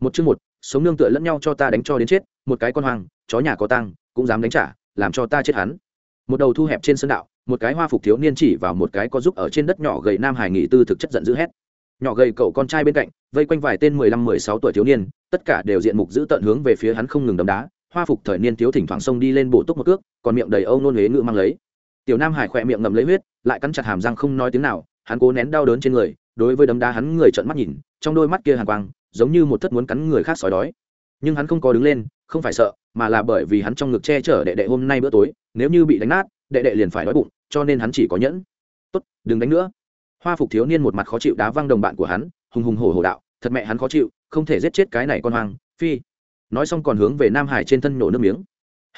một chương một, sống nương tựa lẫn nhau cho ta đánh cho đến chết, một cái con hoang, chó nhà có tăng cũng dám đánh trả, làm cho ta chết hắn. Một đầu thu hẹp trên sân đạo, một cái hoa phục thiếu niên chỉ vào một cái có giúp ở trên đất nhỏ gầy nam hải nghị tư thực chất giận dữ hét. Nhỏ gầy cậu con trai bên cạnh, vây quanh vài tên mười lăm, mười sáu tuổi thiếu niên, tất cả đều diện mục giữ tận hướng về phía hắn không ngừng đấm đá, hoa phục thời niên thiếu thỉnh thoảng xông đi lên bổ túc một cước, còn miệng đầy âu nôn huế ngự mang lấy. Tiểu nam hải khỏe miệng ngậm lấy huyết, lại cắn chặt hàm răng không nói tiếng nào, hắn cố nén đau đớn trên người, đối với đấm đá hắn người trợn mắt nhìn, trong đôi mắt kia hàn quang giống như một thất muốn cắn người khác sói đói. Nhưng hắn không có đứng lên, không phải sợ, mà là bởi vì hắn trong ngực che chở đệ đệ hôm nay bữa tối, nếu như bị đánh nát, đệ đệ liền phải đói bụng, cho nên hắn chỉ có nhẫn. Tốt, đừng đánh nữa. Hoa phục thiếu niên một mặt khó chịu đá văng đồng bạn của hắn, hùng hùng hổ hổ đạo, thật mẹ hắn khó chịu, không thể giết chết cái này con hoang, phi. Nói xong còn hướng về nam hải trên thân nổ nước miếng.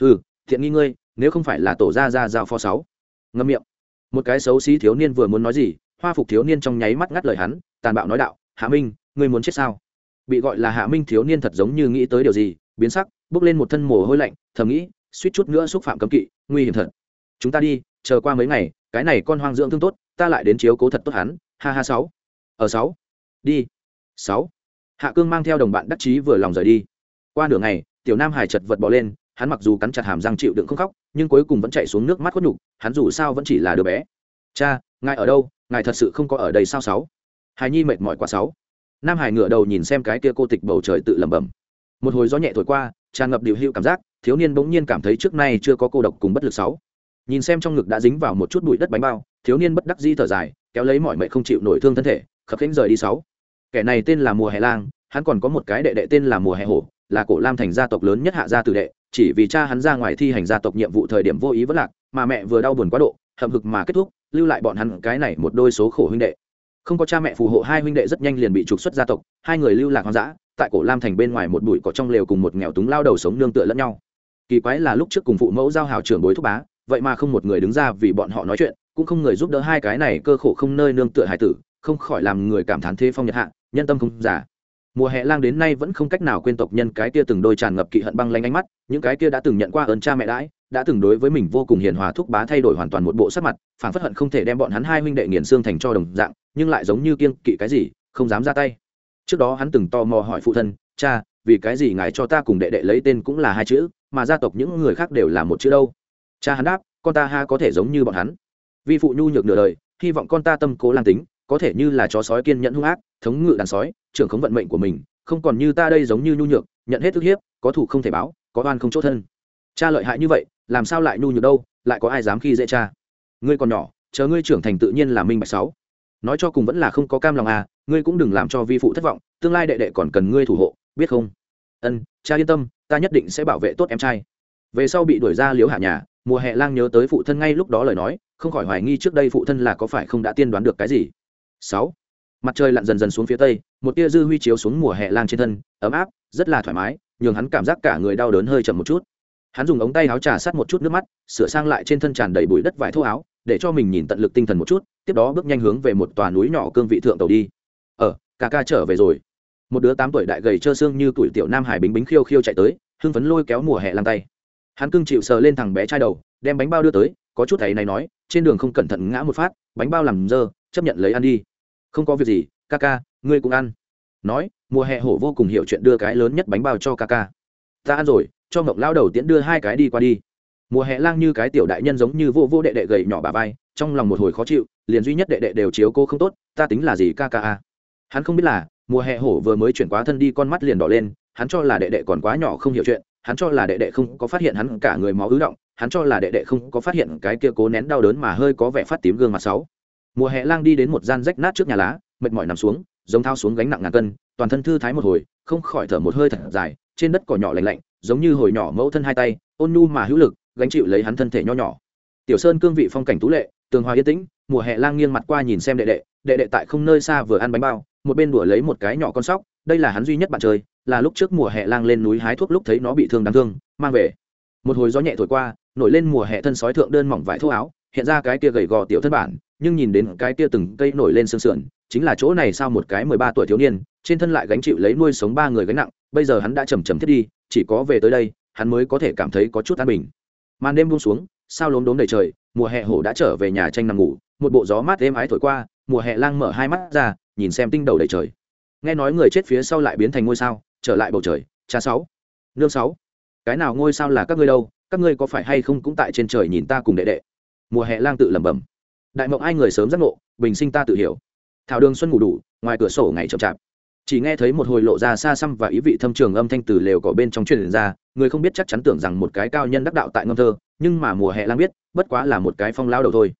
Ừ thiện nghi ngươi, nếu không phải là tổ ra ra giao pho sáu. Ngâm miệng. Một cái xấu xí thiếu niên vừa muốn nói gì, hoa phục thiếu niên trong nháy mắt ngắt lời hắn, tàn bạo nói đạo, hạ minh, ngươi muốn chết sao? Bị gọi là hạ minh thiếu niên thật giống như nghĩ tới điều gì, biến sắc, bước lên một thân mồ hôi lạnh, thầm nghĩ, suýt chút nữa xúc phạm cấm kỵ, nguy hiểm thật. Chúng ta đi, chờ qua mấy ngày, cái này con hoang dưỡng thương tốt, ta lại đến chiếu cố thật tốt hắn, ha ha sáu. Ở sáu. Đi. Sáu. Hạ cương mang theo đồng bạn đắc chí vừa lòng rời đi. Qua nửa ngày, tiểu nam hải chật vật bỏ lên, hắn mặc dù cắn chặt hàm răng chịu đựng không khóc, nhưng cuối cùng vẫn chạy xuống nước mắt khuất nhục, hắn dù sao vẫn chỉ là đứa bé. Cha, ngài ở đâu? Ngài thật sự không có ở đây sao sáu? Hài nhi mệt mỏi quá sáu nam hải ngửa đầu nhìn xem cái kia cô tịch bầu trời tự lẩm bẩm. Một hồi gió nhẹ thổi qua, tràn ngập điều hữu cảm giác, thiếu niên bỗng nhiên cảm thấy trước nay chưa có cô độc cùng bất lực sáu. Nhìn xem trong ngực đã dính vào một chút bụi đất bánh bao, thiếu niên bất đắc dĩ thở dài, kéo lấy mọi mệnh không chịu nổi thương thân thể, khập khiễng rời đi sáu. Kẻ này tên là mùa hè lang, hắn còn có một cái đệ đệ tên là mùa hè hổ, là cổ lam thành gia tộc lớn nhất hạ gia tử đệ, chỉ vì cha hắn ra ngoài thi hành gia tộc nhiệm vụ thời điểm vô ý vất lạc, mà mẹ vừa đau buồn quá độ, hậm hực mà kết thúc, lưu lại bọn hắn cái này một đôi số khổ huynh đệ không có cha mẹ phù hộ, hai huynh đệ rất nhanh liền bị trục xuất gia tộc, hai người lưu lạc hoang dã, tại cổ lam thành bên ngoài một bụi cỏ trong lều cùng một nghèo túng lao đầu sống nương tựa lẫn nhau. Kỳ quái là lúc trước cùng phụ mẫu giao hào trưởng bối thúc bá, vậy mà không một người đứng ra vì bọn họ nói chuyện, cũng không người giúp đỡ hai cái này cơ khổ không nơi nương tựa hải tử, không khỏi làm người cảm thán thế phong nhật hạ, nhân tâm không giả. Mùa hè lang đến nay vẫn không cách nào quên tộc nhân cái kia từng đôi tràn ngập kỵ hận băng lanh ánh mắt, những cái kia đã từng nhận qua ơn cha mẹ đãi đã từng đối với mình vô cùng hiền hòa thúc bá thay đổi hoàn toàn một bộ sắc mặt phản phất hận không thể đem bọn hắn hai huynh đệ nghiền xương thành cho đồng dạng, nhưng lại giống như kiêng kỵ cái gì, không dám ra tay. Trước đó hắn từng tò mò hỏi phụ thân, cha, vì cái gì ngài cho ta cùng đệ đệ lấy tên cũng là hai chữ, mà gia tộc những người khác đều là một chữ đâu? Cha hắn đáp, con ta ha có thể giống như bọn hắn. Vi phụ nhu nhược nửa đời, hy vọng con ta tâm cố lan tính, có thể như là chó sói kiên nhẫn hung ác, thống ngự đàn sói, trưởng khống vận mệnh của mình, không còn như ta đây giống như nhu nhược, nhận hết ức hiếp, có thủ không thể báo, có oan không chỗ thân cha lợi hại như vậy, làm sao lại nhu nhược đâu, lại có ai dám khi dễ cha? Ngươi còn nhỏ, chờ ngươi trưởng thành tự nhiên là minh bạch sáu. Nói cho cùng vẫn là không có cam lòng à ngươi cũng đừng làm cho vi phụ thất vọng, tương lai đệ đệ còn cần ngươi thủ hộ, biết không? Ân, cha yên tâm, ta nhất định sẽ bảo vệ tốt em trai. Về sau bị đuổi ra liếu hạ nhà, mùa hè lang nhớ tới phụ thân ngay lúc đó lời nói, không khỏi hoài nghi trước đây phụ thân là có phải không đã tiên đoán được cái gì? Sáu, mặt trời lặn dần dần xuống phía tây, một tia dư huy chiếu xuống mùa hè lang trên thân, ấm áp, rất là thoải mái, nhường hắn cảm giác cả người đau đớn hơi chậm một chút hắn dùng ống tay áo trà sát một chút nước mắt, sửa sang lại trên thân tràn đầy bụi đất vải thô áo, để cho mình nhìn tận lực tinh thần một chút, tiếp đó bước nhanh hướng về một tòa núi nhỏ cương vị thượng tàu đi. Ờ ca ca trở về rồi. Một đứa tám tuổi đại gầy trơ xương như tuổi tiểu nam hải bính bính khiêu khiêu chạy tới, hưng phấn lôi kéo mùa hè lăn tay. Hắn cưng chịu sờ lên thằng bé trai đầu, đem bánh bao đưa tới, có chút thầy này nói, trên đường không cẩn thận ngã một phát, bánh bao làm dơ, chấp nhận lấy ăn đi. Không có việc gì, ca ca, ngươi cũng ăn. Nói, mùa hè hổ vô cùng hiểu chuyện đưa cái lớn nhất bánh bao cho ca ca. Ta ăn rồi cho mộng lao đầu tiễn đưa hai cái đi qua đi. Mùa hè lang như cái tiểu đại nhân giống như vô vô đệ đệ gầy nhỏ bà vai, trong lòng một hồi khó chịu, liền duy nhất đệ đệ đều chiếu cô không tốt, ta tính là gì ca ca a? Hắn không biết là, mùa hè hổ vừa mới chuyển quá thân đi con mắt liền đỏ lên, hắn cho là đệ đệ còn quá nhỏ không hiểu chuyện, hắn cho là đệ đệ không có phát hiện hắn cả người máu ứ động, hắn cho là đệ đệ không có phát hiện cái kia cố nén đau đớn mà hơi có vẻ phát tím gương mặt sáu mùa hè lang đi đến một gian rách nát trước nhà lá, mệt mỏi nằm xuống, giống thao xuống gánh nặng ngàn cân, toàn thân thư thái một hồi, không khỏi thở một hơi thật dài, trên đất cỏ nhỏ lạnh lạnh giống như hồi nhỏ mẫu thân hai tay, ôn nhu mà hữu lực, gánh chịu lấy hắn thân thể nho nhỏ. Tiểu sơn cương vị phong cảnh tú lệ, tường hòa yên tĩnh, mùa hè lang nghiêng mặt qua nhìn xem đệ đệ đệ đệ tại không nơi xa vừa ăn bánh bao, một bên đùa lấy một cái nhỏ con sóc, đây là hắn duy nhất bạn chơi, là lúc trước mùa hè lang lên núi hái thuốc lúc thấy nó bị thương đáng thương, mang về. Một hồi gió nhẹ thổi qua, nổi lên mùa hè thân sói thượng đơn mỏng vải thô áo, hiện ra cái kia gầy gò tiểu thân bản, nhưng nhìn đến cái kia từng cây nổi lên sương sườn, chính là chỗ này sao một cái mười ba tuổi thiếu niên, trên thân lại gánh chịu lấy nuôi sống ba người gánh nặng, bây giờ hắn đã chầm chầm thiết đi chỉ có về tới đây, hắn mới có thể cảm thấy có chút an bình. Màn đêm buông xuống, sao lốm đốm đầy trời, mùa hè hổ đã trở về nhà tranh nằm ngủ, một bộ gió mát êm ái thổi qua, mùa hè lang mở hai mắt ra, nhìn xem tinh đầu đầy trời. Nghe nói người chết phía sau lại biến thành ngôi sao, trở lại bầu trời, cha sáu, nương sáu. Cái nào ngôi sao là các ngươi đâu, các ngươi có phải hay không cũng tại trên trời nhìn ta cùng đệ đệ? Mùa hè lang tự lẩm bẩm. Đại mộng ai người sớm giác ngộ, bình sinh ta tự hiểu. Thảo đường xuân ngủ đủ, ngoài cửa sổ ngày chậm chạp chỉ nghe thấy một hồi lộ ra xa xăm và ý vị thâm trường âm thanh từ lều cỏ bên trong truyền ra, người không biết chắc chắn tưởng rằng một cái cao nhân đắc đạo tại ngâm thơ, nhưng mà mùa hè lang biết, bất quá là một cái phong lao đầu thôi.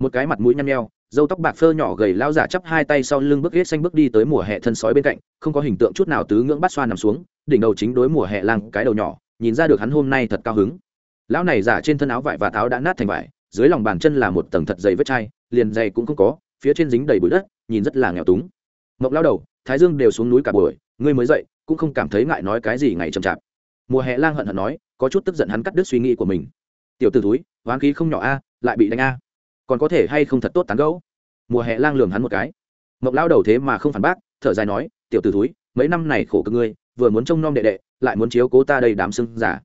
Một cái mặt mũi nhăn nheo dâu tóc bạc phơ nhỏ gầy lao giả chắp hai tay sau lưng bước ghét xanh bước đi tới mùa hè thân sói bên cạnh, không có hình tượng chút nào tứ ngưỡng bắt xoa nằm xuống, đỉnh đầu chính đối mùa hè lang cái đầu nhỏ, nhìn ra được hắn hôm nay thật cao hứng. Lão này giả trên thân áo vải và tháo đã nát thành vải, dưới lòng bàn chân là một tầng thật dày vết chai, liền dày cũng không có, phía trên dính đầy bụi đất, nhìn rất là nghèo túng. Mộc lao đầu thái dương đều xuống núi cả buổi, ngươi mới dậy, cũng không cảm thấy ngại nói cái gì ngày chậm chạp. Mùa hè lang hận hận nói, có chút tức giận hắn cắt đứt suy nghĩ của mình. Tiểu t ử túi hoán khí không nhỏ a, lại bị đánh a. Còn có thể hay không thật tốt tán gẫu? Mùa hè lang lường hắn một cái. Mộc lao đầu thế mà không phản bác, thở dài nói, tiểu t ử túi mấy năm này khổ cực ngươi, vừa muốn trông nom đệ đệ, lại muốn chiếu cố ta đây đám sưng giả.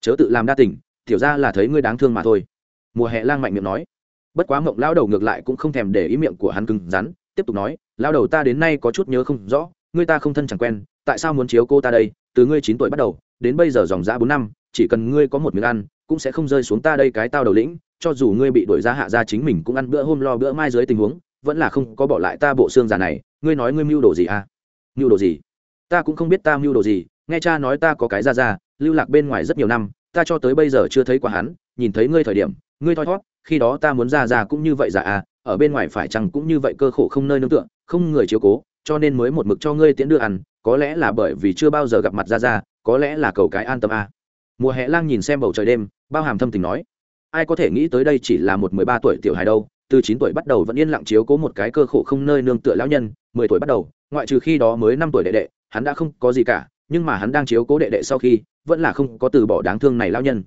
Chớ tự làm đa tình, tiểu ra là thấy ngươi đáng thương mà thôi. Mùa hè lang mạnh miệng nói. Bất quá mộng lao đầu ngược lại cũng không thèm để ý miệng của hắn cứng rắn tiếp tục nói lao đầu ta đến nay có chút nhớ không rõ, ngươi ta không thân chẳng quen, tại sao muốn chiếu cô ta đây? Từ ngươi chín tuổi bắt đầu, đến bây giờ dòng dã bốn năm, chỉ cần ngươi có một miếng ăn, cũng sẽ không rơi xuống ta đây cái tao đầu lĩnh, cho dù ngươi bị đuổi ra hạ ra chính mình cũng ăn bữa hôm lo bữa mai dưới tình huống, vẫn là không có bỏ lại ta bộ xương già này, ngươi nói ngươi mưu đồ gì à? Mưu đồ gì? Ta cũng không biết ta mưu đồ gì, nghe cha nói ta có cái ra ra lưu lạc bên ngoài rất nhiều năm, ta cho tới bây giờ chưa thấy qua hắn, nhìn thấy ngươi thời điểm, ngươi thoi thót khi đó ta muốn ra ra cũng như vậy dạ à ở bên ngoài phải chăng cũng như vậy cơ khổ không nơi nương tựa, không người chiếu cố, cho nên mới một mực cho ngươi tiễn đưa ăn, có lẽ là bởi vì chưa bao giờ gặp mặt ra ra có lẽ là cầu cái an tâm à. mùa hè lang nhìn xem bầu trời đêm, bao hàm thâm tình nói, ai có thể nghĩ tới đây chỉ là một mười ba tuổi tiểu hài đâu, từ chín tuổi bắt đầu vẫn yên lặng chiếu cố một cái cơ khổ không nơi nương tựa lão nhân, mười tuổi bắt đầu, ngoại trừ khi đó mới năm tuổi đệ đệ, hắn đã không có gì cả, nhưng mà hắn đang chiếu cố đệ đệ sau khi, vẫn là không có từ bỏ đáng thương này lão nhân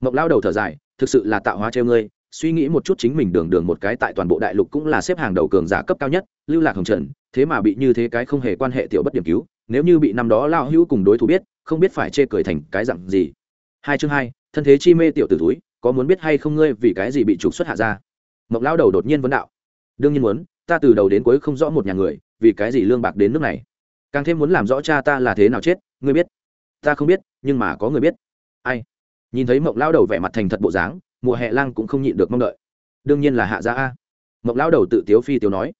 mộng lao đầu thở dài, thực sự là tạo hóa treo ngươi suy nghĩ một chút chính mình đường đường một cái tại toàn bộ đại lục cũng là xếp hàng đầu cường giả cấp cao nhất, lưu lạc hồng trần, thế mà bị như thế cái không hề quan hệ tiểu bất điểm cứu, nếu như bị năm đó lao hữu cùng đối thủ biết, không biết phải chê cười thành cái dặn gì. Hai chương hai, thân thế chi mê tiểu tử túi có muốn biết hay không ngươi vì cái gì bị trục xuất hạ ra? Mộng lao đầu đột nhiên vấn đạo. Đương nhiên muốn, ta từ đầu đến cuối không rõ một nhà người, vì cái gì lương bạc đến nước này? Càng thêm muốn làm rõ cha ta là thế nào chết, ngươi biết. Ta không biết, nhưng mà có người biết. Ai? Nhìn thấy mộng lao đầu vẻ mặt thành thật bộ dáng mùa hè lang cũng không nhịn được mong đợi. Đương nhiên là hạ gia a. Mộng lao đầu tự tiếu phi tiếu nói.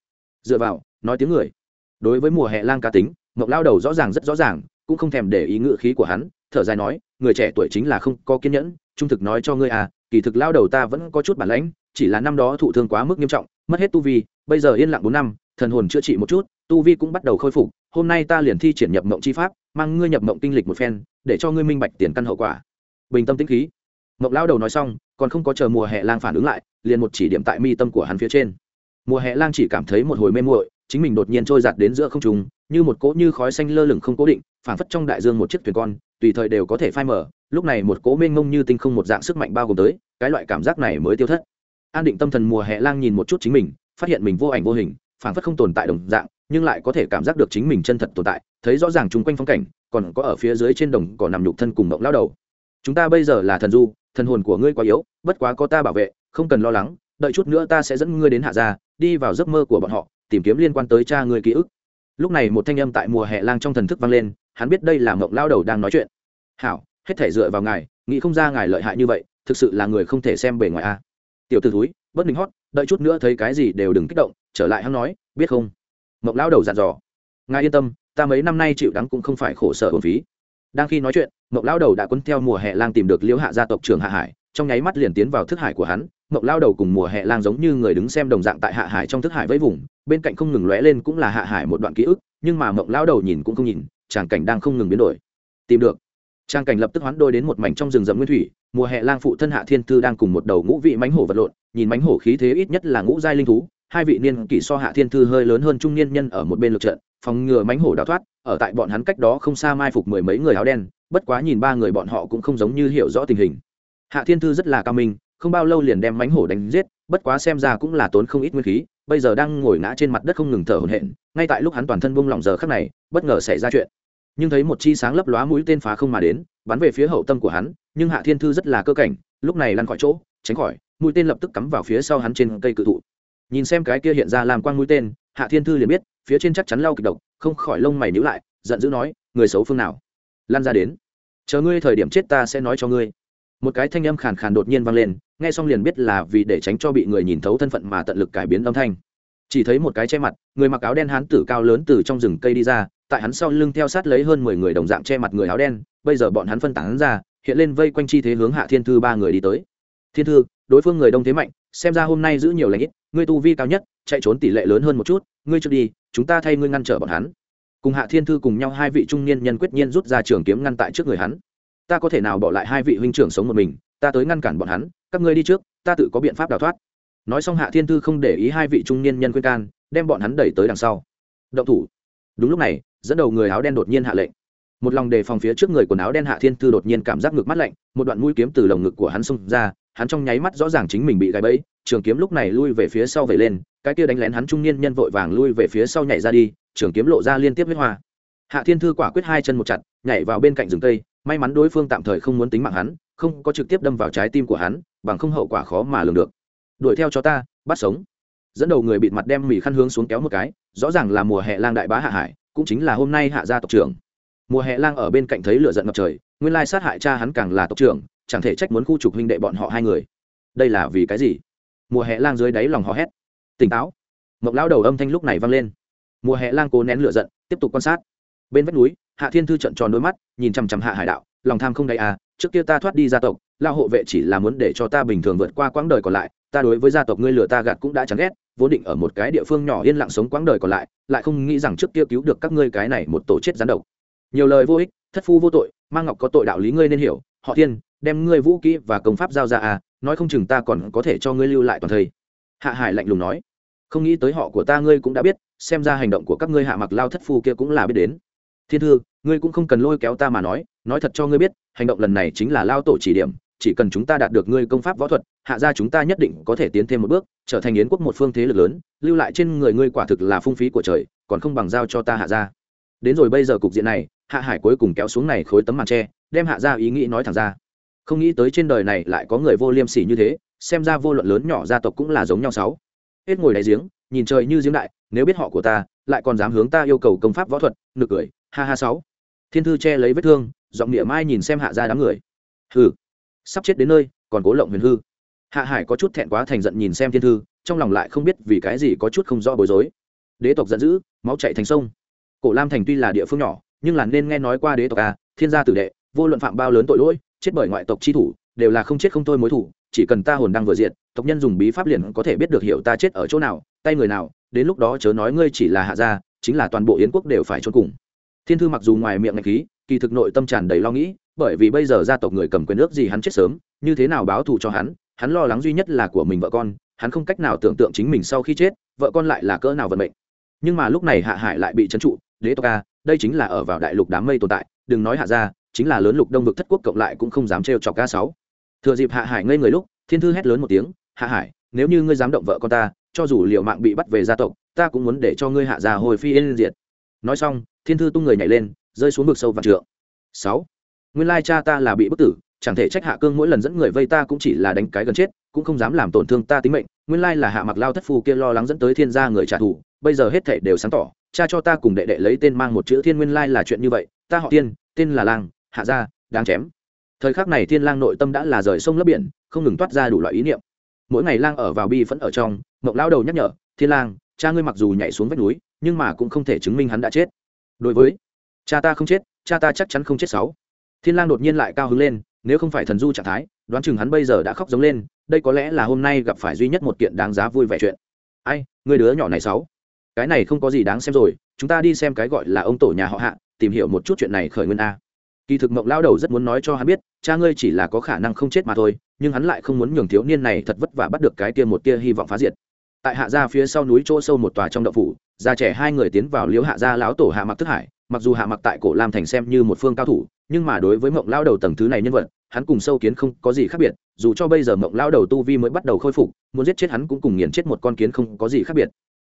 Dựa vào, nói tiếng người. Đối với mùa hè lang cá tính mộng lao đầu rõ ràng rất rõ ràng, cũng không thèm để ý ngự khí của hắn, thở dài nói, người trẻ tuổi chính là không có kiên nhẫn, trung thực nói cho ngươi à kỳ thực lao đầu ta vẫn có chút bản lãnh, chỉ là năm đó thụ thương quá mức nghiêm trọng, mất hết tu vi, bây giờ yên lặng bốn năm, thần hồn chữa trị một chút, tu vi cũng bắt đầu khôi phục, hôm nay ta liền thi triển nhập mộng chi pháp, mang ngươi nhập mộng kinh lịch một phen, để cho ngươi minh bạch tiền căn hậu quả. Bình tâm tĩnh khí mộng lao đầu nói xong, còn không có chờ mùa hè lang phản ứng lại, liền một chỉ điểm tại mi tâm của hắn phía trên. Mùa hè lang chỉ cảm thấy một hồi mê muội, chính mình đột nhiên trôi giặt đến giữa không trung, như một cỗ như khói xanh lơ lửng không cố định phảng phất trong đại dương một chiếc thuyền con, tùy thời đều có thể phai mở lúc này một cỗ mênh mông như tinh không một dạng sức mạnh bao gồm tới, cái loại cảm giác này mới tiêu thất. An định tâm thần mùa hè lang nhìn một chút chính mình, phát hiện mình vô ảnh vô hình phảng phất không tồn tại đồng dạng, nhưng lại có thể cảm giác được chính mình chân thật tồn tại, thấy rõ ràng chung quanh phong cảnh, còn có ở phía dưới trên đồng cỏ nằm nhục thân cùng mộng lao đầu. Chúng ta bây giờ là thần du thần hồn của ngươi quá yếu, bất quá có ta bảo vệ, không cần lo lắng, đợi chút nữa ta sẽ dẫn ngươi đến hạ gia, đi vào giấc mơ của bọn họ, tìm kiếm liên quan tới cha ngươi ký ức. Lúc này một thanh âm tại mùa hè lang trong thần thức vang lên, hắn biết đây là mộng lao đầu đang nói chuyện. Hảo, hết thể dựa vào ngài, nghĩ không ra ngài lợi hại như vậy, thực sự là người không thể xem bề ngoài a. Tiểu t ử thúi bất đình hót, đợi chút nữa thấy cái gì đều đừng kích động, trở lại hắn nói, biết không? Mộng lao đầu dặn dò. Ngài yên tâm, ta mấy năm nay chịu đắng cũng không phải khổ sở hồn phí đang khi nói chuyện mộng lao đầu đã quấn theo mùa hè lang tìm được liễu hạ gia tộc trưởng hạ hải, trong nháy mắt liền tiến vào thức hải của hắn. Mộng lao đầu cùng mùa hè lang giống như người đứng xem đồng dạng tại hạ hải trong thức hải với vùng, bên cạnh không ngừng lóe lên cũng là hạ hải một đoạn ký ức, nhưng mà mộng lao đầu nhìn cũng không nhìn, tràng cảnh đang không ngừng biến đổi. Tìm được. Trang cảnh lập tức hoán đôi đến một mảnh trong rừng rậm nguyên thủy, mùa hè lang phụ thân hạ thiên thư đang cùng một đầu ngũ vị mánh hổ vật lộn, nhìn mánh hổ khí thế ít nhất là ngũ giai linh thú hai vị niên kỷ so hạ thiên thư hơi lớn hơn trung niên nhân ở một bên lượt trận, phòng ngừa mánh hổ đào thoát, ở tại bọn hắn cách đó không xa mai phục mười mấy người áo đen, bất quá nhìn ba người bọn họ cũng không giống như hiểu rõ tình hình. Hạ thiên thư rất là cao minh, không bao lâu liền đem mánh hổ đánh giết, bất quá xem ra cũng là tốn không ít nguyên khí, bây giờ đang ngồi ngã trên mặt đất không ngừng thở hổn hển, ngay tại lúc hắn toàn thân buông lỏng giờ khắc này, bất ngờ xảy ra chuyện. Nhưng thấy một chi sáng lấp lóa mũi tên phá không mà đến, bắn về phía hậu tâm của hắn, nhưng hạ thiên thư rất là cơ cảnh, lúc này lăn khỏi chỗ, tránh khỏi, mũi tên lập tức cắm vào phía sau hắn trên cây cự thụ nhìn xem cái kia hiện ra làm quang mũi tên, hạ thiên thư liền biết, phía trên chắc chắn lau kịch độc, không khỏi lông mày níu lại, giận dữ nói, người xấu phương nào? Lan ra đến. Chờ ngươi thời điểm chết ta sẽ nói cho ngươi. Một cái thanh âm khàn khàn đột nhiên vang lên, nghe xong liền biết là vì để tránh cho bị người nhìn thấu thân phận mà tận lực cải biến âm thanh. Chỉ thấy một cái che mặt, người mặc áo đen hán tử cao lớn từ trong rừng cây đi ra, tại hắn sau lưng theo sát lấy hơn mười người đồng dạng che mặt người áo đen, bây giờ bọn hắn phân tán ra, hiện lên vây quanh chi thế hướng hạ thiên thư ba người đi tới. Thiên thư, đối phương người đông thế mạnh, xem ra hôm nay giữ nhiều lãnh ít ngươi tu vi cao nhất, chạy trốn tỷ lệ lớn hơn một chút, ngươi trước đi, chúng ta thay ngươi ngăn trở bọn hắn. Cùng hạ thiên thư cùng nhau hai vị trung niên nhân quyết nhiên rút ra trường kiếm ngăn tại trước người hắn. Ta có thể nào bỏ lại hai vị huynh trưởng sống một mình, ta tới ngăn cản bọn hắn, các ngươi đi trước, ta tự có biện pháp đào thoát. Nói xong hạ thiên thư không để ý hai vị trung niên nhân khuyên can, đem bọn hắn đẩy tới đằng sau. Động thủ. Đúng lúc này, dẫn đầu người áo đen đột nhiên hạ lệnh. Một lòng đề phòng phía trước người quần áo đen hạ thiên thư đột nhiên cảm giác ngực mắt lạnh, một đoạn mũi kiếm từ lồng ngực của hắn xông ra, hắn trong nháy mắt rõ ràng chính mình bị gáy bẫy trường kiếm lúc này lui về phía sau về lên, cái kia đánh lén hắn trung niên nhân vội vàng lui về phía sau nhảy ra đi, trường kiếm lộ ra liên tiếp huyết hoa. Hạ thiên thư quả quyết hai chân một chặt, nhảy vào bên cạnh rừng cây, may mắn đối phương tạm thời không muốn tính mạng hắn, không có trực tiếp đâm vào trái tim của hắn, bằng không hậu quả khó mà lường được. Đuổi theo cho ta, bắt sống. Dẫn đầu người bịt mặt đem mì khăn hướng xuống kéo một cái, rõ ràng là mùa hè lang đại bá hạ hải, cũng chính là hôm nay hạ gia tộc trưởng. Mùa hè lang ở bên cạnh thấy lửa giận ngập trời, nguyên lai sát hại cha hắn càng là tộc trưởng, chẳng thể trách muốn khu trục huynh đệ bọn họ hai người. Đây là vì cái gì? Mùa hè lang dưới đáy lòng hò hét. Tỉnh táo. Mộng lão đầu âm thanh lúc này vang lên. Mùa hè lang cố nén lửa giận, tiếp tục quan sát. Bên vách núi, hạ thiên thư trận tròn đôi mắt, nhìn chằm chằm hạ hải đạo, lòng tham không đầy à trước kia ta thoát đi gia tộc lao hộ vệ chỉ là muốn để cho ta bình thường vượt qua quãng đời còn lại, ta đối với gia tộc ngươi lừa ta gạt cũng đã chán ghét, vốn định ở một cái địa phương nhỏ yên lặng sống quãng đời còn lại lại không nghĩ rằng trước kia cứu được các ngươi cái này một tổ chết gián độc. Nhiều lời vô ích, thất phu vô tội mang ngọc có tội đạo lý ngươi nên hiểu, họ thiên đem ngươi vũ kỹ và công pháp giao ra à nói không chừng ta còn có thể cho ngươi lưu lại toàn thây. Hạ hải lạnh lùng nói. Không nghĩ tới họ của ta ngươi cũng đã biết, xem ra hành động của các ngươi hạ mặc lao thất phu kia cũng là biết đến. Thiên thư, ngươi cũng không cần lôi kéo ta mà nói nói thật cho ngươi biết, hành động lần này chính là lao tổ chỉ điểm, chỉ cần chúng ta đạt được ngươi công pháp võ thuật, hạ ra chúng ta nhất định có thể tiến thêm một bước, trở thành yến quốc một phương thế lực lớn, lưu lại trên người ngươi quả thực là phung phí của trời, còn không bằng giao cho ta hạ ra đến rồi bây giờ cục diện này, hạ hải cuối cùng kéo xuống này khối tấm màn tre, đem hạ ra ý nghĩ nói thẳng ra không nghĩ tới trên đời này lại có người vô liêm sỉ như thế xem ra vô luận lớn nhỏ gia tộc cũng là giống nhau sáu. Hết ngồi đáy giếng nhìn trời như giếng đại nếu biết họ của ta lại còn dám hướng ta yêu cầu công pháp võ thuật nực cười ha ha sáu. Thiên thư che lấy vết thương giọng địa mai nhìn xem hạ ra đám người. Hừ. Sắp chết đến nơi còn cố lộng huyền hư. Hạ hải có chút thẹn quá thành giận nhìn xem thiên thư trong lòng lại không biết vì cái gì có chút không rõ bối rối. Đế tộc giận dữ máu chạy thành sông. Cổ lam thành tuy là địa phương nhỏ nhưng là nên nghe nói qua đế tộc à, thiên gia tử đệ vô luận phạm bao lớn tội lỗi chết bởi ngoại tộc chi thủ, đều là không chết không thôi mối thủ, chỉ cần ta hồn đang vừa diện tộc nhân dùng bí pháp liền có thể biết được hiểu ta chết ở chỗ nào, tay người nào, đến lúc đó chớ nói ngươi chỉ là hạ gia, chính là toàn bộ yến quốc đều phải trốn cùng. Thiên thư mặc dù ngoài miệng ngạch khí, kỳ thực nội tâm tràn đầy lo nghĩ, bởi vì bây giờ gia tộc người cầm quyền nước gì hắn chết sớm, như thế nào báo thù cho hắn hắn lo lắng duy nhất là của mình vợ con, hắn không cách nào tưởng tượng chính mình sau khi chết, vợ con lại là cỡ nào vận mệnh. Nhưng mà lúc này hạ hải lại bị trấn trụ, đế tộc a đây chính là ở vào đại lục đám mây tồn tại, đừng nói hạ ra chính là lớn lục đông vực thất quốc cộng lại cũng không dám trêu chọc ca sáu. Thừa dịp hạ hải ngây người lúc, thiên thư hét lớn một tiếng, hạ hải, nếu như ngươi dám động vợ con ta, cho dù liệu mạng bị bắt về gia tộc, ta cũng muốn để cho ngươi hạ già hồi phi yên diệt. Nói xong, thiên thư tung người nhảy lên, rơi xuống vực sâu vạn trượng. Sáu. Nguyên lai cha ta là bị bức tử, chẳng thể trách hạ cương mỗi lần dẫn người vây ta cũng chỉ là đánh cái gần chết, cũng không dám làm tổn thương ta tính mệnh, nguyên lai là hạ mặc lao thất phu kia lo lắng dẫn tới thiên gia người trả thù, bây giờ hết thảy đều sáng tỏ, cha cho ta cùng đệ đệ lấy tên mang một chữ thiên nguyên lai là chuyện như vậy, ta họ tiên tên là lang hạ ra, đang chém. Thời khắc này thiên lang nội tâm đã là rời sông lấp biển không ngừng toát ra đủ loại ý niệm. Mỗi ngày lang ở vào bi phẫn ở trong mộng lao đầu nhắc nhở thiên lang cha ngươi mặc dù nhảy xuống vách núi nhưng mà cũng không thể chứng minh hắn đã chết. Đối với cha ta không chết cha ta chắc chắn không chết sáu. Thiên lang đột nhiên lại cao hứng lên nếu không phải thần du trạng thái đoán chừng hắn bây giờ đã khóc giống lên đây có lẽ là hôm nay gặp phải duy nhất một kiện đáng giá vui vẻ chuyện. Ai người đứa nhỏ này sáu? Cái này không có gì đáng xem rồi chúng ta đi xem cái gọi là ông tổ nhà họ hạ tìm hiểu một chút chuyện này khởi nguyên a kỳ thực mộng lao đầu rất muốn nói cho hắn biết, cha ngươi chỉ là có khả năng không chết mà thôi, nhưng hắn lại không muốn nhường thiếu niên này thật vất vả bắt được cái tia một tia hy vọng phá diệt. Tại hạ gia phía sau núi chỗ sâu một tòa trong đậu phủ già trẻ hai người tiến vào liếu hạ gia lão tổ hạ mặc thức hải. Mặc dù hạ mặc tại cổ lam thành xem như một phương cao thủ, nhưng mà đối với mộng lao đầu tầng thứ này nhân vật, hắn cùng sâu kiến không có gì khác biệt, dù cho bây giờ mộng lao đầu tu vi mới bắt đầu khôi phục, muốn giết chết hắn cũng cùng nghiền chết một con kiến không có gì khác biệt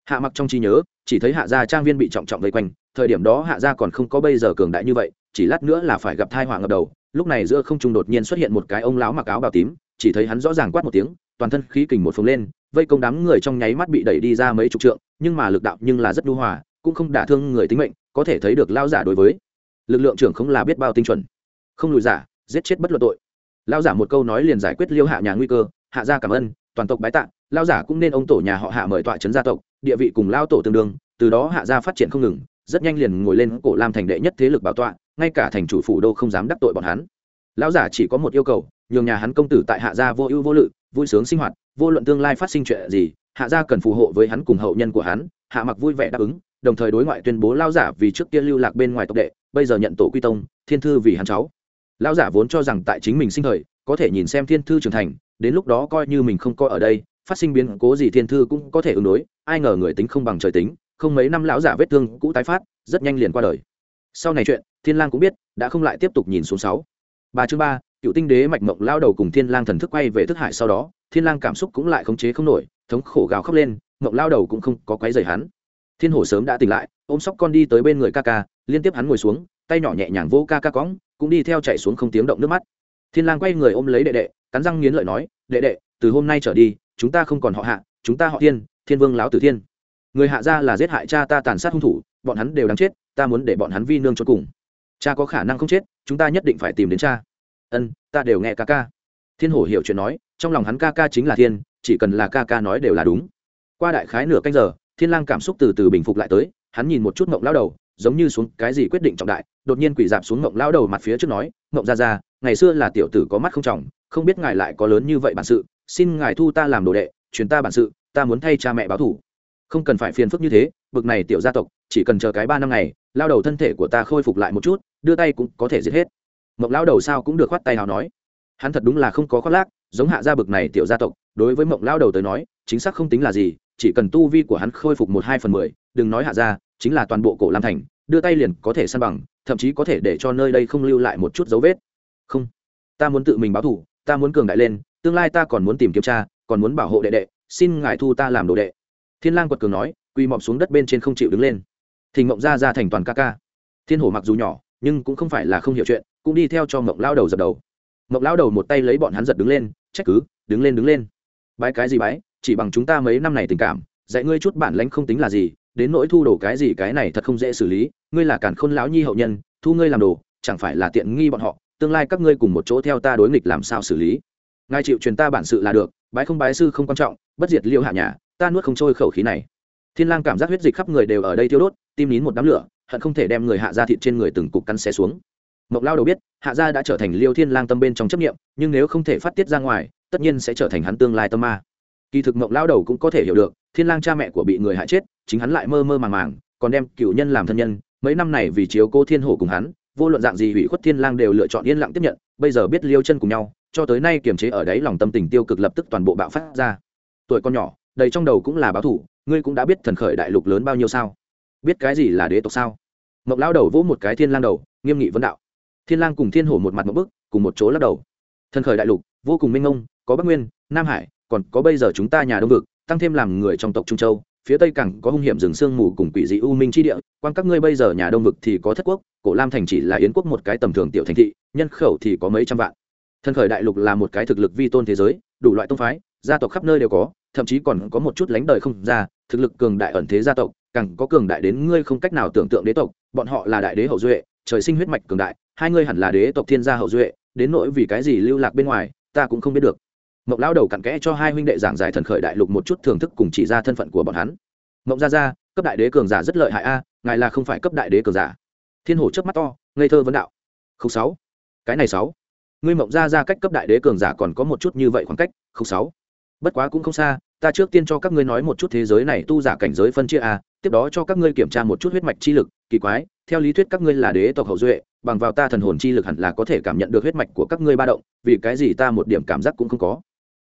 hạ mặc trong trí nhớ, chỉ thấy hạ gia trang viên bị trọng trọng vây quanh, thời điểm đó hạ gia còn không có bây giờ cường đại như vậy, chỉ lát nữa là phải gặp thai họa ngập đầu, lúc này giữa không trung đột nhiên xuất hiện một cái ông lão mặc áo bào tím, chỉ thấy hắn rõ ràng quát một tiếng, toàn thân khí kình một phồng lên, vây công đám người trong nháy mắt bị đẩy đi ra mấy chục trượng, nhưng mà lực đạo nhưng là rất nhu hòa, cũng không đả thương người tính mệnh, có thể thấy được lao giả đối với lực lượng trưởng không là biết bao tinh chuẩn. Không lùi giả, giết chết bất luận tội. Lao giả một câu nói liền giải quyết liêu hạ nhà nguy cơ, hạ gia cảm ơn, toàn tộc bái tạ lao giả cũng nên ông tổ nhà họ hạ mời tọa trấn gia tộc địa vị cùng lao tổ tương đương, từ đó hạ gia phát triển không ngừng, rất nhanh liền ngồi lên cổ lam thành đệ nhất thế lực bảo tọa, ngay cả thành chủ phủ đô không dám đắc tội bọn hắn. Lão giả chỉ có một yêu cầu, nhường nhà hắn công tử tại hạ gia vô ưu vô lự, vui sướng sinh hoạt, vô luận tương lai phát sinh chuyện gì, hạ gia cần phù hộ với hắn cùng hậu nhân của hắn, hạ mặc vui vẻ đáp ứng, đồng thời đối ngoại tuyên bố lao giả vì trước kia lưu lạc bên ngoài tộc đệ, bây giờ nhận tổ quy tông, thiên thư vì hắn cháu. Lao giả vốn cho rằng tại chính mình sinh thời, có thể nhìn xem thiên thư trưởng thành, đến lúc đó coi như mình không coi ở đây phát sinh biến cố gì thiên thư cũng có thể ứng đối, ai ngờ người tính không bằng trời tính, không mấy năm lão giả vết thương cũ tái phát, rất nhanh liền qua đời. Sau này chuyện, thiên lang cũng biết, đã không lại tiếp tục nhìn xuống sáu. Ba chương ba, cựu tinh đế mạch mộng lao đầu cùng thiên lang thần thức quay về thức hải sau đó, thiên lang cảm xúc cũng lại khống chế không nổi, thống khổ gào khóc lên, mộng lao đầu cũng không có quấy rầy hắn. Thiên hổ sớm đã tỉnh lại, ôm sóc con đi tới bên người ca ca, liên tiếp hắn ngồi xuống, tay nhỏ nhẹ nhàng vỗ ca ca cõng, cũng đi theo chạy xuống không tiếng động nước mắt. Thiên lang quay người ôm lấy đệ đệ, cắn răng nghiến lợi nói, đệ đệ, từ hôm nay trở đi chúng ta không còn họ hạ, chúng ta họ thiên thiên vương lão tử thiên. Người hạ gia là giết hại cha ta tàn sát hung thủ, bọn hắn đều đáng chết, ta muốn để bọn hắn vi nương cho cùng. Cha có khả năng không chết, chúng ta nhất định phải tìm đến cha. Ân, ta đều nghe ca ca. Thiên hổ hiểu chuyện nói, trong lòng hắn ca ca chính là thiên, chỉ cần là ca ca nói đều là đúng. Qua đại khái nửa canh giờ, thiên lang cảm xúc từ từ bình phục lại tới, hắn nhìn một chút ngọng lão đầu, giống như xuống cái gì quyết định trọng đại, đột nhiên quỷ dạp xuống ngọng lão đầu mặt phía trước nói ngọng ra ra ngày xưa là tiểu tử có mắt không trọng, không biết ngài lại có lớn như vậy bản sự xin ngài thu ta làm đồ đệ, truyền ta bản sự, ta muốn thay cha mẹ báo thủ. Không cần phải phiền phức như thế, bực này tiểu gia tộc, chỉ cần chờ cái ba năm ngày, lao đầu thân thể của ta khôi phục lại một chút, đưa tay cũng có thể giết hết. Mộng lao đầu sao cũng được khoát tay hào nói. Hắn thật đúng là không có khoác lác, giống hạ gia bực này tiểu gia tộc, đối với mộng lao đầu tới nói, chính xác không tính là gì, chỉ cần tu vi của hắn khôi phục một hai phần mười, đừng nói hạ gia, chính là toàn bộ cổ lam thành, đưa tay liền có thể săn bằng, thậm chí có thể để cho nơi đây không lưu lại một chút dấu vết. Không, ta muốn tự mình báo thủ, ta muốn cường đại lên tương lai ta còn muốn tìm kiếm cha, còn muốn bảo hộ đệ đệ xin ngài thu ta làm đồ đệ. Thiên lang quật cường nói quỳ mọp xuống đất bên trên không chịu đứng lên. Thình mộng ra ra thành toàn ca ca. Thiên hổ mặc dù nhỏ nhưng cũng không phải là không hiểu chuyện cũng đi theo cho mộng lao đầu dập đầu. Mộng lao đầu một tay lấy bọn hắn giật đứng lên trách cứ đứng lên đứng lên. Bái cái gì bái chỉ bằng chúng ta mấy năm này tình cảm dạy ngươi chút bản lãnh không tính là gì đến nỗi thu đồ cái gì cái này thật không dễ xử lý ngươi là cản khôn lão nhi hậu nhân thu ngươi làm đồ chẳng phải là tiện nghi bọn họ tương lai các ngươi cùng một chỗ theo ta đối nghịch làm sao xử lý? Ngài chịu truyền ta bản sự là được, bái không bái sư không quan trọng, bất diệt liêu hạ nhà, ta nuốt không trôi khẩu khí này. Thiên lang cảm giác huyết dịch khắp người đều ở đây tiêu đốt, tim nín một đám lửa, hận không thể đem người hạ gia thịt trên người từng cục cắn xé xuống. Mộc lao đầu biết, hạ gia đã trở thành liêu thiên lang tâm bên trong chấp niệm, nhưng nếu không thể phát tiết ra ngoài, tất nhiên sẽ trở thành hắn tương lai tâm ma. Kỳ thực Mộc lao đầu cũng có thể hiểu được, thiên lang cha mẹ của bị người hại chết, chính hắn lại mơ mơ màng màng, còn đem cựu nhân làm thân nhân, mấy năm này vì chiếu cô thiên hổ cùng hắn, vô luận dạng gì hủy khuất thiên lang đều lựa chọn yên lặng tiếp nhận, bây giờ biết liêu chân cùng nhau cho tới nay kiềm chế ở đấy lòng tâm tình tiêu cực lập tức toàn bộ bạo phát ra. Tuổi con nhỏ, đầy trong đầu cũng là báo thủ, ngươi cũng đã biết thần khởi đại lục lớn bao nhiêu sao? Biết cái gì là đế tộc sao? Mộng lao đầu vỗ một cái thiên lang đầu, nghiêm nghị vấn đạo. Thiên lang cùng thiên hổ một mặt một bức, cùng một chỗ lắc đầu. Thần khởi đại lục, vô cùng minh ngông, có bắc nguyên, nam hải, còn có bây giờ chúng ta nhà đông vực, tăng thêm làm người trong tộc trung châu, phía tây cẳng có hung hiểm rừng sương mù cùng quỷ dị u minh chi địa, quan các ngươi bây giờ nhà đông vực thì có thất quốc, cổ lam thành chỉ là yến quốc một cái tầm thường tiểu thành thị, nhân khẩu thì có mấy trăm vạn thần khởi đại lục là một cái thực lực vi tôn thế giới, đủ loại tông phái, gia tộc khắp nơi đều có, thậm chí còn có một chút lánh đời không ra, thực lực cường đại ẩn thế gia tộc, càng có cường đại đến ngươi không cách nào tưởng tượng đế tộc, bọn họ là đại đế hậu duệ, trời sinh huyết mạch cường đại, hai ngươi hẳn là đế tộc thiên gia hậu duệ, đến nỗi vì cái gì lưu lạc bên ngoài, ta cũng không biết được. Mộng lão đầu cặn kẽ cho hai huynh đệ giảng giải thần khởi đại lục một chút thưởng thức cùng chỉ ra thân phận của bọn hắn. Mộng gia gia cấp đại đế cường giả rất lợi hại a, ngài là không phải cấp đại đế cường giả. Thiên hổ trước mắt to, ngây thơ vấn đạo. Không sáu. Cái này sáu ngươi mộng gia gia cách cấp đại đế cường giả còn có một chút như vậy khoảng cách, không sáu. Bất quá cũng không xa, ta trước tiên cho các ngươi nói một chút thế giới này tu giả cảnh giới phân chia a, tiếp đó cho các ngươi kiểm tra một chút huyết mạch chi lực, kỳ quái, theo lý thuyết các ngươi là đế tộc hậu duệ, bằng vào ta thần hồn chi lực hẳn là có thể cảm nhận được huyết mạch của các ngươi ba động, vì cái gì ta một điểm cảm giác cũng không có.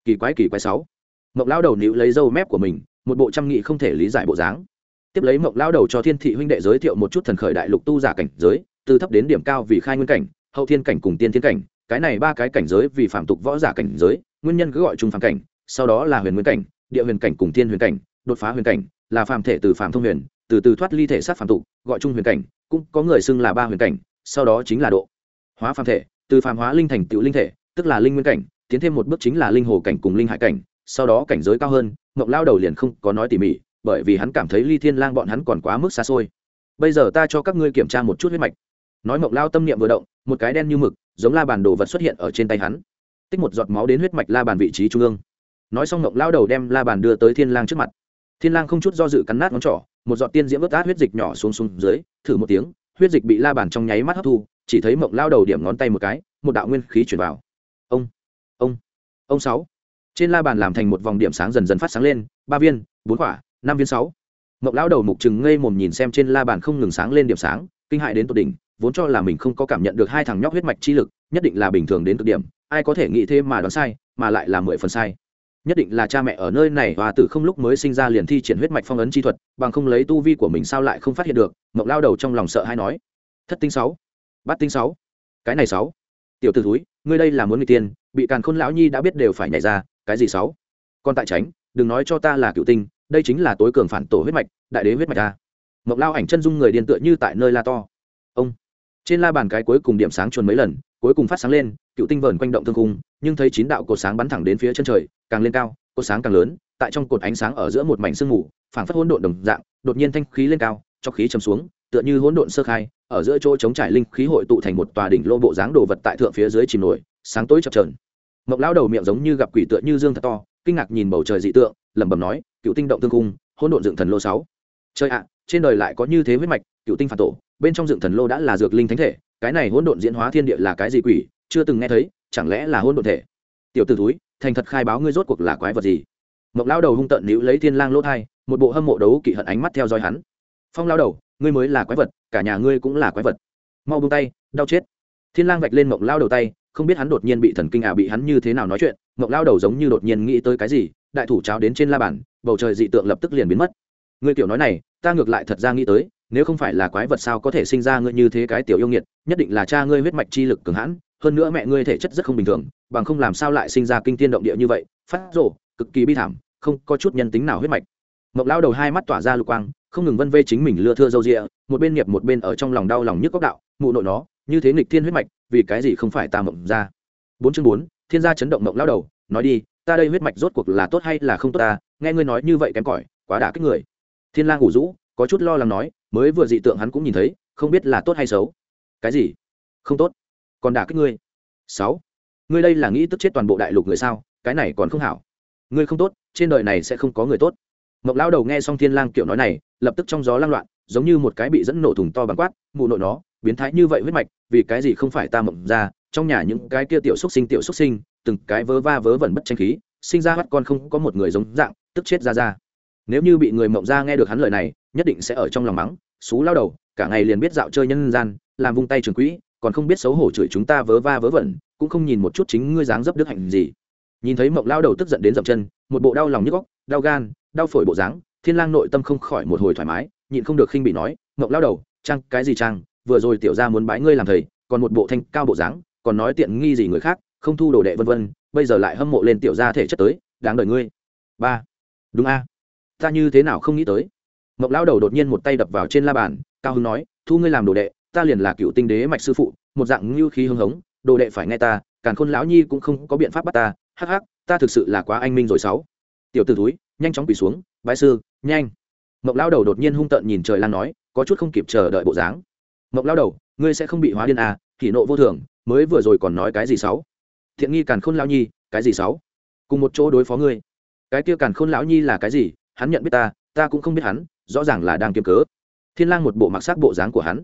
Kỳ quái kỳ quái sáu. Mộng lao đầu níu lấy dâu mép của mình, một bộ trăm nghị không thể lý giải bộ dáng. Tiếp lấy mộng lao đầu cho thiên thị huynh đệ giới thiệu một chút thần khởi đại lục tu giả cảnh giới, từ thấp đến điểm cao vì khai nguyên cảnh, hậu thiên cảnh cùng tiên thiên cảnh cái này ba cái cảnh giới vì phạm tục võ giả cảnh giới, nguyên nhân cứ gọi chung phàm cảnh, sau đó là huyền nguyên cảnh, địa huyền cảnh cùng thiên huyền cảnh, đột phá huyền cảnh, là phàm thể từ phàm thông huyền, từ từ thoát ly thể sát phạm tục, gọi chung huyền cảnh, cũng có người xưng là ba huyền cảnh, sau đó chính là độ hóa phàm thể, từ phàm hóa linh thành tựu linh thể, tức là linh nguyên cảnh, tiến thêm một bước chính là linh hồ cảnh cùng linh hải cảnh, sau đó cảnh giới cao hơn mộng lao đầu liền không có nói tỉ mỉ, bởi vì hắn cảm thấy ly thiên lang bọn hắn còn quá mức xa xôi. Bây giờ ta cho các ngươi kiểm tra một chút huyết mạch. Nói mộng lao tâm niệm vừa động một cái đen như mực, giống la bàn đồ vật xuất hiện ở trên tay hắn. Tích một giọt máu đến huyết mạch la bàn vị trí trung ương. Nói xong ngộng lao đầu đem la bàn đưa tới thiên lang trước mặt. Thiên lang không chút do dự cắn nát ngón trỏ, một giọt tiên diễm ướt át huyết dịch nhỏ xuống xuống dưới, thử một tiếng, huyết dịch bị la bàn trong nháy mắt hấp thu, chỉ thấy mộng lao đầu điểm ngón tay một cái, một đạo nguyên khí chuyển vào. Ông ông ông sáu. Trên la bàn làm thành một vòng điểm sáng dần dần phát sáng lên, ba viên, bốn quả, năm viên sáu. Mộng lao đầu mục trừng ngây mồm nhìn xem trên la bàn không ngừng sáng lên điểm sáng, kinh hại đến tột đỉnh vốn cho là mình không có cảm nhận được hai thằng nhóc huyết mạch chi lực, nhất định là bình thường đến cực điểm, ai có thể nghĩ thế mà đoán sai, mà lại là mười phần sai. Nhất định là cha mẹ ở nơi này và tử không lúc mới sinh ra liền thi triển huyết mạch phong ấn chi thuật, bằng không lấy tu vi của mình sao lại không phát hiện được, mộng lao đầu trong lòng sợ hay nói. Thất tinh sáu, bát tinh sáu, cái này sáu. Tiểu t ử túi ngươi đây là muốn người tiên, bị càn khôn lão nhi đã biết đều phải nhảy ra, cái gì sáu? Con tại tránh, đừng nói cho ta là cựu tinh, đây chính là tối cường phản tổ huyết mạch, đại đế huyết mạch ta mộng lao ảnh chân dung người điên tựa như tại nơi la to. Ông trên la bàn cái cuối cùng điểm sáng chuồn mấy lần, cuối cùng phát sáng lên, cựu tinh vờn quanh động thương cung nhưng thấy chín đạo cột sáng bắn thẳng đến phía chân trời, càng lên cao, cột sáng càng lớn, tại trong cột ánh sáng ở giữa một mảnh sương mù, phảng phất hỗn độn đồng dạng, đột nhiên thanh khí lên cao, cho khí chầm xuống, tựa như hỗn độn sơ khai, ở giữa chỗ chống trải linh khí hội tụ thành một tòa đỉnh lô bộ dáng đồ vật tại thượng phía dưới chìm nổi, sáng tối chập trờn mộc lão đầu miệng giống như gặp quỷ tựa như dương thật to, kinh ngạc nhìn bầu trời dị tượng, lẩm bẩm nói, cựu tinh động tương cung hỗn độn dựng thần lô sáu. Trời ạ trên đời lại có như thế huyết mạch, cựu tinh phản tổ, bên trong dựng thần lô đã là dược linh thánh thể, cái này hỗn độn diễn hóa thiên địa là cái gì quỷ, chưa từng nghe thấy, chẳng lẽ là hỗn độn thể? Tiểu tử túi thành thật khai báo ngươi rốt cuộc là quái vật gì? Mộc lao đầu hung tận níu lấy thiên lang lỗ thai, một bộ hâm mộ đấu kỵ hận ánh mắt theo dõi hắn. Phong lao đầu, ngươi mới là quái vật, cả nhà ngươi cũng là quái vật. Mau buông tay, đau chết. Thiên lang vạch lên mộc lao đầu tay, không biết hắn đột nhiên bị thần kinh à bị hắn như thế nào nói chuyện, mộc lao đầu giống như đột nhiên nghĩ tới cái gì, đại thủ cháo đến trên la bàn, bầu trời dị tượng lập tức liền biến mất ngươi tiểu nói này, ta ngược lại thật ra nghĩ tới, nếu không phải là quái vật sao có thể sinh ra ngươi như thế cái tiểu yêu nghiệt, nhất định là cha ngươi huyết mạch chi lực cường hãn, hơn nữa mẹ ngươi thể chất rất không bình thường, bằng không làm sao lại sinh ra kinh tiên động địa như vậy, phát rổ cực kỳ bi thảm, không có chút nhân tính nào huyết mạch. Mộc lao đầu hai mắt tỏa ra lục quang, không ngừng vân vê chính mình lưa thưa dâu rịa, một bên nghiệp một bên ở trong lòng đau lòng nhức góc đạo, mụ nội nó, như thế nghịch thiên huyết mạch, vì cái gì không phải ta mộng ra? Bốn chương bốn, thiên gia chấn động mộng lao đầu, nói đi, ta đây huyết mạch rốt cuộc là tốt hay là không tốt ta? Nghe ngươi nói như vậy kém cỏi, quá đả kích người thiên lang ủ rũ có chút lo lắng nói, mới vừa dị tượng hắn cũng nhìn thấy, không biết là tốt hay xấu. Cái gì? Không tốt. Còn đả kích ngươi. Sáu. Ngươi đây là nghĩ tức chết toàn bộ đại lục người sao? Cái này còn không hảo. Ngươi không tốt, trên đời này sẽ không có người tốt. Mộng Lão đầu nghe xong thiên lang kiểu nói này, lập tức trong gió lang loạn, giống như một cái bị dẫn nổ thùng to bằng quát, mụ nội nó, biến thái như vậy huyết mạch, vì cái gì không phải ta mộng ra, trong nhà những cái kia tiểu xuất sinh tiểu xuất sinh, từng cái vớ va vớ vẩn bất tranh khí, sinh ra mắt con không có một người giống dạng, tức chết ra ra nếu như bị người mộng ra nghe được hắn lời này, nhất định sẽ ở trong lòng mắng, xú lao đầu, cả ngày liền biết dạo chơi nhân gian, làm vung tay trường quỹ, còn không biết xấu hổ chửi chúng ta vớ va vớ vẩn, cũng không nhìn một chút chính ngươi dáng dấp đức hạnh gì. Nhìn thấy mộng lao đầu tức giận đến dậm chân, một bộ đau lòng nhức góc đau gan, đau phổi bộ dáng, thiên lang nội tâm không khỏi một hồi thoải mái, nhịn không được khinh bị nói, mộng lao đầu, trang, cái gì trang? Vừa rồi tiểu gia muốn bái ngươi làm thầy, còn một bộ thanh cao bộ dáng, còn nói tiện nghi gì người khác, không thu đồ đệ vân vân, bây giờ lại hâm mộ lên tiểu gia thể chất tới, đáng đời ngươi. Ba. Đúng a ta như thế nào không nghĩ tới. Mộc lao đầu đột nhiên một tay đập vào trên la bàn, cao hưng nói, thu ngươi làm đồ đệ, ta liền là cựu tinh đế mạch sư phụ, một dạng ngưu khí hưng hống, đồ đệ phải nghe ta, càn khôn lão nhi cũng không có biện pháp bắt ta, hắc hắc, ta thực sự là quá anh minh rồi sáu. Tiểu t ử túi nhanh chóng quỳ xuống bãi sư, nhanh. Mộc lao đầu đột nhiên hung tợn nhìn trời lan nói, có chút không kịp chờ đợi bộ dáng. Mộc lao đầu, ngươi sẽ không bị hóa điên à thì nộ vô thường, mới vừa rồi còn nói cái gì sáu? Thiện nghi càn khôn lão nhi, cái gì sáu? Cùng một chỗ đối phó ngươi. Cái kia càn khôn lão nhi là cái gì? Hắn nhận biết ta ta cũng không biết hắn, rõ ràng là đang kiếm cớ. Thiên lang một bộ mặc sắc bộ dáng của hắn.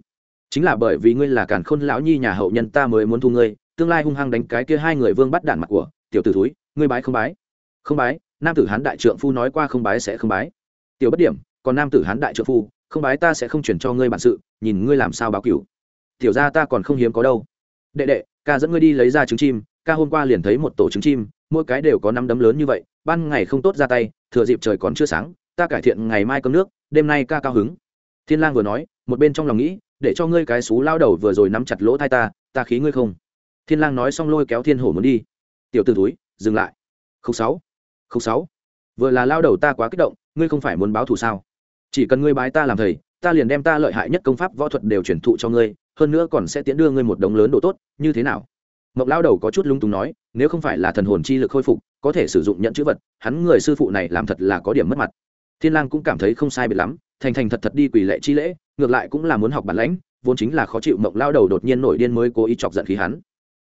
Chính là bởi vì ngươi là càn khôn lão nhi nhà hậu nhân ta mới muốn thu ngươi, tương lai hung hăng đánh cái kia hai người vương bắt đạn mặt của, tiểu tử thúi, ngươi bái không bái? Không bái, nam tử hán đại trượng phu nói qua không bái sẽ không bái. Tiểu bất điểm, còn nam tử hán đại trượng phu, không bái ta sẽ không chuyển cho ngươi bản sự, nhìn ngươi làm sao báo cửu. Tiểu ra ta còn không hiếm có đâu. Đệ đệ, ca dẫn ngươi đi lấy ra trứng chim, ca hôm qua liền thấy một tổ trứng chim, mỗi cái đều có năm đấm lớn như vậy, ban ngày không tốt ra tay thừa dịp trời còn chưa sáng, ta cải thiện ngày mai cơm nước, đêm nay ca cao hứng. Thiên lang vừa nói, một bên trong lòng nghĩ, để cho ngươi cái xú lao đầu vừa rồi nắm chặt lỗ thai ta ta khí ngươi không? Thiên lang nói xong lôi kéo thiên hổ muốn đi. Tiểu tử túi dừng lại. Không sáu không sáu. Vừa là lao đầu ta quá kích động, ngươi không phải muốn báo thù sao? Chỉ cần ngươi bái ta làm thầy, ta liền đem ta lợi hại nhất công pháp võ thuật đều truyền thụ cho ngươi, hơn nữa còn sẽ tiến đưa ngươi một đống lớn đồ tốt, như thế nào? Mộng lao đầu có chút lung túng nói, nếu không phải là thần hồn chi lực khôi phục có thể sử dụng nhận chữ vật, hắn người sư phụ này làm thật là có điểm mất mặt. Thiên lang cũng cảm thấy không sai biệt lắm, thành thành thật thật đi quỳ lệ chi lễ, ngược lại cũng là muốn học bản lãnh, vốn chính là khó chịu mộng lao đầu đột nhiên nổi điên mới cố ý chọc giận khí hắn.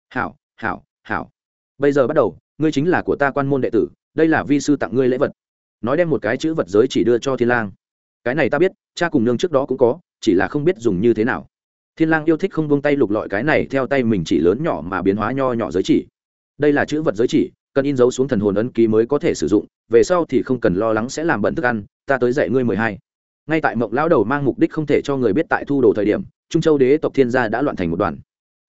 Hảo hảo hảo. Bây giờ bắt đầu, ngươi chính là của ta quan môn đệ tử, đây là vi sư tặng ngươi lễ vật. Nói đem một cái chữ vật giới chỉ đưa cho thiên lang. Cái này ta biết, cha cùng nương trước đó cũng có, chỉ là không biết dùng như thế nào. Thiên lang yêu thích không buông tay lục lọi cái này theo tay mình chỉ lớn nhỏ mà biến hóa nho nhỏ giới chỉ. Đây là chữ vật giới chỉ cần in dấu xuống thần hồn ấn ký mới có thể sử dụng, về sau thì không cần lo lắng sẽ làm bẩn thức ăn, ta tới dạy ngươi mười hai. Ngay tại mộng lão đầu mang mục đích không thể cho người biết tại thu đồ thời điểm, trung châu đế tộc thiên gia đã loạn thành một đoàn.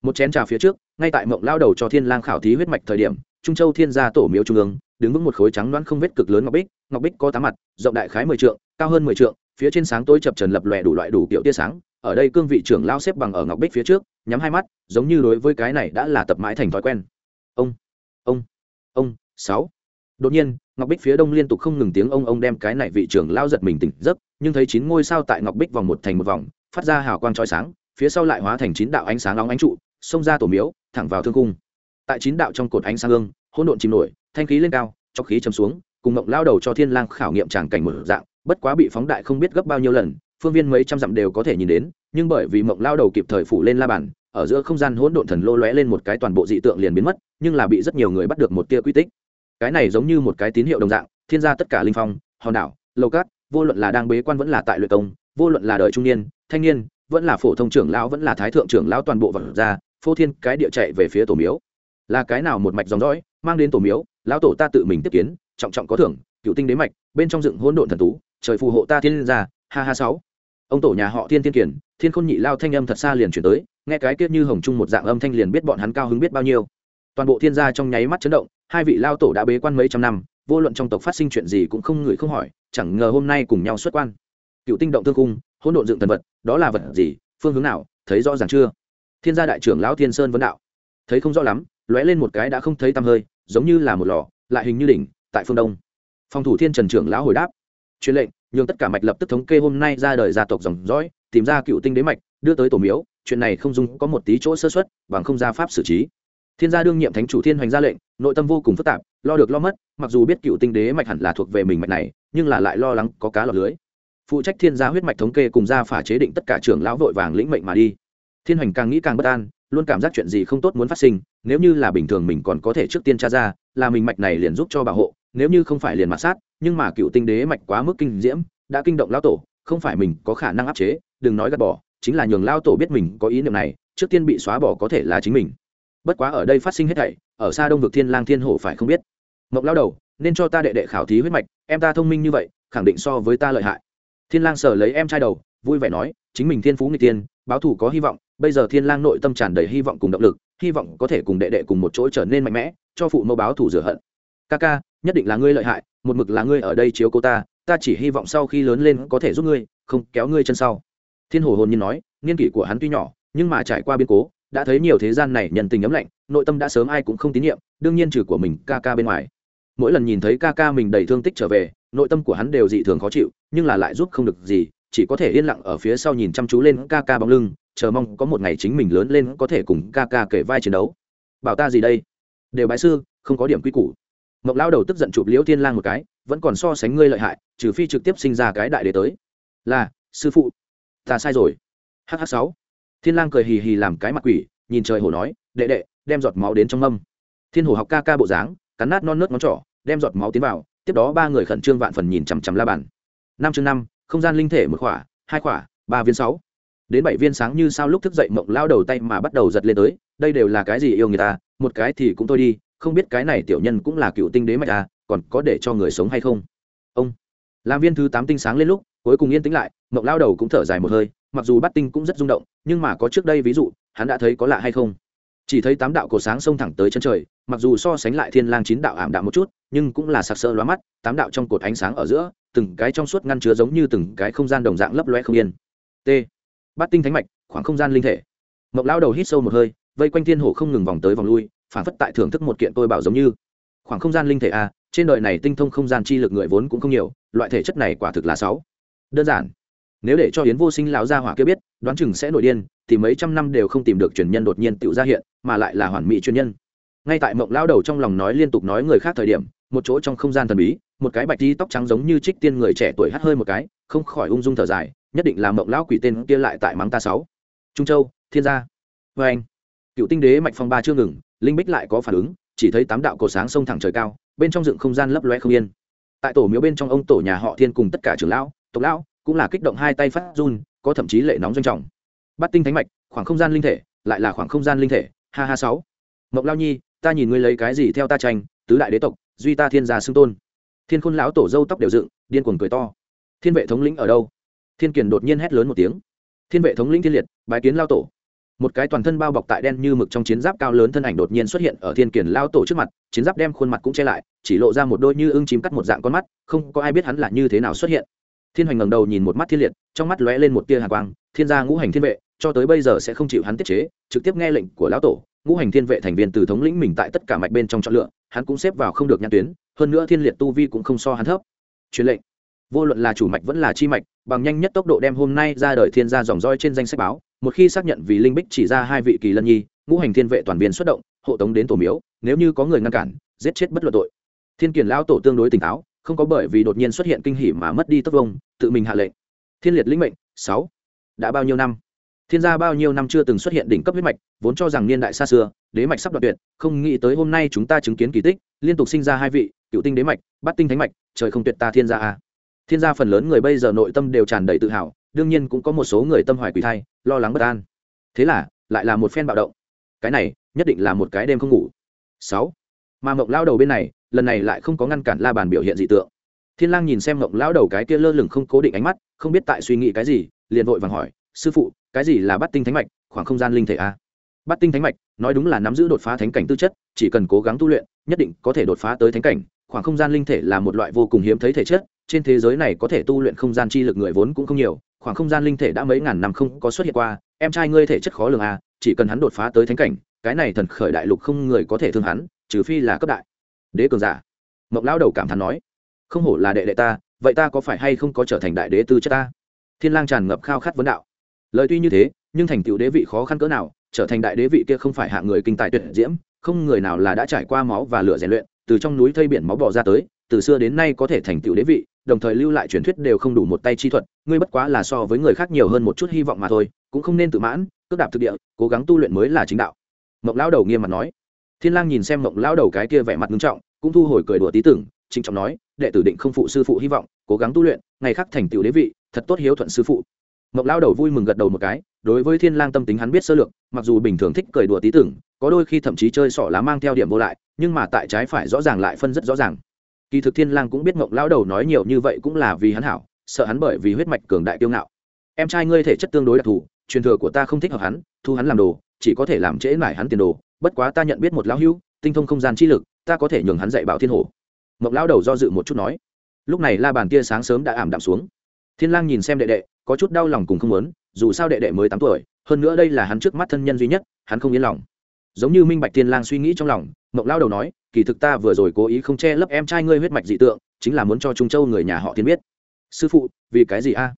Một chén trà phía trước, ngay tại mộng lão đầu cho thiên lang khảo thí huyết mạch thời điểm, trung châu thiên gia tổ miếu trung ương, đứng vững một khối trắng đoán không vết cực lớn ngọc bích ngọc bích có tám mặt, rộng đại khái mười trượng, cao hơn mười trượng, phía trên sáng tối chập trần lập lòe đủ loại đủ kiểu tia sáng, ở đây cương vị trưởng lao xếp bằng ở ngọc bích phía trước, nhắm hai mắt, giống như đối với cái này đã là tập mãi thành thói quen. Ông ông ông, sáu. Đột nhiên, ngọc bích phía đông liên tục không ngừng tiếng ông ông đem cái này vị trưởng lao giật mình tỉnh giấc, nhưng thấy chín ngôi sao tại ngọc bích vòng một thành một vòng, phát ra hào quang trói sáng, phía sau lại hóa thành chín đạo ánh sáng nóng ánh trụ, xông ra tổ miếu, thẳng vào thương cung. Tại chín đạo trong cột ánh sáng ương, hỗn độn chìm nổi, thanh khí lên cao cho khí chấm xuống, cùng ngộng lao đầu cho thiên lang khảo nghiệm tràng cảnh một dạng, bất quá bị phóng đại không biết gấp bao nhiêu lần, phương viên mấy trăm dặm đều có thể nhìn đến, nhưng bởi vì mộng lao đầu kịp thời phủ lên la bàn ở giữa không gian hỗn độn thần lô lóe lên một cái toàn bộ dị tượng liền biến mất, nhưng là bị rất nhiều người bắt được một tia quy tích. Cái này giống như một cái tín hiệu đồng dạng, thiên gia tất cả linh phong, hòn đảo, lầu cát, vô luận là đang bế quan vẫn là tại luyện công, vô luận là đời trung niên, thanh niên, vẫn là phổ thông trưởng lão, vẫn là thái thượng trưởng lão toàn bộ vật ra, phô thiên cái địa chạy về phía tổ miếu. Là cái nào một mạch dòng dõi, mang đến tổ miếu, lão tổ ta tự mình tiếp kiến, trọng trọng có thưởng, cựu tinh đế mạch, bên trong dựng hỗn độn thần tú, trời phù hộ ta thiên gia, ha ha sáu ông tổ nhà họ thiên thiên kiển, thiên khôn nhị lao thanh âm thật xa liền chuyển tới, nghe cái kiết như hồng trung một dạng âm thanh liền biết bọn hắn cao hứng biết bao nhiêu. Toàn bộ thiên gia trong nháy mắt chấn động, hai vị lao tổ đã bế quan mấy trăm năm, vô luận trong tộc phát sinh chuyện gì cũng không người không hỏi, chẳng ngờ hôm nay cùng nhau xuất quan. Cựu tinh động thương cung, hỗn độn dựng thần vật, đó là vật gì, phương hướng nào, thấy rõ ràng chưa? Thiên gia đại trưởng lão thiên sơn vấn đạo. Thấy không rõ lắm, lóe lên một cái đã không thấy tăm hơi, giống như là một lò, lại hình như đỉnh, tại phương đông. Phòng thủ thiên trần trưởng lão hồi đáp. Truyền lệnh nhường tất cả mạch lập tức thống kê hôm nay ra đời gia tộc dòng dõi, tìm ra cựu tinh đế mạch, đưa tới tổ miếu, chuyện này không dung có một tí chỗ sơ xuất bằng không ra pháp xử trí. Thiên gia đương nhiệm thánh chủ thiên hoành ra lệnh, nội tâm vô cùng phức tạp, lo được lo mất, mặc dù biết cựu tinh đế mạch hẳn là thuộc về mình mạch này, nhưng là lại lo lắng có cá lọt lưới. Phụ trách thiên gia huyết mạch thống kê cùng gia phả chế định tất cả trưởng lão vội vàng lĩnh mệnh mà đi. Thiên hoành càng nghĩ càng bất an, luôn cảm giác chuyện gì không tốt muốn phát sinh, nếu như là bình thường mình còn có thể trước tiên tra ra, là mình mạch này liền giúp cho bảo hộ, nếu như không phải liền mặt sát nhưng mà cựu tinh đế mạch quá mức kinh diễm, đã kinh động lao tổ, không phải mình có khả năng áp chế, đừng nói gạt bỏ, chính là nhường lao tổ biết mình có ý niệm này, trước tiên bị xóa bỏ có thể là chính mình. Bất quá ở đây phát sinh hết thảy, ở xa đông vực thiên lang thiên hổ phải không biết. Mộng lao đầu, nên cho ta đệ đệ khảo thí huyết mạch, em ta thông minh như vậy, khẳng định so với ta lợi hại. Thiên lang sở lấy em trai đầu, vui vẻ nói, chính mình thiên phú người tiên báo thủ có hy vọng, bây giờ thiên lang nội tâm tràn đầy hy vọng cùng động lực, hy vọng có thể cùng đệ đệ cùng một chỗ trở nên mạnh mẽ, cho phụ mẫu báo thủ rửa hận. Ca ca nhất định là ngươi lợi hại một mực là ngươi ở đây chiếu cô ta ta chỉ hy vọng sau khi lớn lên có thể giúp ngươi, không kéo ngươi chân sau. Thiên hồ hồn nhiên nói, niên kỷ của hắn tuy nhỏ, nhưng mà trải qua biến cố, đã thấy nhiều thế gian này nhân tình ấm lạnh, nội tâm đã sớm ai cũng không tín nhiệm, đương nhiên trừ của mình, ca ca bên ngoài. Mỗi lần nhìn thấy ca ca mình đầy thương tích trở về, nội tâm của hắn đều dị thường khó chịu, nhưng là lại giúp không được gì, chỉ có thể yên lặng ở phía sau nhìn chăm chú lên ca ca bóng lưng, chờ mong có một ngày chính mình lớn lên có thể cùng ca ca kể vai chiến đấu. Bảo ta gì đây? Đều bái sư, không có điểm quy củ mộc lao đầu tức giận chụp liễu thiên lang một cái, vẫn còn so sánh ngươi lợi hại, trừ phi trực tiếp sinh ra cái đại đế tới. Là, sư phụ. Ta sai rồi. Hh sáu. Thiên lang cười hì hì làm cái mặt quỷ, nhìn trời hồ nói, đệ đệ, đem giọt máu đến trong mâm. Thiên hồ học ca ca bộ dáng, cắn nát non nớt ngón trỏ, đem giọt máu tiến vào, tiếp đó ba người khẩn trương vạn phần nhìn chằm chằm la bàn. Năm chương năm, không gian linh thể một khỏa, hai khỏa, ba viên sáu. Đến bảy viên sáng như sao lúc thức dậy mộng lao đầu tay mà bắt đầu giật lên tới, đây đều là cái gì yêu người ta? Một cái thì cũng thôi đi không biết cái này tiểu nhân cũng là cựu tinh đế mạch à còn có để cho người sống hay không? Ông, làm viên thứ tám tinh sáng lên lúc, cuối cùng yên tĩnh lại mộng lao đầu cũng thở dài một hơi, mặc dù bắt tinh cũng rất rung động, nhưng mà có trước đây ví dụ, hắn đã thấy có lạ hay không? Chỉ thấy tám đạo cổ sáng xông thẳng tới chân trời, mặc dù so sánh lại thiên lang chín đạo ảm đạm một chút, nhưng cũng là sặc sỡ lóa mắt, tám đạo trong cột ánh sáng ở giữa, từng cái trong suốt ngăn chứa giống như từng cái không gian đồng dạng lấp loe không yên. T. Bát tinh thánh mạch, khoảng không gian linh thể. Mộng lao đầu hít sâu một hơi, vây quanh thiên hồ không ngừng vòng tới vòng lui phản phất tại thưởng thức một kiện tôi bảo giống như. Khoảng không gian linh thể a, trên đời này tinh thông không gian chi lực người vốn cũng không nhiều, loại thể chất này quả thực là sáu. Đơn giản. Nếu để cho yến vô sinh lão gia hỏa kia biết, đoán chừng sẽ nổi điên, thì mấy trăm năm đều không tìm được truyền nhân đột nhiên tự ra hiện, mà lại là hoàn mỹ truyền nhân. Ngay tại mộng lão đầu trong lòng nói liên tục nói người khác thời điểm, một chỗ trong không gian thần bí, một cái bạch đi tóc trắng giống như trích tiên người trẻ tuổi hắt hơi một cái, không khỏi ung dung thở dài, nhất định là mộng lão quỷ tên kia lại tại mắng ta sáu. Trung châu, thiên gia. Vê anh. Cựu tinh đế mạch phong ba chưa ngừng linh bích lại có phản ứng, chỉ thấy tám đạo cổ sáng sông thẳng trời cao, bên trong dựng không gian lấp loe không yên. Tại tổ miếu bên trong ông tổ nhà họ thiên cùng tất cả trưởng lão, tộc lão cũng là kích động hai tay phát run, có thậm chí lệ nóng doanh trọng. Bắt tinh thánh mạch, khoảng không gian linh thể, lại là khoảng không gian linh thể, ha ha sáu. Mộng lao nhi, ta nhìn ngươi lấy cái gì theo ta tranh, tứ đại đế tộc, duy ta thiên gia xưng tôn. Thiên khôn lão tổ dâu tóc đều dựng, điên cuồng cười to. Thiên vệ thống lĩnh ở đâu? Thiên kiền đột nhiên hét lớn một tiếng. Thiên vệ thống lĩnh thiên liệt, bái kiến lao tổ một cái toàn thân bao bọc tại đen như mực trong chiến giáp cao lớn thân ảnh đột nhiên xuất hiện ở thiên kiền lao tổ trước mặt, chiến giáp đem khuôn mặt cũng che lại, chỉ lộ ra một đôi như ưng chím cắt một dạng con mắt, không có ai biết hắn là như thế nào xuất hiện. Thiên hoành ngẩng đầu nhìn một mắt thiên liệt, trong mắt lóe lên một tia hạ quang, thiên gia ngũ hành thiên vệ, cho tới bây giờ sẽ không chịu hắn tiết chế, trực tiếp nghe lệnh của lão tổ, ngũ hành thiên vệ thành viên từ thống lĩnh mình tại tất cả mạch bên trong chọn lựa, hắn cũng xếp vào không được nhãn tuyến, hơn nữa thiên liệt tu vi cũng không so hắn thấp. Truyền lệnh. Vô luận là chủ mạch vẫn là chi mạch, bằng nhanh nhất tốc độ đem hôm nay ra đời thiên gia dòng roi trên danh sách báo một khi xác nhận vì linh bích chỉ ra hai vị kỳ lân nhi, ngũ hành thiên vệ toàn viên xuất động, hộ tống đến tổ miếu, nếu như có người ngăn cản, giết chết bất luận tội. Thiên kiền lão tổ tương đối tỉnh táo, không có bởi vì đột nhiên xuất hiện kinh hỉ mà mất đi tất vông tự mình hạ lệnh. Thiên liệt lĩnh mệnh, sáu. Đã bao nhiêu năm? Thiên gia bao nhiêu năm chưa từng xuất hiện đỉnh cấp huyết mạch, vốn cho rằng niên đại xa xưa, đế mạch sắp đoạt tuyệt, không nghĩ tới hôm nay chúng ta chứng kiến kỳ tích, liên tục sinh ra hai vị, cựu tinh đế mạch bắt tinh thánh mạch, trời không tuyệt ta thiên gia a. Thiên gia phần lớn người bây giờ nội tâm đều tràn đầy tự hào đương nhiên cũng có một số người tâm hoài quỷ thai, lo lắng bất an. Thế là, lại là một phen bạo động. Cái này, nhất định là một cái đêm không ngủ. Sáu. Mà mộng lao đầu bên này, lần này lại không có ngăn cản la bàn biểu hiện dị tượng. Thiên lang nhìn xem mộng lao đầu cái kia lơ lửng không cố định ánh mắt, không biết tại suy nghĩ cái gì, liền vội vàng hỏi, sư phụ, cái gì là bắt tinh thánh mạch? Khoảng không gian linh thể a? Bắt tinh thánh mạch, nói đúng là nắm giữ đột phá thánh cảnh tư chất, chỉ cần cố gắng tu luyện, nhất định có thể đột phá tới thánh cảnh. Khoảng không gian linh thể là một loại vô cùng hiếm thấy thể chất, trên thế giới này có thể tu luyện không gian chi lực người vốn cũng không nhiều khoảng không gian linh thể đã mấy ngàn năm không có xuất hiện qua, em trai ngươi thể chất khó lường à? chỉ cần hắn đột phá tới thánh cảnh, cái này thần khởi đại lục không người có thể thương hắn, trừ phi là cấp đại. Đế cường giả. Mộng lão đầu cảm thán nói, không hổ là đệ đệ ta, vậy ta có phải hay không có trở thành đại đế tư chất ta? Thiên lang tràn ngập khao khát vấn đạo. Lời tuy như thế, nhưng thành tựu đế vị khó khăn cỡ nào, trở thành đại đế vị kia không phải hạng người kinh tài tuyệt diễm, không người nào là đã trải qua máu và lửa rèn luyện, từ trong núi thây biển máu bò ra tới, từ xưa đến nay có thể thành tựu đế vị đồng thời lưu lại truyền thuyết đều không đủ một tay chi thuật, ngươi bất quá là so với người khác nhiều hơn một chút hy vọng mà thôi, cũng không nên tự mãn, cước đạp thực địa, cố gắng tu luyện mới là chính đạo. Mộng lão đầu nghiêm mặt nói. Thiên lang nhìn xem mộng lão đầu cái kia vẻ mặt nghiêm trọng, cũng thu hồi cười đùa tí tưởng, trịnh trọng nói, đệ tử định không phụ sư phụ hy vọng, cố gắng tu luyện, ngày khác thành tựu đế vị, thật tốt hiếu thuận sư phụ. Mộng lão đầu vui mừng gật đầu một cái, đối với thiên lang tâm tính hắn biết sơ lược, mặc dù bình thường thích cười đùa tí tưởng, có đôi khi thậm chí chơi sỏ lá mang theo điểm vô lại, nhưng mà tại trái phải rõ ràng lại phân rất rõ ràng kỳ thực thiên lang cũng biết ngọc lão đầu nói nhiều như vậy cũng là vì hắn hảo, sợ hắn bởi vì huyết mạch cường đại kiêu ngạo. Em trai ngươi thể chất tương đối đặc thù, truyền thừa của ta không thích hợp hắn, thu hắn làm đồ, chỉ có thể làm trễ mải hắn tiền đồ, bất quá ta nhận biết một lão hưu tinh thông không gian chi lực, ta có thể nhường hắn dạy bảo thiên hồ. mộng lão đầu do dự một chút nói. Lúc này la bàn tia sáng sớm đã ảm đạm xuống. Thiên lang nhìn xem đệ đệ, có chút đau lòng cùng không muốn, dù sao đệ đệ mới tám tuổi, hơn nữa đây là hắn trước mắt thân nhân duy nhất, hắn không yên lòng giống như minh bạch thiên lang suy nghĩ trong lòng, mộng lao đầu nói, kỳ thực ta vừa rồi cố ý không che lấp em trai ngươi huyết mạch dị tượng, chính là muốn cho trung châu người nhà họ thiên biết. Sư phụ, vì cái gì a?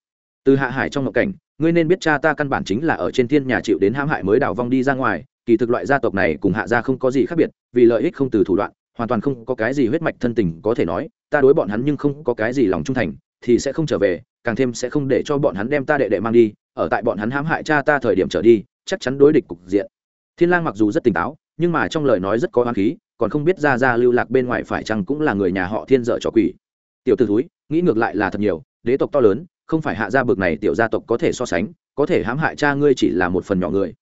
Từ hạ hải trong ngộ cảnh, ngươi nên biết cha ta căn bản chính là ở trên thiên nhà chịu đến hãm hại mới đào vong đi ra ngoài, kỳ thực loại gia tộc này cùng hạ gia không có gì khác biệt, vì lợi ích không từ thủ đoạn, hoàn toàn không có cái gì huyết mạch thân tình có thể nói, ta đối bọn hắn nhưng không có cái gì lòng trung thành, thì sẽ không trở về, càng thêm sẽ không để cho bọn hắn đem ta đệ đệ mang đi, ở tại bọn hắn hãm hại cha ta thời điểm trở đi, chắc chắn đối địch cục diện thiên lang mặc dù rất tỉnh táo, nhưng mà trong lời nói rất có oán khí, còn không biết ra ra lưu lạc bên ngoài phải chăng cũng là người nhà họ thiên dở trò quỷ. Tiểu tử thúi, nghĩ ngược lại là thật nhiều, đế tộc to lớn, không phải hạ gia bực này tiểu gia tộc có thể so sánh, có thể hãm hại cha ngươi chỉ là một phần nhỏ người.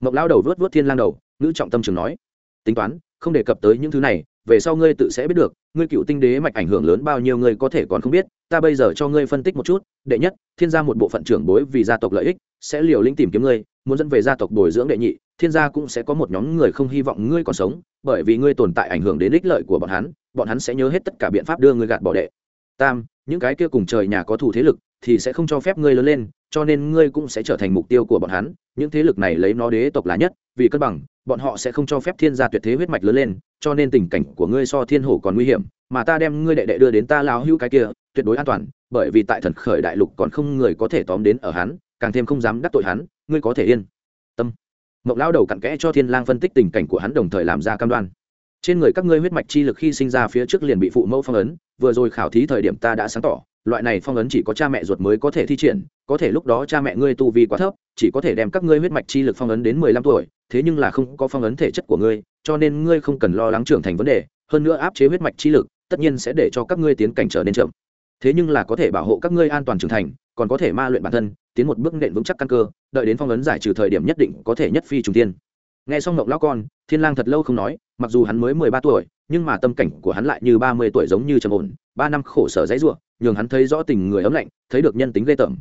Mộc lao đầu vớt vớt thiên lang đầu nữ trọng tâm trường nói, tính toán, không đề cập tới những thứ này, về sau ngươi tự sẽ biết được, ngươi cựu tinh đế mạch ảnh hưởng lớn bao nhiêu ngươi có thể còn không biết, ta bây giờ cho ngươi phân tích một chút, đệ nhất, thiên gia một bộ phận trưởng bối vì gia tộc lợi ích, sẽ liều lĩnh tìm kiếm ngươi, muốn dẫn về gia tộc bồi dưỡng đệ nhị thiên gia cũng sẽ có một nhóm người không hy vọng ngươi còn sống, bởi vì ngươi tồn tại ảnh hưởng đến ích lợi của bọn hắn bọn hắn sẽ nhớ hết tất cả biện pháp đưa ngươi gạt bỏ đệ. Tam, những cái kia cùng trời nhà có thủ thế lực thì sẽ không cho phép ngươi lớn lên, cho nên ngươi cũng sẽ trở thành mục tiêu của bọn hắn. Những thế lực này lấy nó đế tộc là nhất, vì cân bằng, bọn họ sẽ không cho phép thiên gia tuyệt thế huyết mạch lớn lên, cho nên tình cảnh của ngươi so thiên hổ còn nguy hiểm, mà ta đem ngươi đệ đệ đưa đến ta lao hữu cái kia, tuyệt đối an toàn, bởi vì tại thần khởi đại lục còn không người có thể tóm đến ở hắn, càng thêm không dám đắc tội hắn, ngươi có thể yên mộng lao đầu cặn kẽ cho thiên lang phân tích tình cảnh của hắn đồng thời làm ra cam đoan. Trên người các ngươi huyết mạch chi lực khi sinh ra phía trước liền bị phụ mẫu phong ấn, vừa rồi khảo thí thời điểm ta đã sáng tỏ, loại này phong ấn chỉ có cha mẹ ruột mới có thể thi triển, có thể lúc đó cha mẹ ngươi tu vi quá thấp, chỉ có thể đem các ngươi huyết mạch chi lực phong ấn đến mười lăm tuổi, thế nhưng là không có phong ấn thể chất của ngươi, cho nên ngươi không cần lo lắng trưởng thành vấn đề, hơn nữa áp chế huyết mạch chi lực, tất nhiên sẽ để cho các ngươi tiến cảnh trở nên chậm thế nhưng là có thể bảo hộ các ngươi an toàn trưởng thành, còn có thể ma luyện bản thân, tiến một bước nện vững chắc căn cơ, đợi đến phong ấn giải trừ thời điểm nhất định có thể nhất phi trùng tiên nghe xong ngộng lão con, thiên lang thật lâu không nói, mặc dù hắn mới mười ba tuổi, nhưng mà tâm cảnh của hắn lại như ba mươi tuổi giống như trầm ổn, ba năm khổ sở dãy rủa, nhường hắn thấy rõ tình người ấm lạnh, thấy được nhân tính ghê tởm.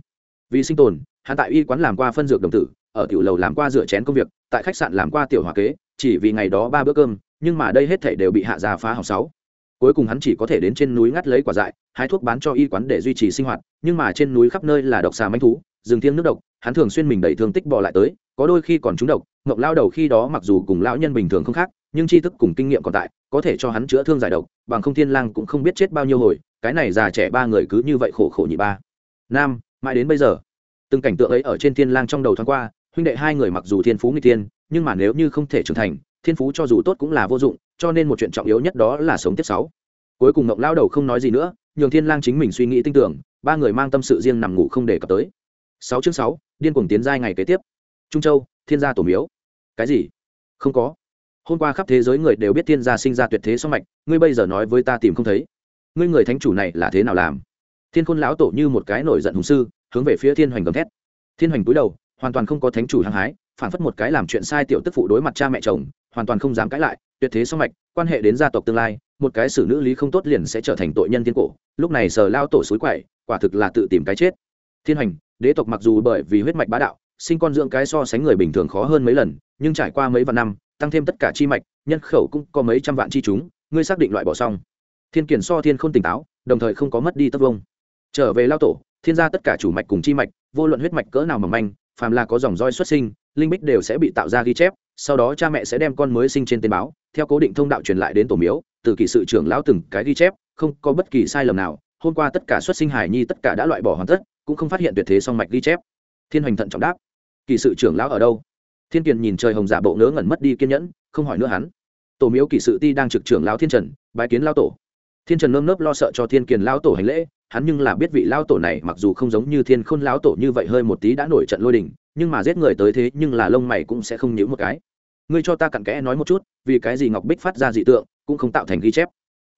Vì sinh tồn, hắn tại y quán làm qua phân dược đồng tử, ở tiểu lầu làm qua rửa chén công việc, tại khách sạn làm qua tiểu hòa kế, chỉ vì ngày đó ba bữa cơm, nhưng mà đây hết thảy đều bị hạ gia phá hỏng sáu cuối cùng hắn chỉ có thể đến trên núi ngắt lấy quả dại, hái thuốc bán cho y quán để duy trì sinh hoạt, nhưng mà trên núi khắp nơi là độc xà manh thú, rừng thiêng nước độc, hắn thường xuyên mình đẩy thương tích bỏ lại tới, có đôi khi còn trúng độc mộng lao đầu khi đó mặc dù cùng lão nhân bình thường không khác, nhưng tri thức cùng kinh nghiệm còn tại, có thể cho hắn chữa thương giải độc, bằng không thiên lang cũng không biết chết bao nhiêu hồi, cái này già trẻ ba người cứ như vậy khổ khổ nhị ba. Nam, mãi đến bây giờ, từng cảnh tượng ấy ở trên thiên lang trong đầu thoáng qua, huynh đệ hai người mặc dù thiên phú nguy thiên, nhưng mà nếu như không thể trưởng thành, thiên phú cho dù tốt cũng là vô dụng cho nên một chuyện trọng yếu nhất đó là sống tiếp sáu. Cuối cùng ngộng lao đầu không nói gì nữa, nhường thiên lang chính mình suy nghĩ tinh tưởng, ba người mang tâm sự riêng nằm ngủ không để cập tới. Sáu chương sáu, điên cuồng tiến giai ngày kế tiếp. Trung châu, thiên gia tổ miếu. Cái gì? Không có. Hôm qua khắp thế giới người đều biết thiên gia sinh ra tuyệt thế song mạch, ngươi bây giờ nói với ta tìm không thấy. Ngươi người thánh chủ này là thế nào làm? Thiên khôn lão tổ như một cái nổi giận hùng sư, hướng về phía thiên hoành gầm thét. Thiên hoành cúi đầu, hoàn toàn không có thánh chủ hăng hái, phản phất một cái làm chuyện sai tiểu tức phụ đối mặt cha mẹ chồng, hoàn toàn không dám cãi lại tuyệt thế song mạch, quan hệ đến gia tộc tương lai, một cái xử nữ lý không tốt liền sẽ trở thành tội nhân thiên cổ. Lúc này sờ lao tổ suối quậy, quả thực là tự tìm cái chết. Thiên hành đế tộc mặc dù bởi vì huyết mạch bá đạo, sinh con dưỡng cái so sánh người bình thường khó hơn mấy lần, nhưng trải qua mấy vạn năm, tăng thêm tất cả chi mạch, nhân khẩu cũng có mấy trăm vạn chi chúng, ngươi xác định loại bỏ xong. Thiên kiển so thiên không tỉnh táo, đồng thời không có mất đi tất vông. Trở về lao tổ, thiên gia tất cả chủ mạch cùng chi mạch, vô luận huyết mạch cỡ nào mỏng manh, phàm là có dòng roi xuất sinh, linh bích đều sẽ bị tạo ra ghi chép sau đó cha mẹ sẽ đem con mới sinh trên tên báo, theo cố định thông đạo truyền lại đến tổ miếu, từ kỳ sự trưởng lão từng cái ghi chép, không có bất kỳ sai lầm nào, hôm qua tất cả xuất sinh hải nhi tất cả đã loại bỏ hoàn tất, cũng không phát hiện tuyệt thế song mạch ghi chép. Thiên hoành thận trọng đáp kỳ sự trưởng lão ở đâu? Thiên kiền nhìn trời hồng giả bộ ngớ ngẩn mất đi kiên nhẫn, không hỏi nữa hắn. Tổ miếu kỳ sự ti đang trực trưởng lão thiên trần, bái kiến lao tổ. Thiên trần nơm nớp lo sợ cho thiên kiền lao tổ hành lễ, hắn nhưng là biết vị lao tổ này mặc dù không giống như thiên khôn lão tổ như vậy hơi một tí đã nổi trận lôi đình, nhưng mà giết người tới thế nhưng là lông mày cũng sẽ không nhíu một cái ngươi cho ta cặn kẽ nói một chút, vì cái gì ngọc bích phát ra dị tượng, cũng không tạo thành ghi chép.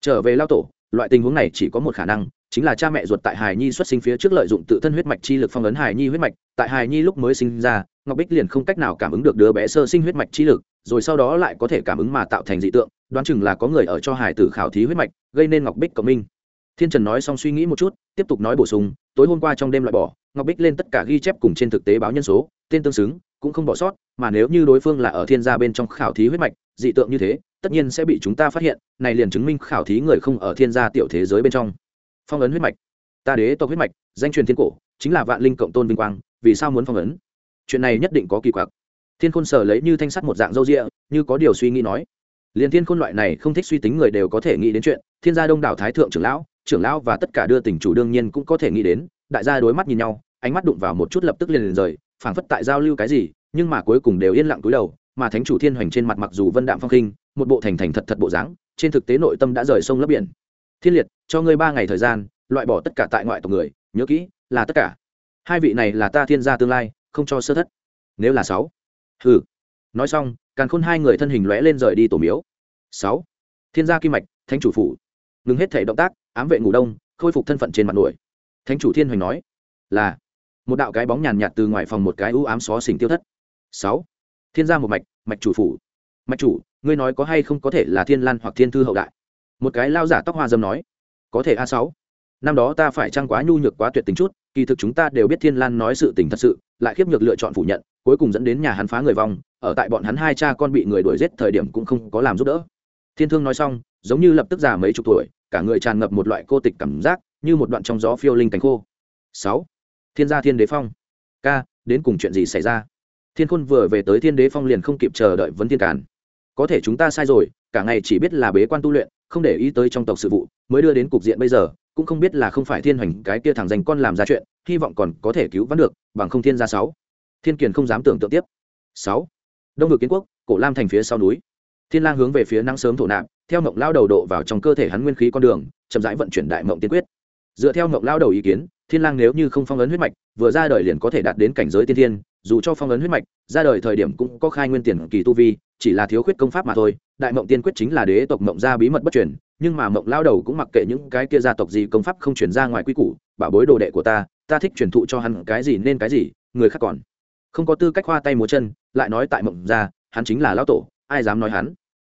Trở về lao tổ, loại tình huống này chỉ có một khả năng, chính là cha mẹ ruột tại hài nhi xuất sinh phía trước lợi dụng tự thân huyết mạch chi lực phong ấn hài nhi huyết mạch. Tại hài nhi lúc mới sinh ra, ngọc bích liền không cách nào cảm ứng được đứa bé sơ sinh huyết mạch chi lực, rồi sau đó lại có thể cảm ứng mà tạo thành dị tượng, đoán chừng là có người ở cho hài tử khảo thí huyết mạch, gây nên ngọc bích cộng minh. Thiên trần nói xong suy nghĩ một chút, tiếp tục nói bổ sung, tối hôm qua trong đêm loại bỏ ngọc bích lên tất cả ghi chép cùng trên thực tế báo nhân số, tên tương xứng, cũng không bỏ sót, mà nếu như đối phương là ở thiên gia bên trong khảo thí huyết mạch, dị tượng như thế, tất nhiên sẽ bị chúng ta phát hiện, này liền chứng minh khảo thí người không ở thiên gia tiểu thế giới bên trong. Phong ấn huyết mạch. Ta đế tộc huyết mạch, danh truyền thiên cổ, chính là vạn linh cộng tôn vinh quang, vì sao muốn phong ấn? Chuyện này nhất định có kỳ quặc. Thiên khôn sở lấy như thanh sắt một dạng râu rịa như có điều suy nghĩ nói. Liền thiên khôn loại này không thích suy tính người đều có thể nghĩ đến chuyện, thiên gia đông đảo thái thượng trưởng lão trưởng lão và tất cả đưa tỉnh chủ đương nhiên cũng có thể nghĩ đến đại gia đối mắt nhìn nhau, ánh mắt đụng vào một chút lập tức liền liền rời, phảng phất tại giao lưu cái gì, nhưng mà cuối cùng đều yên lặng túi đầu, mà thánh chủ thiên hoành trên mặt mặc dù vân đạm phong khinh, một bộ thành thành thật thật bộ dáng, trên thực tế nội tâm đã rời sông lấp biển. Thiên liệt, cho ngươi ba ngày thời gian, loại bỏ tất cả tại ngoại tộc người, nhớ kỹ, là tất cả. Hai vị này là ta thiên gia tương lai, không cho sơ thất. Nếu là sáu, hừ. Nói xong, càn khôn hai người thân hình lóe lên rời đi tổ miếu. Sáu, thiên gia kim mạch, thánh chủ phủ. Ngừng hết thể động tác, ám vệ ngủ đông, khôi phục thân phận trên mặt nổi thánh chủ thiên hoành nói, là, một đạo cái bóng nhàn nhạt từ ngoài phòng một cái ưu ám xó xỉnh tiêu thất. Sáu, thiên gia một mạch mạch chủ phủ. Mạch chủ, ngươi nói có hay không có thể là thiên lan hoặc thiên thư hậu đại? Một cái lao giả tóc hoa dâm nói, có thể a sáu. Năm đó ta phải trăng quá nhu nhược quá tuyệt tình chút, kỳ thực chúng ta đều biết thiên lan nói sự tình thật sự, lại khiếp nhược lựa chọn phủ nhận, cuối cùng dẫn đến nhà hắn phá người vong, ở tại bọn hắn hai cha con bị người đuổi giết thời điểm cũng không có làm giúp đỡ. Thiên thương nói xong, giống như lập tức già mấy chục tuổi, cả người tràn ngập một loại cô tịch cảm giác như một đoạn trong gió phiêu linh cánh khô. Sáu. Thiên gia thiên đế phong. Ca, đến cùng chuyện gì xảy ra? Thiên khôn vừa về tới thiên đế phong liền không kịp chờ đợi vấn thiên cản có thể chúng ta sai rồi, cả ngày chỉ biết là bế quan tu luyện, không để ý tới trong tộc sự vụ, mới đưa đến cục diện bây giờ, cũng không biết là không phải thiên hoành cái kia thẳng dành con làm ra chuyện, hy vọng còn có thể cứu vãn được, bằng không thiên gia sáu. Thiên kiền không dám tưởng tượng tiếp. Sáu. Đông vực kiến quốc, cổ lam thành phía sau núi. Thiên lang hướng về phía nắng sớm thổ nạp, theo mộng lao đầu độ vào trong cơ thể hắn nguyên khí con đường, chậm rãi vận chuyển đại mộng tiên quyết dựa theo mộng lao đầu ý kiến, thiên lang nếu như không phong ấn huyết mạch, vừa ra đời liền có thể đạt đến cảnh giới tiên thiên, dù cho phong ấn huyết mạch, ra đời thời điểm cũng có khai nguyên tiền kỳ tu vi, chỉ là thiếu khuyết công pháp mà thôi. Đại mộng tiên quyết chính là đế tộc mộng gia bí mật bất truyền, nhưng mà mộng lao đầu cũng mặc kệ những cái kia gia tộc gì công pháp không truyền ra ngoài quy củ, bảo bối đồ đệ của ta ta thích truyền thụ cho hắn cái gì nên cái gì, người khác còn không có tư cách hoa tay múa chân, lại nói tại mộng gia, hắn chính là lão tổ, ai dám nói hắn?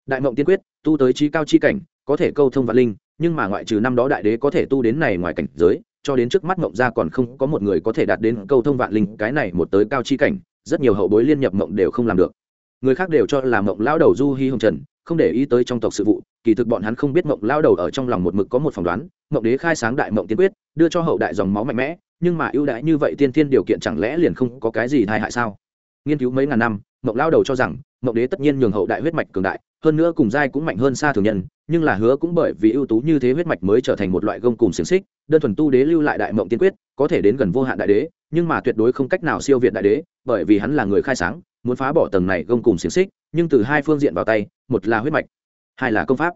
Đại mộng tiên quyết, tu tới trí cao chi cảnh, có thể câu thông vạn linh nhưng mà ngoại trừ năm đó đại đế có thể tu đến này ngoài cảnh giới, cho đến trước mắt mộng ra còn không có một người có thể đạt đến câu thông vạn linh, cái này một tới cao chi cảnh, rất nhiều hậu bối liên nhập mộng đều không làm được. Người khác đều cho là mộng lao đầu du hi hồng trần, không để ý tới trong tộc sự vụ, kỳ thực bọn hắn không biết mộng lao đầu ở trong lòng một mực có một phỏng đoán, mộng đế khai sáng đại mộng tiên quyết, đưa cho hậu đại dòng máu mạnh mẽ, nhưng mà ưu đãi như vậy tiên tiên điều kiện chẳng lẽ liền không có cái gì tai hại sao? Nghiên cứu mấy ngàn năm, mộng lao đầu cho rằng mộng đế tất nhiên nhường hậu đại huyết mạch cường đại, hơn nữa cùng giai cũng mạnh hơn xa thường nhân, nhưng là hứa cũng bởi vì ưu tú như thế huyết mạch mới trở thành một loại gông cùng xiềng xích, đơn thuần tu đế lưu lại đại mộng tiên quyết, có thể đến gần vô hạn đại đế, nhưng mà tuyệt đối không cách nào siêu việt đại đế, bởi vì hắn là người khai sáng, muốn phá bỏ tầng này gông cùng xiềng xích, nhưng từ hai phương diện vào tay, một là huyết mạch, hai là công pháp.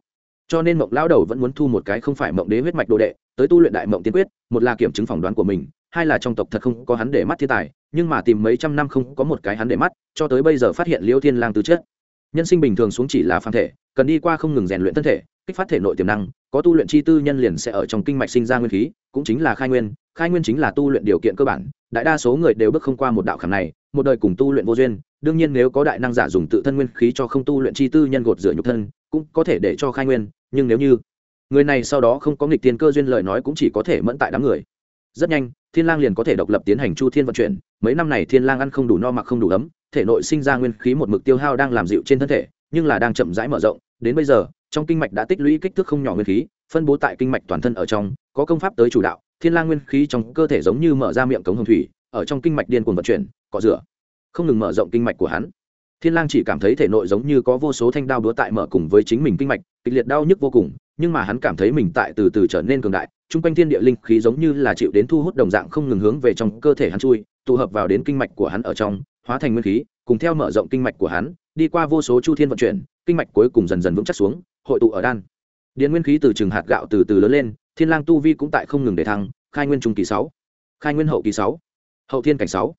Cho nên mộng lao đầu vẫn muốn thu một cái không phải mộng đế huyết mạch đồ đệ, tới tu luyện đại mộng tiên quyết, một là kiểm chứng phỏng đoán của mình hai là trong tộc thật không có hắn để mắt thiên tài, nhưng mà tìm mấy trăm năm không có một cái hắn để mắt, cho tới bây giờ phát hiện liêu thiên lang tư chất. Nhân sinh bình thường xuống chỉ là phàm thể, cần đi qua không ngừng rèn luyện thân thể, kích phát thể nội tiềm năng, có tu luyện chi tư nhân liền sẽ ở trong kinh mạch sinh ra nguyên khí, cũng chính là khai nguyên khai nguyên chính là tu luyện điều kiện cơ bản, đại đa số người đều bước không qua một đạo khảm này, một đời cùng tu luyện vô duyên, đương nhiên nếu có đại năng giả dùng tự thân nguyên khí cho không tu luyện chi tư nhân gột rửa nhục thân, cũng có thể để cho khai nguyên, nhưng nếu như người này sau đó không có nghịch tiền cơ duyên lời nói cũng chỉ có thể mẫn tại đám người. Rất nhanh thiên lang liền có thể độc lập tiến hành chu thiên vận chuyển. Mấy năm này thiên lang ăn không đủ no mặc không đủ ấm, thể nội sinh ra nguyên khí một mực tiêu hao đang làm dịu trên thân thể, nhưng là đang chậm rãi mở rộng. Đến bây giờ, trong kinh mạch đã tích lũy kích thước không nhỏ nguyên khí, phân bố tại kinh mạch toàn thân ở trong, có công pháp tới chủ đạo. Thiên lang nguyên khí trong cơ thể giống như mở ra miệng cống hồng thủy, ở trong kinh mạch điên cuồng vận chuyển, cọ rửa, không ngừng mở rộng kinh mạch của hắn. Thiên lang chỉ cảm thấy thể nội giống như có vô số thanh đao đúa tại mở cùng với chính mình kinh mạch, kịch liệt đau nhức vô cùng, nhưng mà hắn cảm thấy mình tại từ từ trở nên cường đại trung quanh thiên địa linh khí giống như là chịu đến thu hút đồng dạng không ngừng hướng về trong cơ thể hắn chui, tụ hợp vào đến kinh mạch của hắn ở trong, hóa thành nguyên khí, cùng theo mở rộng kinh mạch của hắn, đi qua vô số chu thiên vận chuyển, kinh mạch cuối cùng dần dần vững chắc xuống, hội tụ ở đan. Điện nguyên khí từ trường hạt gạo từ từ lớn lên, thiên lang tu vi cũng tại không ngừng để thăng, khai nguyên trung kỳ sáu, khai nguyên hậu kỳ sáu, hậu thiên cảnh sáu,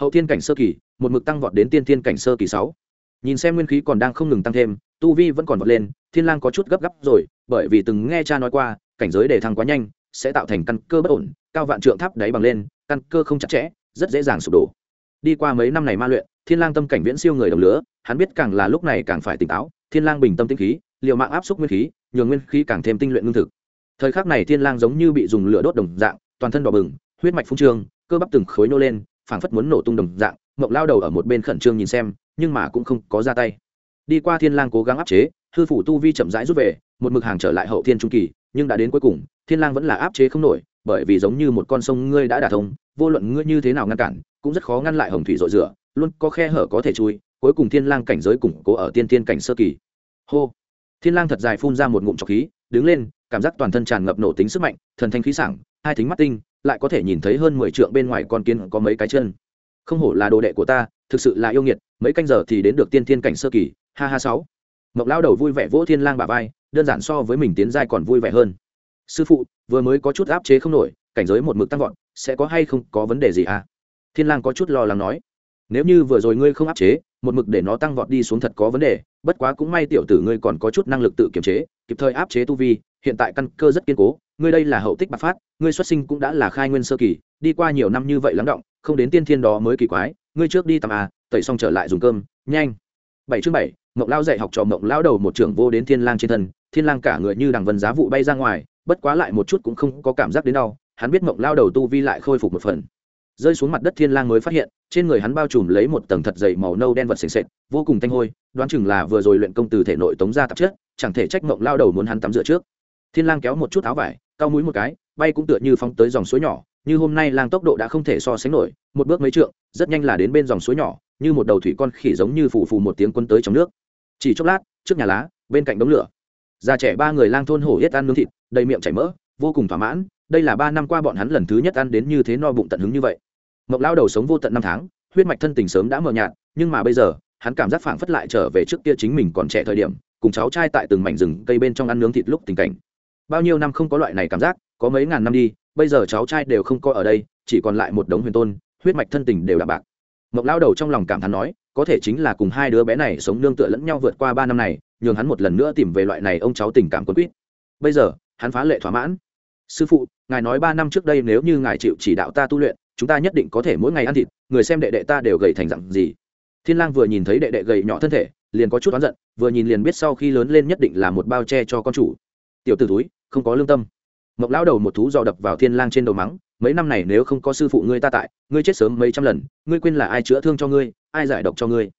hậu thiên cảnh sơ kỳ, một mực tăng vọt đến tiên thiên cảnh sơ kỳ sáu. Nhìn xem nguyên khí còn đang không ngừng tăng thêm, tu vi vẫn còn vọt lên, thiên lang có chút gấp gáp rồi, bởi vì từng nghe cha nói qua cảnh giới đề thăng quá nhanh, sẽ tạo thành căn cơ bất ổn, cao vạn trượng tháp đáy bằng lên, căn cơ không chặt chẽ, rất dễ dàng sụp đổ. Đi qua mấy năm này ma luyện, thiên lang tâm cảnh viễn siêu người đồng lứa hắn biết càng là lúc này càng phải tỉnh táo, thiên lang bình tâm tinh khí, liều mạng áp suất nguyên khí nhường nguyên khí càng thêm tinh luyện ngưng thực. Thời khắc này thiên lang giống như bị dùng lửa đốt đồng dạng, toàn thân đỏ bừng, huyết mạch phun trương, cơ bắp từng khối nô lên, phảng phất muốn nổ tung đồng dạng, mộng lao đầu ở một bên khẩn trương nhìn xem, nhưng mà cũng không có ra tay đi qua thiên lang cố gắng áp chế, hư phủ tu vi chậm rãi rút về, một mực hàng trở lại hậu thiên trung kỳ, nhưng đã đến cuối cùng, thiên lang vẫn là áp chế không nổi, bởi vì giống như một con sông ngươi đã đả thông, vô luận ngươi như thế nào ngăn cản, cũng rất khó ngăn lại hồng thủy rội rửa, luôn có khe hở có thể chui, cuối cùng thiên lang cảnh giới củng cố ở tiên tiên cảnh sơ kỳ. Hô! Thiên lang thật dài phun ra một ngụm trọc khí, đứng lên, cảm giác toàn thân tràn ngập nổ tính sức mạnh, thần thanh khí sảng, hai thính mắt tinh, lại có thể nhìn thấy hơn mười trượng bên ngoài con kiến có mấy cái chân. Không hổ là đồ đệ của ta, thực sự là yêu nghiệt, mấy canh giờ thì đến được tiên thiên cảnh sơ kỳ ha ha sáu. Mộng lao đầu vui vẻ vỗ thiên lang bả vai, đơn giản so với mình tiến giai còn vui vẻ hơn. Sư phụ, vừa mới có chút áp chế không nổi, cảnh giới một mực tăng vọt, sẽ có hay không có vấn đề gì à? Thiên lang có chút lo lắng nói. Nếu như vừa rồi ngươi không áp chế, một mực để nó tăng vọt đi xuống thật có vấn đề, bất quá cũng may tiểu tử ngươi còn có chút năng lực tự kiểm chế, kịp thời áp chế tu vi, hiện tại căn cơ rất kiên cố, ngươi đây là hậu tích bạc phát, ngươi xuất sinh cũng đã là khai nguyên sơ kỳ, đi qua nhiều năm như vậy lắng động, không đến tiên thiên đó mới kỳ quái, ngươi trước đi tầm à tẩy xong trở lại dùng cơm, nhanh. Bảy chương bảy mộng lao dạy học trò mộng lao đầu một trưởng vô đến thiên lang trên thân, thiên lang cả người như đằng vân giá vụ bay ra ngoài, bất quá lại một chút cũng không có cảm giác đến đau, hắn biết mộng lao đầu tu vi lại khôi phục một phần. Rơi xuống mặt đất thiên lang mới phát hiện, trên người hắn bao trùm lấy một tầng thật dày màu nâu đen vật sền sệt, vô cùng thanh hôi, đoán chừng là vừa rồi luyện công từ thể nội tống ra tạp chất, chẳng thể trách mộng lao đầu muốn hắn tắm rửa trước. Thiên lang kéo một chút áo vải cao mũi một cái, bay cũng tựa như phóng tới dòng suối nhỏ như hôm nay lang tốc độ đã không thể so sánh nổi, một bước mấy trượng, rất nhanh là đến bên dòng suối nhỏ, như một đầu thủy con khỉ giống như phù phù một tiếng quân tới trong nước. Chỉ chốc lát, trước nhà lá, bên cạnh đống lửa. Già trẻ ba người lang thôn hổ yết ăn nướng thịt, đầy miệng chảy mỡ, vô cùng thỏa mãn, đây là ba năm qua bọn hắn lần thứ nhất ăn đến như thế no bụng tận hứng như vậy. Mộng lao đầu sống vô tận năm tháng, huyết mạch thân tình sớm đã mờ nhạt, nhưng mà bây giờ, hắn cảm giác phảng phất lại trở về trước kia chính mình còn trẻ thời điểm, cùng cháu trai tại từng mảnh rừng cây bên trong ăn nướng thịt lúc tình cảnh. Bao nhiêu năm không có loại này cảm giác, có mấy ngàn năm đi bây giờ cháu trai đều không có ở đây, chỉ còn lại một đống huyền tôn, huyết mạch thân tình đều đạm bạc. Mộc lao đầu trong lòng cảm thán nói, có thể chính là cùng hai đứa bé này sống nương tựa lẫn nhau vượt qua ba năm này, nhường hắn một lần nữa tìm về loại này ông cháu tình cảm quân quýt. Bây giờ, hắn phá lệ thỏa mãn. Sư phụ, ngài nói ba năm trước đây nếu như ngài chịu chỉ đạo ta tu luyện, chúng ta nhất định có thể mỗi ngày ăn thịt, người xem đệ đệ ta đều gầy thành dặn gì. Thiên lang vừa nhìn thấy đệ đệ gầy nhỏ thân thể, liền có chút oán giận, vừa nhìn liền biết sau khi lớn lên nhất định là một bao che cho con chủ. Tiểu tử túi không có lương tâm mộng lão đầu một thú dò đập vào thiên lang trên đầu mắng, mấy năm này nếu không có sư phụ ngươi ta tại, ngươi chết sớm mấy trăm lần, ngươi quên là ai chữa thương cho ngươi, ai giải độc cho ngươi.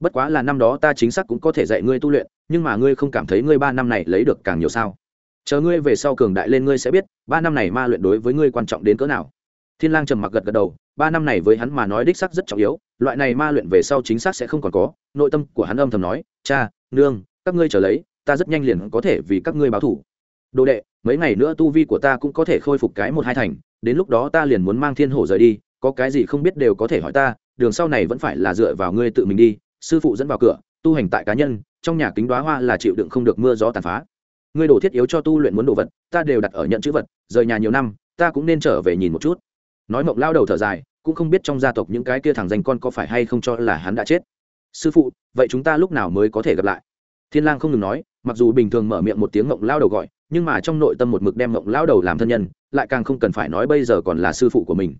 Bất quá là năm đó ta chính xác cũng có thể dạy ngươi tu luyện, nhưng mà ngươi không cảm thấy ngươi ba năm này lấy được càng nhiều sao? Chờ ngươi về sau cường đại lên ngươi sẽ biết, ba năm này ma luyện đối với ngươi quan trọng đến cỡ nào. Thiên lang trầm mặc gật gật đầu, ba năm này với hắn mà nói đích xác rất trọng yếu, loại này ma luyện về sau chính xác sẽ không còn có, nội tâm của hắn âm thầm nói, cha, nương, các ngươi trở lấy, ta rất nhanh liền có thể vì các ngươi báo thủ đồ đệ, mấy ngày nữa tu vi của ta cũng có thể khôi phục cái một hai thành, đến lúc đó ta liền muốn mang thiên hổ rời đi, có cái gì không biết đều có thể hỏi ta, đường sau này vẫn phải là dựa vào ngươi tự mình đi, sư phụ dẫn vào cửa, tu hành tại cá nhân, trong nhà kính đoá hoa là chịu đựng không được mưa gió tàn phá. Ngươi đồ thiết yếu cho tu luyện muốn đồ vật, ta đều đặt ở nhận chữ vật, rời nhà nhiều năm, ta cũng nên trở về nhìn một chút. Nói mộng lao đầu thở dài, cũng không biết trong gia tộc những cái kia thằng danh con có phải hay không cho là hắn đã chết. Sư phụ, vậy chúng ta lúc nào mới có thể gặp lại? Thiên lang không ngừng nói, mặc dù bình thường mở miệng một tiếng mộng lao đầu gọi nhưng mà trong nội tâm một mực đem mộng lao đầu làm thân nhân, lại càng không cần phải nói bây giờ còn là sư phụ của mình.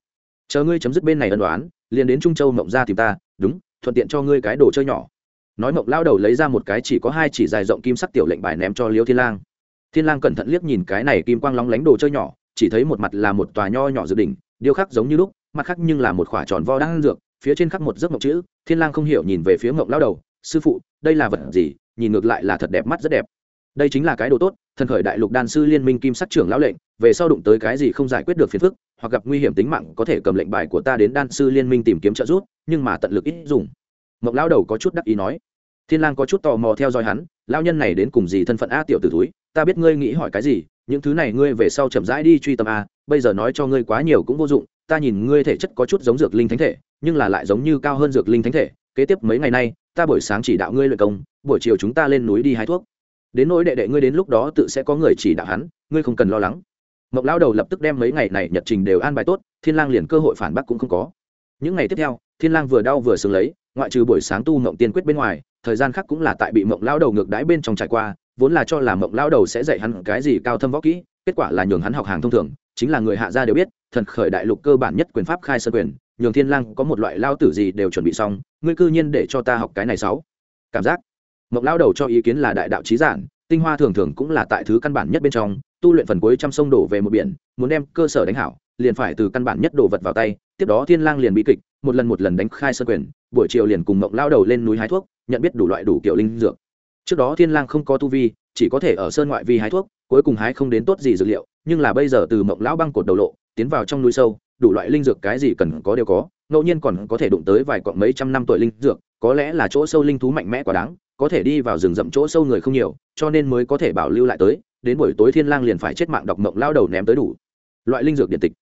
Chờ ngươi chấm dứt bên này ân đoán liền đến trung châu mộng ra tìm ta, đúng, thuận tiện cho ngươi cái đồ chơi nhỏ. Nói mộng lao đầu lấy ra một cái chỉ có hai chỉ dài rộng kim sắc tiểu lệnh bài ném cho liêu thiên lang. Thiên lang cẩn thận liếc nhìn cái này kim quang lóng lánh đồ chơi nhỏ, chỉ thấy một mặt là một tòa nho nhỏ dự đỉnh, điêu khắc giống như lúc, mặt khác nhưng là một khỏa tròn vo đang dược, phía trên khắc một giấc mộng chữ, thiên lang không hiểu nhìn về phía mộng lao đầu, sư phụ, đây là vật gì? Nhìn ngược lại là thật đẹp, mắt rất đẹp. Đây chính là cái đồ tốt thần khởi đại lục đan sư liên minh kim sắc trưởng lão lệnh, về sau đụng tới cái gì không giải quyết được phiền phức, hoặc gặp nguy hiểm tính mạng có thể cầm lệnh bài của ta đến đan sư liên minh tìm kiếm trợ giúp, nhưng mà tận lực ít dùng. Mộc lão đầu có chút đắc ý nói. Thiên lang có chút tò mò theo dõi hắn, lão nhân này đến cùng gì thân phận a tiểu tử túi ta biết ngươi nghĩ hỏi cái gì, những thứ này ngươi về sau chậm rãi đi truy tâm a, bây giờ nói cho ngươi quá nhiều cũng vô dụng, ta nhìn ngươi thể chất có chút giống dược linh thánh thể, nhưng là lại giống như cao hơn dược linh thánh thể, kế tiếp mấy ngày nay, ta buổi sáng chỉ đạo ngươi luyện công, buổi chiều chúng ta lên núi đi hái thuốc đến nỗi đệ đệ ngươi đến lúc đó tự sẽ có người chỉ đạo hắn, ngươi không cần lo lắng. Mộng lao đầu lập tức đem mấy ngày này nhật trình đều an bài tốt, thiên lang liền cơ hội phản bác cũng không có. Những ngày tiếp theo, thiên lang vừa đau vừa sướng lấy, ngoại trừ buổi sáng tu mộng tiên quyết bên ngoài, thời gian khác cũng là tại bị mộng lao đầu ngược đãi bên trong trải qua, vốn là cho là mộng lao đầu sẽ dạy hắn cái gì cao thâm võ kỹ, kết quả là nhường hắn học hàng thông thường, chính là người hạ gia đều biết, thần khởi đại lục cơ bản nhất quyền pháp khai sơn quyền, nhường thiên lang có một loại lao tử gì đều chuẩn bị xong, ngươi cư nhiên để cho ta học cái này sáu. Cảm giác. Mộc lao đầu cho ý kiến là đại đạo trí giản, tinh hoa thường thường cũng là tại thứ căn bản nhất bên trong, tu luyện phần cuối trăm sông đổ về một biển, muốn đem cơ sở đánh hảo, liền phải từ căn bản nhất đồ vật vào tay, tiếp đó thiên lang liền bị kịch, một lần một lần đánh khai sơn quyền, buổi chiều liền cùng mộng lao đầu lên núi hái thuốc, nhận biết đủ loại đủ kiểu linh dược. Trước đó thiên lang không có tu vi, chỉ có thể ở sơn ngoại vi hái thuốc, cuối cùng hái không đến tốt gì dược liệu, nhưng là bây giờ từ mộng lão băng cột đầu lộ, tiến vào trong núi sâu, đủ loại linh dược cái gì cần có đều có, ngẫu nhiên còn có thể đụng tới vài cọng mấy trăm năm tuổi linh dược, có lẽ là chỗ sâu linh thú mạnh mẽ quá đáng có thể đi vào rừng rậm chỗ sâu người không nhiều, cho nên mới có thể bảo lưu lại tới, đến buổi tối thiên lang liền phải chết mạng độc mộng lao đầu ném tới đủ. Loại linh dược điện tịch.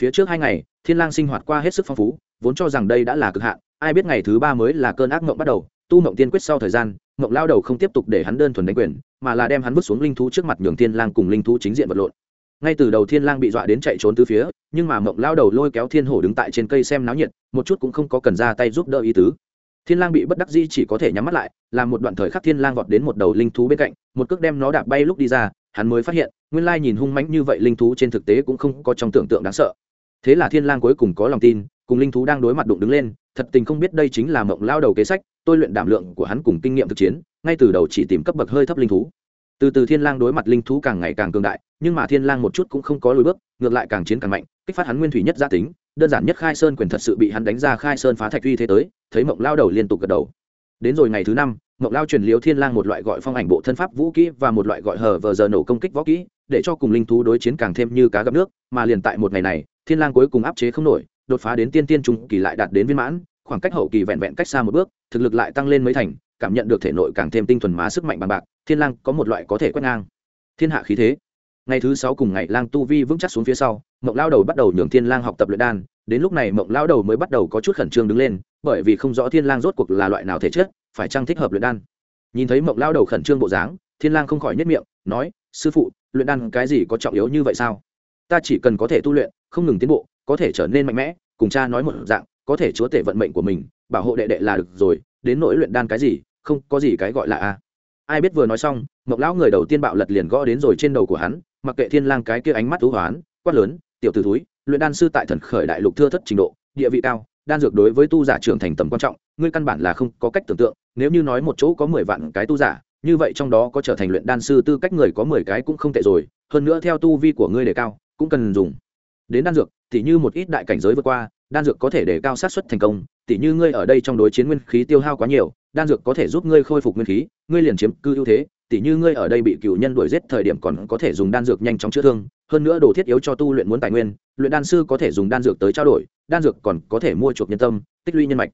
Phía trước hai ngày, thiên lang sinh hoạt qua hết sức phong phú, vốn cho rằng đây đã là cực hạn, ai biết ngày thứ ba mới là cơn ác mộng bắt đầu, tu mộng tiên quyết sau thời gian, mộng lao đầu không tiếp tục để hắn đơn thuần đánh quyền, mà là đem hắn vứt xuống linh thú trước mặt nhường thiên lang cùng linh thú chính diện vật lộn. Ngay từ đầu thiên lang bị dọa đến chạy trốn từ phía, nhưng mà mộng lao đầu lôi kéo thiên hổ đứng tại trên cây xem náo nhiệt, một chút cũng không có cần ra tay giúp đỡ ý tứ thiên lang bị bất đắc dĩ chỉ có thể nhắm mắt lại, làm một đoạn thời khắc thiên lang vọt đến một đầu linh thú bên cạnh, một cước đem nó đạp bay lúc đi ra, hắn mới phát hiện, nguyên lai nhìn hung mãnh như vậy linh thú trên thực tế cũng không có trong tưởng tượng đáng sợ. Thế là thiên lang cuối cùng có lòng tin, cùng linh thú đang đối mặt đụng đứng lên, thật tình không biết đây chính là mộng lao đầu kế sách, tôi luyện đảm lượng của hắn cùng kinh nghiệm thực chiến, ngay từ đầu chỉ tìm cấp bậc hơi thấp linh thú. Từ từ thiên lang đối mặt linh thú càng ngày càng cường đại, nhưng mà thiên lang một chút cũng không có lùi bước, ngược lại càng chiến càng mạnh, kích phát hắn nguyên thủy nhất gia tính đơn giản nhất khai sơn quyền thật sự bị hắn đánh ra khai sơn phá thạch uy thế tới, thấy mộng lao đầu liên tục gật đầu. Đến rồi ngày thứ năm, mộng lao truyền liếu thiên lang một loại gọi phong ảnh bộ thân pháp vũ kỹ và một loại gọi hờ vờ giờ nổ công kích võ kỹ, để cho cùng linh thú đối chiến càng thêm như cá gặp nước, mà liền tại một ngày này, thiên lang cuối cùng áp chế không nổi, đột phá đến tiên tiên trung kỳ lại đạt đến viên mãn, khoảng cách hậu kỳ vẹn vẹn cách xa một bước, thực lực lại tăng lên mấy thành, cảm nhận được thể nội càng thêm tinh thuần má sức mạnh bằng bạc, thiên lang có một loại có thể quét ngang. Thiên hạ khí thế. Ngày thứ sáu cùng ngày lang tu vi vững chắc xuống phía sau, mộng lao đầu bắt đầu nhường thiên lang học tập luyện đan đến lúc này mộng lao đầu mới bắt đầu có chút khẩn trương đứng lên, bởi vì không rõ thiên lang rốt cuộc là loại nào thể chất, phải trang thích hợp luyện đan. Nhìn thấy mộng lao đầu khẩn trương bộ dáng, thiên lang không khỏi nhất miệng, nói, sư phụ, luyện đan cái gì có trọng yếu như vậy sao? Ta chỉ cần có thể tu luyện, không ngừng tiến bộ, có thể trở nên mạnh mẽ, cùng cha nói một dạng, có thể chúa tể vận mệnh của mình, bảo hộ đệ đệ là được rồi, đến nỗi luyện đan cái gì, không có gì cái gọi là a. Ai biết vừa nói xong, mộng lão người đầu tiên bạo lật liền gõ đến rồi trên đầu của hắn, mặc kệ thiên lang cái kia ánh mắt thú hoán, quát lớn, tiểu tử thúi luyện đan sư tại thần khởi đại lục thưa thất trình độ, địa vị cao, đan dược đối với tu giả trưởng thành tầm quan trọng, ngươi căn bản là không có cách tưởng tượng, nếu như nói một chỗ có mười vạn cái tu giả, như vậy trong đó có trở thành luyện đan sư tư cách người có mười cái cũng không tệ rồi, hơn nữa theo tu vi của ngươi đề cao, cũng cần dùng. Đến đan dược thì như một ít đại cảnh giới vượt qua, đan dược có thể đề cao sát suất thành công, tỉ như ngươi ở đây trong đối chiến nguyên khí tiêu hao quá nhiều, đan dược có thể giúp ngươi khôi phục nguyên khí, ngươi liền chiếm cư ưu thế, tỉ như ngươi ở đây bị cựu nhân đuổi giết thời điểm còn có thể dùng đan dược nhanh chóng chữa thương hơn nữa đồ thiết yếu cho tu luyện muốn tài nguyên, luyện đan sư có thể dùng đan dược tới trao đổi, đan dược còn có thể mua chuộc nhân tâm, tích lũy nhân mạch.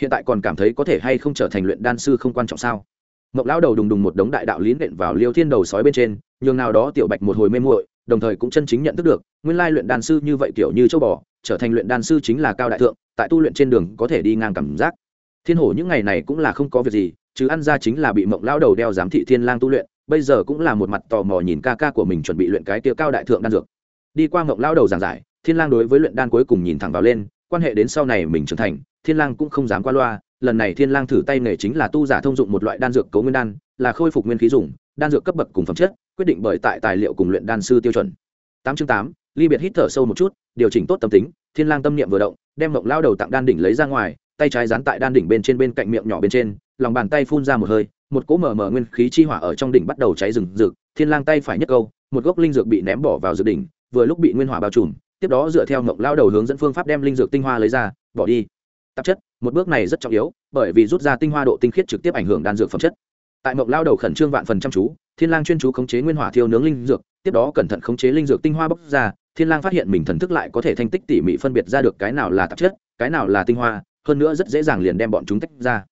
Hiện tại còn cảm thấy có thể hay không trở thành luyện đan sư không quan trọng sao? Mộng lão đầu đùng đùng một đống đại đạo lý nện vào liêu thiên đầu sói bên trên, nhường nào đó tiểu bạch một hồi mê muội, đồng thời cũng chân chính nhận thức được, nguyên lai luyện đan sư như vậy kiểu như châu bò, trở thành luyện đan sư chính là cao đại thượng, tại tu luyện trên đường có thể đi ngang cảm giác. Thiên hổ những ngày này cũng là không có việc gì chứ ăn ra chính là bị mộng lão đầu đeo giám thị thiên lang tu luyện bây giờ cũng là một mặt tò mò nhìn ca ca của mình chuẩn bị luyện cái tiêu cao đại thượng đan dược. Đi qua mộng lão đầu giảng giải, thiên lang đối với luyện đan cuối cùng nhìn thẳng vào lên, quan hệ đến sau này mình trưởng thành, thiên lang cũng không dám qua loa, lần này thiên lang thử tay nghề chính là tu giả thông dụng một loại đan dược cấu nguyên đan, là khôi phục nguyên khí dùng, đan dược cấp bậc cùng phẩm chất, quyết định bởi tại tài liệu cùng luyện đan sư tiêu chuẩn. Tám chương tám, ly biệt hít thở sâu một chút, điều chỉnh tốt tâm tính, thiên lang tâm niệm vừa động, đem mộng lao đầu tặng đan đỉnh lấy ra ngoài, tay trái dán tại đan đỉnh bên trên bên cạnh miệng nhỏ bên trên lòng bàn tay phun ra một hơi, một cỗ mở mở nguyên khí chi hỏa ở trong đỉnh bắt đầu cháy rừng rực, thiên lang tay phải nhất câu, một gốc linh dược bị ném bỏ vào dược đỉnh, vừa lúc bị nguyên hỏa bao trùm, tiếp đó dựa theo mộng lao đầu hướng dẫn phương pháp đem linh dược tinh hoa lấy ra, bỏ đi. Tạp chất, một bước này rất trọng yếu, bởi vì rút ra tinh hoa độ tinh khiết trực tiếp ảnh hưởng đan dược phẩm chất. Tại mộng lao đầu khẩn trương vạn phần chăm chú, thiên lang chuyên chú khống chế nguyên hỏa thiêu nướng linh dược, tiếp đó cẩn thận khống chế linh dược tinh hoa bốc ra, thiên lang phát hiện mình thần thức lại có thể thanh tích tỉ mỉ phân biệt ra được cái nào là tạp chất, cái nào là tinh hoa, hơn nữa rất dễ dàng liền đem bọn chúng tách ra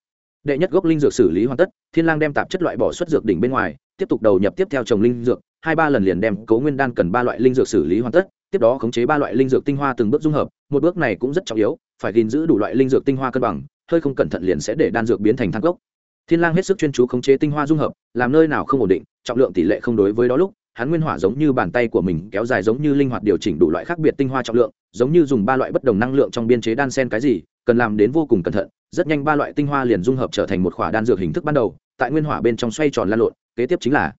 đệ nhất gốc linh dược xử lý hoàn tất, thiên lang đem tạp chất loại bỏ xuất dược đỉnh bên ngoài, tiếp tục đầu nhập tiếp theo trồng linh dược, hai ba lần liền đem cố nguyên đan cần ba loại linh dược xử lý hoàn tất, tiếp đó khống chế ba loại linh dược tinh hoa từng bước dung hợp, một bước này cũng rất trọng yếu, phải gìn giữ đủ loại linh dược tinh hoa cân bằng, hơi không cẩn thận liền sẽ để đan dược biến thành thang gốc thiên lang hết sức chuyên chú khống chế tinh hoa dung hợp, làm nơi nào không ổn định, trọng lượng tỷ lệ không đối với đó lúc, hắn nguyên hỏa giống như bàn tay của mình, kéo dài giống như linh hoạt điều chỉnh đủ loại khác biệt tinh hoa trọng lượng, giống như dùng ba loại bất đồng năng lượng trong biên chế đan sen cái gì cần làm đến vô cùng cẩn thận, rất nhanh ba loại tinh hoa liền dung hợp trở thành một khỏa đan dược hình thức ban đầu, tại nguyên hỏa bên trong xoay tròn lan lộn, kế tiếp chính là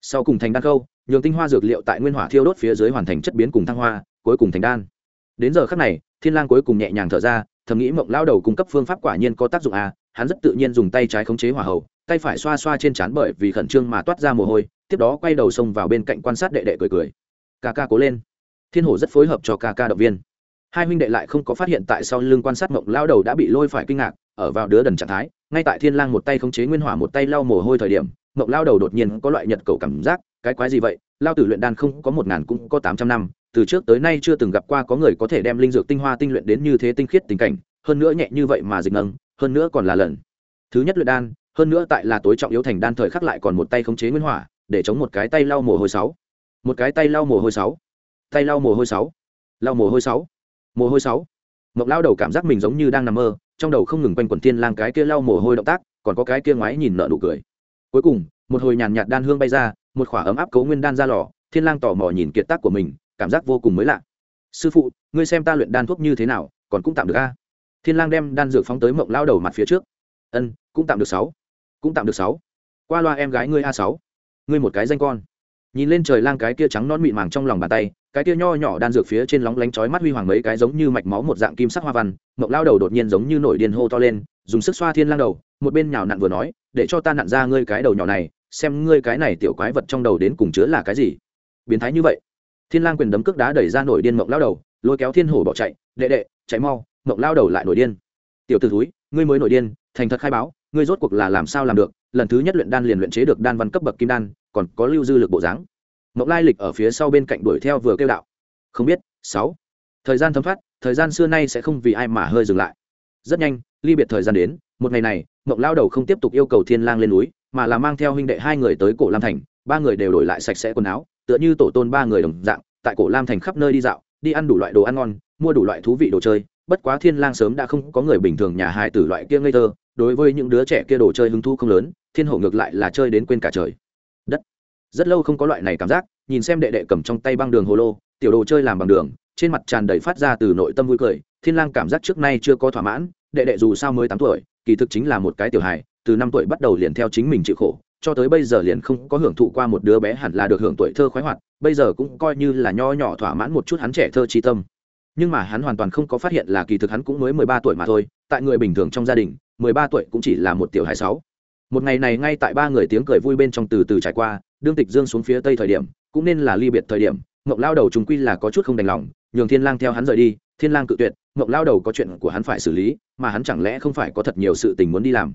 sau cùng thành đan câu nhường tinh hoa dược liệu tại nguyên hỏa thiêu đốt phía dưới hoàn thành chất biến cùng thăng hoa, cuối cùng thành đan. Đến giờ khắc này, thiên lang cuối cùng nhẹ nhàng thở ra, thầm nghĩ mộng lao đầu cung cấp phương pháp quả nhiên có tác dụng à hắn rất tự nhiên dùng tay trái khống chế hỏa hầu, tay phải xoa xoa trên trán bởi vì khẩn trương mà toát ra mồ hôi, tiếp đó quay đầu xông vào bên cạnh quan sát đệ đệ cười cười. Ca ca cố lên. Thiên hổ rất phối hợp cho ca ca động viên hai huynh đệ lại không có phát hiện tại sau lưng quan sát mộng lao đầu đã bị lôi phải kinh ngạc, ở vào đứa đần trạng thái, ngay tại thiên lang một tay khống chế nguyên hỏa một tay lau mồ hôi thời điểm, mộng lao đầu đột nhiên có loại nhật cầu cảm giác, cái quái gì vậy? Lao tử luyện đan không có một ngàn cũng có tám trăm năm, từ trước tới nay chưa từng gặp qua có người có thể đem linh dược tinh hoa tinh luyện đến như thế tinh khiết tình cảnh, hơn nữa nhẹ như vậy mà dịch nâng hơn nữa còn là lần thứ nhất luyện đan, hơn nữa tại là tối trọng yếu thành đan thời khắc lại còn một tay khống chế nguyên hỏa, để chống một cái tay lau mồ hôi sáu. Một cái tay lau mồ hôi sáu. Tay lau mồ hôi sáu. Lau mồ hôi sáu mồ hôi sáu. Mộc lao đầu cảm giác mình giống như đang nằm mơ, trong đầu không ngừng quanh quần thiên lang cái kia lau mồ hôi động tác, còn có cái kia ngoái nhìn nợ nụ cười. Cuối cùng, một hồi nhàn nhạt đan hương bay ra, một khỏa ấm áp cấu nguyên đan ra lò, thiên lang tò mò nhìn kiệt tác của mình, cảm giác vô cùng mới lạ. Sư phụ, ngươi xem ta luyện đan thuốc như thế nào, còn cũng tạm được a? Thiên lang đem đan dược phóng tới mộng lao đầu mặt phía trước. Ân, cũng tạm được sáu, cũng tạm được sáu. Qua loa em gái ngươi a sáu. Ngươi một cái danh con nhìn lên trời lang cái kia trắng non mịn màng trong lòng bàn tay, cái kia nho nhỏ đan dược phía trên lóng lánh chói mắt huy hoàng mấy cái giống như mạch máu một dạng kim sắc hoa văn mộng lao đầu đột nhiên giống như nổi điên hô to lên, dùng sức xoa thiên lang đầu, một bên nhào nặn vừa nói, để cho ta nặn ra ngươi cái đầu nhỏ này, xem ngươi cái này tiểu quái vật trong đầu đến cùng chứa là cái gì. Biến thái như vậy. Thiên lang quyền đấm cước đá đẩy ra nổi điên mộng lao đầu, lôi kéo thiên hổ bỏ chạy, đệ đệ, chạy mau mộng lao đầu lại nổi điên. Tiểu tử thúi túi ngươi mới nổi điên, thành thật khai báo, ngươi rốt cuộc là làm sao làm được? Lần thứ nhất luyện đan liền luyện chế được đan văn cấp bậc kim đan, còn có lưu dư lực bộ dáng. Mộng lai lịch ở phía sau bên cạnh đuổi theo vừa kêu đạo. Không biết, sáu. Thời gian thấm phát thời gian xưa nay sẽ không vì ai mà hơi dừng lại. Rất nhanh, ly biệt thời gian đến, một ngày này mộng lao đầu không tiếp tục yêu cầu thiên lang lên núi, mà là mang theo huynh đệ hai người tới cổ lam thành, ba người đều đổi lại sạch sẽ quần áo, tựa như tổ tôn ba người đồng dạng, tại cổ lam thành khắp nơi đi dạo, đi ăn đủ loại đồ ăn ngon, mua đủ loại thú vị đồ chơi, bất quá thiên lang sớm đã không có người bình thường nhà hài tử loại kia ngây thơ, đối với những đứa trẻ kia đồ chơi hứng thú không lớn thiên Hổ ngược lại là chơi đến quên cả trời. Đất. Rất lâu không có loại này cảm giác, nhìn xem đệ đệ cầm trong tay băng đường hồ lô, tiểu đồ chơi làm bằng đường, trên mặt tràn đầy phát ra từ nội tâm vui cười, thiên lang cảm giác trước nay chưa có thỏa mãn, đệ đệ dù sao mới tám tuổi, kỳ thực chính là một cái tiểu hài, từ năm tuổi bắt đầu liền theo chính mình chịu khổ, cho tới bây giờ liền không có hưởng thụ qua một đứa bé hẳn là được hưởng tuổi thơ khoái hoạt, bây giờ cũng coi như là nho nhỏ thỏa mãn một chút hắn trẻ thơ trí tâm. Nhưng mà hắn hoàn toàn không có phát hiện là kỳ thực hắn cũng mới mười ba tuổi mà thôi, tại người bình thường trong gia đình, mười ba tuổi cũng chỉ là một tiểu hài sáu một ngày này ngay tại ba người tiếng cười vui bên trong từ từ trải qua, đương tịch dương xuống phía tây thời điểm, cũng nên là ly biệt thời điểm mộng lao đầu chúng quy là có chút không đành lòng, nhường thiên lang theo hắn rời đi, thiên lang cự tuyệt mộng lao đầu có chuyện của hắn phải xử lý, mà hắn chẳng lẽ không phải có thật nhiều sự tình muốn đi làm.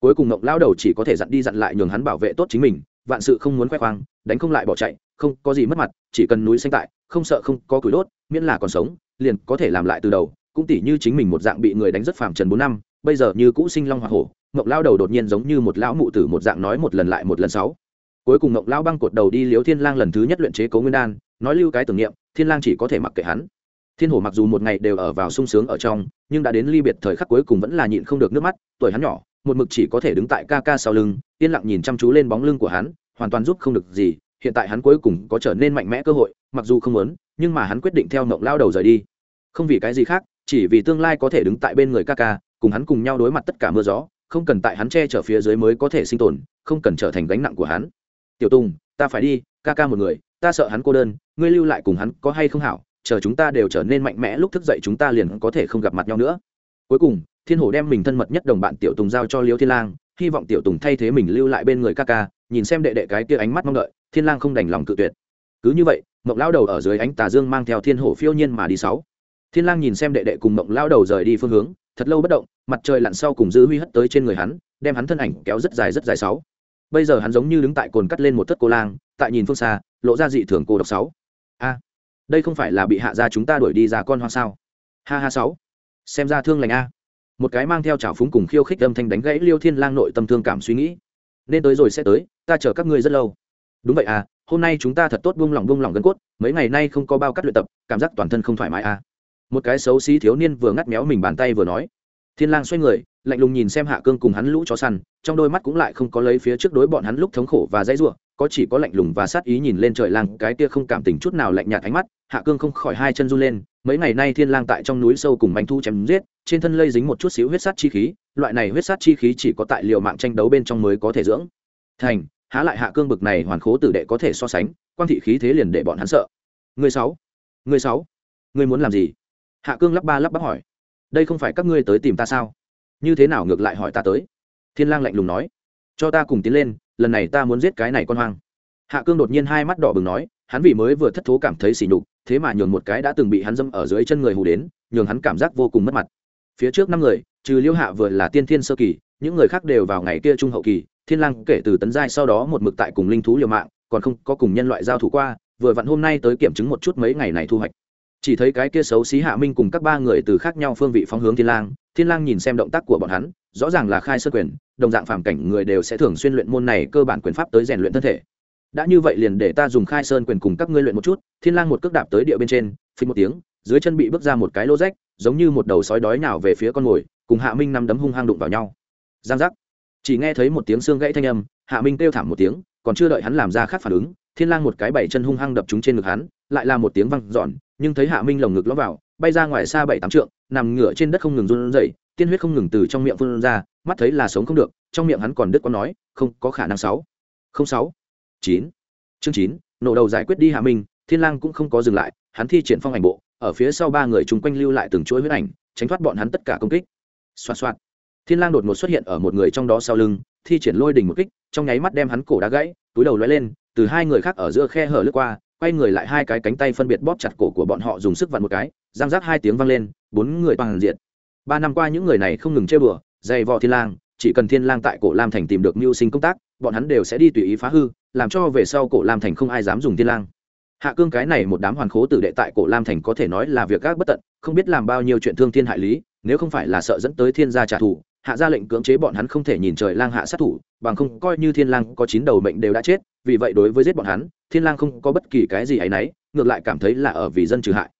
Cuối cùng mộng lao đầu chỉ có thể dặn đi dặn lại nhường hắn bảo vệ tốt chính mình, vạn sự không muốn khoe khoang, đánh không lại bỏ chạy, không có gì mất mặt, chỉ cần núi xanh tại, không sợ không có củi đốt, miễn là còn sống, liền có thể làm lại từ đầu, cũng tỉ như chính mình một dạng bị người đánh rất phàm trần bốn năm, bây giờ như cũ sinh long hoa hổ mộng lao đầu đột nhiên giống như một lão mụ tử một dạng nói một lần lại một lần sáu. Cuối cùng mộng lao băng cột đầu đi liếu thiên lang lần thứ nhất luyện chế cố nguyên đan, nói lưu cái tưởng niệm, thiên lang chỉ có thể mặc kệ hắn. Thiên hổ mặc dù một ngày đều ở vào sung sướng ở trong, nhưng đã đến ly biệt thời khắc cuối cùng vẫn là nhịn không được nước mắt, tuổi hắn nhỏ, một mực chỉ có thể đứng tại ca ca sau lưng, yên lặng nhìn chăm chú lên bóng lưng của hắn, hoàn toàn giúp không được gì, hiện tại hắn cuối cùng có trở nên mạnh mẽ cơ hội, mặc dù không muốn, nhưng mà hắn quyết định theo mộng lao đầu rời đi. Không vì cái gì khác, chỉ vì tương lai có thể đứng tại bên người ca ca, cùng hắn cùng nhau đối mặt tất cả mưa gió không cần tại hắn che chở phía dưới mới có thể sinh tồn, không cần trở thành gánh nặng của hắn. Tiểu tùng, ta phải đi, ca ca một người, ta sợ hắn cô đơn, ngươi lưu lại cùng hắn có hay không hảo, chờ chúng ta đều trở nên mạnh mẽ lúc thức dậy chúng ta liền có thể không gặp mặt nhau nữa. Cuối cùng, thiên hổ đem mình thân mật nhất đồng bạn tiểu tùng giao cho liêu thiên lang, hy vọng tiểu tùng thay thế mình lưu lại bên người ca ca, nhìn xem đệ đệ cái kia ánh mắt mong đợi, thiên lang không đành lòng cự tuyệt. Cứ như vậy, mộng Lão đầu ở dưới ánh tà dương mang theo thiên hổ phiêu nhiên mà đi sáu. Thiên lang nhìn xem đệ đệ cùng mộng Lão đầu rời đi phương hướng thật lâu bất động, mặt trời lặn sau cùng dư huy hất tới trên người hắn, đem hắn thân ảnh kéo rất dài rất dài sáu. Bây giờ hắn giống như đứng tại cồn cắt lên một thất cô lang, tại nhìn phương xa, lộ ra dị thường cô độc sáu. A, đây không phải là bị hạ gia chúng ta đuổi đi ra con hoa sao? Ha ha sáu. Xem ra thương lành a. Một cái mang theo trào phúng cùng khiêu khích âm thanh đánh gãy liêu thiên lang nội tâm thương cảm suy nghĩ. Nên tới rồi sẽ tới, ta chờ các ngươi rất lâu. Đúng vậy à hôm nay chúng ta thật tốt buông lỏng buông lỏng gân cốt, mấy ngày nay không có bao cắt luyện tập, cảm giác toàn thân không thoải mái à một cái xấu xí thiếu niên vừa ngắt méo mình bàn tay vừa nói. Thiên lang xoay người, lạnh lùng nhìn xem hạ cương cùng hắn lũ chó săn, trong đôi mắt cũng lại không có lấy phía trước đối bọn hắn lúc thống khổ và dãy rủa, có chỉ có lạnh lùng và sát ý nhìn lên trời lang, cái kia không cảm tình chút nào lạnh nhạt ánh mắt, hạ cương không khỏi hai chân run lên, mấy ngày nay thiên lang tại trong núi sâu cùng bánh thu chém giết, trên thân lây dính một chút xíu huyết sát chi khí, loại này huyết sát chi khí chỉ có tại liều mạng tranh đấu bên trong mới có thể dưỡng. Thành, há lại hạ cương bực này hoàn khố tử đệ có thể so sánh quan thị khí thế liền để bọn hắn sợ. Người sáu người sáu, người muốn làm gì? Hạ cương lắp ba lắp bắp hỏi, đây không phải các ngươi tới tìm ta sao? Như thế nào ngược lại hỏi ta tới? Thiên lang lạnh lùng nói, cho ta cùng tiến lên, lần này ta muốn giết cái này con hoang. Hạ cương đột nhiên hai mắt đỏ bừng nói, hắn vì mới vừa thất thố cảm thấy sỉ nhục, thế mà nhường một cái đã từng bị hắn dâm ở dưới chân người hù đến, nhường hắn cảm giác vô cùng mất mặt. Phía trước năm người, trừ liêu hạ vừa là tiên thiên sơ kỳ, những người khác đều vào ngày kia trung hậu kỳ, thiên lang kể từ tấn giai sau đó một mực tại cùng linh thú liều mạng, còn không có cùng nhân loại giao thủ qua, vừa vặn hôm nay tới kiểm chứng một chút mấy ngày này thu hoạch chỉ thấy cái kia xấu xí hạ minh cùng các ba người từ khác nhau phương vị phóng hướng thiên lang. Thiên lang nhìn xem động tác của bọn hắn, rõ ràng là khai sơ quyền, đồng dạng phàm cảnh người đều sẽ thường xuyên luyện môn này cơ bản quyền pháp tới rèn luyện thân thể. Đã như vậy liền để ta dùng khai sơn quyền cùng các ngươi luyện một chút. Thiên lang một cước đạp tới địa bên trên, phình một tiếng, dưới chân bị bước ra một cái lỗ rách, giống như một đầu sói đói nào về phía con ngồi cùng hạ minh năm đấm hung hăng đụng vào nhau. Giang giác. Chỉ nghe thấy một tiếng xương gãy thanh âm, hạ minh kêu thảm một tiếng, còn chưa đợi hắn làm ra khác phản ứng, thiên lang một cái bảy chân hung hăng đập trúng trên ngực hắn, lại là một tiếng vang dọn nhưng thấy hạ minh lồng ngực lõm vào, bay ra ngoài xa bảy tám trượng, nằm ngửa trên đất không ngừng run rẩy, tiên huyết không ngừng từ trong miệng phun ra, mắt thấy là sống không được, trong miệng hắn còn đứt có nói, không, có khả năng sáu. Không sáu. Chín. Chương chín, nổ đầu giải quyết đi hạ minh, thiên lang cũng không có dừng lại, hắn thi triển phong ảnh bộ, ở phía sau ba người chung quanh lưu lại từng chuỗi huyết ảnh, tránh thoát bọn hắn tất cả công kích. Xoạt xoạt. Thiên lang đột ngột xuất hiện ở một người trong đó sau lưng, thi triển lôi đỉnh một kích, trong nháy mắt đem hắn cổ đá gãy, túi đầu lóe lên, từ hai người khác ở giữa khe hở lướt qua quay người lại hai cái cánh tay phân biệt bóp chặt cổ của bọn họ dùng sức vặn một cái, giang giác hai tiếng vang lên, bốn người toàn diện. Ba năm qua những người này không ngừng chơi bừa dày vò thiên lang, chỉ cần thiên lang tại cổ lam thành tìm được mưu sinh công tác, bọn hắn đều sẽ đi tùy ý phá hư, làm cho về sau cổ lam thành không ai dám dùng thiên lang. Hạ cương cái này một đám hoàn khố tử đệ tại cổ lam thành có thể nói là việc gác bất tận, không biết làm bao nhiêu chuyện thương thiên hại lý, nếu không phải là sợ dẫn tới thiên gia trả thù hạ ra lệnh cưỡng chế bọn hắn không thể nhìn trời lang hạ sát thủ, bằng không coi như thiên lang có chín đầu mệnh đều đã chết, vì vậy đối với giết bọn hắn, thiên lang không có bất kỳ cái gì ấy nấy ngược lại cảm thấy là ở vì dân trừ hại.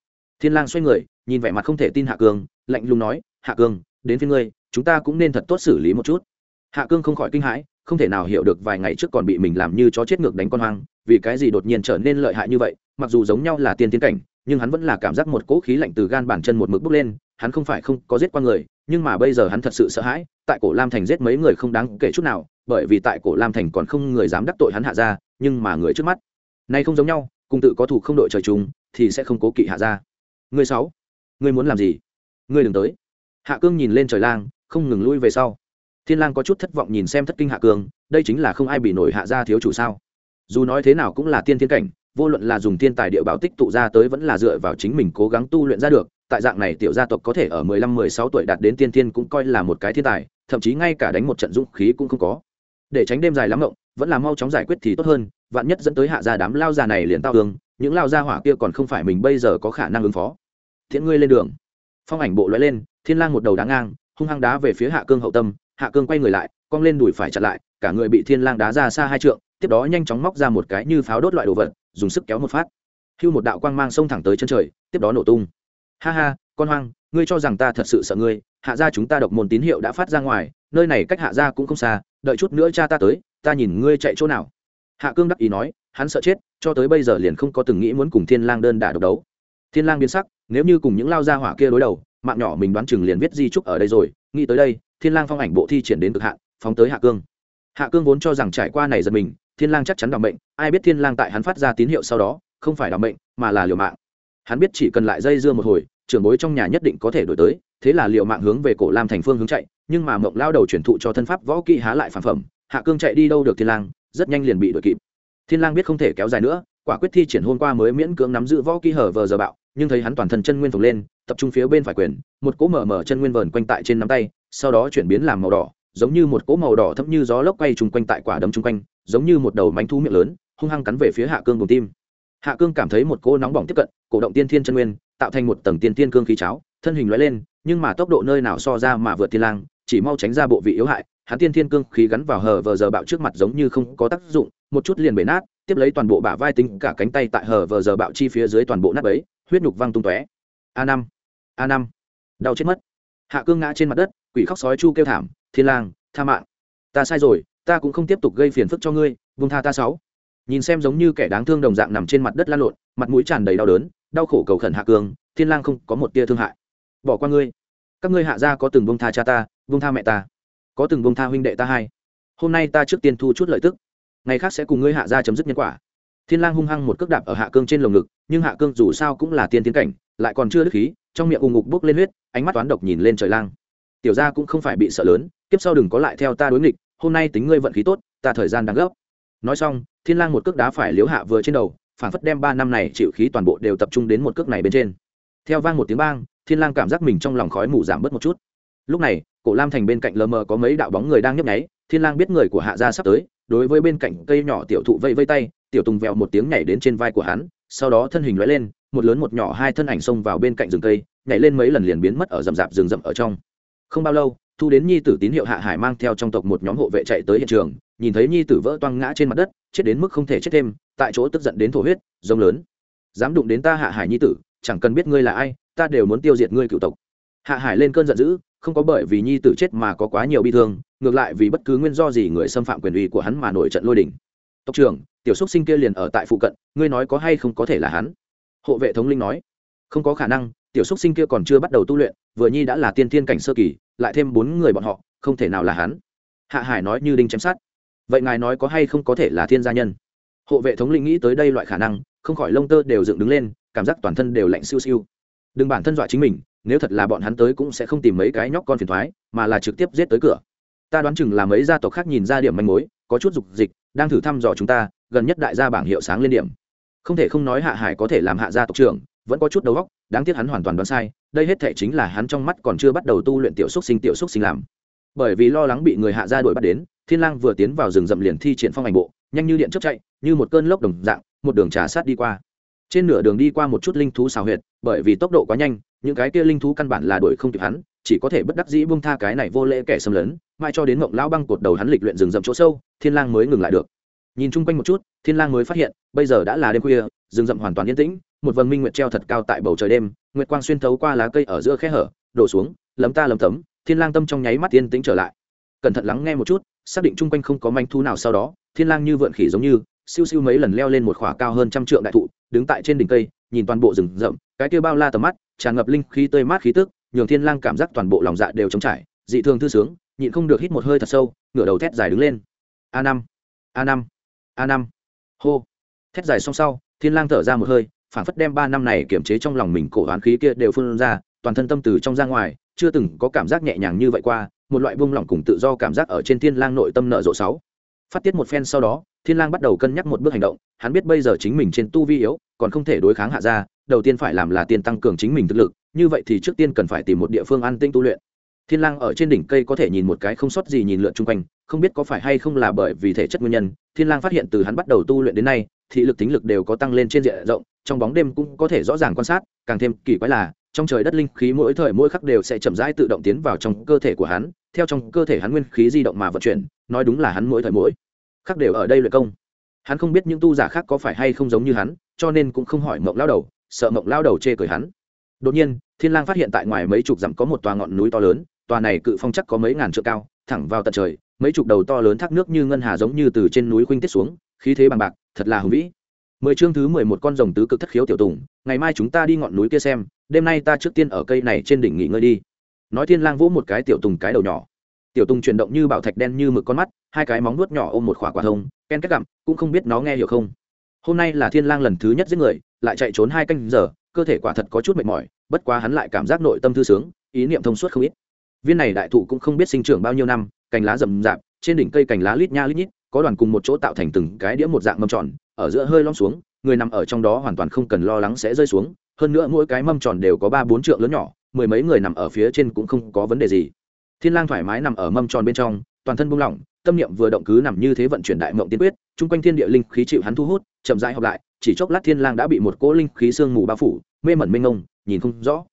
Thiên lang xoay người, nhìn vẻ mặt không thể tin hạ cương, lạnh lùng nói, hạ cương, đến phía ngươi, chúng ta cũng nên thật tốt xử lý một chút. Hạ cương không khỏi kinh hãi, không thể nào hiểu được vài ngày trước còn bị mình làm như chó chết ngược đánh con hoang, vì cái gì đột nhiên trở nên lợi hại như vậy, mặc dù giống nhau là tiên tiến cảnh, nhưng hắn vẫn là cảm giác một cỗ khí lạnh từ gan bản chân một mực bốc lên, hắn không phải không có giết qua người nhưng mà bây giờ hắn thật sự sợ hãi, tại cổ lam thành giết mấy người không đáng kể chút nào, bởi vì tại cổ lam thành còn không người dám đắc tội hắn hạ ra, nhưng mà người trước mắt, nay không giống nhau, cùng tự có thủ không đội trời chung, thì sẽ không cố kỵ hạ ra. Người sáu, người muốn làm gì? Người đừng tới. Hạ cương nhìn lên trời lang, không ngừng lui về sau. Thiên lang có chút thất vọng nhìn xem thất kinh hạ cương, đây chính là không ai bị nổi hạ ra thiếu chủ sao? Dù nói thế nào cũng là tiên thiên cảnh, vô luận là dùng thiên tài địa bảo tích tụ ra tới vẫn là dựa vào chính mình cố gắng tu luyện ra được tại dạng này tiểu gia tộc có thể ở mười lăm mười sáu tuổi đạt đến tiên tiên cũng coi là một cái thiên tài thậm chí ngay cả đánh một trận dũng khí cũng không có. Để tránh đêm dài lắm mộng, vẫn là mau chóng giải quyết thì tốt hơn vạn nhất dẫn tới hạ gia đám lao già này liền tao đường những lao gia hỏa kia còn không phải mình bây giờ có khả năng ứng phó. Thiện ngươi lên đường. Phong ảnh bộ lóe lên thiên lang một đầu đá ngang hung hăng đá về phía hạ cương hậu tâm hạ cương quay người lại cong lên đùi phải chặt lại cả người bị thiên lang đá ra xa hai trượng tiếp đó nhanh chóng móc ra một cái như pháo đốt loại đồ vật dùng sức kéo một phát. Hưu một đạo quang mang xông thẳng tới chân trời tiếp đó nổ tung ha ha, con hoang, ngươi cho rằng ta thật sự sợ ngươi, hạ gia chúng ta độc môn tín hiệu đã phát ra ngoài, nơi này cách hạ gia cũng không xa, đợi chút nữa cha ta tới, ta nhìn ngươi chạy chỗ nào. Hạ cương đắc ý nói, hắn sợ chết, cho tới bây giờ liền không có từng nghĩ muốn cùng thiên lang đơn đả độc đấu. Thiên lang biến sắc, nếu như cùng những lao gia hỏa kia đối đầu, mạng nhỏ mình đoán chừng liền viết di trúc ở đây rồi, nghĩ tới đây, thiên lang phong ảnh bộ thi triển đến cực hạn, phóng tới hạ cương. Hạ cương vốn cho rằng trải qua này giật mình, thiên lang chắc chắn đảm mệnh, ai biết thiên lang tại hắn phát ra tín hiệu sau đó, không phải đảm mệnh, mà là liều mạng hắn biết chỉ cần lại dây dưa một hồi, trưởng bối trong nhà nhất định có thể đổi tới, thế là liều mạng hướng về cổ lam thành phương hướng chạy, nhưng mà mộng lao đầu chuyển thụ cho thân pháp võ kỹ há lại phản phẩm, hạ cương chạy đi đâu được thiên lang, rất nhanh liền bị đuổi kịp. Thiên lang biết không thể kéo dài nữa, quả quyết thi triển hôm qua mới miễn cưỡng nắm giữ võ kỹ hở vờ giờ bạo, nhưng thấy hắn toàn thân chân nguyên phồng lên, tập trung phía bên phải quyền, một cỗ mở mở chân nguyên vờn quanh tại trên nắm tay, sau đó chuyển biến làm màu đỏ, giống như một cỗ màu đỏ thấp như gió lốc quay trùng quanh tại quả đấm chung quanh, giống như một đầu mánh thu miệng lớn, hung hăng cắn về phía hạ cương vùng tim hạ cương cảm thấy một cỗ nóng bỏng tiếp cận, cổ động tiên thiên chân nguyên, tạo thành một tầng tiên thiên cương khí cháo, thân hình lóe lên, nhưng mà tốc độ nơi nào so ra mà vượt thiên lang, chỉ mau tránh ra bộ vị yếu hại, hắn tiên thiên cương khí gắn vào hở vờ giờ bạo trước mặt giống như không có tác dụng, một chút liền bể nát, tiếp lấy toàn bộ bả vai tính cả cánh tay tại hở vờ giờ bạo chi phía dưới toàn bộ nát ấy huyết nhục văng tung tóe. A năm a năm. Đau chết mất. Hạ cương ngã trên mặt đất, quỷ khóc sói chu kêu thảm, thiên lang, tha mạng. Ta sai rồi, ta cũng không tiếp tục gây phiền phức cho ngươi vung tha ta sáu nhìn xem giống như kẻ đáng thương đồng dạng nằm trên mặt đất lăn lộn, mặt mũi tràn đầy đau đớn, đau khổ cầu khẩn hạ cương thiên lang không có một tia thương hại. Bỏ qua ngươi. Các ngươi hạ gia có từng vung tha cha ta vung tha mẹ ta. Có từng vung tha huynh đệ ta hai hôm nay ta trước tiên thu chút lợi tức. Ngày khác sẽ cùng ngươi hạ gia chấm dứt nhân quả. Thiên lang hung hăng một cước đạp ở hạ cương trên lồng ngực, nhưng hạ cương dù sao cũng là tiên tiến cảnh, lại còn chưa đứt khí, trong miệng ù ngục bốc lên huyết, ánh mắt toán độc nhìn lên trời lang. Tiểu gia cũng không phải bị sợ lớn tiếp sau đừng có lại theo ta đối nghịch, hôm nay tính ngươi vận khí tốt, ta thời gian đang gấp nói xong, thiên lang một cước đá phải liếu hạ vừa trên đầu, phản phất đem ba năm này chịu khí toàn bộ đều tập trung đến một cước này bên trên. Theo vang một tiếng bang, thiên lang cảm giác mình trong lòng khói mù giảm bớt một chút. Lúc này, cổ lam thành bên cạnh lờ mờ có mấy đạo bóng người đang nhấp nháy, thiên lang biết người của hạ gia sắp tới, đối với bên cạnh cây nhỏ tiểu thụ vây vây tay, tiểu tùng vèo một tiếng nhảy đến trên vai của hắn, sau đó thân hình lóe lên, một lớn một nhỏ hai thân ảnh xông vào bên cạnh rừng cây, nhảy lên mấy lần liền biến mất ở rậm rạp rừng rậm ở trong. Không bao lâu thu đến nhi tử tín hiệu hạ hải mang theo trong tộc một nhóm hộ vệ chạy tới hiện trường, nhìn thấy nhi tử vỡ toang ngã trên mặt đất, chết đến mức không thể chết thêm, tại chỗ tức giận đến thổ huyết rông lớn. Dám đụng đến ta hạ hải nhi tử, chẳng cần biết ngươi là ai, ta đều muốn tiêu diệt ngươi cựu tộc. Hạ hải lên cơn giận dữ, không có bởi vì nhi tử chết mà có quá nhiều bi thương, ngược lại vì bất cứ nguyên do gì người xâm phạm quyền uy của hắn mà nổi trận lôi đình. Tộc trưởng, tiểu xúc sinh kia liền ở tại phụ cận, ngươi nói có hay không có thể là hắn? Hộ vệ thống linh nói, không có khả năng tiểu xúc sinh kia còn chưa bắt đầu tu luyện, vừa nhi đã là tiên tiên cảnh sơ kỳ, lại thêm bốn người bọn họ, không thể nào là hắn. Hạ hải nói như đinh chém sát vậy ngài nói có hay không có thể là thiên gia nhân? Hộ vệ thống linh nghĩ tới đây loại khả năng, không khỏi lông tơ đều dựng đứng lên, cảm giác toàn thân đều lạnh siêu siêu. Đừng bản thân dọa chính mình, nếu thật là bọn hắn tới cũng sẽ không tìm mấy cái nhóc con phiền thoái mà là trực tiếp giết tới cửa. Ta đoán chừng là mấy gia tộc khác nhìn ra điểm manh mối, có chút dục dịch, đang thử thăm dò chúng ta, gần nhất đại gia bảng hiệu sáng lên điểm. Không thể không nói hạ hải có thể làm hạ gia tộc trưởng vẫn có chút đầu óc, đáng tiếc hắn hoàn toàn đoán sai, đây hết thể chính là hắn trong mắt còn chưa bắt đầu tu luyện tiểu xúc sinh, tiểu xúc sinh làm. Bởi vì lo lắng bị người hạ gia đuổi bắt đến, thiên lang vừa tiến vào rừng rậm liền thi triển phong ảnh bộ, nhanh như điện chớp chạy, như một cơn lốc đồng dạng, một đường trà sát đi qua. Trên nửa đường đi qua một chút linh thú xào huyệt, bởi vì tốc độ quá nhanh, những cái kia linh thú căn bản là đuổi không kịp hắn, chỉ có thể bất đắc dĩ buông tha cái này vô lễ kẻ xâm lấn mai cho đến mộng lão băng cột đầu hắn lịch luyện rừng rậm chỗ sâu, thiên lang mới ngừng lại được. Nhìn chung quanh một chút, thiên lang mới phát hiện, bây giờ đã là đêm khuya, rừng rậm hoàn toàn yên tĩnh một vầng minh nguyệt treo thật cao tại bầu trời đêm, nguyệt quang xuyên thấu qua lá cây ở giữa khe hở, đổ xuống, lấm ta lấm tấm, thiên lang tâm trong nháy mắt yên tĩnh trở lại. Cẩn thận lắng nghe một chút, xác định chung quanh không có manh thu nào sau đó, thiên lang như vượn khỉ giống như, siêu siêu mấy lần leo lên một khỏa cao hơn trăm trượng đại thụ, đứng tại trên đỉnh cây, nhìn toàn bộ rừng rậm, cái kia bao la tầm mắt, tràn ngập linh khí tươi mát khí tức, nhường thiên lang cảm giác toàn bộ lòng dạ đều trống trải, dị thường thư sướng, nhịn không được hít một hơi thật sâu, ngửa đầu thét dài đứng lên. A năm a năm a năm. Hô. Thét dài xong sau, thiên lang thở ra một hơi phản phất đem ba năm này kiểm chế trong lòng mình cổ oán khí kia đều phun ra toàn thân tâm từ trong ra ngoài chưa từng có cảm giác nhẹ nhàng như vậy qua một loại buông lỏng cùng tự do cảm giác ở trên thiên lang nội tâm nợ rộ sáu. Phát tiết một phen sau đó thiên lang bắt đầu cân nhắc một bước hành động hắn biết bây giờ chính mình trên tu vi yếu còn không thể đối kháng hạ gia, đầu tiên phải làm là tiên tăng cường chính mình thực lực như vậy thì trước tiên cần phải tìm một địa phương an tĩnh tu luyện. Thiên lang ở trên đỉnh cây có thể nhìn một cái không sót gì nhìn lượn chung quanh không biết có phải hay không là bởi vì thể chất nguyên nhân thiên lang phát hiện từ hắn bắt đầu tu luyện đến nay thị lực tính lực đều có tăng lên trên diện rộng, trong bóng đêm cũng có thể rõ ràng quan sát, càng thêm kỳ quái là, trong trời đất linh khí mỗi thời mỗi khắc đều sẽ chậm rãi tự động tiến vào trong cơ thể của hắn, theo trong cơ thể hắn nguyên khí di động mà vận chuyển, nói đúng là hắn mỗi thời mỗi khắc đều ở đây luyện công. Hắn không biết những tu giả khác có phải hay không giống như hắn, cho nên cũng không hỏi mộng lao đầu, sợ mộng lao đầu chê cười hắn. Đột nhiên, thiên lang phát hiện tại ngoài mấy chục dặm có một tòa ngọn núi to lớn, tòa này cự phong chắc có mấy ngàn trượng cao, thẳng vào tận trời, mấy chục đầu to lớn thác nước như ngân hà giống như từ trên núi khuynh tiết xuống khí thế bằng bạc, thật là hùng vĩ. Mười chương thứ mười một con rồng tứ cực thất khiếu tiểu tùng, ngày mai chúng ta đi ngọn núi kia xem, đêm nay ta trước tiên ở cây này trên đỉnh nghỉ ngơi đi. Nói thiên lang vỗ một cái tiểu tùng cái đầu nhỏ. Tiểu tùng chuyển động như bảo thạch đen như mực con mắt, hai cái móng nuốt nhỏ ôm một khỏa quả thông, ken kết gặm, cũng không biết nó nghe hiểu không. Hôm nay là thiên lang lần thứ nhất giết người, lại chạy trốn hai canh giờ, cơ thể quả thật có chút mệt mỏi, bất quá hắn lại cảm giác nội tâm thư sướng, ý niệm thông suốt không ít. Viên này đại thụ cũng không biết sinh trưởng bao nhiêu năm, cành lá rậm rạp, trên đỉnh cây cành lá lít nha lít nhít có đoàn cùng một chỗ tạo thành từng cái đĩa một dạng mâm tròn, ở giữa hơi lom xuống, người nằm ở trong đó hoàn toàn không cần lo lắng sẽ rơi xuống, hơn nữa mỗi cái mâm tròn đều có ba bốn trượng lớn nhỏ, mười mấy người nằm ở phía trên cũng không có vấn đề gì. Thiên lang thoải mái nằm ở mâm tròn bên trong, toàn thân buông lỏng, tâm niệm vừa động cứ nằm như thế vận chuyển đại mộng tiên quyết, chung quanh thiên địa linh khí chịu hắn thu hút, chậm rãi hợp lại, chỉ chốc lát thiên lang đã bị một cỗ linh khí sương mù bao phủ, mê mẩn mênh ngông nhìn không rõ.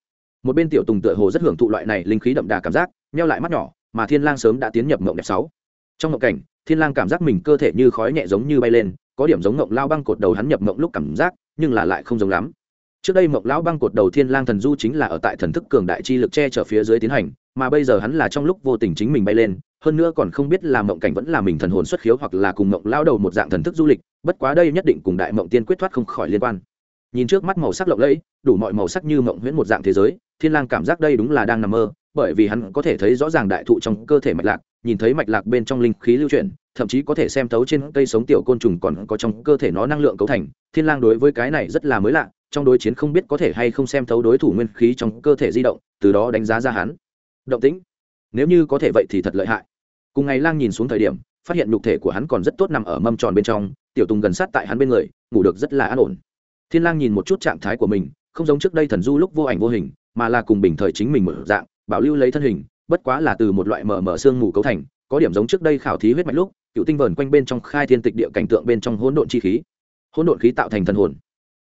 Một bên tiểu tùng tựa hồ rất hưởng thụ loại này linh khí đậm đà cảm giác meo lại mắt nhỏ, mà thiên lang sớm đã tiến nhập mộng đẹp sáu. Trong mộng cảnh thiên lang cảm giác mình cơ thể như khói nhẹ giống như bay lên, có điểm giống mộng lao băng cột đầu hắn nhập mộng lúc cảm giác, nhưng là lại không giống lắm. Trước đây mộng lão băng cột đầu thiên lang thần du chính là ở tại thần thức cường đại chi lực che chở phía dưới tiến hành, mà bây giờ hắn là trong lúc vô tình chính mình bay lên, hơn nữa còn không biết là mộng cảnh vẫn là mình thần hồn xuất khiếu hoặc là cùng mộng lao đầu một dạng thần thức du lịch, bất quá đây nhất định cùng đại mộng tiên quyết thoát không khỏi liên quan nhìn trước mắt màu sắc lộng lẫy, đủ mọi màu sắc như mộng huyễn một dạng thế giới, thiên lang cảm giác đây đúng là đang nằm mơ, bởi vì hắn có thể thấy rõ ràng đại thụ trong cơ thể mạch lạc, nhìn thấy mạch lạc bên trong linh khí lưu chuyển, thậm chí có thể xem thấu trên cây sống tiểu côn trùng còn có trong cơ thể nó năng lượng cấu thành, thiên lang đối với cái này rất là mới lạ, trong đối chiến không biết có thể hay không xem thấu đối thủ nguyên khí trong cơ thể di động, từ đó đánh giá ra hắn. Động tĩnh. Nếu như có thể vậy thì thật lợi hại. Cùng ngày lang nhìn xuống thời điểm, phát hiện nhục thể của hắn còn rất tốt nằm ở mâm tròn bên trong, tiểu tùng gần sát tại hắn bên người, ngủ được rất là an ổn thiên lang nhìn một chút trạng thái của mình, không giống trước đây thần du lúc vô ảnh vô hình, mà là cùng bình thời chính mình mở dạng, bảo lưu lấy thân hình, bất quá là từ một loại mở mở xương mù cấu thành, có điểm giống trước đây khảo thí huyết mạch lúc, cựu tinh vờn quanh bên trong khai thiên tịch địa cảnh tượng bên trong hỗn độn chi khí. Hỗn độn khí tạo thành thần hồn.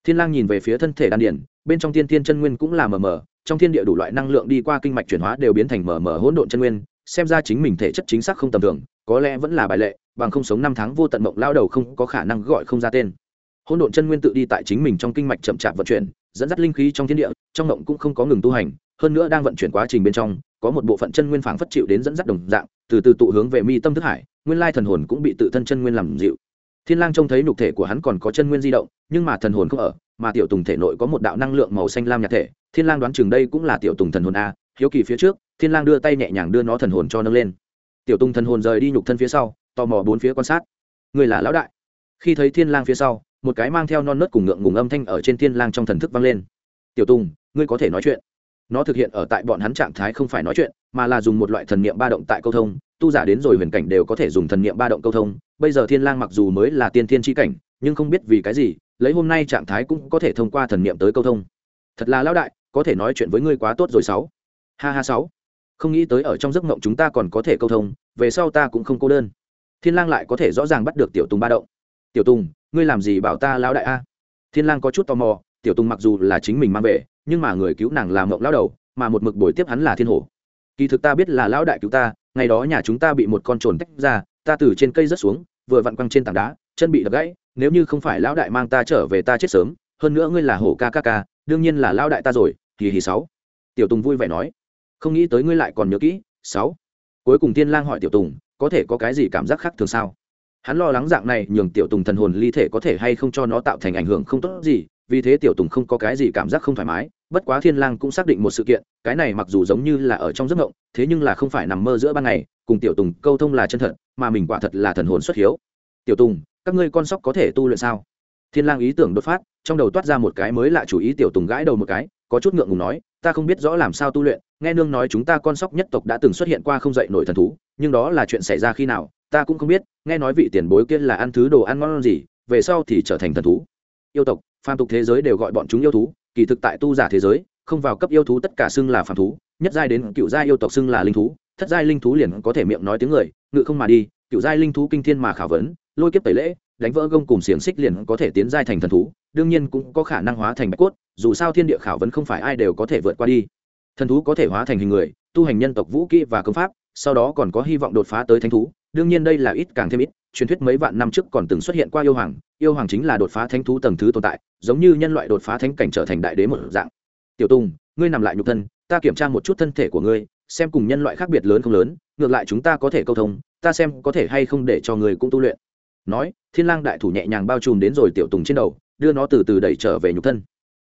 Thiên lang nhìn về phía thân thể đan điển bên trong tiên thiên chân nguyên cũng là mờ mờ, trong thiên địa đủ loại năng lượng đi qua kinh mạch chuyển hóa đều biến thành mờ mờ hỗn độn chân nguyên, xem ra chính mình thể chất chính xác không tầm thường, có lẽ vẫn là bài lệ, bằng không sống năm tháng vô tận mộng lao đầu không có khả năng gọi không ra tên hỗn độn chân nguyên tự đi tại chính mình trong kinh mạch chậm chạp vận chuyển, dẫn dắt linh khí trong thiên địa, trong mộng cũng không có ngừng tu hành, hơn nữa đang vận chuyển quá trình bên trong, có một bộ phận chân nguyên phảng phất chịu đến dẫn dắt đồng dạng, từ từ tụ hướng về mi tâm thức hải, nguyên lai thần hồn cũng bị tự thân chân nguyên làm dịu. Thiên lang trông thấy nhục thể của hắn còn có chân nguyên di động, nhưng mà thần hồn không ở, mà tiểu tùng thể nội có một đạo năng lượng màu xanh lam nhạt thể, thiên lang đoán chừng đây cũng là tiểu tùng thần hồn a, hiếu kỳ phía trước, thiên lang đưa tay nhẹ nhàng đưa nó thần hồn cho nâng lên. Tiểu tùng thần hồn rời đi nhục thân phía sau, tò mò bốn phía quan sát. Người là lão đại. Khi thấy thiên lang phía sau một cái mang theo non nớt cùng ngượng ngùng âm thanh ở trên thiên lang trong thần thức vang lên. Tiểu tùng, ngươi có thể nói chuyện. Nó thực hiện ở tại bọn hắn trạng thái không phải nói chuyện, mà là dùng một loại thần niệm ba động tại câu thông. Tu giả đến rồi huyền cảnh đều có thể dùng thần niệm ba động câu thông. Bây giờ thiên lang mặc dù mới là tiên thiên chi cảnh, nhưng không biết vì cái gì, lấy hôm nay trạng thái cũng có thể thông qua thần niệm tới câu thông. Thật là lão đại, có thể nói chuyện với ngươi quá tốt rồi sáu. Ha ha sáu. Không nghĩ tới ở trong giấc mộng chúng ta còn có thể câu thông, về sau ta cũng không cô đơn. Thiên lang lại có thể rõ ràng bắt được tiểu tùng ba động tiểu tùng, ngươi làm gì bảo ta lão đại a? Thiên lang có chút tò mò, tiểu tùng mặc dù là chính mình mang về, nhưng mà người cứu nàng là mộng lão đầu, mà một mực buổi tiếp hắn là thiên hổ. Kỳ thực ta biết là lão đại cứu ta, ngày đó nhà chúng ta bị một con trồn tách ra, ta từ trên cây rớt xuống, vừa vặn quăng trên tảng đá, chân bị đập gãy, nếu như không phải lão đại mang ta trở về ta chết sớm, hơn nữa ngươi là hổ ca ca ca, đương nhiên là lão đại ta rồi kỳ hì sáu. Tiểu tùng vui vẻ nói. Không nghĩ tới ngươi lại còn nhớ kỹ, sáu. Cuối cùng tiên lang hỏi tiểu tùng, có thể có cái gì cảm giác khác thường sao? Hắn lo lắng dạng này nhường tiểu tùng thần hồn ly thể có thể hay không cho nó tạo thành ảnh hưởng không tốt gì, vì thế tiểu tùng không có cái gì cảm giác không thoải mái. Bất quá thiên lang cũng xác định một sự kiện, cái này mặc dù giống như là ở trong giấc mộng, thế nhưng là không phải nằm mơ giữa ban ngày, cùng tiểu tùng câu thông là chân thật, mà mình quả thật là thần hồn xuất hiếu. Tiểu tùng, các ngươi con sóc có thể tu luyện sao? Thiên lang ý tưởng đột phát, trong đầu toát ra một cái mới lạ chủ ý, tiểu tùng gãi đầu một cái, có chút ngượng ngùng nói, ta không biết rõ làm sao tu luyện, nghe nương nói chúng ta con sóc nhất tộc đã từng xuất hiện qua không dậy nổi thần thú, nhưng đó là chuyện xảy ra khi nào ta cũng không biết, nghe nói vị tiền bối kia là ăn thứ đồ ăn ngon gì, về sau thì trở thành thần thú. Yêu tộc, phàm tục thế giới đều gọi bọn chúng yêu thú, kỳ thực tại tu giả thế giới, không vào cấp yêu thú tất cả xưng là phàm thú, nhất giai đến cựu giai yêu tộc xưng là linh thú, thất giai linh thú liền có thể miệng nói tiếng người, ngự không mà đi, cựu giai linh thú kinh thiên mà khảo vấn, lôi kiếp tẩy lễ, đánh vỡ gông cùng xiềng xích liền có thể tiến giai thành thần thú, đương nhiên cũng có khả năng hóa thành bạch cốt, dù sao thiên địa khảo vấn không phải ai đều có thể vượt qua đi. Thần thú có thể hóa thành hình người, tu hành nhân tộc vũ kỹ và công pháp sau đó còn có hy vọng đột phá tới thánh thú, đương nhiên đây là ít càng thêm ít, truyền thuyết mấy vạn năm trước còn từng xuất hiện qua yêu hoàng yêu hoàng chính là đột phá thánh thú tầng thứ tồn tại, giống như nhân loại đột phá thánh cảnh trở thành đại đế một dạng. Tiểu tùng, ngươi nằm lại nhục thân, ta kiểm tra một chút thân thể của ngươi, xem cùng nhân loại khác biệt lớn không lớn, ngược lại chúng ta có thể câu thông, ta xem có thể hay không để cho người cũng tu luyện. Nói, thiên lang đại thủ nhẹ nhàng bao trùm đến rồi tiểu tùng trên đầu, đưa nó từ từ đẩy trở về nhục thân.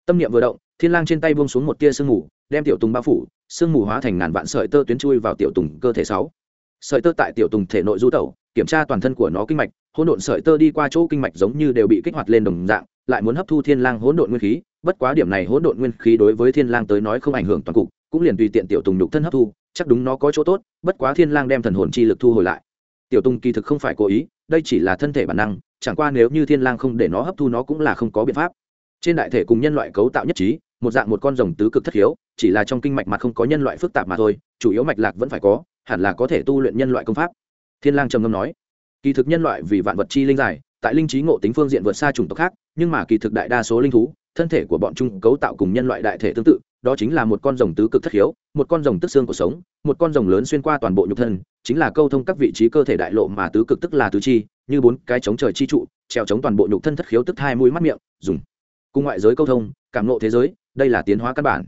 Tâm niệm vừa động thiên lang trên tay buông xuống một tia sương mù, đem tiểu tùng bao phủ, sương mù hóa thành ngàn vạn sợi tơ tuyến chui vào tiểu tùng cơ thể sáu. Sợi tơ tại tiểu tùng thể nội du tẩu, kiểm tra toàn thân của nó kinh mạch, hỗn độn sợi tơ đi qua chỗ kinh mạch giống như đều bị kích hoạt lên đồng dạng, lại muốn hấp thu thiên lang hỗn độn nguyên khí. Bất quá điểm này hỗn độn nguyên khí đối với thiên lang tới nói không ảnh hưởng toàn cục, cũng liền tùy tiện tiểu tùng nhục thân hấp thu, chắc đúng nó có chỗ tốt, bất quá thiên lang đem thần hồn chi lực thu hồi lại. Tiểu tùng kỳ thực không phải cố ý, đây chỉ là thân thể bản năng, chẳng qua nếu như thiên lang không để nó hấp thu nó cũng là không có biện pháp. Trên đại thể cùng nhân loại cấu tạo nhất trí một dạng một con rồng tứ cực thất hiếu chỉ là trong kinh mạch mặt không có nhân loại phức tạp mà thôi, chủ yếu mạch lạc vẫn phải có, hẳn là có thể tu luyện nhân loại công pháp. Thiên lang trầm ngâm nói. Kỳ thực nhân loại vì vạn vật chi linh giải, tại linh trí ngộ tính phương diện vượt xa chủng tộc khác, nhưng mà kỳ thực đại đa số linh thú, thân thể của bọn chúng cấu tạo cùng nhân loại đại thể tương tự, đó chính là một con rồng tứ cực thất hiếu một con rồng tức xương của sống, một con rồng lớn xuyên qua toàn bộ nhục thân, chính là câu thông các vị trí cơ thể đại lộ mà tứ cực tức là tứ chi, như bốn cái chống trời chi trụ, treo chống toàn bộ nhục thân thất khiếu tức hai mũi mắt miệng, dùng cùng ngoại giới câu thông cảm nộ thế giới đây là tiến hóa căn bản.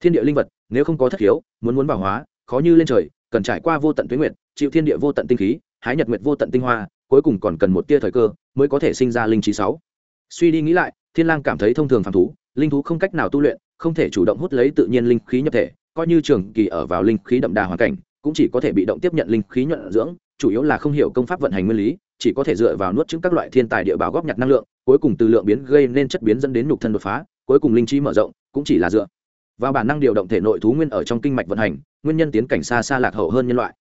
Thiên địa linh vật nếu không có thất hiếu, muốn muốn bảo hóa khó như lên trời cần trải qua vô tận tuyến nguyện chịu thiên địa vô tận tinh khí hái nhật nguyệt vô tận tinh hoa cuối cùng còn cần một tia thời cơ mới có thể sinh ra linh trí sáu. Suy đi nghĩ lại thiên lang cảm thấy thông thường phàm thú linh thú không cách nào tu luyện không thể chủ động hút lấy tự nhiên linh khí nhập thể coi như trường kỳ ở vào linh khí đậm đà hoàn cảnh cũng chỉ có thể bị động tiếp nhận linh khí nhuận dưỡng chủ yếu là không hiểu công pháp vận hành nguyên lý chỉ có thể dựa vào nuốt chứng các loại thiên tài địa bảo góp nhặt năng lượng, cuối cùng từ lượng biến gây nên chất biến dẫn đến nhục thân đột phá, cuối cùng linh trí mở rộng, cũng chỉ là dựa vào bản năng điều động thể nội thú nguyên ở trong kinh mạch vận hành, nguyên nhân tiến cảnh xa xa lạc hậu hơn nhân loại.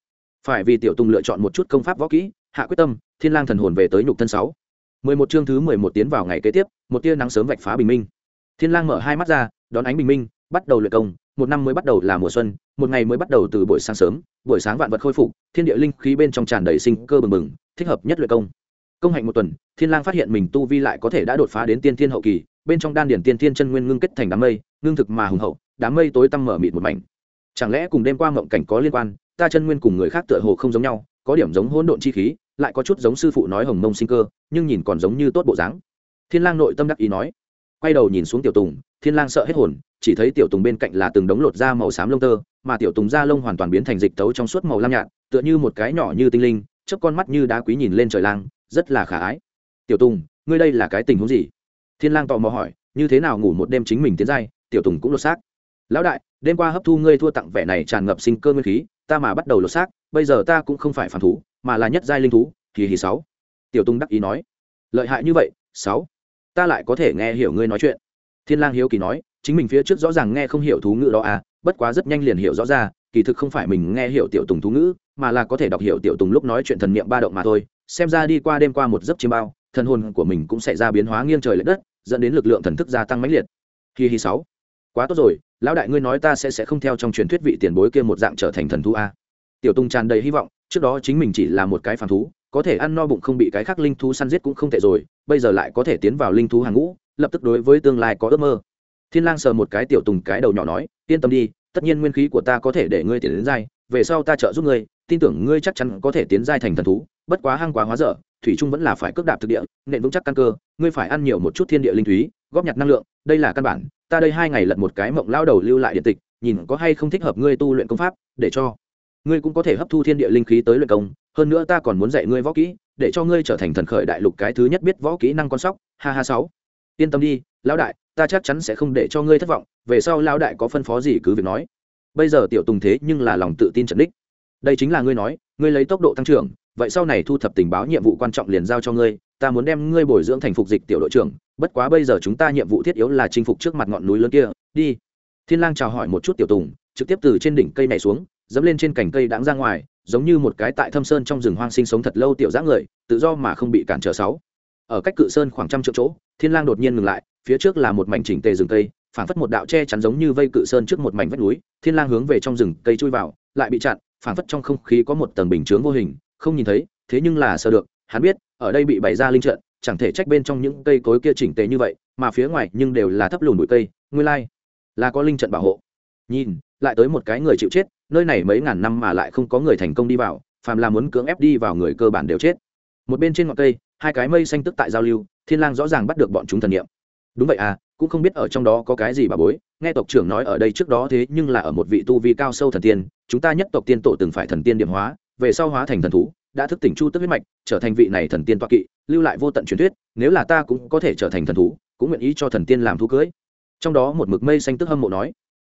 Phải vì tiểu tùng lựa chọn một chút công pháp võ kỹ, hạ quyết tâm, thiên lang thần hồn về tới nhục thân sáu. Mười một chương thứ mười một tiến vào ngày kế tiếp, một tia nắng sớm vạch phá bình minh. Thiên lang mở hai mắt ra, đón ánh bình minh, bắt đầu luyện công một năm mới bắt đầu là mùa xuân, một ngày mới bắt đầu từ buổi sáng sớm, buổi sáng vạn vật khôi phục, thiên địa linh khí bên trong tràn đầy sinh cơ bừng bừng, thích hợp nhất luyện công. Công hạnh một tuần, thiên lang phát hiện mình tu vi lại có thể đã đột phá đến tiên thiên hậu kỳ, bên trong đan điển tiên thiên chân nguyên ngưng kết thành đám mây, ngưng thực mà hùng hậu, đám mây tối tăm mở mịt một mảnh. Chẳng lẽ cùng đêm qua mộng cảnh có liên quan, ta chân nguyên cùng người khác tựa hồ không giống nhau, có điểm giống hỗn độn chi khí, lại có chút giống sư phụ nói hồng mông sinh cơ, nhưng nhìn còn giống như tốt bộ dáng. Thiên lang nội tâm đắc ý nói quay đầu nhìn xuống tiểu tùng, thiên lang sợ hết hồn, chỉ thấy tiểu tùng bên cạnh là từng đống lột da màu xám lông tơ, mà tiểu tùng da lông hoàn toàn biến thành dịch tấu trong suốt màu lam nhạt, tựa như một cái nhỏ như tinh linh, chớp con mắt như đá quý nhìn lên trời lang, rất là khả ái. Tiểu tùng, ngươi đây là cái tình huống gì? Thiên lang tò mò hỏi, như thế nào ngủ một đêm chính mình tiến giai? Tiểu tùng cũng lột xác. Lão đại, đêm qua hấp thu ngươi thua tặng vẻ này tràn ngập sinh cơ nguyên khí, ta mà bắt đầu lột xác, bây giờ ta cũng không phải phản thú, mà là nhất giai linh thú thì hì sáu. Tiểu tùng đắc ý nói. Lợi hại như vậy, sáu ta lại có thể nghe hiểu ngươi nói chuyện. Thiên lang hiếu kỳ nói, chính mình phía trước rõ ràng nghe không hiểu thú ngữ đó à bất quá rất nhanh liền hiểu rõ ra, kỳ thực không phải mình nghe hiểu tiểu tùng thú ngữ, mà là có thể đọc hiểu tiểu tùng lúc nói chuyện thần niệm ba động mà thôi. Xem ra đi qua đêm qua một giấc chiêm bao, thần hồn của mình cũng sẽ ra biến hóa nghiêng trời lệch đất, dẫn đến lực lượng thần thức gia tăng mãnh liệt. Hi hi sáu. Quá tốt rồi, lão đại ngươi nói ta sẽ sẽ không theo trong truyền thuyết vị tiền bối kia một dạng trở thành thần thú a. Tiểu tùng tràn đầy hy vọng, trước đó chính mình chỉ là một cái phản thú có thể ăn no bụng không bị cái khác linh thú săn giết cũng không tệ rồi, bây giờ lại có thể tiến vào linh thú hàng ngũ, lập tức đối với tương lai có ước mơ. Thiên lang sờ một cái tiểu tùng cái đầu nhỏ nói, yên tâm đi, tất nhiên nguyên khí của ta có thể để ngươi tiến đến giai, về sau ta trợ giúp ngươi, tin tưởng ngươi chắc chắn có thể tiến giai thành thần thú, bất quá hang quá hóa dở, thủy trung vẫn là phải cước đạp thực địa nền vững chắc căn cơ, ngươi phải ăn nhiều một chút thiên địa linh thúy, góp nhặt năng lượng, đây là căn bản, ta đây hai ngày lật một cái mộng lao đầu lưu lại điện tịch, nhìn có hay không thích hợp ngươi tu luyện công pháp, để cho ngươi cũng có thể hấp thu thiên địa linh khí tới luyện công, hơn nữa ta còn muốn dạy ngươi võ kỹ, để cho ngươi trở thành thần khởi đại lục cái thứ nhất biết võ kỹ năng con sóc. Ha ha sáu. Yên tâm đi, lão đại, ta chắc chắn sẽ không để cho ngươi thất vọng, về sau Lão đại có phân phó gì cứ việc nói. Bây giờ tiểu tùng thế nhưng là lòng tự tin trận đích. Đây chính là ngươi nói, ngươi lấy tốc độ tăng trưởng, vậy sau này thu thập tình báo nhiệm vụ quan trọng liền giao cho ngươi, ta muốn đem ngươi bồi dưỡng thành phục dịch tiểu đội trưởng, bất quá bây giờ chúng ta nhiệm vụ thiết yếu là chinh phục trước mặt ngọn núi lớn kia, đi. Thiên lang chào hỏi một chút tiểu tùng, trực tiếp từ trên đỉnh cây này xuống dẫm lên trên cành cây đáng ra ngoài, giống như một cái tại thâm sơn trong rừng hoang sinh sống thật lâu tiểu dã người, tự do mà không bị cản trở sáu. Ở cách cự sơn khoảng trăm triệu chỗ, thiên lang đột nhiên ngừng lại, phía trước là một mảnh chỉnh tề rừng cây, phảng phất một đạo che chắn giống như vây cự sơn trước một mảnh vách núi, thiên lang hướng về trong rừng cây chui vào, lại bị chặn, phảng phất trong không khí có một tầng bình chướng vô hình, không nhìn thấy, thế nhưng là sợ được, hắn biết, ở đây bị bày ra linh trận, chẳng thể trách bên trong những cây cối kia chỉnh tề như vậy, mà phía ngoài nhưng đều là thấp lùn bụi cây, nguyên lai là có linh trận bảo hộ. Nhìn, lại tới một cái người chịu chết nơi này mấy ngàn năm mà lại không có người thành công đi vào, phàm là muốn cưỡng ép đi vào người cơ bản đều chết. Một bên trên ngọn cây, hai cái mây xanh tức tại giao lưu, thiên lang rõ ràng bắt được bọn chúng thần niệm. Đúng vậy à cũng không biết ở trong đó có cái gì bà bối, nghe tộc trưởng nói ở đây trước đó thế nhưng là ở một vị tu vi cao sâu thần tiên, chúng ta nhất tộc tiên tổ từng phải thần tiên điểm hóa, về sau hóa thành thần thú, đã thức tỉnh chu tức huyết mạch, trở thành vị này thần tiên toa kỵ, lưu lại vô tận truyền thuyết, nếu là ta cũng có thể trở thành thần thú, cũng nguyện ý cho thần tiên làm thú cưới. Trong đó một mực mây xanh tức hâm mộ nói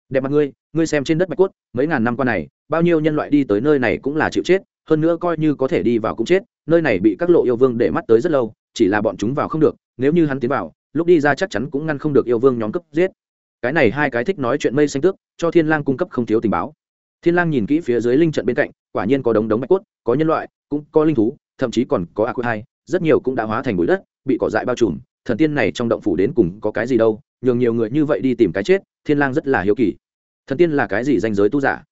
đẹp mặt ngươi ngươi xem trên đất bạch cốt, mấy ngàn năm qua này, bao nhiêu nhân loại đi tới nơi này cũng là chịu chết, hơn nữa coi như có thể đi vào cũng chết, nơi này bị các lộ yêu vương để mắt tới rất lâu, chỉ là bọn chúng vào không được, nếu như hắn tiến vào, lúc đi ra chắc chắn cũng ngăn không được yêu vương nhóm cấp giết. Cái này hai cái thích nói chuyện mây xanh tước, cho thiên lang cung cấp không thiếu tình báo. Thiên lang nhìn kỹ phía dưới linh trận bên cạnh, quả nhiên có đống đống bạch cốt, có nhân loại, cũng có linh thú, thậm chí còn có ác quy hai, rất nhiều cũng đã hóa thành bụi đất, bị cỏ dại bao trùm thần tiên này trong động phủ đến cùng có cái gì đâu, nhường nhiều người như vậy đi tìm cái chết, thiên lang rất là hiếu kỳ. Thần tiên là cái gì danh giới tu giả?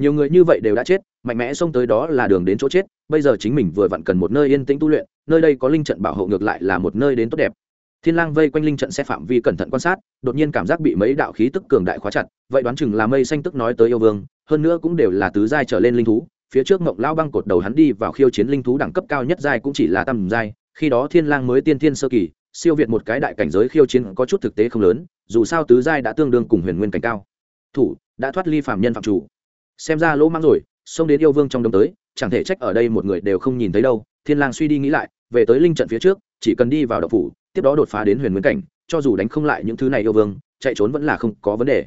Nhiều người như vậy đều đã chết, mạnh mẽ xông tới đó là đường đến chỗ chết, bây giờ chính mình vừa vặn cần một nơi yên tĩnh tu luyện, nơi đây có linh trận bảo hộ ngược lại là một nơi đến tốt đẹp. Thiên lang vây quanh linh trận xe phạm vi cẩn thận quan sát, đột nhiên cảm giác bị mấy đạo khí tức cường đại khóa chặt, vậy đoán chừng là mây xanh tức nói tới yêu vương, hơn nữa cũng đều là tứ giai trở lên linh thú, phía trước ngọc lao băng cột đầu hắn đi vào khiêu chiến linh thú đẳng cấp cao nhất giai cũng chỉ là tam giai, khi đó thiên lang mới tiên thiên sơ kỳ siêu việt một cái đại cảnh giới khiêu chiến có chút thực tế không lớn, dù sao tứ giai đã tương đương cùng huyền nguyên cảnh cao. Thủ, đã thoát ly phạm nhân phạm chủ. Xem ra lỗ mang rồi, xông đến yêu vương trong đông tới, chẳng thể trách ở đây một người đều không nhìn thấy đâu. Thiên lang suy đi nghĩ lại, về tới linh trận phía trước, chỉ cần đi vào đậu phủ, tiếp đó đột phá đến huyền nguyên cảnh, cho dù đánh không lại những thứ này yêu vương, chạy trốn vẫn là không có vấn đề.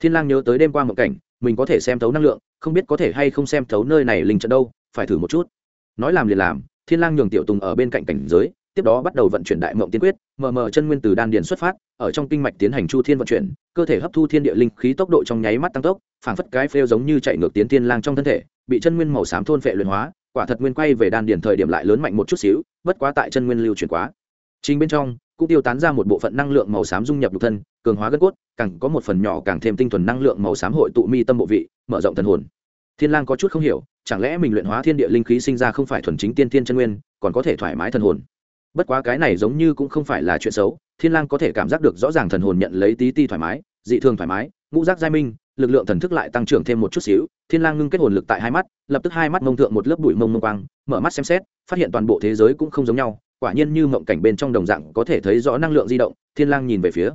Thiên lang nhớ tới đêm qua một cảnh, mình có thể xem thấu năng lượng, không biết có thể hay không xem thấu nơi này linh trận đâu, phải thử một chút. Nói làm liền làm, thiên lang nhường tiểu tùng ở bên cạnh cảnh giới tiếp đó bắt đầu vận chuyển đại mộng tiên quyết, mờ mờ chân nguyên từ đan điền xuất phát, ở trong kinh mạch tiến hành chu thiên vận chuyển, cơ thể hấp thu thiên địa linh khí tốc độ trong nháy mắt tăng tốc, phảng phất cái phêu giống như chạy ngược tiến tiên lang trong thân thể, bị chân nguyên màu xám thôn phệ luyện hóa, quả thật nguyên quay về đan điền thời điểm lại lớn mạnh một chút xíu, bất quá tại chân nguyên lưu chuyển quá. Chính bên trong, cũng tiêu tán ra một bộ phận năng lượng màu xám dung nhập nhục thân, cường hóa gân cốt, càng có một phần nhỏ càng thêm tinh thuần năng lượng màu xám hội tụ mi tâm bộ vị, mở rộng thần hồn. Thiên lang có chút không hiểu, chẳng lẽ mình luyện hóa thiên địa linh khí sinh ra không phải thuần chính tiên tiên chân nguyên, còn có thể thoải mái thần hồn? Bất quá cái này giống như cũng không phải là chuyện xấu, thiên lang có thể cảm giác được rõ ràng thần hồn nhận lấy tí ti thoải mái, dị thường thoải mái, ngũ giác giai minh, lực lượng thần thức lại tăng trưởng thêm một chút xíu, thiên lang ngưng kết hồn lực tại hai mắt, lập tức hai mắt mông thượng một lớp bụi mông mông quang, mở mắt xem xét, phát hiện toàn bộ thế giới cũng không giống nhau, quả nhiên như mộng cảnh bên trong đồng dạng có thể thấy rõ năng lượng di động, thiên lang nhìn về phía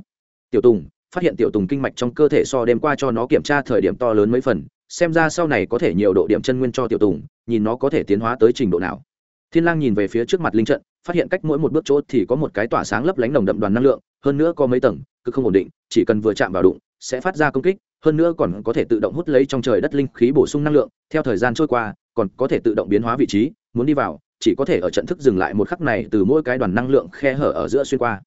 tiểu tùng, phát hiện tiểu tùng kinh mạch trong cơ thể so đêm qua cho nó kiểm tra thời điểm to lớn mấy phần, xem ra sau này có thể nhiều độ điểm chân nguyên cho tiểu tùng, nhìn nó có thể tiến hóa tới trình độ nào. Thiên lang nhìn về phía trước mặt linh trận phát hiện cách mỗi một bước chỗ thì có một cái tỏa sáng lấp lánh nồng đậm đoàn năng lượng, hơn nữa có mấy tầng, cứ không ổn định, chỉ cần vừa chạm vào đụng, sẽ phát ra công kích, hơn nữa còn có thể tự động hút lấy trong trời đất linh khí bổ sung năng lượng, theo thời gian trôi qua, còn có thể tự động biến hóa vị trí, muốn đi vào, chỉ có thể ở trận thức dừng lại một khắc này từ mỗi cái đoàn năng lượng khe hở ở giữa xuyên qua.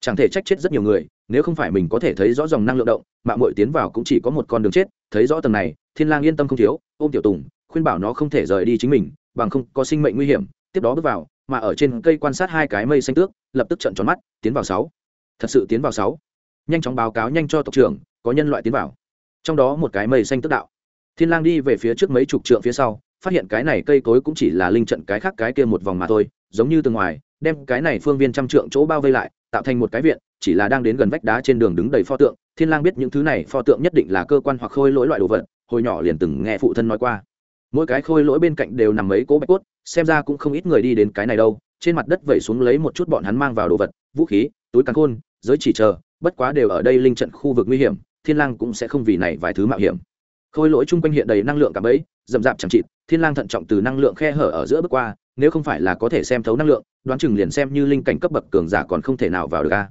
Chẳng thể trách chết rất nhiều người, nếu không phải mình có thể thấy rõ dòng năng lượng động, mạng mội tiến vào cũng chỉ có một con đường chết, thấy rõ tầng này, thiên lang yên tâm không thiếu, ôm tiểu tùng, khuyên bảo nó không thể rời đi chính mình, bằng không có sinh mệnh nguy hiểm, tiếp đó bước vào mà ở trên cây quan sát hai cái mây xanh tước, lập tức trận tròn mắt, tiến vào sáu. Thật sự tiến vào sáu. Nhanh chóng báo cáo nhanh cho tộc trưởng, có nhân loại tiến vào. Trong đó một cái mây xanh tước đạo. Thiên lang đi về phía trước mấy chục trượng phía sau, phát hiện cái này cây cối cũng chỉ là linh trận cái khác cái kia một vòng mà thôi, giống như từ ngoài, đem cái này phương viên trăm trượng chỗ bao vây lại, tạo thành một cái viện, chỉ là đang đến gần vách đá trên đường đứng đầy pho tượng. Thiên lang biết những thứ này, pho tượng nhất định là cơ quan hoặc khôi lỗi loại đồ vật, hồi nhỏ liền từng nghe phụ thân nói qua. Mỗi cái khôi lỗi bên cạnh đều nằm mấy cỗ bạch cốt xem ra cũng không ít người đi đến cái này đâu, trên mặt đất vẩy xuống lấy một chút bọn hắn mang vào đồ vật, vũ khí, túi càn khôn, giới chỉ chờ, bất quá đều ở đây linh trận khu vực nguy hiểm, thiên lang cũng sẽ không vì này vài thứ mạo hiểm. Khôi lỗi chung quanh hiện đầy năng lượng cả bấy dầm dạp chẳng chịt, thiên lang thận trọng từ năng lượng khe hở ở giữa bước qua, nếu không phải là có thể xem thấu năng lượng, đoán chừng liền xem như linh cảnh cấp bậc cường giả còn không thể nào vào được a.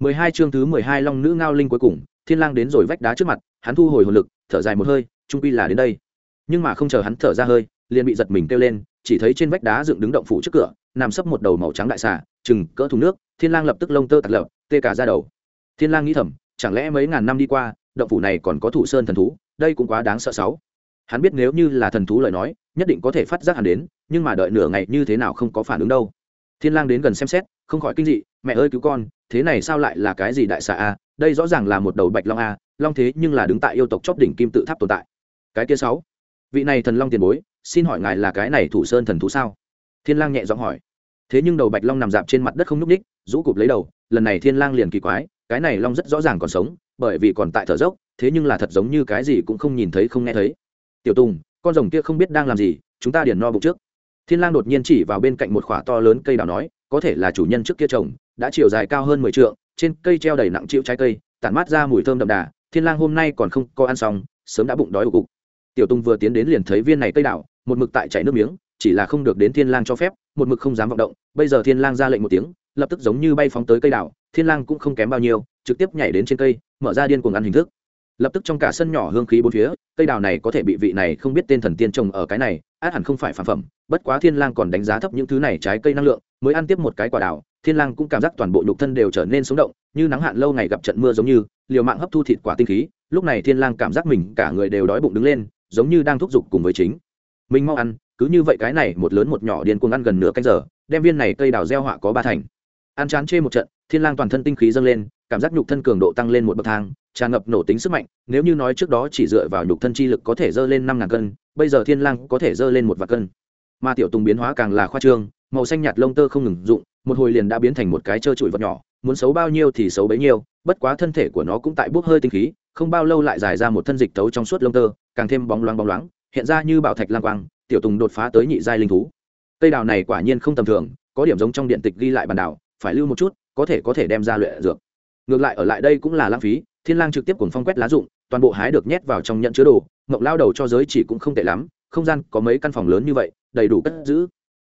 Mười hai chương thứ mười hai long nữ ngao linh cuối cùng, thiên lang đến rồi vách đá trước mặt, hắn thu hồi hồn lực, thở dài một hơi, trung quy là đến đây. Nhưng mà không chờ hắn thở ra hơi, liền bị giật mình kêu lên chỉ thấy trên vách đá dựng đứng động phủ trước cửa, nằm sấp một đầu màu trắng đại xà chừng cỡ thùng nước, thiên lang lập tức lông tơ tạt lợp, tê cả ra đầu. Thiên lang nghĩ thầm, chẳng lẽ mấy ngàn năm đi qua, động phủ này còn có thủ sơn thần thú, đây cũng quá đáng sợ sáu. Hắn biết nếu như là thần thú lời nói, nhất định có thể phát giác hắn đến, nhưng mà đợi nửa ngày như thế nào không có phản ứng đâu. Thiên lang đến gần xem xét, không khỏi kinh dị, mẹ ơi cứu con, thế này sao lại là cái gì đại xà a? Đây rõ ràng là một đầu bạch long a, long thế nhưng là đứng tại yêu tộc chóp đỉnh kim tự tháp tồn tại. Cái kia sáu vị này thần long tiền bối, xin hỏi ngài là cái này thủ sơn thần thú sao? Thiên lang nhẹ giọng hỏi. Thế nhưng đầu bạch long nằm dạp trên mặt đất không nhúc ních rũ cụp lấy đầu, lần này thiên lang liền kỳ quái, cái này long rất rõ ràng còn sống, bởi vì còn tại thở dốc, thế nhưng là thật giống như cái gì cũng không nhìn thấy không nghe thấy. Tiểu tùng, con rồng kia không biết đang làm gì, chúng ta điền no bụng trước. Thiên lang đột nhiên chỉ vào bên cạnh một khỏa to lớn cây đào nói, có thể là chủ nhân trước kia trồng, đã chiều dài cao hơn mười trượng, trên cây treo đầy nặng chịu trái cây, tản mát ra mùi thơm đậm đà, thiên lang hôm nay còn không có ăn xong, sớm đã bụng đói ủ cục tiểu tùng vừa tiến đến liền thấy viên này cây đào, một mực tại chảy nước miếng, chỉ là không được đến thiên lang cho phép, một mực không dám vọng động. Bây giờ thiên lang ra lệnh một tiếng, lập tức giống như bay phóng tới cây đào, thiên lang cũng không kém bao nhiêu, trực tiếp nhảy đến trên cây, mở ra điên cuồng ăn hình thức. Lập tức trong cả sân nhỏ hương khí bốn phía, cây đào này có thể bị vị này không biết tên thần tiên trồng ở cái này, át hẳn không phải phản phẩm, bất quá thiên lang còn đánh giá thấp những thứ này trái cây năng lượng, mới ăn tiếp một cái quả đào, thiên lang cũng cảm giác toàn bộ nhục thân đều trở nên sống động, như nắng hạn lâu ngày gặp trận mưa giống như, liều mạng hấp thu thịt quả tinh khí, lúc này thiên lang cảm giác mình cả người đều đói bụng đứng lên giống như đang thúc giục cùng với chính. Mình mau ăn, cứ như vậy cái này một lớn một nhỏ điên cuồng ăn gần nửa canh giờ, đem viên này cây đào gieo họa có ba thành. Ăn chán chê một trận, thiên lang toàn thân tinh khí dâng lên, cảm giác nhục thân cường độ tăng lên một bậc thang, tràn ngập nổ tính sức mạnh, nếu như nói trước đó chỉ dựa vào nhục thân chi lực có thể dơ lên năm ngàn cân, bây giờ thiên lang có thể dơ lên một vạn cân. Mà tiểu tùng biến hóa càng là khoa trương, màu xanh nhạt lông tơ không ngừng dụng một hồi liền đã biến thành một cái trơ trụi vật nhỏ, muốn xấu bao nhiêu thì xấu bấy nhiêu, bất quá thân thể của nó cũng tại bốc hơi tinh khí không bao lâu lại giải ra một thân dịch tấu trong suốt lông tơ, càng thêm bóng loáng bóng loáng, hiện ra như bảo thạch lang quang, tiểu tùng đột phá tới nhị giai linh thú. Cây đào này quả nhiên không tầm thường, có điểm giống trong điện tịch ghi lại bản đảo, phải lưu một chút, có thể có thể đem ra luyện dược. Ngược lại ở lại đây cũng là lãng phí, thiên lang trực tiếp cùng phong quét lá dụng toàn bộ hái được nhét vào trong nhận chứa đồ ngọc lao đầu cho giới chỉ cũng không tệ lắm, không gian có mấy căn phòng lớn như vậy, đầy đủ cất giữ.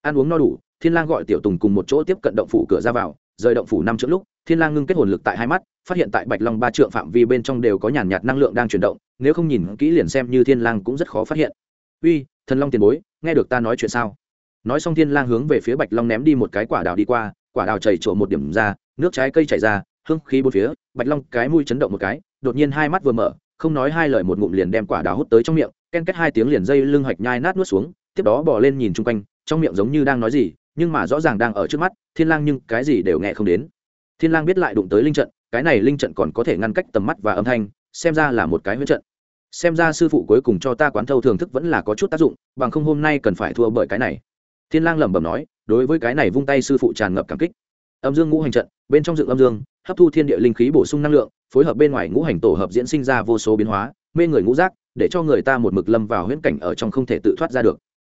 Ăn uống no đủ, thiên lang gọi tiểu tùng cùng một chỗ tiếp cận động phủ cửa ra vào, rời động phủ năm trước lúc thiên lang ngưng kết hồn lực tại hai mắt, phát hiện tại bạch long ba trượng phạm vi bên trong đều có nhàn nhạt năng lượng đang chuyển động, nếu không nhìn kỹ liền xem như thiên lang cũng rất khó phát hiện. Uy, thần long tiền bối, nghe được ta nói chuyện sao? Nói xong thiên lang hướng về phía bạch long ném đi một cái quả đào đi qua, quả đào chảy trổ một điểm ra, nước trái cây chảy ra, hương khí bốn phía, bạch long cái mũi chấn động một cái, đột nhiên hai mắt vừa mở, không nói hai lời một ngụm liền đem quả đào hút tới trong miệng, ken kết hai tiếng liền dây lưng hạch nhai nát nuốt xuống, tiếp đó bỏ lên nhìn chung quanh, trong miệng giống như đang nói gì, nhưng mà rõ ràng đang ở trước mắt, thiên lang nhưng cái gì đều nghe không đến thiên lang biết lại đụng tới linh trận, cái này linh trận còn có thể ngăn cách tầm mắt và âm thanh, xem ra là một cái huyễn trận. Xem ra sư phụ cuối cùng cho ta quán thâu thưởng thức vẫn là có chút tác dụng, bằng không hôm nay cần phải thua bởi cái này. Thiên lang lẩm bẩm nói, đối với cái này vung tay sư phụ tràn ngập cảm kích. Âm dương ngũ hành trận, bên trong dựng âm dương, hấp thu thiên địa linh khí bổ sung năng lượng, phối hợp bên ngoài ngũ hành tổ hợp diễn sinh ra vô số biến hóa, mê người ngũ giác, để cho người ta một mực lâm vào huyễn cảnh ở trong không thể tự thoát ra được.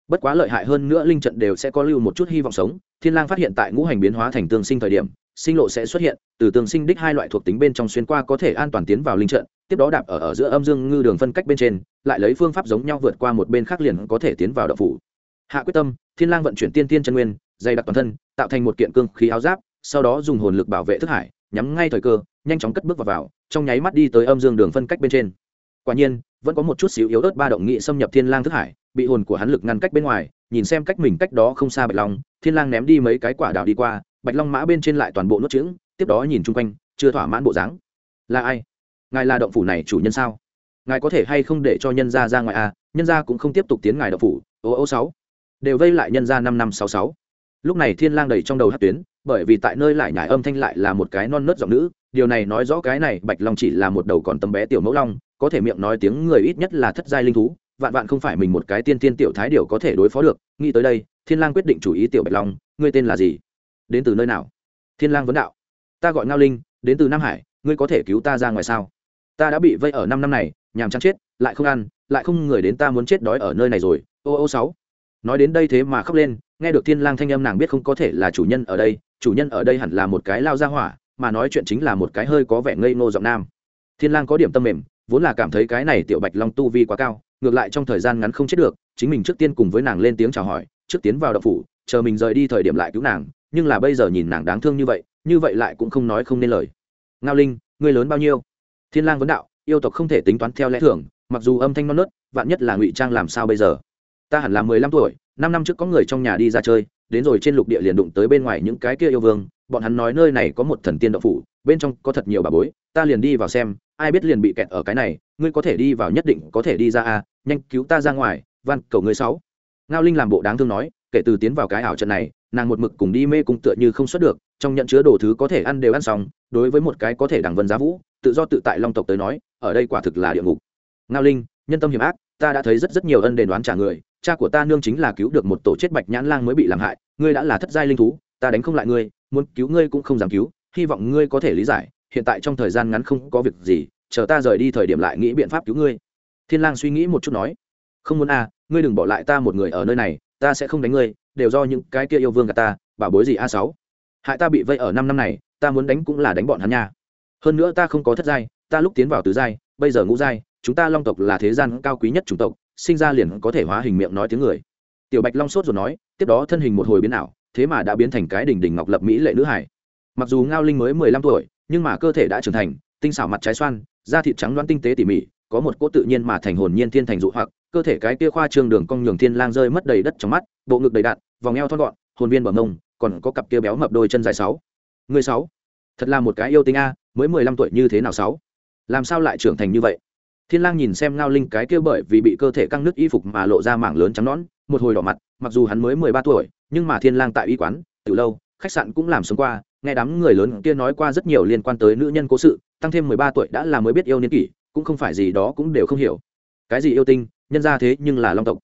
Bất quá lợi hại hơn nữa linh trận đều sẽ có lưu một chút hy vọng sống. Thiên lang phát hiện tại ngũ hành biến hóa thành tương sinh thời điểm sinh lộ sẽ xuất hiện từ tường sinh đích hai loại thuộc tính bên trong xuyên qua có thể an toàn tiến vào linh trận tiếp đó đạp ở ở giữa âm dương ngư đường phân cách bên trên lại lấy phương pháp giống nhau vượt qua một bên khác liền có thể tiến vào đậu phủ. Hạ quyết tâm thiên lang vận chuyển tiên tiên chân nguyên dày đặc toàn thân tạo thành một kiện cương khí áo giáp sau đó dùng hồn lực bảo vệ thức hải nhắm ngay thời cơ nhanh chóng cất bước vào, vào trong nháy mắt đi tới âm dương đường phân cách bên trên. Quả nhiên vẫn có một chút xíu yếu ớt ba động nghị xâm nhập thiên lang thức hải bị hồn của hắn lực ngăn cách bên ngoài nhìn xem cách mình cách đó không xa bạch long thiên lang ném đi mấy cái quả đào đi qua bạch long mã bên trên lại toàn bộ nuốt trứng tiếp đó nhìn chung quanh, chưa thỏa mãn bộ dáng. Là ai? Ngài là động phủ này chủ nhân sao? Ngài có thể hay không để cho nhân gia ra ngoài à? Nhân gia cũng không tiếp tục tiến ngài động phủ. Ô ô sáu. Đều vây lại nhân gia năm năm sáu sáu. Lúc này thiên lang đầy trong đầu hát tuyến, bởi vì tại nơi lại nhải âm thanh lại là một cái non nớt giọng nữ. Điều này nói rõ cái này bạch long chỉ là một đầu còn tấm bé tiểu mẫu long, có thể miệng nói tiếng người ít nhất là thất giai linh thú. Vạn vạn không phải mình một cái tiên tiên tiểu thái điều có thể đối phó được. Nghĩ tới đây, thiên lang quyết định chủ ý tiểu bạch long. Ngươi tên là gì? Đến từ nơi nào? Thiên lang vấn đạo. Ta gọi ngao linh, đến từ nam hải, ngươi có thể cứu ta ra ngoài sao? Ta đã bị vây ở năm năm này, nhàm chán chết, lại không ăn, lại không người đến ta muốn chết đói ở nơi này rồi. Ô ô, sáu. Nói đến đây thế mà khóc lên, nghe được thiên lang thanh âm nàng biết không có thể là chủ nhân ở đây, chủ nhân ở đây hẳn là một cái lao ra hỏa, mà nói chuyện chính là một cái hơi có vẻ ngây ngô giọng nam. Thiên lang có điểm tâm mềm, vốn là cảm thấy cái này tiểu bạch long tu vi quá cao, ngược lại trong thời gian ngắn không chết được, chính mình trước tiên cùng với nàng lên tiếng chào hỏi, trước tiến vào đậu phủ, chờ mình rời đi thời điểm lại cứu nàng nhưng là bây giờ nhìn nàng đáng thương như vậy như vậy lại cũng không nói không nên lời. Ngao linh, ngươi lớn bao nhiêu? Thiên lang vấn đạo, yêu tộc không thể tính toán theo lẽ thường, mặc dù âm thanh non nớt, vạn nhất là ngụy trang làm sao bây giờ? Ta hẳn là mười lăm tuổi, năm năm trước có người trong nhà đi ra chơi, đến rồi trên lục địa liền đụng tới bên ngoài những cái kia yêu vương, bọn hắn nói nơi này có một thần tiên đậu phủ, bên trong có thật nhiều bà bối, ta liền đi vào xem, ai biết liền bị kẹt ở cái này, ngươi có thể đi vào nhất định có thể đi ra à nhanh cứu ta ra ngoài, van cầu ngươi sáu. Ngao linh làm bộ đáng thương nói kể từ tiến vào cái ảo trận này, nàng một mực cùng đi mê cung tựa như không xuất được, trong nhận chứa đồ thứ có thể ăn đều ăn xong, đối với một cái có thể đằng vân giá vũ, tự do tự tại long tộc tới nói, ở đây quả thực là địa ngục. Ngao linh, nhân tâm hiểm ác, ta đã thấy rất rất nhiều ân đền đoán trả người, cha của ta nương chính là cứu được một tổ chết bạch nhãn lang mới bị làm hại, ngươi đã là thất giai linh thú, ta đánh không lại ngươi, muốn cứu ngươi cũng không dám cứu, hy vọng ngươi có thể lý giải, hiện tại trong thời gian ngắn không có việc gì, chờ ta rời đi thời điểm lại nghĩ biện pháp cứu ngươi. Thiên lang suy nghĩ một chút nói, không muốn à ngươi đừng bỏ lại ta một người ở nơi này ta sẽ không đánh ngươi, đều do những cái kia yêu vương gạt ta bảo bối gì a sáu. Hại ta bị vây ở năm năm này, ta muốn đánh cũng là đánh bọn hắn nha. Hơn nữa ta không có thất giai, ta lúc tiến vào tứ giai, bây giờ ngũ giai, chúng ta long tộc là thế gian cao quý nhất chủng tộc, sinh ra liền có thể hóa hình miệng nói tiếng người. Tiểu bạch long sốt rồi nói, tiếp đó thân hình một hồi biến ảo, thế mà đã biến thành cái đỉnh đỉnh ngọc lập mỹ lệ nữ hải. Mặc dù ngao linh mới mười lăm tuổi, nhưng mà cơ thể đã trưởng thành, tinh xảo mặt trái xoan, da thịt trắng đoán tinh tế tỉ mỉ, có một cỗ tự nhiên mà thành hồn nhiên thiên thành dụ hoặc cơ thể cái kia khoa trương đường cong nhường thiên lang rơi mất đầy đất trong mắt, bộ ngực đầy đạn, vòng eo thon gọn, hồn viên bờ mông, còn có cặp kia béo mập đôi chân dài sáu. Người sáu. Thật là một cái yêu tinh a, mới mười lăm tuổi như thế nào sáu? Làm sao lại trưởng thành như vậy? Thiên lang nhìn xem ngao linh cái kia bởi vì bị cơ thể căng nứt y phục mà lộ ra mảng lớn trắng nõn, một hồi đỏ mặt, mặc dù hắn mới mười ba tuổi, nhưng mà thiên lang tại y quán, từ lâu, khách sạn cũng làm sống qua, nghe đám người lớn kia nói qua rất nhiều liên quan tới nữ nhân cố sự, tăng thêm mười ba tuổi đã là mới biết yêu niên kỷ, cũng không phải gì đó cũng đều không hiểu. Cái gì yêu tinh? Nhân ra thế nhưng là long tộc.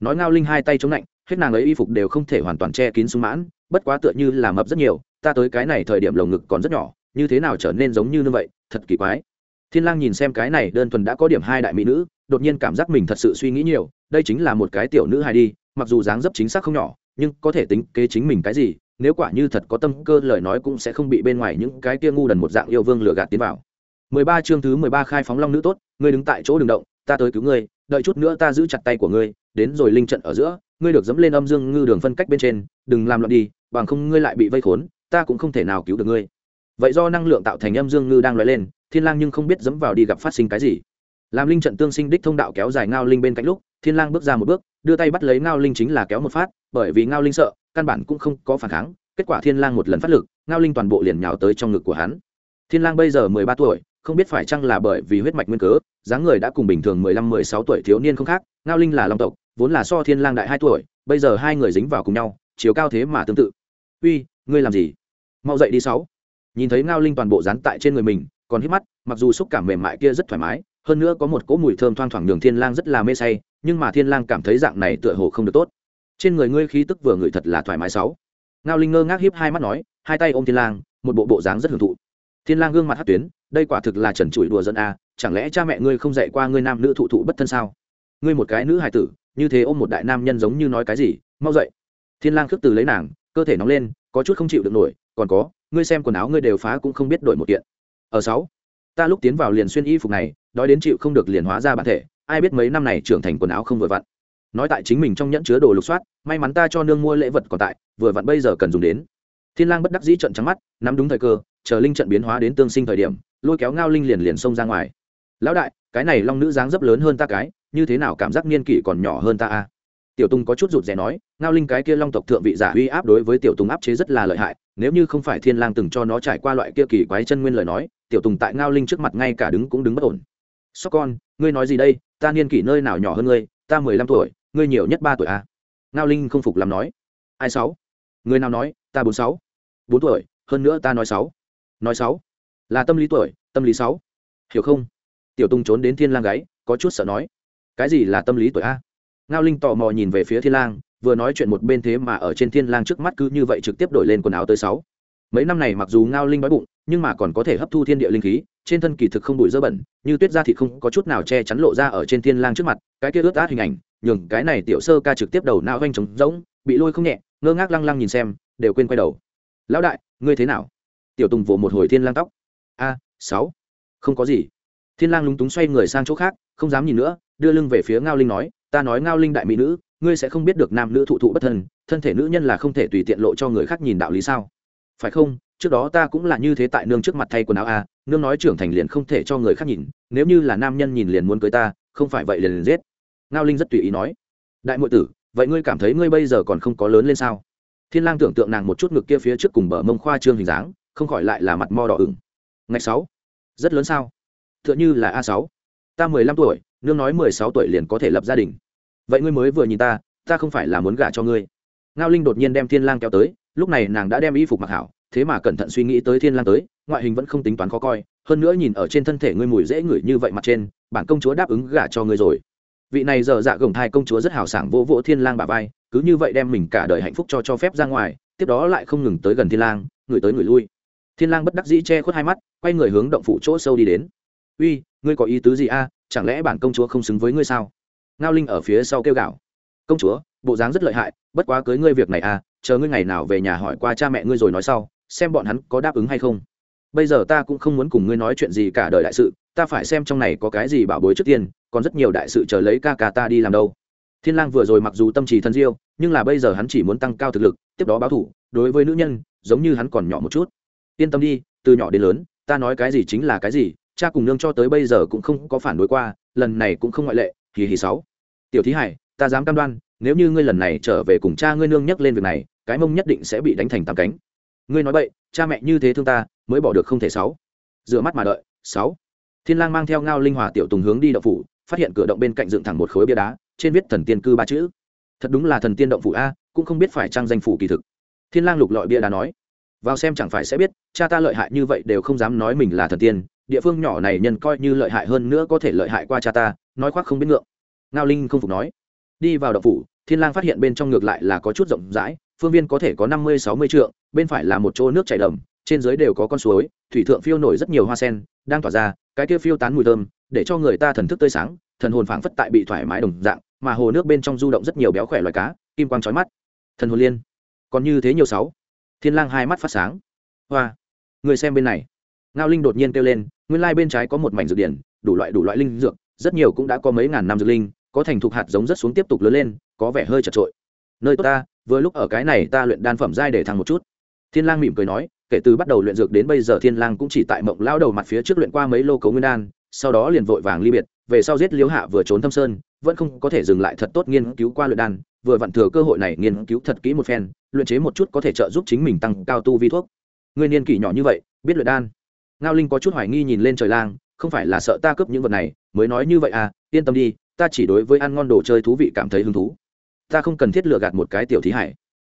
Nói ngao linh hai tay chống lạnh, hết nàng ấy y phục đều không thể hoàn toàn che kín sung mãn, bất quá tựa như là mập rất nhiều, ta tới cái này thời điểm lồng ngực còn rất nhỏ, như thế nào trở nên giống như như vậy, thật kỳ quái. Thiên lang nhìn xem cái này đơn thuần đã có điểm hai đại mỹ nữ, đột nhiên cảm giác mình thật sự suy nghĩ nhiều, đây chính là một cái tiểu nữ hài đi, mặc dù dáng dấp chính xác không nhỏ, nhưng có thể tính kế chính mình cái gì, nếu quả như thật có tâm cơ lời nói cũng sẽ không bị bên ngoài những cái kia ngu đần một dạng yêu vương lừa gạt tiến vào. 13 chương thứ 13 khai phóng long nữ tốt, ngươi đứng tại chỗ đừng động, ta tới cứu ngươi đợi chút nữa ta giữ chặt tay của ngươi, đến rồi linh trận ở giữa, ngươi được dẫm lên âm dương ngư đường phân cách bên trên, đừng làm loạn đi, bằng không ngươi lại bị vây khốn, ta cũng không thể nào cứu được ngươi. Vậy do năng lượng tạo thành âm dương ngư đang lóe lên, thiên lang nhưng không biết dẫm vào đi gặp phát sinh cái gì. Làm linh trận tương sinh đích thông đạo kéo dài ngao linh bên cạnh lúc, thiên lang bước ra một bước, đưa tay bắt lấy ngao linh chính là kéo một phát, bởi vì ngao linh sợ, căn bản cũng không có phản kháng, kết quả thiên lang một lần phát lực, ngao linh toàn bộ liền nhào tới trong ngực của hắn. Thiên lang bây giờ mười ba tuổi không biết phải chăng là bởi vì huyết mạch nguyên cớ, dáng người đã cùng bình thường mười lăm, mười sáu tuổi thiếu niên không khác, ngao linh là long tộc, vốn là so thiên lang đại hai tuổi, bây giờ hai người dính vào cùng nhau, chiều cao thế mà tương tự. Uy, ngươi làm gì? Mau dậy đi sáu. Nhìn thấy ngao linh toàn bộ dán tại trên người mình, còn hít mắt, mặc dù xúc cảm mềm mại kia rất thoải mái, hơn nữa có một cỗ mùi thơm thoang thoảng đường thiên lang rất là mê say, nhưng mà thiên lang cảm thấy dạng này tựa hồ không được tốt. Trên người ngươi khí tức vừa ngửi thật là thoải mái sáu. Ngao linh ngơ ngác hiếp hai mắt nói, hai tay ôm thiên lang, một bộ bộ dáng rất hưởng thụ thiên lang gương mặt hất tuyến, đây quả thực là trần trụi đùa dân a, chẳng lẽ cha mẹ ngươi không dạy qua ngươi nam nữ thụ thụ bất thân sao? Ngươi một cái nữ hài tử, như thế ôm một đại nam nhân giống như nói cái gì, mau dậy. Thiên lang khước từ lấy nàng, cơ thể nóng lên, có chút không chịu được nổi, còn có, ngươi xem quần áo ngươi đều phá cũng không biết đổi một kiện. Ở sáu, ta lúc tiến vào liền xuyên y phục này, đói đến chịu không được liền hóa ra bản thể, ai biết mấy năm này trưởng thành quần áo không vừa vặn. Nói tại chính mình trong nhẫn chứa đồ lục soát, may mắn ta cho nương mua lễ vật còn tại, vừa vặn bây giờ cần dùng đến thiên lang bất đắc dĩ trận trắng mắt, nắm đúng thời cơ, chờ linh trận biến hóa đến tương sinh thời điểm, lôi kéo ngao linh liền liền xông ra ngoài. Lão đại, cái này long nữ dáng dấp lớn hơn ta cái, như thế nào cảm giác niên kỷ còn nhỏ hơn ta a? Tiểu tùng có chút rụt rè nói, ngao linh cái kia long tộc thượng vị giả uy áp đối với tiểu tùng áp chế rất là lợi hại, nếu như không phải thiên lang từng cho nó trải qua loại kia kỳ quái chân nguyên lời nói, tiểu tùng tại ngao linh trước mặt ngay cả đứng cũng đứng bất ổn. Sóc con, ngươi nói gì đây? Ta niên kỷ nơi nào nhỏ hơn ngươi? Ta mười lăm tuổi, ngươi nhiều nhất ba tuổi à? ngao linh không phục làm nói. Ai sáu? Người nào nói, ta bốn sáu. Bốn tuổi, hơn nữa ta nói sáu. Nói sáu. Là tâm lý tuổi, tâm lý sáu. Hiểu không? Tiểu tung trốn đến thiên lang gáy, có chút sợ nói. Cái gì là tâm lý tuổi a? Ngao linh tò mò nhìn về phía thiên lang, vừa nói chuyện một bên thế mà ở trên thiên lang trước mắt cứ như vậy trực tiếp đổi lên quần áo tới sáu. Mấy năm này mặc dù ngao linh đói bụng, nhưng mà còn có thể hấp thu thiên địa linh khí, trên thân kỳ thực không bụi dơ bẩn, như tuyết da thịt không có chút nào che chắn lộ ra ở trên thiên lang trước mặt, cái kia ướt át hình ảnh nhường cái này tiểu sơ ca trực tiếp đầu não vanh trống rỗng, bị lôi không nhẹ, ngơ ngác lăng lăng nhìn xem, đều quên quay đầu. Lão đại, ngươi thế nào? Tiểu tùng vỗ một hồi thiên lang tóc. A, sáu. Không có gì. Thiên lang lúng túng xoay người sang chỗ khác, không dám nhìn nữa, đưa lưng về phía ngao linh nói, ta nói ngao linh đại mỹ nữ, ngươi sẽ không biết được nam nữ thụ thụ bất thân thân thể nữ nhân là không thể tùy tiện lộ cho người khác nhìn đạo lý sao? Phải không? Trước đó ta cũng là như thế tại nương trước mặt thay quần áo a nương nói trưởng thành liền không thể cho người khác nhìn, nếu như là nam nhân nhìn liền muốn cưới ta, không phải vậy liền liền giết ngao linh rất tùy ý nói, đại m tử, vậy ngươi cảm thấy ngươi bây giờ còn không có lớn lên sao? Thiên lang tưởng tượng nàng một chút ngực kia phía trước cùng bờ mông khoa trương hình dáng, không khỏi lại là mặt mo đỏ ửng. Ngày sáu, rất lớn sao? Tựa như là a sáu. Ta mười lăm tuổi, nương nói mười sáu tuổi liền có thể lập gia đình. Vậy ngươi mới vừa nhìn ta ta không phải là muốn gả cho ngươi. Ngao linh đột nhiên đem thiên lang kéo tới, lúc này nàng đã đem y phục mặc hảo, thế mà cẩn thận suy nghĩ tới thiên lang tới, ngoại hình vẫn không tính toán khó coi, hơn nữa nhìn ở trên thân thể ngươi mùi dễ ngửi như vậy mặt trên, bản công chúa đáp ứng gả cho ngươi rồi vị này giờ dạ gồng thai công chúa rất hào sảng vỗ vỗ thiên lang bà vai, cứ như vậy đem mình cả đời hạnh phúc cho cho phép ra ngoài, tiếp đó lại không ngừng tới gần thiên lang, người tới người lui. Thiên lang bất đắc dĩ che khuất hai mắt, quay người hướng động phủ chỗ sâu đi đến. Uy, ngươi có ý tứ gì a? Chẳng lẽ bản công chúa không xứng với ngươi sao? Ngao linh ở phía sau kêu gào. Công chúa, bộ dáng rất lợi hại, bất quá cưới ngươi việc này a, chờ ngươi ngày nào về nhà hỏi qua cha mẹ ngươi rồi nói sau, xem bọn hắn có đáp ứng hay không. Bây giờ ta cũng không muốn cùng ngươi nói chuyện gì cả đời đại sự, ta phải xem trong này có cái gì bảo bối trước tiên còn rất nhiều đại sự chờ lấy ca ca ta đi làm đâu. Thiên lang vừa rồi mặc dù tâm trí thân diêu, nhưng là bây giờ hắn chỉ muốn tăng cao thực lực, tiếp đó báo thủ, đối với nữ nhân, giống như hắn còn nhỏ một chút. Yên tâm đi, từ nhỏ đến lớn, ta nói cái gì chính là cái gì, cha cùng nương cho tới bây giờ cũng không có phản đối qua, lần này cũng không ngoại lệ kỳ hì sáu. Tiểu thí hải, ta dám cam đoan, nếu như ngươi lần này trở về cùng cha ngươi nương nhắc lên việc này, cái mông nhất định sẽ bị đánh thành tam cánh. Ngươi nói vậy cha mẹ như thế thương ta, mới bỏ được không thể sáu. Dựa mắt mà đợi, sáu. Thiên lang mang theo ngao linh hòa tiểu tùng hướng đi đậu phủ phát hiện cửa động bên cạnh dựng thẳng một khối bia đá, trên viết thần tiên cư ba chữ. Thật đúng là thần tiên động phủ a, cũng không biết phải trang danh phủ kỳ thực. Thiên lang lục lọi bia đá nói, vào xem chẳng phải sẽ biết, cha ta lợi hại như vậy đều không dám nói mình là thần tiên, địa phương nhỏ này nhân coi như lợi hại hơn nữa có thể lợi hại qua cha ta, nói khoác không biết ngượng. Ngao linh không phục nói, đi vào động phủ, thiên lang phát hiện bên trong ngược lại là có chút rộng rãi, phương viên có thể có năm mươi, sáu mươi trượng, bên phải là một chỗ nước chảy đầm, trên dưới đều có con suối, thủy thượng phiêu nổi rất nhiều hoa sen, đang tỏa ra, cái kia phiêu tán mùi thơm để cho người ta thần thức tươi sáng, thần hồn phảng phất tại bị thoải mái đồng dạng, mà hồ nước bên trong du động rất nhiều béo khỏe loài cá, kim quang trói mắt. Thần hồn liên. Còn như thế nhiều sáu. Thiên lang hai mắt phát sáng. Hoa. Người xem bên này. Ngao linh đột nhiên kêu lên, nguyên lai bên trái có một mảnh dược điển, đủ loại đủ loại linh dược, rất nhiều cũng đã có mấy ngàn năm dược linh, có thành thục hạt giống rất xuống tiếp tục lớn lên, có vẻ hơi chật trội nơi tốt ta, vừa lúc ở cái này ta luyện đan phẩm giai để thăng một chút. Thiên lang mỉm cười nói, kể từ bắt đầu luyện dược đến bây giờ thiên lang cũng chỉ tại mộng lao đầu mặt phía trước luyện qua mấy lô cấu nguyên đan sau đó liền vội vàng ly biệt, về sau giết liễu hạ vừa trốn thâm sơn, vẫn không có thể dừng lại thật tốt nghiên cứu qua luyện đan, vừa vặn thừa cơ hội này nghiên cứu thật kỹ một phen, luyện chế một chút có thể trợ giúp chính mình tăng cao tu vi thuốc. Người niên kỷ nhỏ như vậy, biết luyện đan. Ngao linh có chút hoài nghi nhìn lên trời lang, không phải là sợ ta cướp những vật này, mới nói như vậy à yên tâm đi, ta chỉ đối với ăn ngon đồ chơi thú vị cảm thấy hứng thú. Ta không cần thiết lựa gạt một cái tiểu thí hải.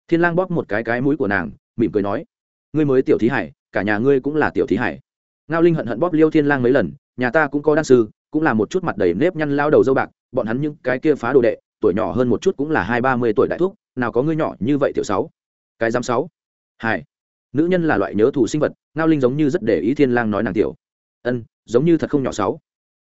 Thiên lang bóp một cái cái mũi của nàng, mỉm cười nói, ngươi mới tiểu thí hải, cả nhà ngươi cũng là tiểu thí hải. Ngao linh hận hận bóp liêu thiên lang mấy lần nhà ta cũng có đan sư, cũng là một chút mặt đầy nếp nhăn lao đầu dâu bạc, bọn hắn những cái kia phá đồ đệ, tuổi nhỏ hơn một chút cũng là hai ba mươi tuổi đại thúc, nào có ngươi nhỏ như vậy tiểu sáu. Cái giám sáu. Hai. Nữ nhân là loại nhớ thù sinh vật, ngao linh giống như rất để ý thiên lang nói nàng tiểu. Ân, giống như thật không nhỏ sáu.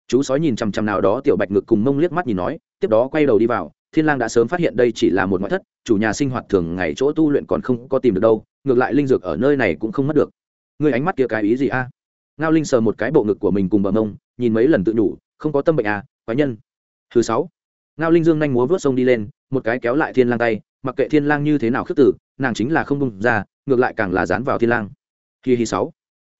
Chú sói nhìn chằm chằm nào đó tiểu bạch ngực cùng mông liếc mắt nhìn nói, tiếp đó quay đầu đi vào, thiên lang đã sớm phát hiện đây chỉ là một ngoại thất, chủ nhà sinh hoạt thường ngày chỗ tu luyện còn không có tìm được đâu, ngược lại linh dược ở nơi này cũng không mất được. Người ánh mắt kia cái ý gì a? Ngao linh sờ một cái bộ ngực của mình cùng bờ mông, nhìn mấy lần tự nhủ, không có tâm bệnh à quái nhân. Thứ sáu, ngao linh dương nhanh múa vớt sông đi lên, một cái kéo lại thiên lang tay, mặc kệ thiên lang như thế nào khước tử, nàng chính là không bung ra, ngược lại càng là dán vào thiên lang. Khi hi sáu,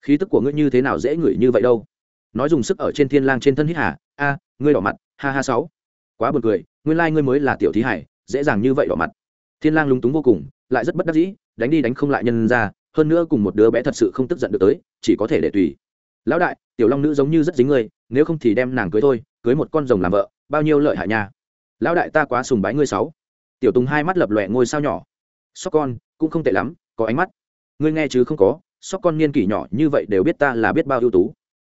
khí tức của ngươi như thế nào dễ ngửi như vậy đâu? Nói dùng sức ở trên thiên lang trên thân hít hà, a, ngươi đỏ mặt, ha ha sáu. Quá buồn cười, nguyên lai like ngươi mới là tiểu thí hải, dễ dàng như vậy đỏ mặt. Thiên lang lúng túng vô cùng, lại rất bất đắc dĩ, đánh đi đánh không lại nhân ra, hơn nữa cùng một đứa bé thật sự không tức giận được tới, chỉ có thể để tùy lão đại, tiểu long nữ giống như rất dính ngươi, nếu không thì đem nàng cưới thôi, cưới một con rồng làm vợ, bao nhiêu lợi hại nha. Lão đại ta quá sùng bái ngươi sáu. Tiểu tùng hai mắt lập lòe ngôi sao nhỏ. Sóc con, cũng không tệ lắm, có ánh mắt. Ngươi nghe chứ không có, sóc con niên kỷ nhỏ như vậy đều biết ta là biết bao ưu tú.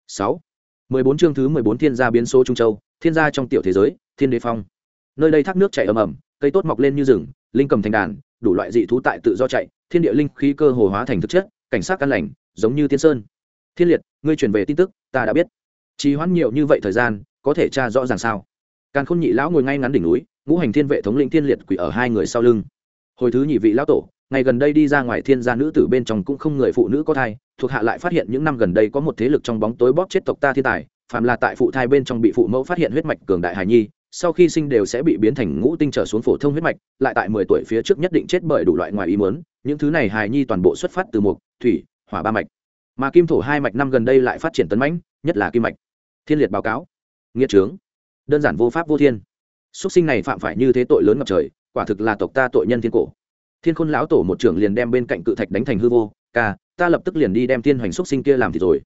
Sáu. Mười bốn chương thứ mười bốn thiên gia biến số trung châu, thiên gia trong tiểu thế giới, thiên đế phong. Nơi đây thác nước chảy ầm ầm, cây tốt mọc lên như rừng, linh cầm thành đàn, đủ loại dị thú tại tự do chạy, thiên địa linh khí cơ hồ hóa thành thực chất, cảnh sát căn lành, giống như tiên sơn thiên liệt, ngươi truyền về tin tức, ta đã biết. Trì hoãn nhiều như vậy thời gian, có thể tra rõ ràng sao? Càn khôn nhị lão ngồi ngay ngắn đỉnh núi, ngũ hành thiên vệ thống lĩnh thiên liệt quỷ ở hai người sau lưng. Hồi thứ nhị vị lão tổ, ngày gần đây đi ra ngoài thiên gia nữ tử bên trong cũng không người phụ nữ có thai, thuộc hạ lại phát hiện những năm gần đây có một thế lực trong bóng tối bóp chết tộc ta thiên tài, phàm là tại phụ thai bên trong bị phụ mẫu phát hiện huyết mạch cường đại hài nhi, sau khi sinh đều sẽ bị biến thành ngũ tinh trở xuống phổ thông huyết mạch, lại tại mười tuổi phía trước nhất định chết bởi đủ loại ngoài ý muốn, những thứ này hài nhi toàn bộ xuất phát từ mục, thủy, hỏa ba mạch mà kim thổ hai mạch năm gần đây lại phát triển tấn mãnh, nhất là kim mạch. Thiên liệt báo cáo. Nghĩa trướng. Đơn giản vô pháp vô thiên. Xuất sinh này phạm phải như thế tội lớn ngập trời, quả thực là tộc ta tội nhân thiên cổ. Thiên khôn lão tổ một trưởng liền đem bên cạnh cự thạch đánh thành hư vô, ca, ta lập tức liền đi đem thiên hoành xuất sinh kia làm thì rồi.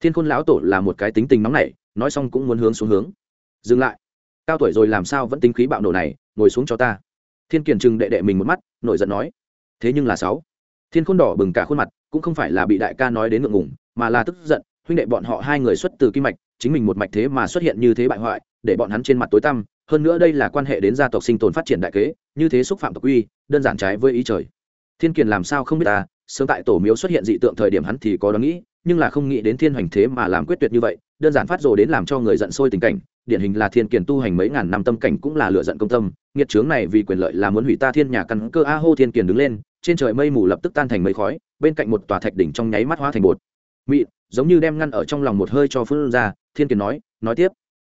Thiên khôn lão tổ là một cái tính tình nóng nảy, nói xong cũng muốn hướng xuống hướng. Dừng lại. Cao tuổi rồi làm sao vẫn tính khí bạo nổ này, ngồi xuống cho ta. Thiên kiền trừng đệ đệ mình một mắt, nổi giận nói. Thế nhưng là sáu thiên khôn đỏ bừng cả khuôn mặt, cũng không phải là bị đại ca nói đến ngượng ngùng, mà là tức giận, huynh đệ bọn họ hai người xuất từ kim mạch, chính mình một mạch thế mà xuất hiện như thế bại hoại, để bọn hắn trên mặt tối tăm, hơn nữa đây là quan hệ đến gia tộc sinh tồn phát triển đại kế, như thế xúc phạm tộc uy đơn giản trái với ý trời. Thiên kiền làm sao không biết ta, sớm tại tổ miếu xuất hiện dị tượng thời điểm hắn thì có đó nghĩ, nhưng là không nghĩ đến thiên hoành thế mà làm quyết tuyệt như vậy, đơn giản phát rồ đến làm cho người giận sôi tình cảnh, điển hình là thiên kiền tu hành mấy ngàn năm tâm cảnh cũng là lựa giận công tâm, nghiệt trướng này vì quyền lợi là muốn hủy ta thiên nhà căn cơ a hô thiên kiền đứng lên trên trời mây mù lập tức tan thành mây khói, bên cạnh một tòa thạch đỉnh trong nháy mắt hóa thành bột. Mị, giống như đem ngăn ở trong lòng một hơi cho phương ra, thiên kiền nói nói tiếp.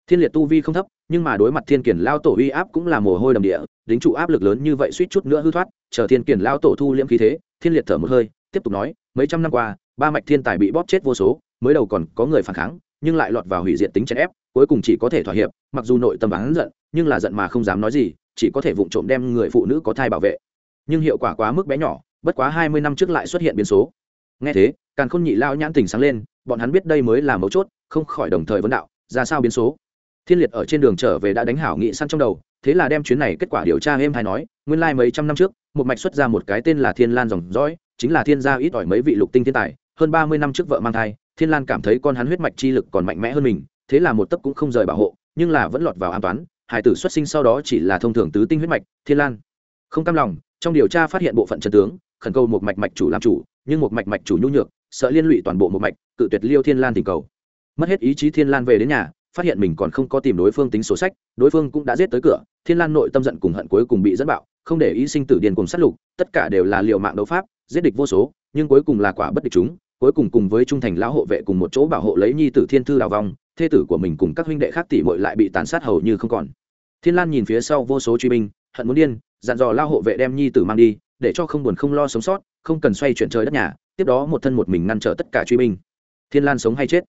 Thiên liệt tu vi không thấp, nhưng mà đối mặt thiên kiền lao tổ uy áp cũng là mồ hôi đầm địa, đính trụ áp lực lớn như vậy suýt chút nữa hư thoát, chờ thiên kiền lao tổ thu liễm khí thế, thiên liệt thở một hơi, tiếp tục nói, mấy trăm năm qua, ba mạch thiên tài bị bóp chết vô số, mới đầu còn có người phản kháng, nhưng lại lọt vào hủy diệt tính chèn ép, cuối cùng chỉ có thể thỏa hiệp, mặc dù nội tâm bán giận, nhưng là giận mà không dám nói gì, chỉ có thể vụng trộm đem người phụ nữ có thai bảo vệ nhưng hiệu quả quá mức bé nhỏ, bất quá hai mươi năm trước lại xuất hiện biến số. Nghe thế càng khôn nhị lao nhãn tình sáng lên, bọn hắn biết đây mới là mấu chốt, không khỏi đồng thời vấn đạo, ra sao biến số? Thiên liệt ở trên đường trở về đã đánh hảo nghị săn trong đầu, thế là đem chuyến này kết quả điều tra êm hay nói, nguyên lai mấy trăm năm trước, một mạch xuất ra một cái tên là thiên lan dòng dõi, chính là thiên gia ít ỏi mấy vị lục tinh thiên tài, hơn ba mươi năm trước vợ mang thai, thiên lan cảm thấy con hắn huyết mạch chi lực còn mạnh mẽ hơn mình, thế là một tấc cũng không rời bảo hộ, nhưng là vẫn lọt vào an toán hải tử xuất sinh sau đó chỉ là thông thường tứ tinh huyết mạch, thiên lan. Không cam lòng trong điều tra phát hiện bộ phận chân tướng, khẩn cầu một mạch mạch chủ làm chủ, nhưng một mạch mạch chủ nhu nhược, sợ liên lụy toàn bộ một mạch, cự tuyệt liêu thiên lan tình cầu. Mất hết ý chí thiên lan về đến nhà, phát hiện mình còn không có tìm đối phương tính sổ sách, đối phương cũng đã giết tới cửa, thiên lan nội tâm giận cùng hận cuối cùng bị dẫn bạo, không để ý sinh tử điền cùng sát lục, tất cả đều là liệu mạng đấu pháp, giết địch vô số, nhưng cuối cùng là quả bất địch chúng, cuối cùng cùng với trung thành lão hộ vệ cùng một chỗ bảo hộ lấy nhi tử thiên thư đào vong, thê tử của mình cùng các huynh đệ khác tỷ muội lại bị tàn sát hầu như không còn. Thiên lan nhìn phía sau vô số truy binh, hận muốn điên dặn dò lao hộ vệ đem nhi tử mang đi, để cho không buồn không lo sống sót, không cần xoay chuyển trời đất nhà, tiếp đó một thân một mình ngăn trở tất cả truy binh. Thiên lan sống hay chết?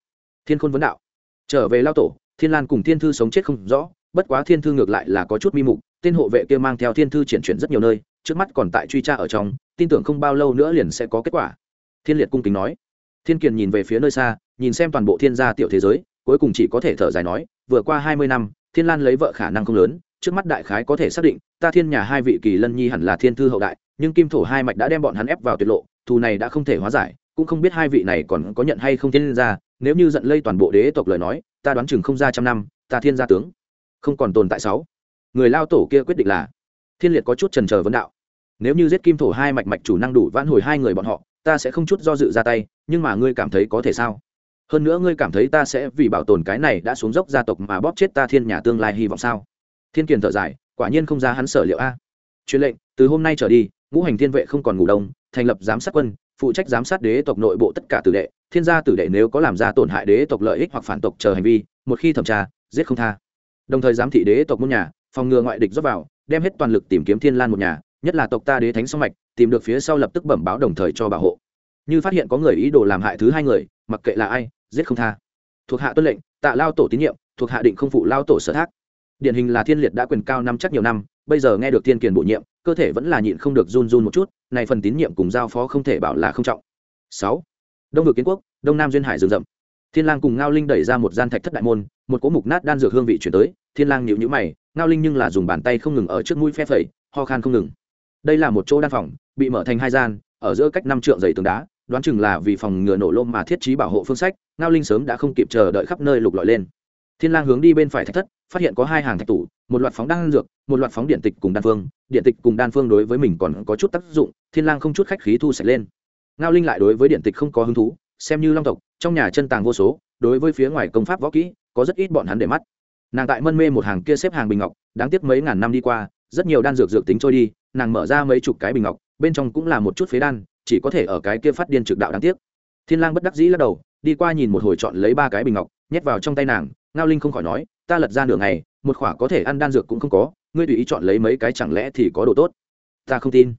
Thiên khôn vấn đạo. Trở về lao tổ, thiên lan cùng thiên thư sống chết không rõ, bất quá thiên thư ngược lại là có chút mi mục, tên hộ vệ kia mang theo thiên thư triển chuyển rất nhiều nơi, trước mắt còn tại truy tra ở trong, tin tưởng không bao lâu nữa liền sẽ có kết quả. Thiên liệt cung kính nói. Thiên kiền nhìn về phía nơi xa, nhìn xem toàn bộ thiên gia tiểu thế giới, cuối cùng chỉ có thể thở dài nói, vừa qua hai mươi năm, thiên lan lấy vợ khả năng không lớn trước mắt đại khái có thể xác định, ta thiên nhà hai vị kỳ lân nhi hẳn là thiên thư hậu đại, nhưng kim thổ hai mạch đã đem bọn hắn ép vào tuyệt lộ, thù này đã không thể hóa giải, cũng không biết hai vị này còn có nhận hay không thiên gia, nếu như giận lây toàn bộ đế tộc lời nói, ta đoán chừng không ra trăm năm, ta thiên gia tướng, không còn tồn tại sáu. Người lao tổ kia quyết định là, thiên liệt có chút trần trờ vấn đạo. Nếu như giết kim thổ hai mạch mạch chủ năng đủ vãn hồi hai người bọn họ, ta sẽ không chút do dự ra tay, nhưng mà ngươi cảm thấy có thể sao? Hơn nữa ngươi cảm thấy ta sẽ vì bảo tồn cái này đã xuống dốc gia tộc mà bóp chết ta thiên nhà tương lai hy vọng sao? Thiên kiền thở dài, quả nhiên không ra hắn sở liệu a. Truyền lệnh, từ hôm nay trở đi, ngũ hành thiên vệ không còn ngủ đông, thành lập giám sát quân, phụ trách giám sát đế tộc nội bộ tất cả tử đệ. Thiên gia tử đệ nếu có làm ra tổn hại đế tộc lợi ích hoặc phản tộc chờ hành vi, một khi thẩm tra, giết không tha. Đồng thời giám thị đế tộc muôn nhà, phòng ngừa ngoại địch dốc vào, đem hết toàn lực tìm kiếm thiên lan một nhà, nhất là tộc ta đế thánh song mạch, tìm được phía sau lập tức bẩm báo đồng thời cho bảo hộ. Như phát hiện có người ý đồ làm hại thứ hai người, mặc kệ là ai, giết không tha. Thuộc hạ tuân lệnh, tạ lao tổ tín nhiệm, thuộc hạ định không phụ lao tổ sở thác điển hình là thiên liệt đã quyền cao năm chắc nhiều năm, bây giờ nghe được thiên kiền bổ nhiệm, cơ thể vẫn là nhịn không được run run một chút, này phần tín nhiệm cùng giao phó không thể bảo là không trọng. Sáu. Đông vực kiến quốc, đông nam duyên hải rừng rậm. Thiên lang cùng ngao linh đẩy ra một gian thạch thất đại môn, một cỗ mục nát đan dược hương vị chuyển tới, thiên lang nhíu nhíu mày, ngao linh nhưng là dùng bàn tay không ngừng ở trước mũi phe phẩy, ho khan không ngừng. Đây là một chỗ đan phòng, bị mở thành hai gian, ở giữa cách năm trượng dày tường đá, đoán chừng là vì phòng ngừa nổ lôm mà thiết trí bảo hộ phương sách, ngao linh sớm đã không kịp chờ đợi khắp nơi lục lọi lên. Thiên lang hướng đi bên phải thạch thất phát hiện có hai hàng thạch tủ, một loạt phóng đan dược, một loạt phóng điện tịch cùng đan phương. Điện tịch cùng đan phương đối với mình còn có chút tác dụng, thiên lang không chút khách khí thu sạch lên. Ngao linh lại đối với điện tịch không có hứng thú, xem như long tộc, trong nhà chân tàng vô số, đối với phía ngoài công pháp võ kỹ, có rất ít bọn hắn để mắt. Nàng tại mân mê một hàng kia xếp hàng bình ngọc, đáng tiếc mấy ngàn năm đi qua, rất nhiều đan dược dược tính trôi đi, nàng mở ra mấy chục cái bình ngọc, bên trong cũng là một chút phế đan, chỉ có thể ở cái kia phát điên trực đạo đáng tiếc. Thiên lang bất đắc dĩ lắc đầu, đi qua nhìn một hồi chọn lấy ba cái bình ngọc, nhét vào trong tay nàng, ngao linh không khỏi nói ta lật ra nửa ngày, một khỏa có thể ăn đan dược cũng không có, ngươi tùy ý chọn lấy mấy cái chẳng lẽ thì có đồ tốt? Ta không tin.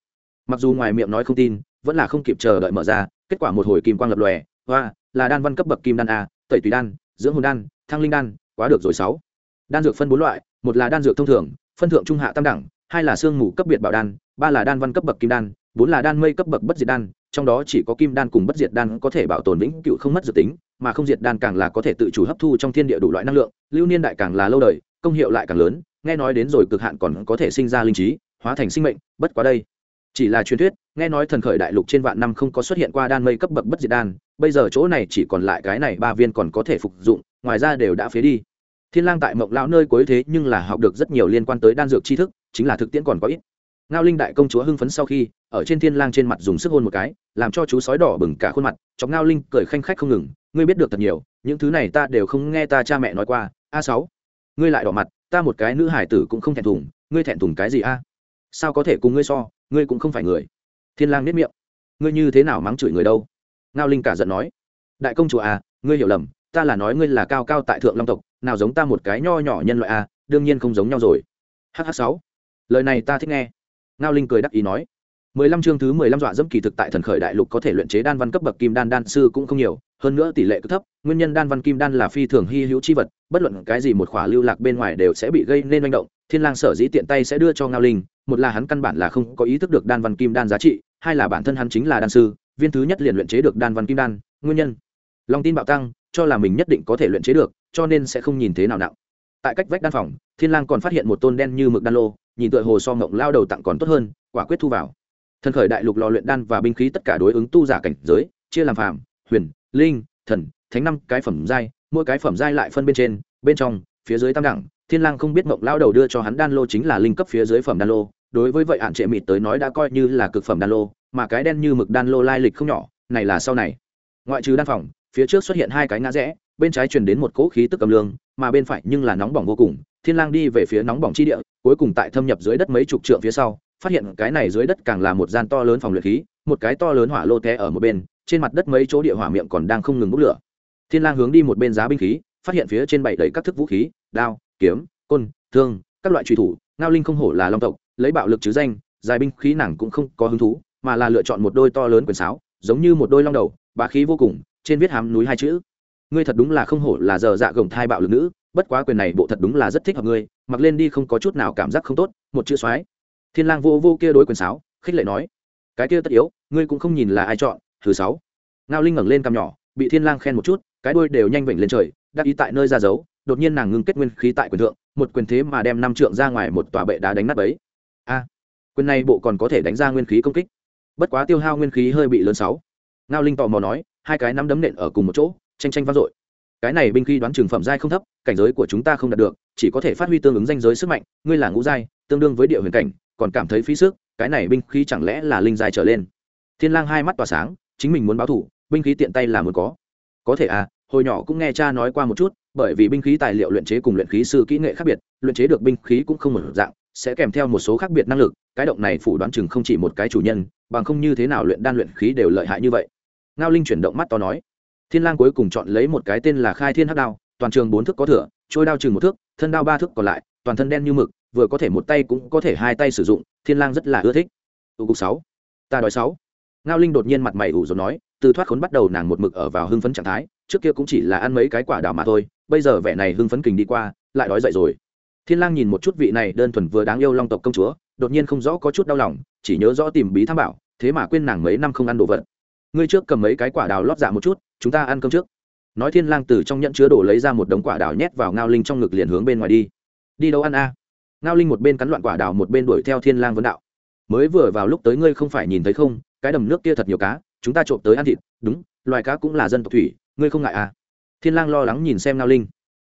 Mặc dù ngoài miệng nói không tin, vẫn là không kịp chờ đợi mở ra, kết quả một hồi kim quang lập lòe, hoa, là đan văn cấp bậc kim đan a, tẩy tùy đan, dưỡng hồn đan, thăng linh đan, quá được rồi sáu. Đan dược phân bốn loại, một là đan dược thông thường, phân thượng trung hạ tam đẳng, hai là xương mù cấp biệt bảo đan, ba là đan văn cấp bậc kim đan, bốn là đan mây cấp bậc bất diệt đan trong đó chỉ có kim đan cùng bất diệt đan có thể bảo tồn vĩnh cựu không mất dự tính, mà không diệt đan càng là có thể tự chủ hấp thu trong thiên địa đủ loại năng lượng, lưu niên đại càng là lâu đời, công hiệu lại càng lớn, nghe nói đến rồi cực hạn còn có thể sinh ra linh trí, hóa thành sinh mệnh, bất quá đây. Chỉ là truyền thuyết, nghe nói thần khởi đại lục trên vạn năm không có xuất hiện qua đan mây cấp bậc bất diệt đan, bây giờ chỗ này chỉ còn lại cái này ba viên còn có thể phục dụng, ngoài ra đều đã phế đi. Thiên lang tại mộng lão nơi cuối thế nhưng là học được rất nhiều liên quan tới đan dược tri thức, chính là thực tiễn còn có ít. Ngao linh đại công chúa hưng phấn sau khi ở trên thiên lang trên mặt dùng sức hôn một cái, làm cho chú sói đỏ bừng cả khuôn mặt, chọc ngao linh cười khanh khách không ngừng, ngươi biết được thật nhiều, những thứ này ta đều không nghe ta cha mẹ nói qua, a sáu, ngươi lại đỏ mặt, ta một cái nữ hải tử cũng không thẹn thùng, ngươi thẹn thùng cái gì a? Sao có thể cùng ngươi so, ngươi cũng không phải người. Thiên lang nít miệng, ngươi như thế nào mắng chửi người đâu? Ngao linh cả giận nói, đại công chúa à ngươi hiểu lầm, ta là nói ngươi là cao cao tại thượng long tộc, nào giống ta một cái nho nhỏ nhân loại à đương nhiên không giống nhau rồi. Hh sáu, lời này ta thích nghe. Ngao linh cười đắc ý nói mười lăm chương thứ mười lăm dọa dẫm kỳ thực tại thần khởi đại lục có thể luyện chế đan văn cấp bậc kim đan đan sư cũng không nhiều, hơn nữa tỷ lệ cực thấp, nguyên nhân đan văn kim đan là phi thường hy hữu chi vật, bất luận cái gì một khỏa lưu lạc bên ngoài đều sẽ bị gây nên manh động, thiên lang sở dĩ tiện tay sẽ đưa cho ngao linh, một là hắn căn bản là không có ý thức được đan văn kim đan giá trị, hai là bản thân hắn chính là đan sư, viên thứ nhất liền luyện chế được đan văn kim đan, nguyên nhân. Long tin bạo tăng, cho là mình nhất định có thể luyện chế được, cho nên sẽ không nhìn thế nào nặng. Tại cách vách đan phòng, thiên lang còn phát hiện một tôn đen như mực đan lô, nhìn tựa hồ so ngộng lao đầu tặng còn tốt hơn, quả quyết thu vào thần khởi đại lục lò luyện đan và binh khí tất cả đối ứng tu giả cảnh giới, chia làm phàm, huyền, linh, thần, thánh năm, cái phẩm giai, mỗi cái phẩm giai lại phân bên trên, bên trong, phía dưới tam đẳng, thiên lang không biết mộng lao đầu đưa cho hắn đan lô chính là linh cấp phía dưới phẩm đan lô, đối với vậy hạn trệ mịt tới nói đã coi như là cực phẩm đan lô, mà cái đen như mực đan lô lai lịch không nhỏ, này là sau này. Ngoại trừ đan phòng, phía trước xuất hiện hai cái ngã rẽ, bên trái truyền đến một cỗ khí tức cầm lương, mà bên phải nhưng là nóng bỏng vô cùng, thiên lang đi về phía nóng bỏng chi địa, cuối cùng tại thâm nhập dưới đất mấy chục trượng phía sau phát hiện cái này dưới đất càng là một gian to lớn phòng luyện khí, một cái to lớn hỏa lô té ở một bên, trên mặt đất mấy chỗ địa hỏa miệng còn đang không ngừng bốc lửa. Thiên lang hướng đi một bên giá binh khí, phát hiện phía trên bảy đầy các thức vũ khí, đao, kiếm, côn, thương, các loại truy thủ, ngao linh không hổ là long tộc, lấy bạo lực chứ danh, dài binh khí nàng cũng không có hứng thú, mà là lựa chọn một đôi to lớn quyền sáo, giống như một đôi long đầu, bá khí vô cùng, trên viết hám núi hai chữ. Ngươi thật đúng là không hổ là giờ dạ gồng thai bạo lực nữ, bất quá quyền này bộ thật đúng là rất thích hợp ngươi, mặc lên đi không có chút nào cảm giác không tốt, một chữ soái thiên lang vô vô kia đối quyền sáo, khích lệ nói, cái kia tất yếu, ngươi cũng không nhìn là ai chọn thứ sáu. Ngao linh ngẩng lên cằm nhỏ, bị thiên lang khen một chút, cái đuôi đều nhanh vểnh lên trời đáp ý tại nơi ra dấu, đột nhiên nàng ngưng kết nguyên khí tại quyền thượng, một quyền thế mà đem năm trượng ra ngoài một tòa bệ đá đánh nát bấy. A, quyền này bộ còn có thể đánh ra nguyên khí công kích. Bất quá tiêu hao nguyên khí hơi bị lớn sáu. Ngao linh tò mò nói, hai cái nắm đấm nện ở cùng một chỗ, tranh tranh vang dội. Cái này binh khí đoán trường phẩm giai không thấp, cảnh giới của chúng ta không đạt được, chỉ có thể phát huy tương ứng danh giới sức mạnh, ngươi là ngũ giai, tương đương với địa huyền cảnh còn cảm thấy phí sức, cái này binh khí chẳng lẽ là linh giai trở lên? Thiên lang hai mắt tỏa sáng, chính mình muốn báo thủ, binh khí tiện tay là muốn có. Có thể à hồi nhỏ cũng nghe cha nói qua một chút, bởi vì binh khí tài liệu luyện chế cùng luyện khí sư kỹ nghệ khác biệt, luyện chế được binh khí cũng không một dạng, sẽ kèm theo một số khác biệt năng lực, cái động này phủ đoán chừng không chỉ một cái chủ nhân, bằng không như thế nào luyện đan luyện khí đều lợi hại như vậy. Ngao linh chuyển động mắt to nói. Thiên lang cuối cùng chọn lấy một cái tên là khai thiên hắc đao, toàn trường bốn thước có thửa, trôi đao chừng một thước, thân đao ba thước còn lại, toàn thân đen như mực vừa có thể một tay cũng có thể hai tay sử dụng, thiên lang rất là ưa thích. Tụ cục sáu. Ta đói sáu. Ngao linh đột nhiên mặt mày ủ rồi nói, từ thoát khốn bắt đầu nàng một mực ở vào hưng phấn trạng thái, trước kia cũng chỉ là ăn mấy cái quả đào mà thôi, bây giờ vẻ này hưng phấn kình đi qua, lại đói dậy rồi. Thiên lang nhìn một chút vị này đơn thuần vừa đáng yêu long tộc công chúa, đột nhiên không rõ có chút đau lòng, chỉ nhớ rõ tìm bí tham bảo, thế mà quên nàng mấy năm không ăn đồ vật. Ngươi trước cầm mấy cái quả đào lót dạ một chút, chúng ta ăn cơm trước. Nói thiên lang từ trong nhẫn chứa đồ lấy ra một đống quả đào nhét vào ngao linh trong ngực liền hướng bên ngoài đi. Đi đâu ăn a? Ngao linh một bên cắn loạn quả đào, một bên đuổi theo thiên lang vấn đạo. Mới vừa vào lúc tới ngươi không phải nhìn thấy không? Cái đầm nước kia thật nhiều cá, chúng ta trộm tới ăn thịt. Đúng, loài cá cũng là dân tộc thủy, ngươi không ngại à? Thiên lang lo lắng nhìn xem ngao linh.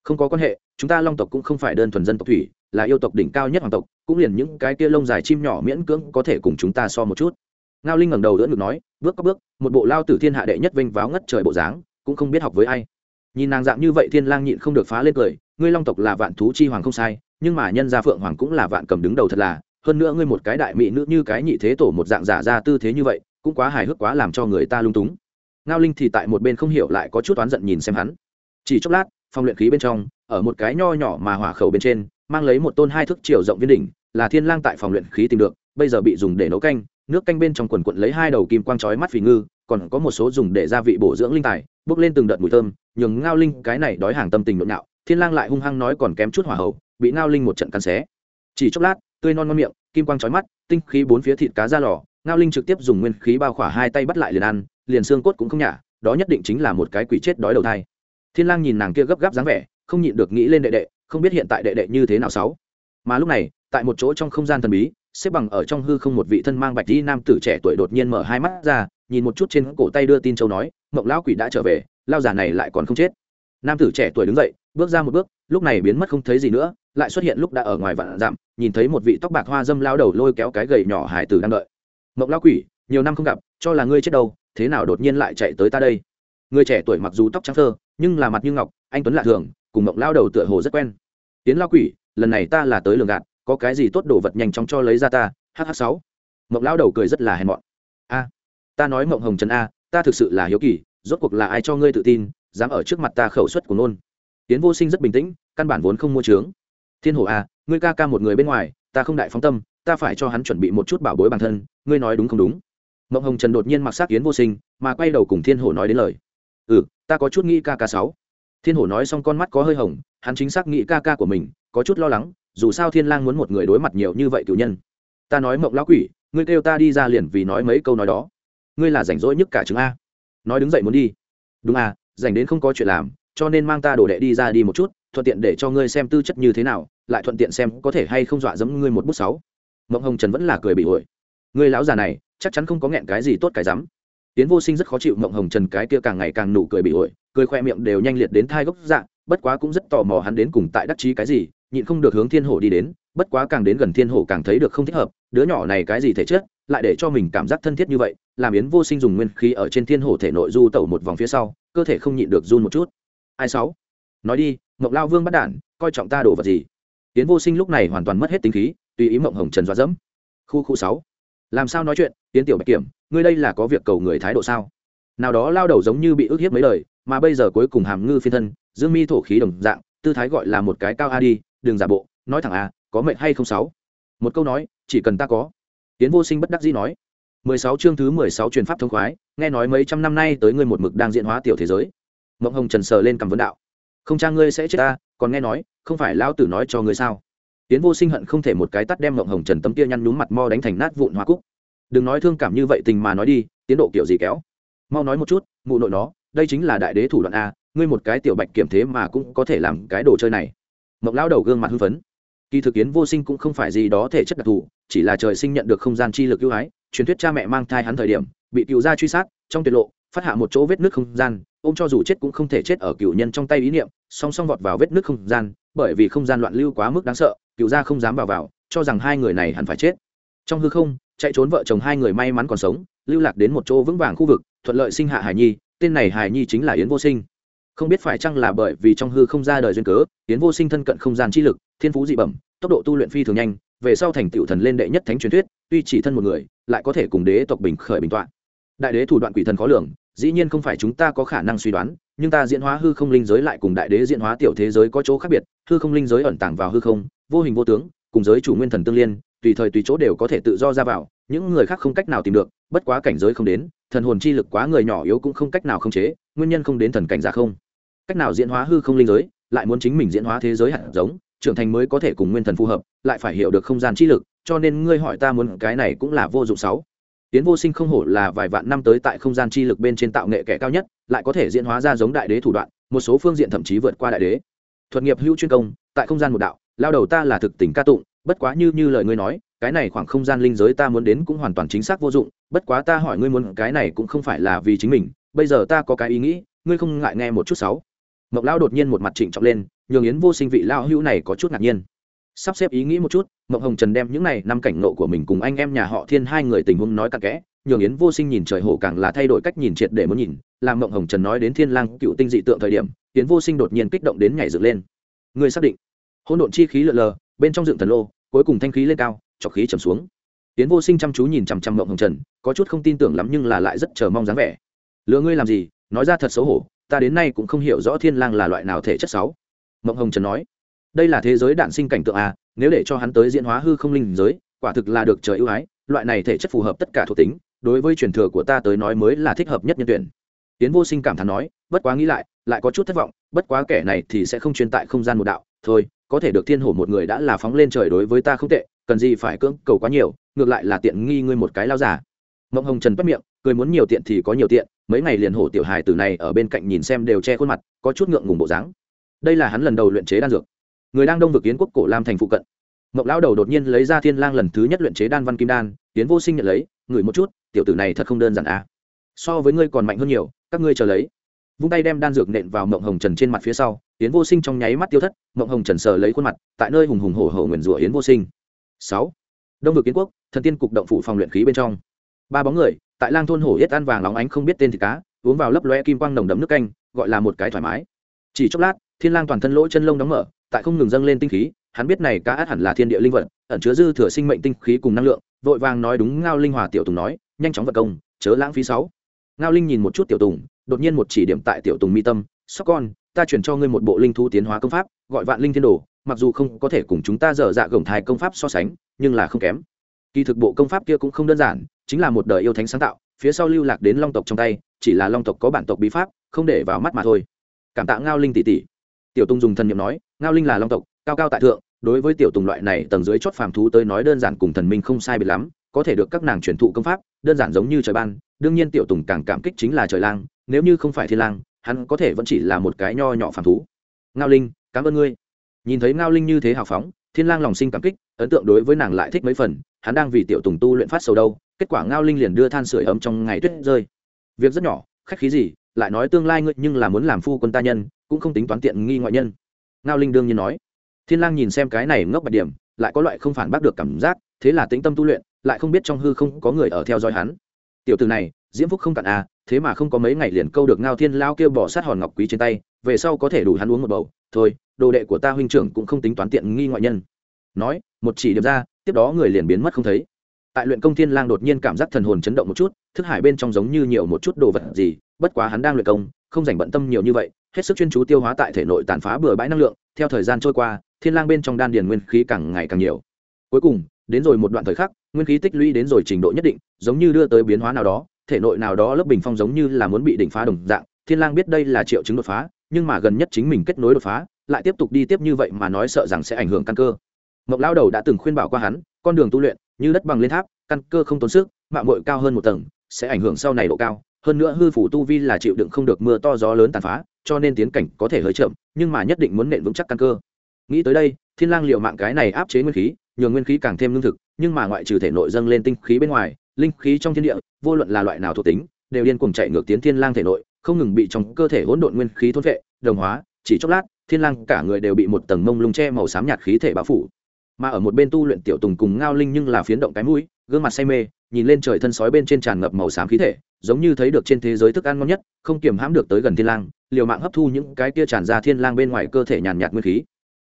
Không có quan hệ, chúng ta long tộc cũng không phải đơn thuần dân tộc thủy, là yêu tộc đỉnh cao nhất hoàng tộc, cũng liền những cái kia lông dài chim nhỏ miễn cưỡng có thể cùng chúng ta so một chút. Ngao linh ngẩng đầu đỡ ngực nói, bước có bước, một bộ lao tử thiên hạ đệ nhất vinh váo ngất trời bộ dáng, cũng không biết học với ai nhìn nàng dạng như vậy thiên lang nhịn không được phá lên cười, ngươi long tộc là vạn thú chi hoàng không sai, nhưng mà nhân gia phượng hoàng cũng là vạn cầm đứng đầu thật là, hơn nữa ngươi một cái đại mỹ nữ như cái nhị thế tổ một dạng giả ra tư thế như vậy, cũng quá hài hước quá làm cho người ta lung túng. Ngao linh thì tại một bên không hiểu lại có chút oán giận nhìn xem hắn. Chỉ chốc lát, phòng luyện khí bên trong, ở một cái nho nhỏ mà hỏa khẩu bên trên, mang lấy một tôn hai thước chiều rộng viên đỉnh, là thiên lang tại phòng luyện khí tìm được, bây giờ bị dùng để nấu canh, nước canh bên trong quần quận lấy hai đầu kim quang chói mắt phì ngư còn có một số dùng để gia vị bổ dưỡng linh tài bước lên từng đợt mùi thơm, nhường ngao linh cái này đói hàng tâm tình nhộn nhạo, thiên lang lại hung hăng nói còn kém chút hỏa hậu bị ngao linh một trận cắn xé. Chỉ chốc lát, tươi non ngon miệng, kim quang chói mắt, tinh khí bốn phía thịt cá ra lò, ngao linh trực tiếp dùng nguyên khí bao khỏa hai tay bắt lại liền ăn, liền xương cốt cũng không nhả, đó nhất định chính là một cái quỷ chết đói đầu thai. Thiên lang nhìn nàng kia gấp gáp dáng vẻ, không nhịn được nghĩ lên đệ đệ, không biết hiện tại đệ đệ như thế nào sáu. Mà lúc này, tại một chỗ trong không gian thần bí, xếp bằng ở trong hư không một vị thân mang bạch y nam tử trẻ tuổi đột nhiên mở hai mắt ra nhìn một chút trên cổ tay đưa tin châu nói, mộng lão quỷ đã trở về, lao già này lại còn không chết. Nam tử trẻ tuổi đứng dậy, bước ra một bước, lúc này biến mất không thấy gì nữa, lại xuất hiện lúc đã ở ngoài vạn dặm, nhìn thấy một vị tóc bạc hoa dâm lao đầu lôi kéo cái gầy nhỏ hải tử đang đợi. Mộng lão quỷ, nhiều năm không gặp, cho là ngươi chết đâu, thế nào đột nhiên lại chạy tới ta đây? Người trẻ tuổi mặc dù tóc trắng thơ, nhưng là mặt như ngọc, anh tuấn lạ thường, cùng mộng lao đầu tựa hồ rất quen. Tiến lao quỷ, lần này ta là tới lường gạt, có cái gì tốt đồ vật nhanh chóng cho lấy ra ta hh sáu. Mộng lao đầu cười rất là hèn mọn. A ta nói mộng hồng trần a, ta thực sự là hiếu kỳ, rốt cuộc là ai cho ngươi tự tin, dám ở trước mặt ta khẩu suất của nôn tiến vô sinh rất bình tĩnh, căn bản vốn không mua trướng. Thiên hồ a, ngươi ca ca một người bên ngoài, ta không đại phóng tâm, ta phải cho hắn chuẩn bị một chút bảo bối bản thân, ngươi nói đúng không đúng? Mộng hồng trần đột nhiên mặc sắc yến vô sinh, mà quay đầu cùng thiên hồ nói đến lời. Ừ ta có chút nghĩ ca ca sáu. Thiên hổ nói xong con mắt có hơi hồng, hắn chính xác nghĩ ca ca của mình, có chút lo lắng, dù sao thiên lang muốn một người đối mặt nhiều như vậy cựu nhân. Ta nói mộng lão quỷ, ngươi kêu ta đi ra liền vì nói mấy câu nói đó ngươi là rảnh rỗi nhất cả chứng a. Nói đứng dậy muốn đi. Đúng à rảnh đến không có chuyện làm, cho nên mang ta đồ đệ đi ra đi một chút, thuận tiện để cho ngươi xem tư chất như thế nào, lại thuận tiện xem có thể hay không dọa dẫm ngươi một bút sáu. Mộng hồng trần vẫn là cười bị ổi. Ngươi lão già này, chắc chắn không có nghẹn cái gì tốt cái dám tiến vô sinh rất khó chịu mộng hồng trần cái kia càng ngày càng nụ cười bị ổi, cười khoe miệng đều nhanh liệt đến thai gốc dạng bất quá cũng rất tò mò hắn đến cùng tại đắc chí cái gì, nhịn không được hướng thiên hổ đi đến, bất quá càng đến gần thiên hổ càng thấy được không thích hợp, đứa nhỏ này cái gì thể chất lại để cho mình cảm giác thân thiết như vậy, làm yến vô sinh dùng nguyên khí ở trên thiên hổ thể nội du tẩu một vòng phía sau, cơ thể không nhịn được run một chút. Ai sáu? Nói đi mộng lao vương bắt đản, coi trọng ta đổ vật gì? Yến vô sinh lúc này hoàn toàn mất hết tính khí, tùy ý mộng hồng trần dọa dẫm. Khu khu sáu. Làm sao nói chuyện, yến tiểu bạch kiểm, ngươi đây là có việc cầu người thái độ sao? Nào đó lao đầu giống như bị ức hiếp mấy lời, mà bây giờ cuối cùng hàm ngư phiên thân, dương mi thổ khí đồng dạng, tư thái gọi là một cái cao a đi, đừng giả bộ, nói thẳng a có mệnh hay không sáu? Một câu nói, chỉ cần ta có tiến vô sinh bất đắc dĩ nói, mười sáu chương thứ mười sáu truyền pháp thông khoái, nghe nói mấy trăm năm nay tới ngươi một mực đang diễn hóa tiểu thế giới. Mộng hồng trần sờ lên cầm vấn đạo, không cha ngươi sẽ chết ta, còn nghe nói, không phải lão tử nói cho ngươi sao? Tiến vô sinh hận không thể một cái tắt đem mộng hồng trần tấm kia nhăn nhúm mặt mo đánh thành nát vụn hoa cúc. Đừng nói thương cảm như vậy tình mà nói đi, tiến độ kiểu gì kéo? Mau nói một chút, mụ nội nó, đây chính là đại đế thủ đoạn a, ngươi một cái tiểu bạch kiểm thế mà cũng có thể làm cái đồ chơi này. Mộng lao đầu gương mặt hưng phấn. Kỳ thực kiến vô sinh cũng không phải gì đó thể chất đặc thù chỉ là trời sinh nhận được không gian chi lực ưu ái, truyền thuyết cha mẹ mang thai hắn thời điểm, bị cựu gia truy sát, trong tuyệt lộ, phát hạ một chỗ vết nước không gian, ôm cho dù chết cũng không thể chết ở cựu nhân trong tay ý niệm, song song vọt vào vết nước không gian, bởi vì không gian loạn lưu quá mức đáng sợ, cựu gia không dám vào vào, cho rằng hai người này hẳn phải chết. Trong hư không, chạy trốn vợ chồng hai người may mắn còn sống, lưu lạc đến một chỗ vững vàng khu vực, thuận lợi sinh hạ hải nhi, tên này hải nhi chính là yến vô sinh. Không biết phải chăng là bởi vì trong hư không ra đời duyên cớ, yến vô sinh thân cận không gian chi lực, thiên phú dị bẩm, tốc độ tu luyện phi thường nhanh về sau thành tựu thần lên đệ nhất thánh truyền thuyết, tuy chỉ thân một người, lại có thể cùng đế tộc bình khởi bình t đại đế thủ đoạn quỷ thần khó lường, dĩ nhiên không phải chúng ta có khả năng suy đoán, nhưng ta diễn hóa hư không linh giới lại cùng đại đế diễn hóa tiểu thế giới có chỗ khác biệt, hư không linh giới ẩn tàng vào hư không, vô hình vô tướng, cùng giới chủ nguyên thần tương liên, tùy thời tùy chỗ đều có thể tự do ra vào, những người khác không cách nào tìm được, bất quá cảnh giới không đến, thần hồn chi lực quá người nhỏ yếu cũng không cách nào khống chế, nguyên nhân không đến thần cảnh giả không. Cách nào diễn hóa hư không linh giới, lại muốn chính mình diễn hóa thế giới hạt giống, trưởng thành mới có thể cùng nguyên thần phù hợp lại phải hiểu được không gian chi lực, cho nên ngươi hỏi ta muốn cái này cũng là vô dụng sáu. Tiến vô sinh không hổ là vài vạn năm tới tại không gian chi lực bên trên tạo nghệ kẻ cao nhất, lại có thể diễn hóa ra giống đại đế thủ đoạn, một số phương diện thậm chí vượt qua đại đế. Thuật nghiệp hữu chuyên công, tại không gian một đạo, lao đầu ta là thực tình ca tụng, bất quá như như lời ngươi nói, cái này khoảng không gian linh giới ta muốn đến cũng hoàn toàn chính xác vô dụng, bất quá ta hỏi ngươi muốn cái này cũng không phải là vì chính mình, bây giờ ta có cái ý nghĩ, ngươi không ngại nghe một chút sáu. Mộc lão đột nhiên một mặt trịnh trọng lên, nhường yến vô sinh vị lão hữu này có chút ngạc nhiên sắp xếp ý nghĩ một chút, mộng hồng trần đem những này năm cảnh nộ của mình cùng anh em nhà họ thiên hai người tình huống nói cặn kẽ, nhường yến vô sinh nhìn trời hồ càng là thay đổi cách nhìn triệt để muốn nhìn, làm mộng hồng trần nói đến thiên lang cựu tinh dị tượng thời điểm, yến vô sinh đột nhiên kích động đến nhảy dựng lên. Người xác định. Hỗn độn chi khí lượn lờ, bên trong dựng thần lô, cuối cùng thanh khí lên cao trọc khí trầm xuống. Yến vô sinh chăm chú nhìn chằm chằm mộng hồng trần, có chút không tin tưởng lắm nhưng là lại rất chờ mong dáng vẻ. Lừa ngươi làm gì, nói ra thật xấu hổ, ta đến nay cũng không hiểu rõ thiên lang là loại nào thể chất sáu mộng hồng trần nói đây là thế giới đạn sinh cảnh tượng à? nếu để cho hắn tới diễn hóa hư không linh giới, quả thực là được trời ưu ái, loại này thể chất phù hợp tất cả thuộc tính, đối với truyền thừa của ta tới nói mới là thích hợp nhất nhân tuyển. Tiến vô sinh cảm thán nói, bất quá nghĩ lại lại có chút thất vọng, bất quá kẻ này thì sẽ không truyền tại không gian một đạo, thôi, có thể được thiên hổ một người đã là phóng lên trời đối với ta không tệ, cần gì phải cưỡng cầu quá nhiều, ngược lại là tiện nghi ngươi một cái lao giả mộng hồng trần bất miệng, cười muốn nhiều tiện thì có nhiều tiện, mấy ngày liền hổ tiểu hài tử này ở bên cạnh nhìn xem đều che khuôn mặt, có chút ngượng ngùng bộ dáng. Đây là hắn lần đầu luyện chế đan dược người đang đông vực Yến quốc cổ lam thành phụ cận. Mộng lão đầu đột nhiên lấy ra thiên lang lần thứ nhất luyện chế đan văn kim đan, tiến vô sinh nhận lấy, ngửi một chút, tiểu tử này thật không đơn giản à? So với ngươi còn mạnh hơn nhiều, các ngươi chờ lấy. Vung tay đem đan dược nện vào mộng hồng trần trên mặt phía sau yến vô sinh trong nháy mắt tiêu thất, mộng hồng trần sờ lấy khuôn mặt, tại nơi hùng hùng hổ hổ nguyền rủa yến vô sinh. Sáu. Đông vực kiến quốc, thần tiên cục động phủ phòng luyện khí bên trong. Ba bóng người, tại lang thôn hổ yết ăn vàng óng ánh không biết tên thịt cá, uống vào lấp loe kim quang nồng đậm nước canh, gọi là một cái thoải mái. Chỉ chốc lát, thiên lang toàn thân lỗ chân lông đóng mở tại không ngừng dâng lên tinh khí, hắn biết này cá át hẳn là thiên địa linh vật, ẩn chứa dư thừa sinh mệnh tinh khí cùng năng lượng, vội vàng nói đúng ngao linh hòa tiểu tùng nói, nhanh chóng vật công, chớ lãng phí sáu. Ngao linh nhìn một chút tiểu tùng, đột nhiên một chỉ điểm tại tiểu tùng mi tâm, sóc con, ta chuyển cho ngươi một bộ linh thu tiến hóa công pháp, gọi vạn linh thiên đồ, mặc dù không có thể cùng chúng ta dở dạ gồng thai công pháp so sánh, nhưng là không kém. Kỳ thực bộ công pháp kia cũng không đơn giản, chính là một đời yêu thánh sáng tạo, phía sau lưu lạc đến long tộc trong tay, chỉ là long tộc có bản tộc bí pháp, không để vào mắt mà thôi. Cảm tạ ngao linh tỷ tỷ. Tiểu tùng dùng thần n i ệ m nói ngao linh là long tộc, cao cao tại thượng, đối với tiểu tùng loại này tầng dưới chót phàm thú tới nói đơn giản cùng thần minh không sai biệt lắm, có thể được các nàng truyền thụ công pháp, đơn giản giống như trời ban, đương nhiên tiểu tùng càng cảm kích chính là trời lang, nếu như không phải thiên lang, hắn có thể vẫn chỉ là một cái nho nhỏ phàm thú. Ngao linh, cảm ơn ngươi. Nhìn thấy ngao linh như thế hào phóng, thiên lang lòng sinh cảm kích, ấn tượng đối với nàng lại thích mấy phần, hắn đang vì tiểu tùng tu luyện phát sầu đâu, kết quả ngao linh liền đưa than sửa ấm trong ngày tuyết rơi. Việc rất nhỏ, khách khí gì, lại nói tương lai ngươi nhưng là muốn làm phu quân ta nhân, cũng không tính toán tiện nghi ngoại nhân ngao linh đương nhiên nói. Thiên lang nhìn xem cái này ngốc bạch điểm, lại có loại không phản bác được cảm giác, thế là tĩnh tâm tu luyện, lại không biết trong hư không có người ở theo dõi hắn. Tiểu tử này, diễm phúc không cạn à thế mà không có mấy ngày liền câu được ngao thiên lao kêu bỏ sát hòn ngọc quý trên tay, về sau có thể đủ hắn uống một bầu. Thôi, đồ đệ của ta huynh trưởng cũng không tính toán tiện nghi ngoại nhân. Nói, một chỉ điểm ra, tiếp đó người liền biến mất không thấy. Tại luyện công thiên lang đột nhiên cảm giác thần hồn chấn động một chút, thức hải bên trong giống như nhiều một chút đồ vật gì, bất quá hắn đang luyện công không dành bận tâm nhiều như vậy, hết sức chuyên chú tiêu hóa tại thể nội tàn phá bừa bãi năng lượng, theo thời gian trôi qua, thiên lang bên trong đan điền nguyên khí càng ngày càng nhiều. Cuối cùng, đến rồi một đoạn thời khắc, nguyên khí tích lũy đến rồi trình độ nhất định, giống như đưa tới biến hóa nào đó, thể nội nào đó lớp bình phong giống như là muốn bị đỉnh phá đồng dạng, thiên lang biết đây là triệu chứng đột phá, nhưng mà gần nhất chính mình kết nối đột phá, lại tiếp tục đi tiếp như vậy mà nói sợ rằng sẽ ảnh hưởng căn cơ. Mộng Lão đầu đã từng khuyên bảo qua hắn, con đường tu luyện, như đất bằng lên tháp, căn cơ không tốn sức mạng muội cao hơn một tầng, sẽ ảnh hưởng sau này độ cao hơn nữa hư phủ tu vi là chịu đựng không được mưa to gió lớn tàn phá, cho nên tiến cảnh có thể hơi chậm, nhưng mà nhất định muốn nện vững chắc căn cơ. Nghĩ tới đây, thiên lang liều mạng cái này áp chế nguyên khí, nhường nguyên khí càng thêm lương thực, nhưng mà ngoại trừ thể nội dâng lên tinh khí bên ngoài, linh khí trong thiên địa, vô luận là loại nào thuộc tính, đều điên cuồng chạy ngược tiến thiên lang thể nội, không ngừng bị trong cơ thể hỗn độn nguyên khí thôn vệ đồng hóa, chỉ chốc lát, thiên lang cả người đều bị một tầng mông lung che màu xám nhạt khí thể bao phủ. Mà ở một bên tu luyện tiểu tùng cùng ngao linh nhưng là phiến động cái mũi, gương mặt say mê, nhìn lên trời thân sói bên trên tràn ngập màu xám khí thể giống như thấy được trên thế giới thức ăn ngon nhất, không kiềm hãm được tới gần thiên lang, liều mạng hấp thu những cái kia tràn ra thiên lang bên ngoài cơ thể nhàn nhạt nguyên khí.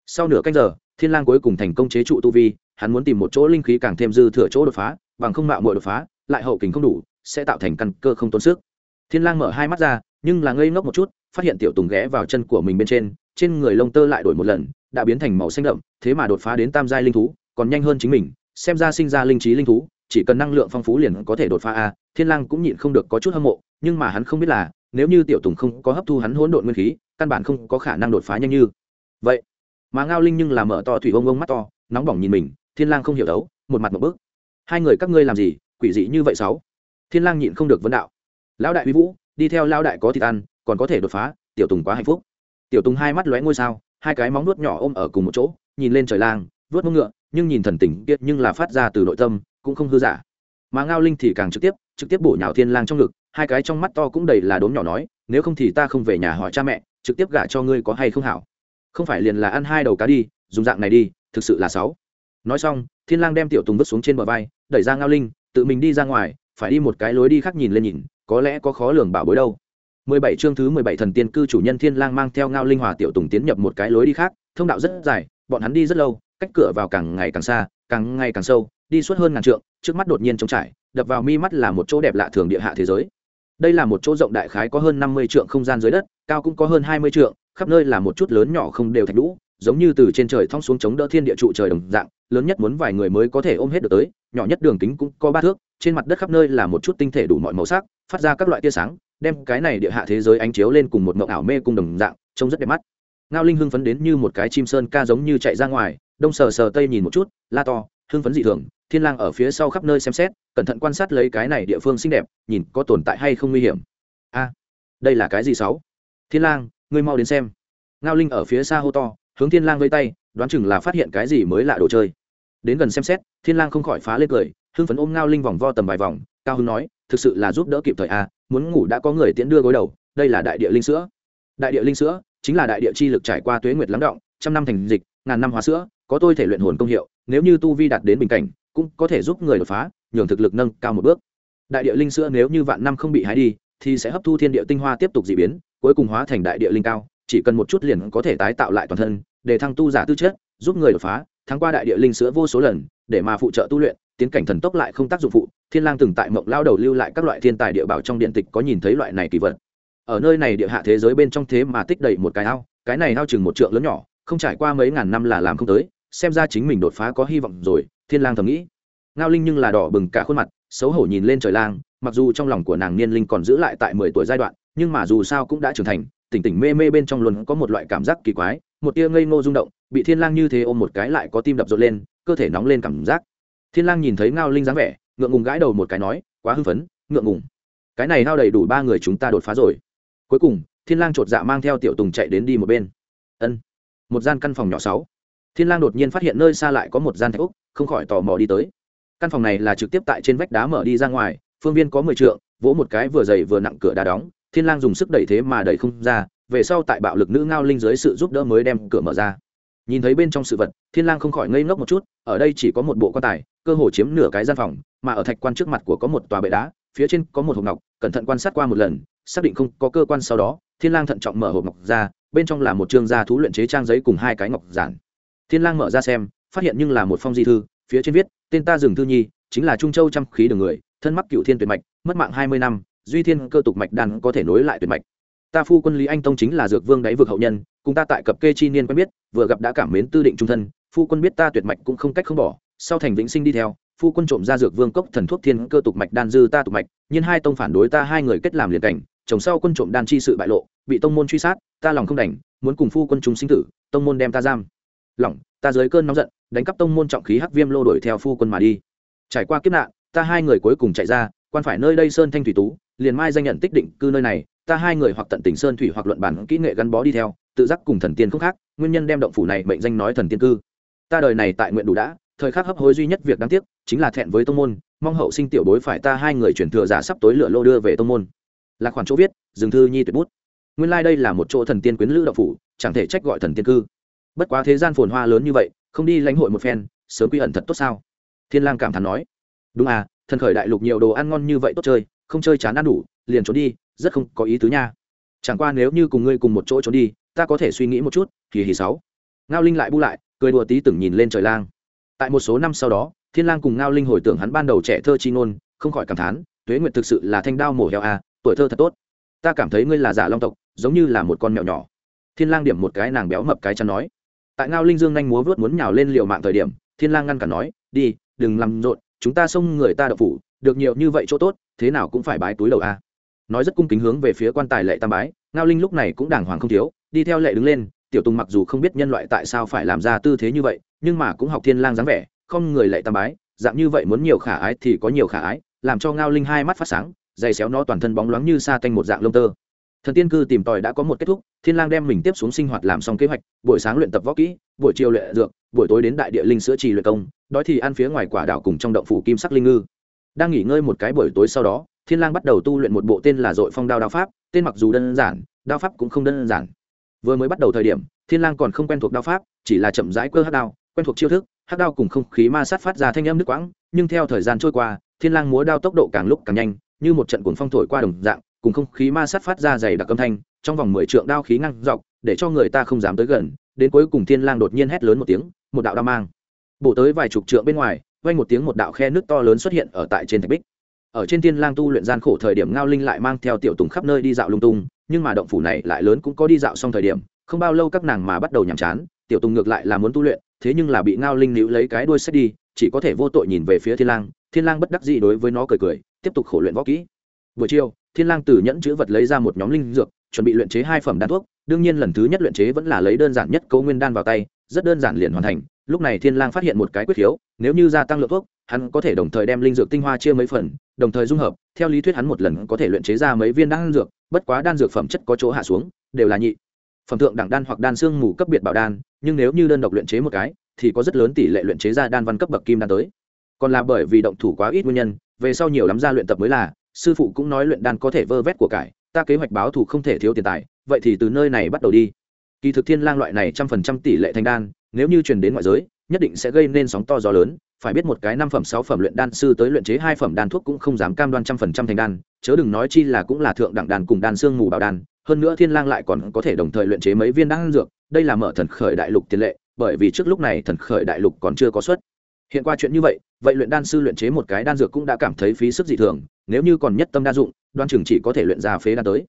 Sau nửa canh giờ, thiên lang cuối cùng thành công chế trụ tu vi, hắn muốn tìm một chỗ linh khí càng thêm dư thừa chỗ đột phá, bằng không mạo muội đột phá, lại hậu kình không đủ, sẽ tạo thành căn cơ không tốn sức. Thiên lang mở hai mắt ra, nhưng là ngây ngốc một chút, phát hiện tiểu tùng ghé vào chân của mình bên trên trên người lông tơ lại đổi một lần, đã biến thành màu xanh đậm, thế mà đột phá đến tam giai linh thú, còn nhanh hơn chính mình, xem ra sinh ra linh trí linh thú, chỉ cần năng lượng phong phú liền có thể đột phá a thiên lang cũng nhịn không được có chút hâm mộ, nhưng mà hắn không biết là, nếu như tiểu tùng không có hấp thu hắn hỗn độn nguyên khí, căn bản không có khả năng đột phá nhanh như. Vậy, mà ngao linh nhưng là mở to thủy ông ông mắt to, nóng bỏng nhìn mình, thiên lang không hiểu đấu, một mặt một bước hai người các ngươi làm gì, quỷ dị như vậy sáu? Thiên lang nhịn không được vấn đạo. Lão đại uy vũ, đi theo lão đại có thịt ăn, còn có thể đột phá, tiểu tùng quá hạnh phúc. Tiểu tùng hai mắt lóe ngôi sao, hai cái móng nuốt nhỏ ôm ở cùng một chỗ, nhìn lên trời lang, vớt mông ngựa, nhưng nhìn thần tình kiệt nhưng là phát ra từ nội tâm, cũng không hư giả. Mà ngao linh thì càng trực tiếp trực tiếp bổ nhào thiên lang trong ngực hai cái trong mắt to cũng đầy là đốm nhỏ nói nếu không thì ta không về nhà hỏi cha mẹ trực tiếp gả cho ngươi có hay không hảo? Không phải liền là ăn hai đầu cá đi dùng dạng này đi thực sự là sáu nói xong thiên lang đem tiểu tùng vứt xuống trên bờ vai đẩy ra ngao linh tự mình đi ra ngoài phải đi một cái lối đi khác nhìn lên nhìn có lẽ có khó lường bảo bối đâu. 17 chương thứ 17 thần tiên cư chủ nhân Thiên Lang mang theo Ngao Linh Hòa tiểu Tùng tiến nhập một cái lối đi khác, thông đạo rất dài, bọn hắn đi rất lâu, cách cửa vào càng ngày càng xa, càng ngày càng sâu, đi suốt hơn ngàn trượng, trước mắt đột nhiên trống trải, đập vào mi mắt là một chỗ đẹp lạ thường địa hạ thế giới. Đây là một chỗ rộng đại khái có hơn 50 trượng không gian dưới đất, cao cũng có hơn 20 trượng, khắp nơi là một chút lớn nhỏ không đều thạch lũ, giống như từ trên trời thong xuống chống đỡ thiên địa trụ trời đồng dạng, lớn nhất muốn vài người mới có thể ôm hết được tới, nhỏ nhất đường kính cũng có ba thước, trên mặt đất khắp nơi là một chút tinh thể đủ mọi màu sắc phát ra các loại tia sáng đem cái này địa hạ thế giới ánh chiếu lên cùng một mộng ảo mê cung đồng dạng trông rất đẹp mắt ngao linh hưng phấn đến như một cái chim sơn ca giống như chạy ra ngoài đông sờ sờ tây nhìn một chút la to hưng phấn dị thường thiên lang ở phía sau khắp nơi xem xét, cẩn thận quan sát lấy cái này địa phương xinh đẹp, nhìn có tồn tại hay không nguy hiểm. A, đây là cái gì sáu? Thiên lang, ngươi mau đến xem. Ngao linh ở phía xa hô to, hướng thiên lang vây tay, đoán chừng là phát hiện cái gì mới lạ đồ chơi. Đến gần xem xét, thiên lang không khỏi phá lên cười, hưng phấn ôm ngao linh vòng vo tầm vài vòng, cao hưng nói, thực sự là giúp đỡ kịp thời a, muốn ngủ đã có người tiễn đưa gối đầu, đây là đại địa linh sữa. Đại địa linh sữa chính là đại địa chi lực trải qua tuế nguyệt lắng động, trăm năm thành dịch, ngàn năm hóa sữa, có tôi thể luyện hồn công hiệu, nếu như tu vi đạt đến bình cảnh cũng có thể giúp người đột phá, nhường thực lực nâng cao một bước. Đại địa linh sữa nếu như vạn năm không bị hái đi, thì sẽ hấp thu thiên địa tinh hoa tiếp tục dị biến, cuối cùng hóa thành đại địa linh cao, chỉ cần một chút liền có thể tái tạo lại toàn thân, để thăng tu giả tư chất, giúp người đột phá, thắng qua đại địa linh sữa vô số lần, để mà phụ trợ tu luyện, tiến cảnh thần tốc lại không tác dụng phụ. Thiên lang từng tại mộng lao đầu lưu lại các loại thiên tài địa bảo trong điện tịch có nhìn thấy loại này kỳ vật. Ở nơi này địa hạ thế giới bên trong thế mà tích đầy một cái ao, cái này ao chừng một trượng lớn nhỏ, không trải qua mấy ngàn năm là làm không tới xem ra chính mình đột phá có hy vọng rồi, thiên lang thầm nghĩ. Ngao linh nhưng là đỏ bừng cả khuôn mặt, xấu hổ nhìn lên trời lang, mặc dù trong lòng của nàng niên linh còn giữ lại tại mười tuổi giai đoạn, nhưng mà dù sao cũng đã trưởng thành, tỉnh tỉnh mê mê bên trong luôn có một loại cảm giác kỳ quái, một tia ngây ngô rung động, bị thiên lang như thế ôm một cái lại có tim đập rộn lên, cơ thể nóng lên cảm giác. Thiên lang nhìn thấy ngao linh dáng vẻ, ngượng ngùng gãi đầu một cái nói, quá hưng phấn, ngượng ngùng. Cái này hao đầy đủ ba người chúng ta đột phá rồi. Cuối cùng, thiên lang chột dạ mang theo tiểu tùng chạy đến đi một bên. Ân. Một gian căn phòng nhỏ sáu thiên lang đột nhiên phát hiện nơi xa lại có một gian thạch úc, không khỏi tò mò đi tới. Căn phòng này là trực tiếp tại trên vách đá mở đi ra ngoài, phương viên có mười trượng, vỗ một cái vừa dày vừa nặng cửa đá đóng, thiên lang dùng sức đẩy thế mà đẩy không ra, về sau tại bạo lực nữ ngao linh dưới sự giúp đỡ mới đem cửa mở ra. Nhìn thấy bên trong sự vật, thiên lang không khỏi ngây ngốc một chút, ở đây chỉ có một bộ quan tài, cơ hồ chiếm nửa cái gian phòng, mà ở thạch quan trước mặt của có một tòa bệ đá, phía trên có một hộp ngọc, cẩn thận quan sát qua một lần, xác định không có cơ quan sau đó, thiên lang thận trọng mở hộp ngọc ra, bên trong là một trương gia thú luyện chế trang giấy cùng hai cái ngọc giản thiên lang mở ra xem, phát hiện nhưng là một phong di thư, phía trên viết, tên ta dừng thư nhi, chính là trung châu trăm khí đường người, thân mắc cựu thiên tuyệt mạch, mất mạng hai mươi năm, duy thiên cơ tục mạch đan có thể nối lại tuyệt mạch. Ta phu quân lý anh tông chính là dược vương đáy vực hậu nhân, cùng ta tại cập kê chi niên quen biết, vừa gặp đã cảm mến tư định trung thân, phu quân biết ta tuyệt mạch cũng không cách không bỏ, sau thành vĩnh sinh đi theo, phu quân trộm ra dược vương cốc thần thuốc thiên cơ tục mạch đan dư ta tục mạch, nhưng hai tông phản đối ta hai người kết làm liền cảnh, chồng sau quân trộm đan chi sự bại lộ, bị tông môn truy sát, ta lòng không đành, muốn cùng phu quân chúng sinh tử, tông môn đem ta giam lỏng, ta dưới cơn nóng giận, đánh cắp tông môn trọng khí hắc viêm lô đuổi theo phu quân mà đi. Trải qua kiếp nạn, ta hai người cuối cùng chạy ra, quan phải nơi đây sơn thanh thủy tú, liền mai danh nhận tích định cư nơi này, ta hai người hoặc tận tình sơn thủy hoặc luận bản kỹ nghệ gắn bó đi theo, tự giác cùng thần tiên không khác, nguyên nhân đem động phủ này mệnh danh nói thần tiên cư. Ta đời này tại nguyện đủ đã, thời khắc hấp hối duy nhất việc đáng tiếc, chính là thẹn với tông môn, mong hậu sinh tiểu bối phải ta hai người chuyển thừa giả sắp tối lửa lô đưa về tông môn. Là khoản chỗ viết, dừng thư nhi tuyệt bút. Nguyên lai đây là một chỗ thần tiên quyến lữ động phủ, chẳng thể trách gọi thần tiên cư bất quá thế gian phồn hoa lớn như vậy, không đi lãnh hội một phen, sớm quy ẩn thật tốt sao? Thiên lang cảm thán nói. Đúng à thần khởi đại lục nhiều đồ ăn ngon như vậy tốt chơi, không chơi chán ăn đủ, liền trốn đi, rất không có ý tứ nha. Chẳng qua nếu như cùng ngươi cùng một chỗ trốn đi, ta có thể suy nghĩ một chút kỳ hì sáu. Ngao linh lại bu lại, cười đùa tí từng nhìn lên trời lang. Tại một số năm sau đó, thiên lang cùng ngao linh hồi tưởng hắn ban đầu trẻ thơ chi ngôn, không khỏi cảm thán, tuế nguyệt thực sự là thanh đao mổ heo à tuổi thơ thật tốt. Ta cảm thấy ngươi là giả long tộc, giống như là một con mèo nhỏ. Thiên lang điểm một cái nàng béo mập cái chăn nói tại ngao linh dương nhanh múa vớt muốn nhào lên liều mạng thời điểm, thiên lang ngăn cản nói, đi, đừng làm rộn, chúng ta xông người ta đậu phủ, được nhiều như vậy chỗ tốt, thế nào cũng phải bái túi đầu a. Nói rất cung kính hướng về phía quan tài lệ tam bái, ngao linh lúc này cũng đàng hoàng không thiếu, đi theo lệ đứng lên, tiểu tùng mặc dù không biết nhân loại tại sao phải làm ra tư thế như vậy, nhưng mà cũng học thiên lang dáng vẻ, không người lệ tam bái, dạng như vậy muốn nhiều khả ái thì có nhiều khả ái, làm cho ngao linh hai mắt phát sáng dày xéo nó toàn thân bóng loáng như sa tanh một dạng lông tơ thần tiên cư tìm tòi đã có một kết thúc, thiên lang đem mình tiếp xuống sinh hoạt làm xong kế hoạch, buổi sáng luyện tập võ kỹ, buổi chiều luyện dược, buổi tối đến đại địa linh sữa trì luyện công, đói thì ăn phía ngoài quả đảo cùng trong động phủ kim sắc linh ngư. Đang nghỉ ngơi một cái buổi tối sau đó, thiên lang bắt đầu tu luyện một bộ tên là dội phong đao đao pháp, tên mặc dù đơn giản, đao pháp cũng không đơn giản. Vừa mới bắt đầu thời điểm, thiên lang còn không quen thuộc đao pháp, chỉ là chậm rãi cơ hắc đao, quen thuộc chiêu thức, hắc đao cùng không khí ma sát phát ra thanh âm nước quãng, nhưng theo thời gian trôi qua, thiên lang múa đao tốc độ càng lúc càng nhanh, như một trận cuồng phong thổi qua đồng dạng cùng không khí ma sát phát ra dày đặc âm thanh, trong vòng mười trượng đao khí ngăn dọc, để cho người ta không dám tới gần, đến cuối cùng thiên lang đột nhiên hét lớn một tiếng, một đạo đao mang, bổ tới vài chục trượng bên ngoài, vang một tiếng một đạo khe nước to lớn xuất hiện ở tại trên thạch bích. Ở trên thiên lang tu luyện gian khổ thời điểm ngao linh lại mang theo tiểu tùng khắp nơi đi dạo lung tung, nhưng mà động phủ này lại lớn cũng có đi dạo xong thời điểm, không bao lâu các nàng mà bắt đầu nhàm chán, tiểu tùng ngược lại là muốn tu luyện, thế nhưng là bị ngao linh níu lấy cái đuôi xét đi, chỉ có thể vô tội nhìn về phía thiên lang thiên lang bất đắc dĩ đối với nó cười cười, tiếp tục khổ luyện võ kỹ buổi chiều, thiên lang từ nhẫn chữ vật lấy ra một nhóm linh dược, chuẩn bị luyện chế hai phẩm đan thuốc. Đương nhiên lần thứ nhất luyện chế vẫn là lấy đơn giản nhất cấu nguyên đan vào tay, rất đơn giản liền hoàn thành. Lúc này thiên lang phát hiện một cái quyết khiếu nếu như gia tăng lượng thuốc, hắn có thể đồng thời đem linh dược tinh hoa chia mấy phần, đồng thời dung hợp. Theo lý thuyết hắn một lần có thể luyện chế ra mấy viên đan dược, bất quá đan dược phẩm chất có chỗ hạ xuống, đều là nhị. Phẩm thượng đẳng đan hoặc đan xương mù cấp biệt bảo đan, nhưng nếu như đơn độc luyện chế một cái, thì có rất lớn tỷ lệ luyện chế ra đan văn cấp bậc kim đan tới. Còn là bởi vì động thủ quá ít nguyên nhân, về sau nhiều lắm ra luyện tập mới là sư phụ cũng nói luyện đan có thể vơ vét của cải, ta kế hoạch báo thù không thể thiếu tiền tài, vậy thì từ nơi này bắt đầu đi. Kỳ thực thiên lang loại này trăm phần trăm tỷ lệ thành đan, nếu như truyền đến ngoại giới, nhất định sẽ gây nên sóng to gió lớn, phải biết một cái năm phẩm, sáu phẩm luyện đan sư tới luyện chế hai phẩm đan thuốc cũng không dám cam đoan trăm phần trăm thành đan, chớ đừng nói chi là cũng là thượng đẳng đan cùng đan xương mù bảo đan, hơn nữa thiên lang lại còn có thể đồng thời luyện chế mấy viên đan dược, đây là mở thần khởi đại lục tiền lệ, bởi vì trước lúc này thần khởi đại lục còn chưa có xuất. Hiện qua chuyện như vậy vậy luyện đan sư luyện chế một cái đan dược cũng đã cảm thấy phí sức dị thường, nếu như còn nhất tâm đa dụng, đoan chừng chỉ có thể luyện ra phế đan tới.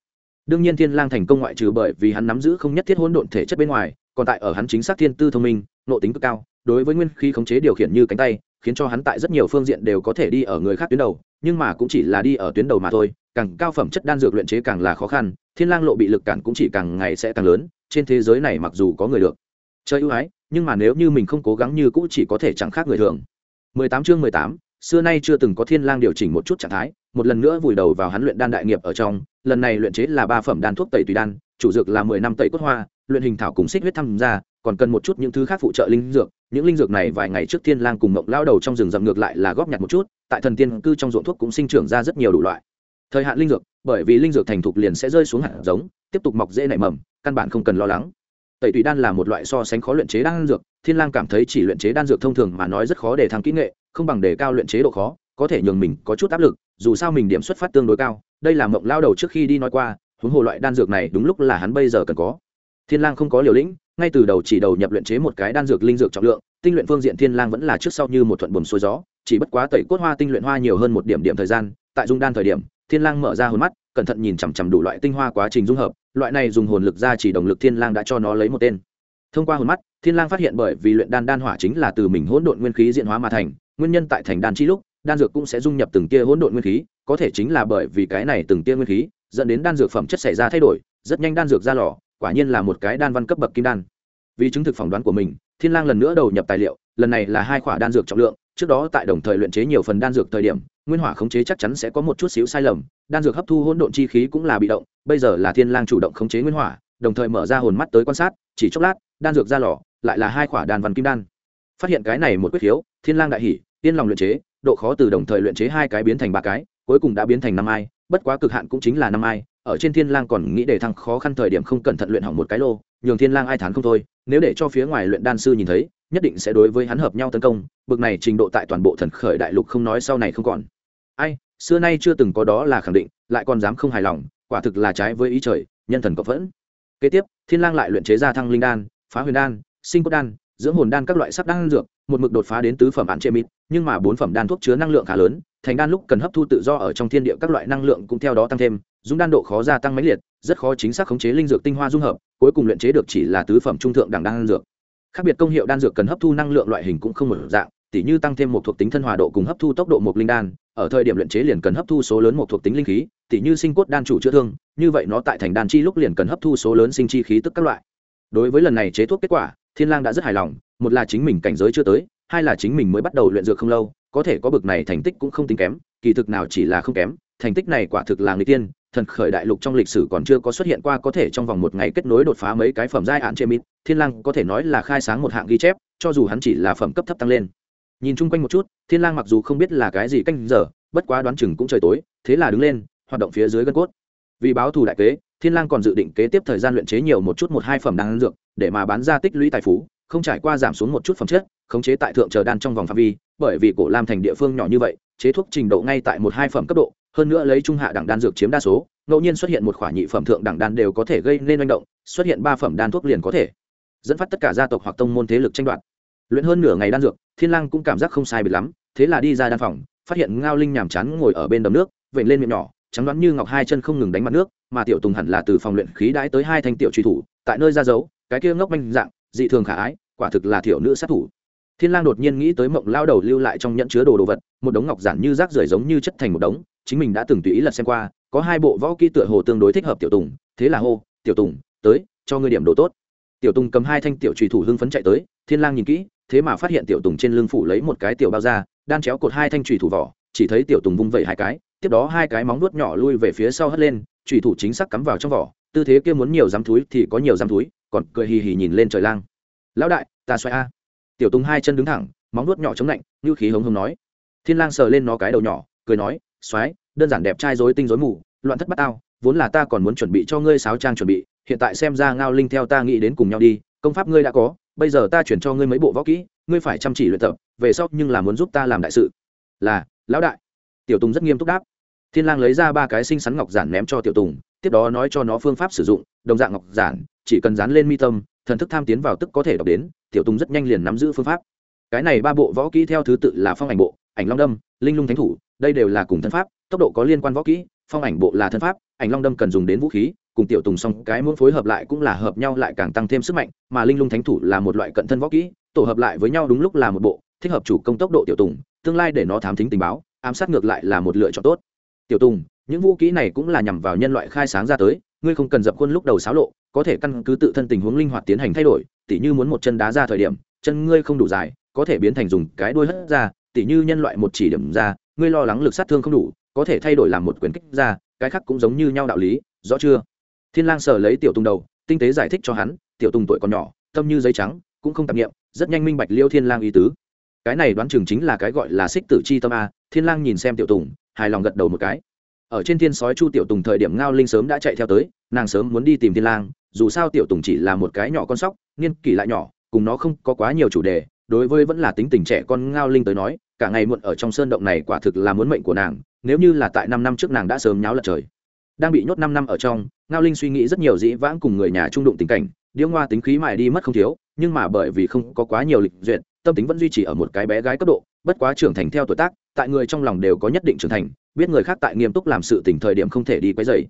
Đương nhiên thiên lang thành công ngoại trừ bởi vì hắn nắm giữ không nhất thiết hỗn độn thể chất bên ngoài, còn tại ở hắn chính xác thiên tư thông minh nội tính cực cao, đối với nguyên khí khống chế điều khiển như cánh tay, khiến cho hắn tại rất nhiều phương diện đều có thể đi ở người khác tuyến đầu, nhưng mà cũng chỉ là đi ở tuyến đầu mà thôi, càng cao phẩm chất đan dược luyện chế càng là khó khăn, thiên lang lộ bị lực cản cũng chỉ càng ngày sẽ càng lớn, trên thế giới này mặc dù có người được chơi ưu ái, nhưng mà nếu như mình không cố gắng như cũ chỉ có thể chẳng khác người thường. 18 chương 18, xưa nay chưa từng có thiên lang điều chỉnh một chút trạng thái một lần nữa vùi đầu vào hắn luyện đan đại nghiệp ở trong lần này luyện chế là ba phẩm đan thuốc tẩy tùy đan chủ dược là mười năm tẩy cốt hoa luyện hình thảo cùng xích huyết tham gia còn cần một chút những thứ khác phụ trợ linh dược những linh dược này vài ngày trước thiên lang cùng mộng lao đầu trong rừng rậm ngược lại là góp nhặt một chút tại thần tiên cư trong ruộng thuốc cũng sinh trưởng ra rất nhiều đủ loại. Thời hạn linh dược bởi vì linh dược thành thục liền sẽ rơi xuống hạt giống tiếp tục mọc dễ nảy mầm căn bản không cần lo lắng. Tẩy tùy đan là một loại so sánh khó luyện chế đan dược thiên lang cảm thấy chỉ luyện chế đan dược thông thường mà nói rất khó để thăng kỹ nghệ, không bằng đề cao luyện chế độ khó, có thể nhường mình có chút áp lực, dù sao mình điểm xuất phát tương đối cao, đây là mộng lao đầu trước khi đi nói qua, huống hồ loại đan dược này đúng lúc là hắn bây giờ cần có. Thiên lang không có liều lĩnh, ngay từ đầu chỉ đầu nhập luyện chế một cái đan dược linh dược trọng lượng, tinh luyện phương diện thiên lang vẫn là trước sau như một thuận buồm xuôi gió, chỉ bất quá tẩy cốt hoa tinh luyện hoa nhiều hơn một điểm điểm thời gian, tại dung đan thời điểm, thiên lang mở ra hồn mắt, cẩn thận nhìn chằm chằm đủ loại tinh hoa quá trình dung hợp, loại này dùng hồn lực ra chỉ đồng lực thiên lang đã cho nó lấy một tên thông qua hồn mắt, thiên lang phát hiện bởi vì luyện đan đan hỏa chính là từ mình hỗn độn nguyên khí diễn hóa mà thành, nguyên nhân tại thành đan chi lúc, đan dược cũng sẽ dung nhập từng tia hỗn độn nguyên khí, có thể chính là bởi vì cái này từng tia nguyên khí, dẫn đến đan dược phẩm chất xảy ra thay đổi, rất nhanh đan dược ra lò, quả nhiên là một cái đan văn cấp bậc kim đan. Vì chứng thực phỏng đoán của mình, thiên lang lần nữa đầu nhập tài liệu, lần này là hai khỏa đan dược trọng lượng, trước đó tại đồng thời luyện chế nhiều phần đan dược thời điểm, nguyên hỏa khống chế chắc chắn sẽ có một chút xíu sai lầm, đan dược hấp thu hỗn độn chi khí cũng là bị động, bây giờ là thiên lang chủ động khống chế nguyên hỏa, đồng thời mở ra hồn mắt tới quan sát, chỉ chốc lát đan dược ra lò, lại là hai khỏa đan văn kim đan. Phát hiện cái này một quyết khiếu, thiên lang đại hỉ tiên lòng luyện chế, độ khó từ đồng thời luyện chế hai cái biến thành ba cái, cuối cùng đã biến thành năm ai, bất quá cực hạn cũng chính là năm ai, ở trên thiên lang còn nghĩ để thăng khó khăn thời điểm không cẩn thận luyện hỏng một cái lô, nhường thiên lang ai thán không thôi, nếu để cho phía ngoài luyện đan sư nhìn thấy, nhất định sẽ đối với hắn hợp nhau tấn công, bực này trình độ tại toàn bộ thần khởi đại lục không nói sau này không còn. Ai, xưa nay chưa từng có đó là khẳng định, lại còn dám không hài lòng, quả thực là trái với ý trời, nhân thần cộng vẫn kế tiếp, thiên lang lại luyện chế ra thăng linh đan phá huyền đan, sinh cốt đan, dưỡng hồn đan các loại sắc đan dược, một mực đột phá đến tứ phẩm bản chế mít nhưng mà bốn phẩm đan thuốc chứa năng lượng khá lớn, thành đan lúc cần hấp thu tự do ở trong thiên địa các loại năng lượng cũng theo đó tăng thêm, dung đan độ khó gia tăng mấy liệt, rất khó chính xác khống chế linh dược tinh hoa dung hợp, cuối cùng luyện chế được chỉ là tứ phẩm trung thượng đẳng đan dược. Khác biệt công hiệu đan dược cần hấp thu năng lượng loại hình cũng không một dạng, tỉ như tăng thêm một thuộc tính thân hòa độ cùng hấp thu tốc độ một linh đan, ở thời điểm luyện chế liền cần hấp thu số lớn một thuộc tính linh khí, tỉ như sinh cốt đan chủ chữa thương, như vậy nó tại thành đan chi lúc liền cần hấp thu số lớn sinh chi khí tức các loại đối với lần này chế thuốc kết quả, thiên lang đã rất hài lòng, một là chính mình cảnh giới chưa tới, hai là chính mình mới bắt đầu luyện dược không lâu, có thể có bực này thành tích cũng không tính kém, kỳ thực nào chỉ là không kém, thành tích này quả thực là người tiên, thần khởi đại lục trong lịch sử còn chưa có xuất hiện qua có thể trong vòng một ngày kết nối đột phá mấy cái phẩm giai hạn chế mít thiên lang có thể nói là khai sáng một hạng ghi chép, cho dù hắn chỉ là phẩm cấp thấp tăng lên. Nhìn chung quanh một chút, thiên lang mặc dù không biết là cái gì canh giờ, bất quá đoán chừng cũng trời tối, thế là đứng lên, hoạt động phía dưới gân cốt. Vì báo thù đại kế thiên lang còn dự định kế tiếp thời gian luyện chế nhiều một chút một hai phẩm đan dược, để mà bán ra tích lũy tài phú, không trải qua giảm xuống một chút phẩm chất, khống chế tại thượng chờ đan trong vòng phạm vi, bởi vì cổ lam thành địa phương nhỏ như vậy, chế thuốc trình độ ngay tại một hai phẩm cấp độ, hơn nữa lấy trung hạ đẳng đan dược chiếm đa số, ngẫu nhiên xuất hiện một khoả nhị phẩm thượng đẳng đan đều có thể gây nên manh động, xuất hiện ba phẩm đan thuốc liền có thể dẫn phát tất cả gia tộc hoặc tông môn thế lực tranh đoạt. Luyện hơn nửa ngày đan dược, thiên lang cũng cảm giác không sai biệt lắm, thế là đi ra đan phòng, phát hiện ngao linh nhàm chán ngồi ở bên đầm nước, vểnh lên miệng nhỏ trắng đoán như ngọc hai chân không ngừng đánh mặt nước, mà tiểu tùng hẳn là từ phòng luyện khí đãi tới hai thanh tiểu truy thủ, tại nơi ra giấu cái kia ngốc manh dạng, dị thường khả ái, quả thực là thiểu nữ sát thủ. Thiên lang đột nhiên nghĩ tới mộng lao đầu lưu lại trong nhẫn chứa đồ đồ vật, một đống ngọc giản như rác rưởi giống như chất thành một đống, chính mình đã từng tùy ý lật xem qua, có hai bộ võ kỹ tựa hồ tương đối thích hợp tiểu tùng, thế là hô, tiểu tùng, tới, cho ngươi điểm đồ tốt. Tiểu tùng cầm hai thanh tiểu trùy thủ hưng phấn chạy tới, thiên lang nhìn kỹ, thế mà phát hiện tiểu tùng trên lưng phủ lấy một cái tiểu bao da, đan chéo cột hai thanh trùy thủ vỏ chỉ thấy tiểu tùng vung vẩy hai cái, tiếp đó hai cái móng nuốt nhỏ lui về phía sau hất lên trùy thủ chính xác cắm vào trong vỏ, tư thế kia muốn nhiều dám túi thì có nhiều dám túi còn cười hì hì nhìn lên trời lang. Lão đại, ta xoay a. Tiểu tùng hai chân đứng thẳng, móng nuốt nhỏ chống lạnh như khí hống hống nói. Thiên lang sờ lên nó cái đầu nhỏ, cười nói xoáy đơn giản đẹp trai rối tinh rối mù, loạn thất bát ao vốn là ta còn muốn chuẩn bị cho ngươi sáo trang chuẩn bị, hiện tại xem ra ngao linh theo ta nghĩ đến cùng nhau đi, công pháp ngươi đã có, bây giờ ta chuyển cho ngươi mấy bộ võ kỹ, ngươi phải chăm chỉ luyện tập, về sau nhưng là muốn giúp ta làm đại sự. Là lão đại. Tiểu tùng rất nghiêm túc đáp. Thiên lang lấy ra ba cái xinh xắn ngọc giản ném cho tiểu tùng, tiếp đó nói cho nó phương pháp sử dụng, đồng dạng ngọc giản, chỉ cần dán lên mi tâm, thần thức tham tiến vào tức có thể đọc đến, tiểu tùng rất nhanh liền nắm giữ phương pháp. Cái này ba bộ võ kỹ theo thứ tự là phong ảnh bộ, ảnh long đâm, linh lung thánh thủ, đây đều là cùng thân pháp, tốc độ có liên quan võ kỹ, phong ảnh bộ là thân pháp, ảnh long đâm cần dùng đến vũ khí, cùng tiểu tùng xong cái muốn phối hợp lại cũng là hợp nhau lại càng tăng thêm sức mạnh, mà linh lung thánh thủ là một loại cận thân võ kỹ, tổ hợp lại với nhau đúng lúc là một bộ thích hợp chủ công tốc độ tiểu tùng, tương lai để nó thám thính tình báo, ám sát ngược lại là một lựa chọn tốt. Tiểu tùng, những vũ kỹ này cũng là nhằm vào nhân loại khai sáng ra tới, ngươi không cần dập khuôn lúc đầu xáo lộ, có thể căn cứ tự thân tình huống linh hoạt tiến hành thay đổi, tỉ như muốn một chân đá ra thời điểm, chân ngươi không đủ dài, có thể biến thành dùng cái đuôi hất ra, tỉ như nhân loại một chỉ điểm ra, ngươi lo lắng lực sát thương không đủ, có thể thay đổi làm một quyền kích ra, cái khác cũng giống như nhau đạo lý, rõ chưa? Thiên lang sờ lấy tiểu tùng đầu, tinh tế giải thích cho hắn, tiểu tùng tuổi còn nhỏ, tâm như giấy trắng, cũng không tạp nghiệm rất nhanh minh bạch liêu thiên lang ý tứ cái này đoán chừng chính là cái gọi là xích tử chi tâm a, thiên lang nhìn xem tiểu tùng, hài lòng gật đầu một cái. Ở trên thiên sói chu tiểu tùng thời điểm ngao linh sớm đã chạy theo tới, nàng sớm muốn đi tìm thiên lang, dù sao tiểu tùng chỉ là một cái nhỏ con sóc, niên kỷ lại nhỏ, cùng nó không có quá nhiều chủ đề, đối với vẫn là tính tình trẻ con ngao linh tới nói, cả ngày muộn ở trong sơn động này quả thực là muốn mệnh của nàng, nếu như là tại năm năm trước nàng đã sớm nháo lật trời. Đang bị nhốt năm năm ở trong, ngao linh suy nghĩ rất nhiều dĩ vãng cùng người nhà trung đụng tình cảnh, điêu ngoa tính khí mài đi mất không thiếu, nhưng mà bởi vì không có quá nhiều lịch duyệt tâm tính vẫn duy trì ở một cái bé gái cấp độ, bất quá trưởng thành theo tuổi tác, tại người trong lòng đều có nhất định trưởng thành, biết người khác tại nghiêm túc làm sự tỉnh thời điểm không thể đi quấy dày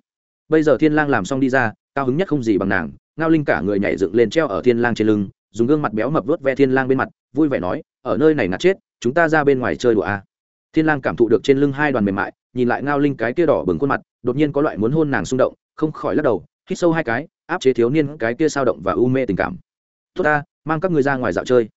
bây giờ thiên lang làm xong đi ra, cao hứng nhất không gì bằng nàng, ngao linh cả người nhảy dựng lên treo ở thiên lang trên lưng, dùng gương mặt béo mập vớt ve thiên lang bên mặt, vui vẻ nói, ở nơi này ngạt chết, chúng ta ra bên ngoài chơi đùa a. À. thiên lang cảm thụ được trên lưng hai đoàn mềm mại, nhìn lại ngao linh cái kia đỏ bừng khuôn mặt, đột nhiên có loại muốn hôn nàng xung động, không khỏi lắc đầu, hít sâu hai cái, áp chế thiếu niên cái kia sao động và u mê tình cảm. Tốt ta, mang các ngươi ra ngoài dạo chơi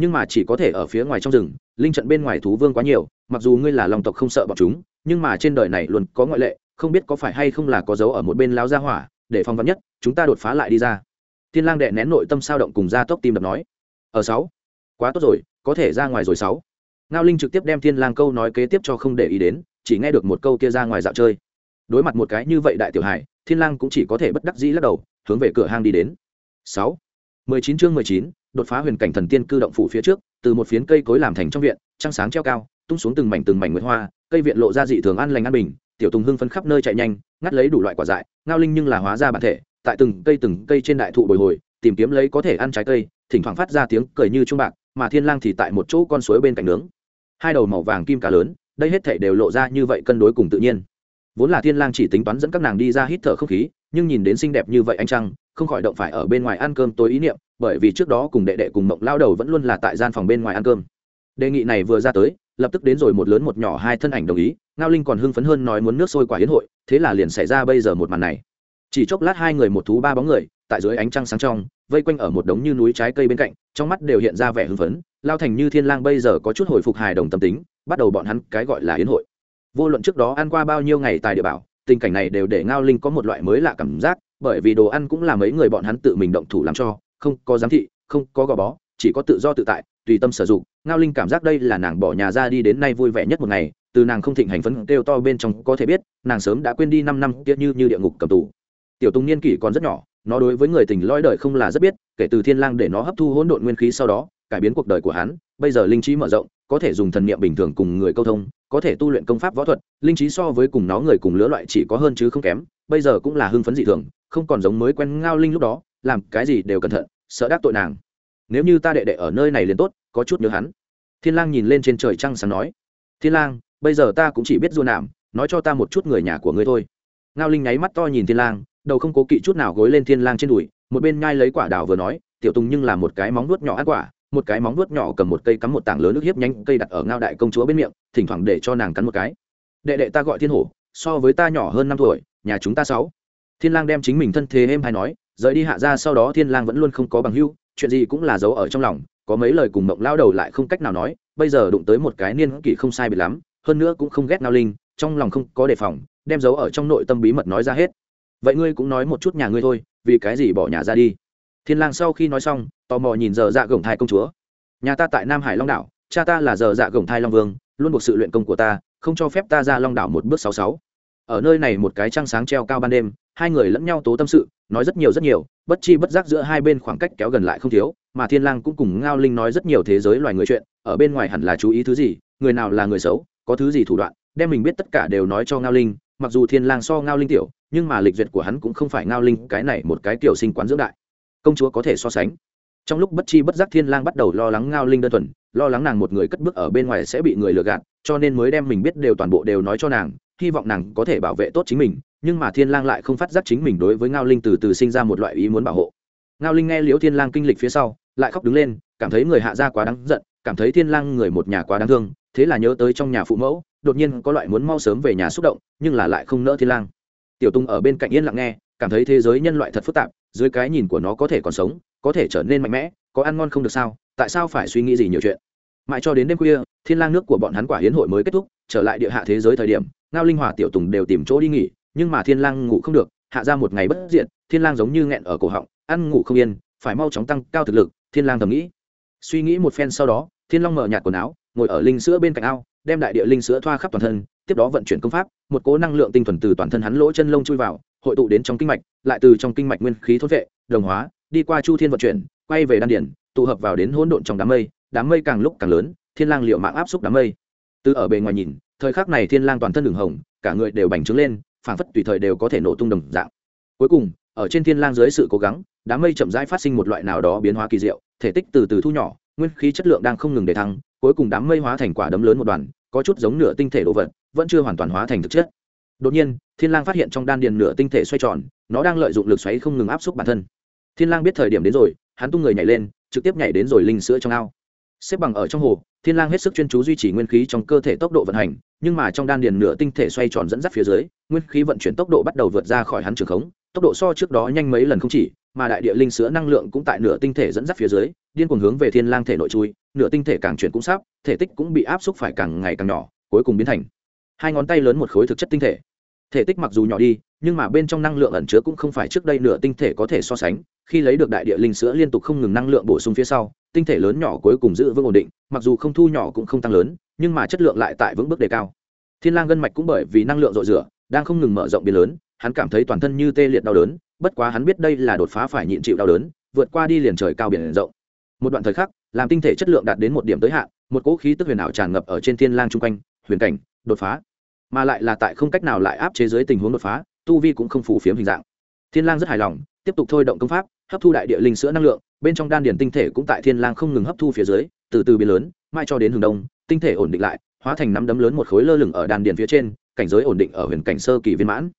nhưng mà chỉ có thể ở phía ngoài trong rừng, linh trận bên ngoài thú vương quá nhiều, mặc dù ngươi là lòng tộc không sợ bọn chúng, nhưng mà trên đời này luôn có ngoại lệ, không biết có phải hay không là có dấu ở một bên lao ra hỏa, để phong vắn nhất, chúng ta đột phá lại đi ra. Thiên lang đệ nén nội tâm sao động cùng ra tốc tim đập nói. Ở sáu. Quá tốt rồi, có thể ra ngoài rồi sáu. Ngao linh trực tiếp đem thiên lang câu nói kế tiếp cho không để ý đến, chỉ nghe được một câu kia ra ngoài dạo chơi. Đối mặt một cái như vậy đại tiểu hải thiên lang cũng chỉ có thể bất đắc dĩ lắc đầu, hướng về cửa hang đi đến. Sáu. Mười chín chương mười chín đột phá huyền cảnh thần tiên cư động phủ phía trước, từ một phiến cây cối làm thành trong viện, trăng sáng treo cao, tung xuống từng mảnh từng mảnh nguyệt hoa, cây viện lộ ra dị thường an lành an bình, tiểu tùng hưng phấn khắp nơi chạy nhanh, ngắt lấy đủ loại quả dại, ngao linh nhưng là hóa ra bản thể, tại từng cây từng cây trên đại thụ bồi hồi, tìm kiếm lấy có thể ăn trái cây, thỉnh thoảng phát ra tiếng cười như trung bạc, mà thiên lang thì tại một chỗ con suối bên cạnh nướng. Hai đầu màu vàng kim cá lớn, đây hết thảy đều lộ ra như vậy cân đối cùng tự nhiên. Vốn là thiên lang chỉ tính toán dẫn các nàng đi ra hít thở không khí, nhưng nhìn đến xinh đẹp như vậy anh trăng, không khỏi động phải ở bên ngoài ăn cơm tối ý niệm bởi vì trước đó cùng đệ đệ cùng mộng lao đầu vẫn luôn là tại gian phòng bên ngoài ăn cơm. Đề nghị này vừa ra tới, lập tức đến rồi một lớn một nhỏ hai thân ảnh đồng ý, ngao linh còn hưng phấn hơn nói muốn nước sôi quả yến hội, thế là liền xảy ra bây giờ một màn này. Chỉ chốc lát hai người một thú ba bóng người, tại dưới ánh trăng sáng trong, vây quanh ở một đống như núi trái cây bên cạnh, trong mắt đều hiện ra vẻ hưng phấn, lao thành như thiên lang bây giờ có chút hồi phục hài đồng tâm tính, bắt đầu bọn hắn cái gọi là yến hội. Vô luận trước đó ăn qua bao nhiêu ngày tại địa bảo, tình cảnh này đều để ngao linh có một loại mới lạ cảm giác, bởi vì đồ ăn cũng là mấy người bọn hắn tự mình động thủ làm cho không có giám thị, không có gò bó, chỉ có tự do tự tại, tùy tâm sử dụng. Ngao linh cảm giác đây là nàng bỏ nhà ra đi đến nay vui vẻ nhất một ngày, từ nàng không thịnh hành phấn kêu to bên trong có thể biết, nàng sớm đã quên đi năm năm kia như như địa ngục cầm tù. Tiểu tùng niên kỷ còn rất nhỏ, nó đối với người tình lõi đời không là rất biết, kể từ thiên lang để nó hấp thu hỗn độn nguyên khí sau đó, cải biến cuộc đời của hắn, bây giờ linh trí mở rộng, có thể dùng thần niệm bình thường cùng người câu thông, có thể tu luyện công pháp võ thuật, linh trí so với cùng nó người cùng lứa loại chỉ có hơn chứ không kém, bây giờ cũng là hưng phấn dị thường, không còn giống mới quen ngao linh lúc đó làm cái gì đều cẩn thận, sợ đắc tội nàng. Nếu như ta đệ đệ ở nơi này liền tốt, có chút nhớ hắn. Thiên lang nhìn lên trên trời trăng sáng nói. Thiên lang, bây giờ ta cũng chỉ biết du nạm nói cho ta một chút người nhà của ngươi thôi. Ngao linh nháy mắt to nhìn thiên lang, đầu không cố kỵ chút nào gối lên thiên lang trên đùi, một bên nhai lấy quả đào vừa nói, tiểu tùng nhưng là một cái móng nuốt nhỏ ăn quả, một cái móng nuốt nhỏ cầm một cây cắm một tảng lớn nước hiếp nhanh cây đặt ở ngao đại công chúa bên miệng, thỉnh thoảng để cho nàng cắn một cái. Đệ đệ ta gọi thiên hổ, so với ta nhỏ hơn năm tuổi, nhà chúng ta sáu. Thiên lang đem chính mình thân thế êm hay nói rời đi hạ ra sau đó thiên lang vẫn luôn không có bằng hữu, chuyện gì cũng là giấu ở trong lòng, có mấy lời cùng mộng lao đầu lại không cách nào nói, bây giờ đụng tới một cái niên kỷ không sai biệt lắm, hơn nữa cũng không ghét ngao linh, trong lòng không có đề phòng, đem giấu ở trong nội tâm bí mật nói ra hết. Vậy ngươi cũng nói một chút nhà ngươi thôi, vì cái gì bỏ nhà ra đi? Thiên lang sau khi nói xong, tò mò nhìn giờ dạ gồng thai công chúa. Nhà ta tại nam hải long đảo, cha ta là giờ dạ gồng thai long vương, luôn buộc sự luyện công của ta, không cho phép ta ra long đảo một bước sáu sáu ở nơi này một cái trăng sáng treo cao ban đêm, hai người lẫn nhau tố tâm sự, nói rất nhiều rất nhiều, bất chi bất giác giữa hai bên khoảng cách kéo gần lại không thiếu, mà thiên lang cũng cùng ngao linh nói rất nhiều thế giới loài người chuyện, ở bên ngoài hẳn là chú ý thứ gì, người nào là người xấu, có thứ gì thủ đoạn, đem mình biết tất cả đều nói cho ngao linh, mặc dù thiên lang so ngao linh tiểu, nhưng mà lịch duyệt của hắn cũng không phải ngao linh cái này một cái tiểu sinh quán dưỡng đại. Công chúa có thể so sánh. Trong lúc bất chi bất giác thiên lang bắt đầu lo lắng ngao linh đơn thuần, lo lắng nàng một người cất bước ở bên ngoài sẽ bị người lừa gạt, cho nên mới đem mình biết đều toàn bộ đều nói cho nàng hy vọng nàng có thể bảo vệ tốt chính mình, nhưng mà thiên lang lại không phát giác chính mình đối với ngao linh từ từ sinh ra một loại ý muốn bảo hộ. Ngao linh nghe liễu thiên lang kinh lịch phía sau, lại khóc đứng lên, cảm thấy người hạ gia quá đáng giận, cảm thấy thiên lang người một nhà quá đáng thương, thế là nhớ tới trong nhà phụ mẫu, đột nhiên có loại muốn mau sớm về nhà xúc động, nhưng là lại không nỡ thiên lang. Tiểu tung ở bên cạnh yên lặng nghe, cảm thấy thế giới nhân loại thật phức tạp, dưới cái nhìn của nó có thể còn sống, có thể trở nên mạnh mẽ, có ăn ngon không được sao, tại sao phải suy nghĩ gì nhiều chuyện? Mãi cho đến đêm khuya, thiên lang nước của bọn hắn quả hiến hội mới kết thúc, trở lại địa hạ thế giới thời điểm ngao linh hòa tiểu tùng đều tìm chỗ đi nghỉ, nhưng mà thiên lang ngủ không được, hạ ra một ngày bất diện thiên lang giống như nghẹn ở cổ họng, ăn ngủ không yên, phải mau chóng tăng cao thực lực, thiên lang thầm nghĩ. Suy nghĩ một phen sau đó, thiên long mở nhạt quần áo, ngồi ở linh sữa bên cạnh ao, đem đại địa linh sữa thoa khắp toàn thân, tiếp đó vận chuyển công pháp, một cố năng lượng tinh thuần từ toàn thân hắn lỗ chân lông chui vào, hội tụ đến trong kinh mạch, lại từ trong kinh mạch nguyên khí thốt vệ, đồng hóa, đi qua chu thiên vận chuyển, quay về đan điển, tụ hợp vào đến hỗn độn trong đám mây đám mây càng lúc càng lớn, thiên lang liệu mạng áp xúc đám mây. Từ ở bề ngoài nhìn thời khắc này thiên lang toàn thân đường hồng, cả người đều bành trướng lên, phảng phất tùy thời đều có thể nổ tung đồng dạng. Cuối cùng, ở trên thiên lang dưới sự cố gắng, đám mây chậm rãi phát sinh một loại nào đó biến hóa kỳ diệu, thể tích từ từ thu nhỏ, nguyên khí chất lượng đang không ngừng để thăng, cuối cùng đám mây hóa thành quả đấm lớn một đoàn, có chút giống nửa tinh thể đồ vật, vẫn chưa hoàn toàn hóa thành thực chất. Đột nhiên, thiên lang phát hiện trong đan điền nửa tinh thể xoay tròn, nó đang lợi dụng lực xoáy không ngừng áp xúc bản thân. Thiên lang biết thời điểm đến rồi, hắn tung người nhảy lên, trực tiếp nhảy đến rồi linh sữa trong ao xếp bằng ở trong hồ, thiên lang hết sức chuyên chú duy trì nguyên khí trong cơ thể tốc độ vận hành, nhưng mà trong đan điền nửa tinh thể xoay tròn dẫn dắt phía dưới, nguyên khí vận chuyển tốc độ bắt đầu vượt ra khỏi hắn trường khống, tốc độ so trước đó nhanh mấy lần không chỉ, mà đại địa linh sữa năng lượng cũng tại nửa tinh thể dẫn dắt phía dưới, điên cuồng hướng về thiên lang thể nội chui, nửa tinh thể càng chuyển cũng sắp, thể tích cũng bị áp xúc phải càng ngày càng nhỏ, cuối cùng biến thành hai ngón tay lớn một khối thực chất tinh thể thể tích mặc dù nhỏ đi, nhưng mà bên trong năng lượng ẩn chứa cũng không phải trước đây nửa tinh thể có thể so sánh. Khi lấy được đại địa linh sữa liên tục không ngừng năng lượng bổ sung phía sau, tinh thể lớn nhỏ cuối cùng giữ vững ổn định, mặc dù không thu nhỏ cũng không tăng lớn, nhưng mà chất lượng lại tại vững bước đề cao. Thiên lang gân mạch cũng bởi vì năng lượng dội rửa, đang không ngừng mở rộng biến lớn, hắn cảm thấy toàn thân như tê liệt đau đớn, bất quá hắn biết đây là đột phá phải nhịn chịu đau đớn, vượt qua đi liền trời cao biển rộng. Một đoạn thời khắc, làm tinh thể chất lượng đạt đến một điểm tới hạn, một cỗ khí tức huyền ảo tràn ngập ở trên thiên lang trung quanh, huyền cảnh, đột phá mà lại là tại không cách nào lại áp chế dưới tình huống đột phá, tu vi cũng không phù phiếm hình dạng. Thiên lang rất hài lòng, tiếp tục thôi động công pháp, hấp thu đại địa linh sữa năng lượng, bên trong đan điển tinh thể cũng tại thiên lang không ngừng hấp thu phía dưới, từ từ biến lớn mai cho đến hướng đông, tinh thể ổn định lại, hóa thành nắm đấm lớn một khối lơ lửng ở đan điển phía trên, cảnh giới ổn định ở huyền cảnh sơ kỳ viên mãn.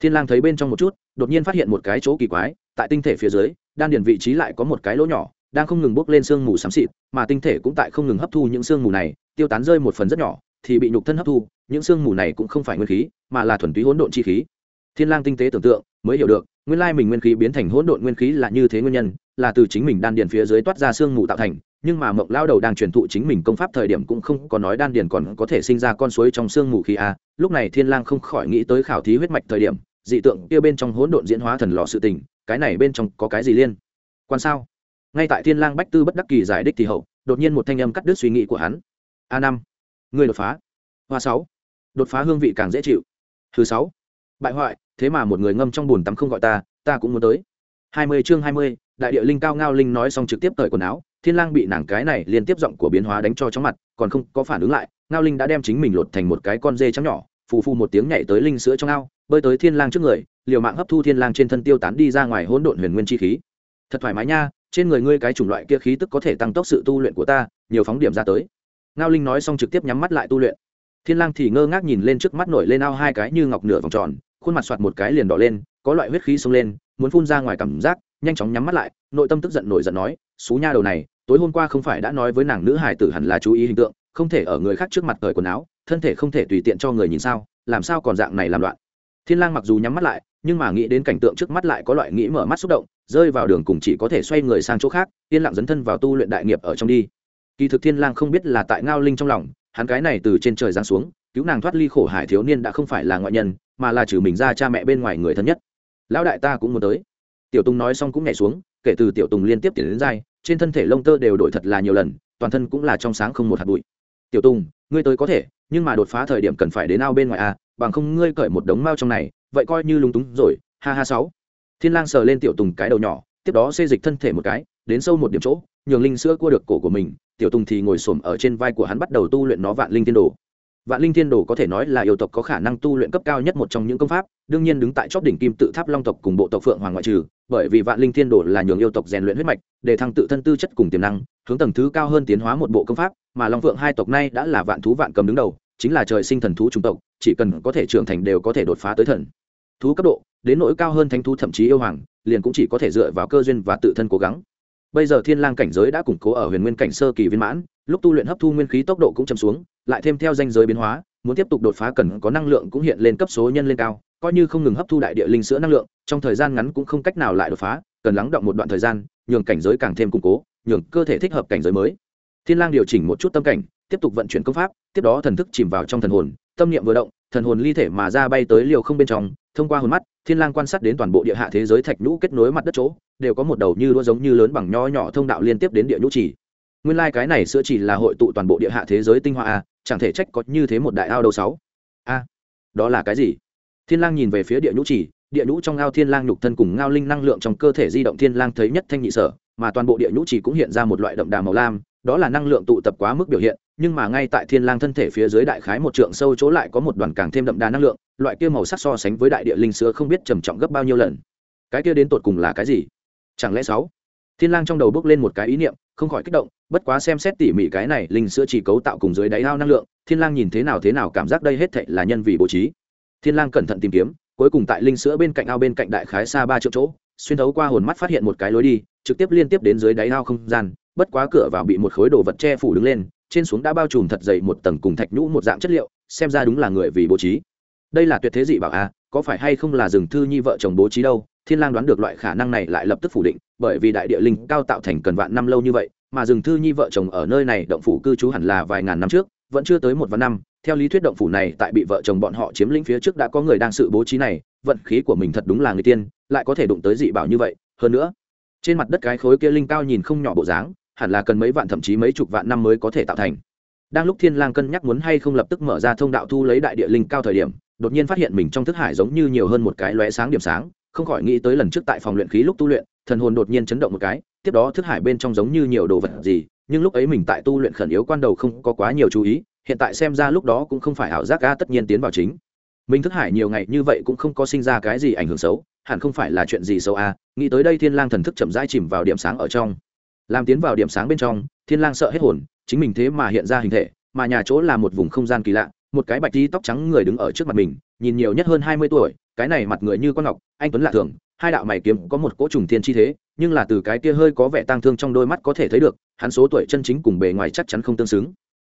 Thiên lang thấy bên trong một chút, đột nhiên phát hiện một cái chỗ kỳ quái, tại tinh thể phía dưới, đan điển vị trí lại có một cái lỗ nhỏ, đang không ngừng bốc lên sương mù xám xịt, mà tinh thể cũng tại không ngừng hấp thu những sương mù này, tiêu tán rơi một phần rất nhỏ, thì bị nhục thân hấp thu những sương mù này cũng không phải nguyên khí, mà là thuần túy hỗn độn chi khí. Thiên lang tinh tế tưởng tượng, mới hiểu được, nguyên lai mình nguyên khí biến thành hỗn độn nguyên khí là như thế nguyên nhân, là từ chính mình đan điền phía dưới toát ra sương mù tạo thành, nhưng mà mộng lao đầu đang truyền thụ chính mình công pháp thời điểm cũng không có nói đan điền còn có thể sinh ra con suối trong sương mù khí a. Lúc này thiên lang không khỏi nghĩ tới khảo thí huyết mạch thời điểm, dị tượng kia bên trong hỗn độn diễn hóa thần lò sự tình, cái này bên trong có cái gì liên quan sao? Ngay tại thiên lang bách tư bất đắc kỳ giải đích thì hậu, đột nhiên một thanh âm cắt đứt suy nghĩ của hắn. A năm người đột phá. Hoa sáu đột phá hương vị càng dễ chịu. Thứ sáu, bại hoại, thế mà một người ngâm trong bùn tắm không gọi ta ta cũng muốn tới. Hai mươi chương hai mươi, đại địa linh cao ngao linh nói xong trực tiếp cởi quần áo, thiên lang bị nàng cái này liên tiếp giọng của biến hóa đánh cho chóng mặt, còn không có phản ứng lại, ngao linh đã đem chính mình lột thành một cái con dê trắng nhỏ, phù phù một tiếng nhảy tới linh sữa trong ao, bơi tới thiên lang trước người, liều mạng hấp thu thiên lang trên thân tiêu tán đi ra ngoài hỗn độn huyền nguyên chi khí. Thật thoải mái nha, trên người ngươi cái chủng loại kia khí tức có thể tăng tốc sự tu luyện của ta, nhiều phóng điểm ra tới. Ngao linh nói xong trực tiếp nhắm mắt lại tu luyện thiên lang thì ngơ ngác nhìn lên trước mắt nổi lên ao hai cái như ngọc nửa vòng tròn, khuôn mặt soạt một cái liền đỏ lên, có loại huyết khí xông lên, muốn phun ra ngoài cảm giác, nhanh chóng nhắm mắt lại, nội tâm tức giận nổi giận nói, xú nha đầu này, tối hôm qua không phải đã nói với nàng nữ hải tử hẳn là chú ý hình tượng, không thể ở người khác trước mặt cởi quần áo, thân thể không thể tùy tiện cho người nhìn sao, làm sao còn dạng này làm loạn? Thiên lang mặc dù nhắm mắt lại, nhưng mà nghĩ đến cảnh tượng trước mắt lại có loại nghĩ mở mắt xúc động, rơi vào đường cùng chỉ có thể xoay người sang chỗ khác, yên lặng dấn thân vào tu luyện đại nghiệp ở trong đi. Kỳ thực thiên lang không biết là tại ngao linh trong lòng hắn cái này từ trên trời giáng xuống cứu nàng thoát ly khổ hải thiếu niên đã không phải là ngoại nhân mà là trừ mình ra cha mẹ bên ngoài người thân nhất. Lão đại ta cũng muốn tới. Tiểu tùng nói xong cũng nhảy xuống kể từ tiểu tùng liên tiếp tiến đến dai trên thân thể lông tơ đều đổi thật là nhiều lần toàn thân cũng là trong sáng không một hạt bụi. Tiểu tùng ngươi tới có thể nhưng mà đột phá thời điểm cần phải đến ao bên ngoài a à, bằng không ngươi cởi một đống mao trong này vậy coi như lúng túng rồi ha ha sáu. Thiên lang sờ lên tiểu tùng cái đầu nhỏ tiếp đó xê dịch thân thể một cái đến sâu một điểm chỗ nhường linh sữa cua được cổ của mình, tiểu tùng thì ngồi xổm ở trên vai của hắn bắt đầu tu luyện nó vạn linh thiên đồ. Vạn linh thiên đồ có thể nói là yêu tộc có khả năng tu luyện cấp cao nhất một trong những công pháp, đương nhiên đứng tại chóp đỉnh kim tự tháp long tộc cùng bộ tộc phượng hoàng ngoại trừ, bởi vì vạn linh thiên đồ là nhường yêu tộc rèn luyện huyết mạch, để thăng tự thân tư chất cùng tiềm năng, hướng tầng thứ cao hơn tiến hóa một bộ công pháp, mà long phượng hai tộc nay đã là vạn thú vạn cầm đứng đầu, chính là trời sinh thần thú trung tộc, chỉ cần có thể trưởng thành đều có thể đột phá tới thần. Thú cấp độ, đến nỗi cao hơn thánh thú thậm chí yêu hoàng, liền cũng chỉ có thể dựa vào cơ duyên và tự thân cố gắng bây giờ thiên lang cảnh giới đã củng cố ở huyền nguyên cảnh sơ kỳ viên mãn, lúc tu luyện hấp thu nguyên khí tốc độ cũng chậm xuống, lại thêm theo danh giới biến hóa, muốn tiếp tục đột phá cần có năng lượng cũng hiện lên cấp số nhân lên cao, coi như không ngừng hấp thu đại địa linh sữa năng lượng, trong thời gian ngắn cũng không cách nào lại đột phá, cần lắng động một đoạn thời gian, nhường cảnh giới càng thêm củng cố, nhường cơ thể thích hợp cảnh giới mới. Thiên lang điều chỉnh một chút tâm cảnh, tiếp tục vận chuyển công pháp, tiếp đó thần thức chìm vào trong thần hồn, tâm niệm vừa động, thần hồn ly thể mà ra bay tới liều không bên trong thông qua hồn mắt, thiên lang quan sát đến toàn bộ địa hạ thế giới thạch nhũ kết nối mặt đất chỗ, đều có một đầu như đua giống như lớn bằng nho nhỏ thông đạo liên tiếp đến địa nhũ chỉ. Nguyên lai like cái này sữa chỉ là hội tụ toàn bộ địa hạ thế giới tinh hoa a chẳng thể trách có như thế một đại ao đầu sáu. A, đó là cái gì? Thiên lang nhìn về phía địa nhũ chỉ, địa nhũ trong ao thiên lang nhục thân cùng ngao linh năng lượng trong cơ thể di động thiên lang thấy nhất thanh nhị sở, mà toàn bộ địa nhũ chỉ cũng hiện ra một loại đậm đà màu lam, đó là năng lượng tụ tập quá mức biểu hiện nhưng mà ngay tại thiên lang thân thể phía dưới đại khái một trượng sâu chỗ lại có một đoàn càng thêm đậm đà năng lượng, loại kia màu sắc so sánh với đại địa linh sữa không biết trầm trọng gấp bao nhiêu lần. Cái kia đến tột cùng là cái gì? Chẳng lẽ sáu? Thiên lang trong đầu bước lên một cái ý niệm, không khỏi kích động, bất quá xem xét tỉ mỉ cái này, linh sữa chỉ cấu tạo cùng dưới đáy ao năng lượng, thiên lang nhìn thế nào thế nào cảm giác đây hết thảy là nhân vì bố trí. Thiên lang cẩn thận tìm kiếm, cuối cùng tại linh sữa bên cạnh ao bên cạnh đại khái xa ba triệu chỗ, xuyên thấu qua hồn mắt phát hiện một cái lối đi, trực tiếp liên tiếp đến dưới đáy ao không gian, bất quá cửa vào bị một khối đồ vật che phủ đứng lên trên xuống đã bao trùm thật dày một tầng cùng thạch nhũ một dạng chất liệu, xem ra đúng là người vì bố trí. Đây là tuyệt thế dị bảo à có phải hay không là rừng thư nhi vợ chồng bố trí đâu? Thiên lang đoán được loại khả năng này lại lập tức phủ định, bởi vì đại địa linh cao tạo thành cần vạn năm lâu như vậy, mà rừng thư nhi vợ chồng ở nơi này động phủ cư trú hẳn là vài ngàn năm trước, vẫn chưa tới một vạn năm. Theo lý thuyết động phủ này tại bị vợ chồng bọn họ chiếm lĩnh phía trước đã có người đang sự bố trí này, vận khí của mình thật đúng là người tiên, lại có thể đụng tới dị bảo như vậy. Hơn nữa, trên mặt đất cái khối kia linh cao nhìn không nhỏ bộ dáng hẳn là cần mấy vạn thậm chí mấy chục vạn năm mới có thể tạo thành. Đang lúc thiên lang cân nhắc muốn hay không lập tức mở ra thông đạo thu lấy đại địa linh cao thời điểm, đột nhiên phát hiện mình trong thức hải giống như nhiều hơn một cái lóe sáng điểm sáng, không khỏi nghĩ tới lần trước tại phòng luyện khí lúc tu luyện, thần hồn đột nhiên chấn động một cái, tiếp đó thức hải bên trong giống như nhiều đồ vật gì, nhưng lúc ấy mình tại tu luyện khẩn yếu quan đầu không có quá nhiều chú ý, hiện tại xem ra lúc đó cũng không phải ảo giác ga tất nhiên tiến vào chính. Mình thức hải nhiều ngày như vậy cũng không có sinh ra cái gì ảnh hưởng xấu, hẳn không phải là chuyện gì xấu a, nghĩ tới đây thiên lang thần thức chậm rãi chìm vào điểm sáng ở trong làm tiến vào điểm sáng bên trong, thiên lang sợ hết hồn, chính mình thế mà hiện ra hình thể, mà nhà chỗ là một vùng không gian kỳ lạ, một cái bạch tí tóc trắng người đứng ở trước mặt mình, nhìn nhiều nhất hơn hai mươi tuổi, cái này mặt người như con ngọc, anh tuấn lạ thường, hai đạo mày kiếm có một cỗ trùng thiên chi thế, nhưng là từ cái kia hơi có vẻ tang thương trong đôi mắt có thể thấy được, hắn số tuổi chân chính cùng bề ngoài chắc chắn không tương xứng.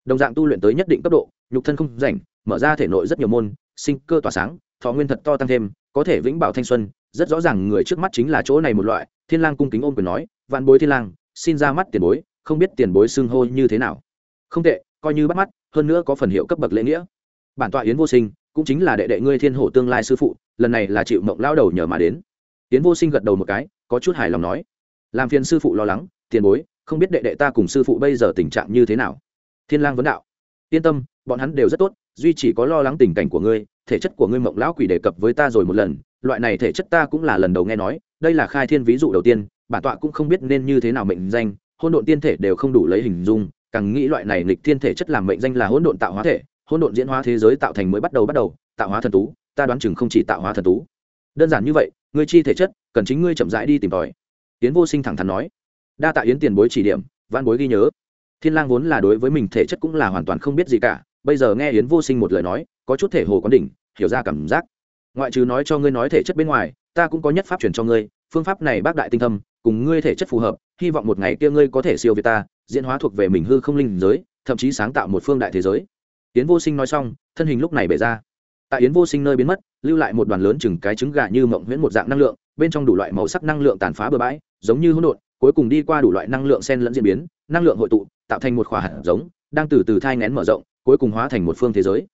Đồng dạng tu luyện tới nhất định cấp độ, nhục thân không rảnh, mở ra thể nội rất nhiều môn, sinh cơ tỏa sáng, thọ nguyên thật to tăng thêm, có thể vĩnh bảo thanh xuân, rất rõ ràng người trước mắt chính là chỗ này một loại, thiên lang cung kính ôm quyền nói, vạn bối thiên lang xin ra mắt tiền bối, không biết tiền bối xưng hô như thế nào. Không tệ, coi như bắt mắt, hơn nữa có phần hiệu cấp bậc lễ nghĩa. Bản tọa yến vô sinh, cũng chính là đệ đệ ngươi thiên hổ tương lai sư phụ, lần này là chịu mộng lao đầu nhờ mà đến. Yến vô sinh gật đầu một cái, có chút hài lòng nói. Làm phiền sư phụ lo lắng, tiền bối, không biết đệ đệ ta cùng sư phụ bây giờ tình trạng như thế nào? Thiên lang vấn đạo. Yên tâm, bọn hắn đều rất tốt, duy chỉ có lo lắng tình cảnh của ngươi, thể chất của ngươi mộng lão quỷ đề cập với ta rồi một lần, loại này thể chất ta cũng là lần đầu nghe nói, đây là khai thiên ví dụ đầu tiên bản tọa cũng không biết nên như thế nào mệnh danh hôn độn tiên thể đều không đủ lấy hình dung, càng nghĩ loại này nghịch thiên thể chất làm mệnh danh là hỗn độn tạo hóa thể, hỗn độn diễn hóa thế giới tạo thành mới bắt đầu bắt đầu, tạo hóa thần tú, ta đoán chừng không chỉ tạo hóa thần tú. Đơn giản như vậy, ngươi chi thể chất, cần chính ngươi chậm rãi đi tìm tòi. Yến vô sinh thẳng thắn nói. Đa tạ yến tiền bối chỉ điểm văn bối ghi nhớ. Thiên lang vốn là đối với mình thể chất cũng là hoàn toàn không biết gì cả, bây giờ nghe yến vô sinh một lời nói, có chút thể hồ quán đỉnh, hiểu ra cảm giác. Ngoại trừ nói cho ngươi nói thể chất bên ngoài, ta cũng có nhất pháp truyền cho ngươi, phương pháp này bác đại tinh thâm cùng ngươi thể chất phù hợp, hy vọng một ngày kia ngươi có thể siêu việt ta, diễn hóa thuộc về mình hư không linh giới, thậm chí sáng tạo một phương đại thế giới. Yến vô sinh nói xong, thân hình lúc này bể ra. Tại yến vô sinh nơi biến mất, lưu lại một đoàn lớn chừng cái trứng gà như mộng huyễn một dạng năng lượng, bên trong đủ loại màu sắc năng lượng tàn phá bừa bãi, giống như hỗn độn, cuối cùng đi qua đủ loại năng lượng xen lẫn diễn biến, năng lượng hội tụ, tạo thành một khỏa hạt giống, đang từ từ thai ngén mở rộng, cuối cùng hóa thành một phương thế giới.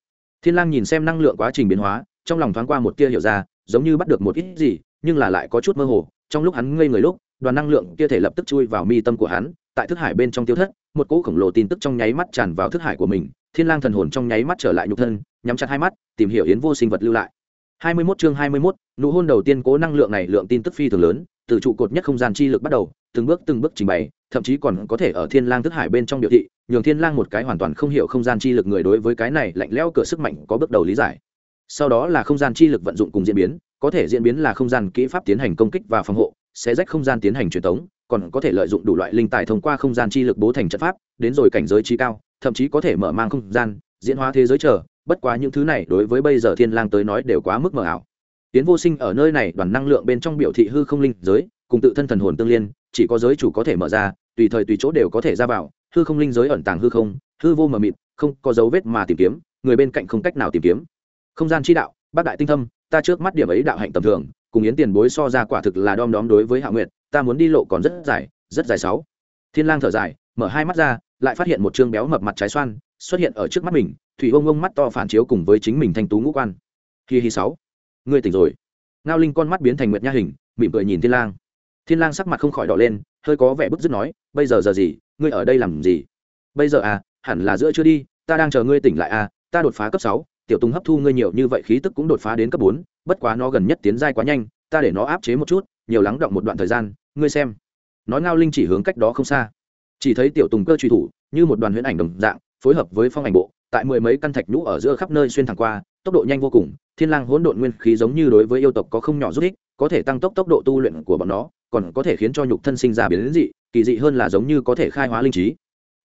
Thiên lang nhìn xem năng lượng quá trình biến hóa, trong lòng thoáng qua một tia hiểu ra, giống như bắt được một ít gì, nhưng là lại có chút mơ hồ, trong lúc hắn ngây người lúc đoàn năng lượng kia thể lập tức chui vào mi tâm của hắn tại thức hải bên trong tiêu thất một cỗ khổng lồ tin tức trong nháy mắt tràn vào thức hải của mình thiên lang thần hồn trong nháy mắt trở lại nhục thân nhắm chặt hai mắt tìm hiểu yến vô sinh vật lưu lại. 21 chương 21, nụ hôn đầu tiên cố năng lượng này lượng tin tức phi thường lớn từ trụ cột nhất không gian chi lực bắt đầu từng bước từng bước trình bày thậm chí còn có thể ở thiên lang thức hải bên trong biểu thị nhường thiên lang một cái hoàn toàn không hiểu không gian chi lực người đối với cái này lạnh lẽo cửa sức mạnh có bước đầu lý giải. Sau đó là không gian chi lực vận dụng cùng diễn biến có thể diễn biến là không gian kỹ pháp tiến hành công kích và phòng hộ, sẽ rách không gian tiến hành truyền tống, còn có thể lợi dụng đủ loại linh tài thông qua không gian chi lực bố thành trận pháp, đến rồi cảnh giới trí cao, thậm chí có thể mở mang không gian, diễn hóa thế giới chờ. Bất quá những thứ này đối với bây giờ thiên lang tới nói đều quá mức mờ ảo. Tiến vô sinh ở nơi này đoàn năng lượng bên trong biểu thị hư không linh giới, cùng tự thân thần hồn tương liên, chỉ có giới chủ có thể mở ra, tùy thời tùy chỗ đều có thể ra vào, hư không linh giới ẩn tàng hư không, hư vô mờ mịt, không có dấu vết mà tìm kiếm, người bên cạnh không cách nào tìm kiếm. Không gian chi đạo, bác đại tinh thâm ta trước mắt điểm ấy đạo hạnh tầm thường, cùng yến tiền bối so ra quả thực là đom đóm đối với hạ nguyệt, ta muốn đi lộ còn rất dài rất dài sáu. Thiên lang thở dài, mở hai mắt ra, lại phát hiện một trương béo mập mặt trái xoan, xuất hiện ở trước mắt mình, thủy ông ông mắt to phản chiếu cùng với chính mình thanh tú ngũ quan. Hi hi sáu. Ngươi tỉnh rồi. Ngao linh con mắt biến thành nguyệt nha hình, mỉm cười nhìn thiên lang. Thiên lang sắc mặt không khỏi đỏ lên, hơi có vẻ bức dứt nói, bây giờ giờ gì, ngươi ở đây làm gì? Bây giờ à hẳn là giữa chưa đi, ta đang chờ ngươi tỉnh lại à ta đột phá cấp sáu tiểu tùng hấp thu ngươi nhiều như vậy khí tức cũng đột phá đến cấp bốn, bất quá nó gần nhất tiến giai quá nhanh, ta để nó áp chế một chút, nhiều lắng động một đoạn thời gian, ngươi xem. Nói ngao linh chỉ hướng cách đó không xa. Chỉ thấy tiểu tùng cơ truy thủ, như một đoàn huyễn ảnh đồng dạng, phối hợp với phong ảnh bộ, tại mười mấy căn thạch nhũ ở giữa khắp nơi xuyên thẳng qua, tốc độ nhanh vô cùng, thiên lang hỗn độn nguyên khí giống như đối với yêu tộc có không nhỏ giúp ích, có thể tăng tốc tốc độ tu luyện của bọn nó, còn có thể khiến cho nhục thân sinh ra biến dị, kỳ dị hơn là giống như có thể khai hóa linh trí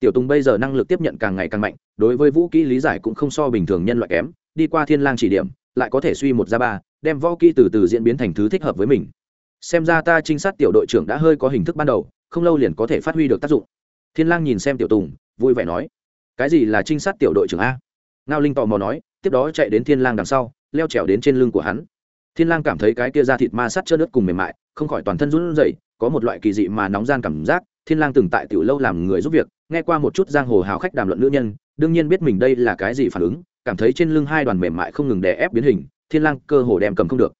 tiểu tùng bây giờ năng lực tiếp nhận càng ngày càng mạnh, đối với vũ kỹ lý giải cũng không so bình thường nhân loại kém, đi qua thiên lang chỉ điểm, lại có thể suy một ra ba, đem võ kỹ từ từ diễn biến thành thứ thích hợp với mình. Xem ra ta trinh sát tiểu đội trưởng đã hơi có hình thức ban đầu, không lâu liền có thể phát huy được tác dụng. Thiên lang nhìn xem tiểu tùng, vui vẻ nói, cái gì là trinh sát tiểu đội trưởng a? Ngao linh tò mò nói, tiếp đó chạy đến thiên lang đằng sau, leo trèo đến trên lưng của hắn. Thiên lang cảm thấy cái kia da thịt ma sát trơn nước cùng mềm mại, không khỏi toàn thân run rẩy, có một loại kỳ dị mà nóng gian cảm giác, thiên lang từng tại tiểu lâu làm người giúp việc nghe qua một chút giang hồ hào khách đàm luận nữ nhân, đương nhiên biết mình đây là cái gì phản ứng, cảm thấy trên lưng hai đoàn mềm mại không ngừng đè ép biến hình, thiên lang cơ hồ đem cầm không được.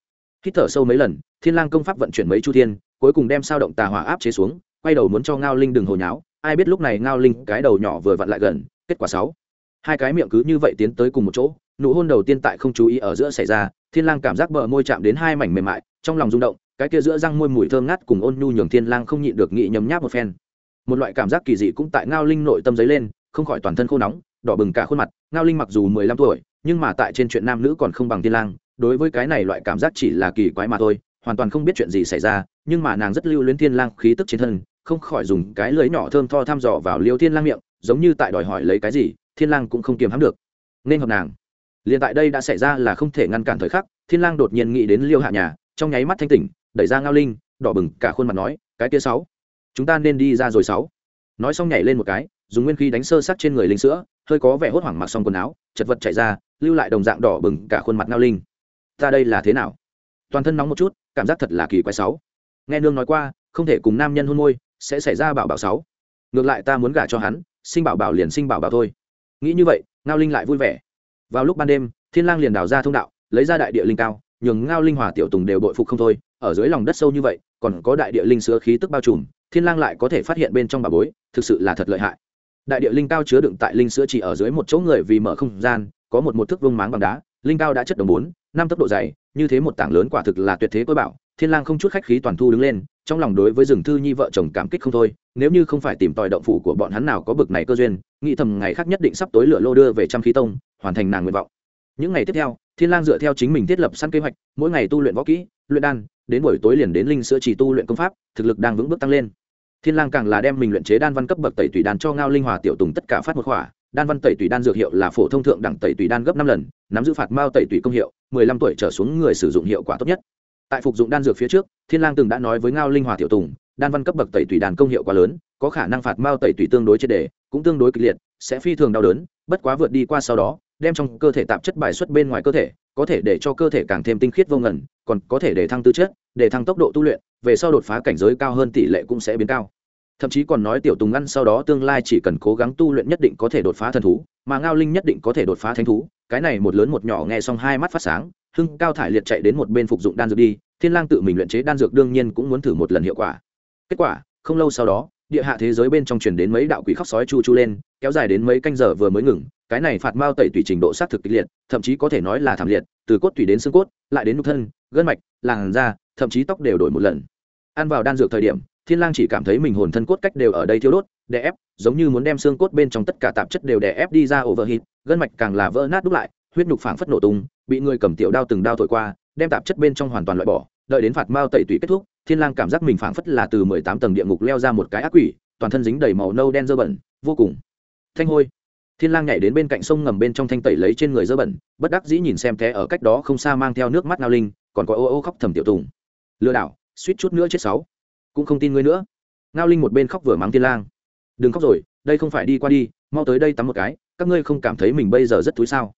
Hít thở sâu mấy lần, thiên lang công pháp vận chuyển mấy chu thiên, cuối cùng đem sao động tà hỏa áp chế xuống, quay đầu muốn cho ngao linh đừng hồ nháo, ai biết lúc này ngao linh cái đầu nhỏ vừa vặn lại gần, kết quả sáu. Hai cái miệng cứ như vậy tiến tới cùng một chỗ, nụ hôn đầu tiên tại không chú ý ở giữa xảy ra, thiên lang cảm giác bờ môi chạm đến hai mảnh mềm mại, trong lòng rung động, cái kia giữa răng môi mùi thơm ngát cùng ôn nhu nhường thiên lang không nhịn được nghĩ nhấm nháp một phen một loại cảm giác kỳ dị cũng tại ngao linh nội tâm dấy lên, không khỏi toàn thân khô nóng, đỏ bừng cả khuôn mặt. Ngao linh mặc dù mười lăm tuổi, nhưng mà tại trên chuyện nam nữ còn không bằng thiên lang, đối với cái này loại cảm giác chỉ là kỳ quái mà thôi, hoàn toàn không biết chuyện gì xảy ra, nhưng mà nàng rất lưu luyến thiên lang khí tức trên thân, không khỏi dùng cái lưới nhỏ thơm tho thăm dò vào liêu thiên lang miệng, giống như tại đòi hỏi lấy cái gì, thiên lang cũng không kiềm hãm được. Nên hợp nàng. Liền tại đây đã xảy ra là không thể ngăn cản thời khắc, thiên lang đột nhiên nghĩ đến liêu hạ nhà, trong nháy mắt thanh tỉnh, đẩy ra ngao linh, đỏ bừng cả khuôn mặt nói, cái kia sáu chúng ta nên đi ra rồi sáu. Nói xong nhảy lên một cái, dùng nguyên khí đánh sơ sát trên người linh sữa, hơi có vẻ hốt hoảng mặc xong quần áo, chật vật chạy ra, lưu lại đồng dạng đỏ bừng cả khuôn mặt ngao linh. Ta đây là thế nào? Toàn thân nóng một chút, cảm giác thật là kỳ quái sáu. Nghe nương nói qua, không thể cùng nam nhân hôn môi, sẽ xảy ra bảo bảo sáu. Ngược lại ta muốn gả cho hắn, sinh bảo bảo liền sinh bảo bảo thôi. Nghĩ như vậy, ngao linh lại vui vẻ. Vào lúc ban đêm, thiên lang liền đào ra thông đạo, lấy ra đại địa linh cao, nhường ngao linh hòa tiểu tùng đều bội phục không thôi, ở dưới lòng đất sâu như vậy, còn có đại địa linh sữa khí tức bao trùm thiên lang lại có thể phát hiện bên trong bà bối, thực sự là thật lợi hại. Đại địa linh cao chứa đựng tại linh sữa chỉ ở dưới một chỗ người vì mở không gian, có một một thước vương máng bằng đá, linh cao đã chất đồng bốn, năm tốc độ dày, như thế một tảng lớn quả thực là tuyệt thế cơ bảo. Thiên lang không chút khách khí toàn thu đứng lên, trong lòng đối với rừng thư nhi vợ chồng cảm kích không thôi, nếu như không phải tìm tòi động phủ của bọn hắn nào có bực này cơ duyên, nghĩ thầm ngày khác nhất định sắp tối lửa lô đưa về trăm khí tông, hoàn thành nàng nguyện vọng. Những ngày tiếp theo, thiên lang dựa theo chính mình thiết lập sẵn kế hoạch, mỗi ngày tu luyện võ kỹ, luyện đan, đến buổi tối liền đến linh sữa chỉ tu luyện công pháp, thực lực đang vững bước tăng lên thiên lang càng là đem mình luyện chế đan văn cấp bậc tẩy tùy đan cho ngao linh hòa tiểu tùng tất cả phát một khỏa. Đan văn tẩy tùy đan dược hiệu là phổ thông thượng đẳng tẩy tùy đan gấp năm lần, nắm giữ phạt mao tẩy tùy công hiệu, mười lăm tuổi trở xuống người sử dụng hiệu quả tốt nhất. Tại phục dụng đan dược phía trước, thiên lang từng đã nói với ngao linh hòa tiểu tùng, đan văn cấp bậc tẩy tủy Đan công hiệu quá lớn, có khả năng phạt mao tẩy tủy tương đối triệt đề cũng tương đối kịch liệt, sẽ phi thường đau đớn, bất quá vượt đi qua sau đó, đem trong cơ thể tạp chất bài xuất bên ngoài cơ thể, có thể để cho cơ thể càng thêm tinh khiết vô ngần, còn có thể để thăng tư chất, để thăng tốc độ tu luyện về sau đột phá cảnh giới cao hơn tỷ lệ cũng sẽ biến cao. Thậm chí còn nói tiểu tùng ngăn sau đó tương lai chỉ cần cố gắng tu luyện nhất định có thể đột phá thần thú, mà ngao linh nhất định có thể đột phá thánh thú. Cái này một lớn một nhỏ nghe xong hai mắt phát sáng, hưng cao thải liệt chạy đến một bên phục dụng đan dược đi, thiên lang tự mình luyện chế đan dược đương nhiên cũng muốn thử một lần hiệu quả. Kết quả, không lâu sau đó, địa hạ thế giới bên trong truyền đến mấy đạo quỷ khóc sói chu chu lên, kéo dài đến mấy canh giờ vừa mới ngừng, cái này phạt mao tẩy tùy trình độ sát thực kịch liệt, thậm chí có thể nói là thảm liệt, từ cốt tủy đến xương cốt, lại đến nhục thân, gân mạch, làn da, thậm chí tóc đều đổi một lần ăn vào đan dược thời điểm thiên lang chỉ cảm thấy mình hồn thân cốt cách đều ở đây thiêu đốt đè ép giống như muốn đem xương cốt bên trong tất cả tạp chất đều đè ép đi ra ổ vỡ hít, gân mạch càng là vỡ nát đúc lại huyết nhục phảng phất nổ tung bị người cầm tiểu đao từng đao thổi qua đem tạp chất bên trong hoàn toàn loại bỏ. Đợi đến phạt mao tẩy tủy kết thúc thiên lang cảm giác mình phảng phất là từ mười tám tầng địa ngục leo ra một cái ác quỷ toàn thân dính đầy màu nâu đen dơ bẩn vô cùng. Thanh hôi. Thiên lang nhảy đến bên cạnh sông ngầm bên trong thanh tẩy lấy trên người dơ bẩn bất đắc dĩ nhìn xem thế ở cách đó không xa mang theo nước mắt ngao linh còn có ô ô khóc thầm tiểu tùng. Lừa đảo suýt chút nữa chết sáu. Cũng không tin ngươi nữa. Ngao linh một bên khóc vừa mắng thiên lang. Đừng khóc rồi, đây không phải đi qua đi, mau tới đây tắm một cái, các ngươi không cảm thấy mình bây giờ rất túi sao?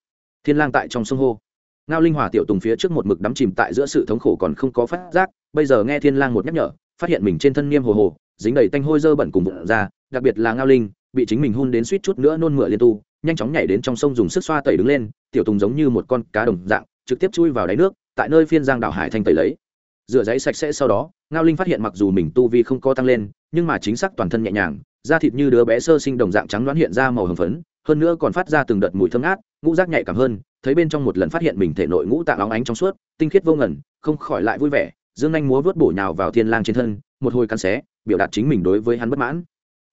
Thiên lang tại trong sông hô. Ngao linh hòa tiểu tùng phía trước một mực đắm chìm tại giữa sự thống khổ còn không có phát giác, bây giờ nghe thiên lang một nhắc nhở, phát hiện mình trên thân niêm hồ hồ, dính đầy tanh hôi dơ bẩn cùng vụn ra, đặc biệt là ngao linh, bị chính mình hun đến suýt chút nữa nôn mửa liên tu, nhanh chóng nhảy đến trong sông dùng sức xoa tẩy đứng lên, tiểu tùng giống như một con cá đồng dạng, trực tiếp chui vào đáy nước, tại nơi phiên giang đảo hải thanh tẩy lấy rửa giấy sạch sẽ sau đó, ngao linh phát hiện mặc dù mình tu vi không có tăng lên, nhưng mà chính xác toàn thân nhẹ nhàng, da thịt như đứa bé sơ sinh đồng dạng trắng đoán hiện ra màu hồng phấn, hơn nữa còn phát ra từng đợt mùi thơm ngát, ngũ rác nhạy cảm hơn, thấy bên trong một lần phát hiện mình thể nội ngũ tạng óng ánh trong suốt, tinh khiết vô ngần, không khỏi lại vui vẻ, dương anh múa vớt bổ nhào vào thiên lang trên thân, một hồi cắn xé, biểu đạt chính mình đối với hắn bất mãn.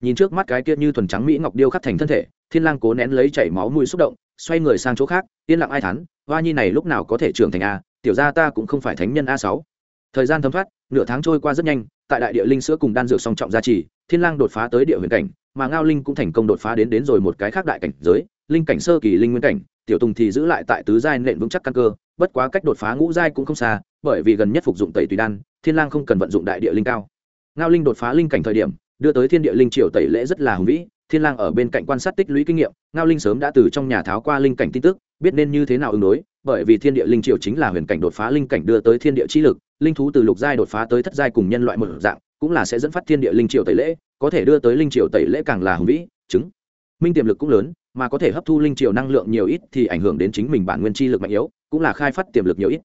Nhìn trước mắt cái kia như thuần trắng mỹ ngọc điêu khắc thành thân thể, thiên lang cố nén lấy chảy máu mùi xúc động, xoay người sang chỗ khác, yên lặng ai thán, hoa nhi này lúc nào có thể trưởng thành a tiểu gia ta cũng không phải thánh nhân a sáu thời gian thấm thoát, nửa tháng trôi qua rất nhanh, tại đại địa linh sữa cùng đan dược song trọng gia trì, thiên lang đột phá tới địa huyền cảnh, mà ngao linh cũng thành công đột phá đến đến rồi một cái khác đại cảnh giới, linh cảnh sơ kỳ linh nguyên cảnh, tiểu tùng thì giữ lại tại tứ giai nện vững chắc căn cơ, bất quá cách đột phá ngũ giai cũng không xa, bởi vì gần nhất phục dụng tẩy tùy đan, thiên lang không cần vận dụng đại địa linh cao. Ngao linh đột phá linh cảnh thời điểm, đưa tới thiên địa linh triều tẩy lễ rất là hùng vĩ, thiên lang ở bên cạnh quan sát tích lũy kinh nghiệm, ngao linh sớm đã từ trong nhà tháo qua linh cảnh tin tức, biết nên như thế nào ứng đối, bởi vì thiên địa linh triều chính là huyền cảnh đột phá linh cảnh đưa tới thiên địa chi lực linh thú từ lục giai đột phá tới thất giai cùng nhân loại một dạng cũng là sẽ dẫn phát thiên địa linh triều tẩy lễ có thể đưa tới linh triều tẩy lễ càng là hùng vĩ chứng. Minh tiềm lực cũng lớn mà có thể hấp thu linh triều năng lượng nhiều ít thì ảnh hưởng đến chính mình bản nguyên chi lực mạnh yếu cũng là khai phát tiềm lực nhiều ít.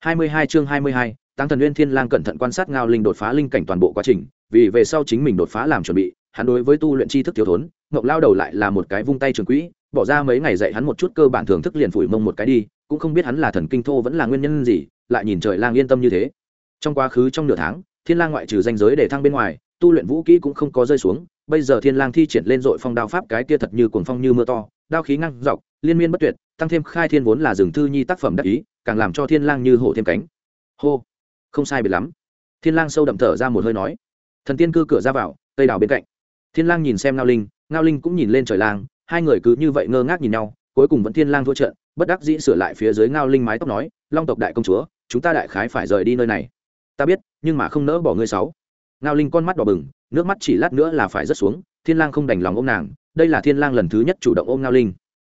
22 chương 22, tăng thần nguyên thiên lang cẩn thận quan sát ngao linh đột phá linh cảnh toàn bộ quá trình vì về sau chính mình đột phá làm chuẩn bị hắn đối với tu luyện tri thức thiếu thốn ngọc lao đầu lại là một cái vung tay trường quỹ bỏ ra mấy ngày dạy hắn một chút cơ bản thưởng thức liền phủi mông một cái đi cũng không biết hắn là thần kinh thô vẫn là nguyên nhân gì lại nhìn trời lang yên tâm như thế trong quá khứ trong nửa tháng, thiên lang ngoại trừ danh giới để thăng bên ngoài, tu luyện vũ kỹ cũng không có rơi xuống. Bây giờ thiên lang thi triển lên dội phong đao pháp cái kia thật như cuồng phong như mưa to, đao khí ngang dọc, liên miên bất tuyệt, tăng thêm khai thiên vốn là rừng thư nhi tác phẩm đắc ý, càng làm cho thiên lang như hổ thêm cánh. Hô, không sai biệt lắm. Thiên lang sâu đậm thở ra một hơi nói, thần tiên cư cửa ra vào, tây đào bên cạnh. Thiên lang nhìn xem ngao linh ngao linh cũng nhìn lên trời lang, hai người cứ như vậy ngơ ngác nhìn nhau, cuối cùng vẫn thiên lang thua trận, bất đắc dĩ sửa lại phía dưới ngao linh mái tóc nói, long tộc đại công chúa, chúng ta đại khái phải rời đi nơi này ta biết, nhưng mà không nỡ bỏ ngươi sáu. Ngao linh con mắt đỏ bừng, nước mắt chỉ lát nữa là phải rớt xuống, thiên lang không đành lòng ôm nàng, đây là thiên lang lần thứ nhất chủ động ôm ngao linh.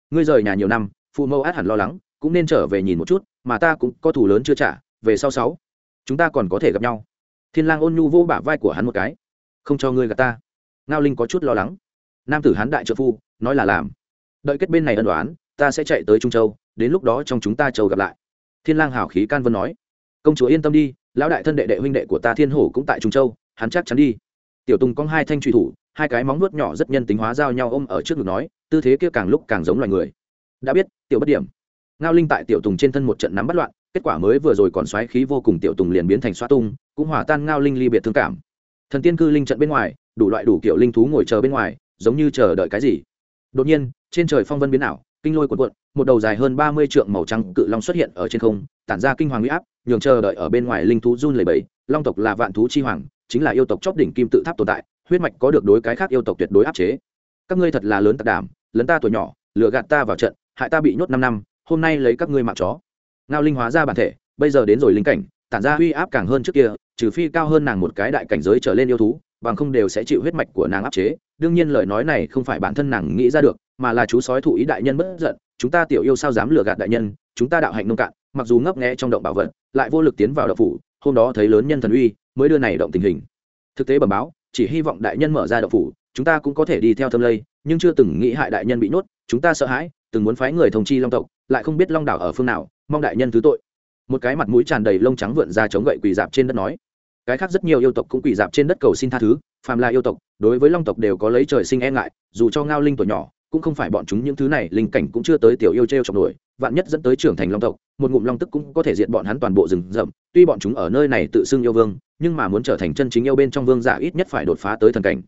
Ngươi rời nhà nhiều năm, phụ mẫu át hẳn lo lắng, cũng nên trở về nhìn một chút, mà ta cũng có thủ lớn chưa trả, về sau sáu, chúng ta còn có thể gặp nhau. Thiên lang ôn nhu vô bả vai của hắn một cái. Không cho ngươi gặp ta. Ngao linh có chút lo lắng. Nam tử hán đại trợ phu, nói là làm. Đợi kết bên này ân đoán ta sẽ chạy tới trung châu, đến lúc đó trong chúng ta châu gặp lại. Thiên lang hảo khí can vân nói. Công chúa yên tâm đi lão đại thân đệ đệ huynh đệ của ta thiên hổ cũng tại trung châu, hắn chắc chắn đi. Tiểu tùng cong hai thanh truy thủ, hai cái móng nuốt nhỏ rất nhân tính hóa giao nhau ôm ở trước ngực nói, tư thế kia càng lúc càng giống loài người. Đã biết, tiểu bất điểm. Ngao linh tại tiểu tùng trên thân một trận nắm bắt loạn, kết quả mới vừa rồi còn xoáy khí vô cùng tiểu tùng liền biến thành xoa tung, cũng hòa tan ngao linh ly biệt thương cảm. Thần tiên cư linh trận bên ngoài, đủ loại đủ kiểu linh thú ngồi chờ bên ngoài, giống như chờ đợi cái gì. Đột nhiên, trên trời phong vân biến ảo, kinh lôi cuộn cuộn, một đầu dài hơn ba mươi trượng màu trắng cự long xuất hiện ở trên không, tản ra kinh hoàng huy áp nhường chờ đợi ở bên ngoài linh thú run lẩy bẩy, long tộc là vạn thú chi hoàng, chính là yêu tộc chóp đỉnh kim tự tháp tồn tại, huyết mạch có được đối cái khác yêu tộc tuyệt đối áp chế. Các ngươi thật là lớn tạc đảm lấn ta tuổi nhỏ, lừa gạt ta vào trận, hại ta bị nhốt năm năm, hôm nay lấy các ngươi mạng chó. Ngao linh hóa ra bản thể, bây giờ đến rồi linh cảnh, tản ra uy áp càng hơn trước kia, trừ phi cao hơn nàng một cái đại cảnh giới trở lên yêu thú, bằng không đều sẽ chịu huyết mạch của nàng áp chế. Đương nhiên lời nói này không phải bản thân nàng nghĩ ra được, mà là chú sói thụ ý đại nhân bất giận, chúng ta tiểu yêu sao dám lừa gạt đại nhân, chúng ta đạo hạnh nông cạn mặc dù ngấp nghé trong động bảo vật, lại vô lực tiến vào động phủ, hôm đó thấy lớn nhân thần uy, mới đưa này động tình hình. Thực tế bẩm báo, chỉ hy vọng đại nhân mở ra động phủ, chúng ta cũng có thể đi theo thâm lây, nhưng chưa từng nghĩ hại đại nhân bị nhốt, chúng ta sợ hãi, từng muốn phái người thông chi long tộc, lại không biết long đảo ở phương nào, mong đại nhân thứ tội. Một cái mặt mũi tràn đầy lông trắng vượn ra chống gậy quỳ dạp trên đất nói. Cái khác rất nhiều yêu tộc cũng quỳ dạp trên đất cầu xin tha thứ, phàm là yêu tộc, đối với long tộc đều có lấy trời sinh e ngại, dù cho ngao linh tuổi nhỏ cũng không phải bọn chúng những thứ này, linh cảnh cũng chưa tới tiểu yêu t r e o chọc nổi vạn nhất dẫn tới trưởng thành long tộc, một ngụm long tức cũng có thể diệt bọn hắn toàn bộ rừng rậm. Tuy bọn chúng ở nơi này tự xưng yêu vương, nhưng mà muốn trở thành chân chính yêu bên trong vương giả ít nhất phải đột phá tới thần cảnh.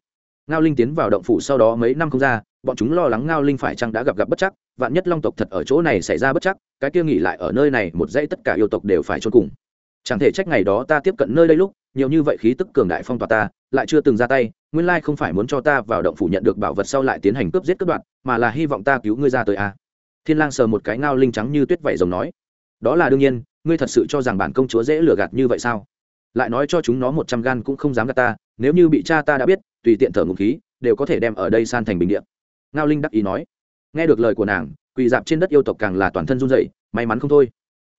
Ngao linh tiến vào động phủ sau đó mấy năm không ra, bọn chúng lo lắng ngao linh phải chăng đã gặp gặp bất chắc, vạn nhất long tộc thật ở chỗ này xảy ra bất chắc, cái kia nghỉ lại ở nơi này một dãy tất cả yêu tộc đều phải trốn cùng. Chẳng thể trách ngày đó ta tiếp cận nơi đây lúc, nhiều như vậy khí tức cường đại phong tỏa ta lại chưa từng ra tay, nguyên lai không phải muốn cho ta vào động phủ nhận được bảo vật sau lại tiến hành cướp giết cướp đoạt, mà là hy vọng ta cứu ngươi ra tới a. À. thiên lang sờ một cái ngao linh trắng như tuyết vảy rồng nói. Đó là đương nhiên, ngươi thật sự cho rằng bản công chúa dễ lừa gạt như vậy sao? Lại nói cho chúng nó một trăm gan cũng không dám gạt ta, nếu như bị cha ta đã biết, tùy tiện thở ngụm khí, đều có thể đem ở đây san thành bình địa. Ngao linh đắc ý nói. Nghe được lời của nàng, quỳ dạp trên đất yêu tộc càng là toàn thân run rẩy, may mắn không thôi.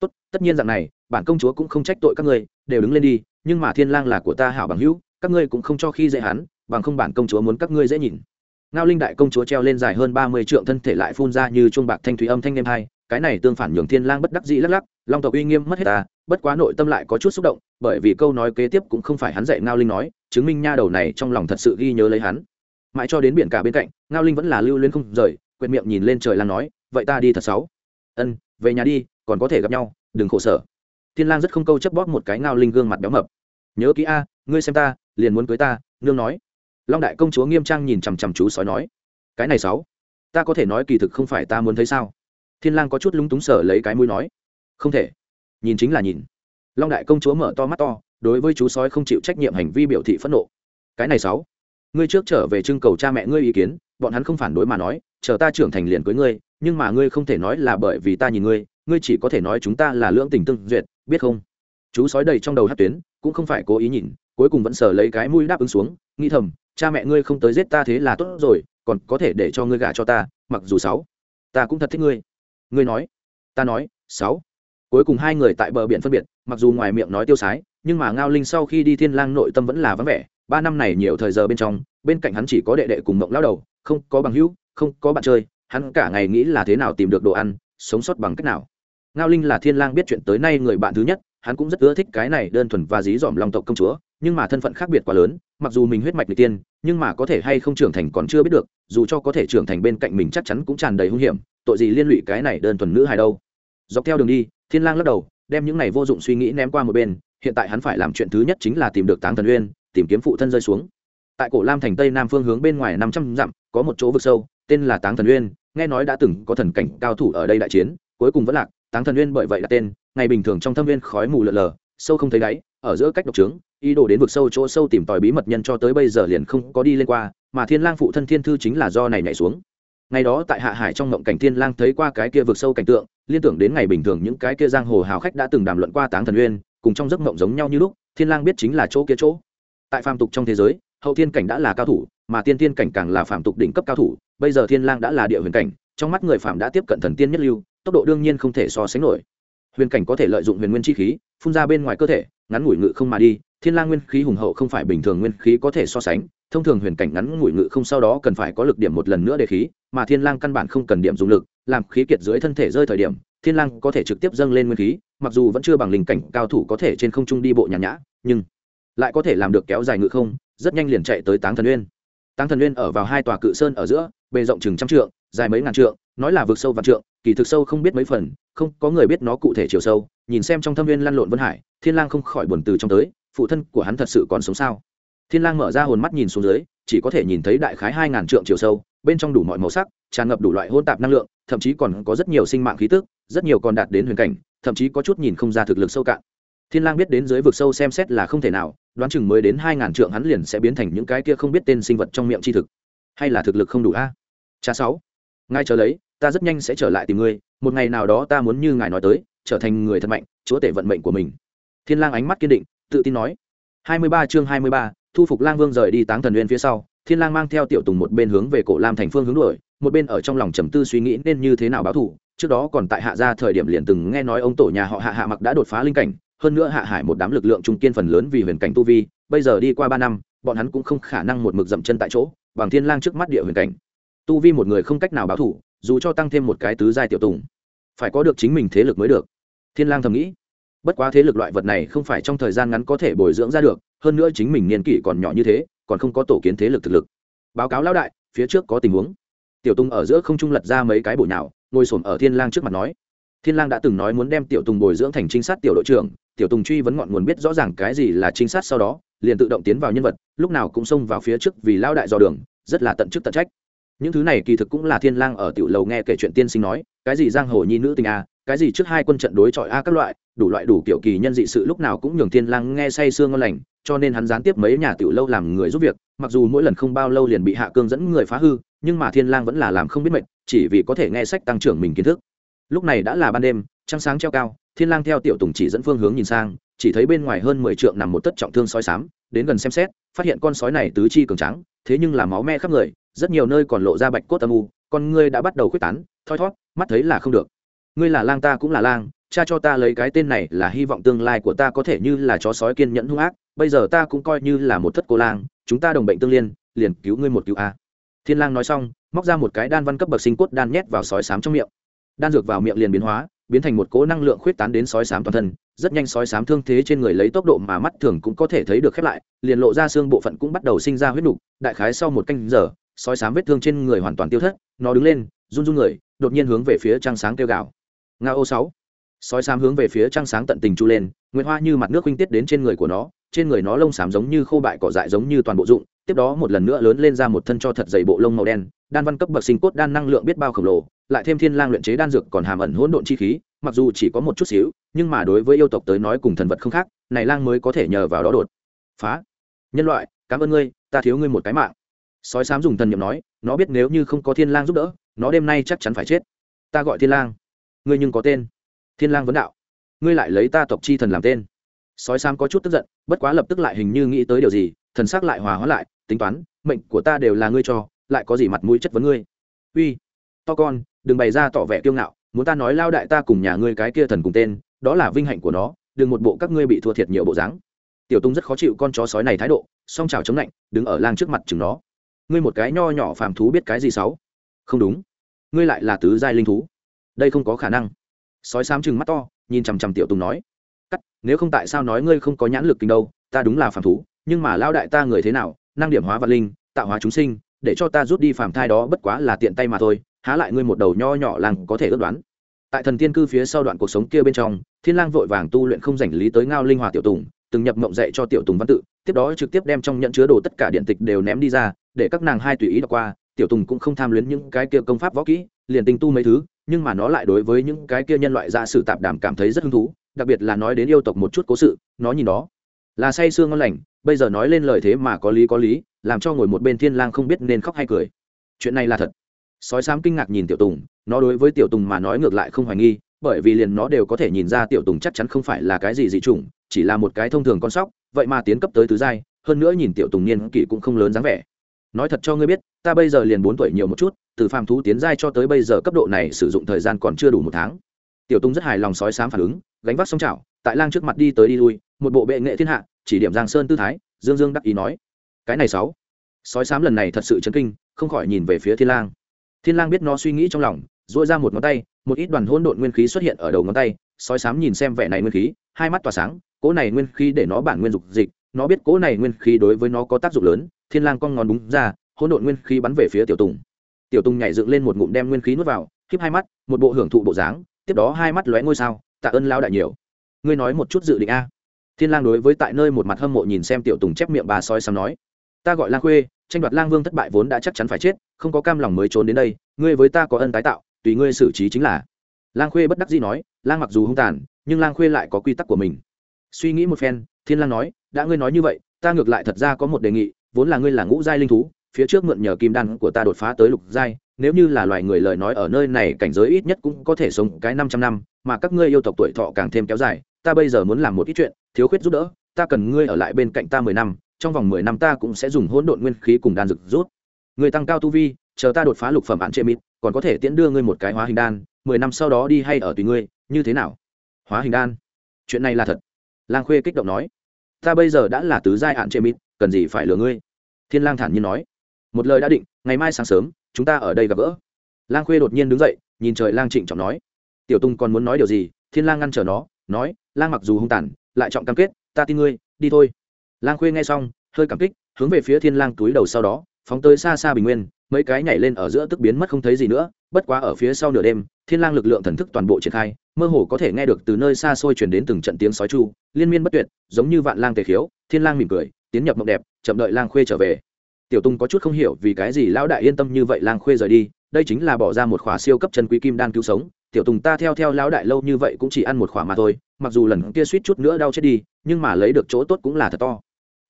Tốt, tất nhiên rằng này, bản công chúa cũng không trách tội các ngươi, đều đứng lên đi, nhưng mà thiên lang là của ta hảo bằng hữu các ngươi cũng không cho khi dễ hắn, bằng không bản công chúa muốn các ngươi dễ nhìn. Ngao linh đại công chúa treo lên dài hơn ba mươi trượng thân thể lại phun ra như chuông bạc thanh thủy âm thanh đêm hai, cái này tương phản nhường thiên lang bất đắc dĩ lắc lắc, long tộc uy nghiêm mất hết ta, bất quá nội tâm lại có chút xúc động, bởi vì câu nói kế tiếp cũng không phải hắn dạy ngao linh nói, chứng minh nha đầu này trong lòng thật sự ghi nhớ lấy hắn. Mãi cho đến biển cả bên cạnh, ngao linh vẫn là lưu luyến không rời quyệt miệng nhìn lên trời lang nói, vậy ta đi thật sáu. Ân, về nhà đi, còn có thể gặp nhau, đừng khổ sở. Thiên lang rất không câu chấp bóp một cái ngao linh gương mặt béo mập. Nhớ kỹ a, ngươi xem ta liền muốn cưới ta, nương nói. Long đại công chúa nghiêm trang nhìn chằm chằm chú sói nói. Cái này sáu, ta có thể nói kỳ thực không phải ta muốn thấy sao? Thiên lang có chút lúng túng sở lấy cái mũi nói. Không thể. Nhìn chính là nhìn. Long đại công chúa mở to mắt to, đối với chú sói không chịu trách nhiệm hành vi biểu thị phẫn nộ. Cái này sáu, ngươi trước trở về trưng cầu cha mẹ ngươi ý kiến, bọn hắn không phản đối mà nói, chờ ta trưởng thành liền cưới ngươi, nhưng mà ngươi không thể nói là bởi vì ta nhìn ngươi ngươi chỉ có thể nói chúng ta là lưỡng tình tương duyệt, biết không? Chú sói đầy trong đầu hát tuyến, cũng không phải cố ý nhìn cuối cùng vẫn sờ lấy cái mũi đáp ứng xuống, nghĩ thầm, cha mẹ ngươi không tới giết ta thế là tốt rồi, còn có thể để cho ngươi gả cho ta, mặc dù sáu, ta cũng thật thích ngươi. Ngươi nói, ta nói, sáu. Cuối cùng hai người tại bờ biển phân biệt, mặc dù ngoài miệng nói tiêu sái, nhưng mà ngao linh sau khi đi thiên lang nội tâm vẫn là vắng vẻ. Ba năm này nhiều thời giờ bên trong, bên cạnh hắn chỉ có đệ đệ cùng mộng lao đầu, không có bằng hữu, không có bạn chơi, hắn cả ngày nghĩ là thế nào tìm được đồ ăn, sống sót bằng cách nào. Ngao linh là thiên lang biết chuyện tới nay người bạn thứ nhất hắn cũng rất ưa thích cái này đơn thuần và dí dỏm long tộc công chúa, nhưng mà thân phận khác biệt quá lớn, mặc dù mình huyết mạch n tiên, nhưng mà có thể hay không trưởng thành còn chưa biết được, dù cho có thể trưởng thành bên cạnh mình chắc chắn cũng tràn đầy hung hiểm, tội gì liên lụy cái này đơn thuần nữ hài đâu. Dọc theo đường đi, thiên lang lắc đầu, đem những này vô dụng suy nghĩ ném qua một bên, hiện tại hắn phải làm chuyện thứ nhất chính là tìm được táng thần uyên, tìm kiếm phụ thân rơi xuống. Tại cổ lam thành tây nam phương hướng bên ngoài năm trăm dặm, có một chỗ vực sâu, tên là táng thần uyên, nghe nói đã từng có thần cảnh cao thủ ở đây đại chiến, cuối cùng vẫn lạc, táng thần uyên bởi vậy là tên ngày bình thường trong thâm viên khói mù lợn lờ sâu không thấy đáy, ở giữa cách độc trướng, ý đồ đến vực sâu chỗ sâu tìm tòi bí mật nhân cho tới bây giờ liền không có đi lên qua, mà thiên lang phụ thân thiên thư chính là do này nhảy xuống. Ngày đó tại hạ hải trong ngộng cảnh thiên lang thấy qua cái kia vực sâu cảnh tượng, liên tưởng đến ngày bình thường những cái kia giang hồ hào khách đã từng đàm luận qua táng thần uyên, cùng trong giấc ngộng giống nhau như lúc, thiên lang biết chính là chỗ kia chỗ. Tại phàm tục trong thế giới, hậu thiên cảnh đã là cao thủ, mà tiên thiên cảnh càng là phàm tục đỉnh cấp cao thủ, bây giờ thiên lang đã là địa huyền cảnh, trong mắt người phàm đã tiếp cận thần tiên nhất lưu, tốc độ đương nhiên không thể so sánh nổi huyền cảnh có thể lợi dụng huyền nguyên chi khí, phun ra bên ngoài cơ thể, ngắn ngủi ngự không mà đi. Thiên lang nguyên khí hùng hậu không phải bình thường nguyên khí có thể so sánh, thông thường huyền cảnh ngắn ngủi ngự không sau đó cần phải có lực điểm một lần nữa để khí, mà thiên lang căn bản không cần điểm dùng lực, làm khí kiệt dưới thân thể rơi thời điểm, thiên lang có thể trực tiếp dâng lên nguyên khí, mặc dù vẫn chưa bằng linh cảnh cao thủ có thể trên không trung đi bộ nhàn nhã, nhưng lại có thể làm được kéo dài ngự không, rất nhanh liền chạy tới táng thần uyên. Táng thần uyên ở vào hai tòa cự sơn ở giữa, bề rộng chừng trăm trượng, dài mấy ngàn trượng nói là vực sâu vạn trượng, kỳ thực sâu không biết mấy phần, không có người biết nó cụ thể chiều sâu, nhìn xem trong thâm viên lăn lộn vân hải, thiên lang không khỏi buồn từ trong tới, phụ thân của hắn thật sự còn sống sao? Thiên lang mở ra hồn mắt nhìn xuống dưới, chỉ có thể nhìn thấy đại khái hai ngàn trượng chiều sâu, bên trong đủ mọi màu sắc, tràn ngập đủ loại hỗn tạp năng lượng, thậm chí còn có rất nhiều sinh mạng khí tức, rất nhiều còn đạt đến huyền cảnh, thậm chí có chút nhìn không ra thực lực sâu cạn. Thiên lang biết đến dưới vực sâu xem xét là không thể nào, đoán chừng mới đến hai ngàn trượng hắn liền sẽ biến thành những cái kia không biết tên sinh vật trong miệng chi thực. Hay là thực lực không đủ a? Cha sáu ngay chờ lấy ta rất nhanh sẽ trở lại tìm ngươi, một ngày nào đó ta muốn như ngài nói tới, trở thành người thật mạnh, chúa tể vận mệnh của mình. Thiên lang ánh mắt kiên định, tự tin nói. Hai mươi ba chương hai mươi ba, thu phục lang vương rời đi táng thần Nguyên phía sau, thiên lang mang theo tiểu tùng một bên hướng về cổ lam thành phương hướng đuổi, một bên ở trong lòng trầm tư suy nghĩ nên như thế nào báo thù. Trước đó còn tại hạ gia thời điểm liền từng nghe nói ông tổ nhà họ hạ hạ mặc đã đột phá linh cảnh, hơn nữa hạ hải một đám lực lượng trung kiên phần lớn vì huyền cảnh tu vi, bây giờ đi qua ba năm, bọn hắn cũng không khả năng một mực dậm chân tại chỗ, bằng thiên lang trước mắt địa huyền cảnh. Tu vi một người không cách nào báo thù dù cho tăng thêm một cái tứ giai tiểu tùng, phải có được chính mình thế lực mới được. Thiên lang thầm nghĩ, bất quá thế lực loại vật này không phải trong thời gian ngắn có thể bồi dưỡng ra được, hơn nữa chính mình niên kỷ còn nhỏ như thế, còn không có tổ kiến thế lực thực lực. Báo cáo lão đại, phía trước có tình huống. Tiểu tùng ở giữa không trung lật ra mấy cái bụi nào ngồi xổm ở thiên lang trước mặt nói. Thiên lang đã từng nói muốn đem tiểu tùng bồi dưỡng thành trinh sát tiểu đội trưởng, tiểu tùng truy vấn ngọn nguồn biết rõ ràng cái gì là trinh sát sau đó, liền tự động tiến vào nhân vật, lúc nào cũng xông vào phía trước vì lão đại dò đường, rất là tận chức tận trách những thứ này kỳ thực cũng là thiên lang ở tiểu lầu nghe kể chuyện tiên sinh nói, cái gì giang hồ nhi nữ tình a, cái gì trước hai quân trận đối chọi a các loại, đủ loại đủ kiểu kỳ nhân dị sự lúc nào cũng nhường thiên lang nghe say sương ngon lành, cho nên hắn gián tiếp mấy nhà tiểu lâu làm người giúp việc, mặc dù mỗi lần không bao lâu liền bị hạ cương dẫn người phá hư, nhưng mà thiên lang vẫn là làm không biết mệt, chỉ vì có thể nghe sách tăng trưởng mình kiến thức. Lúc này đã là ban đêm, trăng sáng treo cao, thiên lang theo tiểu tùng chỉ dẫn phương hướng nhìn sang, chỉ thấy bên ngoài hơn mười trượng nằm một tất trọng thương sói sám đến gần xem xét, phát hiện con sói này tứ chi cường trắng thế nhưng là máu me khắp người rất nhiều nơi còn lộ ra bạch cốt âm u con ngươi đã bắt đầu khuyết tán thoi thót mắt thấy là không được. Ngươi là lang ta cũng là lang cha cho ta lấy cái tên này là hy vọng tương lai của ta có thể như là chó sói kiên nhẫn hung ác bây giờ ta cũng coi như là một thất cô lang chúng ta đồng bệnh tương liên liền cứu ngươi một cứu a. Thiên lang nói xong móc ra một cái đan văn cấp bậc sinh cốt đan nhét vào sói sám trong miệng. Đan dược vào miệng liền biến hóa biến thành một cỗ năng lượng khuyết tán đến sói sám toàn thân rất nhanh sói sám thương thế trên người lấy tốc độ mà mắt thường cũng có thể thấy được khép lại liền lộ ra xương bộ phận cũng bắt đầu sinh ra huyết đủ, đại khái sau một canh giờ sói sám vết thương trên người hoàn toàn tiêu thất, nó đứng lên, run run người, đột nhiên hướng về phía trăng sáng kêu gào. Nga ô sáu. Sói sám hướng về phía trăng sáng tận tình chu lên, nguyệt hoa như mặt nước huynh tiết đến trên người của nó, trên người nó lông xám giống như khô bại cỏ dại giống như toàn bộ dụng, tiếp đó một lần nữa lớn lên ra một thân cho thật dày bộ lông màu đen, đan văn cấp bậc sinh cốt đan năng lượng biết bao khổng lồ, lại thêm thiên lang luyện chế đan dược còn hàm ẩn hỗn độn chi khí, mặc dù chỉ có một chút xíu, nhưng mà đối với yêu tộc tới nói cùng thần vật không khác, này lang mới có thể nhờ vào đó đột phá. Nhân loại, cảm ơn ngươi, ta thiếu ngươi một cái mạng sói sám dùng thần niệm nói, nó biết nếu như không có thiên lang giúp đỡ, nó đêm nay chắc chắn phải chết. Ta gọi thiên lang. Ngươi nhưng có tên. Thiên lang vấn đạo. Ngươi lại lấy ta tộc chi thần làm tên. Sói sám có chút tức giận, bất quá lập tức lại hình như nghĩ tới điều gì, thần sắc lại hòa hóa lại, tính toán, mệnh của ta đều là ngươi cho, lại có gì mặt mũi chất vấn ngươi? Uy, to con, đừng bày ra tỏ vẻ kiêu ngạo, muốn ta nói lao đại ta cùng nhà ngươi cái kia thần cùng tên, đó là vinh hạnh của nó, đừng một bộ các ngươi bị thua thiệt nhiều bộ dáng. Tiểu tung rất khó chịu con chó sói này thái độ, song trào chống lạnh, đứng ở lang trước mặt chừng nó ngươi một cái nho nhỏ phàm thú biết cái gì sáu? Không đúng. Ngươi lại là tứ giai linh thú. Đây không có khả năng. Sói xám chừng mắt to, nhìn chằm chằm tiểu tùng nói. Cắt, nếu không tại sao nói ngươi không có nhãn lực kinh đâu, ta đúng là phàm thú, nhưng mà lao đại ta người thế nào, năng điểm hóa vật linh, tạo hóa chúng sinh, để cho ta rút đi phàm thai đó bất quá là tiện tay mà thôi, há lại ngươi một đầu nho nhỏ làng có thể ước đoán. Tại thần tiên cư phía sau đoạn cuộc sống kia bên trong, thiên lang vội vàng tu luyện không rảnh lý tới ngao linh hòa tiểu tùng, từng nhập mộng dạy cho tiểu tùng văn tự, tiếp đó trực tiếp đem trong nhận chứa đồ tất cả điện tịch đều ném đi ra để các nàng hai tùy ý đọc qua, tiểu tùng cũng không tham luyến những cái kia công pháp võ kỹ, liền tinh tu mấy thứ, nhưng mà nó lại đối với những cái kia nhân loại gia sử tạp đảm cảm thấy rất hứng thú, đặc biệt là nói đến yêu tộc một chút cố sự, nó nhìn đó, là say sương ngon lành, bây giờ nói lên lời thế mà có lý có lý, làm cho ngồi một bên thiên lang không biết nên khóc hay cười. Chuyện này là thật. Sói sám kinh ngạc nhìn tiểu tùng, nó đối với tiểu tùng mà nói ngược lại không hoài nghi, bởi vì liền nó đều có thể nhìn ra tiểu tùng chắc chắn không phải là cái gì dị chủng, chỉ là một cái thông thường con sóc, vậy mà tiến cấp tới tứ giai, hơn nữa nhìn tiểu tùng niên kỷ cũng không lớn dáng vẻ nói thật cho ngươi biết, ta bây giờ liền bốn tuổi nhiều một chút, từ phàm thú tiến giai cho tới bây giờ cấp độ này sử dụng thời gian còn chưa đủ một tháng. Tiểu Tung rất hài lòng sói sám phản ứng, gánh vác song chảo, tại lang trước mặt đi tới đi lui, một bộ bệ nghệ thiên hạ, chỉ điểm giang sơn tư thái, dương dương đắc ý nói, cái này sáu. Sói sám lần này thật sự chấn kinh, không khỏi nhìn về phía thiên lang. Thiên lang biết nó suy nghĩ trong lòng, duỗi ra một ngón tay, một ít đoàn hỗn độn nguyên khí xuất hiện ở đầu ngón tay, sói sám nhìn xem vẻ này nguyên khí, hai mắt tỏa sáng, cỗ này nguyên khí để nó bản nguyên dục dịch, nó biết cỗ này nguyên khí đối với nó có tác dụng lớn thiên lang cong ngón đúng ra, hỗn độn nguyên khí bắn về phía tiểu tùng. Tiểu tùng nhảy dựng lên một ngụm đem nguyên khí nuốt vào, khiếp hai mắt, một bộ hưởng thụ bộ dáng, tiếp đó hai mắt lóe ngôi sao, tạ ơn lao đại nhiều. Ngươi nói một chút dự định a. Thiên lang đối với tại nơi một mặt hâm mộ nhìn xem tiểu tùng chép miệng bà soi sám nói. Ta gọi lang khuê, tranh đoạt lang vương thất bại vốn đã chắc chắn phải chết, không có cam lòng mới trốn đến đây, ngươi với ta có ân tái tạo, tùy ngươi xử trí chính là. Lang khuê bất đắc dĩ nói, lang mặc dù hung tàn, nhưng lang khuê lại có quy tắc của mình. Suy nghĩ một phen, thiên lang nói, đã ngươi nói như vậy, ta ngược lại thật ra có một đề nghị vốn là ngươi là ngũ giai linh thú, phía trước mượn nhờ kim đan của ta đột phá tới lục giai, nếu như là loài người lời nói ở nơi này cảnh giới ít nhất cũng có thể sống cái năm trăm năm, mà các ngươi yêu tộc tuổi thọ càng thêm kéo dài, ta bây giờ muốn làm một ít chuyện, thiếu khuyết giúp đỡ, ta cần ngươi ở lại bên cạnh ta mười năm, trong vòng mười năm ta cũng sẽ dùng hỗn độn nguyên khí cùng đan dược rút. Người tăng cao tu vi, chờ ta đột phá lục phẩm án trệ mít còn có thể tiễn đưa ngươi một cái hóa hình đan, mười năm sau đó đi hay ở tùy ngươi, như thế nào? Hóa hình đan? Chuyện này là thật. Lang khuê kích động nói. Ta bây giờ đã là tứ giai án trệ mít cần gì phải lừa ngươi? Thiên lang thản nhiên nói. Một lời đã định, ngày mai sáng sớm, chúng ta ở đây gặp gỡ. Lang khuê đột nhiên đứng dậy, nhìn trời lang trịnh trọng nói. Tiểu tung còn muốn nói điều gì? Thiên lang ngăn trở nó, nói, lang mặc dù hung tàn, lại trọng cam kết, ta tin ngươi, đi thôi. Lang khuê nghe xong, hơi cảm kích, hướng về phía thiên lang túi đầu sau đó, phóng tới xa xa bình nguyên, mấy cái nhảy lên ở giữa tức biến mất không thấy gì nữa. Bất quá ở phía sau nửa đêm, thiên lang lực lượng thần thức toàn bộ triển khai, mơ hồ có thể nghe được từ nơi xa xôi truyền đến từng trận tiếng sói chu, liên miên bất tuyệt, giống như vạn lang tề khiếu, thiên lang mỉm cười tiến nhập mộng đẹp chậm đợi lang khuê trở về. Tiểu tung có chút không hiểu vì cái gì lão đại yên tâm như vậy lang khuê rời đi đây chính là bỏ ra một khỏa siêu cấp chân quý kim đan cứu sống. Tiểu tùng ta theo theo lão đại lâu như vậy cũng chỉ ăn một khỏa mà thôi mặc dù lần kia suýt chút nữa đau chết đi nhưng mà lấy được chỗ tốt cũng là thật to.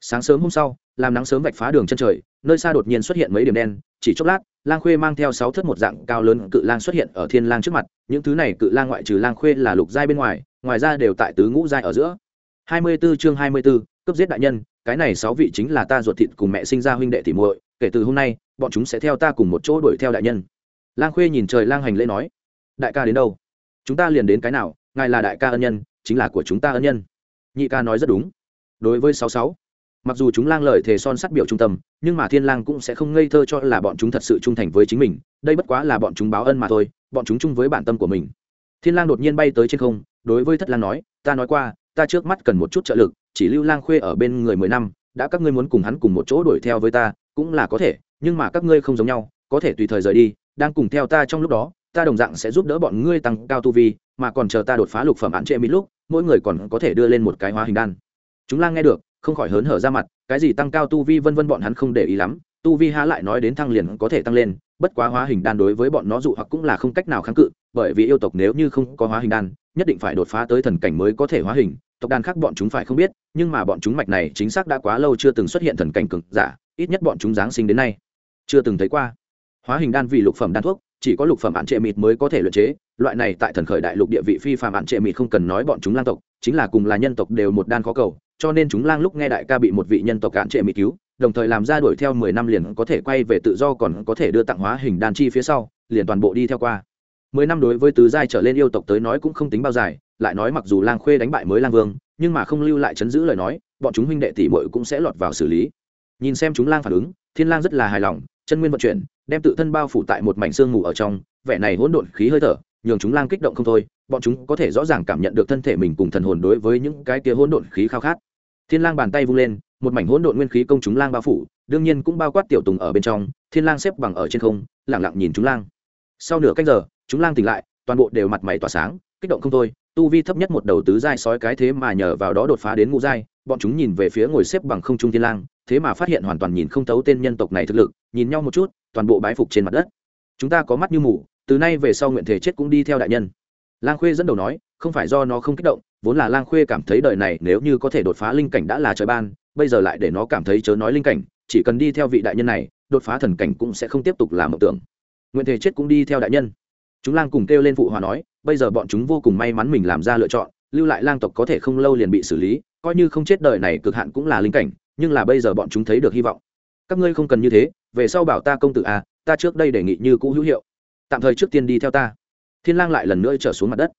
Sáng sớm hôm sau làm nắng sớm vạch phá đường chân trời nơi xa đột nhiên xuất hiện mấy điểm đen chỉ chốc lát lang khuê mang theo sáu thất một dạng cao lớn cự lang xuất hiện ở thiên lang trước mặt những thứ này cự lang ngoại trừ lang khuê là lục giai bên ngoài ngoài ra đều tại tứ ngũ giai ở giữa. 24 chương 24, cấp giết đại nhân, cái này sáu vị chính là ta ruột thịt cùng mẹ sinh ra huynh đệ tỷ muội, kể từ hôm nay, bọn chúng sẽ theo ta cùng một chỗ đuổi theo đại nhân. Lang khuê nhìn trời lang hành lễ nói, đại ca đến đâu? Chúng ta liền đến cái nào, ngài là đại ca ân nhân, chính là của chúng ta ân nhân. Nhị ca nói rất đúng. Đối với sáu sáu, mặc dù chúng lang lợi thề son sắt biểu trung tâm, nhưng mà thiên lang cũng sẽ không ngây thơ cho là bọn chúng thật sự trung thành với chính mình, đây bất quá là bọn chúng báo ân mà thôi, bọn chúng chung với bản tâm của mình. Thiên lang đột nhiên bay tới trên không, đối với thất lang nói, ta nói qua ta trước mắt cần một chút trợ lực, chỉ lưu lang khuê ở bên người mười năm, đã các ngươi muốn cùng hắn cùng một chỗ đuổi theo với ta, cũng là có thể, nhưng mà các ngươi không giống nhau, có thể tùy thời rời đi, đang cùng theo ta trong lúc đó, ta đồng dạng sẽ giúp đỡ bọn ngươi tăng cao tu vi, mà còn chờ ta đột phá lục phẩm án trệ mỹ lúc, mỗi người còn có thể đưa lên một cái hóa hình đan. Chúng lang nghe được, không khỏi hớn hở ra mặt, cái gì tăng cao tu vi vân vân bọn hắn không để ý lắm, tu vi há lại nói đến thăng liền có thể tăng lên, bất quá hóa hình đan đối với bọn nó dụ hoặc cũng là không cách nào kháng cự, bởi vì yêu tộc nếu như không có hóa hình đan, nhất định phải đột phá tới thần cảnh mới có thể hóa hình tộc đan khác bọn chúng phải không biết, nhưng mà bọn chúng mạch này chính xác đã quá lâu chưa từng xuất hiện thần cảnh cực giả, ít nhất bọn chúng giáng sinh đến nay chưa từng thấy qua. Hóa hình đan vì lục phẩm đan thuốc, chỉ có lục phẩm ạn trệ mịt mới có thể luyện chế, loại này tại thần khởi đại lục địa vị phi phàm ạn trệ mịt không cần nói bọn chúng lang tộc, chính là cùng là nhân tộc đều một đan khó cầu, cho nên chúng lang lúc nghe đại ca bị một vị nhân tộc ạn trệ mịt cứu, đồng thời làm ra đuổi theo mười năm liền có thể quay về tự do còn có thể đưa tặng hóa hình đan chi phía sau, liền toàn bộ đi theo qua. Mười năm đối với tứ giai trở lên yêu tộc tới nói cũng không tính bao dài lại nói mặc dù lang khuê đánh bại mới lang vương, nhưng mà không lưu lại chấn giữ lời nói, bọn chúng huynh đệ tỷ muội cũng sẽ lọt vào xử lý. Nhìn xem chúng lang phản ứng, thiên lang rất là hài lòng, chân nguyên vận chuyển, đem tự thân bao phủ tại một mảnh xương mù ở trong, vẻ này hỗn độn khí hơi thở, nhường chúng lang kích động không thôi, bọn chúng có thể rõ ràng cảm nhận được thân thể mình cùng thần hồn đối với những cái kia hỗn độn khí khao khát. Thiên lang bàn tay vung lên, một mảnh hỗn độn nguyên khí công chúng lang bao phủ, đương nhiên cũng bao quát tiểu tùng ở bên trong, thiên lang xếp bằng ở trên không, lặng lặng nhìn chúng lang. Sau nửa canh giờ, chúng lang tỉnh lại, toàn bộ đều mặt mày tỏa sáng, kích động không thôi tu vi thấp nhất một đầu tứ giai sói cái thế mà nhờ vào đó đột phá đến ngũ giai, bọn chúng nhìn về phía ngồi xếp bằng không trung thiên lang, thế mà phát hiện hoàn toàn nhìn không thấu tên nhân tộc này thực lực, nhìn nhau một chút, toàn bộ bái phục trên mặt đất. Chúng ta có mắt như mù, từ nay về sau nguyện thể chết cũng đi theo đại nhân. Lang khuê dẫn đầu nói, không phải do nó không kích động, vốn là lang khuê cảm thấy đời này nếu như có thể đột phá linh cảnh đã là trời ban, bây giờ lại để nó cảm thấy chớ nói linh cảnh, chỉ cần đi theo vị đại nhân này, đột phá thần cảnh cũng sẽ không tiếp tục làm mộng tưởng. Nguyện thể chết cũng đi theo đại nhân. Chúng lang cùng kêu lên phụ hòa nói bây giờ bọn chúng vô cùng may mắn mình làm ra lựa chọn, lưu lại lang tộc có thể không lâu liền bị xử lý, coi như không chết đời này cực hạn cũng là linh cảnh, nhưng là bây giờ bọn chúng thấy được hy vọng. Các ngươi không cần như thế, về sau bảo ta công tử à ta trước đây đề nghị như cũ hữu hiệu. Tạm thời trước tiên đi theo ta. Thiên lang lại lần nữa trở xuống mặt đất.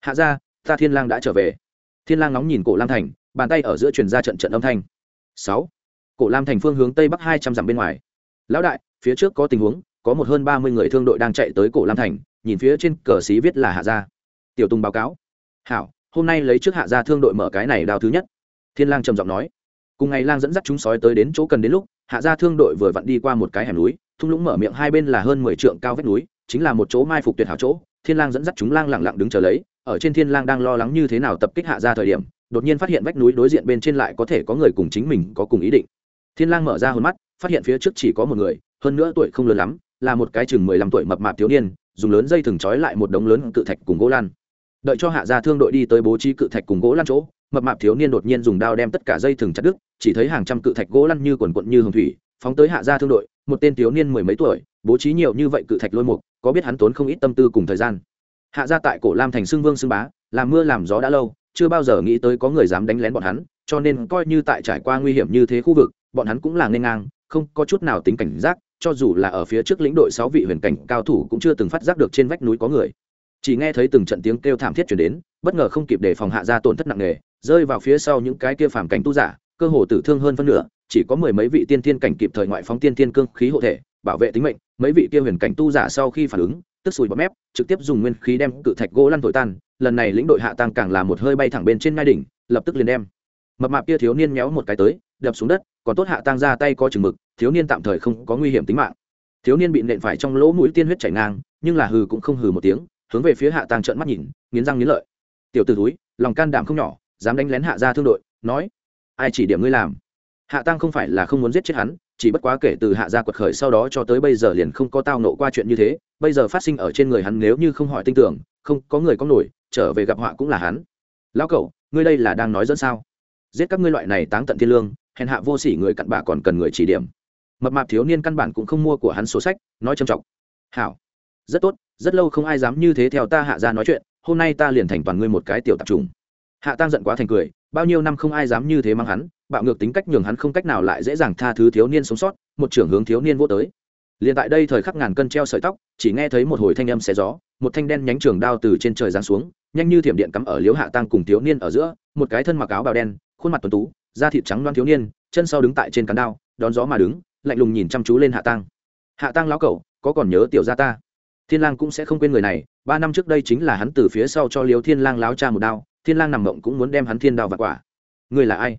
Hạ ra ta thiên lang đã trở về. Thiên lang ngóng nhìn cổ lam thành, bàn tay ở giữa truyền ra trận trận âm thanh. Sáu. Cổ lam thành phương hướng tây bắc hai trăm dặm bên ngoài. Lão đại, phía trước có tình huống có một hơn ba mươi người thương đội đang chạy tới cổ lam thành, nhìn phía trên cờ xí viết là hạ gia. Tiểu tùng báo cáo. Hảo, hôm nay lấy trước hạ gia thương đội mở cái này đao thứ nhất. Thiên lang trầm giọng nói. Cùng ngày lang dẫn dắt chúng sói tới đến chỗ cần đến lúc, hạ gia thương đội vừa vặn đi qua một cái hẻm núi, thung lũng mở miệng hai bên là hơn mười trượng cao vách núi, chính là một chỗ mai phục tuyệt hảo chỗ. Thiên lang dẫn dắt chúng lang lặng lặng đứng chờ lấy, ở trên thiên lang đang lo lắng như thế nào tập kích hạ gia thời điểm, đột nhiên phát hiện vách núi đối diện bên trên lại có thể có người cùng chính mình có cùng ý định. Thiên lang mở ra hồn mắt, phát hiện phía trước chỉ có một người, hơn nữa tuổi không lớn lắm là một cái chừng mười lăm tuổi mập mạp thiếu niên, dùng lớn dây thừng trói lại một đống lớn cự thạch cùng gỗ lan. Đợi cho hạ gia thương đội đi tới bố trí cự thạch cùng gỗ lan chỗ, mập mạp thiếu niên đột nhiên dùng đao đem tất cả dây thừng chặt đứt, chỉ thấy hàng trăm cự thạch gỗ lăn như quần quận như hồng thủy, phóng tới hạ gia thương đội, một tên thiếu niên mười mấy tuổi, bố trí nhiều như vậy cự thạch lôi mục, có biết hắn tốn không ít tâm tư cùng thời gian. Hạ gia tại cổ lam thành xưng vương xưng bá, làm mưa làm gió đã lâu, chưa bao giờ nghĩ tới có người dám đánh lén bọn hắn, cho nên coi như tại trải qua nguy hiểm như thế khu vực, bọn hắn cũng là nên ngang, không có chút nào tính cảnh giác cho dù là ở phía trước lĩnh đội sáu vị huyền cảnh cao thủ cũng chưa từng phát giác được trên vách núi có người. Chỉ nghe thấy từng trận tiếng kêu thảm thiết chuyển đến, bất ngờ không kịp để phòng hạ ra tổn thất nặng nề, rơi vào phía sau những cái kia phàm cảnh tu giả, cơ hồ tử thương hơn phân nửa, chỉ có mười mấy vị tiên tiên cảnh kịp thời ngoại phóng tiên tiên cương khí hộ thể, bảo vệ tính mệnh, mấy vị kia huyền cảnh tu giả sau khi phản ứng, tức sùi bọt mép, trực tiếp dùng nguyên khí đem cự thạch gỗ lăn thổi tan, lần này lĩnh đội hạ tăng càng là một hơi bay thẳng bên trên ngai đỉnh, lập tức liền đem. Mập mạp kia thiếu niên méo một cái tới, đập xuống đất, còn tốt hạ tăng ra tay có chừng mực thiếu niên tạm thời không có nguy hiểm tính mạng. Thiếu niên bị nện phải trong lỗ mũi tiên huyết chảy ngang, nhưng là hừ cũng không hừ một tiếng, hướng về phía hạ tăng trợn mắt nhìn, nghiến răng nghiến lợi. Tiểu t ử túi lòng can đảm không nhỏ, dám đánh lén hạ ra thương đội, nói, ai chỉ điểm ngươi làm? Hạ tăng không phải là không muốn giết chết hắn, chỉ bất quá kể từ hạ gia quật khởi sau đó cho tới bây giờ liền không có tao nộ qua chuyện như thế, bây giờ phát sinh ở trên người hắn nếu như không hỏi tin tưởng, không có người có nổi, trở về gặp họa cũng là hắn. Lão cậu ngươi đây là đang nói dẫn sao? Giết các ngươi loại này táng tận thiên lương, hèn hạ vô sỉ người cặn bạ còn cần người chỉ điểm mập mạp thiếu niên căn bản cũng không mua của hắn số sách, nói trầm trọng. Hảo, rất tốt, rất lâu không ai dám như thế theo ta hạ ra nói chuyện, hôm nay ta liền thành toàn ngươi một cái tiểu tạp trùng hạ tăng giận quá thành cười, bao nhiêu năm không ai dám như thế mang hắn, bạo ngược tính cách nhường hắn không cách nào lại dễ dàng tha thứ thiếu niên sống sót, một trưởng hướng thiếu niên vô tới. Liền tại đây thời khắc ngàn cân treo sợi tóc, chỉ nghe thấy một hồi thanh âm xé gió, một thanh đen nhánh trường đao từ trên trời giáng xuống, nhanh như thiểm điện cắm ở liếu hạ tăng cùng thiếu niên ở giữa, một cái thân mặc áo bào đen, khuôn mặt tuấn tú, da thịt trắng đoan thiếu niên, chân sau đứng tại trên cán đao, đón gió mà đứng lạnh lùng nhìn chăm chú lên hạ tăng hạ tăng lão cẩu, có còn nhớ tiểu gia ta? Thiên lang cũng sẽ không quên người này, ba năm trước đây chính là hắn từ phía sau cho liếu thiên lang láo cha một đao, thiên lang nằm mộng cũng muốn đem hắn thiên đao vặt quả. Người là ai?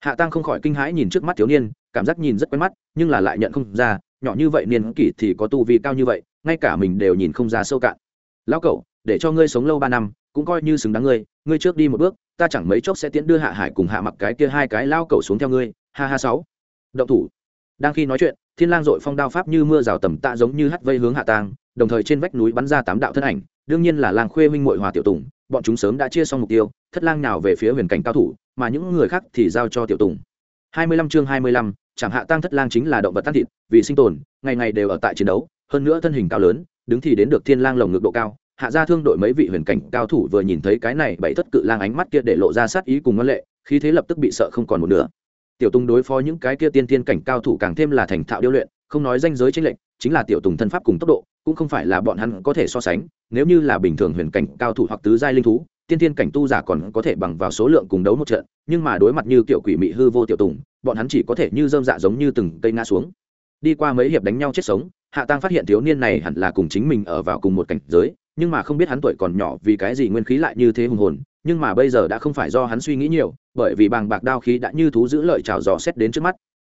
Hạ tăng không khỏi kinh hãi nhìn trước mắt thiếu niên, cảm giác nhìn rất quen mắt, nhưng là lại nhận không ra, nhỏ như vậy niên kỷ thì có tu vi cao như vậy, ngay cả mình đều nhìn không ra sâu cạn. Lão cậu để cho ngươi sống lâu ba năm, cũng coi như xứng đáng ngươi ngươi trước đi một bước, ta chẳng mấy chốc sẽ tiễn đưa hạ hải cùng hạ mặc cái kia hai cái lao cậu xuống theo ngươi. Ha ha sáu. Động thủ đang khi nói chuyện thiên lang dội phong đao pháp như mưa rào tầm tạ giống như hắt vây hướng hạ tang đồng thời trên vách núi bắn ra tám đạo thân ảnh đương nhiên là lang khuê minh muội hòa tiểu tùng bọn chúng sớm đã chia xong mục tiêu thất lang nào về phía huyền cảnh cao thủ mà những người khác thì giao cho tiểu tùng. 25 chương 25, chẳng hạ tăng thất lang chính là động vật tan thịt vì sinh tồn ngày ngày đều ở tại chiến đấu hơn nữa thân hình cao lớn đứng thì đến được thiên lang lồng ngực độ cao hạ gia thương đội mấy vị huyền cảnh cao thủ vừa nhìn thấy cái này bảy thất cự lang ánh mắt kia để lộ ra sát ý cùng ngân lệ khí thế lập tức bị sợ không còn một nữa tiểu tùng đối phó những cái kia tiên tiên cảnh cao thủ càng thêm là thành thạo điêu luyện, không nói danh giới tranh lệnh chính là tiểu tùng thân pháp cùng tốc độ, cũng không phải là bọn hắn có thể so sánh, nếu như là bình thường huyền cảnh cao thủ hoặc tứ giai linh thú, tiên tiên cảnh tu giả còn có thể bằng vào số lượng cùng đấu một trận, nhưng mà đối mặt như kiểu quỷ mị hư vô tiểu tùng, bọn hắn chỉ có thể như dơm dạ giống như từng cây ngã xuống. Đi qua mấy hiệp đánh nhau chết sống, hạ tăng phát hiện thiếu niên này hẳn là cùng chính mình ở vào cùng một cảnh giới, nhưng mà không biết hắn tuổi còn nhỏ vì cái gì nguyên khí lại như thế hùng hồn nhưng mà bây giờ đã không phải do hắn suy nghĩ nhiều, bởi vì bàng bạc đao khí đã như thú giữ lợi trào dò xét đến trước mắt.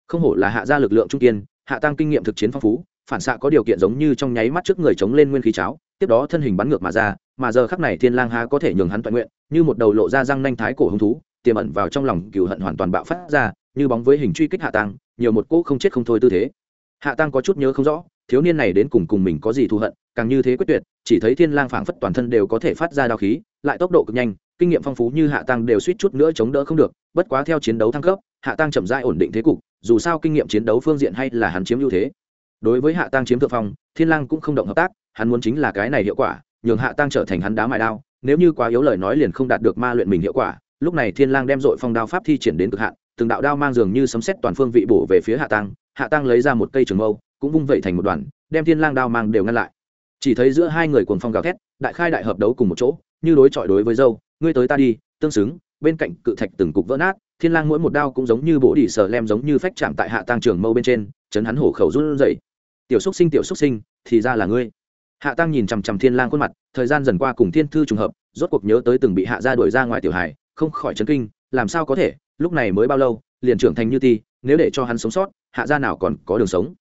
Không hổ là hạ gia lực lượng trung kiên, hạ tăng kinh nghiệm thực chiến phong phú, phản xạ có điều kiện giống như trong nháy mắt trước người chống lên nguyên khí cháo, tiếp đó thân hình bắn ngược mà ra, mà giờ khắc này thiên lang há có thể nhường hắn toàn nguyện, như một đầu lộ ra răng nanh thái cổ hung thú, tiềm ẩn vào trong lòng cừu hận hoàn toàn bạo phát ra, như bóng với hình truy kích hạ tăng, nhiều một cỗ không chết không thôi tư thế. Hạ tăng có chút nhớ không rõ, thiếu niên này đến cùng cùng mình có gì thù hận, càng như thế quyết tuyệt, chỉ thấy thiên lang phảng phất toàn thân đều có thể phát ra đao khí, lại tốc độ cực nhanh kinh nghiệm phong phú như hạ tăng đều suýt chút nữa chống đỡ không được, bất quá theo chiến đấu thăng cấp, hạ tăng chậm rãi ổn định thế cục, dù sao kinh nghiệm chiến đấu phương diện hay là hắn chiếm ưu thế. Đối với hạ tăng chiếm thượng phong, thiên lang cũng không động hợp tác, hắn muốn chính là cái này hiệu quả, nhường hạ tăng trở thành hắn đá mài đao, nếu như quá yếu lời nói liền không đạt được ma luyện mình hiệu quả, lúc này thiên lang đem dội phong đao pháp thi triển đến cực hạn, từng đạo đao mang dường như sấm sét toàn phương vị bổ về phía hạ tăng hạ tăng lấy ra một cây trường mâu, cũng vung vậy thành một đoàn, đem thiên lang đao mang đều ngăn lại. Chỉ thấy giữa hai người cuồng phong gào thét, đại khai đại hợp đấu cùng một chỗ, như đối chọi đối với dâu ngươi tới ta đi, tương xứng, bên cạnh cự thạch từng cục vỡ nát, thiên lang mỗi một đao cũng giống như bổ đỉ sờ lem giống như phách chạm tại hạ tăng trường mâu bên trên, chấn hắn hổ khẩu run rẩy. Tiểu xúc sinh, tiểu xúc sinh, thì ra là ngươi. Hạ tăng nhìn chằm chằm thiên lang khuôn mặt, thời gian dần qua cùng thiên thư trùng hợp, rốt cuộc nhớ tới từng bị hạ gia đuổi ra ngoài tiểu hải không khỏi chấn kinh, làm sao có thể, lúc này mới bao lâu, liền trưởng thành như ti, nếu để cho hắn sống sót, hạ gia nào còn có đường sống.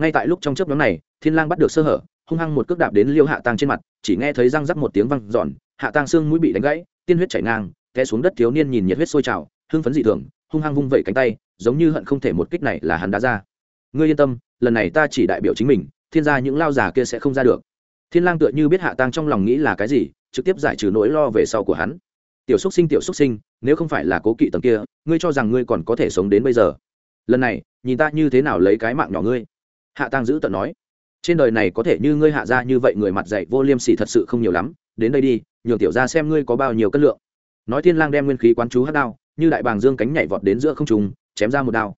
Ngay tại lúc trong chớp nhóm này, thiên lang bắt được sơ hở, hung hăng một cước đạp đến liêu hạ tăng trên mặt, chỉ nghe thấy răng rắc một tiếng vang giòn hạ tăng xương mũi bị đánh gãy tiên huyết chảy ngang, té xuống đất thiếu niên nhìn nhiệt huyết sôi trào, hưng phấn dị thường, hung hăng vung vẩy cánh tay, giống như hận không thể một kích này là hắn đá ra. Ngươi yên tâm, lần này ta chỉ đại biểu chính mình, thiên gia những lao giả kia sẽ không ra được. Thiên lang tựa như biết hạ tăng trong lòng nghĩ là cái gì, trực tiếp giải trừ nỗi lo về sau của hắn. Tiểu xúc sinh, tiểu xúc sinh, nếu không phải là cố kỵ tầng kia, ngươi cho rằng ngươi còn có thể sống đến bây giờ? Lần này, nhìn ta như thế nào lấy cái mạng nhỏ ngươi? Hạ tăng giữ tận nói. Trên đời này có thể như ngươi hạ ra như vậy người mặt dạy vô liêm sỉ thật sự không nhiều lắm, đến đây đi nhường tiểu ra xem ngươi có bao nhiêu cân lượng. Nói thiên lang đem nguyên khí quán chú hất đao, như đại bàng dương cánh nhảy vọt đến giữa không trùng chém ra một đao.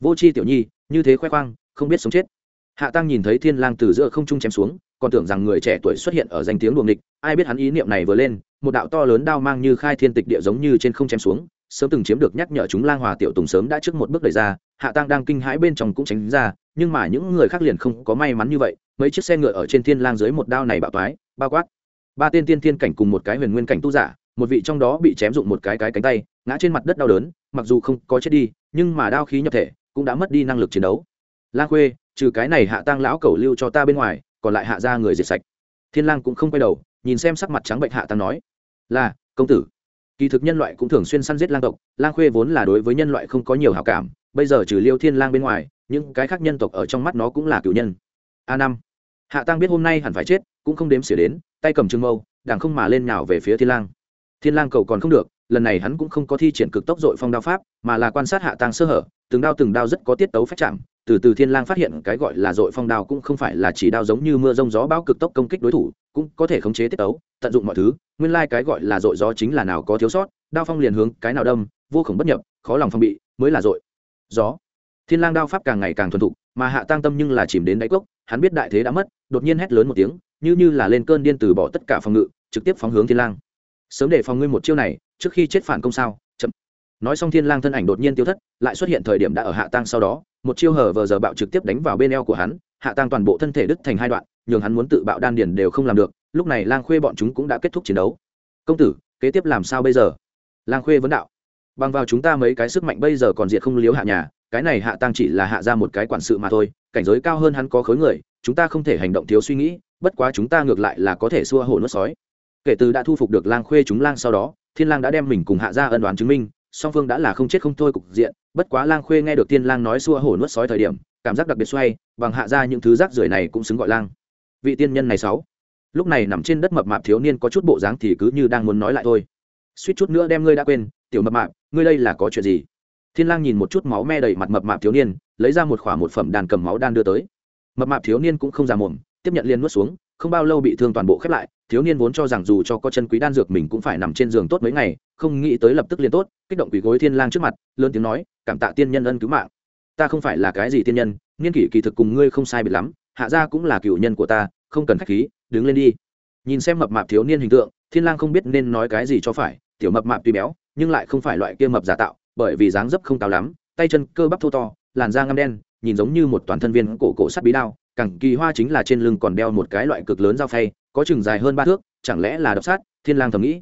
Vô chi tiểu nhi, như thế khoe khoang, không biết sống chết. Hạ tăng nhìn thấy thiên lang từ giữa không trung chém xuống, còn tưởng rằng người trẻ tuổi xuất hiện ở danh tiếng luồng địch, ai biết hắn ý niệm này vừa lên, một đạo to lớn đao mang như khai thiên tịch địa giống như trên không chém xuống, sớm từng chiếm được nhắc nhở chúng lang hòa tiểu tùng sớm đã trước một bước đẩy ra, hạ tăng đang kinh hãi bên trong cũng tránh ra, nhưng mà những người khác liền không có may mắn như vậy, mấy chiếc xe ngựa ở trên thiên lang dưới một đao này bạo toái, bao quát ba tên tiên thiên cảnh cùng một cái huyền nguyên cảnh tu giả, một vị trong đó bị chém dụng một cái cái cánh tay, ngã trên mặt đất đau đớn, mặc dù không có chết đi, nhưng mà đao khí nhập thể, cũng đã mất đi năng lực chiến đấu. Lang khuê, trừ cái này hạ tăng lão cầu lưu cho ta bên ngoài, còn lại hạ ra người diệt sạch. Thiên lang cũng không quay đầu, nhìn xem sắc mặt trắng bệnh hạ tăng nói, là, công tử. Kỳ thực nhân loại cũng thường xuyên săn giết lang tộc, lang khuê vốn là đối với nhân loại không có nhiều hảo cảm, bây giờ trừ liêu thiên lang bên ngoài, những cái khác nhân tộc ở trong mắt nó cũng là cựu nhân. A năm. Hạ tăng biết hôm nay hẳn phải chết cũng không đếm xỉa đến, tay cầm trương mâu đảng không mà lên nhào về phía thiên lang. Thiên lang cầu còn không được, lần này hắn cũng không có thi triển cực tốc dội phong đao pháp, mà là quan sát hạ tăng sơ hở, từng đao từng đao rất có tiết tấu phách chạm, từ từ thiên lang phát hiện cái gọi là dội phong đao cũng không phải là chỉ đao giống như mưa rông gió bão cực tốc công kích đối thủ, cũng có thể khống chế tiết tấu, tận dụng mọi thứ, nguyên lai like cái gọi là dội gió chính là nào có thiếu sót, đao phong liền hướng cái nào đâm, vô khổng bất nhập, khó lòng phong bị, mới là dội. Gió. Thiên lang đao pháp càng ngày càng thuần thục, mà hạ tăng tâm nhưng là chìm đến đáy cốc, hắn biết đại thế đã mất, đột nhiên hét lớn một tiếng như như là lên cơn điên từ bỏ tất cả phòng ngự, trực tiếp phóng hướng thiên lang. Sớm để phòng ngươi một chiêu này, trước khi chết phản công sao? Chậm. Nói xong thiên lang thân ảnh đột nhiên tiêu thất, lại xuất hiện thời điểm đã ở hạ tăng sau đó, một chiêu hở vờ giờ bạo trực tiếp đánh vào bên eo của hắn, hạ tăng toàn bộ thân thể đứt thành hai đoạn, nhường hắn muốn tự bạo đan điền đều không làm được, lúc này lang khuê bọn chúng cũng đã kết thúc chiến đấu. Công tử, kế tiếp làm sao bây giờ? Lang khuê vấn đạo. Bằng vào chúng ta mấy cái sức mạnh bây giờ còn diệt không liếu hạ nhà, cái này hạ tăng chỉ là hạ ra một cái quản sự mà thôi, cảnh giới cao hơn hắn có khối người, chúng ta không thể hành động thiếu suy nghĩ bất quá chúng ta ngược lại là có thể xua hổ nuốt sói. Kể từ đã thu phục được lang khuê chúng lang sau đó, thiên lang đã đem mình cùng hạ gia ân đoán chứng minh, song phương đã là không chết không thôi cục diện, bất quá lang khuê nghe được thiên lang nói xua hổ nuốt sói thời điểm, cảm giác đặc biệt xoay, bằng hạ gia những thứ rác rưởi này cũng xứng gọi lang. Vị tiên nhân này sáu. Lúc này nằm trên đất mập mạp thiếu niên có chút bộ dáng thì cứ như đang muốn nói lại thôi. Suýt chút nữa đem ngươi đã quên, tiểu mập mạp, ngươi đây là có chuyện gì? Thiên lang nhìn một chút máu me đầy mặt mập mạp thiếu niên, lấy ra một khỏa một phẩm đàn cầm máu đan đưa tới. Mập mạp thiếu niên cũng không giả mồm tiếp nhận liền nuốt xuống, không bao lâu bị thương toàn bộ khép lại, thiếu niên vốn cho rằng dù cho có chân quý đan dược mình cũng phải nằm trên giường tốt mấy ngày, không nghĩ tới lập tức liền tốt, kích động quỳ gối thiên lang trước mặt, lớn tiếng nói, cảm tạ tiên nhân ân cứu mạng. Ta không phải là cái gì tiên nhân, niên kỷ kỳ thực cùng ngươi không sai biệt lắm, hạ gia cũng là cựu nhân của ta, không cần khách khí, đứng lên đi. Nhìn xem mập mạp thiếu niên hình tượng, thiên lang không biết nên nói cái gì cho phải, tiểu mập mạp tuy béo, nhưng lại không phải loại kia mập giả tạo, bởi vì dáng dấp không cao lắm, tay chân cơ bắp thô to, làn da ngăm đen, nhìn giống như một toàn thân viên cổ cổ sắt bí đao cẳng kỳ hoa chính là trên lưng còn đeo một cái loại cực lớn dao phay, có chừng dài hơn ba thước, chẳng lẽ là độc sát? Thiên lang thầm nghĩ.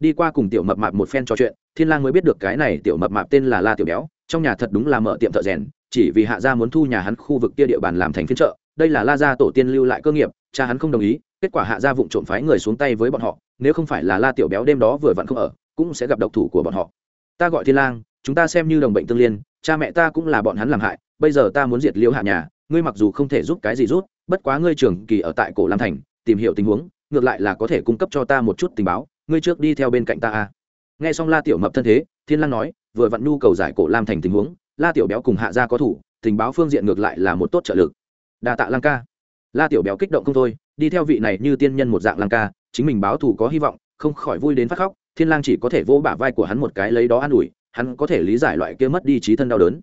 Đi qua cùng tiểu mập mạp một phen trò chuyện, thiên lang mới biết được cái này tiểu mập mạp tên là la tiểu béo, trong nhà thật đúng là mở tiệm thợ rèn, chỉ vì hạ gia muốn thu nhà hắn khu vực kia địa bàn làm thành phiên chợ, đây là la gia tổ tiên lưu lại cơ nghiệp, cha hắn không đồng ý, kết quả hạ gia vụng trộm phái người xuống tay với bọn họ, nếu không phải là la tiểu béo đêm đó vừa vặn không ở, cũng sẽ gặp độc thủ của bọn họ. Ta gọi thiên lang, chúng ta xem như đồng bệnh tương liên, cha mẹ ta cũng là bọn hắn làm hại, bây giờ ta muốn diệt liêu hạ nhà ngươi mặc dù không thể giúp cái gì rút bất quá ngươi trưởng kỳ ở tại cổ lam thành tìm hiểu tình huống ngược lại là có thể cung cấp cho ta một chút tình báo ngươi trước đi theo bên cạnh ta a. Nghe xong la tiểu mập thân thế thiên lang nói vừa vặn nhu cầu giải cổ lam thành tình huống la tiểu béo cùng hạ gia có thủ tình báo phương diện ngược lại là một tốt trợ lực. Đa tạ lang ca. La tiểu béo kích động không thôi đi theo vị này như tiên nhân một dạng lang ca chính mình báo thù có hy vọng không khỏi vui đến phát khóc thiên lang chỉ có thể vỗ bả vai của hắn một cái lấy đó an ủi hắn có thể lý giải loại kia mất đi trí thân đau đớn.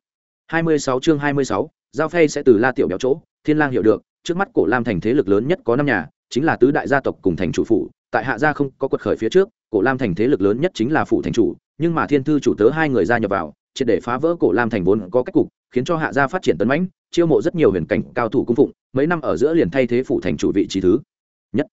26 chương 26, giao phay sẽ từ la tiểu béo chỗ, thiên lang hiểu được, trước mắt cổ lam thành thế lực lớn nhất có năm nhà, chính là tứ đại gia tộc cùng thành chủ phủ, tại hạ gia không có quật khởi phía trước, cổ lam thành thế lực lớn nhất chính là phủ thành chủ, nhưng mà thiên thư chủ tớ hai người gia nhập vào, triệt để phá vỡ cổ lam thành vốn có cách cục, khiến cho hạ gia phát triển tấn mãnh, chiêu mộ rất nhiều huyền cảnh, cao thủ cung phụng, mấy năm ở giữa liền thay thế phủ thành chủ vị trí thứ nhất.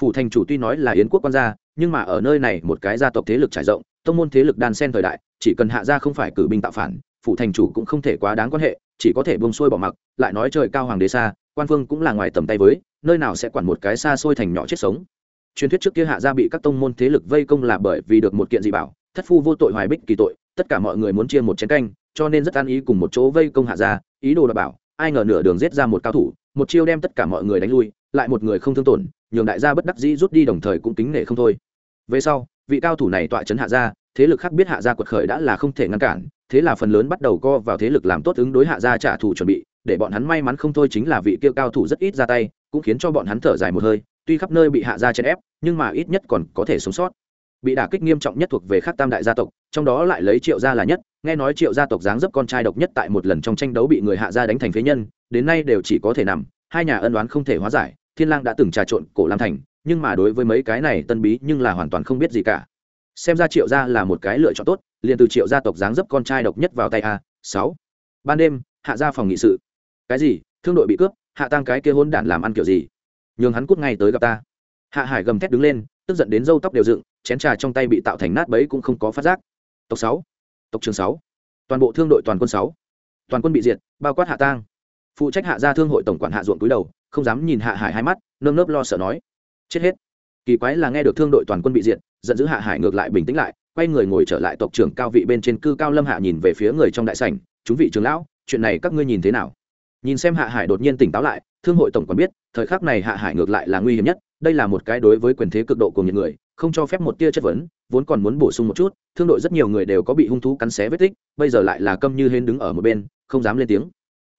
Phủ thành chủ tuy nói là yến quốc quan gia, nhưng mà ở nơi này một cái gia tộc thế lực trải rộng, tông môn thế lực đan sen thời đại, chỉ cần hạ gia không phải cử binh tạo phản phủ thành chủ cũng không thể quá đáng quan hệ, chỉ có thể buông xuôi bỏ mặc, lại nói trời cao hoàng đế xa, quan phương cũng là ngoài tầm tay với, nơi nào sẽ quản một cái xa xôi thành nhỏ chết sống. Truyền thuyết trước kia hạ gia bị các tông môn thế lực vây công là bởi vì được một kiện dị bảo, thất phu vô tội hoài bích kỳ tội, tất cả mọi người muốn chia một chén canh, cho nên rất an ý cùng một chỗ vây công hạ gia, ý đồ đảm bảo, ai ngờ nửa đường giết ra một cao thủ, một chiêu đem tất cả mọi người đánh lui, lại một người không thương tổn, nhường đại gia bất đắc dĩ rút đi đồng thời cũng kính nể không thôi. Về sau, vị cao thủ này tọa chấn hạ gia, thế lực khác biết hạ gia quật khởi đã là không thể ngăn cản thế là phần lớn bắt đầu co vào thế lực làm tốt ứng đối hạ gia trả thù chuẩn bị, để bọn hắn may mắn không thôi chính là vị kia cao thủ rất ít ra tay, cũng khiến cho bọn hắn thở dài một hơi, tuy khắp nơi bị hạ gia chèn ép, nhưng mà ít nhất còn có thể sống sót. Bị đả kích nghiêm trọng nhất thuộc về khắc tam đại gia tộc, trong đó lại lấy triệu gia là nhất, nghe nói triệu gia tộc dáng dấp con trai độc nhất tại một lần trong tranh đấu bị người hạ gia đánh thành phế nhân, đến nay đều chỉ có thể nằm, hai nhà ân đoán không thể hóa giải, thiên lang đã từng trà trộn cổ lam thành, nhưng mà đối với mấy cái này tân bí nhưng là hoàn toàn không biết gì cả. Xem ra triệu gia là một cái lựa chọn tốt liền từ triệu gia tộc dáng dấp con trai độc nhất vào tay a, sáu. Ban đêm, hạ gia phòng nghị sự. Cái gì? Thương đội bị cướp, hạ tăng cái kia hôn đản làm ăn kiểu gì? Nhường hắn cút ngay tới gặp ta. Hạ hải gầm thét đứng lên, tức giận đến râu tóc đều dựng, chén trà trong tay bị tạo thành nát bấy cũng không có phát giác. Tộc sáu. Tộc trường sáu. Toàn bộ thương đội toàn quân sáu. Toàn quân bị diệt, bao quát hạ tang. Phụ trách hạ gia thương hội tổng quản hạ ruộng túi đầu, không dám nhìn hạ hải hai mắt, nơm nớp lo sợ nói. Chết hết. Kỳ quái là nghe được thương đội toàn quân bị diệt, giận dữ hạ hải ngược lại bình tĩnh lại quay người ngồi trở lại tộc trưởng cao vị bên trên cư cao lâm hạ nhìn về phía người trong đại sảnh, chúng vị trưởng lão, chuyện này các ngươi nhìn thế nào? Nhìn xem hạ hải đột nhiên tỉnh táo lại, thương hội tổng còn biết, thời khắc này hạ hải ngược lại là nguy hiểm nhất, đây là một cái đối với quyền thế cực độ của những người, không cho phép một tia chất vấn, vốn còn muốn bổ sung một chút, thương đội rất nhiều người đều có bị hung thú cắn xé vết tích, bây giờ lại là câm như hên đứng ở một bên, không dám lên tiếng.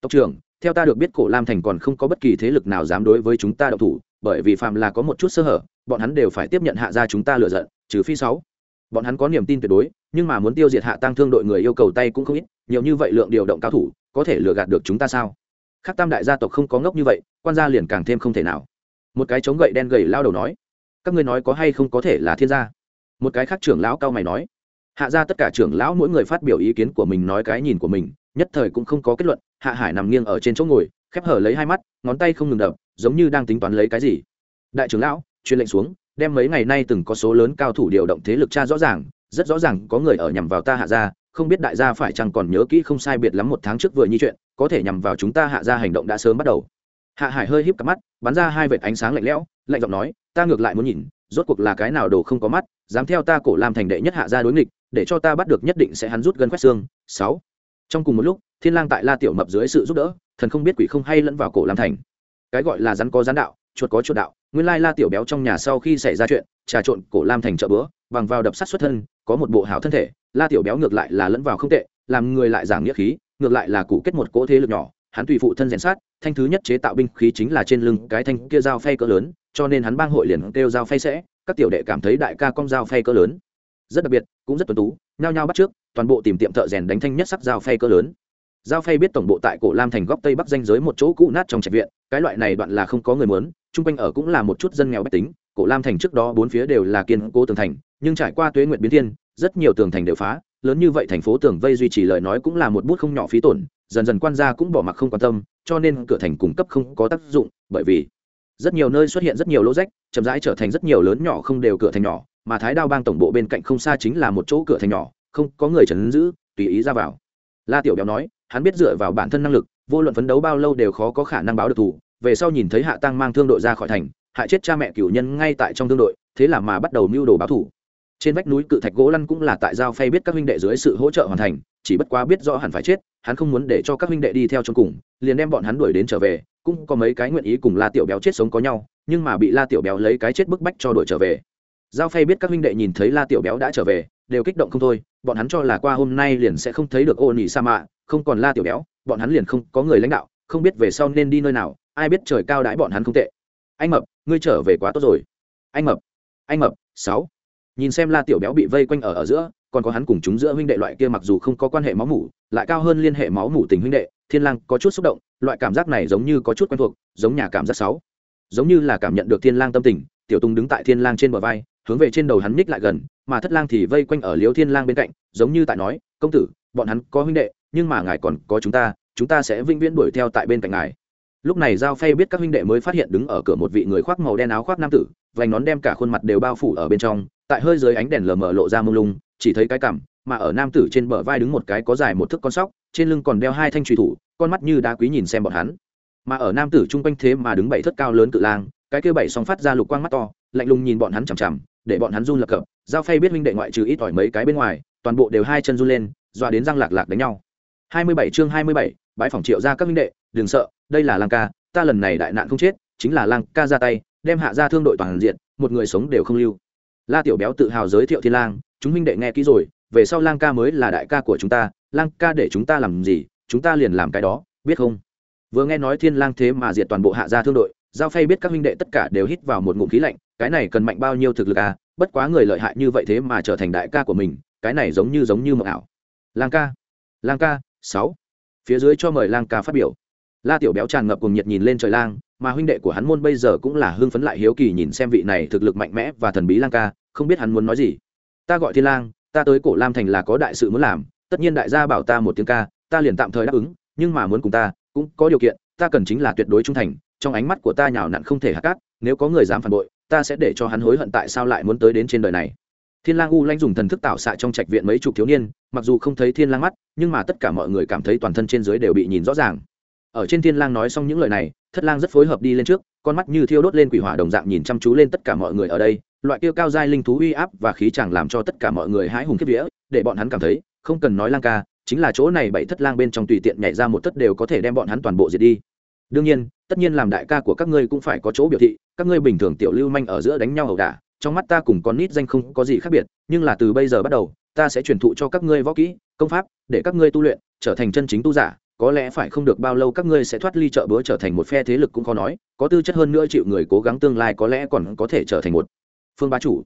Tộc trưởng, theo ta được biết cổ lam thành còn không có bất kỳ thế lực nào dám đối với chúng ta đậu thủ, bởi vì phạm là có một chút sơ hở, bọn hắn đều phải tiếp nhận hạ ra chúng ta lựa giận, trừ phi sáu bọn hắn có niềm tin tuyệt đối, nhưng mà muốn tiêu diệt hạ tăng thương đội người yêu cầu tay cũng không ít, nhiều như vậy lượng điều động cao thủ, có thể lừa gạt được chúng ta sao? Khác tam đại gia tộc không có ngốc như vậy, quan gia liền càng thêm không thể nào. Một cái chống gậy đen gầy lao đầu nói, các ngươi nói có hay không có thể là thiên gia? Một cái khác trưởng lão cao mày nói, hạ ra tất cả trưởng lão mỗi người phát biểu ý kiến của mình nói cái nhìn của mình, nhất thời cũng không có kết luận. Hạ hải nằm nghiêng ở trên chỗ ngồi, khép hở lấy hai mắt, ngón tay không ngừng đập, giống như đang tính toán lấy cái gì. Đại trưởng lão, truyền lệnh xuống đem mấy ngày nay từng có số lớn cao thủ điều động thế lực cha rõ ràng, rất rõ ràng có người ở nhằm vào ta hạ gia, không biết đại gia phải chăng còn nhớ kỹ không sai biệt lắm một tháng trước vừa nhi chuyện, có thể nhằm vào chúng ta hạ gia hành động đã sớm bắt đầu. Hạ hải hơi híp cặp mắt, bắn ra hai vệt ánh sáng lạnh lẽo, lạnh giọng nói, ta ngược lại muốn nhìn, rốt cuộc là cái nào đồ không có mắt, dám theo ta cổ làm thành đệ nhất hạ gia đối nghịch, để cho ta bắt được nhất định sẽ hắn rút gân quét xương. Sáu. Trong cùng một lúc, thiên lang tại la tiểu mập dưới sự giúp đỡ, thần không biết quỷ không hay lẫn vào cổ làm thành. Cái gọi là rắn có rắn đạo chuột có chuột đạo, nguyên lai la tiểu béo trong nhà sau khi xảy ra chuyện, trà trộn cổ lam thành chợ bữa, bằng vào đập sắt xuất thân, có một bộ hảo thân thể, la tiểu béo ngược lại là lẫn vào không tệ, làm người lại giảng nghĩa khí, ngược lại là cụ kết một cỗ thế lực nhỏ, hắn tùy phụ thân rèn sát, thanh thứ nhất chế tạo binh khí chính là trên lưng cái thanh kia dao phay cỡ lớn, cho nên hắn bang hội liền kêu dao phay sẽ, các tiểu đệ cảm thấy đại ca cong dao phay cỡ lớn. Rất đặc biệt, cũng rất tuấn tú, nhao nhao bắt trước, toàn bộ tìm tiệm thợ rèn đánh thanh nhất sắc dao phay cỡ lớn giao phay biết tổng bộ tại cổ lam thành góc tây bắc danh giới một chỗ cũ nát trong trạch viện, cái loại này đoạn là không có người muốn, chung quanh ở cũng là một chút dân nghèo bách tính, cổ lam thành trước đó bốn phía đều là kiên cố tường thành, nhưng trải qua tuế nguyện biến thiên, rất nhiều tường thành đều phá, lớn như vậy thành phố tường vây duy trì lời nói cũng là một bút không nhỏ phí tổn, dần dần quan gia cũng bỏ mặc không quan tâm, cho nên cửa thành cung cấp không có tác dụng, bởi vì rất nhiều nơi xuất hiện rất nhiều lỗ rách, chậm rãi trở thành rất nhiều lớn nhỏ không đều cửa thành nhỏ, mà thái đao bang tổng bộ bên cạnh không xa chính là một chỗ cửa thành nhỏ, không có người chấn giữ, tùy ý ra vào. La tiểu béo nói hắn biết dựa vào bản thân năng lực, vô luận phấn đấu bao lâu đều khó có khả năng báo được thủ về sau nhìn thấy hạ tăng mang thương đội ra khỏi thành, hại chết cha mẹ cửu nhân ngay tại trong thương đội, thế là mà bắt đầu mưu đồ báo thủ trên vách núi cự thạch gỗ lăn cũng là tại giao phay biết các huynh đệ dưới sự hỗ trợ hoàn thành, chỉ bất quá biết rõ hẳn phải chết, hắn không muốn để cho các huynh đệ đi theo trong cùng, liền đem bọn hắn đuổi đến trở về, cũng có mấy cái nguyện ý cùng la tiểu béo chết sống có nhau, nhưng mà bị la tiểu béo lấy cái chết bức bách cho đuổi trở về. Giao phay biết các huynh đệ nhìn thấy la tiểu béo đã trở về đều kích động không thôi, bọn hắn cho là qua hôm nay liền sẽ không thấy được ô nỉ sa mạ không còn la tiểu béo, bọn hắn liền không có người lãnh đạo, không biết về sau nên đi nơi nào, ai biết trời cao đãi bọn hắn không tệ. Anh mập, ngươi trở về quá tốt rồi. Anh mập anh mập, sáu. Nhìn xem la tiểu béo bị vây quanh ở ở giữa, còn có hắn cùng chúng giữa huynh đệ loại kia mặc dù không có quan hệ máu mủ, lại cao hơn liên hệ máu mủ tình huynh đệ, thiên lang có chút xúc động, loại cảm giác này giống như có chút quen thuộc, giống nhà cảm giác sáu. Giống như là cảm nhận được thiên lang tâm tình, tiểu tung đứng tại thiên lang trên bờ vai, hướng về trên đầu hắn ních lại gần mà thất lang thì vây quanh ở liếu thiên lang bên cạnh, giống như tại nói, công tử, bọn hắn có huynh đệ, nhưng mà ngài còn có chúng ta chúng ta sẽ vĩnh viễn đuổi theo tại bên cạnh ngài. Lúc này giao phay biết các huynh đệ mới phát hiện đứng ở cửa một vị người khoác màu đen áo khoác nam tử, vành nón đem cả khuôn mặt đều bao phủ ở bên trong, tại hơi dưới ánh đèn lờ mờ lộ ra mông lung, chỉ thấy cái cằm, mà ở nam tử trên bờ vai đứng một cái có dài một thước con sóc, trên lưng còn đeo hai thanh truy thủ, con mắt như đá quý nhìn xem bọn hắn. Mà ở nam tử chung quanh thế mà đứng bảy thất cao lớn cự lang, cái kia bảy song phát ra lục quang mắt to, lạnh lùng nhìn bọn hắn chằm chằm, để bọn hắn run lập cập giao phay biết huynh đệ ngoại trừ ít ỏi mấy cái bên ngoài toàn bộ đều hai chân run lên dọa đến răng lạc lạc đánh nhau. 27 chương 27, bãi phòng triệu ra các huynh đệ đừng sợ đây là lang ca ta lần này đại nạn không chết chính là lang ca ra tay đem hạ ra thương đội toàn diện một người sống đều không lưu. La tiểu béo tự hào giới thiệu thiên lang chúng huynh đệ nghe kỹ rồi về sau lang ca mới là đại ca của chúng ta lang ca để chúng ta làm gì chúng ta liền làm cái đó biết không? Vừa nghe nói thiên lang thế mà diệt toàn bộ hạ gia thương đội giao phay biết các huynh đệ tất cả đều hít vào một ngụm khí lạnh, cái này cần mạnh bao nhiêu thực lực à? Bất quá người lợi hại như vậy thế mà trở thành đại ca của mình, cái này giống như giống như mộng ảo. Lang ca lang ca, sáu. Phía dưới cho mời lang ca phát biểu. La tiểu béo tràn ngập cùng nhiệt nhìn lên trời lang, mà huynh đệ của hắn môn bây giờ cũng là hưng phấn lại hiếu kỳ nhìn xem vị này thực lực mạnh mẽ và thần bí lang ca, không biết hắn muốn nói gì. Ta gọi thiên lang, ta tới cổ lam thành là có đại sự muốn làm, tất nhiên đại gia bảo ta một tiếng ca, ta liền tạm thời đáp ứng, nhưng mà muốn cùng ta, cũng có điều kiện, ta cần chính là tuyệt đối trung thành trong ánh mắt của ta nhào nặn không thể hạ cát, nếu có người dám phản bội, ta sẽ để cho hắn hối hận tại sao lại muốn tới đến trên đời này. Thiên lang u lanh dùng thần thức tạo xạ trong trạch viện mấy chục thiếu niên, mặc dù không thấy thiên lang mắt, nhưng mà tất cả mọi người cảm thấy toàn thân trên dưới đều bị nhìn rõ ràng. Ở trên thiên lang nói xong những lời này, thất lang rất phối hợp đi lên trước, con mắt như thiêu đốt lên quỷ hỏa đồng dạng nhìn chăm chú lên tất cả mọi người ở đây, loại kia cao giai linh thú uy áp và khí chẳng làm cho tất cả mọi người hãi hùng kiếp vía, để bọn hắn cảm thấy, không cần nói lang ca, chính là chỗ này bảy thất lang bên trong tùy tiện nhảy ra một thất đều có thể đem bọn hắn toàn bộ diệt đi đương nhiên, tất nhiên làm đại ca của các ngươi cũng phải có chỗ biểu thị, các ngươi bình thường tiểu lưu manh ở giữa đánh nhau ẩu đả, trong mắt ta cùng con nít danh không có gì khác biệt, nhưng là từ bây giờ bắt đầu, ta sẽ truyền thụ cho các ngươi võ kỹ, công pháp, để các ngươi tu luyện, trở thành chân chính tu giả, có lẽ phải không được bao lâu các ngươi sẽ thoát ly chợ búa trở thành một phe thế lực cũng khó nói, có tư chất hơn nữa chịu người cố gắng tương lai có lẽ còn có thể trở thành một phương bá chủ.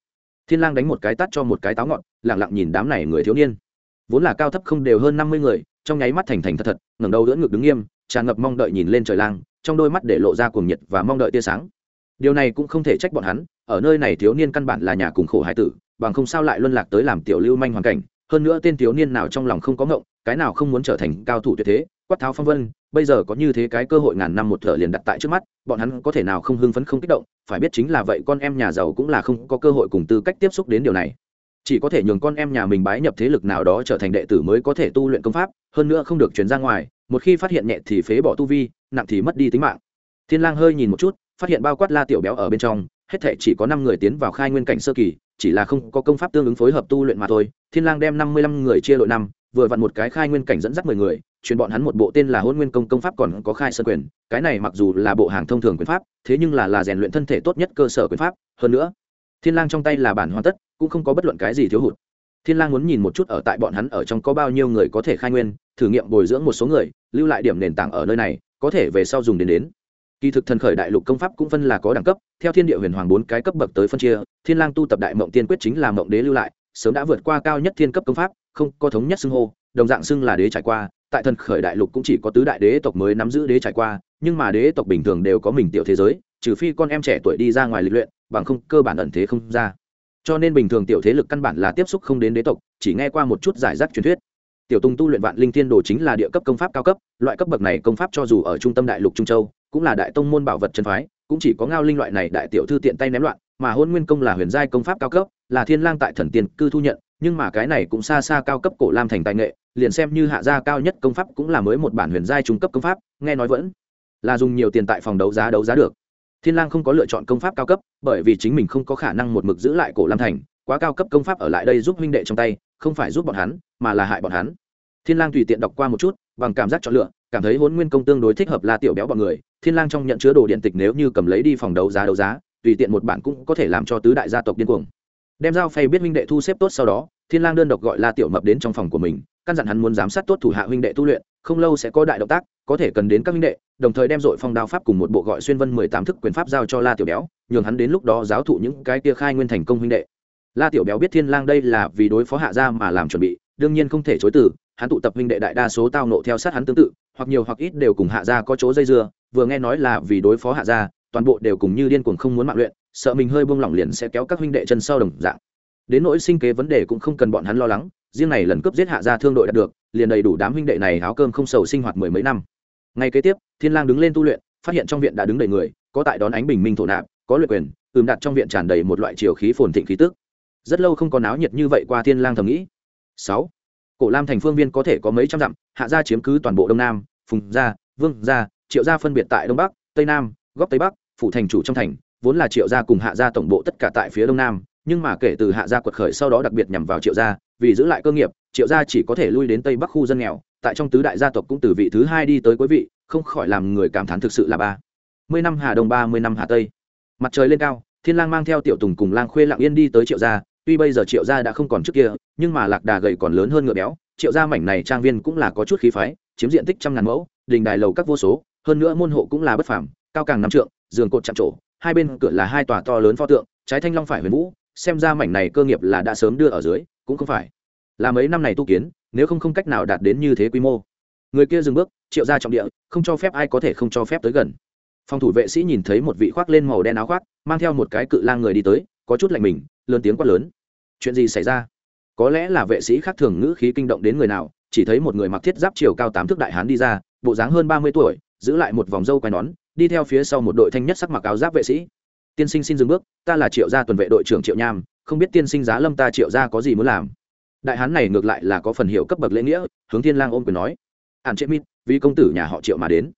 Thiên lang đánh một cái tát cho một cái táo ngọn, lặng lặng nhìn đám này người thiếu niên. Vốn là cao thấp không đều hơn năm mươi người, trong nháy mắt thành thành thật thật, ngẩng đầu đỡ ngực đứng nghiêm tràn ngập mong đợi nhìn lên trời lang, trong đôi mắt để lộ ra cuồng nhiệt và mong đợi tia sáng. Điều này cũng không thể trách bọn hắn, ở nơi này thiếu niên căn bản là nhà cùng khổ hải tử, bằng không sao lại luân lạc tới làm tiểu lưu manh hoàn cảnh. Hơn nữa tên thiếu niên nào trong lòng không có ngộng, cái nào không muốn trở thành cao thủ tuyệt thế, quát tháo phong vân, bây giờ có như thế cái cơ hội ngàn năm một thở liền đặt tại trước mắt, bọn hắn có thể nào không hưng phấn không kích động, phải biết chính là vậy con em nhà giàu cũng là không có cơ hội cùng tư cách tiếp xúc đến điều này chỉ có thể nhường con em nhà mình bái nhập thế lực nào đó trở thành đệ tử mới có thể tu luyện công pháp, hơn nữa không được chuyển ra ngoài, một khi phát hiện nhẹ thì phế bỏ tu vi, nặng thì mất đi tính mạng. Thiên lang hơi nhìn một chút, phát hiện bao quát la tiểu béo ở bên trong, hết thảy chỉ có năm người tiến vào khai nguyên cảnh sơ kỳ, chỉ là không có công pháp tương ứng phối hợp tu luyện mà thôi. Thiên lang đem năm mươi lăm người chia đội năm, vừa vặn một cái khai nguyên cảnh dẫn dắt mười người, truyền bọn hắn một bộ tên là hôn nguyên công công pháp còn có khai sơn quyền. Cái này mặc dù là bộ hàng thông thường quyền pháp, thế nhưng là là rèn luyện thân thể tốt nhất cơ sở quyền pháp. Hơn nữa thiên lang trong tay là bản hoàn tất, cũng không có bất luận cái gì thiếu hụt. Thiên lang muốn nhìn một chút ở tại bọn hắn ở trong có bao nhiêu người có thể khai nguyên, thử nghiệm bồi dưỡng một số người, lưu lại điểm nền tảng ở nơi này, có thể về sau dùng đến đến. Kỳ thực thần khởi đại lục công pháp cũng phân là có đẳng cấp, theo thiên địa huyền hoàng bốn cái cấp bậc tới phân chia, thiên lang tu tập đại mộng tiên quyết chính là mộng đế lưu lại, sớm đã vượt qua cao nhất thiên cấp công pháp, không có thống nhất xưng hô, đồng dạng xưng là đế trải qua, tại thần khởi đại lục cũng chỉ có tứ đại đế tộc mới nắm giữ đế trải qua, nhưng mà đế tộc bình thường đều có mình tiểu thế giới, trừ phi con em trẻ tuổi đi ra ngoài lịch luyện bằng không cơ bản ẩn thế không ra. Cho nên bình thường tiểu thế lực căn bản là tiếp xúc không đến đế tộc, chỉ nghe qua một chút giải rác truyền thuyết. Tiểu tùng tu luyện vạn linh thiên đồ chính là địa cấp công pháp cao cấp, loại cấp bậc này công pháp cho dù ở trung tâm đại lục trung châu, cũng là đại tông môn bảo vật chân phái, cũng chỉ có ngao linh loại này đại tiểu thư tiện tay ném loạn, mà hôn nguyên công là huyền giai công pháp cao cấp, là thiên lang tại thần tiên cư thu nhận, nhưng mà cái này cũng xa xa cao cấp cổ lam thành tài nghệ, liền xem như hạ gia cao nhất công pháp cũng là mới một bản huyền giai trung cấp công pháp, nghe nói vẫn là dùng nhiều tiền tại phòng đấu giá đấu giá được thiên lang không có lựa chọn công pháp cao cấp, bởi vì chính mình không có khả năng một mực giữ lại cổ lam thành, quá cao cấp công pháp ở lại đây giúp huynh đệ trong tay, không phải giúp bọn hắn, mà là hại bọn hắn. Thiên lang tùy tiện đọc qua một chút, bằng cảm giác chọn lựa, cảm thấy huấn nguyên công tương đối thích hợp la tiểu béo bọn người, thiên lang trong nhận chứa đồ điện tịch nếu như cầm lấy đi phòng đấu giá đấu giá, tùy tiện một bản cũng có thể làm cho tứ đại gia tộc điên cuồng. Đem dao phay biết huynh đệ thu xếp tốt sau đó, thiên lang đơn độc gọi la tiểu mập đến trong phòng của mình, căn dặn hắn muốn giám sát tốt thủ hạ huynh đệ tu luyện, không lâu sẽ có đại động tác có thể cần đến các huynh đệ, đồng thời đem dội phong đao pháp cùng một bộ gọi xuyên vân mười tám thức quyền pháp giao cho la tiểu béo, nhường hắn đến lúc đó giáo thụ những cái kia khai nguyên thành công huynh đệ. La tiểu béo biết thiên lang đây là vì đối phó hạ gia mà làm chuẩn bị, đương nhiên không thể chối từ, hắn tụ tập huynh đệ đại đa số tao nộ theo sát hắn tương tự, hoặc nhiều hoặc ít đều cùng hạ gia có chỗ dây dưa, vừa nghe nói là vì đối phó hạ gia, toàn bộ đều cùng như điên cuồng không muốn mạng luyện, sợ mình hơi buông lỏng liền sẽ kéo các huynh đệ chân sau đồng dạng. Đến nỗi sinh kế vấn đề cũng không cần bọn hắn lo lắng, riêng này lần cướp giết hạ gia thương đội đạt được, liền đầy đủ đám huynh đệ này áo cơm không sầu sinh hoạt mười mấy năm ngay kế tiếp, thiên lang đứng lên tu luyện, phát hiện trong viện đã đứng đầy người, có tại đón ánh bình minh thổ nạp, có luyện quyền, ừm đặt trong viện tràn đầy một loại chiều khí phồn thịnh khí tức. Rất lâu không có náo nhiệt như vậy qua thiên lang thầm nghĩ. Sáu, cổ lam thành phương viên có thể có mấy trăm dặm, hạ gia chiếm cứ toàn bộ đông nam, phùng gia, vương gia, triệu gia phân biệt tại đông bắc, tây nam, góc tây bắc, phủ thành chủ trong thành, vốn là triệu gia cùng hạ gia tổng bộ tất cả tại phía đông nam, nhưng mà kể từ hạ gia quật khởi sau đó đặc biệt nhằm vào triệu gia, vì giữ lại cơ nghiệp, triệu gia chỉ có thể lui đến tây bắc khu dân nghèo tại trong tứ đại gia tộc cũng từ vị thứ hai đi tới quý vị, không khỏi làm người cảm thán thực sự là ba. Mươi năm hà đông, ba mươi năm hà tây. Mặt trời lên cao, thiên lang mang theo tiểu tùng cùng lang khuê lặng yên đi tới triệu gia. Tuy bây giờ triệu gia đã không còn trước kia, nhưng mà lạc đà gầy còn lớn hơn ngựa béo. Triệu gia mảnh này trang viên cũng là có chút khí phái, chiếm diện tích trăm ngàn mẫu, đình đài lầu các vô số, hơn nữa môn hộ cũng là bất phàm, cao càng năm trượng, giường cột chạm trổ, hai bên cửa là hai tòa to lớn pho tượng, trái thanh long phải huyền vũ, xem ra mảnh này cơ nghiệp là đã sớm đưa ở dưới, cũng không phải là mấy năm này tu kiến, nếu không không cách nào đạt đến như thế quy mô. Người kia dừng bước, triệu ra trọng địa, không cho phép ai có thể không cho phép tới gần. Phòng thủ vệ sĩ nhìn thấy một vị khoác lên màu đen áo khoác, mang theo một cái cự lang người đi tới, có chút lạnh mình, lớn tiếng quát lớn. Chuyện gì xảy ra? Có lẽ là vệ sĩ khác thường ngữ khí kinh động đến người nào, chỉ thấy một người mặc thiết giáp chiều cao tám thước đại hán đi ra, bộ dáng hơn ba mươi tuổi, giữ lại một vòng râu quai nón, đi theo phía sau một đội thanh nhất sắc mặc áo giáp vệ sĩ. Tiên sinh xin dừng bước, ta là triệu gia tuần vệ đội trưởng triệu nham, không biết tiên sinh giá lâm ta triệu gia có gì muốn làm? Đại hán này ngược lại là có phần hiệu cấp bậc lễ nghĩa hướng thiên lang ôm quyền nói. Ản chế mít vì công tử nhà họ triệu mà đến.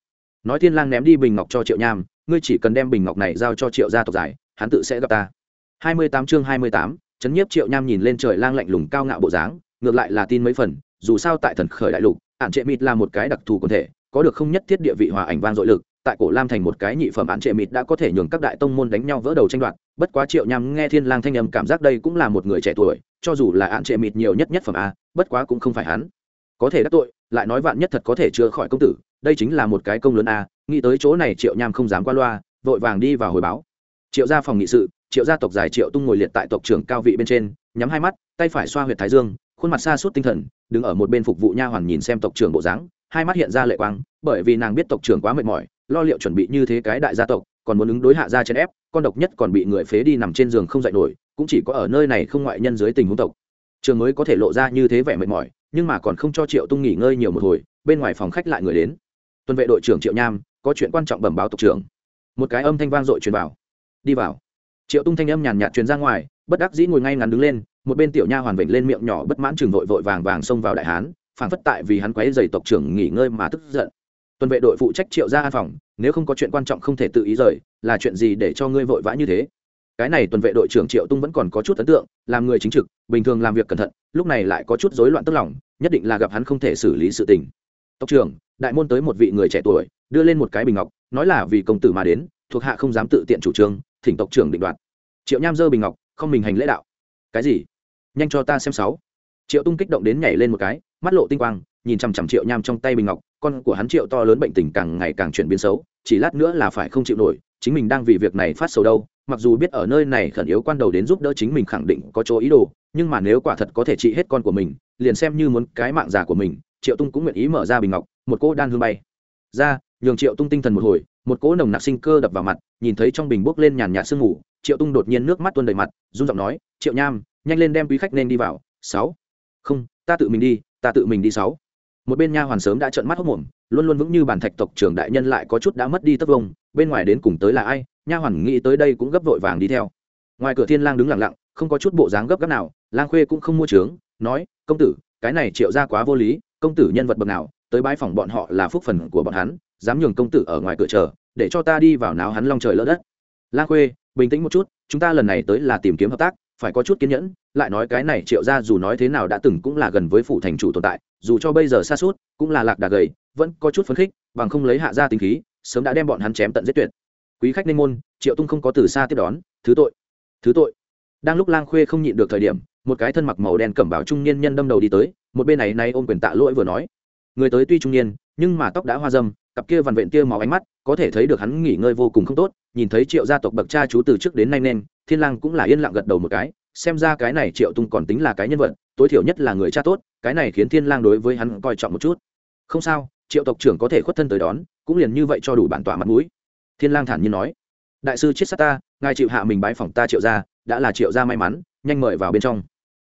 Nói thiên lang ném đi bình ngọc cho triệu nham ngươi chỉ cần đem bình ngọc này giao cho triệu gia tộc giải hắn tự sẽ gặp ta. Hai mươi tám chương hai mươi tám, chấn nhiếp triệu nham nhìn lên trời lang lạnh lùng cao ngạo bộ dáng ngược lại là tin mấy phần dù sao tại thần khởi đại lục ản trệ mít là một cái đặc thù quần thể có được không nhất thiết địa vị hòa ảnh vang dội lực tại cổ lam thành một cái nhị phẩm án trệ mịt đã có thể nhường các đại tông môn đánh nhau vỡ đầu tranh đoạt. Bất quá triệu nham nghe thiên lang thanh âm cảm giác đây cũng là một người trẻ tuổi, cho dù là án trệ mịt nhiều nhất nhất phẩm a, bất quá cũng không phải hắn. Có thể đắc tội, lại nói vạn nhất thật có thể chữa khỏi công tử, đây chính là một cái công lớn a, nghĩ tới chỗ này triệu nham không dám qua loa, vội vàng đi vào hồi báo. Triệu gia phòng nghị sự, triệu gia tộc dài triệu tung ngồi liệt tại tộc trưởng cao vị bên trên, nhắm hai mắt, tay phải xoa huyệt thái dương, khuôn mặt xa suốt tinh thần, đứng ở một bên phục vụ nha hoàn nhìn xem tộc trưởng bộ dáng, hai mắt hiện ra lệ quang, bởi vì nàng biết tộc trưởng quá mệt mỏi lo liệu chuẩn bị như thế cái đại gia tộc, còn muốn ứng đối hạ gia chèn ép, con độc nhất còn bị người phế đi nằm trên giường không dậy nổi, cũng chỉ có ở nơi này không ngoại nhân dưới tình huống tộc. Trường mới có thể lộ ra như thế vẻ mệt mỏi, nhưng mà còn không cho triệu tung nghỉ ngơi nhiều một hồi, bên ngoài phòng khách lại người đến. Tuần vệ đội trưởng triệu nham, có chuyện quan trọng bẩm báo tộc trưởng. Một cái âm thanh vang dội truyền vào. Đi vào. Triệu tung thanh âm nhàn nhạt truyền ra ngoài, bất đắc dĩ ngồi ngay ngắn đứng lên, một bên tiểu nha hoàn vịnh lên miệng nhỏ bất mãn chừng vội vội vàng vàng xông vào đại hán, phảng phất tại vì hắn quấy giày tộc trưởng nghỉ ngơi mà tức giận tuần vệ đội phụ trách triệu ra an phòng, nếu không có chuyện quan trọng không thể tự ý rời, là chuyện gì để cho ngươi vội vã như thế? Cái này tuần vệ đội trưởng triệu tung vẫn còn có chút ấn tượng, làm người chính trực, bình thường làm việc cẩn thận, lúc này lại có chút rối loạn tức lòng, nhất định là gặp hắn không thể xử lý sự tình. Tộc trưởng, đại môn tới một vị người trẻ tuổi, đưa lên một cái bình ngọc, nói là vì công tử mà đến, thuộc hạ không dám tự tiện chủ trương, thỉnh tộc trưởng định đoạt. Triệu nham dơ bình ngọc, không mình hành lễ đạo. Cái gì? Nhanh cho ta xem sáu. Triệu tung kích động đến nhảy lên một cái, mắt lộ tinh quang nhìn chằm chằm triệu nham trong tay bình ngọc, con của hắn triệu to lớn bệnh tình càng ngày càng chuyển biến xấu, chỉ lát nữa là phải không chịu nổi, chính mình đang vì việc này phát sầu đâu, mặc dù biết ở nơi này khẩn yếu quan đầu đến giúp đỡ chính mình khẳng định có chỗ ý đồ, nhưng mà nếu quả thật có thể trị hết con của mình, liền xem như muốn cái mạng già của mình, triệu tung cũng nguyện ý mở ra bình ngọc, một cỗ đan hương bay. Ra, nhường triệu tung tinh thần một hồi, một cỗ nồng nặc sinh cơ đập vào mặt, nhìn thấy trong bình bốc lên nhàn nhạt sương mù, triệu tung đột nhiên nước mắt tuôn đầy mặt, run giọng nói, triệu nham, nhanh lên đem quý khách nên đi vào, sáu. Không, ta tự mình đi, ta tự mình đi sáu một bên nha hoàn sớm đã trợn mắt hốc mồm, luôn luôn vững như bản thạch tộc trưởng đại nhân lại có chút đã mất đi tất vông, bên ngoài đến cùng tới là ai, nha hoàn nghĩ tới đây cũng gấp vội vàng đi theo. Ngoài cửa thiên lang đứng lặng lặng, không có chút bộ dáng gấp gáp nào, lang khuê cũng không mua trướng, nói, công tử, cái này triệu ra quá vô lý, công tử nhân vật bậc nào, tới bãi phòng bọn họ là phúc phần của bọn hắn, dám nhường công tử ở ngoài cửa chờ, để cho ta đi vào náo hắn long trời lỡ đất. Lang khuê, bình tĩnh một chút, chúng ta lần này tới là tìm kiếm hợp tác phải có chút kiên nhẫn, lại nói cái này triệu ra dù nói thế nào đã từng cũng là gần với phủ thành chủ tồn tại, dù cho bây giờ xa suốt, cũng là lạc đà gầy, vẫn có chút phấn khích, bằng không lấy hạ ra tính khí, sớm đã đem bọn hắn chém tận giết tuyệt. Quý khách nên môn, triệu tung không có từ xa tiếp đón, thứ tội thứ tội. Đang lúc lang khuê không nhịn được thời điểm, một cái thân mặc màu đen cẩm bảo trung niên nhân đâm đầu đi tới, một bên này nay ôm quyền tạ lỗi vừa nói, người tới tuy trung niên, nhưng mà tóc đã hoa dâm, cặp kia vằn vện kia máu ánh mắt, có thể thấy được hắn nghỉ ngơi vô cùng không tốt, nhìn thấy triệu gia tộc bậc cha chú từ trước đến nay nên thiên lang cũng là yên lặng gật đầu một cái, xem ra cái này triệu tung còn tính là cái nhân vật, tối thiểu nhất là người cha tốt, cái này khiến thiên lang đối với hắn coi trọng một chút. Không sao, triệu tộc trưởng có thể khuất thân tới đón, cũng liền như vậy cho đủ bản tỏa mặt mũi. Thiên lang thản nhiên nói, đại sư chết sát ta, ngài chịu hạ mình bái phỏng ta triệu gia, đã là triệu gia may mắn, nhanh mời vào bên trong.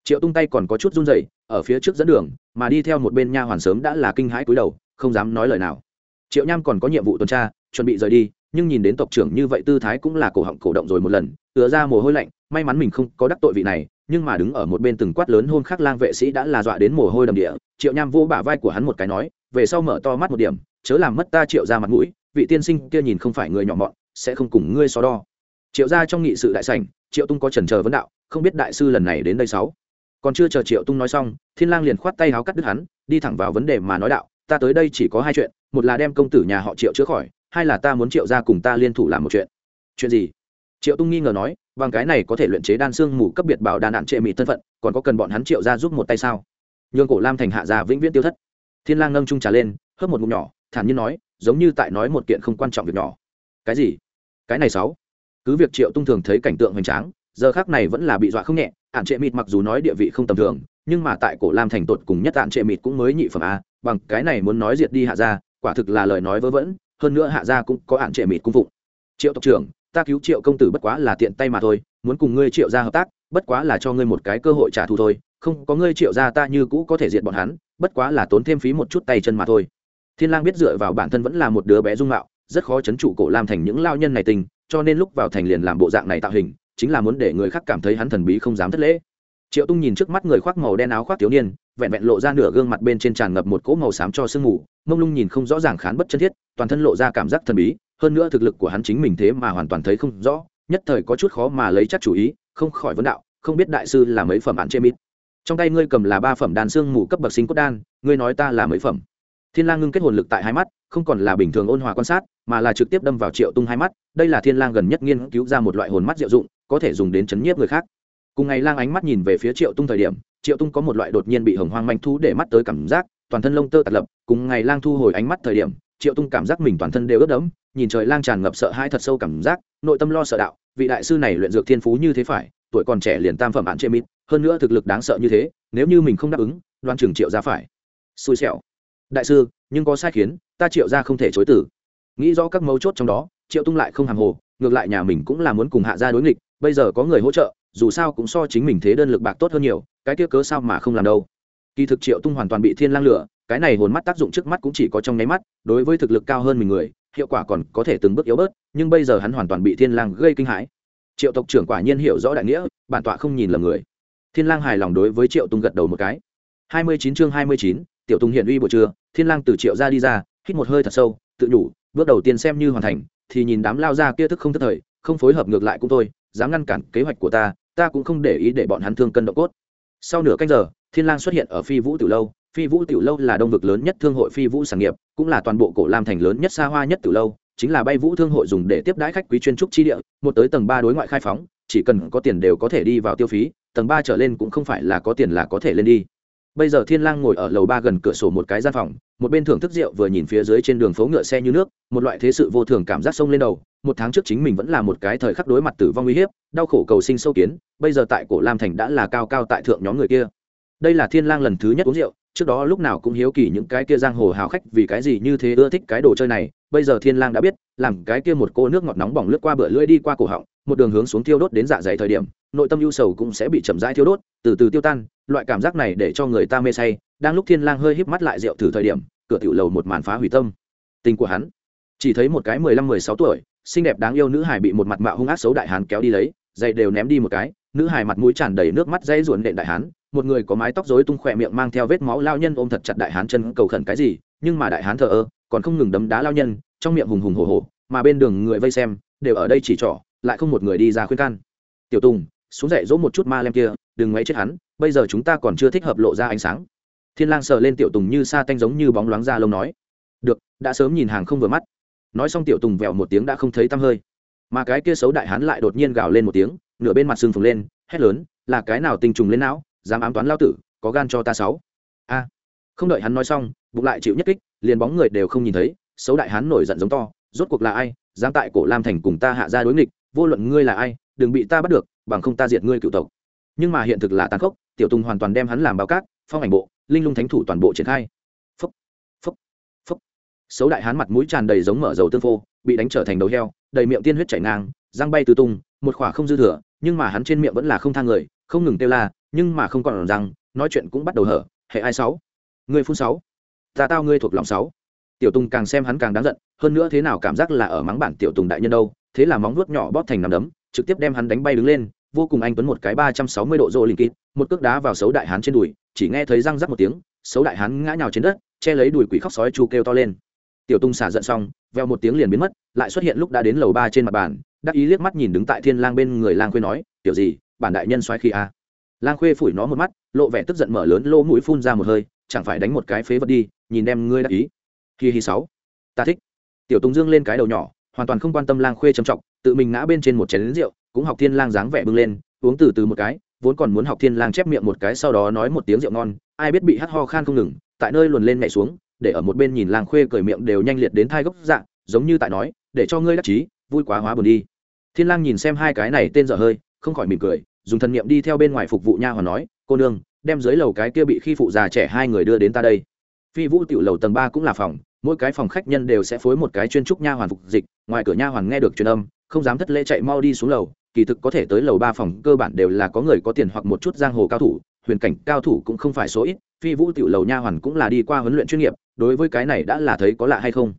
Triệu tung tay còn có chút run rẩy, ở phía trước dẫn đường, mà đi theo một bên nha hoàn sớm đã là kinh hãi cúi đầu, không dám nói lời nào. Triệu nham còn có nhiệm vụ tuần tra, chuẩn bị rời đi, nhưng nhìn đến tộc trưởng như vậy tư thái cũng là cổ họng cổ động rồi một lần ứa ra mồ hôi lạnh, may mắn mình không có đắc tội vị này, nhưng mà đứng ở một bên từng quát lớn hôn khắc lang vệ sĩ đã là dọa đến mồ hôi đầm địa. Triệu nham vô bả vai của hắn một cái nói, về sau mở to mắt một điểm, chớ làm mất ta triệu ra mặt mũi, vị tiên sinh kia nhìn không phải người nhỏ mọn, sẽ không cùng ngươi so đo. Triệu ra trong nghị sự đại sảnh, triệu tung có trần chờ vấn đạo, không biết đại sư lần này đến đây sáu. Còn chưa chờ triệu tung nói xong, thiên lang liền khoát tay háo cắt đứt hắn, đi thẳng vào vấn đề mà nói đạo, ta tới đây chỉ có hai chuyện, một là đem công tử nhà họ triệu chữa khỏi, hai là ta muốn triệu ra cùng ta liên thủ làm một chuyện. Chuyện gì? Triệu tung nghi ngờ nói bằng cái này có thể luyện chế đan xương mù cấp biệt bảo đan nạn trệ mị thân phận còn có cần bọn hắn triệu ra giúp một tay sao nhường cổ lam thành hạ gia vĩnh viễn tiêu thất thiên lang nâng trung trà lên hớp một ngụm nhỏ thản nhiên nói giống như tại nói một kiện không quan trọng việc nhỏ cái gì cái này sáu cứ việc triệu tung thường thấy cảnh tượng hoành tráng giờ khác này vẫn là bị dọa không nhẹ ạn trệ mịt mặc dù nói địa vị không tầm thường nhưng mà tại cổ lam thành tột cùng nhất ạn trệ mịt cũng mới nhị phẩm a bằng cái này muốn nói diệt đi hạ gia quả thực là lời nói vớ vẩn hơn nữa hạ gia cũng có ạn trệ mịt cung phụng triệu tộc trưởng ta cứu triệu công tử bất quá là tiện tay mà thôi, muốn cùng ngươi triệu gia hợp tác, bất quá là cho ngươi một cái cơ hội trả thù thôi, không có ngươi triệu gia ta như cũ có thể diệt bọn hắn, bất quá là tốn thêm phí một chút tay chân mà thôi. Thiên lang biết dựa vào bản thân vẫn là một đứa bé dung mạo, rất khó chấn trụ cổ lam thành những lao nhân này tình, cho nên lúc vào thành liền làm bộ dạng này tạo hình, chính là muốn để người khác cảm thấy hắn thần bí không dám thất lễ. Triệu tung nhìn trước mắt người khoác màu đen áo khoác thiếu niên, vẹn vẹn lộ ra nửa gương mặt bên trên tràn ngập một cỗ màu xám cho sương mù, mông lung nhìn không rõ ràng khán bất chân thiết, toàn thân lộ ra cảm giác thần bí hơn nữa thực lực của hắn chính mình thế mà hoàn toàn thấy không rõ, nhất thời có chút khó mà lấy chắc chủ ý, không khỏi vấn đạo, không biết đại sư là mấy phẩm án chê mít. Trong tay ngươi cầm là ba phẩm đàn xương mù cấp bậc sinh cốt đan, ngươi nói ta là mấy phẩm? Thiên lang ngưng kết hồn lực tại hai mắt, không còn là bình thường ôn hòa quan sát, mà là trực tiếp đâm vào triệu tung hai mắt, đây là thiên lang gần nhất nghiên cứu ra một loại hồn mắt diệu dụng, có thể dùng đến chấn nhiếp người khác. Cùng ngày lang ánh mắt nhìn về phía triệu tung thời điểm, triệu tung có một loại đột nhiên bị hồng hoang manh thú để mắt tới cảm giác, toàn thân lông tơ tạt lập. Cùng ngày lang thu hồi ánh mắt thời điểm, triệu tung cảm giác mình toàn thân đều ướt đẫm nhìn trời lang tràn ngập sợ hãi thật sâu cảm giác, nội tâm lo sợ đạo, vị đại sư này luyện dược thiên phú như thế phải, tuổi còn trẻ liền tam phẩm án chế mít hơn nữa thực lực đáng sợ như thế, nếu như mình không đáp ứng, đoan trường triệu ra phải. Xui xẻo. Đại sư, nhưng có sai khiến, ta triệu ra không thể chối tử nghĩ rõ các mấu chốt trong đó, triệu tung lại không hàng hồ, ngược lại nhà mình cũng là muốn cùng hạ gia đối nghịch, bây giờ có người hỗ trợ, dù sao cũng so chính mình thế đơn lực bạc tốt hơn nhiều, cái kia cớ sao mà không làm đâu. Kỳ thực triệu tung hoàn toàn bị thiên lang lửa cái này hồn mắt tác dụng trước mắt cũng chỉ có trong nháy mắt, đối với thực lực cao hơn mình người hiệu quả còn có thể từng bước yếu bớt nhưng bây giờ hắn hoàn toàn bị thiên lang gây kinh hãi. Triệu tộc trưởng quả nhiên hiểu rõ đại nghĩa bản tọa không nhìn lầm người. Thiên lang hài lòng đối với triệu tung gật đầu một cái. Hai mươi chín chương hai mươi chín, tiểu tung hiện uy buổi trưa thiên lang từ triệu ra đi ra hít một hơi thật sâu tự nhủ bước đầu tiên xem như hoàn thành thì nhìn đám lao ra kia thức không thất thời không phối hợp ngược lại cũng thôi dám ngăn cản kế hoạch của ta ta cũng không để ý để bọn hắn thương cân độ cốt. Sau nửa canh giờ thiên lang xuất hiện ở phi vũ Tử lâu phi vũ tiểu lâu là đông vực lớn nhất thương hội phi vũ sản nghiệp, cũng là toàn bộ cổ lam thành lớn nhất xa hoa nhất tiểu lâu, chính là bay vũ thương hội dùng để tiếp đãi khách quý chuyên trúc chi địa, một tới tầng ba đối ngoại khai phóng, chỉ cần có tiền đều có thể đi vào tiêu phí, tầng ba trở lên cũng không phải là có tiền là có thể lên đi. Bây giờ thiên lang ngồi ở lầu ba gần cửa sổ một cái gian phòng, một bên thưởng thức rượu vừa nhìn phía dưới trên đường phố ngựa xe như nước, một loại thế sự vô thường cảm giác sông lên đầu, một tháng trước chính mình vẫn là một cái thời khắc đối mặt tử vong uy hiếp, đau khổ cầu sinh sâu kiến, bây giờ tại cổ lam thành đã là cao cao tại thượng nhóm người kia. Đây là thiên lang lần thứ nhất uống rượu trước đó lúc nào cũng hiếu kỳ những cái kia giang hồ hào khách vì cái gì như thế ưa thích cái đồ chơi này, bây giờ thiên lang đã biết, làm cái kia một cô nước ngọt nóng bỏng lướt qua bữa lưỡi đi qua cổ họng, một đường hướng xuống thiêu đốt đến dạ dày thời điểm, nội tâm ưu sầu cũng sẽ bị chậm rãi thiêu đốt, từ từ tiêu tan, loại cảm giác này để cho người ta mê say. Đang lúc thiên lang hơi híp mắt lại rượu thử thời điểm, cửa tiểu lầu một màn phá hủy tâm. Tình của hắn, chỉ thấy một cái mười lăm, mười sáu tuổi, xinh đẹp đáng yêu nữ hải bị một mặt mạo hung ác xấu đại hán kéo đi lấy, giày đều ném đi một cái, nữ hải mặt mũi tràn đầy nước mắt dây ruộn nện đại hán một người có mái tóc rối tung khỏe miệng mang theo vết máu lao nhân ôm thật chặt đại hán chân cầu khẩn cái gì, nhưng mà đại hán thờ ơ, còn không ngừng đấm đá lao nhân, trong miệng hùng hùng hồ hồ mà bên đường người vây xem, đều ở đây chỉ trỏ, lại không một người đi ra khuyên can. Tiểu tùng, xuống dậy dỗ một chút ma lem kia, đừng ngoáy chết hắn, bây giờ chúng ta còn chưa thích hợp lộ ra ánh sáng. Thiên lang sờ lên tiểu tùng như sa tanh giống như bóng loáng ra lông nói. Được, đã sớm nhìn hàng không vừa mắt. Nói xong tiểu tùng vẹo một tiếng đã không thấy tăm hơi. Mà cái kia xấu đại hán lại đột nhiên gào lên một tiếng, nửa bên mặt sưng phồng lên, hét lớn, là cái nào tinh trùng lên não dám ám toán lao tử, có gan cho ta sáu. A. Không đợi hắn nói xong, bụng lại chịu nhất kích, liền bóng người đều không nhìn thấy, xấu đại hán nổi giận giống to, rốt cuộc là ai, dám tại cổ lam thành cùng ta hạ ra đối nghịch, vô luận ngươi là ai, đừng bị ta bắt được, bằng không ta diệt ngươi cựu tộc. Nhưng mà hiện thực là tàn khốc, tiểu tùng hoàn toàn đem hắn làm báo cát, phong ảnh bộ, linh lung thánh thủ toàn bộ triển khai. Phúc phúc phúc. Xấu đại hán mặt mũi tràn đầy giống mở dầu tương phô, bị đánh trở thành đầu heo, đầy miệng tiên huyết chảy ngang, răng bay tứ tung, một khỏa không dư thừa, nhưng mà hắn trên miệng vẫn là không thang người, không ngừng kêu la nhưng mà không còn rằng, nói chuyện cũng bắt đầu hở, hệ ai sáu? Người phun sáu. Ta tao ngươi thuộc lòng sáu. Tiểu tùng càng xem hắn càng đáng giận, hơn nữa thế nào cảm giác là ở mắng bản tiểu tùng đại nhân đâu, thế là móng vuốt nhỏ bóp thành nằm đấm, trực tiếp đem hắn đánh bay đứng lên, vô cùng anh tuấn một cái ba trăm sáu mươi độ rô linh kịt một cước đá vào xấu đại hán trên đùi, chỉ nghe thấy răng rắc một tiếng, xấu đại hán ngã nhào trên đất, che lấy đùi quỷ khóc sói chu kêu to lên. Tiểu tung xả giận xong, veo một tiếng liền biến mất, lại xuất hiện lúc đã đến lầu ba trên mặt bàn, đắc ý liếc mắt nhìn đứng tại thiên lang bên người lang khuê nói, tiểu gì, bản đại nhân xoáy khi a à? Lang khuê phủi nó một mắt lộ vẻ tức giận mở lớn lỗ mũi phun ra một hơi chẳng phải đánh một cái phế vật đi nhìn đem ngươi đắc ý. Hi hi sáu. Ta thích. Tiểu tùng dương lên cái đầu nhỏ hoàn toàn không quan tâm lang khuê trầm trọng tự mình ngã bên trên một chén lính rượu cũng học thiên lang dáng vẻ bưng lên uống từ từ một cái vốn còn muốn học thiên lang chép miệng một cái sau đó nói một tiếng rượu ngon ai biết bị hắt ho khan không ngừng tại nơi luồn lên nhảy xuống để ở một bên nhìn lang khuê cười miệng đều nhanh liệt đến thai gốc dạng, giống như tại nói để cho ngươi đắc chí vui quá hóa buồn đi. Thiên lang nhìn xem hai cái này tên dở hơi không khỏi mỉm cười dùng thần niệm đi theo bên ngoài phục vụ nha hoàn nói, cô nương, đem dưới lầu cái kia bị khi phụ già trẻ hai người đưa đến ta đây. Phi vũ tiểu lầu tầng ba cũng là phòng, mỗi cái phòng khách nhân đều sẽ phối một cái chuyên trúc nha hoàn phục dịch, ngoài cửa nha hoàn nghe được truyền âm, không dám thất lễ chạy mau đi xuống lầu, kỳ thực có thể tới lầu ba phòng cơ bản đều là có người có tiền hoặc một chút giang hồ cao thủ, huyền cảnh cao thủ cũng không phải số ít, phi vũ tiểu lầu nha hoàn cũng là đi qua huấn luyện chuyên nghiệp, đối với cái này đã là thấy có lạ hay không?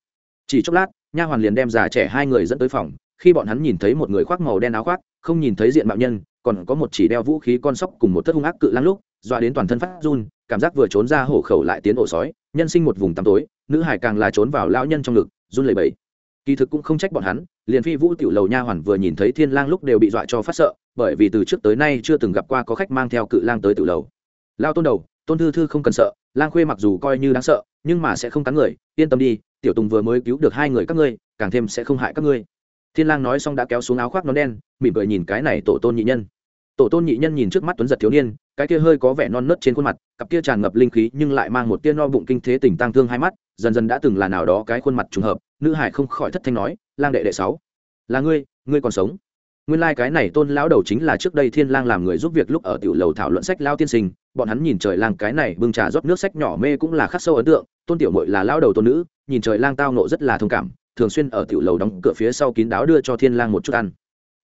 Chỉ chốc lát, nha hoàn liền đem già trẻ hai người dẫn tới phòng, khi bọn hắn nhìn thấy một người khoác màu đen áo khoác, không nhìn thấy diện mạo nhân còn có một chỉ đeo vũ khí con sóc cùng một thất hung ác cự lăng lúc, dọa đến toàn thân phát run, cảm giác vừa trốn ra hổ khẩu lại tiến ổ sói, nhân sinh một vùng tăm tối, nữ hải càng là trốn vào lão nhân trong ngực, run lẩy bẩy. Kỳ thực cũng không trách bọn hắn, liền phi vũ tiểu lầu nha hoàn vừa nhìn thấy thiên lang lúc đều bị dọa cho phát sợ, bởi vì từ trước tới nay chưa từng gặp qua có khách mang theo cự lang tới tiểu lầu. Lao tôn đầu, tôn thư thư không cần sợ, lang khuê mặc dù coi như đáng sợ, nhưng mà sẽ không cắn người, yên tâm đi, tiểu tùng vừa mới cứu được hai người các ngươi, càng thêm sẽ không hại các ngươi. Thiên lang nói xong đã kéo xuống áo khoác nón đen, mỉm cười nhìn cái này tổ tôn nhị nhân tổ tôn nhị nhân nhìn trước mắt tuấn giật thiếu niên, cái kia hơi có vẻ non nớt trên khuôn mặt, cặp kia tràn ngập linh khí nhưng lại mang một tia no bụng kinh thế tình tăng thương hai mắt, dần dần đã từng là nào đó cái khuôn mặt trùng hợp, nữ hải không khỏi thất thanh nói, lang đệ đệ sáu, là ngươi ngươi còn sống? Nguyên lai like cái này tôn lão đầu chính là trước đây thiên lang làm người giúp việc lúc ở tiểu lầu thảo luận sách lao tiên sinh, bọn hắn nhìn trời lang cái này bưng trà rót nước sách nhỏ mê cũng là khắc sâu ấn tượng, tôn tiểu muội là lão đầu tôn nữ, nhìn trời lang tao nộ rất là thông cảm, thường xuyên ở tiểu lầu đóng cửa phía sau kín đáo đưa cho thiên lang một chút ăn.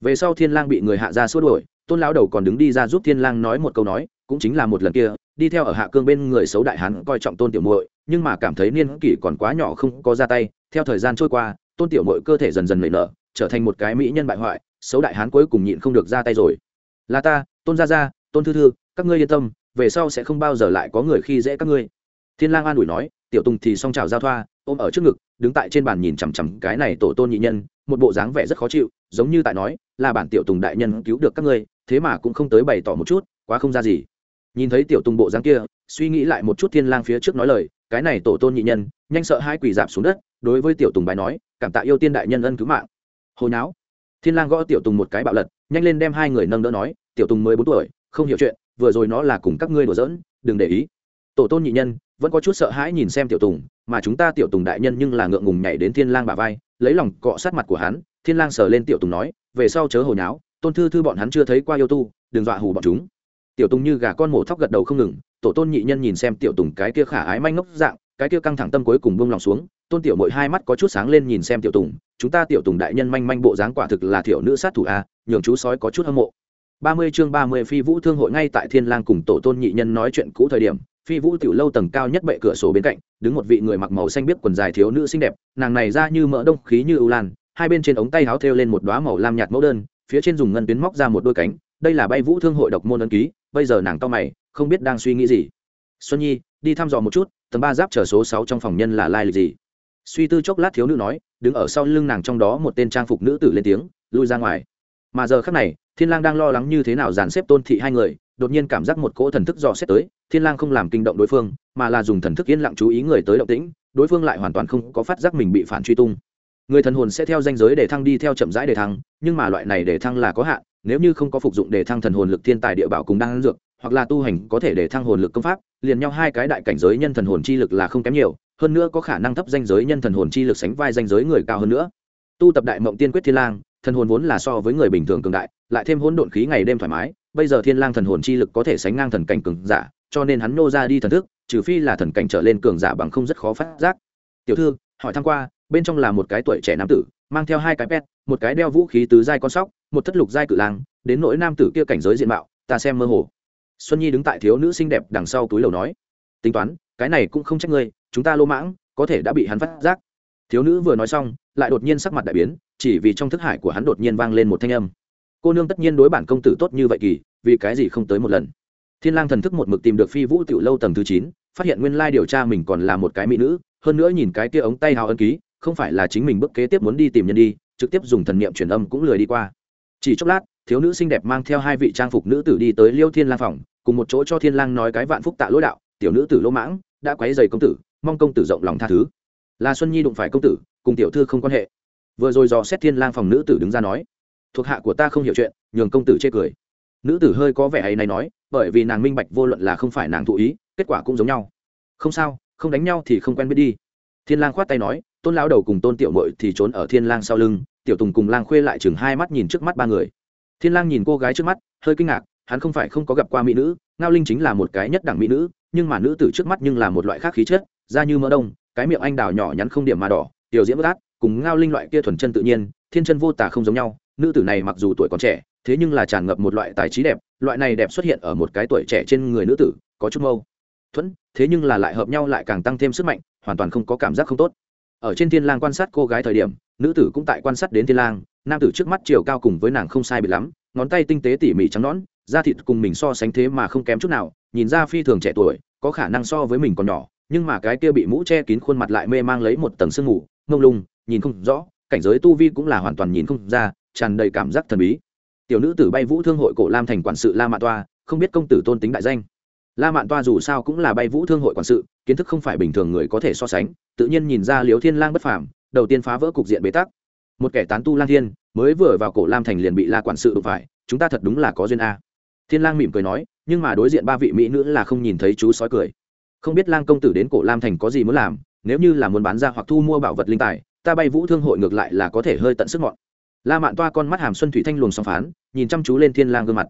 Về sau thiên lang bị người hạ ra xua đuổi tôn lão đầu còn đứng đi ra giúp thiên lang nói một câu nói, cũng chính là một lần kia, đi theo ở hạ cương bên người xấu đại hán coi trọng tôn tiểu muội, nhưng mà cảm thấy niên kỷ còn quá nhỏ không có ra tay, theo thời gian trôi qua, tôn tiểu muội cơ thể dần dần nảy nở, trở thành một cái mỹ nhân bại hoại, xấu đại hán cuối cùng nhịn không được ra tay rồi. Là ta, tôn gia gia, tôn thư thư, các ngươi yên tâm, về sau sẽ không bao giờ lại có người khi dễ các ngươi. Thiên lang an ủi nói, tiểu tùng thì song chào giao thoa, ôm ở trước ngực đứng tại trên bàn nhìn chằm chằm cái này tổ tôn nhị nhân, một bộ dáng vẻ rất khó chịu, giống như tại nói, là bản tiểu tùng đại nhân cứu được các ngươi, thế mà cũng không tới bày tỏ một chút, quá không ra gì. Nhìn thấy tiểu tùng bộ dáng kia, suy nghĩ lại một chút thiên lang phía trước nói lời, cái này tổ tôn nhị nhân, nhanh sợ hai quỳ dạp xuống đất, đối với tiểu tùng bài nói, cảm tạ yêu tiên đại nhân ân cứu mạng. Hồi não thiên lang gõ tiểu tùng một cái bạo lật, nhanh lên đem hai người nâng đỡ nói, tiểu tùng mới bốn tuổi, không hiểu chuyện, vừa rồi nó là cùng các ngươi đùa giỡn, đừng để ý. Tổ tôn nhị nhân, vẫn có chút sợ hãi nhìn xem tiểu tùng mà chúng ta tiểu tùng đại nhân nhưng là ngượng ngùng nhảy đến thiên lang bả vai, lấy lòng cọ sát mặt của hắn, thiên lang sờ lên tiểu tùng nói, về sau chớ hồi nháo, tôn thư thư bọn hắn chưa thấy qua yêu tu, đừng dọa hù bọn chúng. Tiểu tùng như gà con mổ thóc gật đầu không ngừng, tổ tôn nhị nhân nhìn xem tiểu tùng cái kia khả ái manh ngốc dạng, cái kia căng thẳng tâm cuối cùng buông lòng xuống, tôn tiểu mỗi hai mắt có chút sáng lên nhìn xem tiểu tùng, chúng ta tiểu tùng đại nhân manh manh bộ dáng quả thực là tiểu nữ sát thủ a, nhường chú sói có chút hâm mộ. Ba mươi chương ba mươi phi vũ thương hội ngay tại thiên lang cùng tổ tôn nhị nhân nói chuyện cũ thời điểm phi vũ tiểu lâu tầng cao nhất bệ cửa sổ bên cạnh, đứng một vị người mặc màu xanh biếc quần dài thiếu nữ xinh đẹp, nàng này ra như mỡ đông, khí như ưu lan, hai bên trên ống tay áo thêu lên một đóa màu lam nhạt mẫu đơn, phía trên dùng ngân tuyến móc ra một đôi cánh, đây là bay vũ thương hội độc môn ấn ký, bây giờ nàng to mày, không biết đang suy nghĩ gì. Xuân nhi, đi thăm dò một chút, tầng ba giáp chờ số sáu trong phòng nhân là lai lịch gì? Suy tư chốc lát thiếu nữ nói, đứng ở sau lưng nàng trong đó một tên trang phục nữ tử lên tiếng, lui ra ngoài. Mà giờ khắc này, thiên lang đang lo lắng như thế nào dàn xếp tôn thị hai người đột nhiên cảm giác một cỗ thần thức dò xét tới, thiên lang không làm kinh động đối phương, mà là dùng thần thức yên lặng chú ý người tới động tĩnh, đối phương lại hoàn toàn không có phát giác mình bị phản truy tung. Người thần hồn sẽ theo danh giới để thăng đi theo chậm rãi để thăng, nhưng mà loại này để thăng là có hạn, nếu như không có phục dụng để thăng thần hồn lực thiên tài địa bảo cùng đang dược, hoặc là tu hành có thể để thăng hồn lực công pháp, liền nhau hai cái đại cảnh giới nhân thần hồn chi lực là không kém nhiều, hơn nữa có khả năng thấp danh giới nhân thần hồn chi lực sánh vai danh giới người cao hơn nữa. Tu tập đại mộng tiên quyết thiên lang, thần hồn vốn là so với người bình thường cường đại, lại thêm hỗn độn khí ngày đêm thoải mái bây giờ thiên lang thần hồn chi lực có thể sánh ngang thần cảnh cường giả, cho nên hắn nô ra đi thần thức, trừ phi là thần cảnh trở lên cường giả bằng không rất khó phát giác. Tiểu thư, hỏi thăm qua, bên trong là một cái tuổi trẻ nam tử, mang theo hai cái pet, một cái đeo vũ khí tứ giai con sóc, một thất lục giai cự lang, đến nỗi nam tử kia cảnh giới diện mạo, ta xem mơ hồ. Xuân nhi đứng tại thiếu nữ xinh đẹp đằng sau túi lầu nói, tính toán, cái này cũng không trách ngươi, chúng ta lô mãng, có thể đã bị hắn phát giác. Thiếu nữ vừa nói xong, lại đột nhiên sắc mặt đại biến, chỉ vì trong thức hải của hắn đột nhiên vang lên một thanh âm cô nương tất nhiên đối bản công tử tốt như vậy kỳ, vì cái gì không tới một lần? Thiên lang thần thức một mực tìm được phi vũ tiểu lâu tầng thứ chín, phát hiện nguyên lai điều tra mình còn là một cái mỹ nữ, hơn nữa nhìn cái kia ống tay hào ân ký, không phải là chính mình bước kế tiếp muốn đi tìm nhân đi, trực tiếp dùng thần niệm truyền âm cũng lười đi qua. Chỉ chốc lát, thiếu nữ xinh đẹp mang theo hai vị trang phục nữ tử đi tới liêu thiên lang phòng, cùng một chỗ cho thiên lang nói cái vạn phúc tạ lỗi đạo, tiểu nữ tử lỗ mãng, đã quấy giày công tử, mong công tử rộng lòng tha thứ. Là xuân nhi đụng phải công tử, cùng tiểu thư không quan hệ. Vừa rồi dò xét thiên lang phòng nữ tử đứng ra nói thuộc hạ của ta không hiểu chuyện, nhường công tử chê cười. Nữ tử hơi có vẻ ấy này nói, bởi vì nàng minh bạch vô luận là không phải nàng thụ ý, kết quả cũng giống nhau. Không sao, không đánh nhau thì không quen biết đi. Thiên lang khoát tay nói, tôn lão đầu cùng tôn tiểu mội thì trốn ở thiên lang sau lưng, tiểu tùng cùng lang khuê lại chừng hai mắt nhìn trước mắt ba người. Thiên lang nhìn cô gái trước mắt, hơi kinh ngạc, hắn không phải không có gặp qua mỹ nữ, ngao linh chính là một cái nhất đẳng mỹ nữ, nhưng mà nữ tử trước mắt nhưng là một loại khác khí chất, da như mỡ đông, cái miệng anh đào nhỏ nhắn không điểm mà đỏ, tiểu diễm bất át, cùng ngao linh loại kia thuần chân tự nhiên, thiên chân vô tả không giống nhau nữ tử này mặc dù tuổi còn trẻ, thế nhưng là tràn ngập một loại tài trí đẹp, loại này đẹp xuất hiện ở một cái tuổi trẻ trên người nữ tử, có chút mâu thuẫn, thế nhưng là lại hợp nhau lại càng tăng thêm sức mạnh, hoàn toàn không có cảm giác không tốt. Ở trên thiên lang quan sát cô gái thời điểm, nữ tử cũng tại quan sát đến thiên lang, nam tử trước mắt chiều cao cùng với nàng không sai biệt lắm, ngón tay tinh tế tỉ mỉ trắng nõn, da thịt cùng mình so sánh thế mà không kém chút nào, nhìn ra phi thường trẻ tuổi, có khả năng so với mình còn nhỏ, nhưng mà cái kia bị mũ che kín khuôn mặt lại mê mang lấy một tầng sương mù ngông lung, nhìn không rõ, cảnh giới tu vi cũng là hoàn toàn nhìn không ra tràn đầy cảm giác thần bí. Tiểu nữ tử bay vũ thương hội cổ lam thành quản sự la mạ toa, không biết công tử tôn tính đại danh. La mạn toa dù sao cũng là bay vũ thương hội quản sự, kiến thức không phải bình thường người có thể so sánh, tự nhiên nhìn ra liếu thiên lang bất phàm, đầu tiên phá vỡ cục diện bế tắc. Một kẻ tán tu lang thiên, mới vừa vào cổ lam thành liền bị la quản sự đụng phải, chúng ta thật đúng là có duyên a. Thiên lang mỉm cười nói, nhưng mà đối diện ba vị mỹ nữ là không nhìn thấy chú sói cười. Không biết lang công tử đến cổ lam thành có gì muốn làm, nếu như là muốn bán ra hoặc thu mua bảo vật linh tài, ta bay vũ thương hội ngược lại là có thể hơi tận sức ngọn la mạn toa con mắt hàm xuân thủy thanh luồng song phán, nhìn chăm chú lên thiên lang gương mặt.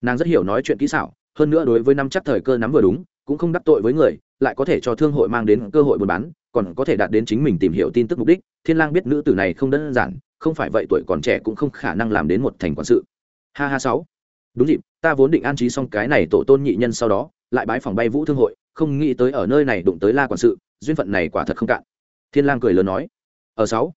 Nàng rất hiểu nói chuyện kỹ xảo, hơn nữa đối với năm chắc thời cơ nắm vừa đúng, cũng không đắc tội với người, lại có thể cho thương hội mang đến cơ hội buôn bán, còn có thể đạt đến chính mình tìm hiểu tin tức mục đích. Thiên lang biết nữ tử này không đơn giản, không phải vậy tuổi còn trẻ cũng không khả năng làm đến một thành quản sự. Ha ha sáu. Đúng dịp, ta vốn định an trí xong cái này tổ tôn nhị nhân sau đó, lại bái phòng bay vũ thương hội, không nghĩ tới ở nơi này đụng tới la quản sự, duyên phận này quả thật không cạn. Thiên lang cười lớn nói. Ở sáu.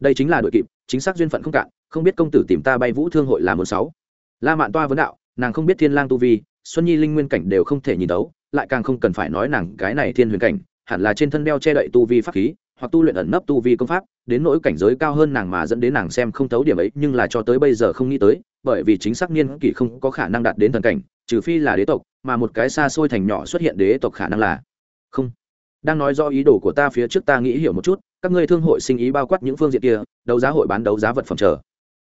Đây chính là đội kịp chính xác duyên phận không cạn, không biết công tử tìm ta bay vũ thương hội là một sáu. La mạn toa vấn đạo, nàng không biết thiên lang tu vi, xuân nhi linh nguyên cảnh đều không thể nhìn đấu lại càng không cần phải nói nàng cái này thiên huyền cảnh, hẳn là trên thân đeo che đậy tu vi pháp khí, hoặc tu luyện ẩn nấp tu vi công pháp, đến nỗi cảnh giới cao hơn nàng mà dẫn đến nàng xem không thấu điểm ấy, nhưng là cho tới bây giờ không nghĩ tới, bởi vì chính xác niên kỷ không có khả năng đạt đến thần cảnh, trừ phi là đế tộc, mà một cái xa xôi thành nhỏ xuất hiện đế tộc khả năng là không đang nói do ý đồ của ta phía trước ta nghĩ hiểu một chút, các ngươi thương hội sinh ý bao quát những phương diện kia, đấu giá hội bán đấu giá vật phẩm chờ.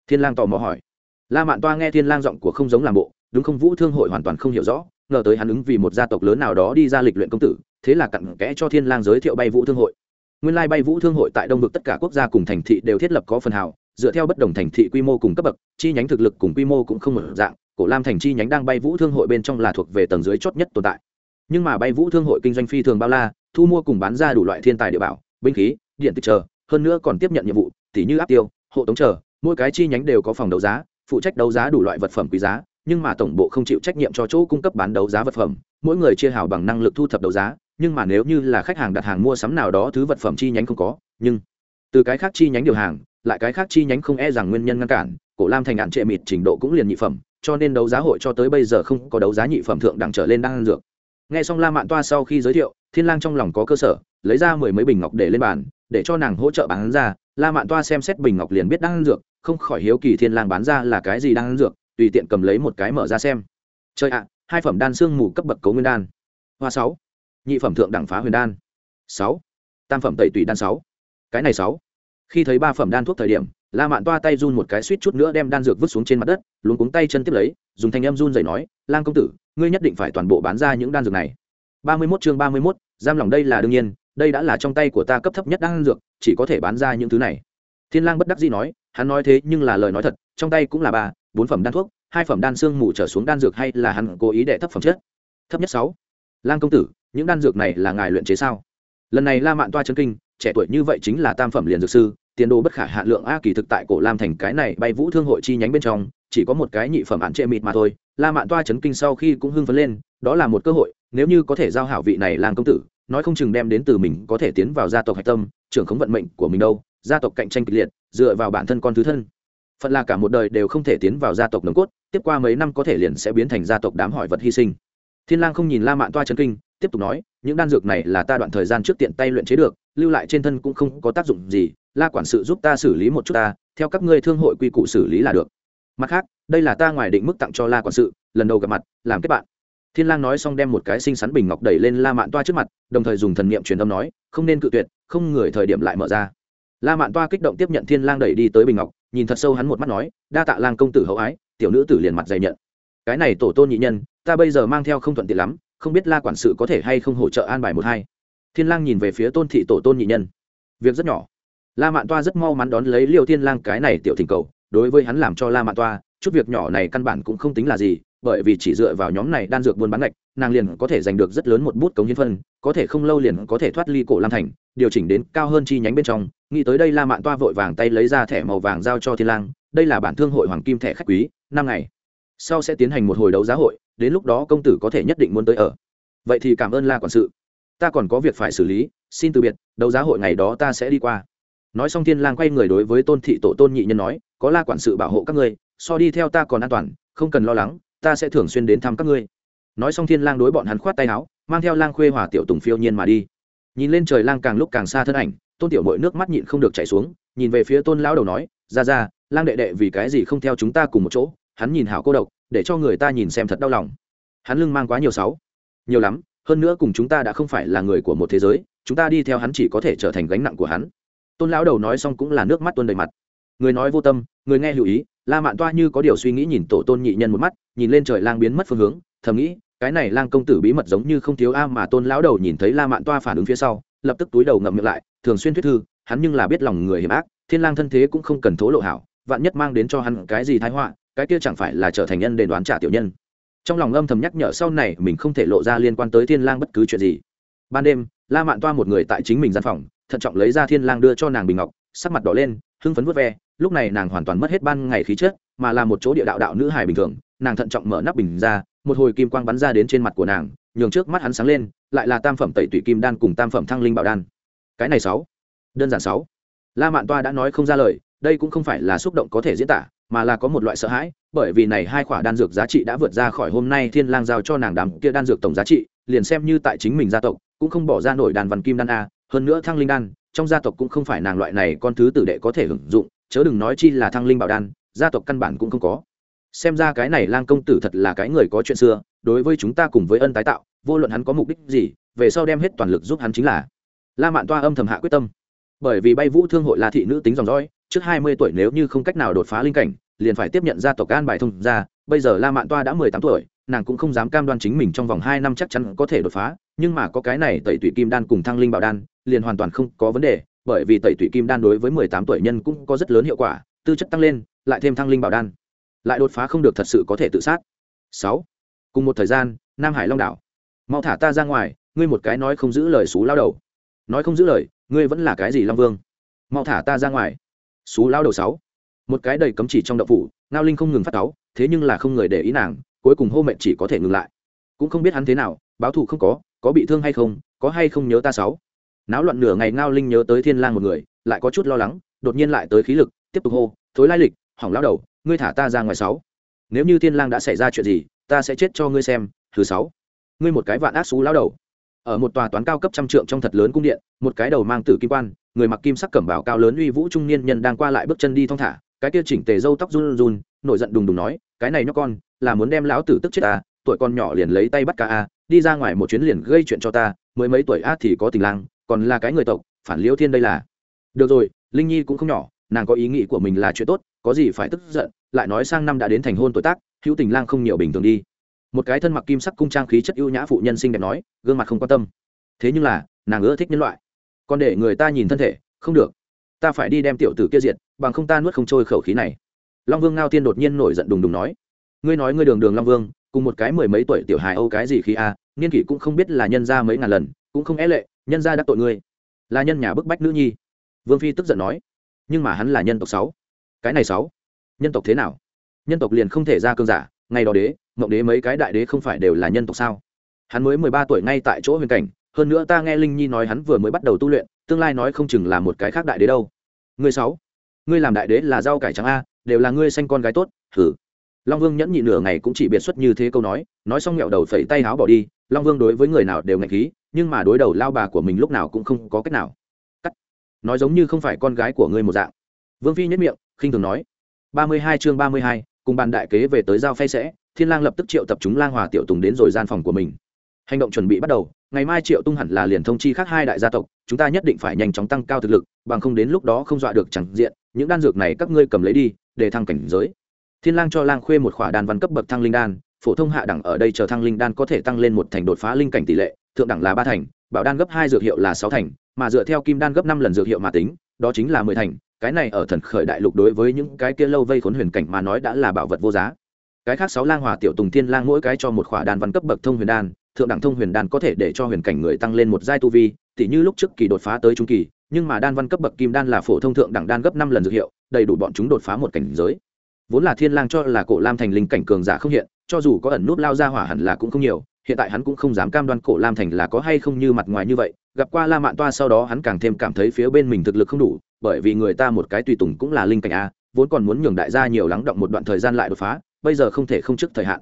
Thiên lang tò mò hỏi. La mạn toa nghe thiên lang giọng của không giống làm bộ, đúng không? Vũ thương hội hoàn toàn không hiểu rõ, ngờ tới hắn ứng vì một gia tộc lớn nào đó đi ra lịch luyện công tử, thế là cặn kẽ cho thiên lang giới thiệu bay vũ thương hội. Nguyên lai bay vũ thương hội tại đông vực tất cả quốc gia cùng thành thị đều thiết lập có phần hào, dựa theo bất đồng thành thị quy mô cùng cấp bậc, chi nhánh thực lực cùng quy mô cũng không mở dạng, cổ lam thành chi nhánh đang bay vũ thương hội bên trong là thuộc về tầng dưới chót nhất tồn tại. Nhưng mà bay vũ thương hội kinh doanh phi thường bao la thu mua cùng bán ra đủ loại thiên tài địa bảo, binh khí, điện tử chờ, hơn nữa còn tiếp nhận nhiệm vụ, tỉ như áp tiêu, hộ tống chờ, mỗi cái chi nhánh đều có phòng đấu giá, phụ trách đấu giá đủ loại vật phẩm quý giá, nhưng mà tổng bộ không chịu trách nhiệm cho chỗ cung cấp bán đấu giá vật phẩm, mỗi người chia hào bằng năng lực thu thập đấu giá, nhưng mà nếu như là khách hàng đặt hàng mua sắm nào đó thứ vật phẩm chi nhánh không có, nhưng từ cái khác chi nhánh điều hàng, lại cái khác chi nhánh không e rằng nguyên nhân ngăn cản, cổ lam thành ngạn trệ mịt trình độ cũng liền nhị phẩm, cho nên đấu giá hội cho tới bây giờ không có đấu giá nhị phẩm thượng đẳng trở lên đang dược nghe xong la mạn toa sau khi giới thiệu, thiên lang trong lòng có cơ sở, lấy ra mười mấy bình ngọc để lên bàn, để cho nàng hỗ trợ bán ra. La mạn toa xem xét bình ngọc liền biết đang ăn dược, không khỏi hiếu kỳ thiên lang bán ra là cái gì đang ăn dược, tùy tiện cầm lấy một cái mở ra xem. Chơi ạ, hai phẩm đan xương mù cấp bậc cấu nguyên đan. Hoa sáu. Nhị phẩm thượng đẳng phá huyền đan. Sáu. Tam phẩm tẩy tùy đan sáu. Cái này sáu. Khi thấy ba phẩm đan thuốc thời điểm, la mạn toa tay run một cái suýt chút nữa đem đan dược vứt xuống trên mặt đất, luống cuống tay chân tiếp lấy, dùng thanh âm run rẩy nói, lang công tử ngươi nhất định phải toàn bộ bán ra những đan dược này. Ba mươi 31 chương ba mươi 31, giam lòng đây là đương nhiên đây đã là trong tay của ta cấp thấp nhất đan dược chỉ có thể bán ra những thứ này. Thiên lang bất đắc dĩ nói hắn nói thế nhưng là lời nói thật trong tay cũng là ba bốn phẩm đan thuốc hai phẩm đan xương mù trở xuống đan dược hay là hắn cố ý để thấp phẩm chất? Thấp nhất sáu. Lang công tử những đan dược này là ngài luyện chế sao? Lần này la mạn toa chân kinh trẻ tuổi như vậy chính là tam phẩm liền dược sư tiền đồ bất khả hạn lượng a kỳ thực tại cổ lam thành cái này bay vũ thương hội chi nhánh bên trong chỉ có một cái nhị phẩm hạn trệ mịt mà thôi la mạn toa chấn kinh sau khi cũng hưng phấn lên, đó là một cơ hội, nếu như có thể giao hảo vị này làng công tử, nói không chừng đem đến từ mình có thể tiến vào gia tộc hạch tâm, trưởng khống vận mệnh của mình đâu, gia tộc cạnh tranh kịch liệt, dựa vào bản thân con thứ thân. Phận là cả một đời đều không thể tiến vào gia tộc nồng cốt, tiếp qua mấy năm có thể liền sẽ biến thành gia tộc đám hỏi vật hy sinh. Thiên lang không nhìn la mạn toa Chấn kinh, tiếp tục nói, những đan dược này là ta đoạn thời gian trước tiện tay luyện chế được, lưu lại trên thân cũng không có tác dụng gì, la quản sự giúp ta xử lý một chút ta, theo các ngươi thương hội quy củ xử lý là được mặt khác, đây là ta ngoài định mức tặng cho la quản sự, lần đầu gặp mặt, làm kết bạn. Thiên lang nói xong đem một cái xinh xắn bình ngọc đẩy lên la mạn toa trước mặt, đồng thời dùng thần niệm truyền âm nói, không nên cự tuyệt, không người thời điểm lại mở ra. La mạn toa kích động tiếp nhận thiên lang đẩy đi tới bình ngọc, nhìn thật sâu hắn một mắt nói, đa tạ lang công tử hậu ái, tiểu nữ tử liền mặt dày nhận. Cái này tổ tôn nhị nhân, ta bây giờ mang theo không thuận tiện lắm, không biết la quản sự có thể hay không hỗ trợ an bài một hai. Thiên lang nhìn về phía tôn thị tổ tôn nhị nhân. Việc rất nhỏ. La mạn toa rất mau mắn đón lấy liêu thiên lang cái này tiểu thỉnh cầu đối với hắn làm cho la mạn toa, chút việc nhỏ này căn bản cũng không tính là gì, bởi vì chỉ dựa vào nhóm này đan dược buôn bán ngạch, nàng liền có thể giành được rất lớn một bút cống hiến phân, có thể không lâu liền có thể thoát ly cổ lam thành, điều chỉnh đến cao hơn chi nhánh bên trong. Nghĩ tới đây la mạn toa vội vàng tay lấy ra thẻ màu vàng giao cho thiên lang, đây là bản thương hội hoàng kim thẻ khách quý, năm ngày sau sẽ tiến hành một hồi đấu giá hội, đến lúc đó công tử có thể nhất định muốn tới ở. Vậy thì cảm ơn la quản sự. Ta còn có việc phải xử lý, xin từ biệt, đấu giá hội ngày đó ta sẽ đi qua nói xong thiên lang quay người đối với tôn thị tổ tôn nhị nhân nói, có la quản sự bảo hộ các ngươi, so đi theo ta còn an toàn, không cần lo lắng, ta sẽ thường xuyên đến thăm các ngươi. Nói xong thiên lang đối bọn hắn khoát tay áo, mang theo lang khuê hòa tiểu tùng phiêu nhiên mà đi. Nhìn lên trời lang càng lúc càng xa thân ảnh, tôn tiểu mội nước mắt nhịn không được chảy xuống, nhìn về phía tôn lão đầu nói, ra ra, lang đệ đệ vì cái gì không theo chúng ta cùng một chỗ, hắn nhìn hảo cô độc, để cho người ta nhìn xem thật đau lòng. Hắn lưng mang quá nhiều sáu. Nhiều lắm, hơn nữa cùng chúng ta đã không phải là người của một thế giới, chúng ta đi theo hắn chỉ có thể trở thành gánh nặng của hắn tôn lão đầu nói xong cũng là nước mắt tuôn đầy mặt. Người nói vô tâm, người nghe lưu ý, la mạn toa như có điều suy nghĩ nhìn tổ tôn nhị nhân một mắt, nhìn lên trời lang biến mất phương hướng, thầm nghĩ, cái này lang công tử bí mật giống như không thiếu a mà tôn lão đầu nhìn thấy la mạn toa phản ứng phía sau, lập tức túi đầu ngậm miệng lại, thường xuyên thuyết thư, hắn nhưng là biết lòng người hiểm ác, thiên lang thân thế cũng không cần thố lộ hảo, vạn nhất mang đến cho hắn cái gì thái họa, cái kia chẳng phải là trở thành nhân để đoán trả tiểu nhân. Trong lòng âm thầm nhắc nhở sau này mình không thể lộ ra liên quan tới thiên lang bất cứ chuyện gì. Ban đêm, la mạn toa một người tại chính mình gian phòng thận trọng lấy ra thiên lang đưa cho nàng bình ngọc, sắc mặt đỏ lên, hưng phấn vút ve, lúc này nàng hoàn toàn mất hết ban ngày khí chất, mà là một chỗ địa đạo đạo nữ hài bình thường, nàng thận trọng mở nắp bình ra, một hồi kim quang bắn ra đến trên mặt của nàng, nhường trước mắt hắn sáng lên, lại là tam phẩm tẩy tủy kim đan cùng tam phẩm thăng linh bảo đan. Cái này sáu, đơn giản sáu. La mạn toa đã nói không ra lời, đây cũng không phải là xúc động có thể diễn tả, mà là có một loại sợ hãi, bởi vì này hai khoả đan dược giá trị đã vượt ra khỏi hôm nay thiên lang giao cho nàng đám kia đan dược tổng giá trị, liền xem như tại chính mình gia tộc, cũng không bỏ ra nổi đàn văn kim đan a hơn nữa thăng linh đan, trong gia tộc cũng không phải nàng loại này con thứ tử đệ có thể hưởng dụng, chớ đừng nói chi là thăng linh bảo đan, gia tộc căn bản cũng không có. Xem ra cái này lang công tử thật là cái người có chuyện xưa, đối với chúng ta cùng với ân tái tạo, vô luận hắn có mục đích gì, về sau đem hết toàn lực giúp hắn chính là la mạn toa âm thầm hạ quyết tâm. Bởi vì bay vũ thương hội là thị nữ tính dòng dõi, trước hai mươi tuổi nếu như không cách nào đột phá linh cảnh, liền phải tiếp nhận gia tộc an bài thông ra bây giờ la mạn toa đã mười tám tuổi, nàng cũng không dám cam đoan chính mình trong vòng hai năm chắc chắn có thể đột phá nhưng mà có cái này tẩy tủy kim đan cùng thăng linh bảo đan, liền hoàn toàn không có vấn đề, bởi vì tẩy tủy kim đan đối với mười tám tuổi nhân cũng có rất lớn hiệu quả, tư chất tăng lên, lại thêm thăng linh bảo đan, lại đột phá không được thật sự có thể tự sát. Sáu, cùng một thời gian, nam hải long đảo. Mau thả ta ra ngoài, ngươi một cái nói không giữ lời xú lao đầu. Nói không giữ lời, ngươi vẫn là cái gì long vương? Mau thả ta ra ngoài. Xú lao đầu sáu, một cái đầy cấm chỉ trong đậu phủ, ngao linh không ngừng phát cáu, thế nhưng là không người để ý nàng, cuối cùng hô mệnh chỉ có thể ngừng lại. Cũng không biết hắn thế nào, báo thù không có có bị thương hay không, có hay không nhớ ta sáu. Náo loạn nửa ngày ngao linh nhớ tới thiên lang một người, lại có chút lo lắng, đột nhiên lại tới khí lực, tiếp tục hô, thối lai lịch, hỏng lao đầu, ngươi thả ta ra ngoài sáu. Nếu như thiên lang đã xảy ra chuyện gì, ta sẽ chết cho ngươi xem, thứ sáu. Ngươi một cái vạn ác xú lao đầu. Ở một tòa toán cao cấp trăm trượng trong thật lớn cung điện, một cái đầu mang tử kim quan, người mặc kim sắc cẩm bào cao lớn uy vũ trung niên nhân đang qua lại bước chân đi thong thả, cái kia chỉnh tề râu tóc run run, nổi giận đùng đùng nói, cái này nhóc con, là muốn đem lão tử tức chết à? tuổi con nhỏ liền lấy tay bắt cả a đi ra ngoài một chuyến liền gây chuyện cho ta, mới mấy tuổi a thì có tình lang, còn là cái người tộc, phản liêu thiên đây là. Được rồi, linh nhi cũng không nhỏ, nàng có ý nghĩ của mình là chuyện tốt, có gì phải tức giận, lại nói sang năm đã đến thành hôn tuổi tác, hữu tình lang không nhiều bình thường đi. Một cái thân mặc kim sắc cung trang khí chất ưu nhã phụ nhân xinh đẹp nói, gương mặt không quan tâm. Thế nhưng là, nàng ưa thích nhân loại. Còn để người ta nhìn thân thể, không được. Ta phải đi đem tiểu tử kia diệt, bằng không ta nuốt không trôi khẩu khí này. Long vương ngao tiên đột nhiên nổi giận đùng đùng nói, ngươi nói ngươi đường đường long vương cùng một cái mười mấy tuổi tiểu hài âu cái gì khí a, niên kỷ cũng không biết là nhân ra mấy ngàn lần, cũng không é lệ, nhân ra đắc tội ngươi. Là nhân nhà bức bách nữ nhi. Vương phi tức giận nói. Nhưng mà hắn là nhân tộc sáu. Cái này sáu. Nhân tộc thế nào? Nhân tộc liền không thể ra cơn giả, ngày đó đế, mộng đế mấy cái đại đế không phải đều là nhân tộc sao? Hắn mới mười ba tuổi ngay tại chỗ huyền cảnh, hơn nữa ta nghe linh nhi nói hắn vừa mới bắt đầu tu luyện, tương lai nói không chừng là một cái khác đại đế đâu. Ngươi sáu. Ngươi làm đại đế là rau cải trắng a, đều là ngươi sanh con gái tốt thử long vương nhẫn nhị nửa ngày cũng chỉ biệt xuất như thế câu nói nói xong nghẹo đầu phẩy tay háo bỏ đi, long vương đối với người nào đều ngạch khí, nhưng mà đối đầu lao bà của mình lúc nào cũng không có cách nào. Cắt. Nói giống như không phải con gái của ngươi một dạng. Vương phi nhất miệng, khinh thường nói. Ba mươi hai chương ba mươi hai, cùng bàn đại kế về tới giao phay sẽ, thiên lang lập tức triệu tập chúng lang hòa tiểu tùng đến rồi gian phòng của mình. Hành động chuẩn bị bắt đầu, ngày mai triệu tung hẳn là liền thông chi khác hai đại gia tộc, chúng ta nhất định phải nhanh chóng tăng cao thực lực, bằng không đến lúc đó không dọa được chẳng diện, những đan dược này các ngươi cầm lấy đi, để thăng cảnh giới thiên lang cho lang khuê một khỏa đan văn cấp bậc thăng linh đan, phổ thông hạ đẳng ở đây chờ thăng linh đan có thể tăng lên một thành đột phá linh cảnh tỷ lệ, thượng đẳng là ba thành, bảo đan gấp hai dược hiệu là sáu thành, mà dựa theo kim đan gấp năm lần dược hiệu mà tính, đó chính là mười thành. Cái này ở thần khởi đại lục đối với những cái kia lâu vây khốn huyền cảnh mà nói đã là bảo vật vô giá. Cái khác sáu lang hòa tiểu tùng thiên lang mỗi cái cho một khỏa đan văn cấp bậc thông huyền đan, thượng đẳng thông huyền đan có thể để cho huyền cảnh người tăng lên một giai tu vi, tỉ như lúc trước kỳ đột phá tới trung kỳ, nhưng mà đan văn cấp bậc kim đan là phổ thông thượng đẳng đan gấp năm lần dược hiệu, đầy đủ bọn chúng đột phá một cảnh giới vốn là thiên lang cho là cổ lam thành linh cảnh cường giả không hiện, cho dù có ẩn nút lao ra hỏa hẳn là cũng không nhiều, hiện tại hắn cũng không dám cam đoan cổ lam thành là có hay không như mặt ngoài như vậy, gặp qua la mạn toa sau đó hắn càng thêm cảm thấy phía bên mình thực lực không đủ, bởi vì người ta một cái tùy tùng cũng là linh cảnh a, vốn còn muốn nhường đại gia nhiều lắng động một đoạn thời gian lại đột phá, bây giờ không thể không trước thời hạn.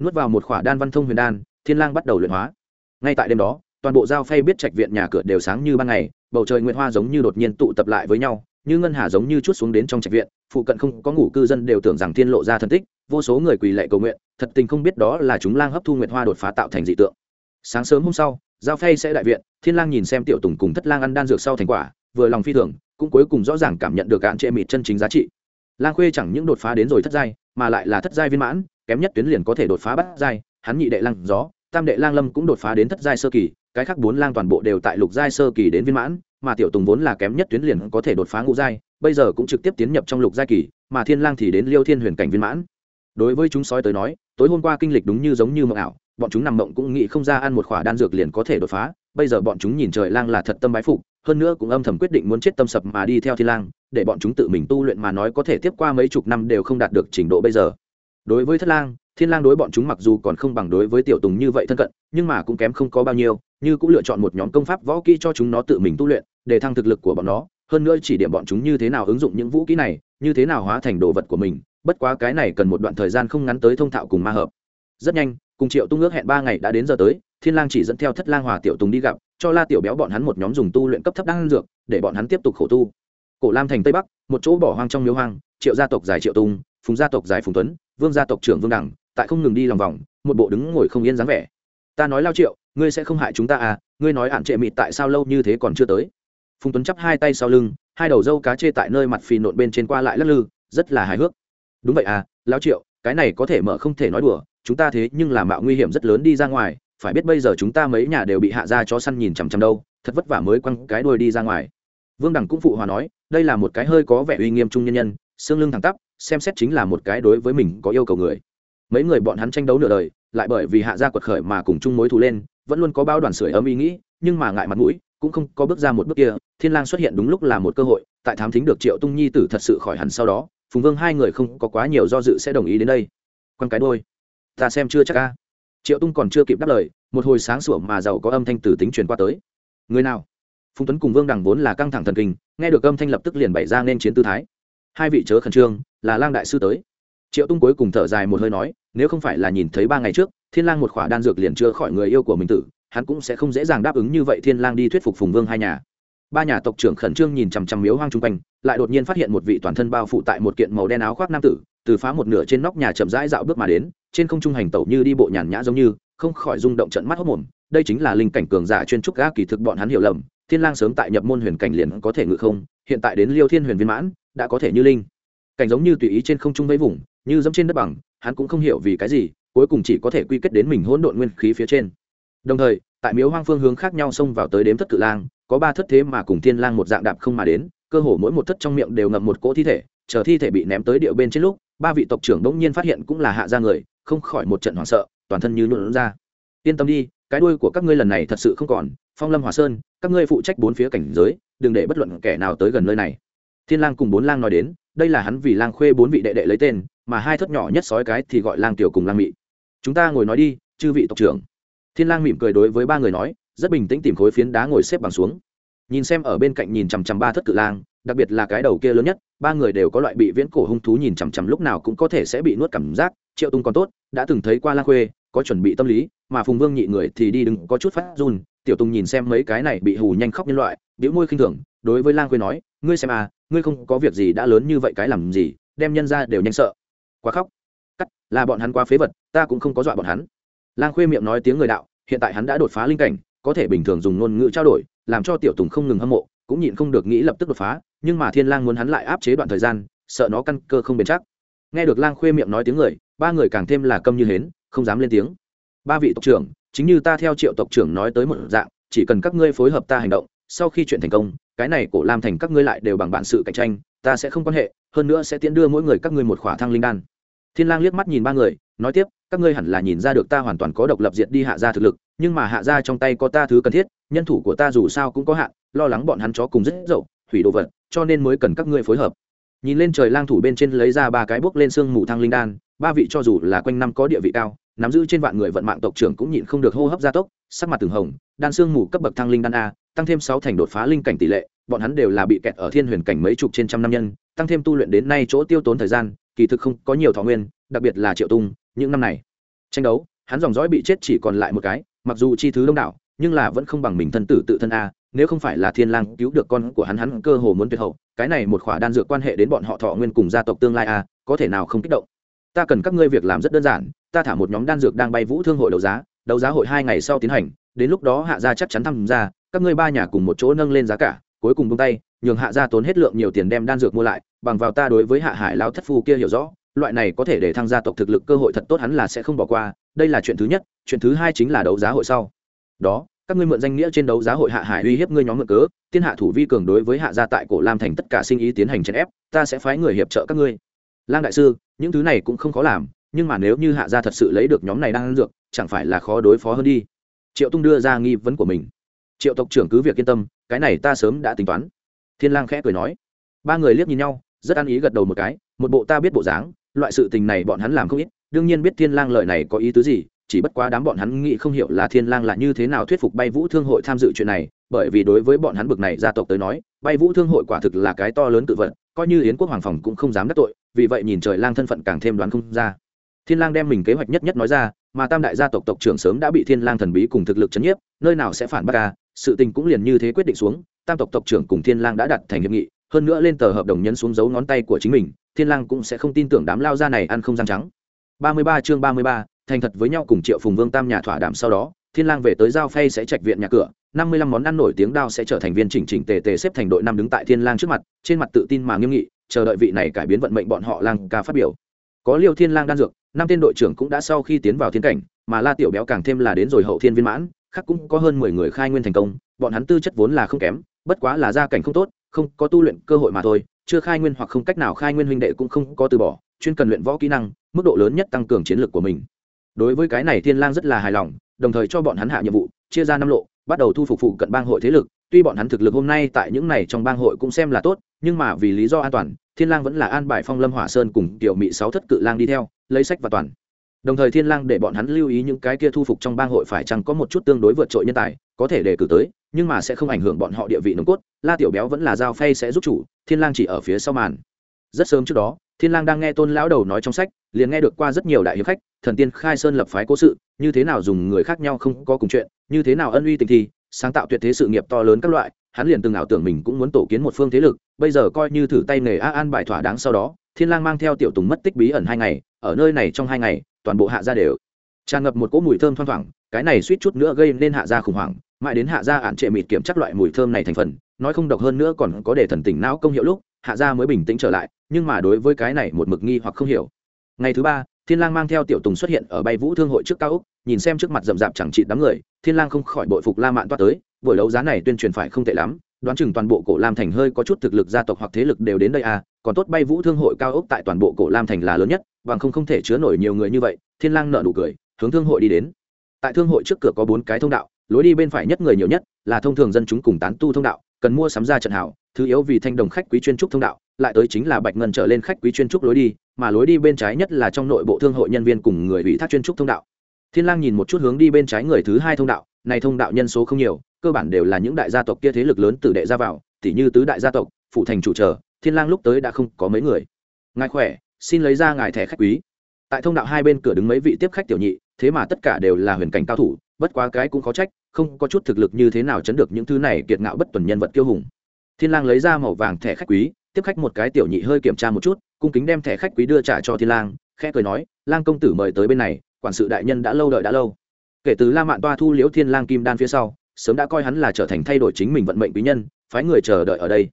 Nuốt vào một khỏa đan văn thông huyền đan, thiên lang bắt đầu luyện hóa. Ngay tại đêm đó, toàn bộ giao phay biết trạch viện nhà cửa đều sáng như ban ngày, bầu trời nguyệt hoa giống như đột nhiên tụ tập lại với nhau, như ngân hà giống như chút xuống đến trong trạch viện phụ cận không có ngủ cư dân đều tưởng rằng thiên lộ ra thân tích, vô số người quỳ lệ cầu nguyện, thật tình không biết đó là chúng lang hấp thu nguyệt hoa đột phá tạo thành dị tượng. Sáng sớm hôm sau, giao phay sẽ đại viện, thiên lang nhìn xem tiểu tùng cùng thất lang ăn đan dược sau thành quả, vừa lòng phi thường, cũng cuối cùng rõ ràng cảm nhận được cạn trệ mịt chân chính giá trị. Lang khuê chẳng những đột phá đến rồi thất giai, mà lại là thất giai viên mãn, kém nhất tuyến liền có thể đột phá bắt giai, hắn nhị đệ lang gió, tam đệ lang lâm cũng đột phá đến thất giai sơ kỳ, cái khác bốn lang toàn bộ đều tại lục giai sơ kỳ đến viên mãn, mà tiểu tùng vốn là kém nhất tuyến liền có thể đột phá ngũ giai bây giờ cũng trực tiếp tiến nhập trong lục giai kỳ, mà thiên lang thì đến liêu thiên huyền cảnh viên mãn. Đối với chúng sói tới nói, tối hôm qua kinh lịch đúng như giống như mộng ảo, bọn chúng nằm mộng cũng nghĩ không ra ăn một khỏa đan dược liền có thể đột phá, bây giờ bọn chúng nhìn trời lang là thật tâm bái phục, hơn nữa cũng âm thầm quyết định muốn chết tâm sập mà đi theo thiên lang, để bọn chúng tự mình tu luyện mà nói có thể tiếp qua mấy chục năm đều không đạt được trình độ bây giờ. Đối với thất lang, thiên lang đối bọn chúng mặc dù còn không bằng đối với tiểu tùng như vậy thân cận, nhưng mà cũng kém không có bao nhiêu, như cũng lựa chọn một nhóm công pháp võ kỹ cho chúng nó tự mình tu luyện, để thăng thực lực của bọn nó hơn nữa chỉ điểm bọn chúng như thế nào ứng dụng những vũ kỹ này, như thế nào hóa thành đồ vật của mình, bất quá cái này cần một đoạn thời gian không ngắn tới thông thạo cùng ma hợp. Rất nhanh, cùng triệu tung ước hẹn ba ngày đã đến giờ tới, thiên lang chỉ dẫn theo thất lang hòa tiểu tùng đi gặp, cho la tiểu béo bọn hắn một nhóm dùng tu luyện cấp thấp đan dược, để bọn hắn tiếp tục khổ tu. Cổ lam thành tây bắc, một chỗ bỏ hoang trong miếu hoang, triệu gia tộc dài triệu tung, phùng gia tộc dài phùng tuấn, vương gia tộc trưởng vương đẳng tại không ngừng đi lòng vòng, một bộ đứng ngồi không yên dáng vẻ. Ta nói lao triệu, ngươi sẽ không hại chúng ta à ngươi nói ạn trệ mịt tại sao lâu như thế còn chưa tới? Phùng tuấn chắp hai tay sau lưng, hai đầu dâu cá chê tại nơi mặt phì nộn bên trên qua lại lắc lư, rất là hài hước. Đúng vậy à lao triệu, cái này có thể mở không thể nói đùa, chúng ta thế nhưng là mạo nguy hiểm rất lớn đi ra ngoài, phải biết bây giờ chúng ta mấy nhà đều bị hạ ra cho săn nhìn chằm chằm đâu, thật vất vả mới quăng cái đuôi đi ra ngoài. Vương đẳng cũng phụ hòa nói, đây là một cái hơi có vẻ uy nghiêm trung nhân nhân, xương lưng thẳng tắp, xem xét chính là một cái đối với mình có yêu cầu người. Mấy người bọn hắn tranh đấu nửa đời, lại bởi vì hạ gia quật khởi mà cùng chung mối thù lên, vẫn luôn có bao đoàn sưởi ấm ý nghĩ, nhưng mà ngại mặt mũi cũng không có bước ra một bước kia, thiên lang xuất hiện đúng lúc là một cơ hội, tại thám thính được triệu tung nhi tử thật sự khỏi hẳn sau đó, phùng vương hai người không có quá nhiều do dự sẽ đồng ý đến đây. Quan cái đôi ta xem chưa chắc a. Triệu tung còn chưa kịp đáp lời, một hồi sáng sủa mà giàu có âm thanh từ tính truyền qua tới. Người nào? Phùng tuấn cùng vương đằng vốn là căng thẳng thần kinh, nghe được âm thanh lập tức liền bày ra nên chiến tư thái. Hai vị chớ khẩn trương, là lang đại sư tới. Triệu tung cuối cùng thở dài một hơi nói, nếu không phải là nhìn thấy ba ngày trước, thiên lang một khỏa đan dược liền chưa khỏi người yêu của mình tử hắn cũng sẽ không dễ dàng đáp ứng như vậy thiên lang đi thuyết phục phùng vương hai nhà. Ba nhà tộc trưởng khẩn trương nhìn chằm chằm miếu hoang trung quanh, lại đột nhiên phát hiện một vị toàn thân bao phủ tại một kiện màu đen áo khoác nam tử, từ phá một nửa trên nóc nhà chậm rãi dạo bước mà đến, trên không trung hành tẩu như đi bộ nhàn nhã giống như, không khỏi rung động trận mắt hốc mồm. Đây chính là linh cảnh cường giả chuyên trúc ga kỳ thực bọn hắn hiểu lầm, thiên lang sớm tại nhập môn huyền cảnh liền có thể ngự không, hiện tại đến liêu thiên huyền viên mãn, đã có thể như linh. Cảnh giống như tùy ý trên không trung mấy vùng, như dẫm trên đất bằng, hắn cũng không hiểu vì cái gì, cuối cùng chỉ có thể quy kết đến mình hỗn độn nguyên khí phía trên đồng thời, tại miếu hoang phương hướng khác nhau xông vào tới đếm thất cự lang, có ba thất thế mà cùng thiên lang một dạng đạp không mà đến, cơ hồ mỗi một thất trong miệng đều ngậm một cỗ thi thể, chờ thi thể bị ném tới địa bên trên lúc, ba vị tộc trưởng đống nhiên phát hiện cũng là hạ gia người, không khỏi một trận hoảng sợ, toàn thân như nhuộn ra. Yên tâm đi, cái đuôi của các ngươi lần này thật sự không còn, phong lâm hòa sơn, các ngươi phụ trách bốn phía cảnh giới, đừng để bất luận kẻ nào tới gần nơi này. Thiên lang cùng bốn lang nói đến, đây là hắn vì lang khuê bốn vị đệ đệ lấy tên, mà hai thất nhỏ nhất sói cái thì gọi lang tiểu cùng lang mị. Chúng ta ngồi nói đi, chư vị tộc trưởng thiên lang mỉm cười đối với ba người nói, rất bình tĩnh tìm khối phiến đá ngồi xếp bằng xuống. Nhìn xem ở bên cạnh nhìn chằm chằm ba thất cự lang, đặc biệt là cái đầu kia lớn nhất, ba người đều có loại bị viễn cổ hung thú nhìn chằm chằm lúc nào cũng có thể sẽ bị nuốt cảm giác. Triệu tung còn tốt, đã từng thấy qua lang khuê, có chuẩn bị tâm lý, mà phùng vương nhị người thì đi đứng có chút phát run. Tiểu Tung nhìn xem mấy cái này bị hù nhanh khóc nhân loại biểu môi khinh thường, đối với lang khuê nói, ngươi xem à ngươi không có việc gì đã lớn như vậy cái làm gì, đem nhân ra đều nhanh sợ. Quá khóc. Cắt, là bọn hắn quá phế vật, ta cũng không có dọa bọn hắn. Lang khuê miệng nói tiếng người đạo hiện tại hắn đã đột phá linh cảnh, có thể bình thường dùng ngôn ngữ trao đổi, làm cho tiểu tùng không ngừng hâm mộ, cũng nhịn không được nghĩ lập tức đột phá, nhưng mà thiên lang muốn hắn lại áp chế đoạn thời gian, sợ nó căn cơ không bền chắc. Nghe được lang khuê miệng nói tiếng người, ba người càng thêm là câm như hến, không dám lên tiếng. Ba vị tộc trưởng, chính như ta theo triệu tộc trưởng nói tới một dạng, chỉ cần các ngươi phối hợp ta hành động, sau khi chuyện thành công, cái này cổ lam thành các ngươi lại đều bằng bản sự cạnh tranh, ta sẽ không quan hệ, hơn nữa sẽ tiễn đưa mỗi người các ngươi một khỏa thăng linh đan. Thiên lang liếc mắt nhìn ba người nói tiếp, các ngươi hẳn là nhìn ra được ta hoàn toàn có độc lập diệt đi hạ gia thực lực, nhưng mà hạ gia trong tay có ta thứ cần thiết, nhân thủ của ta dù sao cũng có hạn, lo lắng bọn hắn chó cùng rất dậu hủy đồ vật, cho nên mới cần các ngươi phối hợp. Nhìn lên trời lang thủ bên trên lấy ra ba cái bước lên xương mù thăng linh đan, ba vị cho dù là quanh năm có địa vị cao, nắm giữ trên vạn người vận mạng tộc trưởng cũng nhịn không được hô hấp gia tốc, sắc mặt từng hồng, đan xương mù cấp bậc thăng linh đan a, tăng thêm sáu thành đột phá linh cảnh tỷ lệ, bọn hắn đều là bị kẹt ở thiên huyền cảnh mấy chục trên trăm năm nhân, tăng thêm tu luyện đến nay chỗ tiêu tốn thời gian, kỳ thực không có nhiều thọ nguyên, đặc biệt là triệu tung những năm này. Tranh đấu, hắn dòng dõi bị chết chỉ còn lại một cái, mặc dù chi thứ đông đảo, nhưng là vẫn không bằng mình thân tử tự thân a, nếu không phải là thiên lang cứu được con của hắn hắn cơ hồ muốn tuyệt hậu. Cái này một khỏa đan dược quan hệ đến bọn họ thọ nguyên cùng gia tộc tương lai a, có thể nào không kích động? Ta cần các ngươi việc làm rất đơn giản, ta thả một nhóm đan dược đang bay vũ thương hội đấu giá đấu giá hội hai ngày sau tiến hành, đến lúc đó hạ gia chắc chắn tham gia, các ngươi ba nhà cùng một chỗ nâng lên giá cả, cuối cùng buông tay, nhường hạ gia tốn hết lượng nhiều tiền đem đan dược mua lại, bằng vào ta đối với hạ hải lão thất phu kia hiểu rõ loại này có thể để thăng gia tộc thực lực cơ hội thật tốt hắn là sẽ không bỏ qua, đây là chuyện thứ nhất, chuyện thứ hai chính là đấu giá hội sau. Đó, các ngươi mượn danh nghĩa trên đấu giá hội hạ hải uy hiếp ngươi nhóm mượn cớ, tiên hạ thủ vi cường đối với hạ gia tại cổ lam thành tất cả sinh ý tiến hành chèn ép, ta sẽ phái người hiệp trợ các ngươi. Lang đại sư, những thứ này cũng không khó làm, nhưng mà nếu như hạ gia thật sự lấy được nhóm này đang ăn dược, chẳng phải là khó đối phó hơn đi. Triệu tung đưa ra nghi vấn của mình. Triệu tộc trưởng cứ việc yên tâm, cái này ta sớm đã tính toán. Thiên lang khẽ cười nói. Ba người liếc nhìn nhau, rất ăn ý gật đầu một cái, một bộ ta biết bộ dáng loại sự tình này bọn hắn làm không ít, đương nhiên biết thiên lang lời này có ý tứ gì, chỉ bất quá đám bọn hắn nghĩ không hiểu là thiên lang là như thế nào thuyết phục bay vũ thương hội tham dự chuyện này, bởi vì đối với bọn hắn bực này gia tộc tới nói, bay vũ thương hội quả thực là cái to lớn tự vận, coi như yến quốc hoàng phòng cũng không dám đắc tội, vì vậy nhìn trời lang thân phận càng thêm đoán không ra. Thiên lang đem mình kế hoạch nhất nhất nói ra, mà tam đại gia tộc tộc trưởng sớm đã bị thiên lang thần bí cùng thực lực chấn nhiếp, nơi nào sẽ phản bác ca sự tình cũng liền như thế quyết định xuống, tam tộc tộc trưởng cùng thiên lang đã đặt thành hiệp nghị, hơn nữa lên tờ hợp đồng nhấn xuống dấu ngón tay của chính mình thiên lang cũng sẽ không tin tưởng đám lao gia này ăn không răng trắng. 33 chương 33, thành thật với nhau cùng triệu phùng vương tam nhà thỏa đàm sau đó thiên lang về tới giao phay sẽ trạch viện nhà cửa 55 món ăn nổi tiếng đao sẽ trở thành viên chỉnh chỉnh tề tề xếp thành đội năm đứng tại thiên lang trước mặt trên mặt tự tin mà nghiêm nghị chờ đợi vị này cải biến vận mệnh bọn họ lang ca phát biểu. Có liêu thiên lang đan dược năm tên đội trưởng cũng đã sau khi tiến vào thiên cảnh mà la tiểu béo càng thêm là đến rồi hậu thiên viên mãn khác cũng có hơn mười người khai nguyên thành công bọn hắn tư chất vốn là không kém bất quá là gia cảnh không tốt không có tu luyện cơ hội mà thôi chưa khai nguyên hoặc không cách nào khai nguyên huynh đệ cũng không có từ bỏ, chuyên cần luyện võ kỹ năng, mức độ lớn nhất tăng cường chiến lược của mình. Đối với cái này thiên lang rất là hài lòng, đồng thời cho bọn hắn hạ nhiệm vụ, chia ra năm lộ, bắt đầu thu phục phụ cận bang hội thế lực. Tuy bọn hắn thực lực hôm nay tại những này trong bang hội cũng xem là tốt, nhưng mà vì lý do an toàn, thiên lang vẫn là an bài phong lâm hỏa sơn cùng tiểu mị sáu thất cự lang đi theo, lấy sách và toàn đồng thời thiên lang để bọn hắn lưu ý những cái kia thu phục trong bang hội phải chăng có một chút tương đối vượt trội nhân tài, có thể đề cử tới, nhưng mà sẽ không ảnh hưởng bọn họ địa vị nồng cốt, la tiểu béo vẫn là giao phay sẽ giúp chủ, thiên lang chỉ ở phía sau màn. Rất sớm trước đó, thiên lang đang nghe tôn lão đầu nói trong sách, liền nghe được qua rất nhiều đại hiệp khách, thần tiên khai sơn lập phái cố sự, như thế nào dùng người khác nhau không có cùng chuyện, như thế nào ân uy tình thi, sáng tạo tuyệt thế sự nghiệp to lớn các loại, hắn liền từng ảo tưởng mình cũng muốn tổ kiến một phương thế lực, bây giờ coi như thử tay nghề a an bài thỏa đáng sau đó thiên lang mang theo tiểu tùng mất tích bí ẩn hai ngày, ở nơi này trong hai ngày, toàn bộ hạ gia đều tràn ngập một cỗ mùi thơm thoang thoảng, cái này suýt chút nữa gây nên hạ gia khủng hoảng, mãi đến hạ gia ạn trệ mịt kiểm chắc loại mùi thơm này thành phần, nói không độc hơn nữa còn có để thần tỉnh não công hiệu lúc, hạ gia mới bình tĩnh trở lại, nhưng mà đối với cái này một mực nghi hoặc không hiểu. Ngày thứ ba, thiên lang mang theo tiểu tùng xuất hiện ở bay vũ thương hội trước cao úc nhìn xem trước mặt rậm rạp chẳng trị đám người, thiên lang không khỏi bội phục la mạn toát tới, buổi đấu giá này tuyên truyền phải không tệ lắm đoán chừng toàn bộ cổ lam thành hơi có chút thực lực gia tộc hoặc thế lực đều đến đây à còn tốt bay vũ thương hội cao ốc tại toàn bộ cổ lam thành là lớn nhất, bằng không không thể chứa nổi nhiều người như vậy, thiên lang nợ nụ cười, hướng thương hội đi đến. Tại thương hội trước cửa có bốn cái thông đạo, lối đi bên phải nhất người nhiều nhất là thông thường dân chúng cùng tán tu thông đạo, cần mua sắm ra trận hảo thứ yếu vì thanh đồng khách quý chuyên trúc thông đạo, lại tới chính là bạch ngân trở lên khách quý chuyên trúc lối đi, mà lối đi bên trái nhất là trong nội bộ thương hội nhân viên cùng người ủy thác chuyên trúc thông đạo. Thiên lang nhìn một chút hướng đi bên trái người thứ hai thông đạo, này thông đạo nhân số không nhiều cơ bản đều là những đại gia tộc kia thế lực lớn từ đệ ra vào tỷ như tứ đại gia tộc phụ thành chủ trở, thiên lang lúc tới đã không có mấy người. Ngài khỏe, xin lấy ra ngài thẻ khách quý. Tại thông đạo hai bên cửa đứng mấy vị tiếp khách tiểu nhị, thế mà tất cả đều là huyền cảnh cao thủ, bất quá cái cũng khó trách, không có chút thực lực như thế nào chấn được những thứ này kiệt ngạo bất tuần nhân vật kiêu hùng. Thiên lang lấy ra màu vàng thẻ khách quý, tiếp khách một cái tiểu nhị hơi kiểm tra một chút, cung kính đem thẻ khách quý đưa trả cho thiên lang, khẽ cười nói, lang công tử mời tới bên này, quản sự đại nhân đã lâu đợi đã lâu. Kể từ la mạn toa thu liễu thiên lang kim đan phía sau sớm đã coi hắn là trở thành thay đổi chính mình vận mệnh quý nhân, phái người chờ đợi ở đây.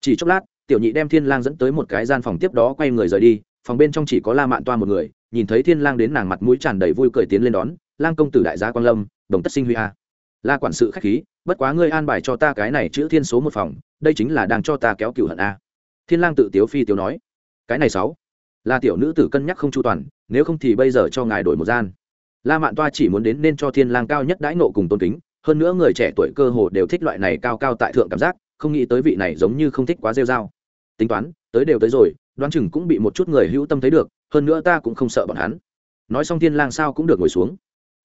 Chỉ chốc lát, tiểu nhị đem thiên lang dẫn tới một cái gian phòng tiếp đó quay người rời đi, phòng bên trong chỉ có la mạn toa một người, nhìn thấy thiên lang đến nàng mặt mũi tràn đầy vui cười tiến lên đón, lang công tử đại gia quang lâm, đồng tất sinh huy a. La quản sự khách khí, bất quá ngươi an bài cho ta cái này chữ thiên số một phòng, đây chính là đang cho ta kéo cựu hận a. Thiên lang tự tiếu phi tiếu nói, cái này sáu. Là tiểu nữ tử cân nhắc không chu toàn, nếu không thì bây giờ cho ngài đổi một gian. La mạn toa chỉ muốn đến nên cho thiên lang cao nhất đãi nộ cùng tôn kính hơn nữa người trẻ tuổi cơ hồ đều thích loại này cao cao tại thượng cảm giác, không nghĩ tới vị này giống như không thích quá rêu rao. Tính toán, tới đều tới rồi, đoán chừng cũng bị một chút người hữu tâm thấy được, hơn nữa ta cũng không sợ bọn hắn. Nói xong thiên lang sao cũng được ngồi xuống.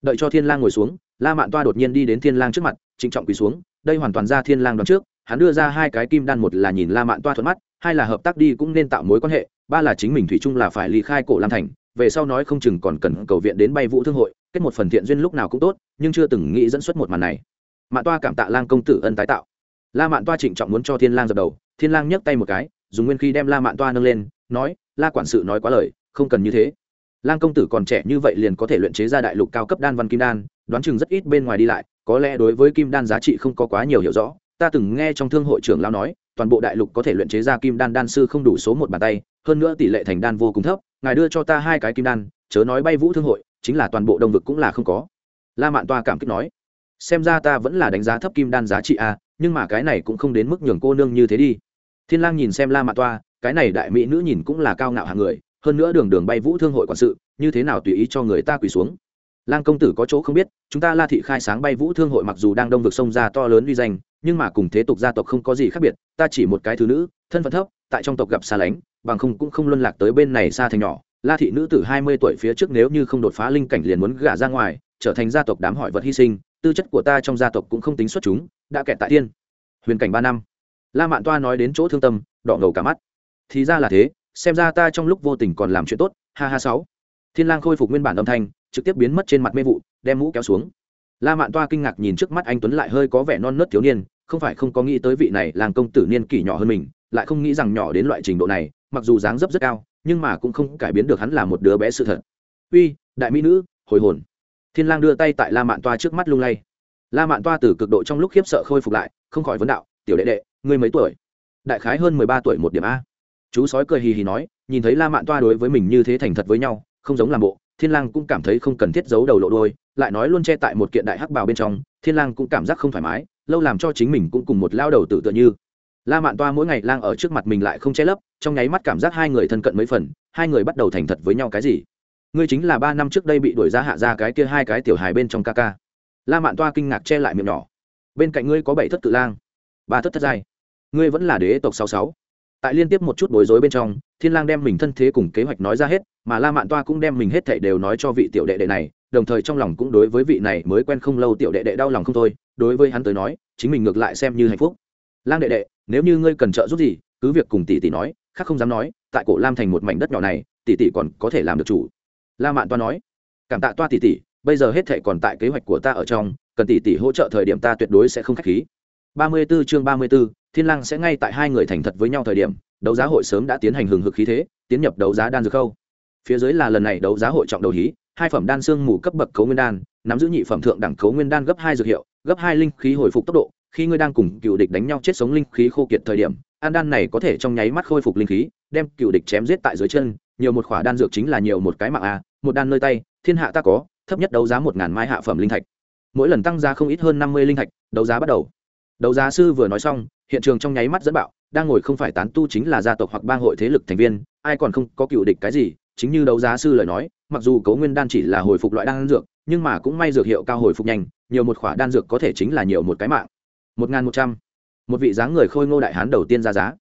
Đợi cho thiên lang ngồi xuống, la mạn toa đột nhiên đi đến thiên lang trước mặt, trịnh trọng quỳ xuống, đây hoàn toàn ra thiên lang đoán trước, hắn đưa ra hai cái kim đan, một là nhìn la mạn toa thuận mắt, hai là hợp tác đi cũng nên tạo mối quan hệ, ba là chính mình thủy chung là phải ly khai cổ lam thành về sau nói không chừng còn cần cầu viện đến bay vũ thương hội, kết một phần thiện duyên lúc nào cũng tốt, nhưng chưa từng nghĩ dẫn xuất một màn này. Mạn toa cảm tạ lang công tử ân tái tạo. La mạn toa trịnh trọng muốn cho thiên lang dập đầu, thiên lang nhấc tay một cái, dùng nguyên khí đem la mạn toa nâng lên, nói, la quản sự nói quá lời, không cần như thế. Lang công tử còn trẻ như vậy liền có thể luyện chế ra đại lục cao cấp đan văn kim đan, đoán chừng rất ít bên ngoài đi lại, có lẽ đối với kim đan giá trị không có quá nhiều hiểu rõ. Ta từng nghe trong thương hội trưởng lao nói toàn bộ đại lục có thể luyện chế ra kim đan đan sư không đủ số một bàn tay, hơn nữa tỷ lệ thành đan vô cùng thấp, ngài đưa cho ta hai cái kim đan, chớ nói bay vũ thương hội, chính là toàn bộ đông vực cũng là không có. La mạn toa cảm kích nói, xem ra ta vẫn là đánh giá thấp kim đan giá trị a nhưng mà cái này cũng không đến mức nhường cô nương như thế đi. Thiên lang nhìn xem la mạn toa, cái này đại mỹ nữ nhìn cũng là cao ngạo hạng người, hơn nữa đường đường bay vũ thương hội quản sự, như thế nào tùy ý cho người ta quỳ xuống. Lang công tử có chỗ không biết, chúng ta la thị khai sáng bay vũ thương hội mặc dù đang đông vực sông ra to lớn uy danh nhưng mà cùng thế tục gia tộc không có gì khác biệt, ta chỉ một cái thứ nữ, thân phận thấp, tại trong tộc gặp xa lánh, bằng không cũng không luân lạc tới bên này xa thành nhỏ. La thị nữ tử hai mươi tuổi phía trước nếu như không đột phá linh cảnh liền muốn gả ra ngoài, trở thành gia tộc đám hỏi vật hy sinh, tư chất của ta trong gia tộc cũng không tính xuất chúng, đã kẹt tại thiên. Huyền cảnh ba năm. La mạn toa nói đến chỗ thương tâm, đỏ ngầu cả mắt. Thì ra là thế, xem ra ta trong lúc vô tình còn làm chuyện tốt, ha ha sáu. Thiên lang khôi phục nguyên bản âm thanh, trực tiếp biến mất trên mặt mê vụ, đem mũ kéo xuống. La mạn toa kinh ngạc nhìn trước mắt anh tuấn lại hơi có vẻ non nớt thiếu niên không phải không có nghĩ tới vị này làng công tử niên kỷ nhỏ hơn mình, lại không nghĩ rằng nhỏ đến loại trình độ này, mặc dù dáng dấp rất cao, nhưng mà cũng không cải biến được hắn là một đứa bé sự thật. Uy, đại mỹ nữ, hồi hồn. Thiên lang đưa tay tại la mạn toa trước mắt lung lay. La mạn toa từ cực độ trong lúc khiếp sợ khôi phục lại, không khỏi vấn đạo, tiểu đệ đệ, ngươi mấy tuổi? Đại khái hơn mười ba tuổi một điểm a. Chú sói cười hì hì nói, nhìn thấy la mạn toa đối với mình như thế thành thật với nhau, không giống làm bộ, thiên lang cũng cảm thấy không cần thiết giấu đầu lộ đôi lại nói luôn che tại một kiện đại hắc bào bên trong, thiên lang cũng cảm giác không thoải mái lâu làm cho chính mình cũng cùng một lao đầu tự tựa như. La mạn toa mỗi ngày lang ở trước mặt mình lại không che lấp, trong nháy mắt cảm giác hai người thân cận mấy phần, hai người bắt đầu thành thật với nhau cái gì. Ngươi chính là ba năm trước đây bị đuổi ra hạ ra cái kia hai cái tiểu hài bên trong ca ca. La mạn toa kinh ngạc che lại miệng nhỏ. Bên cạnh ngươi có bảy thất tự lang, ba thất thất giai. Ngươi vẫn là đế tộc sáu sáu. Tại liên tiếp một chút bối rối bên trong, thiên lang đem mình thân thế cùng kế hoạch nói ra hết, mà la mạn toa cũng đem mình hết thảy đều nói cho vị tiểu đệ đệ này, đồng thời trong lòng cũng đối với vị này mới quen không lâu tiểu đệ đệ đau lòng không thôi đối với hắn tới nói chính mình ngược lại xem như hạnh phúc. Lang đệ đệ nếu như ngươi cần trợ giúp gì cứ việc cùng tỷ tỷ nói khác không dám nói tại cổ lam thành một mảnh đất nhỏ này tỷ tỷ còn có thể làm được chủ. La mạn toa nói cảm tạ toa tỷ tỷ bây giờ hết thảy còn tại kế hoạch của ta ở trong cần tỷ tỷ hỗ trợ thời điểm ta tuyệt đối sẽ không khách khí. 34 chương 34, thiên lang sẽ ngay tại hai người thành thật với nhau thời điểm đấu giá hội sớm đã tiến hành hừng hực khí thế tiến nhập đấu giá đan dược khâu. Phía dưới là lần này đấu giá hội trọng đầu hí hai phẩm đan xương mù cấp bậc cấu nguyên đan, nắm giữ nhị phẩm thượng đẳng cấu nguyên đan gấp hai dược hiệu, gấp hai linh khí hồi phục tốc độ, khi ngươi đang cùng cựu địch đánh nhau chết sống linh khí khô kiệt thời điểm, an đan này có thể trong nháy mắt khôi phục linh khí, đem cựu địch chém giết tại dưới chân, nhiều một khỏa đan dược chính là nhiều một cái mạng a, một đan nơi tay, thiên hạ ta có, thấp nhất đấu giá một ngàn mai hạ phẩm linh thạch. Mỗi lần tăng giá không ít hơn năm mươi linh thạch, đấu giá bắt đầu. Đấu giá sư vừa nói xong, hiện trường trong nháy mắt dẫn bạo, đang ngồi không phải tán tu chính là gia tộc hoặc bang hội thế lực thành viên, ai còn không có cựu địch cái gì chính như đấu giá sư lời nói, mặc dù cấu nguyên đan chỉ là hồi phục loại đan dược, nhưng mà cũng may dược hiệu cao hồi phục nhanh, nhiều một khỏa đan dược có thể chính là nhiều một cái mạng. Một n g h n một trăm. Một vị dáng người khôi ngô đại hán đầu tiên ra giá.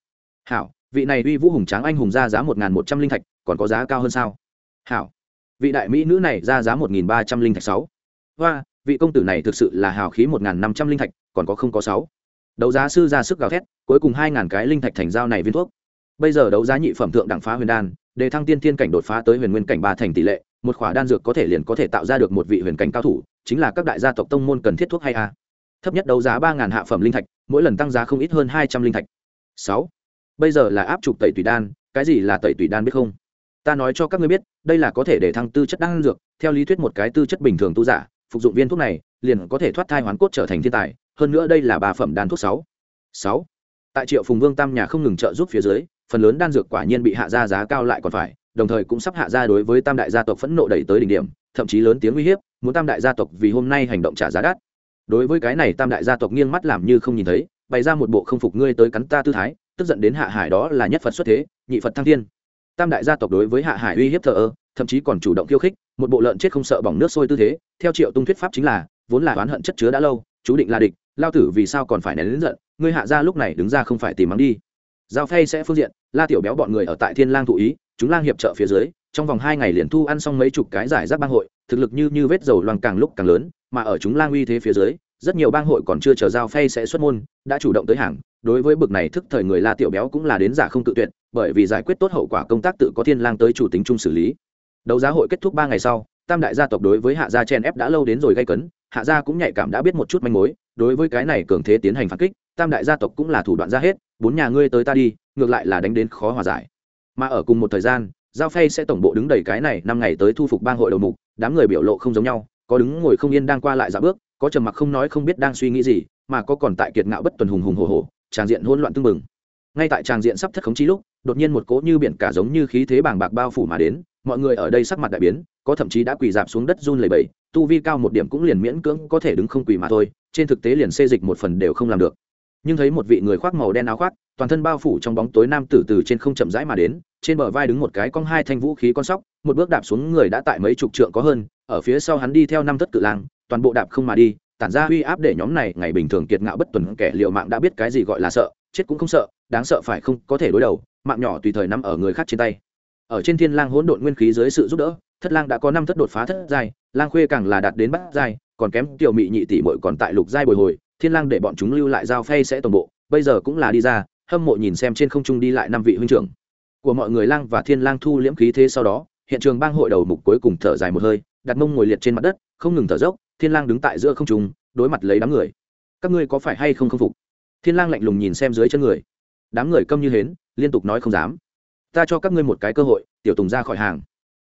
Hảo, vị này uy vũ hùng tráng anh hùng ra giá một n g h n một trăm linh thạch, còn có giá cao hơn sao? Hảo, vị đại mỹ nữ này ra giá một nghìn ba trăm linh thạch sáu. Hoa, vị công tử này thực sự là hào khí một n g h n năm trăm linh thạch, còn có không có sáu. Đấu giá sư ra sức gào thét, cuối cùng hai ngàn cái linh thạch thành giao này viên thuốc. Bây giờ đấu giá nhị phẩm thượng đẳng phá huyền đan đề thăng tiên thiên cảnh đột phá tới huyền nguyên cảnh ba thành tỷ lệ, một khỏa đan dược có thể liền có thể tạo ra được một vị huyền cảnh cao thủ, chính là các đại gia tộc tông môn cần thiết thuốc hay a. Thấp nhất đấu giá ba ngàn hạ phẩm linh thạch, mỗi lần tăng giá không ít hơn hai trăm linh thạch. Sáu. Bây giờ là áp trục tẩy tùy đan, cái gì là tẩy tùy đan biết không? Ta nói cho các ngươi biết, đây là có thể để thăng tư chất đan dược, theo lý thuyết một cái tư chất bình thường tu giả, phục dụng viên thuốc này, liền có thể thoát thai hoán cốt trở thành thiên tài, hơn nữa đây là ba phẩm đan thuốc sáu. Sáu. Tại triệu phùng vương tam nhà không ngừng trợ giúp phía dưới phần lớn đan dược quả nhiên bị hạ ra giá cao lại còn phải, đồng thời cũng sắp hạ ra đối với tam đại gia tộc phẫn nộ đẩy tới đỉnh điểm, thậm chí lớn tiếng uy hiếp, muốn tam đại gia tộc vì hôm nay hành động trả giá đắt. Đối với cái này tam đại gia tộc nghiêng mắt làm như không nhìn thấy, bày ra một bộ không phục ngươi tới cắn ta tư thái, tức giận đến hạ hải đó là nhất phật xuất thế, nhị phật thăng thiên. Tam đại gia tộc đối với hạ hải uy hiếp thờ ơ, thậm chí còn chủ động khiêu khích, một bộ lợn chết không sợ bỏng nước sôi tư thế, theo triệu tung thuyết pháp chính là, vốn là oán hận chất chứa đã lâu, chú định là địch, lao tử vì sao còn phải nén lớn giận, ngươi hạ ra lúc này đứng ra không phải tìm mắng đi giao phay sẽ phương diện, la tiểu béo bọn người ở tại thiên lang thụ ý, chúng lang hiệp trợ phía dưới, trong vòng hai ngày liền thu ăn xong mấy chục cái giải rác bang hội, thực lực như như vết dầu loang càng lúc càng lớn, mà ở chúng lang uy thế phía dưới, rất nhiều bang hội còn chưa chờ giao phay sẽ xuất môn, đã chủ động tới hàng. Đối với bực này thức thời người la tiểu béo cũng là đến giả không tự tuyệt, bởi vì giải quyết tốt hậu quả công tác tự có thiên lang tới chủ tính chung xử lý. Đấu giá hội kết thúc ba ngày sau, tam đại gia tộc đối với hạ gia chen ép đã lâu đến rồi gây cấn, hạ gia cũng nhạy cảm đã biết một chút manh mối, đối với cái này cường thế tiến hành phản kích, tam đại gia tộc cũng là thủ đoạn ra hết bốn nhà ngươi tới ta đi, ngược lại là đánh đến khó hòa giải. Mà ở cùng một thời gian, giao phay sẽ tổng bộ đứng đầy cái này năm ngày tới thu phục bang hội đầu mục, đám người biểu lộ không giống nhau, có đứng ngồi không yên đang qua lại dạ bước, có trầm mặc không nói không biết đang suy nghĩ gì, mà có còn tại kiệt ngạo bất tuần hùng hùng hồ hồ tràng diện hỗn loạn tưng bừng. Ngay tại tràng diện sắp thất khống chí lúc, đột nhiên một cỗ như biển cả giống như khí thế bàng bạc bao phủ mà đến, mọi người ở đây sắc mặt đại biến, có thậm chí đã quỳ dạp xuống đất run lẩy bẩy, tu vi cao một điểm cũng liền miễn cưỡng có thể đứng không quỳ mà thôi, trên thực tế liền xê dịch một phần đều không làm được nhưng thấy một vị người khoác màu đen áo khoác, toàn thân bao phủ trong bóng tối nam tử từ trên không chậm rãi mà đến, trên bờ vai đứng một cái cong hai thanh vũ khí con sóc, một bước đạp xuống người đã tại mấy chục trượng có hơn, ở phía sau hắn đi theo năm thất cự lang, toàn bộ đạp không mà đi, tản ra uy áp để nhóm này, ngày bình thường kiệt ngạo bất tuần kẻ liệu mạng đã biết cái gì gọi là sợ, chết cũng không sợ, đáng sợ phải không, có thể đối đầu, mạng nhỏ tùy thời nằm ở người khác trên tay. Ở trên thiên lang hỗn độn nguyên khí dưới sự giúp đỡ, thất lang đã có năm thất đột phá thất giai, lang khuê càng là đạt đến bát giai, còn kém tiểu mị nhị tỷ muội còn tại lục giai bồi hồi thiên lang để bọn chúng lưu lại giao phay sẽ toàn bộ, bây giờ cũng là đi ra, hâm mộ nhìn xem trên không trung đi lại năm vị huynh trưởng. Của mọi người lang và thiên lang thu liễm khí thế sau đó, hiện trường bang hội đầu mục cuối cùng thở dài một hơi, đặt mông ngồi liệt trên mặt đất, không ngừng thở dốc, thiên lang đứng tại giữa không trung, đối mặt lấy đám người. Các ngươi có phải hay không không phục? Thiên lang lạnh lùng nhìn xem dưới chân người. Đám người câm như hến, liên tục nói không dám. Ta cho các ngươi một cái cơ hội, tiểu tùng ra khỏi hàng.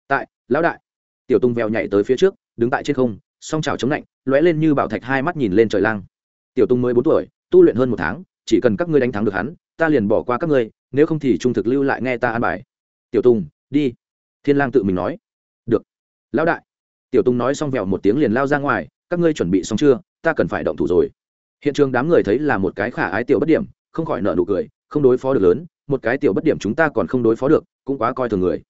Tại, lão đại. Tiểu tùng vèo nhảy tới phía trước, đứng tại trên không, song chảo chống lạnh, lóe lên như bảo thạch hai mắt nhìn lên trời lang tiểu tùng mới bốn tuổi, tu luyện hơn một tháng, chỉ cần các ngươi đánh thắng được hắn, ta liền bỏ qua các ngươi, nếu không thì trung thực lưu lại nghe ta an bài. Tiểu tùng, đi. Thiên lang tự mình nói. Được. Lão đại. Tiểu tùng nói xong vèo một tiếng liền lao ra ngoài, các ngươi chuẩn bị xong chưa, ta cần phải động thủ rồi. Hiện trường đám người thấy là một cái khả ái tiểu bất điểm, không khỏi nợ nụ cười, không đối phó được lớn, một cái tiểu bất điểm chúng ta còn không đối phó được, cũng quá coi thường người.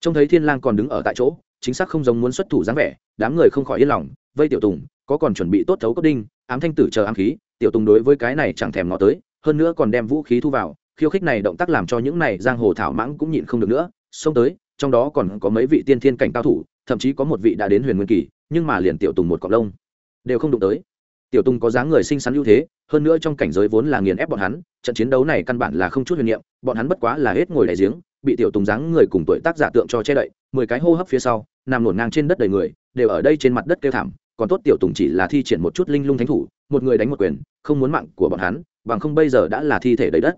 Trông thấy thiên lang còn đứng ở tại chỗ, chính xác không giống muốn xuất thủ dáng vẻ, đám người không khỏi yên lòng, vây tiểu tùng, có còn chuẩn bị tốt thấu cấp đinh ám thanh tử chờ ám khí, tiểu tùng đối với cái này chẳng thèm ngó tới, hơn nữa còn đem vũ khí thu vào, khiêu khích này động tác làm cho những này giang hồ thảo mãng cũng nhịn không được nữa. Xông tới, trong đó còn có mấy vị tiên thiên cảnh cao thủ, thậm chí có một vị đã đến huyền nguyên kỳ, nhưng mà liền tiểu tùng một cọc lông đều không đụng tới. Tiểu tùng có dáng người xinh xắn ưu thế, hơn nữa trong cảnh giới vốn là nghiền ép bọn hắn, trận chiến đấu này căn bản là không chút huyền niệm, bọn hắn bất quá là hết ngồi đại giếng, bị tiểu tùng dáng người cùng tuổi tác giả tượng cho che đậy, mười cái hô hấp phía sau, nằm nổn ngang trên đất đầy người, đều ở đây trên mặt đất kêu thảm còn tốt tiểu tùng chỉ là thi triển một chút linh lung thánh thủ, một người đánh một quyền, không muốn mạng của bọn hắn, bằng không bây giờ đã là thi thể đầy đất.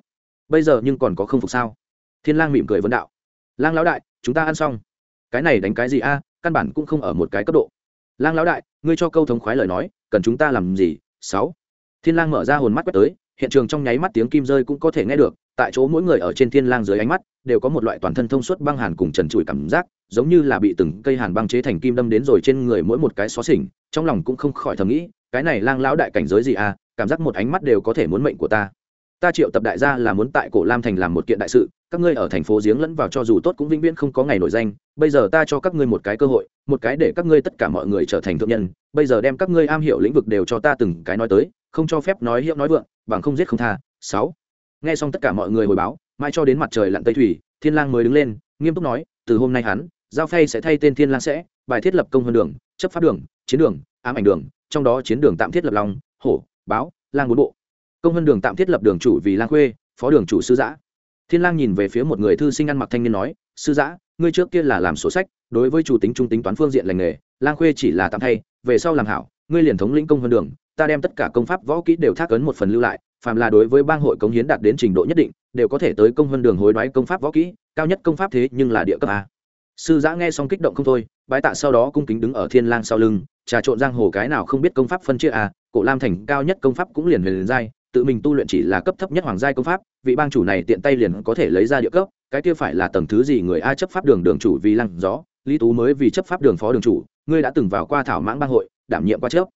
Bây giờ nhưng còn có không phục sao? Thiên lang mỉm cười vấn đạo. Lang lão đại, chúng ta ăn xong. Cái này đánh cái gì a? Căn bản cũng không ở một cái cấp độ. Lang lão đại, ngươi cho câu thống khoái lời nói, cần chúng ta làm gì? Sáu. Thiên lang mở ra hồn mắt quét tới hiện trường trong nháy mắt tiếng kim rơi cũng có thể nghe được, tại chỗ mỗi người ở trên thiên lang dưới ánh mắt, đều có một loại toàn thân thông suốt băng hàn cùng trần trụi cảm giác, giống như là bị từng cây hàn băng chế thành kim đâm đến rồi trên người mỗi một cái xó xỉnh, trong lòng cũng không khỏi thầm nghĩ, cái này lang lão đại cảnh giới gì à cảm giác một ánh mắt đều có thể muốn mệnh của ta. Ta triệu tập đại gia là muốn tại cổ lam thành làm một kiện đại sự, các ngươi ở thành phố giếng lẫn vào cho dù tốt cũng vĩnh viễn không có ngày nổi danh, bây giờ ta cho các ngươi một cái cơ hội, một cái để các ngươi tất cả mọi người trở thành thượng nhân, bây giờ đem các ngươi am hiểu lĩnh vực đều cho ta từng cái nói tới không cho phép nói hiệu nói vượng, bằng không giết không tha. Sáu. Nghe xong tất cả mọi người hồi báo, mai cho đến mặt trời lặn tây thủy, thiên lang mới đứng lên, nghiêm túc nói, từ hôm nay hắn, giao phay sẽ thay tên thiên lang sẽ, bài thiết lập công hơn đường, chấp pháp đường, chiến đường, ám ảnh đường, trong đó chiến đường tạm thiết lập long hổ, báo, lang bốn bộ. Công hơn đường tạm thiết lập đường chủ vì lang khuê, phó đường chủ sư giã. Thiên lang nhìn về phía một người thư sinh ăn mặc thanh niên nói, sư giã, ngươi trước kia là làm sổ sách, đối với chủ tính trung tính toán phương diện lành nghề, lang khuê chỉ là tạm thay, về sau làm hảo, ngươi liền thống lĩnh công hơn đường ta đem tất cả công pháp võ kỹ đều thác ấn một phần lưu lại, phàm là đối với bang hội cống hiến đạt đến trình độ nhất định, đều có thể tới công hơn đường hối đoái công pháp võ kỹ, cao nhất công pháp thế nhưng là địa cấp a. Sư giã nghe xong kích động không thôi, bái tạ sau đó cung kính đứng ở thiên lang sau lưng, trà trộn giang hồ cái nào không biết công pháp phân chia a, cổ lam thành cao nhất công pháp cũng liền huyền giai, tự mình tu luyện chỉ là cấp thấp nhất hoàng giai công pháp, vị bang chủ này tiện tay liền có thể lấy ra địa cấp, cái kia phải là tầng thứ gì người a chấp pháp đường đường chủ vì lăng gió, lý tú mới vì chấp pháp đường phó đường chủ, ngươi đã từng vào qua thảo mãng bang hội, đảm nhiệm qua chấp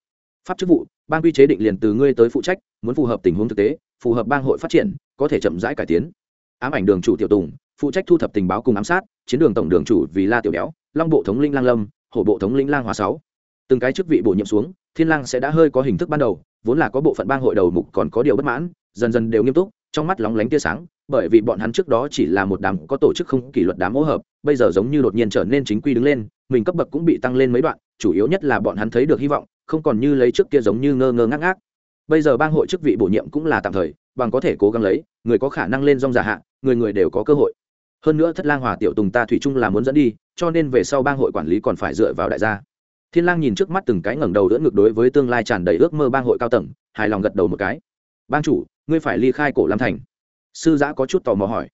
pháp chức vụ bang quy chế định liền từ ngươi tới phụ trách, muốn phù hợp tình huống thực tế, phù hợp bang hội phát triển, có thể chậm rãi cải tiến. Ám ảnh đường chủ tiểu tùng, phụ trách thu thập tình báo cùng ám sát, chiến đường tổng đường chủ vì la tiểu béo, long bộ thống linh lang lâm, hổ bộ thống linh lang hòa sáu. Từng cái chức vị bổ nhiệm xuống, thiên lang sẽ đã hơi có hình thức ban đầu, vốn là có bộ phận bang hội đầu mục còn có điều bất mãn, dần dần đều nghiêm túc, trong mắt lóng lánh tia sáng, bởi vì bọn hắn trước đó chỉ là một đám có tổ chức không kỷ luật đám hỗ hợp, bây giờ giống như đột nhiên trở nên chính quy đứng lên, mình cấp bậc cũng bị tăng lên mấy đoạn, chủ yếu nhất là bọn hắn thấy được hy vọng không còn như lấy trước kia giống như ngơ ngơ ngác ngác. Bây giờ bang hội chức vị bổ nhiệm cũng là tạm thời, bằng có thể cố gắng lấy, người có khả năng lên dòng giả hạ, người người đều có cơ hội. Hơn nữa thất lang hòa tiểu tùng ta thủy chung là muốn dẫn đi, cho nên về sau bang hội quản lý còn phải dựa vào đại gia. Thiên lang nhìn trước mắt từng cái ngẩng đầu đỡ ngược đối với tương lai tràn đầy ước mơ bang hội cao tầng, hài lòng gật đầu một cái. Bang chủ, ngươi phải ly khai cổ lam thành. Sư giã có chút tò mò hỏi.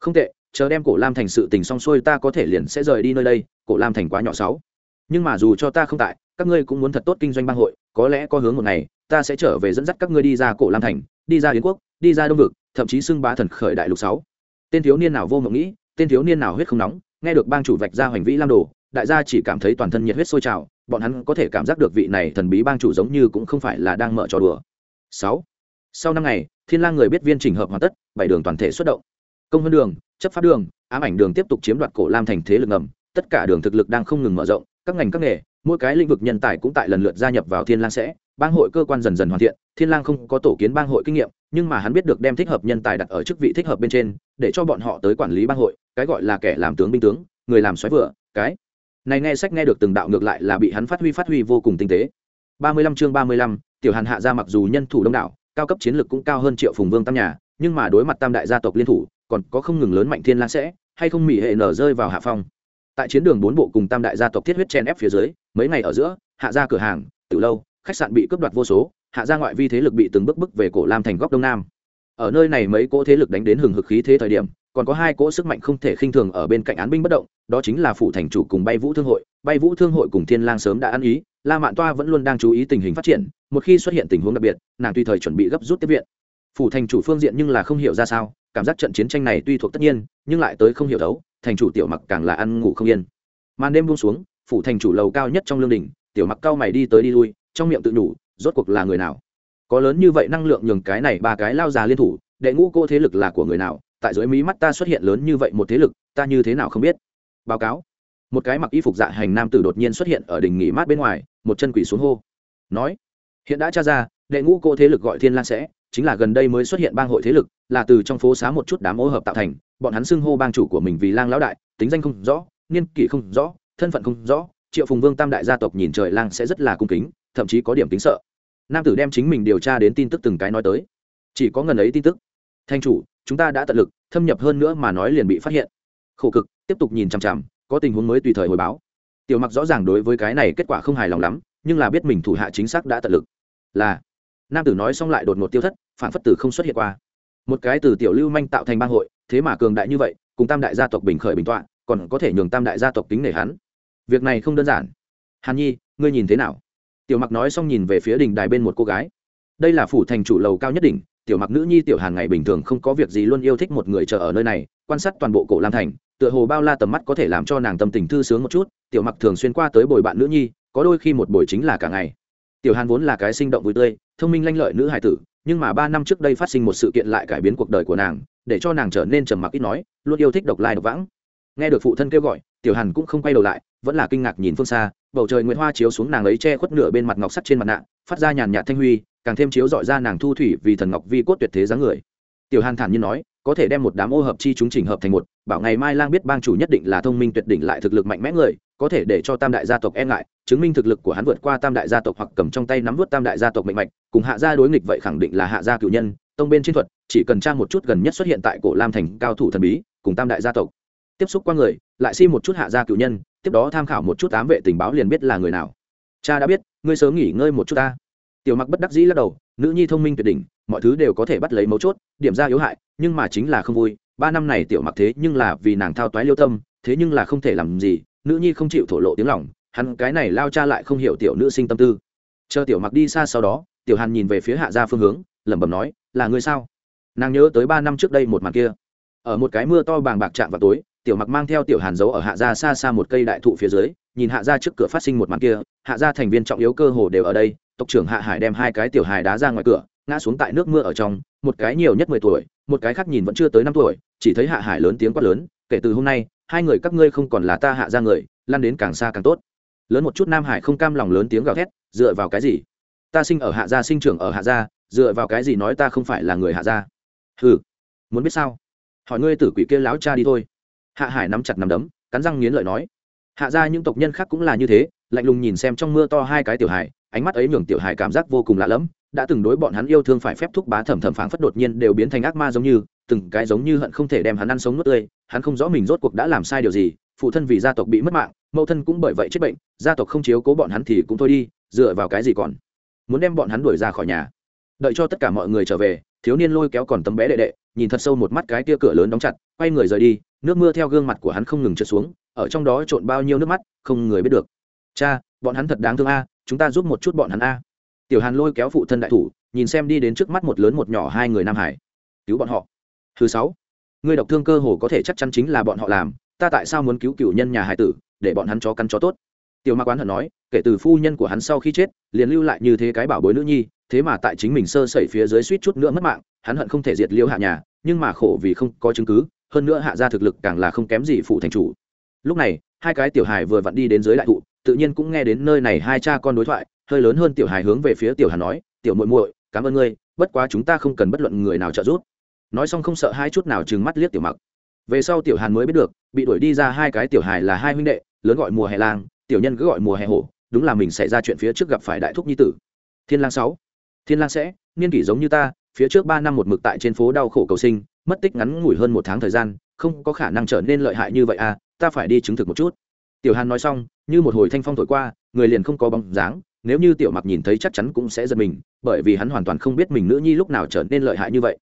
Không tệ, chờ đem cổ lam thành sự tình xong xuôi ta có thể liền sẽ rời đi nơi đây, cổ lam thành quá nhỏ sáu nhưng mà dù cho ta không tại, các ngươi cũng muốn thật tốt kinh doanh bang hội, có lẽ có hướng một ngày, ta sẽ trở về dẫn dắt các ngươi đi ra cổ lam thành, đi ra yến quốc, đi ra đông vực, thậm chí xưng bá thần khởi đại lục sáu. Tên thiếu niên nào vô mộng nghĩ, tên thiếu niên nào huyết không nóng, nghe được bang chủ vạch ra hoành vĩ lam đồ, đại gia chỉ cảm thấy toàn thân nhiệt huyết sôi trào, bọn hắn có thể cảm giác được vị này thần bí bang chủ giống như cũng không phải là đang mở trò đùa. Sáu. Sau năm ngày, thiên lang người biết viên chỉnh hợp hoàn tất, bảy đường toàn thể xuất động. Công hơn đường, chấp pháp đường, ám ảnh đường tiếp tục chiếm đoạt cổ lam thành thế lực ngầm, tất cả đường thực lực đang không ngừng mở rộng các ngành các nghề mỗi cái lĩnh vực nhân tài cũng tại lần lượt gia nhập vào thiên lang sẽ. Bang hội cơ quan dần dần hoàn thiện thiên lang không có tổ kiến bang hội kinh nghiệm nhưng mà hắn biết được đem thích hợp nhân tài đặt ở chức vị thích hợp bên trên để cho bọn họ tới quản lý bang hội cái gọi là kẻ làm tướng binh tướng người làm xoáy vừa cái. Này nghe sách nghe được từng đạo ngược lại là bị hắn phát huy phát huy vô cùng tinh tế. 35 chương 35, tiểu hàn hạ gia mặc dù nhân thủ đông đảo cao cấp chiến lược cũng cao hơn triệu phùng vương tam nhà nhưng mà đối mặt tam đại gia tộc liên thủ còn có không ngừng lớn mạnh thiên lang sẽ hay không mỹ hệ nở rơi vào hạ phong tại chiến đường bốn bộ cùng tam đại gia tộc thiết huyết chen ép phía dưới, mấy ngày ở giữa, hạ gia cửa hàng, từ lâu, khách sạn bị cướp đoạt vô số, hạ gia ngoại vi thế lực bị từng bước bước về cổ lam thành góc đông nam. Ở nơi này mấy cỗ thế lực đánh đến hừng hực khí thế thời điểm, còn có hai cỗ sức mạnh không thể khinh thường ở bên cạnh án binh bất động, đó chính là phủ thành chủ cùng bay vũ thương hội. Bay vũ thương hội cùng thiên lang sớm đã ăn ý, la mạn toa vẫn luôn đang chú ý tình hình phát triển, một khi xuất hiện tình huống đặc biệt, nàng tùy thời chuẩn bị gấp rút tiếp viện. Phủ thành chủ phương diện nhưng là không hiểu ra sao, cảm giác trận chiến tranh này tuy thuộc tất nhiên, nhưng lại tới không hiểu thấu thành chủ tiểu mặc càng là ăn ngủ không yên. Màn đêm buông xuống, phủ thành chủ lầu cao nhất trong lương đình, tiểu mặc cao mày đi tới đi lui, trong miệng tự nhủ, rốt cuộc là người nào? Có lớn như vậy năng lượng nhường cái này ba cái lao già liên thủ, đệ ngũ cô thế lực là của người nào? Tại dưới mí mắt ta xuất hiện lớn như vậy một thế lực, ta như thế nào không biết? Báo cáo. Một cái mặc y phục dạ hành nam tử đột nhiên xuất hiện ở đỉnh nghỉ mát bên ngoài, một chân quỷ xuống hô. Nói, hiện đã tra ra, đệ ngũ cô thế lực gọi thiên lan sẽ, chính là gần đây mới xuất hiện bang hội thế lực, là từ trong phố xá một chút đám ô hợp tạo thành bọn hắn xưng hô bang chủ của mình vì lang lão đại, tính danh không rõ, niên kỷ không rõ, thân phận không rõ, triệu phùng vương tam đại gia tộc nhìn trời lang sẽ rất là cung kính, thậm chí có điểm tính sợ. Nam tử đem chính mình điều tra đến tin tức từng cái nói tới. Chỉ có ngần ấy tin tức. Thanh chủ, chúng ta đã tận lực, thâm nhập hơn nữa mà nói liền bị phát hiện. Khổ cực, tiếp tục nhìn chằm chằm, có tình huống mới tùy thời hồi báo. Tiểu mặc rõ ràng đối với cái này kết quả không hài lòng lắm, nhưng là biết mình thủ hạ chính xác đã tận lực. Là, nam tử nói xong lại đột ngột tiêu thất, phản phất tử không xuất hiện qua. Một cái từ tiểu lưu manh tạo thành bang hội thế mà cường đại như vậy, cùng tam đại gia tộc bình khởi bình tọa, còn có thể nhường tam đại gia tộc tính nể hắn. Việc này không đơn giản. Hàn nhi, ngươi nhìn thế nào? Tiểu mặc nói xong nhìn về phía đình đài bên một cô gái. Đây là phủ thành chủ lầu cao nhất đỉnh, tiểu mặc nữ nhi tiểu hàn ngày bình thường không có việc gì luôn yêu thích một người chờ ở nơi này, quan sát toàn bộ cổ lam thành, tựa hồ bao la tầm mắt có thể làm cho nàng tâm tình thư sướng một chút, tiểu mặc thường xuyên qua tới bồi bạn nữ nhi, có đôi khi một buổi chính là cả ngày. Tiểu hàn vốn là cái sinh động vui tươi, thông minh lanh lợi nữ hài tử, nhưng mà ba năm trước đây phát sinh một sự kiện lại cải biến cuộc đời của nàng để cho nàng trở nên trầm mặc ít nói, luôn yêu thích độc lai độc vãng. Nghe được phụ thân kêu gọi, tiểu hàn cũng không quay đầu lại, vẫn là kinh ngạc nhìn phương xa, bầu trời nguyễn hoa chiếu xuống nàng ấy che khuất nửa bên mặt ngọc sắt trên mặt nạ, phát ra nhàn nhạt thanh huy, càng thêm chiếu dọi ra nàng thu thủy vì thần ngọc vi cốt tuyệt thế dáng người. Tiểu hàn thản nhiên nói, có thể đem một đám ô hợp chi chúng chỉnh hợp thành một, bảo ngày mai lang biết bang chủ nhất định là thông minh tuyệt đỉnh lại thực lực mạnh mẽ người, có thể để cho tam đại gia tộc e ngại, chứng minh thực lực của hắn vượt qua tam đại gia tộc hoặc cầm trong tay nắm vút tam đại gia tộc mạnh mạnh cùng hạ gia đối nghịch vậy khẳng định là hạ gia cựu nhân tông bên chiến thuật, chỉ cần tra một chút gần nhất xuất hiện tại cổ lam thành cao thủ thần bí, cùng tam đại gia tộc. Tiếp xúc qua người, lại xin một chút hạ gia cựu nhân, tiếp đó tham khảo một chút ám vệ tình báo liền biết là người nào. Cha đã biết, ngươi sớm nghỉ ngơi một chút ta. Tiểu mặc bất đắc dĩ lắc đầu, nữ nhi thông minh tuyệt đỉnh, mọi thứ đều có thể bắt lấy mấu chốt, điểm ra yếu hại, nhưng mà chính là không vui. Ba năm này tiểu mặc thế nhưng là vì nàng thao toái liêu tâm, thế nhưng là không thể làm gì, nữ nhi không chịu thổ lộ tiếng lòng, hắn cái này lao cha lại không hiểu tiểu nữ sinh tâm tư. Chờ tiểu mặc đi xa sau đó, tiểu hàn nhìn về phía hạ gia phương hướng lẩm bẩm nói, là người sao? Nàng nhớ tới ba năm trước đây một màn kia. Ở một cái mưa to bàng bạc chạm vào tối, tiểu mặc mang theo tiểu hàn giấu ở hạ gia xa xa một cây đại thụ phía dưới, nhìn hạ gia trước cửa phát sinh một màn kia, hạ gia thành viên trọng yếu cơ hồ đều ở đây, tộc trưởng hạ hải đem hai cái tiểu hài đá ra ngoài cửa, ngã xuống tại nước mưa ở trong, một cái nhiều nhất mười tuổi, một cái khác nhìn vẫn chưa tới năm tuổi, chỉ thấy hạ hải lớn tiếng quát lớn, kể từ hôm nay, hai người các ngươi không còn là ta hạ ra người lan đến càng xa càng tốt. Lớn một chút nam hải không cam lòng lớn tiếng gào thét, dựa vào cái gì? Ta sinh ở hạ gia sinh trưởng ở hạ gia dựa vào cái gì nói ta không phải là người hạ gia? Hừ, muốn biết sao? Hỏi ngươi tử quỷ kia láo cha đi thôi. Hạ hải nắm chặt nắm đấm, cắn răng nghiến lợi nói. Hạ gia những tộc nhân khác cũng là như thế, lạnh lùng nhìn xem trong mưa to hai cái tiểu hải ánh mắt ấy nhường tiểu hải cảm giác vô cùng lạ lẫm, đã từng đối bọn hắn yêu thương phải phép thúc bá thẩm thẩm phảng phất đột nhiên đều biến thành ác ma giống như, từng cái giống như hận không thể đem hắn ăn sống nuốt tươi, hắn không rõ mình rốt cuộc đã làm sai điều gì, phụ thân vì gia tộc bị mất mạng, mẫu thân cũng bởi vậy chết bệnh, gia tộc không chiếu cố bọn hắn thì cũng thôi đi, dựa vào cái gì còn muốn đem bọn hắn đuổi ra khỏi nhà? Đợi cho tất cả mọi người trở về, thiếu niên lôi kéo còn tấm bé đệ đệ, nhìn thật sâu một mắt cái kia cửa lớn đóng chặt, quay người rời đi, nước mưa theo gương mặt của hắn không ngừng trượt xuống, ở trong đó trộn bao nhiêu nước mắt, không người biết được. Cha, bọn hắn thật đáng thương a, chúng ta giúp một chút bọn hắn a. Tiểu hàn lôi kéo phụ thân đại thủ, nhìn xem đi đến trước mắt một lớn một nhỏ hai người nam hải. Cứu bọn họ. Thứ sáu. Người độc thương cơ hồ có thể chắc chắn chính là bọn họ làm, ta tại sao muốn cứu cựu nhân nhà hải tử, để bọn hắn chó cắn chó tốt? Tiểu ma quán hận nói, kể từ phu nhân của hắn sau khi chết, liền lưu lại như thế cái bảo bối nữ nhi thế mà tại chính mình sơ sẩy phía dưới suýt chút nữa mất mạng, hắn hận không thể diệt liêu hạ nhà, nhưng mà khổ vì không có chứng cứ, hơn nữa hạ ra thực lực càng là không kém gì phụ thành chủ. Lúc này, hai cái tiểu hài vừa vặn đi đến dưới đại thụ, tự nhiên cũng nghe đến nơi này hai cha con đối thoại, hơi lớn hơn tiểu hài hướng về phía tiểu hà nói, tiểu muội muội, cảm ơn ngươi, bất quá chúng ta không cần bất luận người nào trợ giúp. Nói xong không sợ hai chút nào chừng mắt liếc tiểu mặc. Về sau tiểu hàn mới biết được, bị đuổi đi ra hai cái tiểu hài là hai huynh đệ, lớn gọi mùa hè lang, tiểu nhân cứ gọi mùa hè hổ, đúng là mình xảy ra chuyện phía trước gặp phải đại thúc nhi tử. Thiên lang sáu thiên lang sẽ, niên kỷ giống như ta, phía trước ba năm một mực tại trên phố đau khổ cầu sinh, mất tích ngắn ngủi hơn một tháng thời gian, không có khả năng trở nên lợi hại như vậy à ta phải đi chứng thực một chút. Tiểu hàn nói xong, như một hồi thanh phong thổi qua, người liền không có bóng dáng, nếu như tiểu mặc nhìn thấy chắc chắn cũng sẽ giật mình, bởi vì hắn hoàn toàn không biết mình nữ nhi lúc nào trở nên lợi hại như vậy.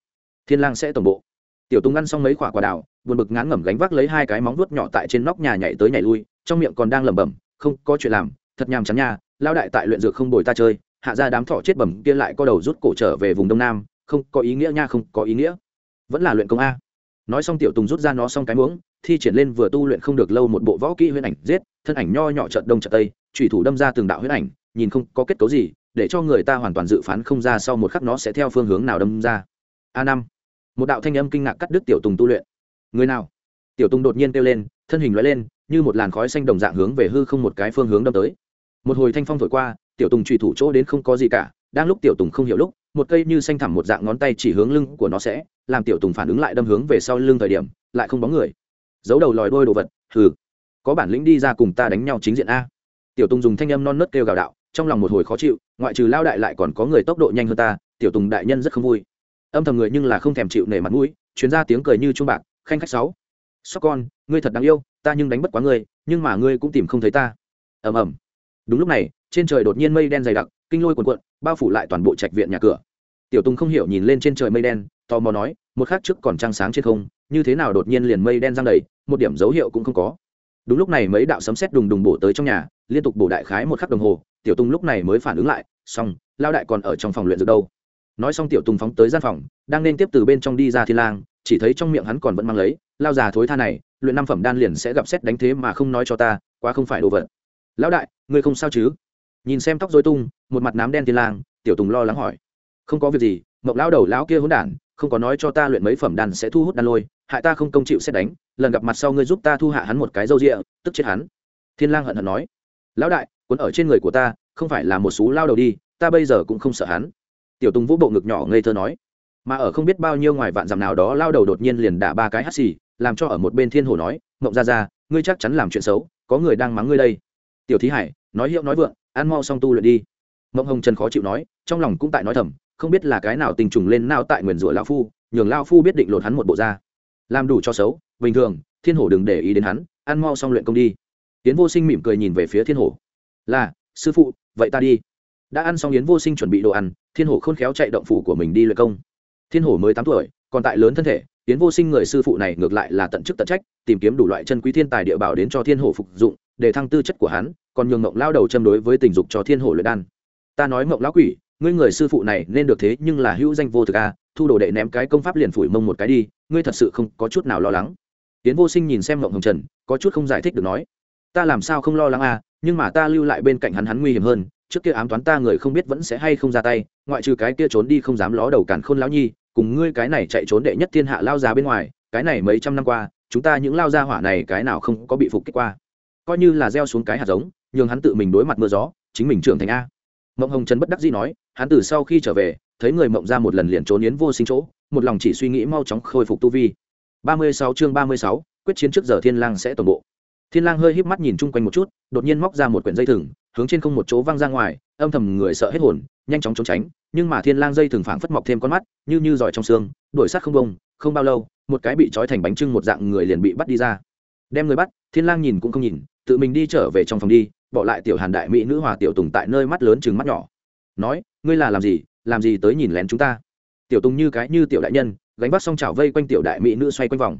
Thiên lang sẽ tổng bộ. Tiểu tung ăn xong mấy quả quả đào, buồn bực ngán ngẩm gánh vác lấy hai cái móng vuốt nhỏ tại trên nóc nhà nhảy tới nhảy lui, trong miệng còn đang lẩm bẩm, không có chuyện làm, thật nhàm chán nha lao đại tại luyện dược không bồi ta chơi hạ ra đám thọ chết bẩm kia lại có đầu rút cổ trở về vùng đông nam, không có ý nghĩa nha, không có ý nghĩa. Vẫn là luyện công a. Nói xong tiểu tùng rút ra nó xong cái muỗng, thi triển lên vừa tu luyện không được lâu một bộ võ kỹ huyễn ảnh giết, thân ảnh nho nhỏ trận đông trận tây thủy thủ đâm ra từng đạo huyễn ảnh, nhìn không có kết cấu gì, để cho người ta hoàn toàn dự phán không ra sau một khắc nó sẽ theo phương hướng nào đâm ra. A năm. Một đạo thanh âm kinh ngạc cắt đứt tiểu tùng tu luyện. Người nào? Tiểu tùng đột nhiên kêu lên, thân hình lóe lên, như một làn khói xanh đồng dạng hướng về hư không một cái phương hướng đâm tới. Một hồi thanh phong thổi qua tiểu tùng trùy thủ chỗ đến không có gì cả, đang lúc tiểu tùng không hiểu lúc, một cây như xanh thẳm một dạng ngón tay chỉ hướng lưng của nó sẽ, làm tiểu tùng phản ứng lại đâm hướng về sau lưng thời điểm, lại không bóng người. Giấu đầu lòi đôi đồ vật, hừ. Có bản lĩnh đi ra cùng ta đánh nhau chính diện a. Tiểu tùng dùng thanh âm non nớt kêu gào đạo, trong lòng một hồi khó chịu, ngoại trừ lao đại lại còn có người tốc độ nhanh hơn ta, tiểu tùng đại nhân rất không vui. Âm thầm người nhưng là không thèm chịu nể mặt mũi chuyến ra tiếng cười như chuông bạc, khanh khách sáu. Sóc con, ngươi thật đáng yêu, ta nhưng đánh bất quá ngươi, nhưng mà ngươi cũng tìm không thấy ta. Ầm ầm. Đúng lúc này trên trời đột nhiên mây đen dày đặc, kinh lôi cuồn cuộn, bao phủ lại toàn bộ trạch viện nhà cửa. Tiểu tùng không hiểu nhìn lên trên trời mây đen, tò mò nói, một khắc trước còn trăng sáng trên không, như thế nào đột nhiên liền mây đen giăng đầy, một điểm dấu hiệu cũng không có. Đúng lúc này mấy đạo sấm sét đùng đùng bổ tới trong nhà, liên tục bổ đại khái một khắc đồng hồ, tiểu tùng lúc này mới phản ứng lại, xong lao đại còn ở trong phòng luyện dược đâu. Nói xong tiểu tùng phóng tới gian phòng, đang nên tiếp từ bên trong đi ra thiên lang, chỉ thấy trong miệng hắn còn vẫn mang lấy, lao già thối tha này, luyện năm phẩm đan liền sẽ gặp xét đánh thế mà không nói cho ta, quá không phải đồ vật. Lão đại, ngươi không sao chứ? Nhìn xem tóc dối tung, một mặt nám đen thiên lang, tiểu tùng lo lắng hỏi. Không có việc gì mộng lão đầu lão kia hỗn đản, không có nói cho ta luyện mấy phẩm đan sẽ thu hút đan lôi, hại ta không công chịu xét đánh, lần gặp mặt sau ngươi giúp ta thu hạ hắn một cái râu rịa, tức chết hắn. Thiên lang hận hận nói. Lão đại, cuốn ở trên người của ta, không phải là một số lao đầu đi, ta bây giờ cũng không sợ hắn. Tiểu tùng vũ bộ ngực nhỏ ngây thơ nói. Mà ở không biết bao nhiêu ngoài vạn dặm nào đó, lao đầu đột nhiên liền đả ba cái hắt xì, làm cho ở một bên thiên hồ nói, mộng ra ra, ngươi chắc chắn làm chuyện xấu, có người đang mắng ngươi đây. Tiểu thí hải, nói hiệu nói vượng ăn mau xong tu luyện đi. Mộng hồng trần khó chịu nói, trong lòng cũng tại nói thầm, không biết là cái nào tình trùng lên nao tại nguyền rủa lao phu, nhường lao phu biết định lột hắn một bộ da. Làm đủ cho xấu, bình thường, thiên hổ đừng để ý đến hắn, ăn mau xong luyện công đi. Yến vô sinh mỉm cười nhìn về phía thiên hổ. Là, sư phụ, vậy ta đi. Đã ăn xong yến vô sinh chuẩn bị đồ ăn, thiên hổ khôn khéo chạy động phủ của mình đi luyện công. Thiên hổ mới tám tuổi, còn tại lớn thân thể, yến vô sinh người sư phụ này ngược lại là tận chức tận trách, tìm kiếm đủ loại chân quý thiên tài địa bảo đến cho thiên hổ phục dụng, để thăng tư chất của hắn còn nhường ngộng lao đầu châm đối với tình dục cho thiên hổ luyện đan. Ta nói ngộng lão quỷ ngươi người sư phụ này nên được thế nhưng là hữu danh vô thực a à, thu đồ đệ ném cái công pháp liền phủi mông một cái đi ngươi thật sự không có chút nào lo lắng. Tiến vô sinh nhìn xem ngộng hồng trần có chút không giải thích được nói ta làm sao không lo lắng a à, nhưng mà ta lưu lại bên cạnh hắn hắn nguy hiểm hơn trước kia ám toán ta người không biết vẫn sẽ hay không ra tay ngoại trừ cái kia trốn đi không dám ló đầu cản khôn lão nhi cùng ngươi cái này chạy trốn đệ nhất thiên hạ lao ra bên ngoài cái này mấy trăm năm qua chúng ta những lao gia hỏa này cái nào không có bị phục kích qua. Coi như là gieo xuống cái hạt giống nhường hắn tự mình đối mặt mưa gió, chính mình trưởng thành a. Mộng hồng trần bất đắc dĩ nói, hắn từ sau khi trở về, thấy người mộng ra một lần liền trốn yến vô sinh chỗ, một lòng chỉ suy nghĩ mau chóng khôi phục tu vi. Ba mươi sáu chương ba mươi sáu, quyết chiến trước giờ thiên lang sẽ toàn bộ. Thiên lang hơi híp mắt nhìn chung quanh một chút, đột nhiên móc ra một quyển dây thừng, hướng trên không một chỗ văng ra ngoài, âm thầm người sợ hết hồn, nhanh chóng trốn tránh, nhưng mà thiên lang dây thừng phảng phất mọc thêm con mắt, như như giỏi trong xương, đuổi sát không bông không bao lâu, một cái bị trói thành bánh trưng một dạng người liền bị bắt đi ra. Đem người bắt, thiên lang nhìn cũng không nhìn, tự mình đi trở về trong phòng đi bỏ lại tiểu hàn đại mỹ nữ hòa tiểu tùng tại nơi mắt lớn chừng mắt nhỏ. Nói, ngươi là làm gì? Làm gì tới nhìn lén chúng ta? Tiểu tùng như cái như tiểu đại nhân, gánh vác xong chảo vây quanh tiểu đại mỹ nữ xoay quanh vòng.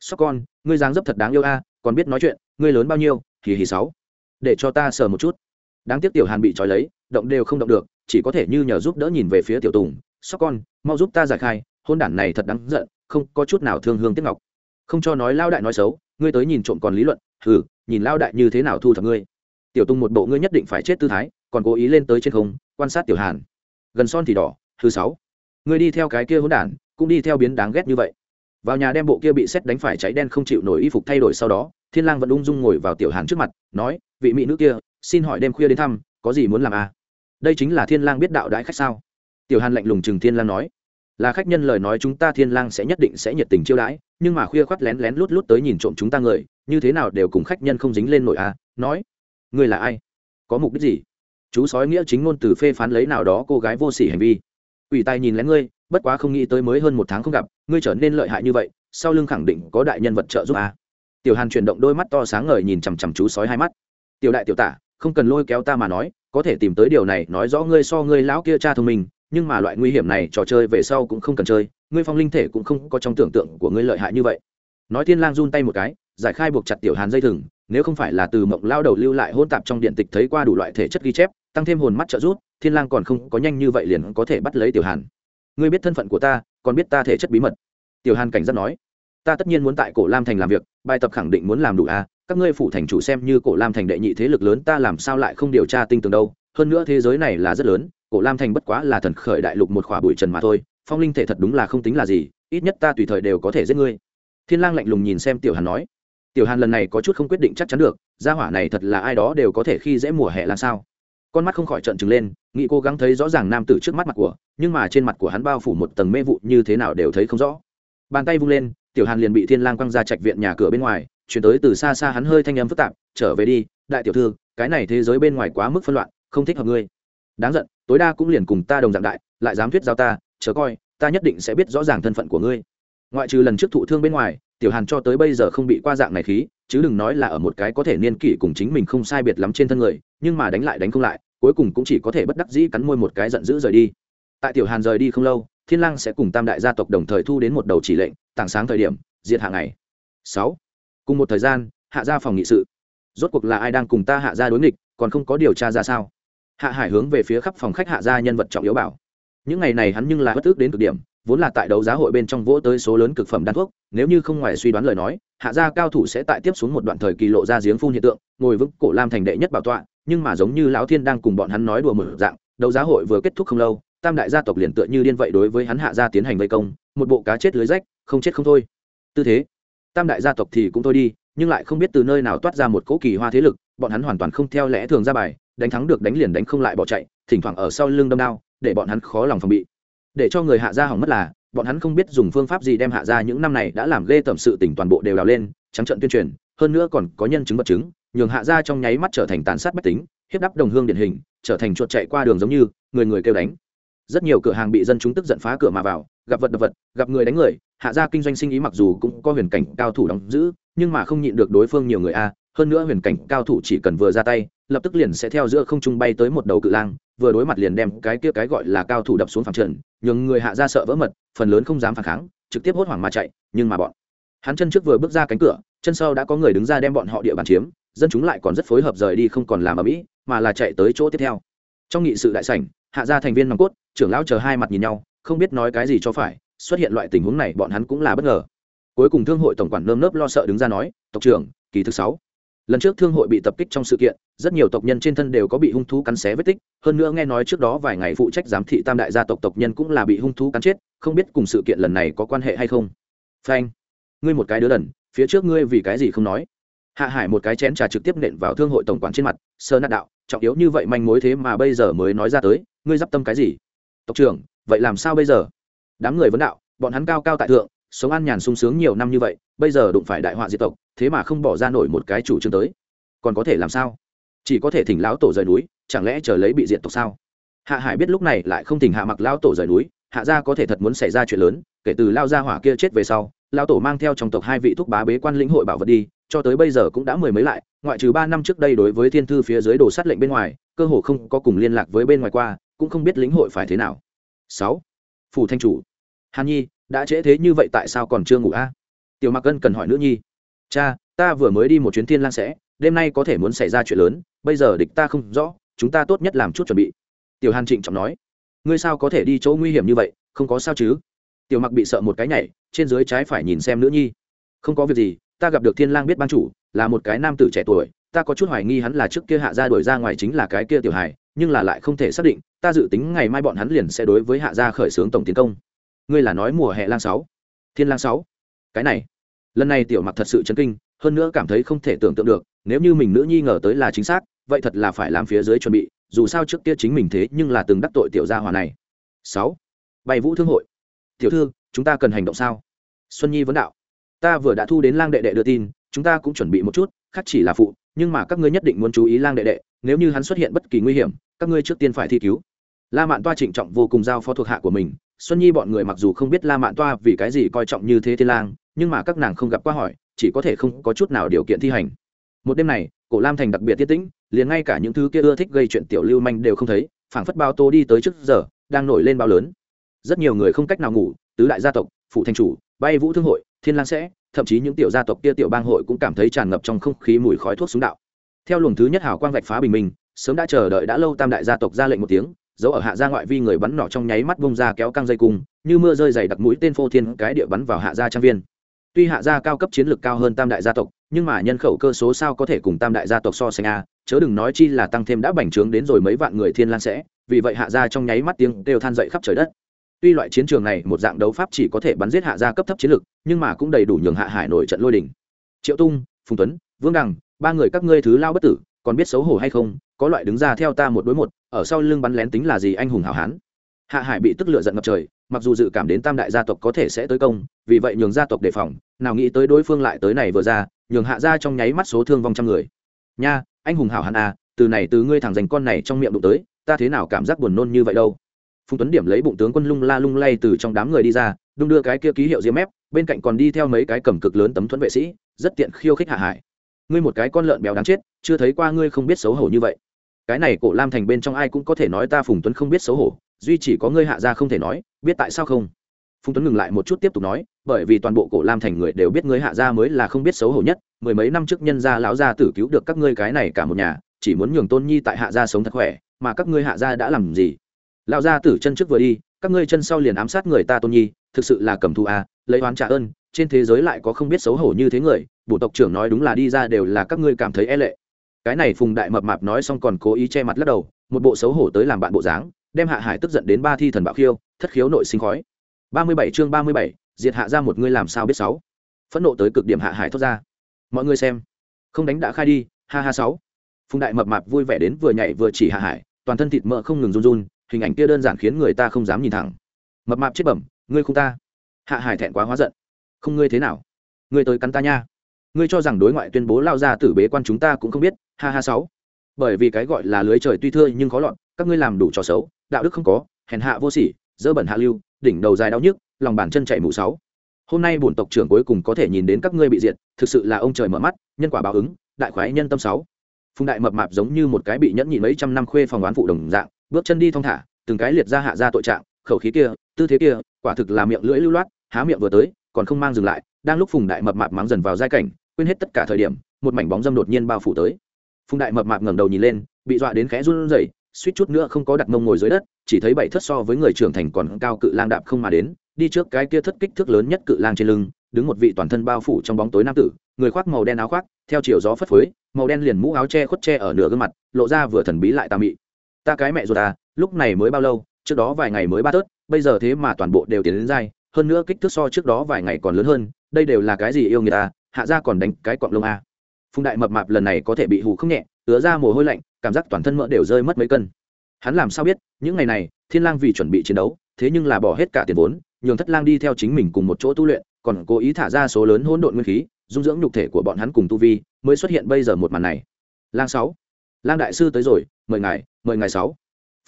Sóc con, ngươi dáng dấp thật đáng yêu a, còn biết nói chuyện, ngươi lớn bao nhiêu thì hì sáu. Để cho ta sờ một chút. Đáng tiếc tiểu hàn bị trói lấy, động đều không động được, chỉ có thể như nhờ giúp đỡ nhìn về phía tiểu tùng. Sóc con, mau giúp ta giải khai, hôn đản này thật đáng giận, không có chút nào thương hương tiếc ngọc. Không cho nói lao đại nói xấu, ngươi tới nhìn trộm còn lý luận, hừ, nhìn lao đại như thế nào thu thập ngươi tiểu tung một bộ ngươi nhất định phải chết tư thái, còn cố ý lên tới trên không, quan sát tiểu hàn. Gần son thì đỏ, thứ sáu. Ngươi đi theo cái kia hỗn đản, cũng đi theo biến đáng ghét như vậy. Vào nhà đem bộ kia bị xét đánh phải cháy đen không chịu nổi y phục thay đổi sau đó, thiên lang vẫn ung dung ngồi vào tiểu hàn trước mặt, nói, vị mỹ nữ kia, xin hỏi đêm khuya đến thăm, có gì muốn làm à? Đây chính là thiên lang biết đạo đãi khách sao? Tiểu hàn lạnh lùng chừng thiên lang nói. Là khách nhân lời nói chúng ta thiên lang sẽ nhất định sẽ nhiệt tình chiêu đãi, nhưng mà khuya khoắt lén lén lút lút tới nhìn trộm chúng ta người, như thế nào đều cùng khách nhân không dính lên nổi à? Nói ngươi là ai? Có mục đích gì? Chú sói nghĩa chính ngôn từ phê phán lấy nào đó cô gái vô sỉ hành vi. Ủy tài nhìn lén ngươi, bất quá không nghĩ tới mới hơn một tháng không gặp, ngươi trở nên lợi hại như vậy, sau lưng khẳng định có đại nhân vật trợ giúp à. tiểu hàn chuyển động đôi mắt to sáng ngời nhìn chằm chằm chú sói hai mắt. Tiểu đại tiểu tả, không cần lôi kéo ta mà nói, có thể tìm tới điều này nói rõ ngươi so ngươi lão kia cha thông minh, nhưng mà loại nguy hiểm này trò chơi về sau cũng không cần chơi, ngươi phong linh thể cũng không có trong tưởng tượng của ngươi lợi hại như vậy. Nói thiên lang run tay một cái giải khai buộc chặt tiểu hàn dây thừng nếu không phải là từ mộng lao đầu lưu lại hôn tạp trong điện tịch thấy qua đủ loại thể chất ghi chép tăng thêm hồn mắt trợ giúp thiên lang còn không có nhanh như vậy liền có thể bắt lấy tiểu hàn. Ngươi biết thân phận của ta còn biết ta thể chất bí mật. Tiểu hàn cảnh giác nói ta tất nhiên muốn tại cổ lam thành làm việc bài tập khẳng định muốn làm đủ a à, các ngươi phủ thành chủ xem như cổ lam thành đệ nhị thế lực lớn ta làm sao lại không điều tra tinh tường đâu hơn nữa thế giới này là rất lớn cổ lam thành bất quá là thần khởi đại lục một khỏa bụi trần mà thôi phong linh thể thật đúng là không tính là gì ít nhất ta tùy thời đều có thể giết ngươi. Thiên lang lạnh lùng nhìn xem tiểu hàn nói tiểu hàn lần này có chút không quyết định chắc chắn được, gia hỏa này thật là ai đó đều có thể khi dễ mùa hè làm sao? Con mắt không khỏi trợn trừng lên nghị cố gắng thấy rõ ràng nam tử trước mắt mặt của, nhưng mà trên mặt của hắn bao phủ một tầng mê vụ như thế nào đều thấy không rõ. Bàn tay vung lên, tiểu hàn liền bị thiên lang quăng ra trạch viện nhà cửa bên ngoài, chuyển tới từ xa xa hắn hơi thanh âm phức tạp, trở về đi, đại tiểu thư, cái này thế giới bên ngoài quá mức phân loạn, không thích hợp ngươi. Đáng giận, tối đa cũng liền cùng ta đồng dạng đại, lại dám thuyết giao ta, chờ coi, ta nhất định sẽ biết rõ ràng thân phận của ngươi. Ngoại trừ lần trước thụ thương bên ngoài tiểu hàn cho tới bây giờ không bị qua dạng này khí, chứ đừng nói là ở một cái có thể niên kỷ cùng chính mình không sai biệt lắm trên thân người, nhưng mà đánh lại đánh không lại, cuối cùng cũng chỉ có thể bất đắc dĩ cắn môi một cái giận dữ rời đi. Tại tiểu hàn rời đi không lâu, thiên lang sẽ cùng tam đại gia tộc đồng thời thu đến một đầu chỉ lệnh, tảng sáng thời điểm, diệt hạ ngày. Sáu. Cùng một thời gian, hạ gia phòng nghị sự. Rốt cuộc là ai đang cùng ta hạ gia đối nghịch, còn không có điều tra ra sao? Hạ hải hướng về phía khắp phòng khách hạ gia nhân vật trọng yếu bảo. Những ngày này hắn nhưng là bất ước đến cực điểm vốn là tại đấu giá hội bên trong vỗ tới số lớn cực phẩm đan thuốc, nếu như không ngoài suy đoán lời nói, hạ gia cao thủ sẽ tại tiếp xuống một đoạn thời kỳ lộ ra giếng phun hiện tượng, ngồi vững cổ lam thành đệ nhất bảo tọa, nhưng mà giống như lão thiên đang cùng bọn hắn nói đùa mở dạng, đấu giá hội vừa kết thúc không lâu, tam đại gia tộc liền tựa như điên vậy đối với hắn hạ gia tiến hành vây công, một bộ cá chết lưới rách, không chết không thôi. Tư thế, tam đại gia tộc thì cũng thôi đi, nhưng lại không biết từ nơi nào toát ra một cỗ kỳ hoa thế lực, bọn hắn hoàn toàn không theo lẽ thường ra bài, đánh thắng được đánh liền đánh không lại bỏ chạy, thỉnh thoảng ở sau lưng đâm đao, để bọn hắn khó lòng phòng bị để cho người hạ gia hỏng mất là, bọn hắn không biết dùng phương pháp gì đem hạ gia những năm này đã làm ghê tẩm sự tỉnh toàn bộ đều đào lên, trắng trận tuyên truyền, hơn nữa còn có nhân chứng vật chứng, nhường hạ gia trong nháy mắt trở thành tàn sát bách tính, hiếp đắp đồng hương điển hình, trở thành chuột chạy qua đường giống như, người người kêu đánh. Rất nhiều cửa hàng bị dân chúng tức giận phá cửa mà vào, gặp vật đập vật, gặp người đánh người, hạ gia kinh doanh sinh ý mặc dù cũng có huyền cảnh cao thủ đóng giữ, nhưng mà không nhịn được đối phương nhiều người a, hơn nữa huyền cảnh cao thủ chỉ cần vừa ra tay, lập tức liền sẽ theo giữa không trung bay tới một đầu cự lang vừa đối mặt liền đem cái kia cái gọi là cao thủ đập xuống phẳng trần, nhường người hạ ra sợ vỡ mật, phần lớn không dám phản kháng, trực tiếp hốt hoảng mà chạy, nhưng mà bọn hắn chân trước vừa bước ra cánh cửa, chân sau đã có người đứng ra đem bọn họ địa bàn chiếm, dân chúng lại còn rất phối hợp rời đi không còn làm ở mỹ, mà là chạy tới chỗ tiếp theo. Trong nghị sự đại sảnh, hạ gia thành viên nòng cốt, trưởng lão chờ hai mặt nhìn nhau, không biết nói cái gì cho phải, xuất hiện loại tình huống này bọn hắn cũng là bất ngờ. Cuối cùng thương hội tổng quản nơm nớp lo sợ đứng ra nói, tộc trưởng, kỳ thứ sáu. Lần trước thương hội bị tập kích trong sự kiện rất nhiều tộc nhân trên thân đều có bị hung thú cắn xé vết tích, hơn nữa nghe nói trước đó vài ngày phụ trách giám thị tam đại gia tộc tộc nhân cũng là bị hung thú cắn chết, không biết cùng sự kiện lần này có quan hệ hay không. Phanh. Ngươi một cái đứa đần, phía trước ngươi vì cái gì không nói? Hạ hải một cái chén trà trực tiếp nện vào thương hội tổng quản trên mặt, sơ nát đạo, trọng yếu như vậy manh mối thế mà bây giờ mới nói ra tới, ngươi d i p tâm cái gì? Tộc trưởng, vậy làm sao bây giờ? Đám người vấn đạo, bọn hắn cao cao tại thượng, sống an nhàn sung sướng nhiều năm như vậy, bây giờ đụng phải đại họa diệt tộc, thế mà không bỏ ra nổi một cái chủ trương tới. Còn có thể làm sao? Chỉ có thể thỉnh lão tổ rời núi, chẳng lẽ chờ lấy bị diệt tộc sao? Hạ hải biết lúc này lại không thỉnh hạ mặc lão tổ rời núi, hạ gia có thể thật muốn xảy ra chuyện lớn, kể từ lao gia hỏa kia chết về sau, lão tổ mang theo trong tộc hai vị thúc bá bế quan lĩnh hội bảo vật đi, cho tới bây giờ cũng đã mười mấy lại, ngoại trừ ba năm trước đây đối với thiên thư phía dưới đồ sát lệnh bên ngoài, cơ hồ không có cùng liên lạc với bên ngoài qua, cũng không biết lĩnh hội phải thế nào. Sáu. Phủ thanh chủ. Hàn nhi, đã trễ thế như vậy tại sao còn chưa ngủ a? Tiểu mặc ân cần hỏi nữ nhi. Cha, ta vừa mới đi một chuyến thiên lang sẽ đêm nay có thể muốn xảy ra chuyện lớn bây giờ địch ta không rõ chúng ta tốt nhất làm chút chuẩn bị. Tiểu hàn trịnh trọng nói. Ngươi sao có thể đi chỗ nguy hiểm như vậy không có sao chứ? Tiểu mặc bị sợ một cái nhảy trên dưới trái phải nhìn xem nữ nhi. Không có việc gì ta gặp được thiên lang biết ban chủ là một cái nam tử trẻ tuổi ta có chút hoài nghi hắn là trước kia hạ gia đuổi ra ngoài chính là cái kia tiểu Hải, nhưng là lại không thể xác định ta dự tính ngày mai bọn hắn liền sẽ đối với hạ gia khởi xướng tổng tiến công. Ngươi là nói mùa hè lang sáu? Thiên lang sáu. Cái này. Lần này tiểu mặc thật sự chấn kinh hơn nữa cảm thấy không thể tưởng tượng được nếu như mình nữ nhi ngờ tới là chính xác, vậy thật là phải làm phía dưới chuẩn bị, dù sao trước kia chính mình thế nhưng là từng đắc tội tiểu gia hòa này. Sáu bay vũ thương hội. Tiểu thư, chúng ta cần hành động sao? Xuân nhi vấn đạo. Ta vừa đã thu đến lang đệ đệ đưa tin, chúng ta cũng chuẩn bị một chút, khác chỉ là phụ, nhưng mà các ngươi nhất định muốn chú ý lang đệ đệ, nếu như hắn xuất hiện bất kỳ nguy hiểm, các ngươi trước tiên phải thi cứu. La mạn toa trịnh trọng vô cùng giao phó thuộc hạ của mình, xuân nhi bọn người mặc dù không biết la mạn toa vì cái gì coi trọng như thế thiên lang, nhưng mà các nàng không gặp qua hỏi, chỉ có thể không có chút nào điều kiện thi hành một đêm này, cổ lam thành đặc biệt tiết tĩnh, liền ngay cả những thứ kia ưa thích gây chuyện tiểu lưu manh đều không thấy, phảng phất bao tô đi tới trước giờ, đang nổi lên bao lớn. Rất nhiều người không cách nào ngủ, tứ đại gia tộc phụ thành chủ, bay vũ thương hội, thiên lang sẽ, thậm chí những tiểu gia tộc kia tiểu bang hội cũng cảm thấy tràn ngập trong không khí mùi khói thuốc súng đạo. Theo luồng thứ nhất hào quang vạch phá bình minh, sớm đã chờ đợi đã lâu tam đại gia tộc ra lệnh một tiếng, dấu ở hạ gia ngoại vi người bắn nỏ trong nháy mắt bông ra kéo căng dây cung, như mưa rơi dày đặc mũi tên phô thiên cái địa bắn vào hạ gia trang viên. Tuy hạ gia cao cấp chiến lược cao hơn tam đại gia tộc nhưng mà nhân khẩu cơ số sao có thể cùng tam đại gia tộc so sánh a? Chớ đừng nói chi là tăng thêm đã bành trướng đến rồi mấy vạn người thiên lan sẽ, vì vậy hạ gia trong nháy mắt tiếng đều than dậy khắp trời đất. Tuy loại chiến trường này một dạng đấu pháp chỉ có thể bắn giết hạ gia cấp thấp chiến lực, nhưng mà cũng đầy đủ nhường hạ hải nổi trận lôi đỉnh triệu tung, phùng tuấn, vương đằng, ba người các ngươi thứ lao bất tử, còn biết xấu hổ hay không? Có loại đứng ra theo ta một đối một, ở sau lưng bắn lén tính là gì anh hùng hảo hán? Hạ hải bị tức lựa giận ngập trời mặc dù dự cảm đến tam đại gia tộc có thể sẽ tới công, vì vậy nhường gia tộc đề phòng, nào nghĩ tới đối phương lại tới này vừa ra, nhường hạ ra trong nháy mắt số thương vong trăm người. Nha, anh hùng hảo hán à từ này từ ngươi thẳng dành con này trong miệng đụng tới, ta thế nào cảm giác buồn nôn như vậy đâu? Phùng tuấn điểm lấy bụng tướng quân lung la lung lay từ trong đám người đi ra, đung đưa cái kia ký hiệu diêm mép, bên cạnh còn đi theo mấy cái cầm cực lớn tấm thuẫn vệ sĩ, rất tiện khiêu khích hạ hải. Ngươi một cái con lợn béo đáng chết, chưa thấy qua ngươi không biết xấu hổ như vậy. Cái này cổ lam thành bên trong ai cũng có thể nói ta phùng tuấn không biết xấu hổ, duy chỉ có ngươi hạ ra không thể nói biết tại sao không? Phùng tuấn ngừng lại một chút tiếp tục nói, bởi vì toàn bộ cổ lam thành người đều biết ngươi hạ gia mới là không biết xấu hổ nhất, mười mấy năm trước nhân gia lão gia tử cứu được các ngươi cái này cả một nhà, chỉ muốn nhường tôn nhi tại hạ gia sống thật khỏe, mà các ngươi hạ gia đã làm gì? Lão gia tử chân trước vừa đi, các ngươi chân sau liền ám sát người ta tôn nhi, thực sự là cầm thù à lấy oán trả ơn, trên thế giới lại có không biết xấu hổ như thế người bộ tộc trưởng nói đúng là đi ra đều là các ngươi cảm thấy e lệ. Cái này phùng đại mập mạp nói xong còn cố ý che mặt lắc đầu, một bộ xấu hổ tới làm bạn bộ dáng, đem hạ hải tức giận đến ba thi thần bạo khiêu thất khiếu nội sinh khói. Ba mươi bảy chương ba mươi bảy, diệt hạ ra một ngươi làm sao biết sáu? Phẫn nộ tới cực điểm hạ hải thoát ra. Mọi người xem. Không đánh đã khai đi, ha ha sáu. Phùng đại mập mạp vui vẻ đến vừa nhảy vừa chỉ hạ hải, toàn thân thịt mỡ không ngừng run run, hình ảnh kia đơn giản khiến người ta không dám nhìn thẳng. Mập mạp chết bẩm, ngươi không ta. Hạ hải thẹn quá hóa giận. Không ngươi thế nào? Ngươi tới cắn ta nha. Ngươi cho rằng đối ngoại tuyên bố lao ra tử bế quan chúng ta cũng không biết, ha ha sáu. Bởi vì cái gọi là lưới trời tuy thưa nhưng khó lọt, các ngươi làm đủ trò xấu, đạo đức không có, hèn hạ vô sỉ dơ bẩn hạ lưu, đỉnh đầu dài đau nhức, lòng bàn chân chạy mụ sáu. Hôm nay bổn tộc trưởng cuối cùng có thể nhìn đến các ngươi bị diệt, thực sự là ông trời mở mắt, nhân quả báo ứng, đại khoái nhân tâm sáu. Phùng đại mập mạp giống như một cái bị nhẫn nhịn mấy trăm năm khuê phòng đoán phụ đồng dạng, bước chân đi thong thả, từng cái liệt ra hạ ra tội trạng, khẩu khí kia, tư thế kia, quả thực là miệng lưỡi lưu loát, há miệng vừa tới, còn không mang dừng lại, đang lúc phùng đại mập mạp mắng dần vào giai cảnh, quên hết tất cả thời điểm, một mảnh bóng dâm đột nhiên bao phủ tới. Phùng đại mập mạp ngẩng đầu nhìn lên, bị dọa đến khẽ run rẩy suýt chút nữa không có đặt mông ngồi dưới đất, chỉ thấy bảy thất so với người trưởng thành còn cao cự lang đạp không mà đến, đi trước cái kia thất kích thước lớn nhất cự lang trên lưng, đứng một vị toàn thân bao phủ trong bóng tối nam tử, người khoác màu đen áo khoác, theo chiều gió phất phới, màu đen liền mũ áo che khuất che ở nửa gương mặt, lộ ra vừa thần bí lại tà mị. Ta cái mẹ ruột ta lúc này mới bao lâu, trước đó vài ngày mới ba tớt bây giờ thế mà toàn bộ đều tiến đến dai, hơn nữa kích thước so trước đó vài ngày còn lớn hơn, đây đều là cái gì yêu người ta à, hạ ra còn đánh cái cọng lông a phùng đại mập mạp lần này có thể bị hù không nhẹ ứa ra mồ hôi lạnh, cảm giác toàn thân mỡ đều rơi mất mấy cân. Hắn làm sao biết, những ngày này, thiên lang vì chuẩn bị chiến đấu, thế nhưng là bỏ hết cả tiền vốn, nhường thất lang đi theo chính mình cùng một chỗ tu luyện, còn cố ý thả ra số lớn hỗn độn nguyên khí, dung dưỡng nhục thể của bọn hắn cùng tu vi, mới xuất hiện bây giờ một màn này. Lang sáu, lang đại sư tới rồi, mời ngài mời ngài sáu.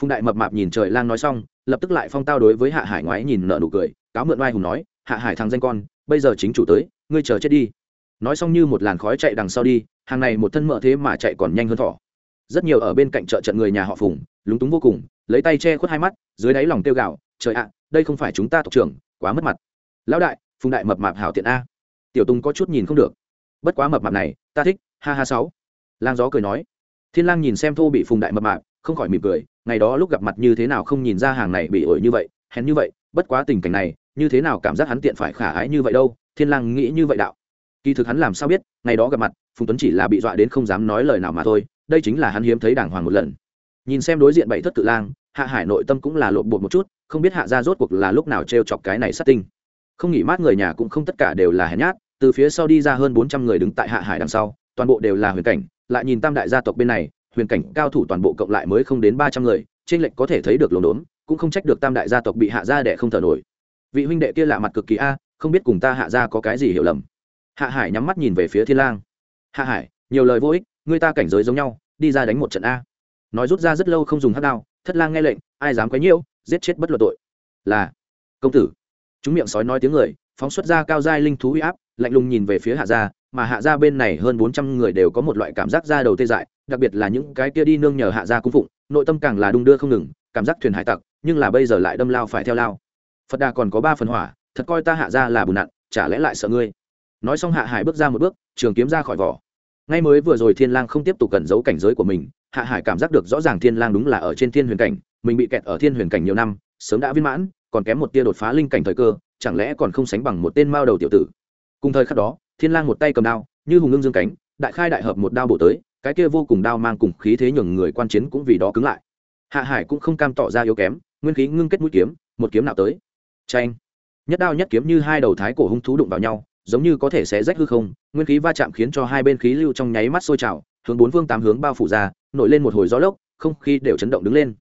Phùng đại mập mạp nhìn trời lang nói xong, lập tức lại phong tao đối với hạ hải ngoái nhìn nợ nụ cười, cáo mượn oai hùng nói, hạ hải thằng danh con, bây giờ chính chủ tới, ngươi chờ chết đi. Nói xong như một làn khói chạy đằng sau đi hàng này một thân mỡ thế mà chạy còn nhanh hơn thỏ. Rất nhiều ở bên cạnh chợ trận người nhà họ phùng, lúng túng vô cùng, lấy tay che khuất hai mắt, dưới đáy lòng tiêu gạo trời ạ, đây không phải chúng ta tộc trưởng, quá mất mặt. Lão đại, phùng đại mập mạp hảo tiện a. Tiểu tùng có chút nhìn không được. Bất quá mập mạp này, ta thích, ha ha sáu. Lang gió cười nói. Thiên lang nhìn xem thô bị phùng đại mập mạp, không khỏi mỉm cười, ngày đó lúc gặp mặt như thế nào không nhìn ra hàng này bị ổi như vậy, hèn như vậy, bất quá tình cảnh này, như thế nào cảm giác hắn tiện phải khả ái như vậy đâu, thiên lang nghĩ như vậy đạo kỳ thực hắn làm sao biết, ngày đó gặp mặt, phùng tuấn chỉ là bị dọa đến không dám nói lời nào mà thôi, đây chính là hắn hiếm thấy đàng hoàng một lần. Nhìn xem đối diện bảy thất tự lang, hạ hải nội tâm cũng là lộn bột một chút, không biết hạ ra rốt cuộc là lúc nào t chọc cái này sát tinh. Không nghỉ mát người nhà cũng không tất cả đều là hèn nhát, từ phía sau đi ra hơn bốn trăm người đứng tại hạ hải đằng sau, toàn bộ đều là huyền cảnh, lại nhìn tam đại gia tộc bên này, huyền cảnh cao thủ toàn bộ cộng lại mới không đến ba trăm người, trên lệnh có thể thấy được lồn đốn, cũng không trách được tam đại gia tộc bị hạ ra để không thở nổi. Vị huynh đệ kia lạ mặt cực kỳ a, không biết cùng ta hạ ra có cái gì hiểu lầm hạ hải nhắm mắt nhìn về phía thiên lang. Hạ hải, nhiều lời vô ích, người ta cảnh giới giống nhau, đi ra đánh một trận a. Nói rút ra rất lâu không dùng hắc đao, thất lang nghe lệnh, ai dám quấy nhiễu, giết chết bất luận tội. Là, công tử. Chúng miệng sói nói tiếng người, phóng xuất ra cao giai linh thú uy áp, lạnh lùng nhìn về phía hạ gia, mà hạ gia bên này hơn bốn trăm người đều có một loại cảm giác ra đầu tê dại, đặc biệt là những cái kia đi nương nhờ hạ gia cung phụng, nội tâm càng là đung đưa không ngừng, cảm giác thuyền hải tặc, nhưng là bây giờ lại đâm lao phải theo lao. Phật đà còn có ba phần hỏa, thật coi ta hạ gia là bùn nặn, chả lẽ lại sợ ngươi? Nói xong hạ hải bước ra một bước, trường kiếm ra khỏi vỏ. Ngay mới vừa rồi thiên lang không tiếp tục cẩn giấu cảnh giới của mình, hạ hải cảm giác được rõ ràng thiên lang đúng là ở trên thiên huyền cảnh, mình bị kẹt ở thiên huyền cảnh nhiều năm, sớm đã viên mãn, còn kém một tia đột phá linh cảnh thời cơ, chẳng lẽ còn không sánh bằng một tên mao đầu tiểu tử. Cùng thời khắc đó, thiên lang một tay cầm đao, như hùng ngưng dương cánh, đại khai đại hợp một đao bổ tới, cái kia vô cùng đao mang cùng khí thế nhường người quan chiến cũng vì đó cứng lại. Hạ hải cũng không cam tỏ ra yếu kém, nguyên khí ngưng kết mũi kiếm, một kiếm nào tới. Tranh nhất đao nhất kiếm như hai đầu thái cổ hung thú đụng vào nhau giống như có thể xé rách hư không, nguyên khí va chạm khiến cho hai bên khí lưu trong nháy mắt sôi trào, hướng bốn phương tám hướng bao phủ ra, nổi lên một hồi gió lốc, không khí đều chấn động đứng lên.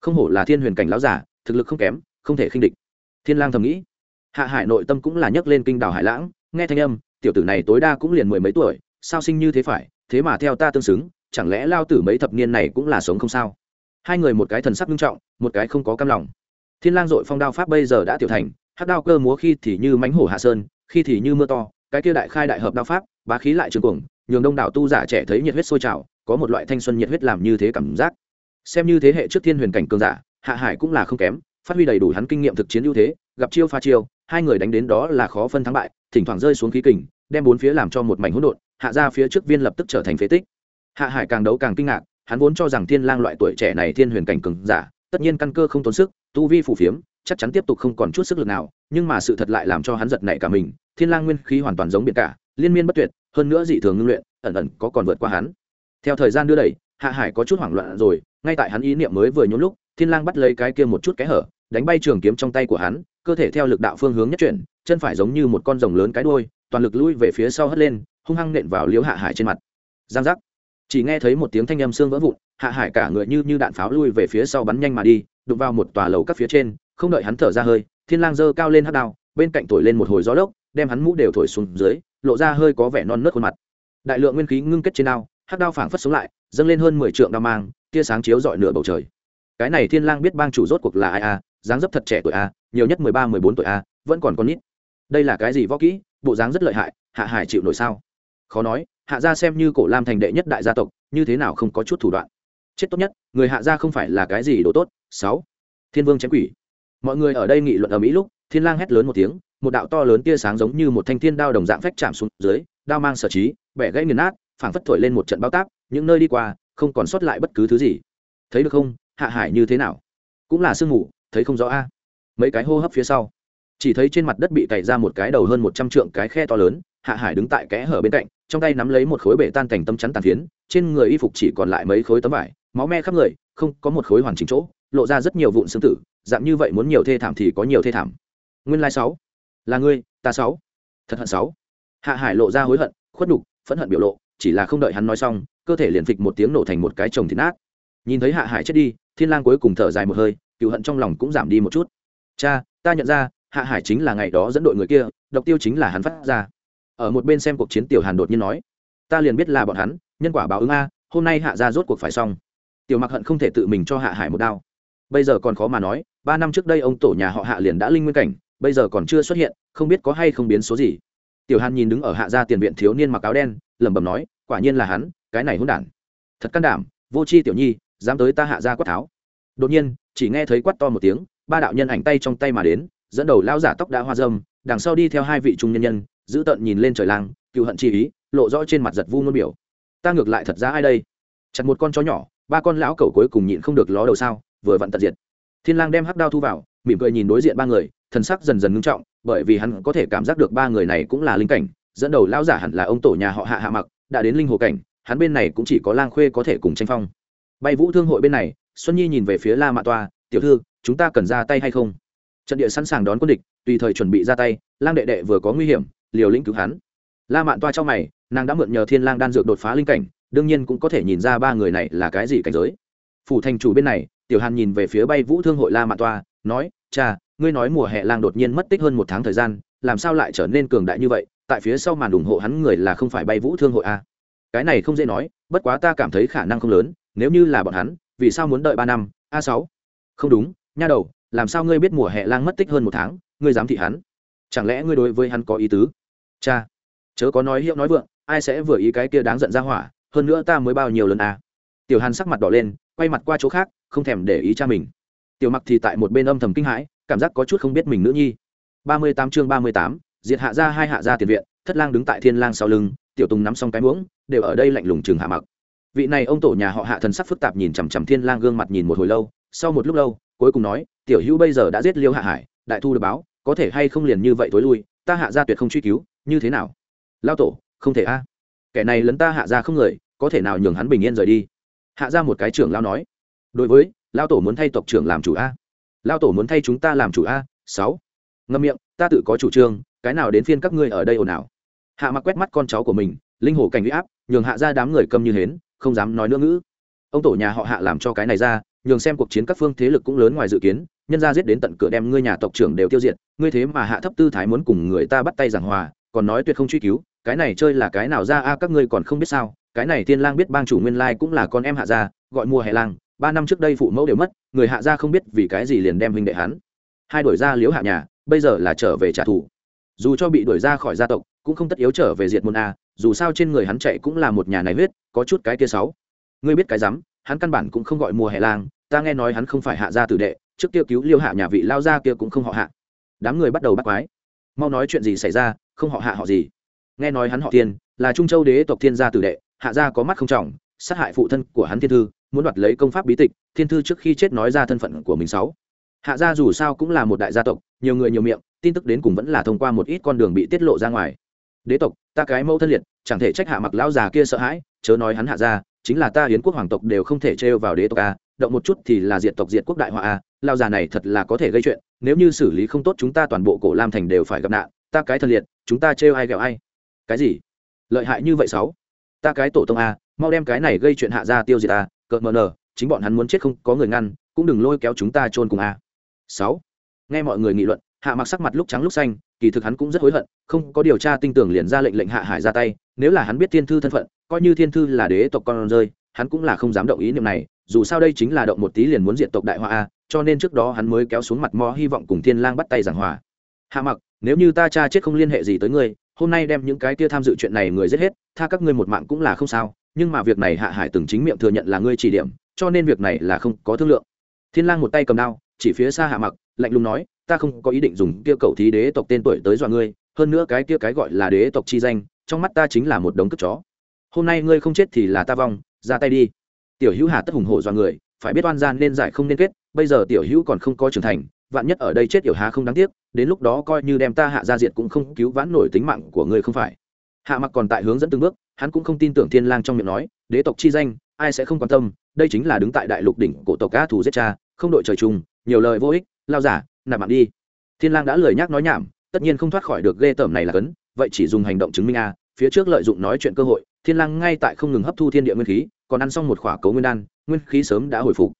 Không hổ là thiên huyền cảnh lão giả, thực lực không kém, không thể khinh địch. Thiên lang thầm nghĩ. Hạ hải nội tâm cũng là nhấc lên kinh đảo hải lãng, nghe thanh âm, tiểu tử này tối đa cũng liền mười mấy tuổi, sao sinh như thế phải, thế mà theo ta tương xứng, chẳng lẽ lao tử mấy thập niên này cũng là sống không sao? Hai người một cái thần sắc nghiêm trọng, một cái không có cam lòng. Thiên lang dội phong đao pháp bây giờ đã tiểu thành, hắc đao cơ múa khi thì như mánh hổ hạ sơn khi thì như mưa to, cái kia đại khai đại hợp đao pháp, bá khí lại trường cuồng, nhường đông đảo tu giả trẻ thấy nhiệt huyết sôi trào, có một loại thanh xuân nhiệt huyết làm như thế cảm giác. Xem như thế hệ trước thiên huyền cảnh cường giả, hạ hải cũng là không kém, phát huy đầy đủ hắn kinh nghiệm thực chiến ưu thế, gặp chiêu pha chiêu, hai người đánh đến đó là khó phân thắng bại, thỉnh thoảng rơi xuống khí kình, đem bốn phía làm cho một mảnh hỗn độn, hạ ra phía trước viên lập tức trở thành phế tích. Hạ hải càng đấu càng kinh ngạc, hắn vốn cho rằng thiên lang loại tuổi trẻ này thiên huyền cảnh cường giả, tất nhiên căn cơ không tốn sức, tu vi phù phiếm, chắc chắn tiếp tục không còn chút sức lực nào nhưng mà sự thật lại làm cho hắn giật nảy cả mình, thiên lang nguyên khí hoàn toàn giống biệt cả, liên miên bất tuyệt, hơn nữa dị thường ngưng luyện, ẩn ẩn có còn vượt qua hắn. Theo thời gian đưa đẩy, hạ hải có chút hoảng loạn rồi, ngay tại hắn ý niệm mới vừa nhốn lúc, thiên lang bắt lấy cái kia một chút cái hở, đánh bay trường kiếm trong tay của hắn, cơ thể theo lực đạo phương hướng nhất chuyển, chân phải giống như một con rồng lớn cái đuôi, toàn lực lui về phía sau hất lên, hung hăng nện vào liễu hạ hải trên mặt. Giang giác. Chỉ nghe thấy một tiếng thanh âm xương vỡ vụn, hạ hải cả người như như đạn pháo lui về phía sau bắn nhanh mà đi, đụng vào một tòa lầu các phía trên, không đợi hắn thở ra hơi thiên lang giơ cao lên hắc đao, bên cạnh thổi lên một hồi gió lốc, đem hắn mũ đều thổi xuống dưới, lộ ra hơi có vẻ non nớt khuôn mặt. Đại lượng nguyên khí ngưng kết trên đao hắc đao phảng phất sống lại, dâng lên hơn mười trượng đao mang, tia sáng chiếu rọi nửa bầu trời. Cái này thiên lang biết bang chủ rốt cuộc là ai a dáng dấp thật trẻ tuổi a nhiều nhất mười ba, mười bốn tuổi a vẫn còn con nít. Đây là cái gì võ kỹ, bộ dáng rất lợi hại, hạ hải chịu nổi sao? Khó nói, hạ gia xem như cổ lam thành đệ nhất đại gia tộc, như thế nào không có chút thủ đoạn. Chết tốt nhất, người hạ gia không phải là cái gì đồ tốt. Sáu. Thiên vương chém quỷ mọi người ở đây nghị luận ở mỹ lúc, thiên lang hét lớn một tiếng, một đạo to lớn tia sáng giống như một thanh thiên đao đồng dạng phách chạm xuống dưới, đao mang sở trí, bẻ gãy nghiền nát, phảng phất thổi lên một trận bao tác những nơi đi qua, không còn sót lại bất cứ thứ gì. Thấy được không? Hạ hải như thế nào? Cũng là sương mù, thấy không rõ a. Mấy cái hô hấp phía sau. Chỉ thấy trên mặt đất bị cày ra một cái đầu hơn một trăm trượng cái khe to lớn, hạ hải đứng tại kẽ hở bên cạnh, trong tay nắm lấy một khối bể tan cảnh tâm chắn tàn phiến, trên người y phục chỉ còn lại mấy khối tấm vải, máu me khắp người, không có một khối hoàn chỉnh chỗ lộ ra rất nhiều vụn xương tử, dạng như vậy muốn nhiều thê thảm thì có nhiều thê thảm. Nguyên lai sáu. Là ngươi, ta sáu. Thật hận sáu. Hạ hải lộ ra hối hận, khuất đục phẫn hận biểu lộ, chỉ là không đợi hắn nói xong, cơ thể liền phịch một tiếng nổ thành một cái chồng thịt nát. Nhìn thấy hạ hải chết đi, thiên lang cuối cùng thở dài một hơi, cựu hận trong lòng cũng giảm đi một chút. Cha, ta nhận ra, hạ hải chính là ngày đó dẫn đội người kia, độc tiêu chính là hắn phát ra. Ở một bên xem cuộc chiến tiểu hàn đột nhiên nói, ta liền biết là bọn hắn, nhân quả báo ứng a, hôm nay hạ ra rốt cuộc phải xong. Tiểu mặc hận không thể tự mình cho hạ hải một đao bây giờ còn khó mà nói, ba năm trước đây ông tổ nhà họ hạ liền đã linh nguyên cảnh, bây giờ còn chưa xuất hiện, không biết có hay không biến số gì. Tiểu hàn nhìn đứng ở hạ gia tiền viện thiếu niên mặc áo đen, lẩm bẩm nói, quả nhiên là hắn, cái này hôn đản. Thật can đảm, vô c h i tiểu nhi, dám tới ta hạ gia quát tháo. Đột nhiên, chỉ nghe thấy quát to một tiếng, ba đạo nhân ảnh tay trong tay mà đến, dẫn đầu lao giả tóc đã hoa dâm đằng sau đi theo hai vị trung nhân nhân, giữ tận nhìn lên trời lang cựu hận chi ý, lộ rõ trên mặt giật vu ngôn biểu. Ta ngược lại thật ra ai đây? Chặt một con chó nhỏ, ba con lão cẩu cuối cùng nhịn không được ló đầu sao? Vừa vặn tận diệt. Thiên lang đem hắc đao thu vào, mỉm cười nhìn đối diện ba người, thần sắc dần dần ngưng trọng, bởi vì hắn có thể cảm giác được ba người này cũng là linh cảnh, dẫn đầu lão giả hẳn là ông tổ nhà họ hạ hạ mặc, đã đến linh hồ cảnh, hắn bên này cũng chỉ có lang khuê có thể cùng tranh phong. Bay vũ thương hội bên này, xuân nhi nhìn về phía la mạ toa, tiểu thư, chúng ta cần ra tay hay không? Trận địa sẵn sàng đón quân địch, tùy thời chuẩn bị ra tay, lang đệ đệ vừa có nguy hiểm, liều lĩnh cứu hắn. La mạn toa trong mày, nàng đã mượn nhờ thiên lang đan dược đột phá linh cảnh, đương nhiên cũng có thể nhìn ra ba người này là cái gì cảnh giới. Phủ thành chủ bên này tiểu hàn nhìn về phía bay vũ thương hội la mạn toa, nói, cha, ngươi nói mùa hè lang đột nhiên mất tích hơn một tháng thời gian, làm sao lại trở nên cường đại như vậy? Tại phía sau màn ủng hộ hắn người là không phải bay vũ thương hội a à? cái này không dễ nói, bất quá ta cảm thấy khả năng không lớn, nếu như là bọn hắn, vì sao muốn đợi ba năm? A sáu. Không đúng, nha đầu, làm sao ngươi biết mùa hè lang mất tích hơn một tháng? Ngươi dám thị hắn. Chẳng lẽ ngươi đối với hắn có ý tứ? Cha, chớ có nói hiệu nói vượng, ai sẽ vừa ý cái kia đáng giận ra hỏa, hơn nữa ta mới bao nhiêu lần à? Tiểu hàn sắc mặt đỏ lên quay mặt qua chỗ khác, không thèm để ý cha mình. Tiểu mặc thì tại một bên âm thầm kinh hãi, cảm giác có chút không biết mình nữ nhi. Ba mươi tám chương ba mươi tám, diệt hạ ra hai hạ ra tiền viện, thất lang đứng tại thiên lang sau lưng, tiểu tùng nắm xong cái muỗng, đều ở đây lạnh lùng chừng hạ mặc. Vị này ông tổ nhà họ hạ thần sắc phức tạp nhìn chằm chằm thiên lang gương mặt nhìn một hồi lâu, sau một lúc lâu, cuối cùng nói, tiểu hữu bây giờ đã giết liêu hạ hải, đại thu được báo, có thể hay không liền như vậy thối lui, ta hạ gia tuyệt không truy cứu, như thế nào? Lao tổ, không thể a. Kẻ này lấn ta hạ gia không người, có thể nào nhường hắn bình yên rời đi? Hạ ra một cái trưởng lao nói, đối với lao tổ muốn thay tộc trưởng làm chủ a. Lao tổ muốn thay chúng ta làm chủ a, sáu. Ngâm miệng, ta tự có chủ trương, cái nào đến phiên các ngươi ở đây ồn ào. Hạ mặc quét mắt con cháu của mình, linh hồ cảnh huy áp, nhường hạ ra đám người câm như hến, không dám nói nữa ngữ. Ông tổ nhà họ hạ làm cho cái này ra, nhường xem cuộc chiến các phương thế lực cũng lớn ngoài dự kiến, nhân ra giết đến tận cửa đem ngươi nhà tộc trưởng đều tiêu diệt, ngươi thế mà hạ thấp tư thái muốn cùng người ta bắt tay giảng hòa, còn nói tuyệt không truy cứu, cái này chơi là cái nào ra a, các ngươi còn không biết sao? Cái này thiên lang biết bang chủ nguyên lai cũng là con em hạ gia, gọi mua hệ lang, ba năm trước đây phụ mẫu đều mất, người hạ gia không biết vì cái gì liền đem huynh đệ hắn. Hai đổi ra liếu hạ nhà, bây giờ là trở về trả thù. Dù cho bị đuổi ra khỏi gia tộc, cũng không tất yếu trở về diệt môn a, dù sao trên người hắn chạy cũng là một nhà này huyết, có chút cái kia sáu. Ngươi biết cái rắm, hắn căn bản cũng không gọi mùa hè lang, ta nghe nói hắn không phải hạ gia tử đệ, trước kia cứu liêu hạ nhà vị lao gia kia cũng không họ hạ. Đám người bắt đầu bắt quái. Mau nói chuyện gì xảy ra, không họ hạ họ gì. Nghe nói hắn họ thiên, là trung châu đế tộc thiên gia tử đệ hạ gia có mắt không trọng, sát hại phụ thân của hắn thiên thư, muốn đoạt lấy công pháp bí tịch, thiên thư trước khi chết nói ra thân phận của mình sáu. Hạ gia dù sao cũng là một đại gia tộc, nhiều người nhiều miệng, tin tức đến cùng vẫn là thông qua một ít con đường bị tiết lộ ra ngoài. Đế tộc, ta cái mẫu thân liệt, chẳng thể trách hạ mặc lão già kia sợ hãi, chớ nói hắn hạ gia, chính là ta hiến quốc hoàng tộc đều không thể trêu vào đế tộc a, động một chút thì là diệt tộc diệt quốc đại họa a lao già này thật là có thể gây chuyện, nếu như xử lý không tốt chúng ta toàn bộ cổ lam thành đều phải gặp nạn, ta cái thân liệt, chúng ta trêu ai ghẹo ai. Cái gì? Lợi hại như vậy sáu? Ta cái tổ tông a, mau đem cái này gây chuyện hạ ra tiêu diệt a cợt mờ nờ, chính bọn hắn muốn chết không, có người ngăn, cũng đừng lôi kéo chúng ta chôn cùng a. Sáu, nghe mọi người nghị luận, hạ mặc sắc mặt lúc trắng lúc xanh, kỳ thực hắn cũng rất hối hận, không có điều tra tinh tưởng liền ra lệnh lệnh hạ hải ra tay, nếu là hắn biết thiên thư thân phận, coi như thiên thư là đế tộc con rơi, hắn cũng là không dám động ý niệm này, dù sao đây chính là động một tí liền muốn diệt tộc đại hoa a, cho nên trước đó hắn mới kéo xuống mặt mò hy vọng cùng thiên lang bắt tay giảng hòa. Hạ mặc, nếu như ta cha chết không liên hệ gì tới ngươi hôm nay đem những cái kia tham dự chuyện này người giết hết, tha các ngươi một mạng cũng là không sao, nhưng mà việc này hạ hải từng chính miệng thừa nhận là ngươi chỉ điểm, cho nên việc này là không có thương lượng. Thiên lang một tay cầm đao, chỉ phía xa hạ mặc, lạnh lùng nói, ta không có ý định dùng kia cầu thí đế tộc tên tuổi tới dọa ngươi, hơn nữa cái kia cái gọi là đế tộc chi danh, trong mắt ta chính là một đống cướp chó. Hôm nay ngươi không chết thì là ta vong, ra tay đi. Tiểu hữu hà tất hùng hổ dọa người, phải biết oan gian nên giải không nên kết, bây giờ tiểu hữu còn không có trưởng thành, vạn nhất ở đây chết tiểu hà không đáng tiếc đến lúc đó coi như đem ta hạ ra diệt cũng không cứu vãn nổi tính mạng của ngươi không phải. Hạ mặc còn tại hướng dẫn từng bước, hắn cũng không tin tưởng thiên lang trong miệng nói, đế tộc chi danh, ai sẽ không quan tâm, đây chính là đứng tại đại lục đỉnh cổ tộc cá thủ giết cha, không đội trời chung, nhiều lời vô ích, lao giả, nạp mạng đi. Thiên lang đã lười nhắc nói nhảm, tất nhiên không thoát khỏi được ghê tởm này là cấn, vậy chỉ dùng hành động chứng minh a, phía trước lợi dụng nói chuyện cơ hội, thiên lang ngay tại không ngừng hấp thu thiên địa nguyên khí, còn ăn xong một khỏa cấu nguyên đan, nguyên khí sớm đã hồi phục.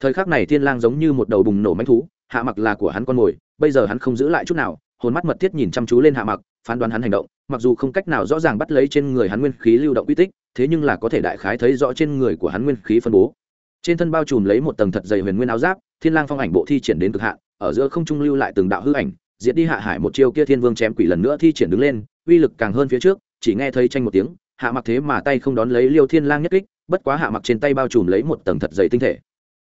Thời khắc này thiên lang giống như một đầu bùng nổ mãnh thú, hạ mặc là của hắn con mồi bây giờ hắn không giữ lại chút nào, hồn mắt mật thiết nhìn chăm chú lên hạ mặc, phán đoán hắn hành động, mặc dù không cách nào rõ ràng bắt lấy trên người hắn nguyên khí lưu động uy tích, thế nhưng là có thể đại khái thấy rõ trên người của hắn nguyên khí phân bố. Trên thân bao trùm lấy một tầng thật dày huyền nguyên áo giáp, thiên lang phong ảnh bộ thi triển đến cực hạn, ở giữa không trung lưu lại từng đạo hư ảnh, diệt đi hạ hải một chiêu kia thiên vương chém quỷ lần nữa thi triển đứng lên, uy lực càng hơn phía trước, chỉ nghe thấy tranh một tiếng, hạ mặc thế mà tay không đón lấy liêu thiên lang nhất kích, bất quá hạ mặc trên tay bao trùm lấy một tầng thật dày tinh thể.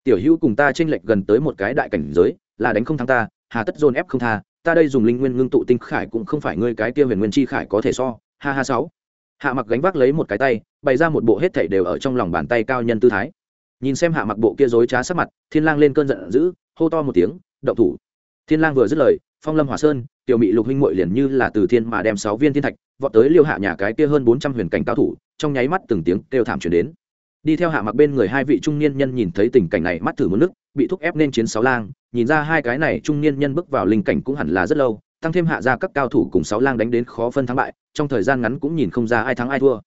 Tiểu hữu cùng ta tranh lệch gần tới một cái đại cảnh giới, là đánh không thắng ta hà tất dồn ép không tha, ta đây dùng linh nguyên ngưng tụ tinh khải cũng không phải ngươi cái kia huyền nguyên chi khải có thể so. Ha ha sáu. Hạ mặc gánh vác lấy một cái tay, bày ra một bộ hết thảy đều ở trong lòng bàn tay cao nhân tư thái. Nhìn xem hạ mặc bộ kia dối trá sắc mặt, thiên lang lên cơn giận dữ, hô to một tiếng, động thủ. Thiên lang vừa dứt lời, phong lâm hỏa sơn, tiểu mị lục huynh muội liền như là từ thiên mà đem sáu viên thiên thạch, vọt tới liêu hạ nhà cái kia hơn bốn trăm huyền cảnh cao thủ, trong nháy mắt từng tiếng kêu thảm truyền đến. Đi theo hạ mặc bên người hai vị trung niên nhân nhìn thấy tình cảnh này, mắt thử một nước bị thúc ép nên chiến sáu lang, nhìn ra hai cái này trung niên nhân bước vào linh cảnh cũng hẳn là rất lâu, tăng thêm hạ ra các cao thủ cùng sáu lang đánh đến khó phân thắng bại, trong thời gian ngắn cũng nhìn không ra ai thắng ai thua.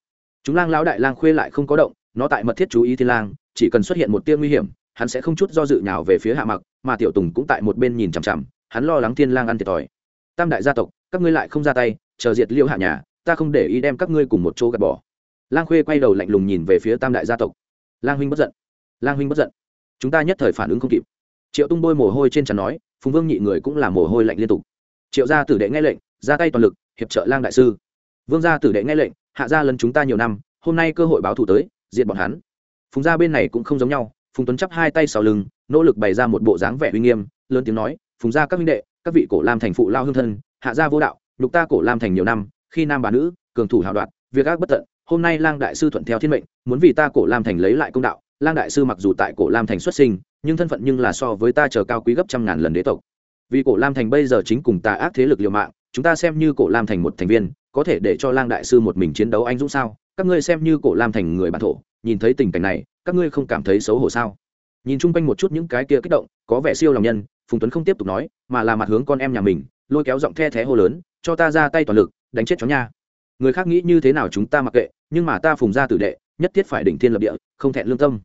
Chúng lang lão đại lang khuê lại không có động, nó tại mật thiết chú ý thiên lang, chỉ cần xuất hiện một tia nguy hiểm, hắn sẽ không chút do dự nào về phía hạ mặc, mà tiểu tùng cũng tại một bên nhìn chằm chằm, hắn lo lắng thiên lang ăn thiệt thòi. Tam đại gia tộc, các ngươi lại không ra tay, chờ diệt liêu hạ nhà, ta không để ý đem các ngươi cùng một chỗ gạt bỏ. Lang khuê quay đầu lạnh lùng nhìn về phía tam đại gia tộc. Lang huynh bất giận. Lang huynh bất giận chúng ta nhất thời phản ứng không kịp. Triệu tung bôi mồ hôi trên trán nói, phùng vương nhị người cũng là mồ hôi lạnh liên tục. Triệu gia tử đệ nghe lệnh, ra tay toàn lực, hiệp trợ lang đại sư. Vương gia tử đệ nghe lệnh, hạ gia lần chúng ta nhiều năm, hôm nay cơ hội báo thù tới, diệt bọn hắn. Phùng gia bên này cũng không giống nhau, phùng tuấn chắp hai tay sau lưng, nỗ lực bày ra một bộ dáng vẻ uy nghiêm, lớn tiếng nói, phùng gia các minh đệ, các vị cổ lam thành phụ lao hương thân, hạ gia vô đạo, nhục ta cổ lam thành nhiều năm, khi nam bà nữ, cường thủ hào đoạt, việc ác bất tận, hôm nay lang đại sư thuận theo thiên mệnh, muốn vì ta cổ lam thành lấy lại công đạo lang đại sư mặc dù tại cổ lam thành xuất sinh, nhưng thân phận nhưng là so với ta chờ cao quý gấp trăm ngàn lần đế tộc. Vì cổ lam thành bây giờ chính cùng ta ác thế lực liều mạng, chúng ta xem như cổ lam thành một thành viên, có thể để cho lang đại sư một mình chiến đấu anh dũng sao? Các ngươi xem như cổ lam thành người bản thổ, nhìn thấy tình cảnh này, các ngươi không cảm thấy xấu hổ sao? Nhìn chung quanh một chút những cái kia kích động, có vẻ siêu lòng nhân, phùng tuấn không tiếp tục nói, mà là mặt hướng con em nhà mình, lôi kéo giọng the thé hô lớn, cho ta ra tay toàn lực, đánh chết chó nha. Người khác nghĩ như thế nào chúng ta mặc kệ, nhưng mà ta phùng ra tử đệ, nhất thiết phải đỉnh thiên lập địa, không thẹn lương tâm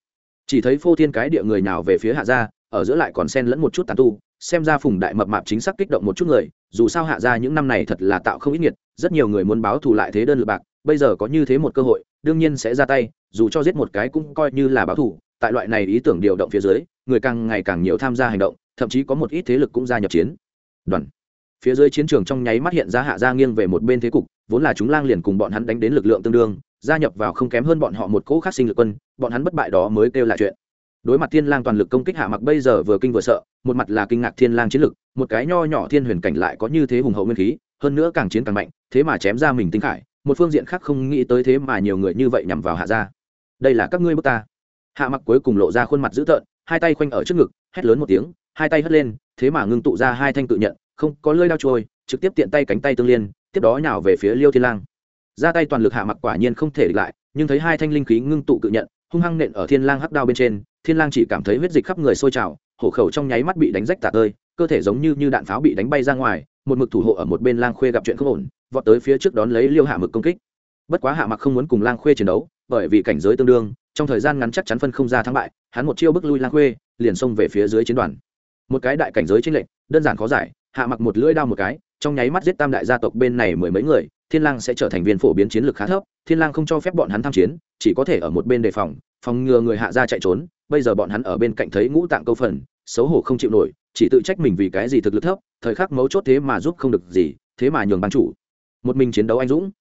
chỉ thấy phô thiên cái địa người nào về phía hạ gia, ở giữa lại còn xen lẫn một chút tàn tu, xem ra phùng đại mập mạp chính xác kích động một chút người, dù sao hạ gia những năm này thật là tạo không ít nhiệt rất nhiều người muốn báo thù lại thế đơn lượt bạc, bây giờ có như thế một cơ hội, đương nhiên sẽ ra tay, dù cho giết một cái cũng coi như là báo thù, tại loại này ý tưởng điều động phía dưới, người càng ngày càng nhiều tham gia hành động, thậm chí có một ít thế lực cũng gia nhập chiến. Đoàn. Phía dưới chiến trường trong nháy mắt hiện ra hạ gia nghiêng về một bên thế cục, vốn là chúng lang liền cùng bọn hắn đánh đến lực lượng tương đương gia nhập vào không kém hơn bọn họ một cỗ khác sinh lực quân, bọn hắn bất bại đó mới kêu là chuyện. Đối mặt thiên lang toàn lực công kích hạ mặc bây giờ vừa kinh vừa sợ, một mặt là kinh ngạc thiên lang chiến lực, một cái nho nhỏ thiên huyền cảnh lại có như thế hùng hậu nguyên khí, hơn nữa càng chiến càng mạnh, thế mà chém ra mình tinh khải, một phương diện khác không nghĩ tới thế mà nhiều người như vậy nhằm vào hạ gia. Đây là các ngươi bức ta. Hạ mặc cuối cùng lộ ra khuôn mặt dữ tợn, hai tay khoanh ở trước ngực, hét lớn một tiếng, hai tay hất lên, thế mà ngưng tụ ra hai thanh tự nhận, không có lưỡi đao trôi, trực tiếp tiện tay cánh tay tương liên, tiếp đó nhào về phía liêu thiên lang ra tay toàn lực hạ mặc quả nhiên không thể địch lại, nhưng thấy hai thanh linh khí ngưng tụ cự nhận, hung hăng nện ở thiên lang hắc đao bên trên, thiên lang chỉ cảm thấy huyết dịch khắp người sôi trào, hổ khẩu trong nháy mắt bị đánh rách tả tơi, cơ thể giống như như đạn pháo bị đánh bay ra ngoài, một mực thủ hộ ở một bên lang khuê gặp chuyện không ổn, vọt tới phía trước đón lấy liêu hạ mực công kích. Bất quá hạ mặc không muốn cùng lang khuê chiến đấu, bởi vì cảnh giới tương đương, trong thời gian ngắn chắc chắn phân không ra thắng bại, hắn một chiêu bước lui lang khuê, liền xông về phía dưới chiến đoàn. Một cái đại cảnh giới trên lệnh đơn giản khó giải, hạ mặc một lưỡi đao một cái, trong nháy mắt giết tam đại gia tộc bên này mười mấy người thiên lang sẽ trở thành viên phổ biến chiến lược khá thấp, thiên lang không cho phép bọn hắn tham chiến, chỉ có thể ở một bên đề phòng phòng ngừa người hạ gia chạy trốn. Bây giờ bọn hắn ở bên cạnh thấy ngũ tạng câu phần, xấu hổ không chịu nổi, chỉ tự trách mình vì cái gì thực lực thấp, thời khắc mấu chốt thế mà giúp không được gì, thế mà nhường ban chủ. Một mình chiến đấu anh dũng.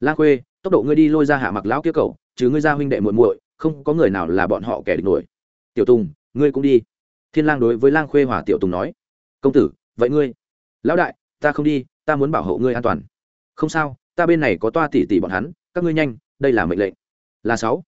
Lang khuê, tốc độ ngươi đi lôi ra hạ mặc lão kia cậu chứ ngươi ra huynh đệ muội muội, không có người nào là bọn họ kẻ địch nổi. Tiểu tùng, ngươi cũng đi. Thiên lang đối với lang khuê hòa tiểu tùng nói. Công tử, vậy ngươi, lão đại, ta không đi, ta muốn bảo hộ ngươi an toàn không sao, ta bên này có toa tỉ tỉ bọn hắn, các ngươi nhanh, đây là mệnh lệnh. Là sáu.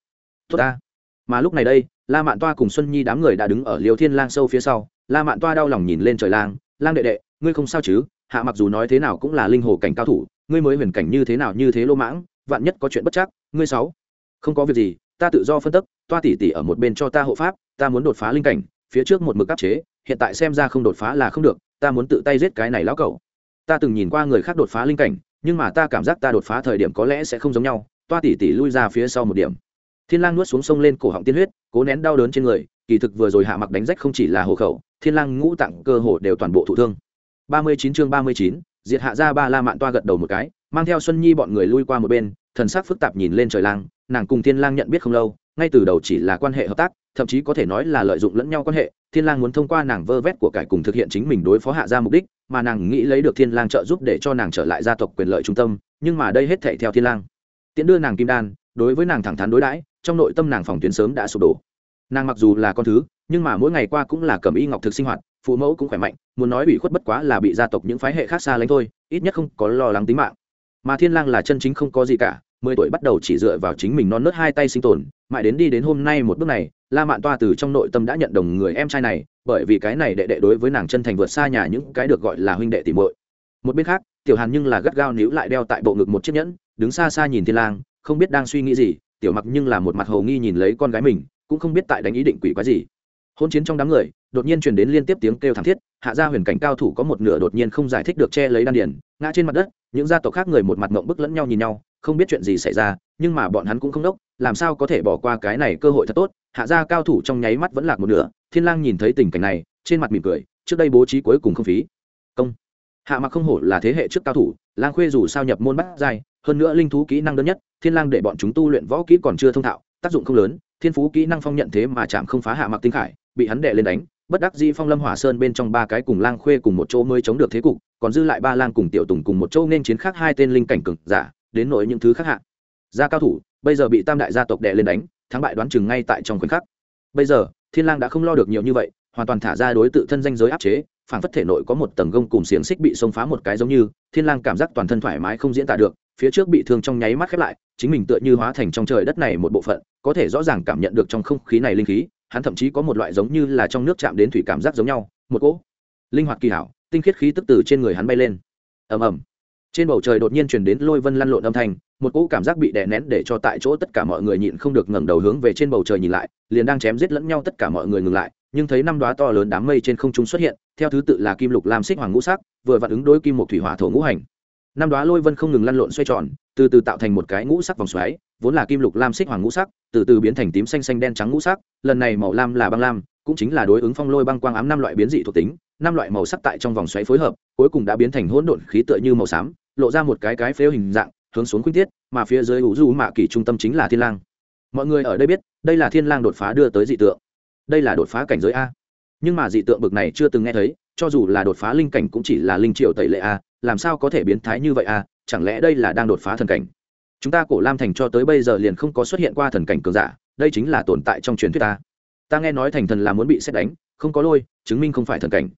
Tốt ta. Mà lúc này đây, la mạn toa cùng xuân nhi đám người đã đứng ở liều thiên lang sâu phía sau. La mạn toa đau lòng nhìn lên trời lang lang đệ đệ, ngươi không sao chứ? Hạ mặc dù nói thế nào cũng là linh hồ cảnh cao thủ, ngươi mới huyền cảnh như thế nào như thế lô mãng, vạn nhất có chuyện bất chắc, ngươi sáu. Không có việc gì, ta tự do phân tức, toa tỷ tỷ ở một bên cho ta hộ pháp, ta muốn đột phá linh cảnh, phía trước một mực áp chế, hiện tại xem ra không đột phá là không được, ta muốn tự tay giết cái này lão cẩu. Ta từng nhìn qua người khác đột phá linh cảnh nhưng mà ta cảm giác ta đột phá thời điểm có lẽ sẽ không giống nhau, toa tỷ tỷ lui ra phía sau một điểm. Thiên lang nuốt xuống sông lên cổ họng tiên huyết, cố nén đau đớn trên người, kỳ thực vừa rồi hạ mặc đánh rách không chỉ là hộ khẩu, thiên lang ngũ tạng cơ hồ đều toàn bộ thụ thương. Ba mươi chín chương ba mươi chín, diệt hạ ra ba la mạn toa gật đầu một cái, mang theo xuân nhi bọn người lui qua một bên, thần sắc phức tạp nhìn lên trời lang, nàng cùng thiên lang nhận biết không lâu, ngay từ đầu chỉ là quan hệ hợp tác, thậm chí có thể nói là lợi dụng lẫn nhau quan hệ, thiên lang muốn thông qua nàng vơ vét của cải cùng thực hiện chính mình đối phó hạ gia mục đích mà nàng nghĩ lấy được thiên lang trợ giúp để cho nàng trở lại gia tộc quyền lợi trung tâm, nhưng mà đây hết thảy theo thiên lang. Tiễn đưa nàng kim đan, đối với nàng thẳng thắn đối đãi, trong nội tâm nàng phòng tuyến sớm đã sụp đổ. Nàng mặc dù là con thứ, nhưng mà mỗi ngày qua cũng là cầm y ngọc thực sinh hoạt, phụ mẫu cũng khỏe mạnh, muốn nói ủy khuất bất quá là bị gia tộc những phái hệ khác xa lánh thôi, ít nhất không có lo lắng tính mạng. Mà thiên lang là chân chính không có gì cả, mười tuổi bắt đầu chỉ dựa vào chính mình non nớt hai tay sinh tồn, mãi đến đi đến hôm nay một bước này la mạn toa từ trong nội tâm đã nhận đồng người em trai này, bởi vì cái này đệ đệ đối với nàng chân thành vượt xa nhà những cái được gọi là huynh đệ tỷ muội. Một bên khác, tiểu hàn nhưng là gắt gao níu lại đeo tại bộ ngực một chiếc nhẫn, đứng xa xa nhìn thiên lang, không biết đang suy nghĩ gì, tiểu mặc nhưng là một mặt hồ nghi nhìn lấy con gái mình, cũng không biết tại đánh ý định quỷ quái gì. Hôn chiến trong đám người, đột nhiên truyền đến liên tiếp tiếng kêu thảm thiết, hạ gia huyền cảnh cao thủ có một nửa đột nhiên không giải thích được che lấy đan điền, ngã trên mặt đất, những gia tộc khác người một mặt ngậm bức lẫn nhau nhìn nhau, không biết chuyện gì xảy ra, nhưng mà bọn hắn cũng không đốc, làm sao có thể bỏ qua cái này cơ hội thật tốt hạ gia cao thủ trong nháy mắt vẫn lạc một nửa, thiên lang nhìn thấy tình cảnh này, trên mặt mỉm cười, trước đây bố trí cuối cùng không phí. Công. Hạ mặc không hổ là thế hệ trước cao thủ, lang khuê dù sao nhập môn bắt dài hơn nữa linh thú kỹ năng đơn nhất, thiên lang để bọn chúng tu luyện võ kỹ còn chưa thông thạo, tác dụng không lớn, thiên phú kỹ năng phong nhận thế mà chạm không phá hạ mặc tinh khải, bị hắn đệ lên đánh, bất đắc dĩ phong lâm hỏa sơn bên trong ba cái cùng lang khuê cùng một chỗ mới chống được thế cục, còn dư lại ba lang cùng tiểu tùng cùng một chỗ nên chiến khác hai tên linh cảnh cực giả, đến nỗi những thứ khác hạ. Gia cao thủ, bây giờ bị tam đại gia tộc đệ lên đánh thắng bại đoán chừng ngay tại trong khoảnh khắc. Bây giờ, thiên lang đã không lo được nhiều như vậy, hoàn toàn thả ra đối tự thân danh giới áp chế phản phất thể nội có một tầng gông cùng xiềng xích bị xông phá một cái giống như, thiên lang cảm giác toàn thân thoải mái không diễn tả được, phía trước bị thương trong nháy mắt khép lại, chính mình tựa như hóa thành trong trời đất này một bộ phận, có thể rõ ràng cảm nhận được trong không khí này linh khí, hắn thậm chí có một loại giống như là trong nước chạm đến thủy cảm giác giống nhau, một cỗ linh hoạt kỳ hảo, tinh khiết khí tức từ trên người hắn bay lên. Ầm ầm trên bầu trời đột nhiên truyền đến lôi vân lăn lộn âm thanh, một cỗ cảm giác bị đè nén để cho tại chỗ tất cả mọi người nhịn không được ngẩng đầu hướng về trên bầu trời nhìn lại, liền đang chém giết lẫn nhau tất cả mọi người ngừng lại, nhưng thấy năm đoá to lớn đám mây trên không trung xuất hiện, theo thứ tự là kim lục lam xích hoàng ngũ sắc, vừa vặn ứng đối kim một thủy hỏa thổ ngũ hành. Năm đoá lôi vân không ngừng lăn lộn xoay tròn, từ từ tạo thành một cái ngũ sắc vòng xoáy, vốn là kim lục lam xích hoàng ngũ sắc, từ từ biến thành tím xanh xanh đen trắng ngũ sắc, lần này màu lam là băng lam, cũng chính là đối ứng phong lôi băng quang ám năm loại biến dị thuộc tính năm loại màu sắc tại trong vòng xoáy phối hợp, cuối cùng đã biến thành hỗn độn khí tựa như màu xám, lộ ra một cái cái phếu hình dạng, hướng xuống khuynh tiết, mà phía dưới ủ du mạ kỳ trung tâm chính là thiên lang. Mọi người ở đây biết, đây là thiên lang đột phá đưa tới dị tượng. Đây là đột phá cảnh giới a. Nhưng mà dị tượng bực này chưa từng nghe thấy, cho dù là đột phá linh cảnh cũng chỉ là linh triệu tẩy lệ a, làm sao có thể biến thái như vậy a, chẳng lẽ đây là đang đột phá thần cảnh? Chúng ta cổ lam thành cho tới bây giờ liền không có xuất hiện qua thần cảnh cường giả, đây chính là tồn tại trong truyền thuyết ta ta nghe nói thành thần là muốn bị xét đánh, không có lôi, chứng minh không phải thần cảnh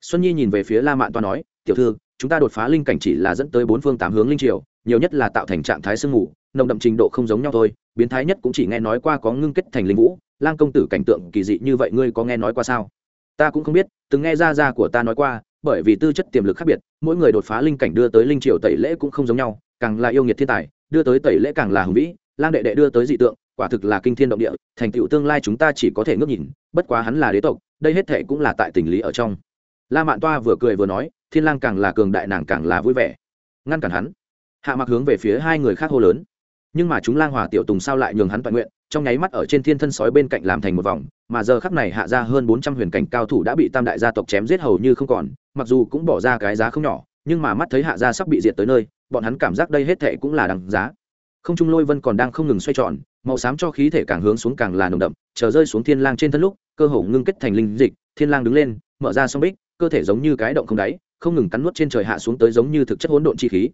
xuân nhi nhìn về phía la mạn toa nói, tiểu thư, chúng ta đột phá linh cảnh chỉ là dẫn tới bốn phương tám hướng linh triều, nhiều nhất là tạo thành trạng thái sương mù, nồng đậm trình độ không giống nhau thôi, biến thái nhất cũng chỉ nghe nói qua có ngưng kết thành linh vũ. Lang công tử cảnh tượng kỳ dị như vậy ngươi có nghe nói qua sao? Ta cũng không biết, từng nghe ra ra của ta nói qua, bởi vì tư chất tiềm lực khác biệt, mỗi người đột phá linh cảnh đưa tới linh triều tẩy lễ cũng không giống nhau, càng là yêu nghiệt thiên tài, đưa tới tẩy lễ càng là hùng vĩ, lang đệ đệ đưa tới dị tượng, quả thực là kinh thiên động địa, thành tựu tương lai chúng ta chỉ có thể ngước nhìn, bất quá hắn là đế tộc, đây hết thệ cũng là tại tình lý ở trong la mạn toa vừa cười vừa nói, thiên lang càng là cường đại, nàng càng là vui vẻ. Ngăn cản hắn, hạ mặc hướng về phía hai người khác hô lớn. Nhưng mà chúng lang hòa tiểu tùng sao lại nhường hắn toàn nguyện, trong nháy mắt ở trên thiên thân sói bên cạnh làm thành một vòng, mà giờ khắc này hạ ra hơn bốn trăm huyền cảnh cao thủ đã bị tam đại gia tộc chém giết hầu như không còn, mặc dù cũng bỏ ra cái giá không nhỏ, nhưng mà mắt thấy hạ gia sắp bị diệt tới nơi, bọn hắn cảm giác đây hết thệ cũng là đằng giá. Không trung lôi vân còn đang không ngừng xoay tròn, màu xám cho khí thể càng hướng xuống càng là nồng đậm, chờ rơi xuống thiên lang trên thân lúc, cơ hồ ngưng kết thành linh dịch, thiên lang đứng lên, mở ra song bích cơ thể giống như cái động không đáy, không ngừng cắn nuốt trên trời hạ xuống tới giống như thực chất hỗn độn chi khí.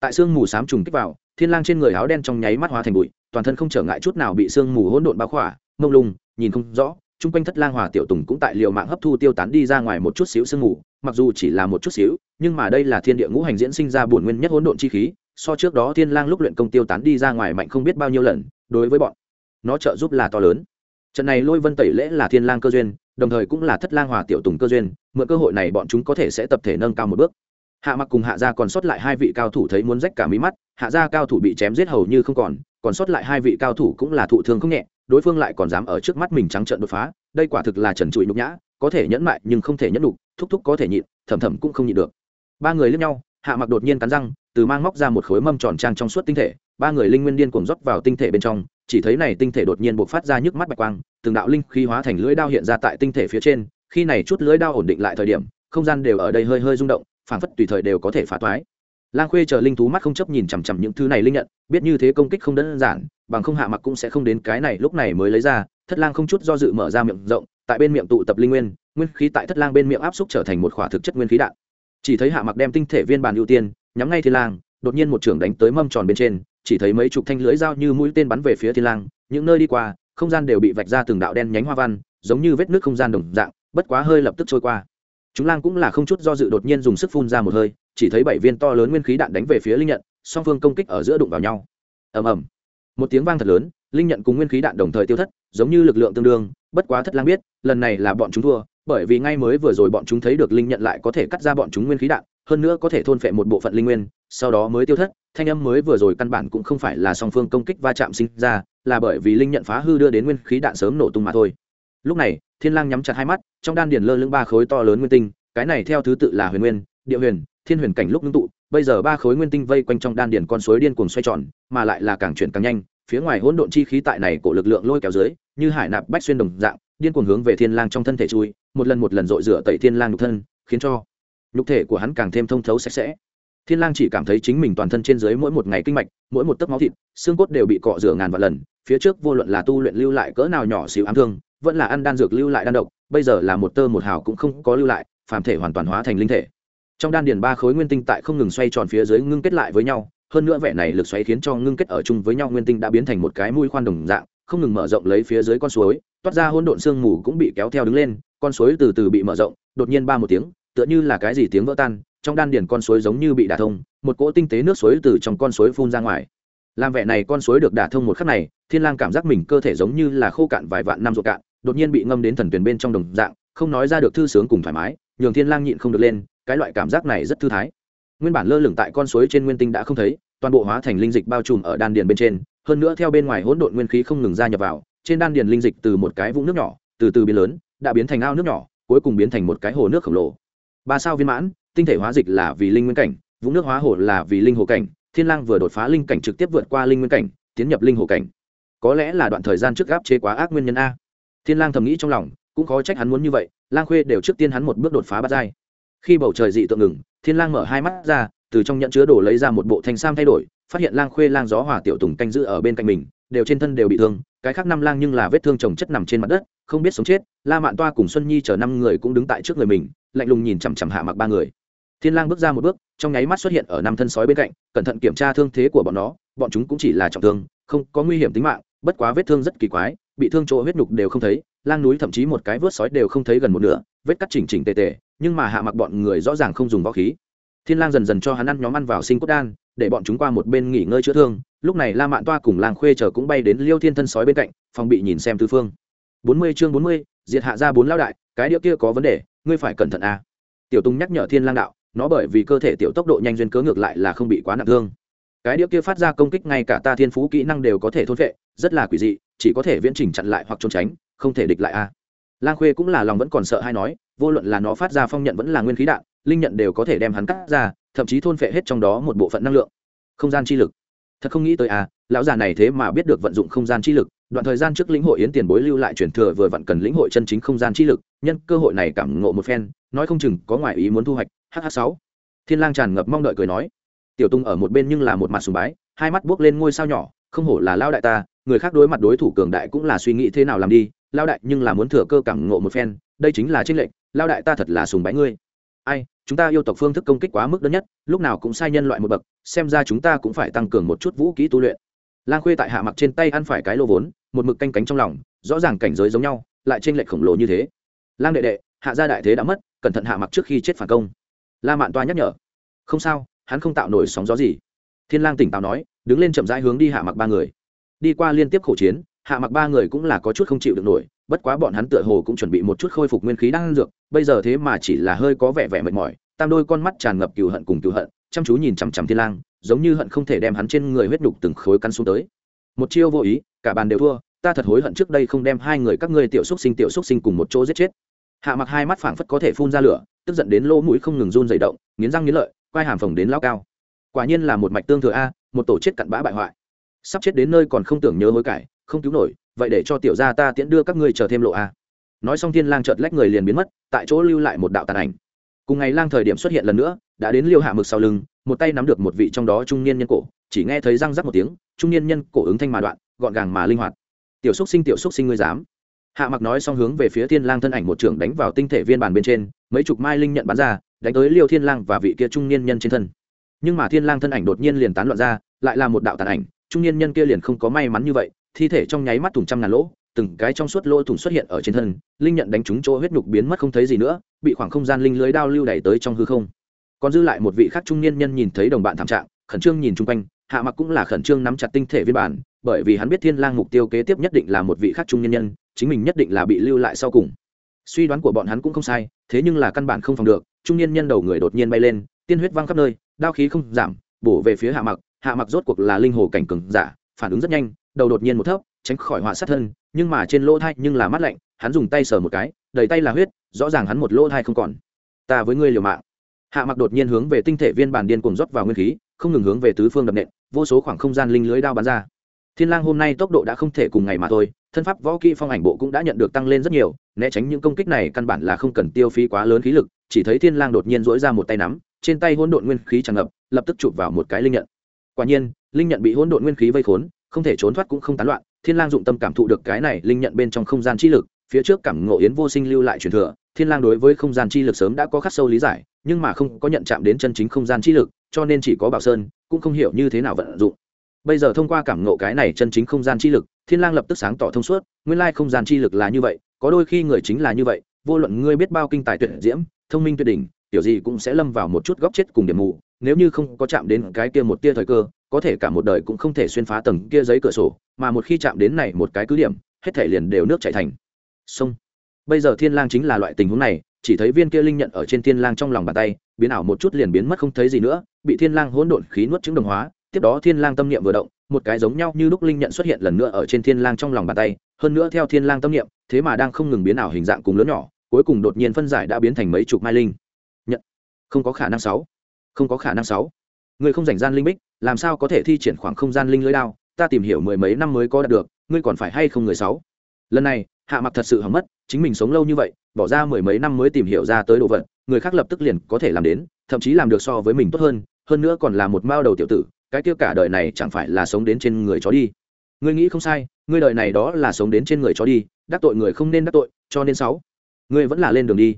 Tại sương mù xám trùng kích vào, thiên lang trên người áo đen trong nháy mắt hóa thành bụi, toàn thân không trở ngại chút nào bị sương mù hỗn độn bao khỏa, mông lung, nhìn không rõ, chung quanh thất lang hòa tiểu tùng cũng tại liều mạng hấp thu tiêu tán đi ra ngoài một chút xíu sương mù, mặc dù chỉ là một chút xíu, nhưng mà đây là thiên địa ngũ hành diễn sinh ra bổn nguyên nhất hỗn độn chi khí, so trước đó thiên lang lúc luyện công tiêu tán đi ra ngoài mạnh không biết bao nhiêu lần, đối với bọn, nó trợ giúp là to lớn. Trận này lôi vân tẩy lễ là thiên lang cơ duyên đồng thời cũng là thất lang hòa tiểu tùng cơ duyên, mượn cơ hội này bọn chúng có thể sẽ tập thể nâng cao một bước. Hạ mặc cùng hạ gia còn sót lại hai vị cao thủ thấy muốn rách cả mí mắt, hạ gia cao thủ bị chém giết hầu như không còn còn sót lại hai vị cao thủ cũng là thụ thương không nhẹ, đối phương lại còn dám ở trước mắt mình trắng trợn đột phá, đây quả thực là trần trụi nhục nhã, có thể nhẫn mại nhưng không thể nhẫn đủ thúc thúc có thể nhịn, thầm thầm cũng không nhịn được. Ba người lướt nhau, hạ mặc đột nhiên cắn răng, từ mang móc ra một khối mâm tròn trang trong suốt tinh thể ba người linh nguyên điên cuồng rót vào tinh thể bên trong, chỉ thấy này tinh thể đột nhiên bộc phát ra nhức mắt bạch quang, từng đạo linh khí hóa thành lưỡi đao hiện ra tại tinh thể phía trên, khi này chút lưỡi đao ổn định lại thời điểm, không gian đều ở đây hơi hơi rung động, phảng phất tùy thời đều có thể phá toái. Lang khuê chờ linh thú mắt không chấp nhìn chằm chằm những thứ này linh nhận, biết như thế công kích không đơn giản, bằng không hạ mặc cũng sẽ không đến cái này lúc này mới lấy ra, thất lang không chút do dự mở ra miệng rộng, tại bên miệng tụ tập linh nguyên nguyên khí tại thất lang bên miệng áp xúc trở thành một khỏa thực chất nguyên khí đạn. Chỉ thấy hạ mặc đem tinh thể viên bàn ưu tiên, nhắm ngay thiên lang, đột nhiên một trưởng đánh tới mâm tròn bên trên chỉ thấy mấy chục thanh lưỡi dao như mũi tên bắn về phía thiên lang, những nơi đi qua, không gian đều bị vạch ra từng đạo đen nhánh hoa văn, giống như vết nước không gian đồng dạng, bất quá hơi lập tức trôi qua. Chúng lang cũng là không chút do dự đột nhiên dùng sức phun ra một hơi, chỉ thấy bảy viên to lớn nguyên khí đạn đánh về phía linh nhận, song phương công kích ở giữa đụng vào nhau. Ầm ầm. Một tiếng vang thật lớn, linh nhận cùng nguyên khí đạn đồng thời tiêu thất, giống như lực lượng tương đương, bất quá thất lang biết, lần này là bọn chúng thua, bởi vì ngay mới vừa rồi bọn chúng thấy được linh nhận lại có thể cắt ra bọn chúng nguyên khí đạn hơn nữa có thể thôn phệ một bộ phận linh nguyên, sau đó mới tiêu thất, thanh âm mới vừa rồi căn bản cũng không phải là song phương công kích va chạm sinh ra, là bởi vì linh nhận phá hư đưa đến nguyên khí đạn sớm nổ tung mà thôi. Lúc này, thiên lang nhắm chặt hai mắt, trong đan điền lơ lửng ba khối to lớn nguyên tinh, cái này theo thứ tự là huyền nguyên, địa huyền, thiên huyền cảnh lúc ngưng tụ, bây giờ ba khối nguyên tinh vây quanh trong đan điền con suối điên cuồng xoay tròn, mà lại là càng chuyển càng nhanh, phía ngoài hỗn độn chi khí tại này cổ lực lượng lôi kéo dưới, như hải nạp bách xuyên đồng dạng, điên cuồng hướng về thiên lang trong thân thể chui, một lần một lần dội rửa tẩy thiên lang nhục thân, khiến cho nhục thể của hắn càng thêm thông thấu sạch sẽ. Thiên lang chỉ cảm thấy chính mình toàn thân trên dưới mỗi một ngày kinh mạch, mỗi một tấc máu thịt, xương cốt đều bị cọ rửa ngàn vạn lần, phía trước vô luận là tu luyện lưu lại cỡ nào nhỏ xíu ám thương, vẫn là ăn đan dược lưu lại đan độc, bây giờ là một tơ một hào cũng không có lưu lại, phàm thể hoàn toàn hóa thành linh thể. Trong đan điền ba khối nguyên tinh tại không ngừng xoay tròn phía dưới ngưng kết lại với nhau, hơn nữa vẻ này lực xoáy khiến cho ngưng kết ở chung với nhau nguyên tinh đã biến thành một cái mũi khoan đồng dạng, không ngừng mở rộng lấy phía dưới con suối, toát ra hỗn độn sương mù cũng bị kéo theo đứng lên, con suối từ từ bị mở rộng, đột nhiên ba một tiếng tựa như là cái gì tiếng vỡ tan, trong đan điền con suối giống như bị đả thông, một cỗ tinh tế nước suối từ trong con suối phun ra ngoài. Làm vẻ này con suối được đả thông một khắc này, thiên lang cảm giác mình cơ thể giống như là khô cạn vài vạn năm ruột cạn, đột nhiên bị ngâm đến thần tuyển bên trong đồng dạng, không nói ra được thư sướng cùng thoải mái, nhường thiên lang nhịn không được lên, cái loại cảm giác này rất thư thái. Nguyên bản lơ lửng tại con suối trên nguyên tinh đã không thấy, toàn bộ hóa thành linh dịch bao trùm ở đan điền bên trên, hơn nữa theo bên ngoài hỗn độn nguyên khí không ngừng ra nhập vào, trên đan điền linh dịch từ một cái vũng nước nhỏ, từ từ biến lớn, đã biến thành ao nước nhỏ, cuối cùng biến thành một cái hồ nước khổng lồ ba sao viên mãn, tinh thể hóa dịch là vì linh nguyên cảnh, vũng nước hóa hồ là vì linh hồ cảnh, thiên lang vừa đột phá linh cảnh trực tiếp vượt qua linh nguyên cảnh, tiến nhập linh hồ cảnh. Có lẽ là đoạn thời gian trước gáp chế quá ác nguyên nhân a. Thiên lang thầm nghĩ trong lòng, cũng khó trách hắn muốn như vậy, lang khuê đều trước tiên hắn một bước đột phá bát giai. Khi bầu trời dị tượng ngừng, thiên lang mở hai mắt ra, từ trong nhận chứa đồ lấy ra một bộ thanh sam thay đổi, phát hiện lang khuê lang gió hòa tiểu tùng canh giữ ở bên cạnh mình, đều trên thân đều bị thương cái khác năm lang nhưng là vết thương chồng chất nằm trên mặt đất, không biết sống chết, la mạn toa cùng xuân nhi chờ năm người cũng đứng tại trước người mình, lạnh lùng nhìn chằm chằm hạ mặc ba người. Thiên lang bước ra một bước, trong nháy mắt xuất hiện ở năm thân sói bên cạnh, cẩn thận kiểm tra thương thế của bọn nó, bọn chúng cũng chỉ là trọng thương, không có nguy hiểm tính mạng, bất quá vết thương rất kỳ quái, bị thương chỗ huyết nhục đều không thấy, lang núi thậm chí một cái vớt sói đều không thấy gần một nửa, vết cắt chỉnh chỉnh tề tề, nhưng mà hạ mặc bọn người rõ ràng không dùng võ khí. Thiên lang dần dần cho hắn ăn nhóm ăn vào sinh cốt đan, để bọn chúng qua một bên nghỉ ngơi chữa thương lúc này la mạn toa cùng lang khuê chờ cũng bay đến liêu thiên thân sói bên cạnh phòng bị nhìn xem tư phương. 40 chương 40, diệt hạ ra bốn lao đại cái điệu kia có vấn đề ngươi phải cẩn thận a à. tiểu tùng nhắc nhở thiên lang đạo nó bởi vì cơ thể tiểu tốc độ nhanh duyên cớ ngược lại là không bị quá nặng thương. Cái điệu kia phát ra công kích ngay cả ta thiên phú kỹ năng đều có thể thôn vệ rất là quỷ dị chỉ có thể viễn trình chặn lại hoặc trốn tránh không thể địch lại a lang khuê cũng là lòng vẫn còn sợ hay nói vô luận là nó phát ra phong nhận vẫn là nguyên khí đạn linh nhận đều có thể đem hắn cắt ra thậm chí thôn phệ hết trong đó một bộ phận năng lượng. Không gian chi lực thật không nghĩ tới à lão già này thế mà biết được vận dụng không gian chi lực, đoạn thời gian trước lĩnh hội yến tiền bối lưu lại truyền thừa vừa vặn cần lĩnh hội chân chính không gian chi lực, nhân cơ hội này cảm ngộ một phen, nói không chừng có ngoại ý muốn thu hoạch hh sáu. Thiên lang tràn ngập mong đợi cười nói, tiểu tung ở một bên nhưng là một mặt sùng bái, hai mắt buốc lên ngôi sao nhỏ, không hổ là lao đại ta, người khác đối mặt đối thủ cường đại cũng là suy nghĩ thế nào làm đi lao đại nhưng là muốn thừa cơ cảm ngộ một phen, đây chính là trinh lệnh lao đại ta thật là sùng bái ngươi ai, chúng ta yêu tộc phương thức công kích quá mức đơn nhất, lúc nào cũng sai nhân loại một bậc, xem ra chúng ta cũng phải tăng cường một chút vũ kỹ tu luyện. Lang khuê tại hạ mặc trên tay ăn phải cái lô vốn, một mực canh cánh trong lòng, rõ ràng cảnh giới giống nhau, lại trên lệch khổng lồ như thế. Lang đệ đệ, hạ gia đại thế đã mất, cẩn thận hạ mặc trước khi chết phản công. La mạn toa nhắc nhở. Không sao, hắn không tạo nổi sóng gió gì. Thiên lang tỉnh táo nói, đứng lên chậm rãi hướng đi hạ mặc ba người. Đi qua liên tiếp khổ chiến hạ mặc ba người cũng là có chút không chịu được nổi, bất quá bọn hắn tựa hồ cũng chuẩn bị một chút khôi phục nguyên khí đang dược, bây giờ thế mà chỉ là hơi có vẻ vẻ mệt mỏi, tam đôi con mắt tràn ngập cừu hận cùng cừu hận, chăm chú nhìn chằm chằm thiên lang, giống như hận không thể đem hắn trên người huyết nhục từng khối cắn xuống tới. Một chiêu vô ý, cả bàn đều thua, ta thật hối hận trước đây không đem hai người các ngươi tiểu xúc sinh tiểu xúc sinh cùng một chỗ giết chết. Hạ mặc hai mắt phảng phất có thể phun ra lửa, tức giận đến lỗ mũi không ngừng run dày động, nghiến răng nghiến lợi, quai hàm phồng đến lao cao. Quả nhiên là một mạch tương thừa a, một tổ chết cặn bã bại hoại. Sắp chết đến nơi còn không tưởng nhớ hối cải không cứu nổi, vậy để cho tiểu gia ta tiễn đưa các ngươi chờ thêm lộ a nói xong thiên lang chợt lách người liền biến mất, tại chỗ lưu lại một đạo tàn ảnh. Cùng ngày lang thời điểm xuất hiện lần nữa, đã đến liêu hạ mực sau lưng, một tay nắm được một vị trong đó trung niên nhân cổ, chỉ nghe thấy răng rắc một tiếng, trung niên nhân cổ ứng thanh mà đoạn, gọn gàng mà linh hoạt. Tiểu xúc sinh, tiểu xúc sinh ngươi dám. Hạ mặc nói xong hướng về phía thiên lang thân ảnh một trưởng đánh vào tinh thể viên bàn bên trên, mấy chục mai linh nhận bắn ra, đánh tới liêu thiên lang và vị kia trung niên nhân trên thân. Nhưng mà thiên lang thân ảnh đột nhiên liền tán loạn ra, lại là một đạo tàn ảnh, trung niên nhân kia liền không có may mắn như vậy thi thể trong nháy mắt thủng trăm ngàn lỗ, từng cái trong suốt lỗ thủng xuất hiện ở trên thân, linh nhận đánh trúng chỗ huyết nhục biến mất không thấy gì nữa, bị khoảng không gian linh lưới đao lưu đẩy tới trong hư không. Còn dư lại một vị khác trung niên nhân nhìn thấy đồng bạn thảm trạng, khẩn trương nhìn chung quanh, hạ mặc cũng là khẩn trương nắm chặt tinh thể viên bản, bởi vì hắn biết thiên lang mục tiêu kế tiếp nhất định là một vị khác trung niên nhân, chính mình nhất định là bị lưu lại sau cùng. Suy đoán của bọn hắn cũng không sai, thế nhưng là căn bản không phòng được, trung niên nhân đầu người đột nhiên bay lên, tiên huyết văng khắp nơi, đao khí không giảm, bổ về phía hạ mặc hạ mặc rốt cuộc là linh hồ cảnh cường giả, phản ứng rất nhanh đầu đột nhiên một thấp, tránh khỏi họa sát thân, nhưng mà trên lỗ thai nhưng là mắt lạnh, hắn dùng tay sờ một cái, đầy tay là huyết, rõ ràng hắn một lỗ thai không còn. Ta với ngươi liều mạng. Hạ mặc đột nhiên hướng về tinh thể viên bản điên cuồng rót vào nguyên khí, không ngừng hướng về tứ phương đập nện, vô số khoảng không gian linh lưới đao bắn ra. Thiên lang hôm nay tốc độ đã không thể cùng ngày mà thôi, thân pháp võ kỹ phong ảnh bộ cũng đã nhận được tăng lên rất nhiều, né tránh những công kích này căn bản là không cần tiêu phí quá lớn khí lực, chỉ thấy thiên lang đột nhiên duỗi ra một tay nắm, trên tay hỗn độn nguyên khí tràn ngập, lập tức chụp vào một cái linh nhận. Quả nhiên, linh nhận bị hỗn độn nguyên khí vây khốn không thể trốn thoát cũng không tán loạn, thiên lang dụng tâm cảm thụ được cái này linh nhận bên trong không gian chi lực, phía trước cảm ngộ yến vô sinh lưu lại truyền thừa, thiên lang đối với không gian chi lực sớm đã có khắc sâu lý giải, nhưng mà không có nhận chạm đến chân chính không gian chi lực, cho nên chỉ có bảo sơn, cũng không hiểu như thế nào vận dụng. Bây giờ thông qua cảm ngộ cái này chân chính không gian chi lực, thiên lang lập tức sáng tỏ thông suốt, nguyên lai không gian chi lực là như vậy, có đôi khi người chính là như vậy, vô luận ngươi biết bao kinh tài tuyệt diễm, thông minh tuyệt đỉnh, tiểu gì cũng sẽ lâm vào một chút góc chết cùng điểm mù, nếu như không có chạm đến cái kia một tia thời cơ có thể cả một đời cũng không thể xuyên phá tầng kia giấy cửa sổ, mà một khi chạm đến này một cái cứ điểm, hết thể liền đều nước chảy thành. Sông bây giờ thiên lang chính là loại tình huống này, chỉ thấy viên kia linh nhận ở trên thiên lang trong lòng bàn tay, biến ảo một chút liền biến mất không thấy gì nữa, bị thiên lang hỗn độn khí nuốt chứng đồng hóa, tiếp đó thiên lang tâm niệm vừa động, một cái giống nhau như lúc linh nhận xuất hiện lần nữa ở trên thiên lang trong lòng bàn tay, hơn nữa theo thiên lang tâm niệm, thế mà đang không ngừng biến ảo hình dạng cùng lớn nhỏ, cuối cùng đột nhiên phân giải đã biến thành mấy chục mai linh. Nhận. Không có khả năng sáu. Không có khả năng sáu. Người không rảnh gian linh bích làm sao có thể thi triển khoảng không gian linh lưới đao? Ta tìm hiểu mười mấy năm mới có đạt được, ngươi còn phải hay không người sáu? Lần này, hạ mặc thật sự hỏng mất, chính mình sống lâu như vậy, bỏ ra mười mấy năm mới tìm hiểu ra tới đồ vật, người khác lập tức liền có thể làm đến, thậm chí làm được so với mình tốt hơn hơn nữa còn là một mao đầu tiểu tử, cái kia cả đời này chẳng phải là sống đến trên người chó đi. Ngươi nghĩ không sai, ngươi đời này đó là sống đến trên người chó đi, đắc tội người không nên đắc tội, cho nên sáu, ngươi vẫn là lên đường đi.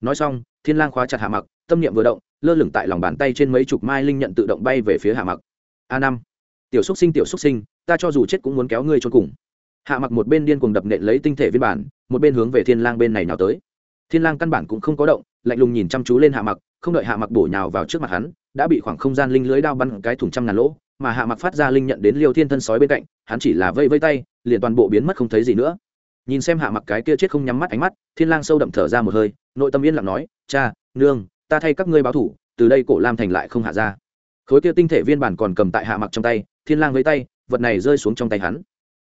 Nói xong, thiên lang khóa chặt hạ mặc, tâm niệm vừa động lơ lửng tại lòng bàn tay trên mấy chục mai linh nhận tự động bay về phía hạ mặc. A năm. Tiểu xúc sinh, tiểu xúc sinh, ta cho dù chết cũng muốn kéo ngươi cho cùng. Hạ mặc một bên điên cuồng đập nện lấy tinh thể viên bản, một bên hướng về thiên lang bên này nào tới. Thiên lang căn bản cũng không có động, lạnh lùng nhìn chăm chú lên hạ mặc, không đợi hạ mặc bổ nhào vào trước mặt hắn, đã bị khoảng không gian linh lưới đao bắn cái thủng trăm ngàn lỗ, mà hạ mặc phát ra linh nhận đến liêu thiên thân sói bên cạnh, hắn chỉ là vây vây tay, liền toàn bộ biến mất không thấy gì nữa. Nhìn xem hạ mặc cái kia chết không nhắm mắt ánh mắt, thiên lang sâu đậm thở ra một hơi, nội tâm yên lặng nói, cha, nương ta thay các ngươi báo thủ, từ đây cổ lam thành lại không hạ ra. Khối kia tinh thể viên bản còn cầm tại hạ mặc trong tay, thiên lang với tay, vật này rơi xuống trong tay hắn.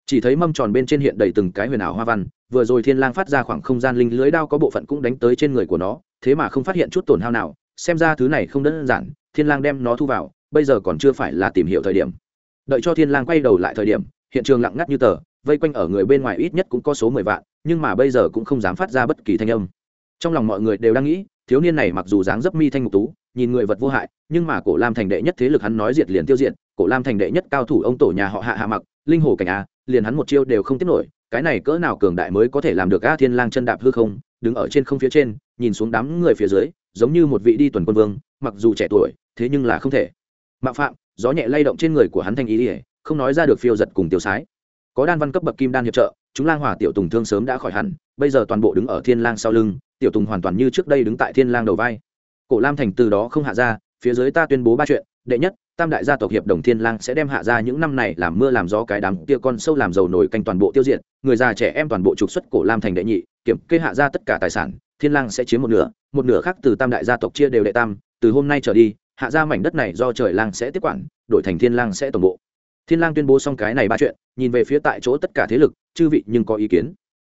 Chỉ thấy mâm tròn bên trên hiện đầy từng cái huyền ảo hoa văn, vừa rồi thiên lang phát ra khoảng không gian linh lưới đao có bộ phận cũng đánh tới trên người của nó, thế mà không phát hiện chút tổn hao nào, xem ra thứ này không đơn giản, thiên lang đem nó thu vào, bây giờ còn chưa phải là tìm hiểu thời điểm. Đợi cho thiên lang quay đầu lại thời điểm, hiện trường lặng ngắt như tờ, vây quanh ở người bên ngoài ít nhất cũng có số mười vạn, nhưng mà bây giờ cũng không dám phát ra bất kỳ thanh âm. Trong lòng mọi người đều đang nghĩ thiếu niên này mặc dù dáng dấp mi thanh ngục tú, nhìn người vật vô hại, nhưng mà cổ lam thành đệ nhất thế lực hắn nói diệt liền tiêu diệt, cổ lam thành đệ nhất cao thủ ông tổ nhà họ hạ hạ mặc, linh hồ cảnh a, liền hắn một chiêu đều không tiếp nổi, cái này cỡ nào cường đại mới có thể làm được a thiên lang chân đạp hư không, đứng ở trên không phía trên, nhìn xuống đám người phía dưới, giống như một vị đi tuần quân vương, mặc dù trẻ tuổi, thế nhưng là không thể. Mạo phạm, gió nhẹ lay động trên người của hắn thanh ý ỉa không nói ra được phiêu giật cùng tiêu sái. Có đan văn cấp bậc kim đan hiệp trợ, chúng lang hỏa tiểu tùng thương sớm đã khỏi hẳn, bây giờ toàn bộ đứng ở thiên lang sau lưng tiểu tùng hoàn toàn như trước đây đứng tại thiên lang đầu vai. Cổ lam thành từ đó không hạ ra, phía dưới ta tuyên bố ba chuyện, đệ nhất, tam đại gia tộc hiệp đồng thiên lang sẽ đem hạ ra những năm này làm mưa làm gió cái đám kia con sâu làm dầu nổi canh toàn bộ tiêu diệt, người già trẻ em toàn bộ trục xuất cổ lam thành đệ nhị, kiểm kê hạ ra tất cả tài sản, thiên lang sẽ chiếm một nửa một nửa khác từ tam đại gia tộc chia đều đệ tam, từ hôm nay trở đi, hạ gia mảnh đất này do trời lang sẽ tiếp quản, đổi thành thiên lang sẽ tổng bộ. Thiên lang tuyên bố xong cái này ba chuyện, nhìn về phía tại chỗ tất cả thế lực, chư vị nhưng có ý kiến?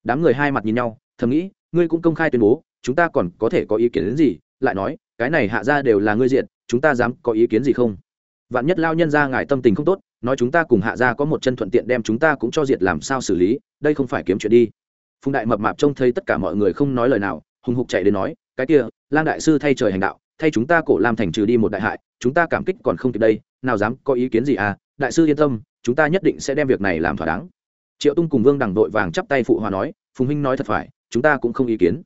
Đám người hai mặt nhìn nhau, thầm nghĩ ngươi cũng công khai tuyên bố, chúng ta còn có thể có ý kiến đến gì? Lại nói, cái này hạ gia đều là ngươi diện chúng ta dám có ý kiến gì không? Vạn nhất lao nhân ra ngài tâm tình không tốt, nói chúng ta cùng hạ gia có một chân thuận tiện đem chúng ta cũng cho diệt làm sao xử lý, đây không phải kiếm chuyện đi. Phùng đại mập mạp trông thấy tất cả mọi người không nói lời nào, hùng hục chạy đến nói, cái kia, lang đại sư thay trời hành đạo, thay chúng ta cổ làm thành trừ đi một đại hại, chúng ta cảm kích còn không kịp đây, nào dám có ý kiến gì à? Đại sư yên tâm, chúng ta nhất định sẽ đem việc này làm thỏa đáng. Triệu tung cùng vương đằng đội vàng chắp tay phụ hòa nói phùng huynh nói thật phải, chúng ta cũng không ý kiến.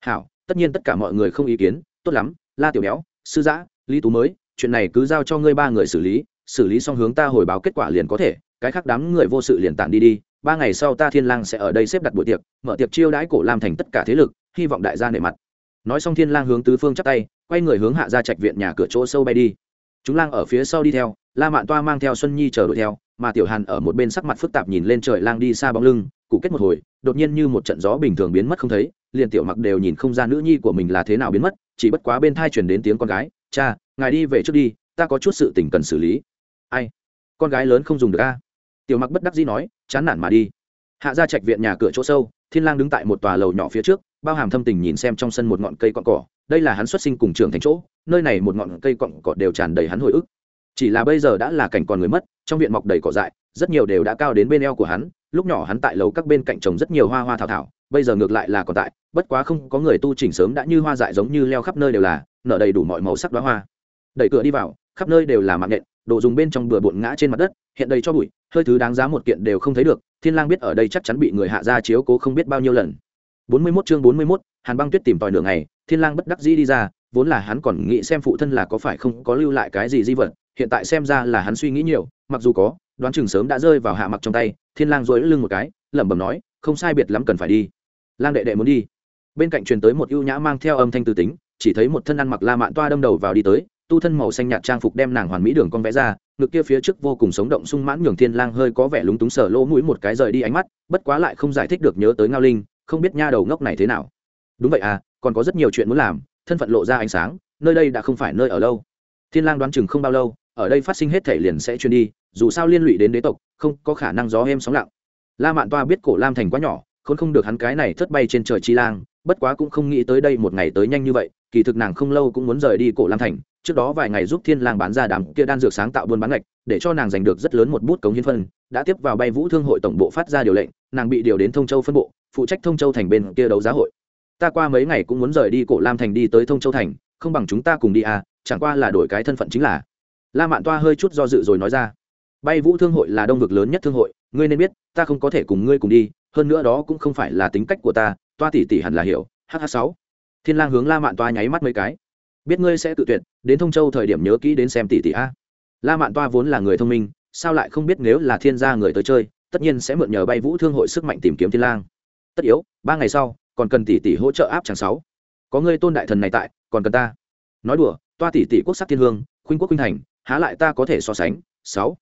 Hảo, tất nhiên tất cả mọi người không ý kiến, tốt lắm, la tiểu béo, sư giã, lý tú mới, chuyện này cứ giao cho ngươi ba người xử lý xử lý xong hướng ta hồi báo kết quả liền có thể, cái khác đám người vô sự liền tản đi đi, ba ngày sau ta thiên lang sẽ ở đây xếp đặt buổi tiệc, mở tiệc chiêu đãi cổ lam thành tất cả thế lực, hy vọng đại gia nể mặt. Nói xong thiên lang hướng tứ phương chắp tay, quay người hướng hạ ra trạch viện nhà cửa chỗ sâu bay đi. Chúng lang ở phía sau đi theo, la mạn toa mang theo xuân nhi chờ đuổi theo, mà tiểu hàn ở một bên sắc mặt phức tạp nhìn lên trời lang đi xa bóng lưng cụ kết một hồi, đột nhiên như một trận gió bình thường biến mất không thấy, liền tiểu mặc đều nhìn không ra nữ nhi của mình là thế nào biến mất, chỉ bất quá bên thai truyền đến tiếng con gái, cha, ngài đi về trước đi, ta có chút sự tình cần xử lý. Ai? Con gái lớn không dùng được a? Tiểu mặc bất đắc dĩ nói, chán nản mà đi. Hạ ra trạch viện nhà cửa chỗ sâu, thiên lang đứng tại một tòa lầu nhỏ phía trước, bao hàm thâm tình nhìn xem trong sân một ngọn cây cọn cỏ, đây là hắn xuất sinh cùng trường thành chỗ, nơi này một ngọn cây cọn cỏ đều tràn đầy hắn hồi ức. Chỉ là bây giờ đã là cảnh còn người mất, trong viện mọc đầy cỏ dại, rất nhiều đều đã cao đến bên eo của hắn lúc nhỏ hắn tại lầu các bên cạnh trồng rất nhiều hoa hoa thảo thảo bây giờ ngược lại là còn tại bất quá không có người tu chỉnh sớm đã như hoa dại giống như leo khắp nơi đều là nở đầy đủ mọi màu sắc đoá hoa. Đẩy cửa đi vào khắp nơi đều là mạng nhện đồ dùng bên trong bừa bộn ngã trên mặt đất hiện đầy cho bụi hơi thứ đáng giá một kiện đều không thấy được thiên lang biết ở đây chắc chắn bị người hạ ra chiếu cố không biết bao nhiêu lần. 41 chương 41, hàn băng tuyết tìm tòi nửa ngày thiên lang bất đắc dĩ đi ra vốn là hắn còn nghĩ xem phụ thân là có phải không có lưu lại cái gì di vật hiện tại xem ra là hắn suy nghĩ nhiều mặc dù có đoán chừng sớm đã rơi vào hạ mặc trong tay, thiên lang duỗi lưng một cái, lẩm bẩm nói, không sai biệt lắm cần phải đi. Lang đệ đệ muốn đi. Bên cạnh truyền tới một ưu nhã mang theo âm thanh từ tính, chỉ thấy một thân ăn mặc la mạn toa đâm đầu vào đi tới, tu thân màu xanh nhạt trang phục đem nàng hoàn mỹ đường con vẽ ra, ngực kia phía trước vô cùng sống động sung mãn nhường thiên lang hơi có vẻ lúng túng sờ lỗ mũi một cái rời đi ánh mắt, bất quá lại không giải thích được nhớ tới ngao linh, không biết nha đầu ngốc này thế nào. Đúng vậy à còn có rất nhiều chuyện muốn làm, thân phận lộ ra ánh sáng, nơi đây đã không phải nơi ở lâu. Thiên lang đoán chừng không bao lâu, ở đây phát sinh hết thể liền sẽ truyền đi dù sao liên lụy đến đế tộc, không có khả năng gió êm sóng lặng. La mạn toa biết cổ lam thành quá nhỏ, khốn không được hắn cái này thất bay trên trời chi lang, bất quá cũng không nghĩ tới đây một ngày tới nhanh như vậy, kỳ thực nàng không lâu cũng muốn rời đi cổ lam thành, trước đó vài ngày giúp thiên lang bán ra đám kia đan dược sáng tạo buôn bán ngạch, để cho nàng giành được rất lớn một bút cống hiến phân, đã tiếp vào bay vũ thương hội tổng bộ phát ra điều lệnh, nàng bị điều đến thông châu phân bộ, phụ trách thông châu thành bên kia đấu giá hội. Ta qua mấy ngày cũng muốn rời đi cổ lam thành đi tới thông châu thành, không bằng chúng ta cùng đi à chẳng qua là đổi cái thân phận chính là. La mạn toa hơi chút do dự rồi nói ra bay vũ thương hội là đông vực lớn nhất thương hội, ngươi nên biết, ta không có thể cùng ngươi cùng đi, hơn nữa đó cũng không phải là tính cách của ta, toa tỷ tỷ hẳn là hiểu hh sáu. Thiên lang hướng la mạn toa nháy mắt mấy cái. Biết ngươi sẽ tự tuyệt, đến thông châu thời điểm nhớ kỹ đến xem tỷ tỷ a. La mạn toa vốn là người thông minh, sao lại không biết nếu là thiên gia người tới chơi, tất nhiên sẽ mượn nhờ bay vũ thương hội sức mạnh tìm kiếm thiên lang. Tất yếu, ba ngày sau, còn cần tỷ tỷ hỗ trợ áp chẳng sáu. Có ngươi tôn đại thần này tại, còn cần ta. Nói đùa, toa tỷ tỷ quốc sắc thiên hương, khuynh quốc khuynh thành, há lại ta có thể so sánh, sáu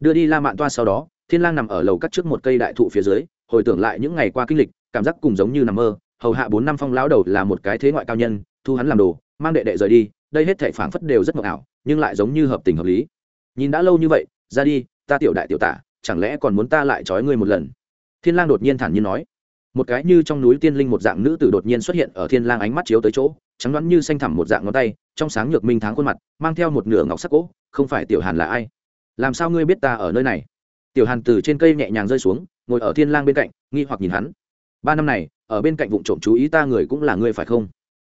đưa đi la mạn toa sau đó, thiên lang nằm ở lầu cắt trước một cây đại thụ phía dưới, hồi tưởng lại những ngày qua kinh lịch, cảm giác cùng giống như nằm mơ, hầu hạ bốn năm phong lão đầu là một cái thế ngoại cao nhân, thu hắn làm đồ, mang đệ đệ rời đi, đây hết thảy phảng phất đều rất mộng ảo, nhưng lại giống như hợp tình hợp lý. Nhìn đã lâu như vậy, ra đi, ta tiểu đại tiểu tả, chẳng lẽ còn muốn ta lại trói ngươi một lần? Thiên lang đột nhiên thản nhiên nói. Một cái như trong núi tiên linh một dạng nữ tử đột nhiên xuất hiện ở thiên lang ánh mắt chiếu tới chỗ, trắng đoán như xanh thẳm một dạng ngón tay, trong sáng nhược minh tháng khuôn mặt, mang theo một nửa ngọc sắc cỗ, không phải tiểu hàn là ai? Làm sao ngươi biết ta ở nơi này? Tiểu hàn từ trên cây nhẹ nhàng rơi xuống, ngồi ở thiên lang bên cạnh, nghi hoặc nhìn hắn. Ba năm này, ở bên cạnh vụ trộm chú ý ta người cũng là ngươi phải không?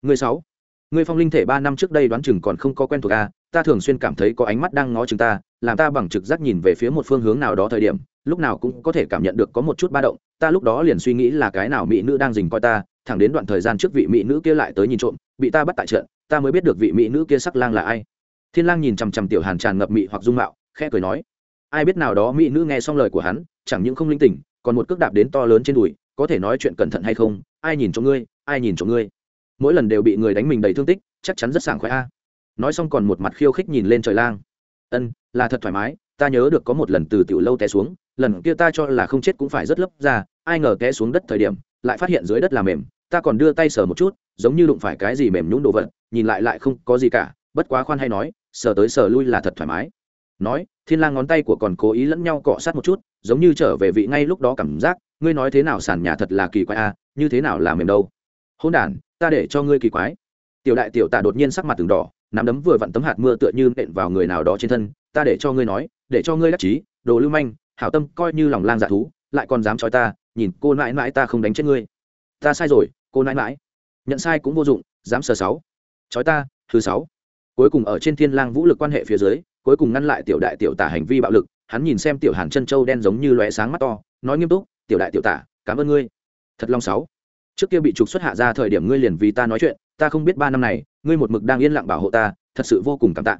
Ngươi sáu. Ngươi phong linh thể ba năm trước đây đoán chừng còn không có quen thuộc a, ta thường xuyên cảm thấy có ánh mắt đang ngó chừng ta, làm ta bằng trực giác nhìn về phía một phương hướng nào đó thời điểm, lúc nào cũng có thể cảm nhận được có một chút ba động, ta lúc đó liền suy nghĩ là cái nào mỹ nữ đang dình coi ta, thẳng đến đoạn thời gian trước vị mỹ nữ kia lại tới nhìn trộm, bị ta bắt tại trận, ta mới biết được vị mỹ nữ kia sắc lang là ai. Thiên lang nhìn chằm chằm tiểu hàn tràn ngập mị hoặc dung mạo khẽ cười nói, ai biết nào đó mỹ nữ nghe xong lời của hắn, chẳng những không linh tỉnh, còn một cước đạp đến to lớn trên đùi, có thể nói chuyện cẩn thận hay không, ai nhìn cho ngươi, ai nhìn cho ngươi. Mỗi lần đều bị người đánh mình đầy thương tích, chắc chắn rất sảng khoái a. À. Nói xong còn một mặt khiêu khích nhìn lên trời lang. Ân, là thật thoải mái, ta nhớ được có một lần từ tiểu lâu té xuống, lần kia ta cho là không chết cũng phải rất lấp ra, ai ngờ té xuống đất thời điểm, lại phát hiện dưới đất là mềm, ta còn đưa tay sờ một chút, giống như đụng phải cái gì mềm nhũng đồ vật, nhìn lại lại không có gì cả, bất quá khoan hay nói, sờ tới sờ lui là thật thoải mái nói, thiên lang ngón tay của còn cố ý lẫn nhau cọ sát một chút, giống như trở về vị ngay lúc đó cảm giác, ngươi nói thế nào sàn nhà thật là kỳ quái a như thế nào là mềm đâu. Hôn đản, ta để cho ngươi kỳ quái. Tiểu đại tiểu tạ đột nhiên sắc mặt từng đỏ, nắm đấm vừa vặn tấm hạt mưa tựa như nện vào người nào đó trên thân, ta để cho ngươi nói, để cho ngươi đắc chí, đồ lưu manh, hảo tâm coi như lòng lang dạ thú, lại còn dám chói ta, nhìn cô nãi nãi ta không đánh chết ngươi. Ta sai rồi, cô nãi nãi. Nhận sai cũng vô dụng, dám sờ sáu. Chói ta, thứ sáu. Cuối cùng ở trên thiên lang vũ lực quan hệ phía dưới cuối cùng ngăn lại tiểu đại tiểu tả hành vi bạo lực, hắn nhìn xem tiểu hàn chân châu đen giống như lóe sáng mắt to, nói nghiêm túc, tiểu đại tiểu tả, cảm ơn ngươi. Thật long sáu. Trước kia bị trục xuất hạ ra thời điểm ngươi liền vì ta nói chuyện, ta không biết ba năm này, ngươi một mực đang yên lặng bảo hộ ta, thật sự vô cùng cảm tạ.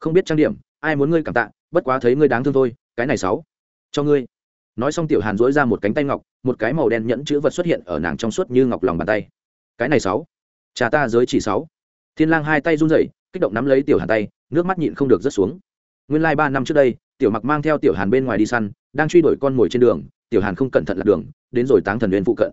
Không biết trang điểm, ai muốn ngươi cảm tạ, bất quá thấy ngươi đáng thương thôi, cái này sáu. Cho ngươi. Nói xong tiểu hàn dỗi ra một cánh tay ngọc, một cái màu đen nhẫn chữ vật xuất hiện ở nàng trong suốt như ngọc lòng bàn tay. Cái này sáu. Cha ta giới chỉ sáu. Thiên lang hai tay run rẩy, kích động nắm lấy tiểu hàn tay, nước mắt nhịn không được rớt xuống nguyên lai like ba năm trước đây, tiểu mặc mang theo tiểu hàn bên ngoài đi săn, đang truy đuổi con mồi trên đường, tiểu hàn không cẩn thận lạc đường, đến rồi táng thần nguyên phụ cận.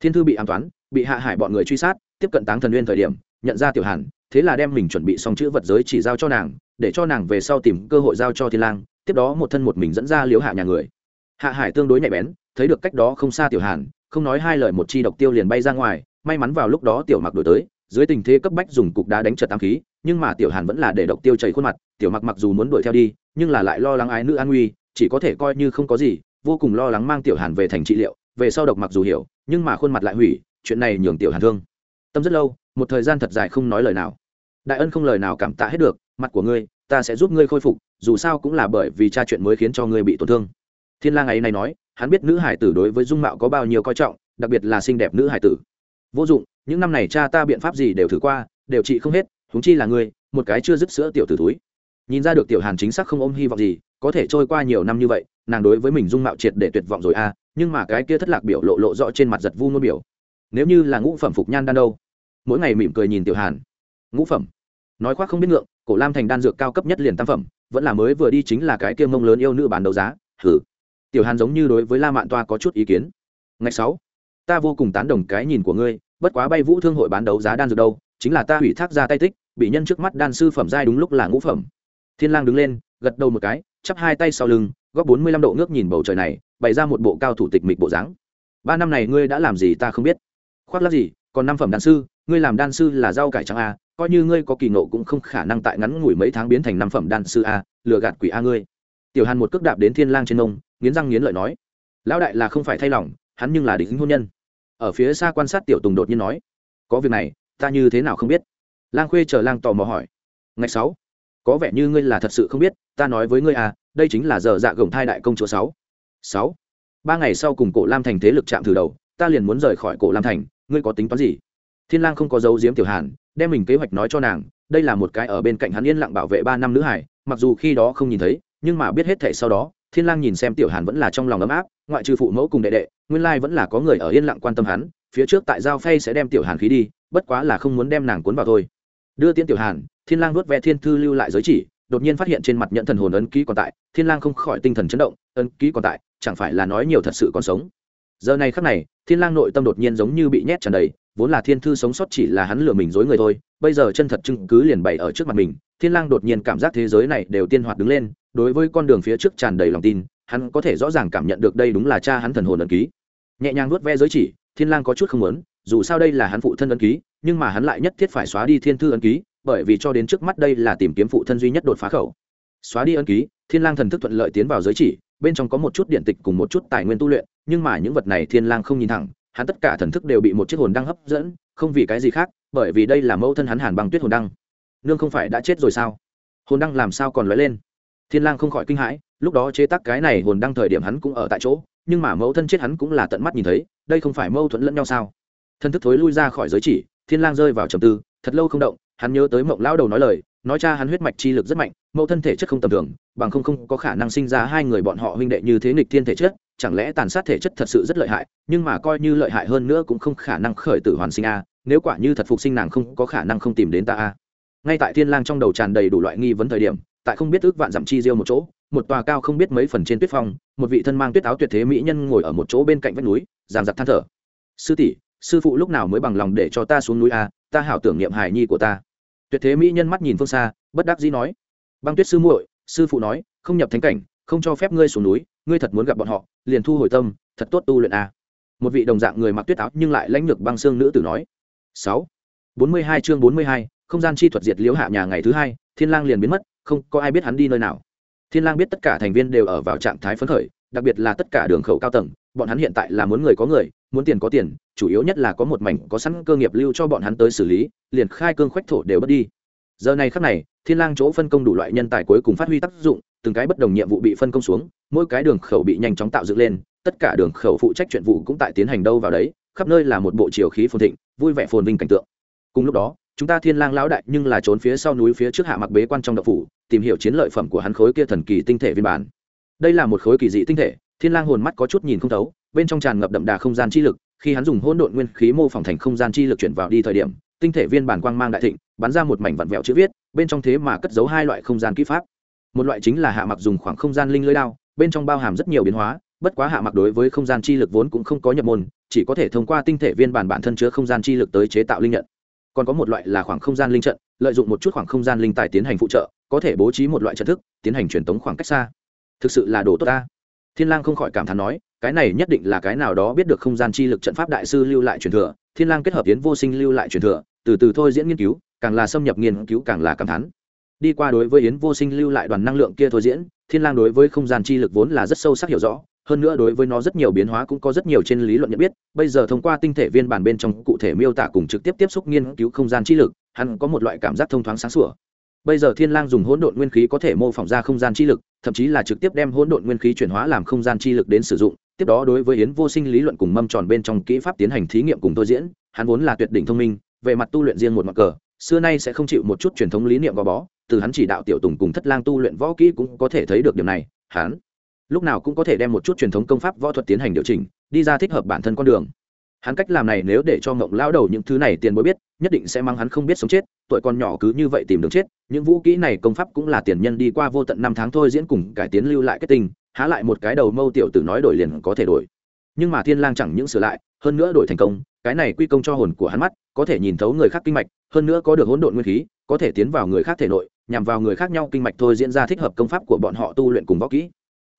Thiên thư bị an toán, bị hạ hải bọn người truy sát, tiếp cận táng thần nguyên thời điểm, nhận ra tiểu hàn, thế là đem mình chuẩn bị xong chữ vật giới chỉ giao cho nàng, để cho nàng về sau tìm cơ hội giao cho thiên lang, tiếp đó một thân một mình dẫn ra liếu hạ nhà người. Hạ hải tương đối nhạy bén, thấy được cách đó không xa tiểu hàn, không nói hai lời một chi độc tiêu liền bay ra ngoài, may mắn vào lúc đó tiểu mặc đổi tới, dưới tình thế cấp bách dùng cục đá đánh trật tam khí nhưng mà tiểu hàn vẫn là để độc tiêu chảy khuôn mặt, tiểu mặc mặc dù muốn đuổi theo đi, nhưng là lại lo lắng ái nữ an nguy, chỉ có thể coi như không có gì, vô cùng lo lắng mang tiểu hàn về thành trị liệu, về sau độc mặc dù hiểu, nhưng mà khuôn mặt lại hủy, chuyện này nhường tiểu hàn thương. Tâm rất lâu, một thời gian thật dài không nói lời nào. Đại ân không lời nào cảm tạ hết được, mặt của ngươi, ta sẽ giúp ngươi khôi phục, dù sao cũng là bởi vì cha chuyện mới khiến cho ngươi bị tổn thương. Thiên lang ấy này nói, hắn biết nữ hải tử đối với dung mạo có bao nhiêu coi trọng, đặc biệt là xinh đẹp nữ hải tử. Vô dụng, những năm này cha ta biện pháp gì đều thử qua, đều trị không hết huống chi là ngươi, một cái chưa dứt sữa tiểu tử túi nhìn ra được tiểu hàn chính xác không ôm hy vọng gì, có thể trôi qua nhiều năm như vậy, nàng đối với mình dung mạo triệt để tuyệt vọng rồi à nhưng mà cái kia thất lạc biểu lộ lộ rõ trên mặt giật vu nôn biểu. Nếu như là ngũ phẩm phục nhan đan đâu? Mỗi ngày mỉm cười nhìn tiểu hàn. Ngũ phẩm. Nói khoác không biết ngượng, cổ lam thành đan dược cao cấp nhất liền tam phẩm, vẫn là mới vừa đi chính là cái kia mông lớn yêu nữ bán đấu giá thử tiểu hàn giống như đối với la mạn toa có chút ý kiến. Ngày sáu, ta vô cùng tán đồng cái nhìn của ngươi, bất quá bay vũ thương hội bán đấu giá đan dược đâu chính là ta hủy thác ra tay tích, bị nhân trước mắt đan sư phẩm giai đúng lúc là ngũ phẩm. Thiên lang đứng lên, gật đầu một cái, chắp hai tay sau lưng, góc bốn mươi lăm độ ngước nhìn bầu trời này, bày ra một bộ cao thủ tịch mịch bộ dáng. Ba năm này ngươi đã làm gì ta không biết. Khoác lắc gì, còn năm phẩm đan sư, ngươi làm đan sư là rau cải trắng a, coi như ngươi có kỳ nộ cũng không khả năng tại ngắn ngủi mấy tháng biến thành năm phẩm đan sư a, lừa gạt quỷ a ngươi. Tiểu hàn một cước đạp đến thiên lang trên nông nghiến răng nghiến lợi nói, lão đại là không phải thay lòng, hắn nhưng là đỉnh hôn nhân. Ở phía xa quan sát tiểu tùng đột nhiên nói, có việc này ta như thế nào không biết? Lang khuê chờ lang tò mò hỏi. Ngày sáu, có vẻ như ngươi là thật sự không biết, ta nói với ngươi à đây chính là giờ dạ gồng thai đại công chúa sáu. Sáu, ba ngày sau cùng cổ lam thành thế lực chạm từ đầu, ta liền muốn rời khỏi cổ lam thành, ngươi có tính toán gì? Thiên lang không có dấu diếm tiểu hàn, đem mình kế hoạch nói cho nàng, đây là một cái ở bên cạnh hắn yên lặng bảo vệ ba năm nữ hải, mặc dù khi đó không nhìn thấy, nhưng mà biết hết thể sau đó, thiên lang nhìn xem tiểu hàn vẫn là trong lòng ấm áp, ngoại trừ phụ mẫu cùng đệ đệ, nguyên lai vẫn là có người ở yên lặng quan tâm hắn, phía trước tại giao phay sẽ đem tiểu hàn khí đi bất quá là không muốn đem nàng cuốn vào thôi. Đưa tiễn tiểu hàn, thiên lang nuốt ve thiên thư lưu lại giới chỉ, đột nhiên phát hiện trên mặt nhận thần hồn ấn ký còn tại, thiên lang không khỏi tinh thần chấn động, ấn ký còn tại, chẳng phải là nói nhiều thật sự còn sống. Giờ này khắc này, thiên lang nội tâm đột nhiên giống như bị nhét tràn đầy, vốn là thiên thư sống sót chỉ là hắn lừa mình dối người thôi, bây giờ chân thật chứng cứ liền bày ở trước mặt mình, thiên lang đột nhiên cảm giác thế giới này đều tiên hoạt đứng lên, đối với con đường phía trước tràn đầy lòng tin, hắn có thể rõ ràng cảm nhận được đây đúng là cha hắn thần hồn ấn ký. Nhẹ nhàng nuốt ve giới chỉ, thiên lang có chút không muốn dù sao đây là hắn phụ thân ấn ký, nhưng mà hắn lại nhất thiết phải xóa đi thiên thư ấn ký, bởi vì cho đến trước mắt đây là tìm kiếm phụ thân duy nhất đột phá khẩu. Xóa đi ấn ký, thiên lang thần thức thuận lợi tiến vào giới chỉ, bên trong có một chút điện tịch cùng một chút tài nguyên tu luyện, nhưng mà những vật này thiên lang không nhìn thẳng, hắn tất cả thần thức đều bị một chiếc hồn đăng hấp dẫn, không vì cái gì khác, bởi vì đây là mẫu thân hắn hàn băng tuyết hồn đăng. Nương không phải đã chết rồi sao? Hồn đăng làm sao còn lóe lên? Thiên lang không khỏi kinh hãi, lúc đó chế tác cái này hồn đăng thời điểm hắn cũng ở tại chỗ, nhưng mà mẫu thân chết hắn cũng là tận mắt nhìn thấy, đây không phải mâu thuẫn lẫn nhau sao? Thân thức thối lui ra khỏi giới chỉ, thiên lang rơi vào trầm tư, thật lâu không động, hắn nhớ tới mộng lão đầu nói lời, nói cha hắn huyết mạch chi lực rất mạnh, mẫu thân thể chất không tầm thường, bằng không không có khả năng sinh ra hai người bọn họ huynh đệ như thế nghịch thiên thể chất, chẳng lẽ tàn sát thể chất thật sự rất lợi hại, nhưng mà coi như lợi hại hơn nữa cũng không khả năng khởi tử hoàn sinh a, nếu quả như thật phục sinh nàng không có khả năng không tìm đến ta a. Ngay tại thiên lang trong đầu tràn đầy đủ loại nghi vấn thời điểm, tại không biết ước vạn dặm chi diêu một chỗ, một tòa cao không biết mấy phần trên tuyết phong, một vị thân mang tuyết áo tuyệt thế mỹ nhân ngồi ở một chỗ bên cạnh vách núi giang giặc than thở. Sư tỷ sư phụ lúc nào mới bằng lòng để cho ta xuống núi a, ta hảo tưởng niệm hài nhi của ta. Tuyệt thế mỹ nhân mắt nhìn phương xa, bất đắc dĩ nói. Băng tuyết sư muội, sư phụ nói, không nhập thánh cảnh, không cho phép ngươi xuống núi, ngươi thật muốn gặp bọn họ, liền thu hồi tâm, thật tốt tu luyện a. Một vị đồng dạng người mặc tuyết áo nhưng lại lãnh lược băng xương nữ tử nói. Sáu. Bốn mươi hai chương bốn mươi hai, không gian chi thuật diệt liễu hạ nhà ngày thứ hai, thiên lang liền biến mất, không có ai biết hắn đi nơi nào. Thiên lang biết tất cả thành viên đều ở vào trạng thái phấn khởi, đặc biệt là tất cả đường khẩu cao tầng, bọn hắn hiện tại là muốn người có người muốn tiền có tiền, chủ yếu nhất là có một mảnh có sẵn cơ nghiệp lưu cho bọn hắn tới xử lý, liền khai cương khoách thổ đều bất đi. Giờ này khắc này, thiên lang chỗ phân công đủ loại nhân tài cuối cùng phát huy tác dụng, từng cái bất đồng nhiệm vụ bị phân công xuống, mỗi cái đường khẩu bị nhanh chóng tạo dựng lên, tất cả đường khẩu phụ trách chuyện vụ cũng tại tiến hành đâu vào đấy, khắp nơi là một bộ chiều khí phồn thịnh, vui vẻ phồn vinh cảnh tượng. Cùng lúc đó, chúng ta thiên lang lão đại nhưng là trốn phía sau núi phía trước hạ mặc bế quan trong đậu phủ, tìm hiểu chiến lợi phẩm của hắn khối kia thần kỳ tinh thể viên bản. Đây là một khối kỳ dị tinh thể, thiên lang hồn mắt có chút nhìn không thấu bên trong tràn ngập đậm đà không gian chi lực, khi hắn dùng hỗn độn nguyên khí mô phỏng thành không gian chi lực chuyển vào đi thời điểm, tinh thể viên bản quang mang đại thịnh, bắn ra một mảnh vặn vẹo chữ viết, bên trong thế mà cất giấu hai loại không gian kỹ pháp. Một loại chính là hạ mặc dùng khoảng không gian linh lưới đao, bên trong bao hàm rất nhiều biến hóa, bất quá hạ mặc đối với không gian chi lực vốn cũng không có nhập môn, chỉ có thể thông qua tinh thể viên bản bản thân chứa không gian chi lực tới chế tạo linh nhận. Còn có một loại là khoảng không gian linh trận, lợi dụng một chút khoảng không gian linh tài tiến hành phụ trợ, có thể bố trí một loại trận thức, tiến hành truyền tống khoảng cách xa. Thực sự là đồ tốt ta. Thiên lang không khỏi cảm thán nói cái này nhất định là cái nào đó biết được không gian chi lực trận pháp đại sư lưu lại truyền thừa, thiên lang kết hợp tiến vô sinh lưu lại truyền thừa, từ từ thôi diễn nghiên cứu, càng là xâm nhập nghiên cứu càng là cảm thán. Đi qua đối với yến vô sinh lưu lại đoàn năng lượng kia thôi diễn, thiên lang đối với không gian chi lực vốn là rất sâu sắc hiểu rõ, hơn nữa đối với nó rất nhiều biến hóa cũng có rất nhiều trên lý luận nhận biết, bây giờ thông qua tinh thể viên bản bên trong cụ thể miêu tả cùng trực tiếp tiếp xúc nghiên cứu không gian chi lực, hắn có một loại cảm giác thông thoáng sáng sủa. Bây giờ thiên lang dùng hỗn độn nguyên khí có thể mô phỏng ra không gian chi lực, thậm chí là trực tiếp đem hỗn độn nguyên khí chuyển hóa làm không gian chi lực đến sử dụng tiếp đó đối với yến vô sinh lý luận cùng mâm tròn bên trong kỹ pháp tiến hành thí nghiệm cùng tôi diễn, hắn vốn là tuyệt đỉnh thông minh, về mặt tu luyện riêng một mặt cờ, xưa nay sẽ không chịu một chút truyền thống lý niệm gò bó, từ hắn chỉ đạo tiểu tùng cùng thất lang tu luyện võ kỹ cũng có thể thấy được điều này, hắn lúc nào cũng có thể đem một chút truyền thống công pháp võ thuật tiến hành điều chỉnh, đi ra thích hợp bản thân con đường. Hắn cách làm này nếu để cho ngộng lao đầu những thứ này tiền bối biết, nhất định sẽ mang hắn không biết sống chết, tuổi con nhỏ cứ như vậy tìm đường chết, những vũ kỹ này công pháp cũng là tiền nhân đi qua vô tận năm tháng thôi diễn cùng cải tiến lưu lại kết tinh há lại một cái đầu mâu tiểu tử nói đổi liền có thể đổi. Nhưng mà thiên lang chẳng những sửa lại, hơn nữa đổi thành công, cái này quy công cho hồn của hắn mắt, có thể nhìn thấu người khác kinh mạch, hơn nữa có được hỗn độn nguyên khí, có thể tiến vào người khác thể nội, nhằm vào người khác nhau kinh mạch thôi diễn ra thích hợp công pháp của bọn họ tu luyện cùng võ kỹ.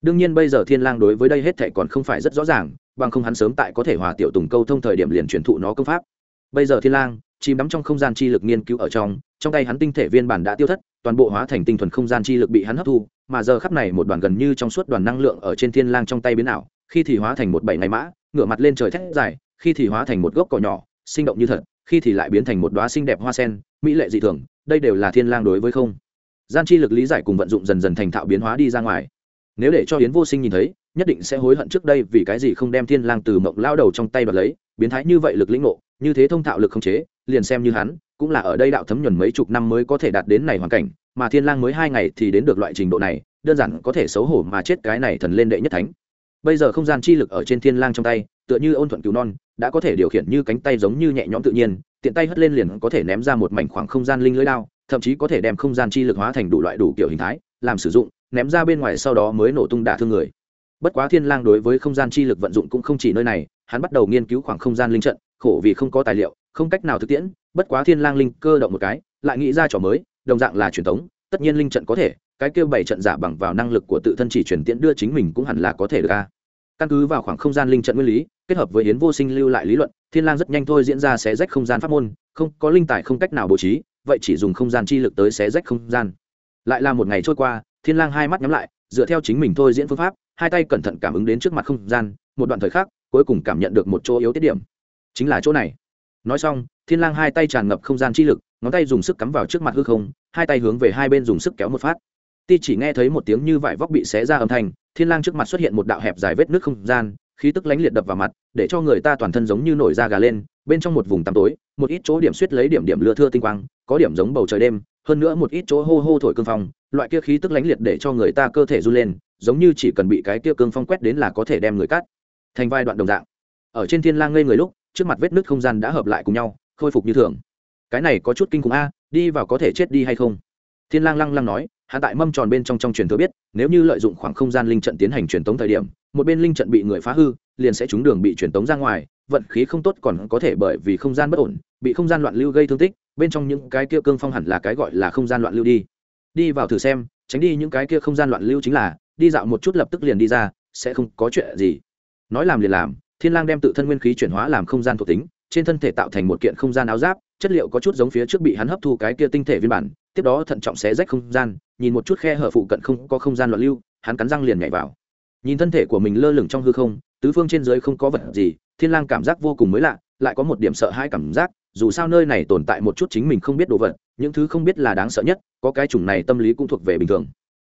Đương nhiên bây giờ thiên lang đối với đây hết thảy còn không phải rất rõ ràng, bằng không hắn sớm tại có thể hòa tiểu tùng câu thông thời điểm liền truyền thụ nó công pháp. Bây giờ thiên lang chìm đắm trong không gian chi lực nghiên cứu ở trong trong tay hắn tinh thể viên bản đã tiêu thất, toàn bộ hóa thành tinh thuần không gian chi lực bị hắn hấp thu, mà giờ khắp này một đoàn gần như trong suốt đoàn năng lượng ở trên thiên lang trong tay biến ảo, khi thì hóa thành một bảy ngày mã, ngửa mặt lên trời thét dài, khi thì hóa thành một gốc cỏ nhỏ, sinh động như thật, khi thì lại biến thành một đóa xinh đẹp hoa sen, mỹ lệ dị thường, đây đều là thiên lang đối với không. Gian chi lực lý giải cùng vận dụng dần dần thành thạo biến hóa đi ra ngoài. Nếu để cho yến vô sinh nhìn thấy, nhất định sẽ hối hận trước đây vì cái gì không đem thiên lang từ mộng lao đầu trong tay đoạt lấy, biến thái như vậy lực lĩnh ngộ, như thế thông thạo lực không chế liền xem như hắn, cũng là ở đây đạo thấm nhuần mấy chục năm mới có thể đạt đến này hoàn cảnh, mà thiên lang mới hai ngày thì đến được loại trình độ này, đơn giản có thể xấu hổ mà chết cái này thần lên đệ nhất thánh. Bây giờ không gian chi lực ở trên thiên lang trong tay, tựa như ôn thuận cứu non, đã có thể điều khiển như cánh tay giống như nhẹ nhõm tự nhiên, tiện tay hất lên liền có thể ném ra một mảnh khoảng không gian linh lưới đao, thậm chí có thể đem không gian chi lực hóa thành đủ loại đủ kiểu hình thái, làm sử dụng, ném ra bên ngoài sau đó mới nổ tung đả thương người. Bất quá thiên lang đối với không gian chi lực vận dụng cũng không chỉ nơi này, hắn bắt đầu nghiên cứu khoảng không gian linh trận, khổ vì không có tài liệu không cách nào thực tiễn, bất quá thiên lang linh cơ động một cái, lại nghĩ ra trò mới, đồng dạng là truyền thống, tất nhiên linh trận có thể, cái kêu bảy trận giả bằng vào năng lực của tự thân chỉ truyền tiễn đưa chính mình cũng hẳn là có thể được a. Căn cứ vào khoảng không gian linh trận nguyên lý, kết hợp với yến vô sinh lưu lại lý luận, thiên lang rất nhanh thôi diễn ra xé rách không gian pháp môn, không, có linh tài không cách nào bố trí, vậy chỉ dùng không gian chi lực tới xé rách không gian. Lại là một ngày trôi qua, thiên lang hai mắt nhắm lại, dựa theo chính mình thôi diễn phương pháp, hai tay cẩn thận cảm ứng đến trước mặt không gian, một đoạn thời khắc, cuối cùng cảm nhận được một chỗ yếu tiết điểm. Chính là chỗ này nói xong, thiên lang hai tay tràn ngập không gian chi lực, ngón tay dùng sức cắm vào trước mặt hư không, hai tay hướng về hai bên dùng sức kéo một phát. Ti chỉ nghe thấy một tiếng như vải vóc bị xé ra âm thanh, thiên lang trước mặt xuất hiện một đạo hẹp dài vết nước không gian, khí tức lánh liệt đập vào mặt, để cho người ta toàn thân giống như nổi da gà lên, bên trong một vùng tăm tối, một ít chỗ điểm suýt lấy điểm điểm lưa thưa tinh quang, có điểm giống bầu trời đêm, hơn nữa một ít chỗ hô hô thổi cương phong, loại kia khí tức lánh liệt để cho người ta cơ thể run lên, giống như chỉ cần bị cái kia cương phong quét đến là có thể đem người cắt. Thành vai đoạn đồng dạng. Ở trên thiên lang ngây người lúc trước mặt vết nứt không gian đã hợp lại cùng nhau, khôi phục như thường. Cái này có chút kinh khủng a, đi vào có thể chết đi hay không? Thiên lang lăng lăng nói hạ tại mâm tròn bên trong trong truyền thừa biết, nếu như lợi dụng khoảng không gian linh trận tiến hành truyền tống thời điểm, một bên linh trận bị người phá hư, liền sẽ trúng đường bị truyền tống ra ngoài, vận khí không tốt còn có thể bởi vì không gian bất ổn, bị không gian loạn lưu gây thương tích, bên trong những cái kia cương phong hẳn là cái gọi là không gian loạn lưu đi. Đi vào thử xem, tránh đi những cái kia không gian loạn lưu chính là, đi dạo một chút lập tức liền đi ra, sẽ không có chuyện gì. Nói làm liền làm thiên lang đem tự thân nguyên khí chuyển hóa làm không gian thuộc tính, trên thân thể tạo thành một kiện không gian áo giáp, chất liệu có chút giống phía trước bị hắn hấp thu cái kia tinh thể viên bản, tiếp đó thận trọng xé rách không gian, nhìn một chút khe hở phụ cận không có không gian loạn lưu, hắn cắn răng liền nhảy vào. Nhìn thân thể của mình lơ lửng trong hư không, tứ phương trên dưới không có vật gì, thiên lang cảm giác vô cùng mới lạ, lại có một điểm sợ hãi cảm giác, dù sao nơi này tồn tại một chút chính mình không biết đồ vật, những thứ không biết là đáng sợ nhất, có cái chủng này tâm lý cũng thuộc về bình thường.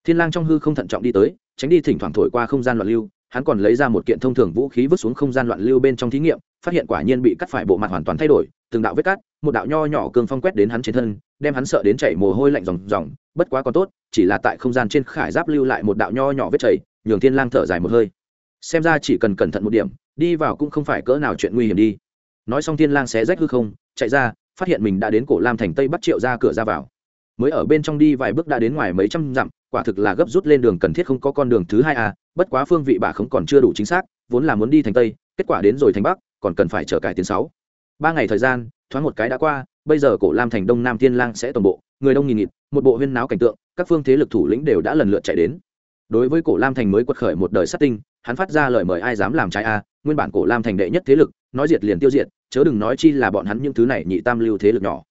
Thiên lang trong hư không thận trọng đi tới, tránh đi thỉnh thoảng thổi qua không gian loạn lưu hắn còn lấy ra một kiện thông thường vũ khí vứt xuống không gian loạn lưu bên trong thí nghiệm, phát hiện quả nhiên bị cắt phải bộ mặt hoàn toàn thay đổi, từng đạo vết cắt, một đạo nho nhỏ cương phong quét đến hắn trên thân, đem hắn sợ đến chảy mồ hôi lạnh ròng ròng, bất quá còn tốt, chỉ là tại không gian trên khải giáp lưu lại một đạo nho nhỏ vết chảy, nhường thiên lang thở dài một hơi. Xem ra chỉ cần cẩn thận một điểm, đi vào cũng không phải cỡ nào chuyện nguy hiểm đi. Nói xong thiên lang xé rách hư không, chạy ra, phát hiện mình đã đến cổ lam thành tây bắt triệu ra cửa ra vào mới ở bên trong đi vài bước đã đến ngoài mấy trăm dặm, quả thực là gấp rút lên đường cần thiết không có con đường thứ hai à bất quá phương vị bà không còn chưa đủ chính xác, vốn là muốn đi thành tây, kết quả đến rồi thành bắc, còn cần phải chờ cải tiến sáu. Ba ngày thời gian, thoáng một cái đã qua, bây giờ cổ lam thành đông nam thiên lang sẽ toàn bộ, người đông nghìn nghịt, một bộ huyên náo cảnh tượng, các phương thế lực thủ lĩnh đều đã lần lượt chạy đến. Đối với cổ lam thành mới quật khởi một đời sát tinh, hắn phát ra lời mời ai dám làm trái a, nguyên bản cổ lam thành đệ nhất thế lực, nói diệt liền tiêu diệt, chớ đừng nói chi là bọn hắn những thứ này nhị tam lưu thế lực nhỏ.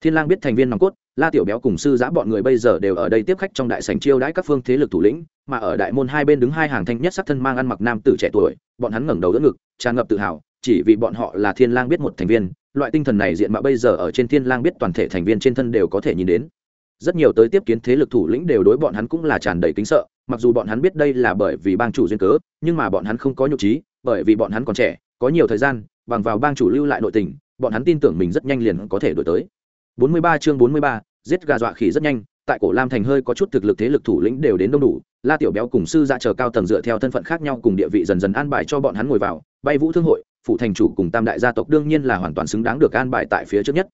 Thiên lang biết thành viên nòng cốt la tiểu béo cùng sư giã bọn người bây giờ đều ở đây tiếp khách trong đại sảnh chiêu đãi các phương thế lực thủ lĩnh, mà ở đại môn hai bên đứng hai hàng thanh nhất sắc thân mang ăn mặc nam tử trẻ tuổi, bọn hắn ngẩng đầu đỡ ngực, tràn ngập tự hào, chỉ vì bọn họ là thiên lang biết một thành viên, loại tinh thần này diện mạo bây giờ ở trên thiên lang biết toàn thể thành viên trên thân đều có thể nhìn đến. Rất nhiều tới tiếp kiến thế lực thủ lĩnh đều đối bọn hắn cũng là tràn đầy kính sợ, mặc dù bọn hắn biết đây là bởi vì bang chủ duyên cớ, nhưng mà bọn hắn không có nhục trí, bởi vì bọn hắn còn trẻ, có nhiều thời gian, bằng vào bang chủ lưu lại nội tình, bọn hắn tin tưởng mình rất nhanh liền có thể đổi tới. 43 chương 43, giết gà dọa khỉ rất nhanh tại cổ lam thành hơi có chút thực lực thế lực thủ lĩnh đều đến đông đủ la tiểu béo cùng sư dạ chờ cao tầng dựa theo thân phận khác nhau cùng địa vị dần dần an bài cho bọn hắn ngồi vào bay vũ thương hội phụ thành chủ cùng tam đại gia tộc đương nhiên là hoàn toàn xứng đáng được an bài tại phía trước nhất.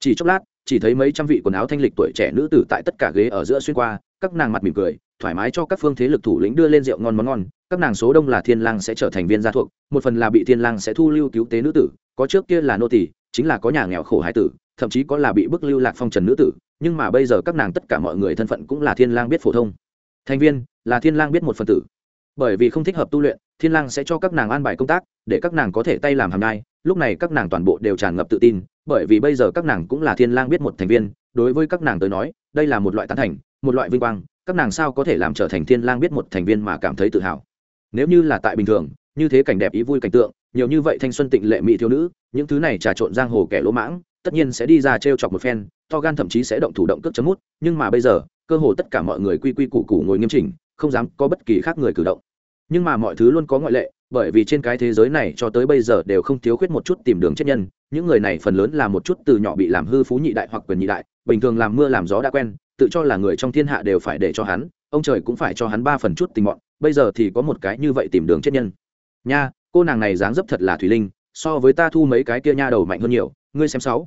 Chỉ chốc lát chỉ thấy mấy trăm vị quần áo thanh lịch tuổi trẻ nữ tử tại tất cả ghế ở giữa xuyên qua các nàng mặt mỉm cười thoải mái cho các phương thế lực thủ lĩnh đưa lên rượu ngon món ngon các nàng số đông là thiên lang sẽ trở thành viên gia thuộc một phần là bị thiên lang sẽ thu lưu cứu tế nữ tử có trước kia là nô tỳ chính là có nhà nghèo khổ hải tử thậm chí có là bị bức lưu lạc phong trần nữ tử, nhưng mà bây giờ các nàng tất cả mọi người thân phận cũng là thiên lang biết phổ thông. Thành viên, là thiên lang biết một phần tử. Bởi vì không thích hợp tu luyện, thiên lang sẽ cho các nàng an bài công tác, để các nàng có thể tay làm hàng ngày lúc này các nàng toàn bộ đều tràn ngập tự tin, bởi vì bây giờ các nàng cũng là thiên lang biết một thành viên, đối với các nàng tới nói, đây là một loại tán thành, một loại vinh quang, các nàng sao có thể làm trở thành thiên lang biết một thành viên mà cảm thấy tự hào? Nếu như là tại bình thường, như thế cảnh đẹp ý vui cảnh tượng, nhiều như vậy thanh xuân tịnh lệ mỹ thiếu nữ, những thứ này trà trộn giang hồ kẻ lỗ mãng tất nhiên sẽ đi ra trêu chọc một phen, to gan thậm chí sẽ động thủ động cước chấm mút, nhưng mà bây giờ, cơ hồ tất cả mọi người quy quy củ củ ngồi nghiêm chỉnh, không dám có bất kỳ khác người cử động. Nhưng mà mọi thứ luôn có ngoại lệ, bởi vì trên cái thế giới này cho tới bây giờ đều không thiếu khuyết một chút tìm đường chết nhân, những người này phần lớn là một chút từ nhỏ bị làm hư phú nhị đại hoặc quyền nhị đại, bình thường làm mưa làm gió đã quen, tự cho là người trong thiên hạ đều phải để cho hắn, ông trời cũng phải cho hắn ba phần chút tình mọn, bây giờ thì có một cái như vậy tìm đường chết nhân. Nha, cô nàng này dáng dấp thật là thủy linh so với ta thu mấy cái kia nha đầu mạnh hơn nhiều, ngươi xem sáu.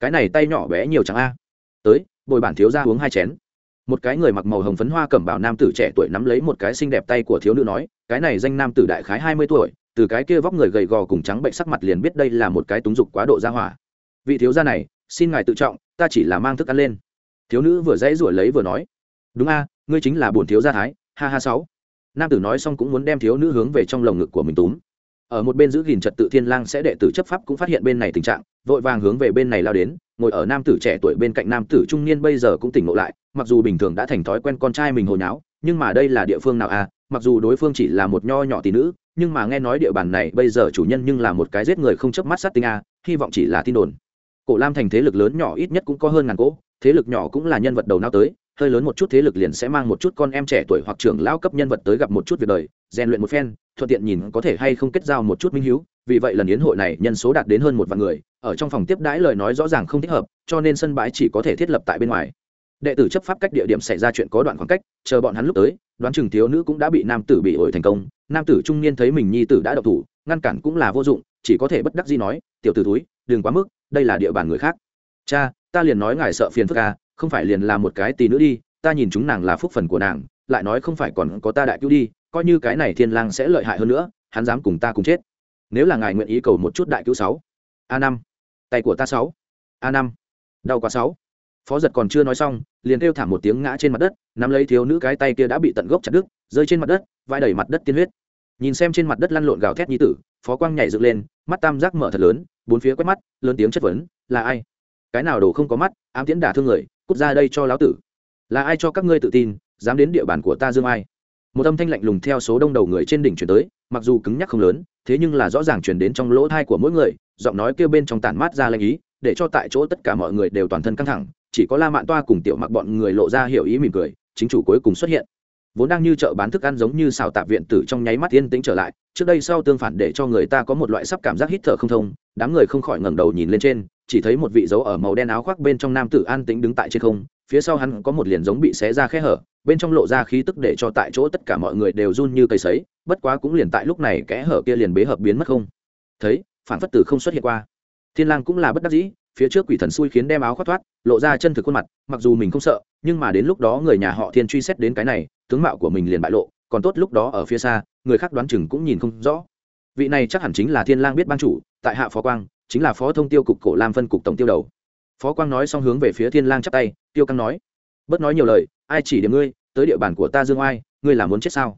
Cái này tay nhỏ bé nhiều chẳng a? Tới, bồi bản thiếu ra uống hai chén. Một cái người mặc màu hồng phấn hoa cẩm bảo nam tử trẻ tuổi nắm lấy một cái xinh đẹp tay của thiếu nữ nói, cái này danh nam tử đại khái hai mươi tuổi, từ cái kia vóc người gầy gò cùng trắng bệnh sắc mặt liền biết đây là một cái túng dục quá độ ra hỏa. Vị thiếu gia này, xin ngài tự trọng, ta chỉ là mang thức ăn lên. Thiếu nữ vừa dãy ruổi lấy vừa nói, đúng a, ngươi chính là bổn thiếu gia thái, ha ha sáu. Nam tử nói xong cũng muốn đem thiếu nữ hướng về trong lồng ngực của mình túm ở một bên giữ gìn trật tự thiên lang sẽ đệ tử chấp pháp cũng phát hiện bên này tình trạng, vội vàng hướng về bên này lao đến, ngồi ở nam tử trẻ tuổi bên cạnh nam tử trung niên bây giờ cũng tỉnh ngộ lại, mặc dù bình thường đã thành thói quen con trai mình hồi nháo, nhưng mà đây là địa phương nào à? Mặc dù đối phương chỉ là một nho nhỏ tỷ nữ, nhưng mà nghe nói địa bàn này bây giờ chủ nhân nhưng là một cái giết người không chớp mắt sát tinh a, hy vọng chỉ là tin đồn. Cổ lam thành thế lực lớn nhỏ ít nhất cũng có hơn ngàn cỗ, thế lực nhỏ cũng là nhân vật đầu não tới hơi lớn một chút thế lực liền sẽ mang một chút con em trẻ tuổi hoặc trưởng lão cấp nhân vật tới gặp một chút việc đời, rèn luyện một phen, thuận tiện nhìn có thể hay không kết giao một chút minh hiếu. Vì vậy lần yến hội này nhân số đạt đến hơn một vạn người, ở trong phòng tiếp đãi lời nói rõ ràng không thích hợp, cho nên sân bãi chỉ có thể thiết lập tại bên ngoài. Đệ tử chấp pháp cách địa điểm xảy ra chuyện có đoạn khoảng cách, chờ bọn hắn lúc tới, đoán chừng thiếu nữ cũng đã bị nam tử bị ổi thành công. Nam tử trung niên thấy mình nhi tử đã độc thủ, ngăn cản cũng là vô dụng, chỉ có thể bất đắc gì nói, tiểu t ử túi đừng quá mức, đây là địa bàn người khác. Cha, ta liền nói ngài sợ phiền phức à không phải liền là một cái tỷ nữ đi, ta nhìn chúng nàng là phúc phần của nàng, lại nói không phải còn có ta đại cứu đi, coi như cái này thiên lang sẽ lợi hại hơn nữa, hắn dám cùng ta cùng chết. Nếu là ngài nguyện ý cầu một chút đại cứu sáu, a năm. Tay của ta sáu, a năm. Đau quá sáu. Phó giật còn chưa nói xong, liền kêu thảm một tiếng ngã trên mặt đất, nắm lấy thiếu nữ cái tay kia đã bị tận gốc chặt đứt, rơi trên mặt đất vai đầy mặt đất tiên huyết. Nhìn xem trên mặt đất lăn lộn gào thét như tử, phó quang nhảy dựng lên, mắt tam giác mở thật lớn, bốn phía quét mắt, lớn tiếng chất vấn, là ai? Cái nào đồ không có mắt, ám tiễn đả thương người cút ra đây cho lão tử. Là ai cho các ngươi tự tin, dám đến địa bàn của ta dương ai? Một âm thanh lạnh lùng theo số đông đầu người trên đỉnh chuyển tới, mặc dù cứng nhắc không lớn, thế nhưng là rõ ràng chuyển đến trong lỗ thai của mỗi người, giọng nói kêu bên trong tản mát ra lanh ý, để cho tại chỗ tất cả mọi người đều toàn thân căng thẳng, chỉ có la mạn toa cùng tiểu mặc bọn người lộ ra hiểu ý mỉm cười, chính chủ cuối cùng xuất hiện vốn đang như chợ bán thức ăn giống như xào tạp viện tử trong nháy mắt yên tĩnh trở lại, trước đây sau tương phản để cho người ta có một loại sắp cảm giác hít thở không thông, đám người không khỏi ngẩng đầu nhìn lên trên, chỉ thấy một vị dấu ở màu đen áo khoác bên trong nam tử an tĩnh đứng tại trên không, phía sau hắn có một liền giống bị xé ra khe hở, bên trong lộ ra khí tức để cho tại chỗ tất cả mọi người đều run như cây sấy, bất quá cũng liền tại lúc này kẽ hở kia liền bế hợp biến mất không. Thấy, phản phất tử không xuất hiện qua. Thiên lang cũng là bất đắc dĩ phía trước quỷ thần xui khiến đem áo khoác thoát, lộ ra chân thực khuôn mặt, mặc dù mình không sợ, nhưng mà đến lúc đó người nhà họ thiên truy xét đến cái này, tướng mạo của mình liền bại lộ, còn tốt lúc đó ở phía xa, người khác đoán chừng cũng nhìn không rõ. Vị này chắc hẳn chính là thiên lang biết ban chủ, tại hạ phó quang, chính là phó thông tiêu cục cổ lam phân cục tổng tiêu đầu. Phó quang nói xong hướng về phía thiên lang chắp tay, tiêu căng nói bất nói nhiều lời, ai chỉ điểm ngươi, tới địa bàn của ta dương oai, ngươi là muốn chết sao?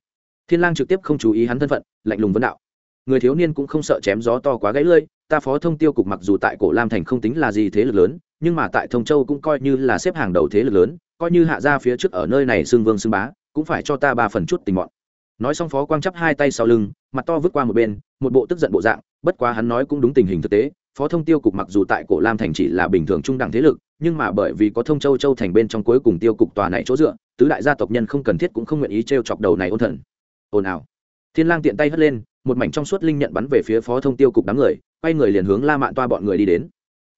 Thiên lang trực tiếp không chú ý hắn thân phận, lạnh lùng vấn đạo, người thiếu niên cũng không sợ chém gió to quá gãy lưỡi ta phó thông tiêu cục mặc dù tại cổ lam thành không tính là gì thế lực lớn, nhưng mà tại thông châu cũng coi như là xếp hàng đầu thế lực lớn, coi như hạ ra phía trước ở nơi này xưng vương xưng bá, cũng phải cho ta ba phần chút tình mọn. Nói xong phó quang chắp hai tay sau lưng, mặt to vứt qua một bên, một bộ tức giận bộ dạng, bất quá hắn nói cũng đúng tình hình thực tế, phó thông tiêu cục mặc dù tại cổ lam thành chỉ là bình thường trung đẳng thế lực, nhưng mà bởi vì có thông châu châu thành bên trong cuối cùng tiêu cục tòa này chỗ dựa, tứ đại gia tộc nhân không cần thiết cũng không nguyện ý t r e o chọc đầu này ôn thần. Ồn ào. Thiên lang tiện tay hất lên, một mảnh trong suốt linh nhận bắn về phía phó thông tiêu cục đám người quay người liền hướng la mạn toa bọn người đi đến.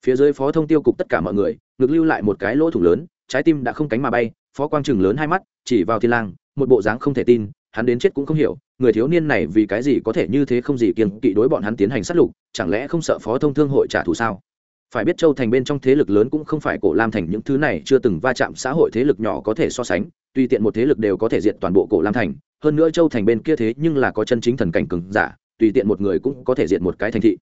Phía dưới phó thông tiêu cục tất cả mọi người, ngực lưu lại một cái lỗ thủng lớn, trái tim đã không cánh mà bay, phó quang trừng lớn hai mắt, chỉ vào thiên lang, một bộ dáng không thể tin, hắn đến chết cũng không hiểu, người thiếu niên này vì cái gì có thể như thế không gì kiêng kỵ đối bọn hắn tiến hành sát lục, chẳng lẽ không sợ phó thông thương hội trả thù sao? Phải biết châu thành bên trong thế lực lớn cũng không phải cổ lam thành, những thứ này chưa từng va chạm xã hội thế lực nhỏ có thể so sánh tùy tiện một thế lực đều có thể diệt toàn bộ cổ lam thành, hơn nữa châu thành bên kia thế nhưng là có chân chính thần cảnh cường giả, tùy tiện một người cũng có thể diệt một cái thành thị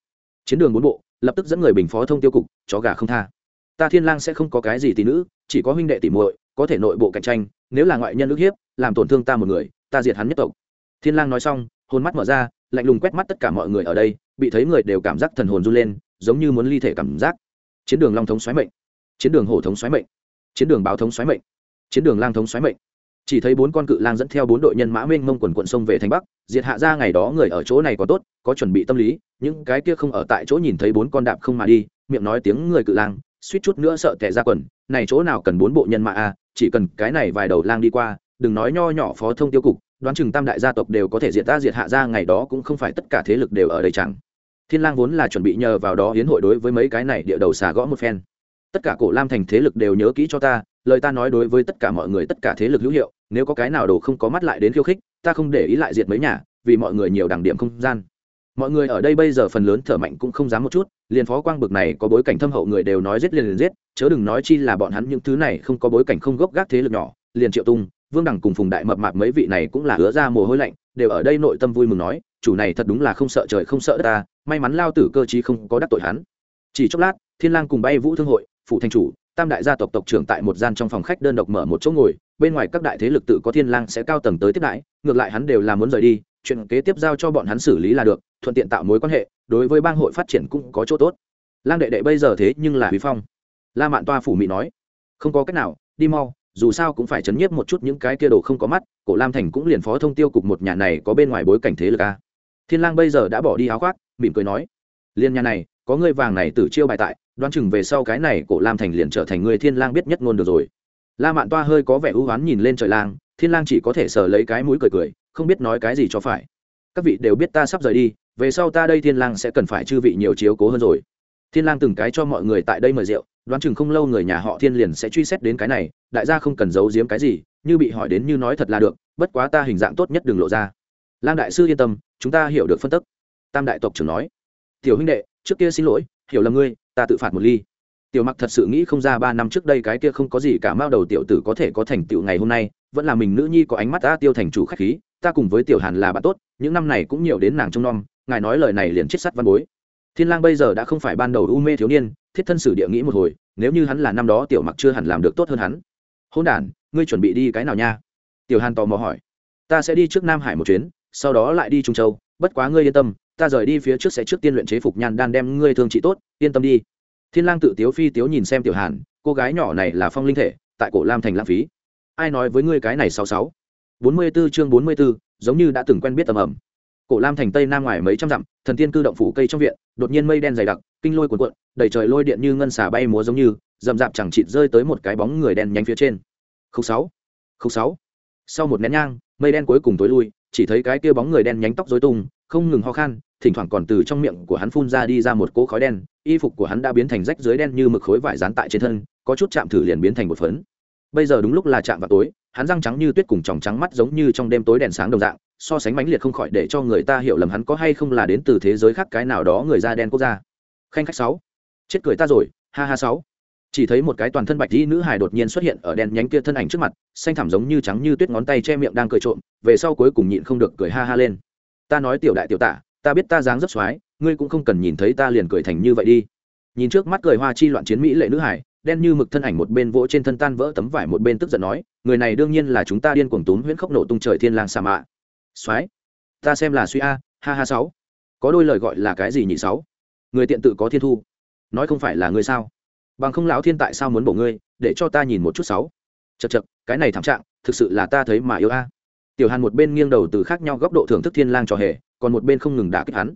chiến đường bốn bộ, lập tức dẫn người bình phó thông tiêu cục, chó gà không tha. Ta thiên lang sẽ không có cái gì tỷ nữ, chỉ có huynh đệ tỷ muội, có thể nội bộ cạnh tranh, nếu là ngoại nhân ức hiếp, làm tổn thương ta một người, ta diệt hắn nhất tộc. Thiên lang nói xong, hồn mắt mở ra, lạnh lùng quét mắt tất cả mọi người ở đây, bị thấy người đều cảm giác thần hồn run lên, giống như muốn ly thể cảm giác. Chiến đường long thống xoáy mệnh. Chiến đường hổ thống xoáy mệnh. Chiến đường báo thống xoáy mệnh. Chiến đường lang thống xoáy mệnh chỉ thấy bốn con cự lang dẫn theo bốn đội nhân mã mênh mông quần quận sông về thành bắc diệt hạ ra ngày đó người ở chỗ này có tốt có chuẩn bị tâm lý những cái kia không ở tại chỗ nhìn thấy bốn con đạp không mà đi miệng nói tiếng người cự lang suýt chút nữa sợ tẻ ra quần này chỗ nào cần bốn bộ nhân mã a à, chỉ cần cái này vài đầu lang đi qua đừng nói nho nhỏ phó thông tiêu cục đoán chừng tam đại gia tộc đều có thể diệt ta diệt hạ ra ngày đó cũng không phải tất cả thế lực đều ở đây chẳng. Thiên lang vốn là chuẩn bị nhờ vào đó hiến hội đối với mấy cái này địa đầu xà gõ một phen. Tất cả cổ lam thành thế lực đều nhớ kỹ cho ta lời ta nói đối với tất cả mọi người tất cả thế lực hữu hiệu nếu có cái nào đồ không có mắt lại đến khiêu khích, ta không để ý lại diệt mấy nhà, vì mọi người nhiều đẳng điểm không gian. Mọi người ở đây bây giờ phần lớn thở mạnh cũng không dám một chút, liền phó quang bực này có bối cảnh thâm hậu người đều nói giết liền liền giết, chớ đừng nói chi là bọn hắn những thứ này không có bối cảnh không gốc gác thế lực nhỏ, liền triệu tung, vương đẳng cùng phùng đại mập mạp mấy vị này cũng là hứa ra mồ hôi lạnh, đều ở đây nội tâm vui mừng nói, chủ này thật đúng là không sợ trời không sợ đất ta, may mắn lao tử cơ chí không có đắc tội hắn. Chỉ chốc lát, thiên lang cùng bay vũ thương hội phụ thành chủ, tam đại gia tộc tộc trưởng tại một gian trong phòng khách đơn độc mở một chỗ ngồi bên ngoài các đại thế lực tự có thiên lang sẽ cao tầng tới tiếp đãi, ngược lại hắn đều là muốn rời đi, chuyện kế tiếp giao cho bọn hắn xử lý là được, thuận tiện tạo mối quan hệ, đối với bang hội phát triển cũng có chỗ tốt. Lang đệ đệ bây giờ thế nhưng là huy phong. La mạn toa phủ mị nói, không có cách nào, đi mau, dù sao cũng phải chấn nhiếp một chút những cái kia đồ không có mắt, cổ lam thành cũng liền phó thông tiêu cục một nhà này có bên ngoài bối cảnh thế lực a. Thiên lang bây giờ đã bỏ đi áo khoác, mỉm cười nói, liên nhà này, có ngươi vàng này tử chiêu bài tại, đoán chừng về sau cái này cổ lam thành liền trở thành người thiên lang biết nhất ngôn được rồi la mạn toa hơi có vẻ ưu ám nhìn lên trời lang, thiên lang chỉ có thể sờ lấy cái mũi cười cười, không biết nói cái gì cho phải. Các vị đều biết ta sắp rời đi, về sau ta đây thiên lang sẽ cần phải chư vị nhiều chiếu cố hơn rồi. Thiên lang từng cái cho mọi người tại đây mời rượu, đoán chừng không lâu người nhà họ thiên liền sẽ truy xét đến cái này, đại gia không cần giấu giếm cái gì, như bị hỏi đến như nói thật là được, bất quá ta hình dạng tốt nhất đừng lộ ra. Lang đại sư yên tâm, chúng ta hiểu được phân tích. tam đại tộc trưởng nói, tiểu huynh đệ, trước kia xin lỗi, hiểu lầm ngươi, ta tự phạt một ly tiểu mặc thật sự nghĩ không ra ba năm trước đây cái kia không có gì cả mao đầu tiểu tử có thể có thành tựu ngày hôm nay, vẫn là mình nữ nhi có ánh mắt ta tiêu thành chủ khách khí, ta cùng với tiểu hàn là bạn tốt, những năm này cũng nhiều đến nàng trông nom, ngài nói lời này liền chết sắt văn bối. Thiên lang bây giờ đã không phải ban đầu u mê thiếu niên, thiết thân sử địa nghĩ một hồi, nếu như hắn là năm đó tiểu mặc chưa hẳn làm được tốt hơn hắn. Hôn đản, ngươi chuẩn bị đi cái nào nha? Tiểu hàn tò mò hỏi. Ta sẽ đi trước nam hải một chuyến, sau đó lại đi trung châu, bất quá ngươi yên tâm, ta rời đi phía trước sẽ trước tiên luyện chế phục nhan đan đem ngươi thương trị tốt, yên tâm đi thiên lang tự tiếu phi tiếu nhìn xem tiểu hàn cô gái nhỏ này là phong linh thể tại cổ lam thành lãng phí. Ai nói với ngươi cái này sáu sáu? Bốn mươi 44 chương bốn mươi 44, giống như đã từng quen biết tầm ẩm cổ lam thành tây nam ngoài mấy trăm dặm thần tiên cư động phủ cây trong viện đột nhiên mây đen dày đặc kinh lôi cuộn cuộn đầy trời lôi điện như ngân xà bay múa giống như rậm rạp chẳng chịt rơi tới một cái bóng người đen nhánh phía trên. Khúc sáu khúc sáu. Sau một nén nhang mây đen cuối cùng tối lui chỉ thấy cái kia bóng người đen nhánh tóc rối tung không ngừng ho khan, thỉnh thoảng còn từ trong miệng của hắn phun ra đi ra một cỗ khói đen, y phục của hắn đã biến thành rách dưới đen như mực khối vải dán tại trên thân, có chút chạm thử liền biến thành một phấn. Bây giờ đúng lúc là chạm vào tối, hắn răng trắng như tuyết cùng tròng trắng mắt giống như trong đêm tối đèn sáng đồng dạng, so sánh mãnh liệt không khỏi để cho người ta hiểu lầm hắn có hay không là đến từ thế giới khác cái nào đó người da đen quốc gia. Khanh khách sáu. Chết cười ta rồi, ha ha sáu. Chỉ thấy một cái toàn thân bạch dĩ nữ hài đột nhiên xuất hiện ở đèn nhánh kia thân ảnh trước mặt, xanh thảm giống như trắng như tuyết ngón tay che miệng đang cười trộm, về sau cuối cùng nhịn không được cười ha ha lên ta nói tiểu đại tiểu tả, ta biết ta dáng rất xoái, ngươi cũng không cần nhìn thấy ta liền cười thành như vậy đi. Nhìn trước mắt cười hoa chi loạn chiến mỹ lệ nữ hải, đen như mực thân ảnh một bên vỗ trên thân tan vỡ tấm vải một bên tức giận nói, người này đương nhiên là chúng ta điên cuồng túm huyễn khốc nổ tung trời thiên lang sa mạ. Soái ta xem là suy a, ha ha sáu. Có đôi lời gọi là cái gì nhị sáu? Người tiện tự có thiên thu. Nói không phải là ngươi sao? Bằng không lão thiên tại sao muốn bổ ngươi, để cho ta nhìn một chút sáu. Chật chật cái này thảm trạng, thực sự là ta thấy mà yêu a tiểu hàn một bên nghiêng đầu từ khác nhau góc độ thưởng thức thiên lang trò hề, còn một bên không ngừng đả kích hắn.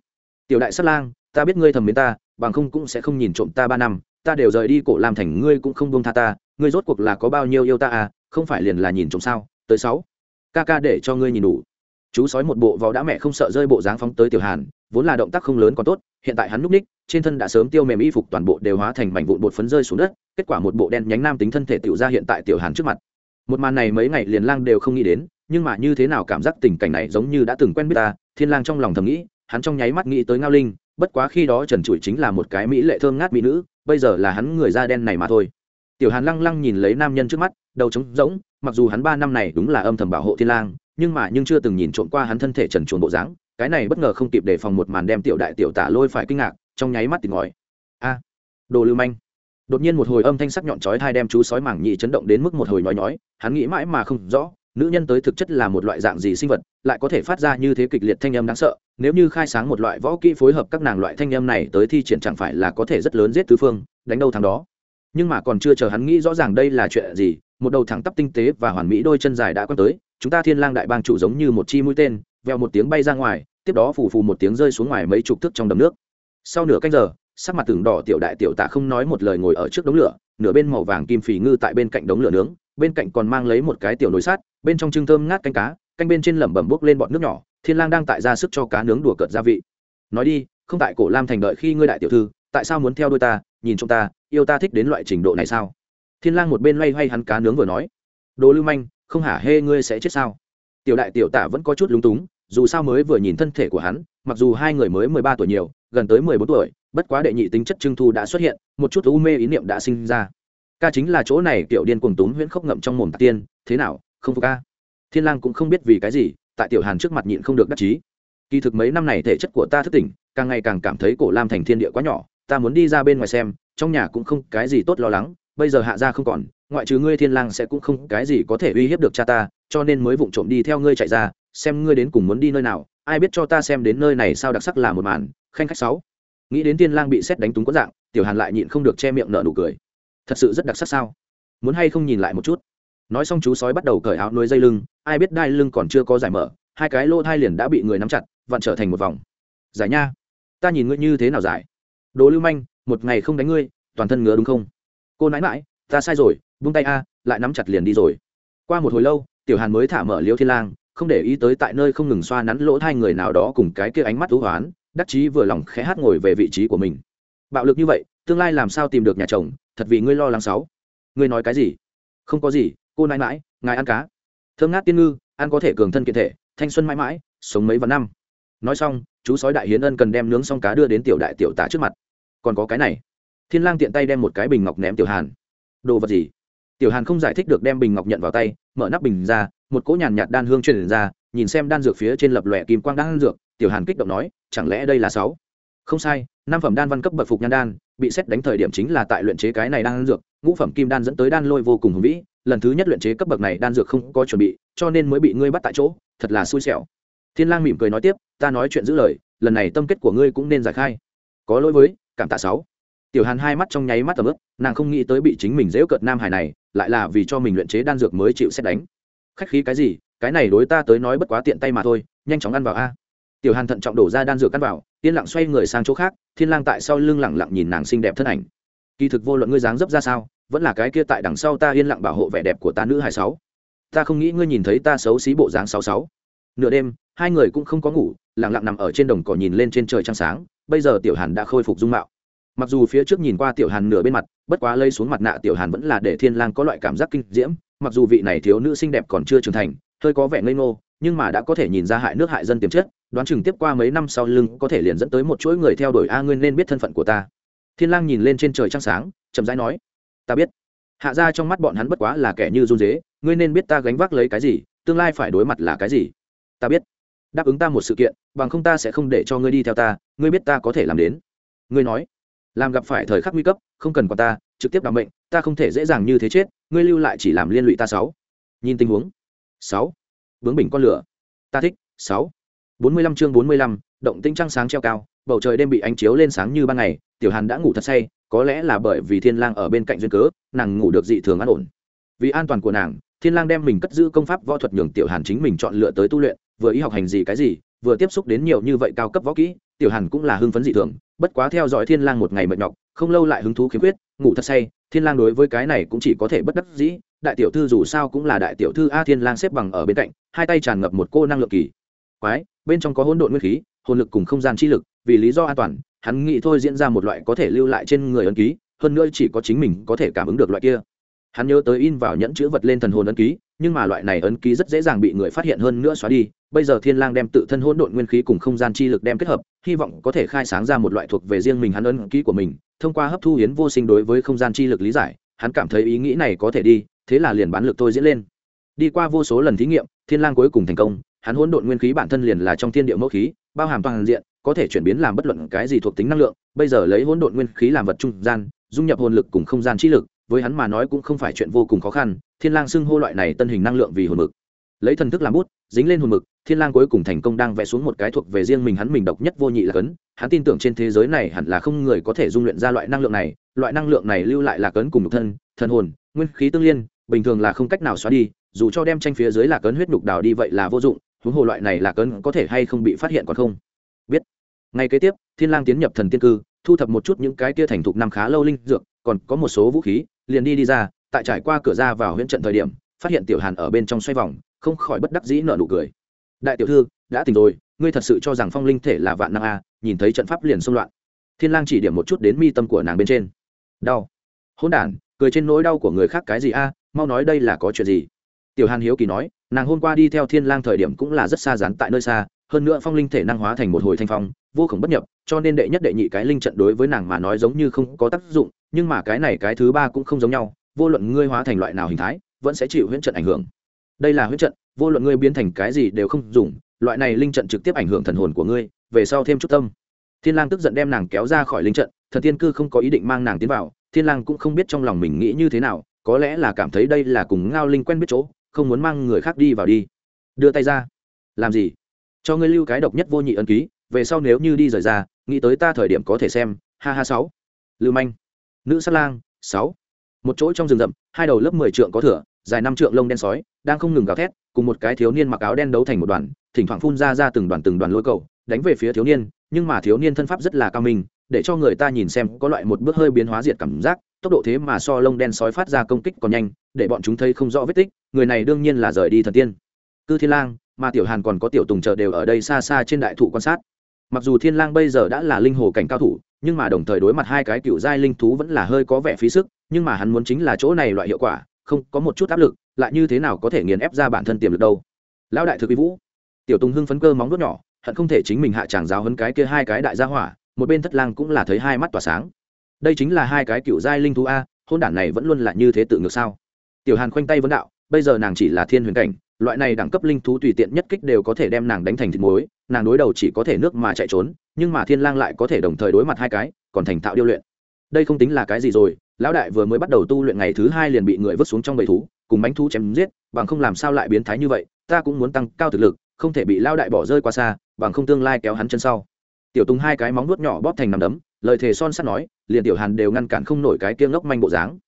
Tiểu đại sát lang, ta biết ngươi thầm mến ta, bằng không cũng sẽ không nhìn trộm ta ba năm, ta đều rời đi cổ làm thành, ngươi cũng không buông tha ta, ngươi rốt cuộc là có bao nhiêu yêu ta à không phải liền là nhìn trộm sao, tới sáu, ca ca để cho ngươi nhìn đủ. Chú sói một bộ vào đã mẹ không sợ rơi bộ dáng phóng tới tiểu hàn, vốn là động tác không lớn còn tốt, hiện tại hắn núp ních, trên thân đã sớm tiêu mềm y phục toàn bộ đều hóa thành mảnh vụn bột phấn rơi xuống đất, kết quả một bộ đen nhánh nam tính thân thể tiểu ra hiện tại tiểu hàn trước mặt. Một màn này mấy ngày liền lang đều không nghĩ đến nhưng mà như thế nào cảm giác tình cảnh này giống như đã từng quen biết ta, thiên lang trong lòng thầm nghĩ, hắn trong nháy mắt nghĩ tới ngao linh, bất quá khi đó trần trụi chính là một cái mỹ lệ thơm ngát mỹ nữ, bây giờ là hắn người da đen này mà thôi. Tiểu hàn lăng lăng nhìn lấy nam nhân trước mắt, đầu trống rỗng, mặc dù hắn ba năm này đúng là âm thầm bảo hộ thiên lang, nhưng mà nhưng chưa từng nhìn trộm qua hắn thân thể trần truồng bộ dáng, cái này bất ngờ không kịp đề phòng một màn đem tiểu đại tiểu tả lôi phải kinh ngạc, trong nháy mắt tỉnh ngòi a, đồ lưu manh. Đột nhiên một hồi âm thanh sắc nhọn chói thai đem chú sói mảng nhị chấn động đến mức một hồi nhói nhói, hắn nghĩ mãi mà không rõ nữ nhân tới thực chất là một loại dạng gì sinh vật, lại có thể phát ra như thế kịch liệt thanh âm đáng sợ, nếu như khai sáng một loại võ kỹ phối hợp các nàng loại thanh âm này tới thi triển chẳng phải là có thể rất lớn giết tứ phương, đánh đâu thằng đó. Nhưng mà còn chưa chờ hắn nghĩ rõ ràng đây là chuyện gì, một đầu thẳng tắp tinh tế và hoàn mỹ đôi chân dài đã quan tới, chúng ta thiên lang đại bang chủ giống như một chi mũi tên veo một tiếng bay ra ngoài, tiếp đó phù phù một tiếng rơi xuống ngoài mấy chục thước trong đầm nước. Sau nửa canh giờ, sắc mặt tưởng đỏ tiểu đại tiểu tạ không nói một lời ngồi ở trước đống lửa nửa bên màu vàng kim phì ngư tại bên cạnh đống lửa nướng, bên cạnh còn mang lấy một cái tiểu nồi sát bên trong trưng thơm ngát canh cá, canh bên trên lẩm bẩm bốc lên bọt nước nhỏ, thiên lang đang tại ra sức cho cá nướng đùa cợt gia vị. Nói đi, không tại cổ lam thành đợi khi ngươi đại tiểu thư, tại sao muốn theo đuôi ta, nhìn chúng ta, yêu ta thích đến loại trình độ này sao? Thiên lang một bên loay hoay hắn cá nướng vừa nói. Đồ lưu manh, không hả, hê ngươi sẽ chết sao? Tiểu đại tiểu tả vẫn có chút lúng túng, dù sao mới vừa nhìn thân thể của hắn, mặc dù hai người mới mười ba tuổi nhiều gần tới mười bốn tuổi, bất quá đệ nhị tính chất trưng thu đã xuất hiện, một chút u mê ý niệm đã sinh ra. Ca chính là chỗ này kiểu điên cuồng túm huyễn khốc ngậm trong mồm tiên, thế nào, không phục ca thiên lang cũng không biết vì cái gì, tại tiểu hàn trước mặt nhịn không được đắc chí. Kỳ thực mấy năm này thể chất của ta thức tỉnh, càng ngày càng cảm thấy cổ lam thành thiên địa quá nhỏ, ta muốn đi ra bên ngoài xem, trong nhà cũng không cái gì tốt lo lắng, bây giờ hạ gia không còn, ngoại trừ ngươi thiên lang sẽ cũng không cái gì có thể uy hiếp được cha ta, cho nên mới vụng trộm đi theo ngươi chạy ra, xem ngươi đến cùng muốn đi nơi nào ai biết cho ta xem đến nơi này sao đặc sắc là một màn, khanh khách sáu. Nghĩ đến tiên lang bị xét đánh túng có dạng, tiểu hàn lại nhịn không được che miệng nở nụ cười. Thật sự rất đặc sắc sao? Muốn hay không nhìn lại một chút? Nói xong chú sói bắt đầu cởi áo nuôi dây lưng, ai biết đai lưng còn chưa có giải mở, hai cái lô thai liền đã bị người nắm chặt, vặn trở thành một vòng. Giải nha, ta nhìn ngươi như thế nào giải? Đồ lưu manh, một ngày không đánh ngươi, toàn thân ngứa đúng không? Cô nãi mãi ta sai rồi vung tay a, lại nắm chặt liền đi rồi. Qua một hồi lâu, tiểu hàn mới thả mở liêu thiên lang không để ý tới tại nơi không ngừng xoa nắn lỗ hai người nào đó cùng cái kia ánh mắt thú hoán, đắc chí vừa lòng khẽ hát ngồi về vị trí của mình. Bạo lực như vậy, tương lai làm sao tìm được nhà chồng, thật vì ngươi lo lắng sáu. Ngươi nói cái gì? Không có gì, cô nãi mãi ngài ăn cá. Thơm ngát tiên ngư, ăn có thể cường thân kiện thể, thanh xuân mãi mãi, sống mấy vạn năm. Nói xong, chú sói đại hiến ân cần đem nướng xong cá đưa đến tiểu đại tiểu tả trước mặt. Còn có cái này. Thiên lang tiện tay đem một cái bình ngọc ném tiểu hàn. Đồ vật gì? Tiểu hàn không giải thích được đem bình ngọc nhận vào tay, mở nắp bình ra một cỗ nhàn nhạt đan hương truyền ra, nhìn xem đan dược phía trên lập lòe kim quang đan dược, tiểu hàn kích động nói, chẳng lẽ đây là sáu? Không sai, năm phẩm đan văn cấp bậc phục nhan đan, bị xét đánh thời điểm chính là tại luyện chế cái này đan dược, ngũ phẩm kim đan dẫn tới đan lôi vô cùng hùng vĩ, lần thứ nhất luyện chế cấp bậc này đan dược không có chuẩn bị, cho nên mới bị ngươi bắt tại chỗ, thật là xui xẻo. Thiên lang mỉm cười nói tiếp, ta nói chuyện giữ lời, lần này tâm kết của ngươi cũng nên giải khai. Có lỗi với, cảm tạ sáu. Tiểu hàn hai mắt trong nháy mắt tầm ướp nàng không nghĩ tới bị chính mình dễ cợt nam hải này, lại là vì cho mình luyện chế đan dược mới chịu xét đánh khách khí cái gì, cái này đối ta tới nói bất quá tiện tay mà thôi, nhanh chóng ăn vào a. Tiểu hàn thận trọng đổ ra đan dược ăn vào, yên lặng xoay người sang chỗ khác, thiên lang tại sau lưng lặng lặng nhìn nàng xinh đẹp thân ảnh. Kỳ thực vô luận ngươi dáng dấp ra sao, vẫn là cái kia tại đằng sau ta yên lặng bảo hộ vẻ đẹp của ta nữ hải sáu. Ta không nghĩ ngươi nhìn thấy ta xấu xí bộ dáng sáu sáu. Nửa đêm, hai người cũng không có ngủ, lặng lặng nằm ở trên đồng cỏ nhìn lên trên trời trăng sáng, bây giờ tiểu hàn đã khôi phục dung mạo. Mặc dù phía trước nhìn qua tiểu hàn nửa bên mặt, bất quá lây xuống mặt nạ tiểu hàn vẫn là để thiên lang có loại cảm giác kinh diễm mặc dù vị này thiếu nữ xinh đẹp còn chưa trưởng thành, hơi có vẻ ngây ngô, nhưng mà đã có thể nhìn ra hại nước hại dân tiềm chất, đoán chừng tiếp qua mấy năm sau lưng có thể liền dẫn tới một chuỗi người theo đuổi a ngươi nên biết thân phận của ta. Thiên lang nhìn lên trên trời trăng sáng, chậm rãi nói, ta biết. Hạ ra trong mắt bọn hắn bất quá là kẻ như run dế, ngươi nên biết ta gánh vác lấy cái gì, tương lai phải đối mặt là cái gì. Ta biết. Đáp ứng ta một sự kiện, bằng không ta sẽ không để cho ngươi đi theo ta, ngươi biết ta có thể làm đến. Ngươi nói, làm gặp phải thời khắc nguy cấp, không cần quản ta, trực tiếp đảm bệnh ta không thể dễ dàng như thế chết ngươi lưu lại chỉ làm liên lụy ta sáu. Nhìn tình huống. Sáu. Bướng bình con lửa. Ta thích. Sáu. Bốn mươi lăm chương bốn mươi lăm, động tinh trăng sáng treo cao, bầu trời đêm bị ánh chiếu lên sáng như ban ngày, tiểu hàn đã ngủ thật say, có lẽ là bởi vì thiên lang ở bên cạnh duyên cớ, nàng ngủ được dị thường an ổn. Vì an toàn của nàng, thiên lang đem mình cất giữ công pháp võ thuật nhường tiểu hàn chính mình chọn lựa tới tu luyện, vừa y học hành gì cái gì, vừa tiếp xúc đến nhiều như vậy cao cấp võ kỹ, tiểu hàn cũng là hưng phấn dị thường, bất quá theo dõi thiên lang một ngày mệt nhọc, không lâu lại hứng thú khiếm khuyết ngủ thật say, thiên lang đối với cái này cũng chỉ có thể bất đắc dĩ, đại tiểu thư dù sao cũng là đại tiểu thư a thiên lang xếp bằng ở bên cạnh, hai tay tràn ngập một cô năng lượng kỳ quái, bên trong có hỗn độn nguyên khí, hồn lực cùng không gian chi lực, vì lý do an toàn, hắn nghĩ thôi diễn ra một loại có thể lưu lại trên người ấn ký, hơn nữa chỉ có chính mình có thể cảm ứng được loại kia. Hắn nhớ tới in vào nhẫn chữ vật lên thần hồn ấn ký, nhưng mà loại này ấn ký rất dễ dàng bị người phát hiện hơn nữa xóa đi, bây giờ thiên lang đem tự thân hỗn độn nguyên khí cùng không gian chi lực đem kết hợp, hy vọng có thể khai sáng ra một loại thuộc về riêng mình hắn ấn ký của mình thông qua hấp thu hiến vô sinh đối với không gian chi lực lý giải, hắn cảm thấy ý nghĩ này có thể đi, thế là liền bán lực tôi diễn lên. Đi qua vô số lần thí nghiệm, thiên lang cuối cùng thành công, hắn hỗn độn nguyên khí bản thân liền là trong thiên địa mẫu khí, bao hàm toàn diện, có thể chuyển biến làm bất luận cái gì thuộc tính năng lượng, bây giờ lấy hỗn độn nguyên khí làm vật trung gian, dung nhập hồn lực cùng không gian chi lực, với hắn mà nói cũng không phải chuyện vô cùng khó khăn, thiên lang xưng hô loại này tân hình năng lượng vì hồn mực. Lấy thần thức làm bút, dính lên hồn mực thiên lang cuối cùng thành công đang vẽ xuống một cái thuộc về riêng mình hắn mình độc nhất vô nhị là cấn. Hắn tin tưởng trên thế giới này hẳn là không người có thể dung luyện ra loại năng lượng này. Loại năng lượng này lưu lại là cấn cùng một thân, thần hồn, nguyên khí tương liên, bình thường là không cách nào xóa đi. Dù cho đem tranh phía dưới là cấn huyết nhục đào đi vậy là vô dụng. Huống hồ loại này là cấn có thể hay không bị phát hiện còn không? Biết. Ngay kế tiếp, thiên lang tiến nhập thần tiên cư, thu thập một chút những cái kia thành thục năm khá lâu linh dược, còn có một số vũ khí, liền đi đi ra. Tại trải qua cửa ra vào huyện trận thời điểm, phát hiện tiểu hàn ở bên trong xoay vòng, không khỏi bất đắc dĩ nở nụ cười đại tiểu thư, đã tỉnh rồi, ngươi thật sự cho rằng phong linh thể là vạn năng a nhìn thấy trận pháp liền xung loạn. Thiên lang chỉ điểm một chút đến mi tâm của nàng bên trên. Đau. Hỗn đản, cười trên nỗi đau của người khác cái gì a mau nói đây là có chuyện gì. Tiểu hàn hiếu kỳ nói, nàng hôm qua đi theo thiên lang thời điểm cũng là rất xa rán tại nơi xa, hơn nữa phong linh thể năng hóa thành một hồi thanh phong, vô cùng bất nhập, cho nên đệ nhất đệ nhị cái linh trận đối với nàng mà nói giống như không có tác dụng, nhưng mà cái này cái thứ ba cũng không giống nhau, vô luận ngươi hóa thành loại nào hình thái, vẫn sẽ chịu huyễn trận ảnh hưởng. Đây là huyễn trận vô luận ngươi biến thành cái gì đều không dùng, loại này linh trận trực tiếp ảnh hưởng thần hồn của ngươi, về sau thêm chút tâm. Thiên lang tức giận đem nàng kéo ra khỏi linh trận, thần tiên cư không có ý định mang nàng tiến vào, thiên lang cũng không biết trong lòng mình nghĩ như thế nào, có lẽ là cảm thấy đây là cùng ngao linh quen biết chỗ, không muốn mang người khác đi vào đi. Đưa tay ra. Làm gì? Cho ngươi lưu cái độc nhất vô nhị ân ký, về sau nếu như đi rời ra, nghĩ tới ta thời điểm có thể xem. Ha ha, sáu. Lưu manh. Nữ sát lang, sáu. Một chỗ trong rừng rậm, hai đầu lớp mười trượng có thửa, dài năm trượng lông đen sói đang không ngừng gào thét, cùng một cái thiếu niên mặc áo đen đấu thành một đoàn, thỉnh thoảng phun ra ra từng đoàn từng đoàn lôi cầu, đánh về phía thiếu niên, nhưng mà thiếu niên thân pháp rất là cao minh, để cho người ta nhìn xem có loại một bước hơi biến hóa diệt cảm giác, tốc độ thế mà so lông đen sói phát ra công kích còn nhanh, để bọn chúng thấy không rõ vết tích, người này đương nhiên là rời đi thần tiên. Cư thiên lang, mà tiểu hàn còn có tiểu tùng chờ đều ở đây xa xa trên đại thụ quan sát. Mặc dù thiên lang bây giờ đã là linh hồ cảnh cao thủ, nhưng mà đồng thời đối mặt hai cái cựu giai linh thú vẫn là hơi có vẻ phí sức, nhưng mà hắn muốn chính là chỗ này loại hiệu quả, không có một chút áp lực lại như thế nào có thể nghiền ép ra bản thân tiềm lực đâu? Lão đại thực vi vũ. Tiểu tùng hưng phấn cơ móng đốt nhỏ, hận không thể chính mình hạ tràng giáo hấn cái kia hai cái đại gia hỏa, một bên thất lang cũng là thấy hai mắt tỏa sáng. Đây chính là hai cái cựu giai linh thú a, hôn đản này vẫn luôn là như thế tự ngược sao? Tiểu hàn khoanh tay vấn đạo, bây giờ nàng chỉ là thiên huyền cảnh, loại này đẳng cấp linh thú tùy tiện nhất kích đều có thể đem nàng đánh thành thịt muối, nàng đối đầu chỉ có thể nước mà chạy trốn, nhưng mà thiên lang lại có thể đồng thời đối mặt hai cái, còn thành thạo điêu luyện. Đây không tính là cái gì rồi, lão đại vừa mới bắt đầu tu luyện ngày thứ hai liền bị người vứt xuống trong bầy thú cùng bánh thú chém giết, bằng không làm sao lại biến thái như vậy, ta cũng muốn tăng cao thực lực, không thể bị lão đại bỏ rơi qua xa, bằng không tương lai kéo hắn chân sau. Tiểu tùng hai cái móng nuốt nhỏ bóp thành nằm đấm, lời thề son sắt nói, liền tiểu hàn đều ngăn cản không nổi cái kia ngốc manh bộ dáng.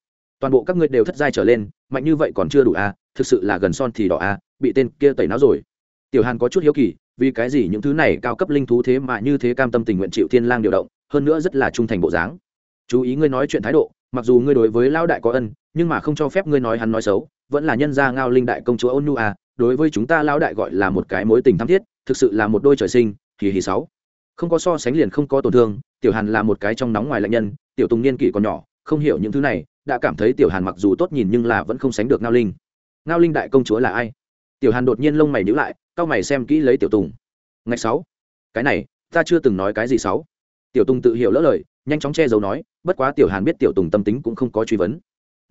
Toàn bộ các ngươi đều thất giai trở lên, mạnh như vậy còn chưa đủ à thực sự là gần son thì đỏ à bị tên kia tẩy não rồi. Tiểu hàn có chút hiếu kỳ, vì cái gì những thứ này cao cấp linh thú thế mà như thế cam tâm tình nguyện chịu thiên lang điều động, hơn nữa rất là trung thành bộ dáng. Chú ý ngươi nói chuyện thái độ, mặc dù ngươi đối với lao đại có ân nhưng mà không cho phép ngươi nói hắn nói xấu, vẫn là nhân gia ngao linh đại công chúa ôn nu à đối với chúng ta lao đại gọi là một cái mối tình thắm thiết, thực sự là một đôi trời sinh kỳ hì sáu. Không có so sánh liền không có tổn thương, tiểu hàn là một cái trong nóng ngoài lạnh nhân, tiểu tùng niên kỷ còn nhỏ, không hiểu những thứ này, đã cảm thấy tiểu hàn mặc dù tốt nhìn nhưng là vẫn không sánh được ngao linh. Ngao linh đại công chúa là ai? Tiểu hàn đột nhiên lông mày nhữ lại cao mày xem kỹ lấy tiểu tùng. Ngày sáu. Cái này, ta chưa từng nói cái gì sáu. Tiểu tùng tự hiểu lỡ lời, nhanh chóng che giấu nói, bất quá tiểu hàn biết tiểu tùng tâm tính cũng không có truy vấn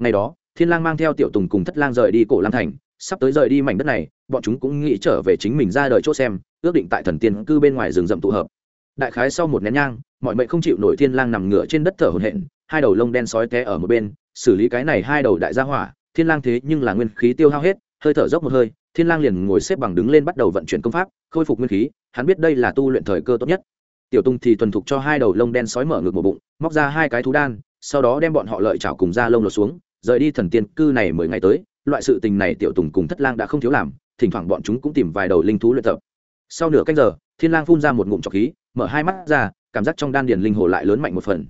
ngày đó, thiên lang mang theo tiểu tùng cùng thất lang rời đi cổ lam thành. Sắp tới rời đi mảnh đất này, bọn chúng cũng nghĩ trở về chính mình ra đời chỗ xem, ước định tại thần tiên cư bên ngoài rừng rậm tụ hợp. Đại khái sau một nén nhang, mọi mệnh không chịu nổi thiên lang nằm ngửa trên đất thở hổn hển, hai đầu lông đen sói té ở một bên, xử lý cái này hai đầu đại gia hỏa, thiên lang thế nhưng là nguyên khí tiêu hao hết, hơi thở dốc một hơi, thiên lang liền ngồi xếp bằng đứng lên bắt đầu vận chuyển công pháp, khôi phục nguyên khí, hắn biết đây là tu luyện thời cơ tốt nhất. Tiểu tung thì thuần thục cho hai đầu lông đen sói mở ngực một bụng, móc ra hai cái thú đan, sau đó đem bọn họ lợi chảo cùng ra lông lột xuống rời đi thần tiên cư này mười ngày tới, loại sự tình này tiểu tùng cùng thất lang đã không thiếu làm, thỉnh thoảng bọn chúng cũng tìm vài đầu linh thú luyện tập. Sau nửa canh giờ, thiên lang phun ra một ngụm trọc khí, mở hai mắt ra, cảm giác trong đan điền linh hồ lại lớn mạnh một phần.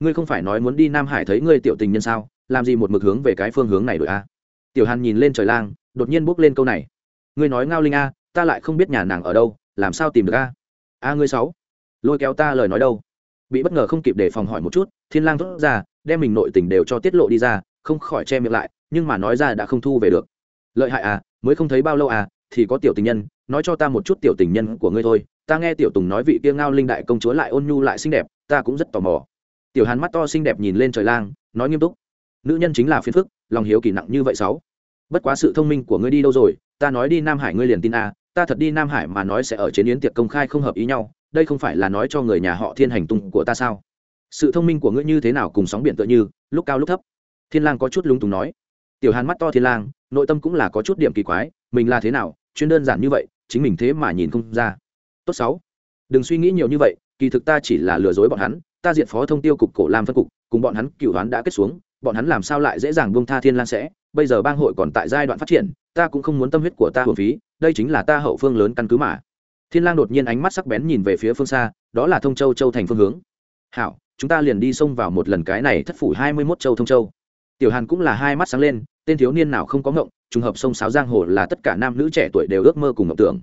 Ngươi không phải nói muốn đi nam hải thấy ngươi tiểu tình nhân sao, làm gì một mực hướng về cái phương hướng này đội a? Tiểu hàn nhìn lên trời lang, đột nhiên bước lên câu này. Ngươi nói ngao linh a, ta lại không biết nhà nàng ở đâu, làm sao tìm được a? A ngươi sáu, lôi kéo ta lời nói đâu? Bị bất ngờ không kịp để phòng hỏi một chút, thiên lang thốt ra, đem mình nội tình đều cho tiết lộ đi ra không khỏi che miệng lại, nhưng mà nói ra đã không thu về được. Lợi hại à mới không thấy bao lâu à thì có tiểu tình nhân, nói cho ta một chút tiểu tình nhân của ngươi thôi. Ta nghe tiểu tùng nói vị kia ngao linh đại công chúa lại ôn nhu lại xinh đẹp, ta cũng rất tò mò. Tiểu hàn mắt to xinh đẹp nhìn lên trời lang, nói nghiêm túc. Nữ nhân chính là phiền phức, lòng hiếu kỳ nặng như vậy sáu. Bất quá sự thông minh của ngươi đi đâu rồi? Ta nói đi nam hải ngươi liền tin à ta thật đi nam hải mà nói sẽ ở chế yến tiệc công khai không hợp ý nhau, đây không phải là nói cho người nhà họ thiên hành tung của ta sao? Sự thông minh của ngươi như thế nào cùng sóng biển tựa như, lúc cao lúc thấp thiên lang có chút lúng túng nói. Tiểu hàn mắt to thiên lang, nội tâm cũng là có chút điểm kỳ quái, mình là thế nào, chuyên đơn giản như vậy, chính mình thế mà nhìn không ra. Tốt sáu, đừng suy nghĩ nhiều như vậy, kỳ thực ta chỉ là lừa dối bọn hắn, ta diện phó thông tiêu cục cổ lam phân cục, cùng bọn hắn cửu đoán đã kết xuống, bọn hắn làm sao lại dễ dàng buông tha thiên lang sẽ? Bây giờ bang hội còn tại giai đoạn phát triển, ta cũng không muốn tâm huyết của ta hưởng phí, đây chính là ta hậu phương lớn căn cứ mà. Thiên lang đột nhiên ánh mắt sắc bén nhìn về phía phương xa, đó là thông châu châu thành phương hướng. Hảo, chúng ta liền đi xông vào một lần cái này thất phủ hai mươi 21 châu thông châu tiểu hàn cũng là hai mắt sáng lên, tên thiếu niên nào không có ngộng, trùng hợp sông sáo giang hồ là tất cả nam nữ trẻ tuổi đều ước mơ cùng ngộng tưởng.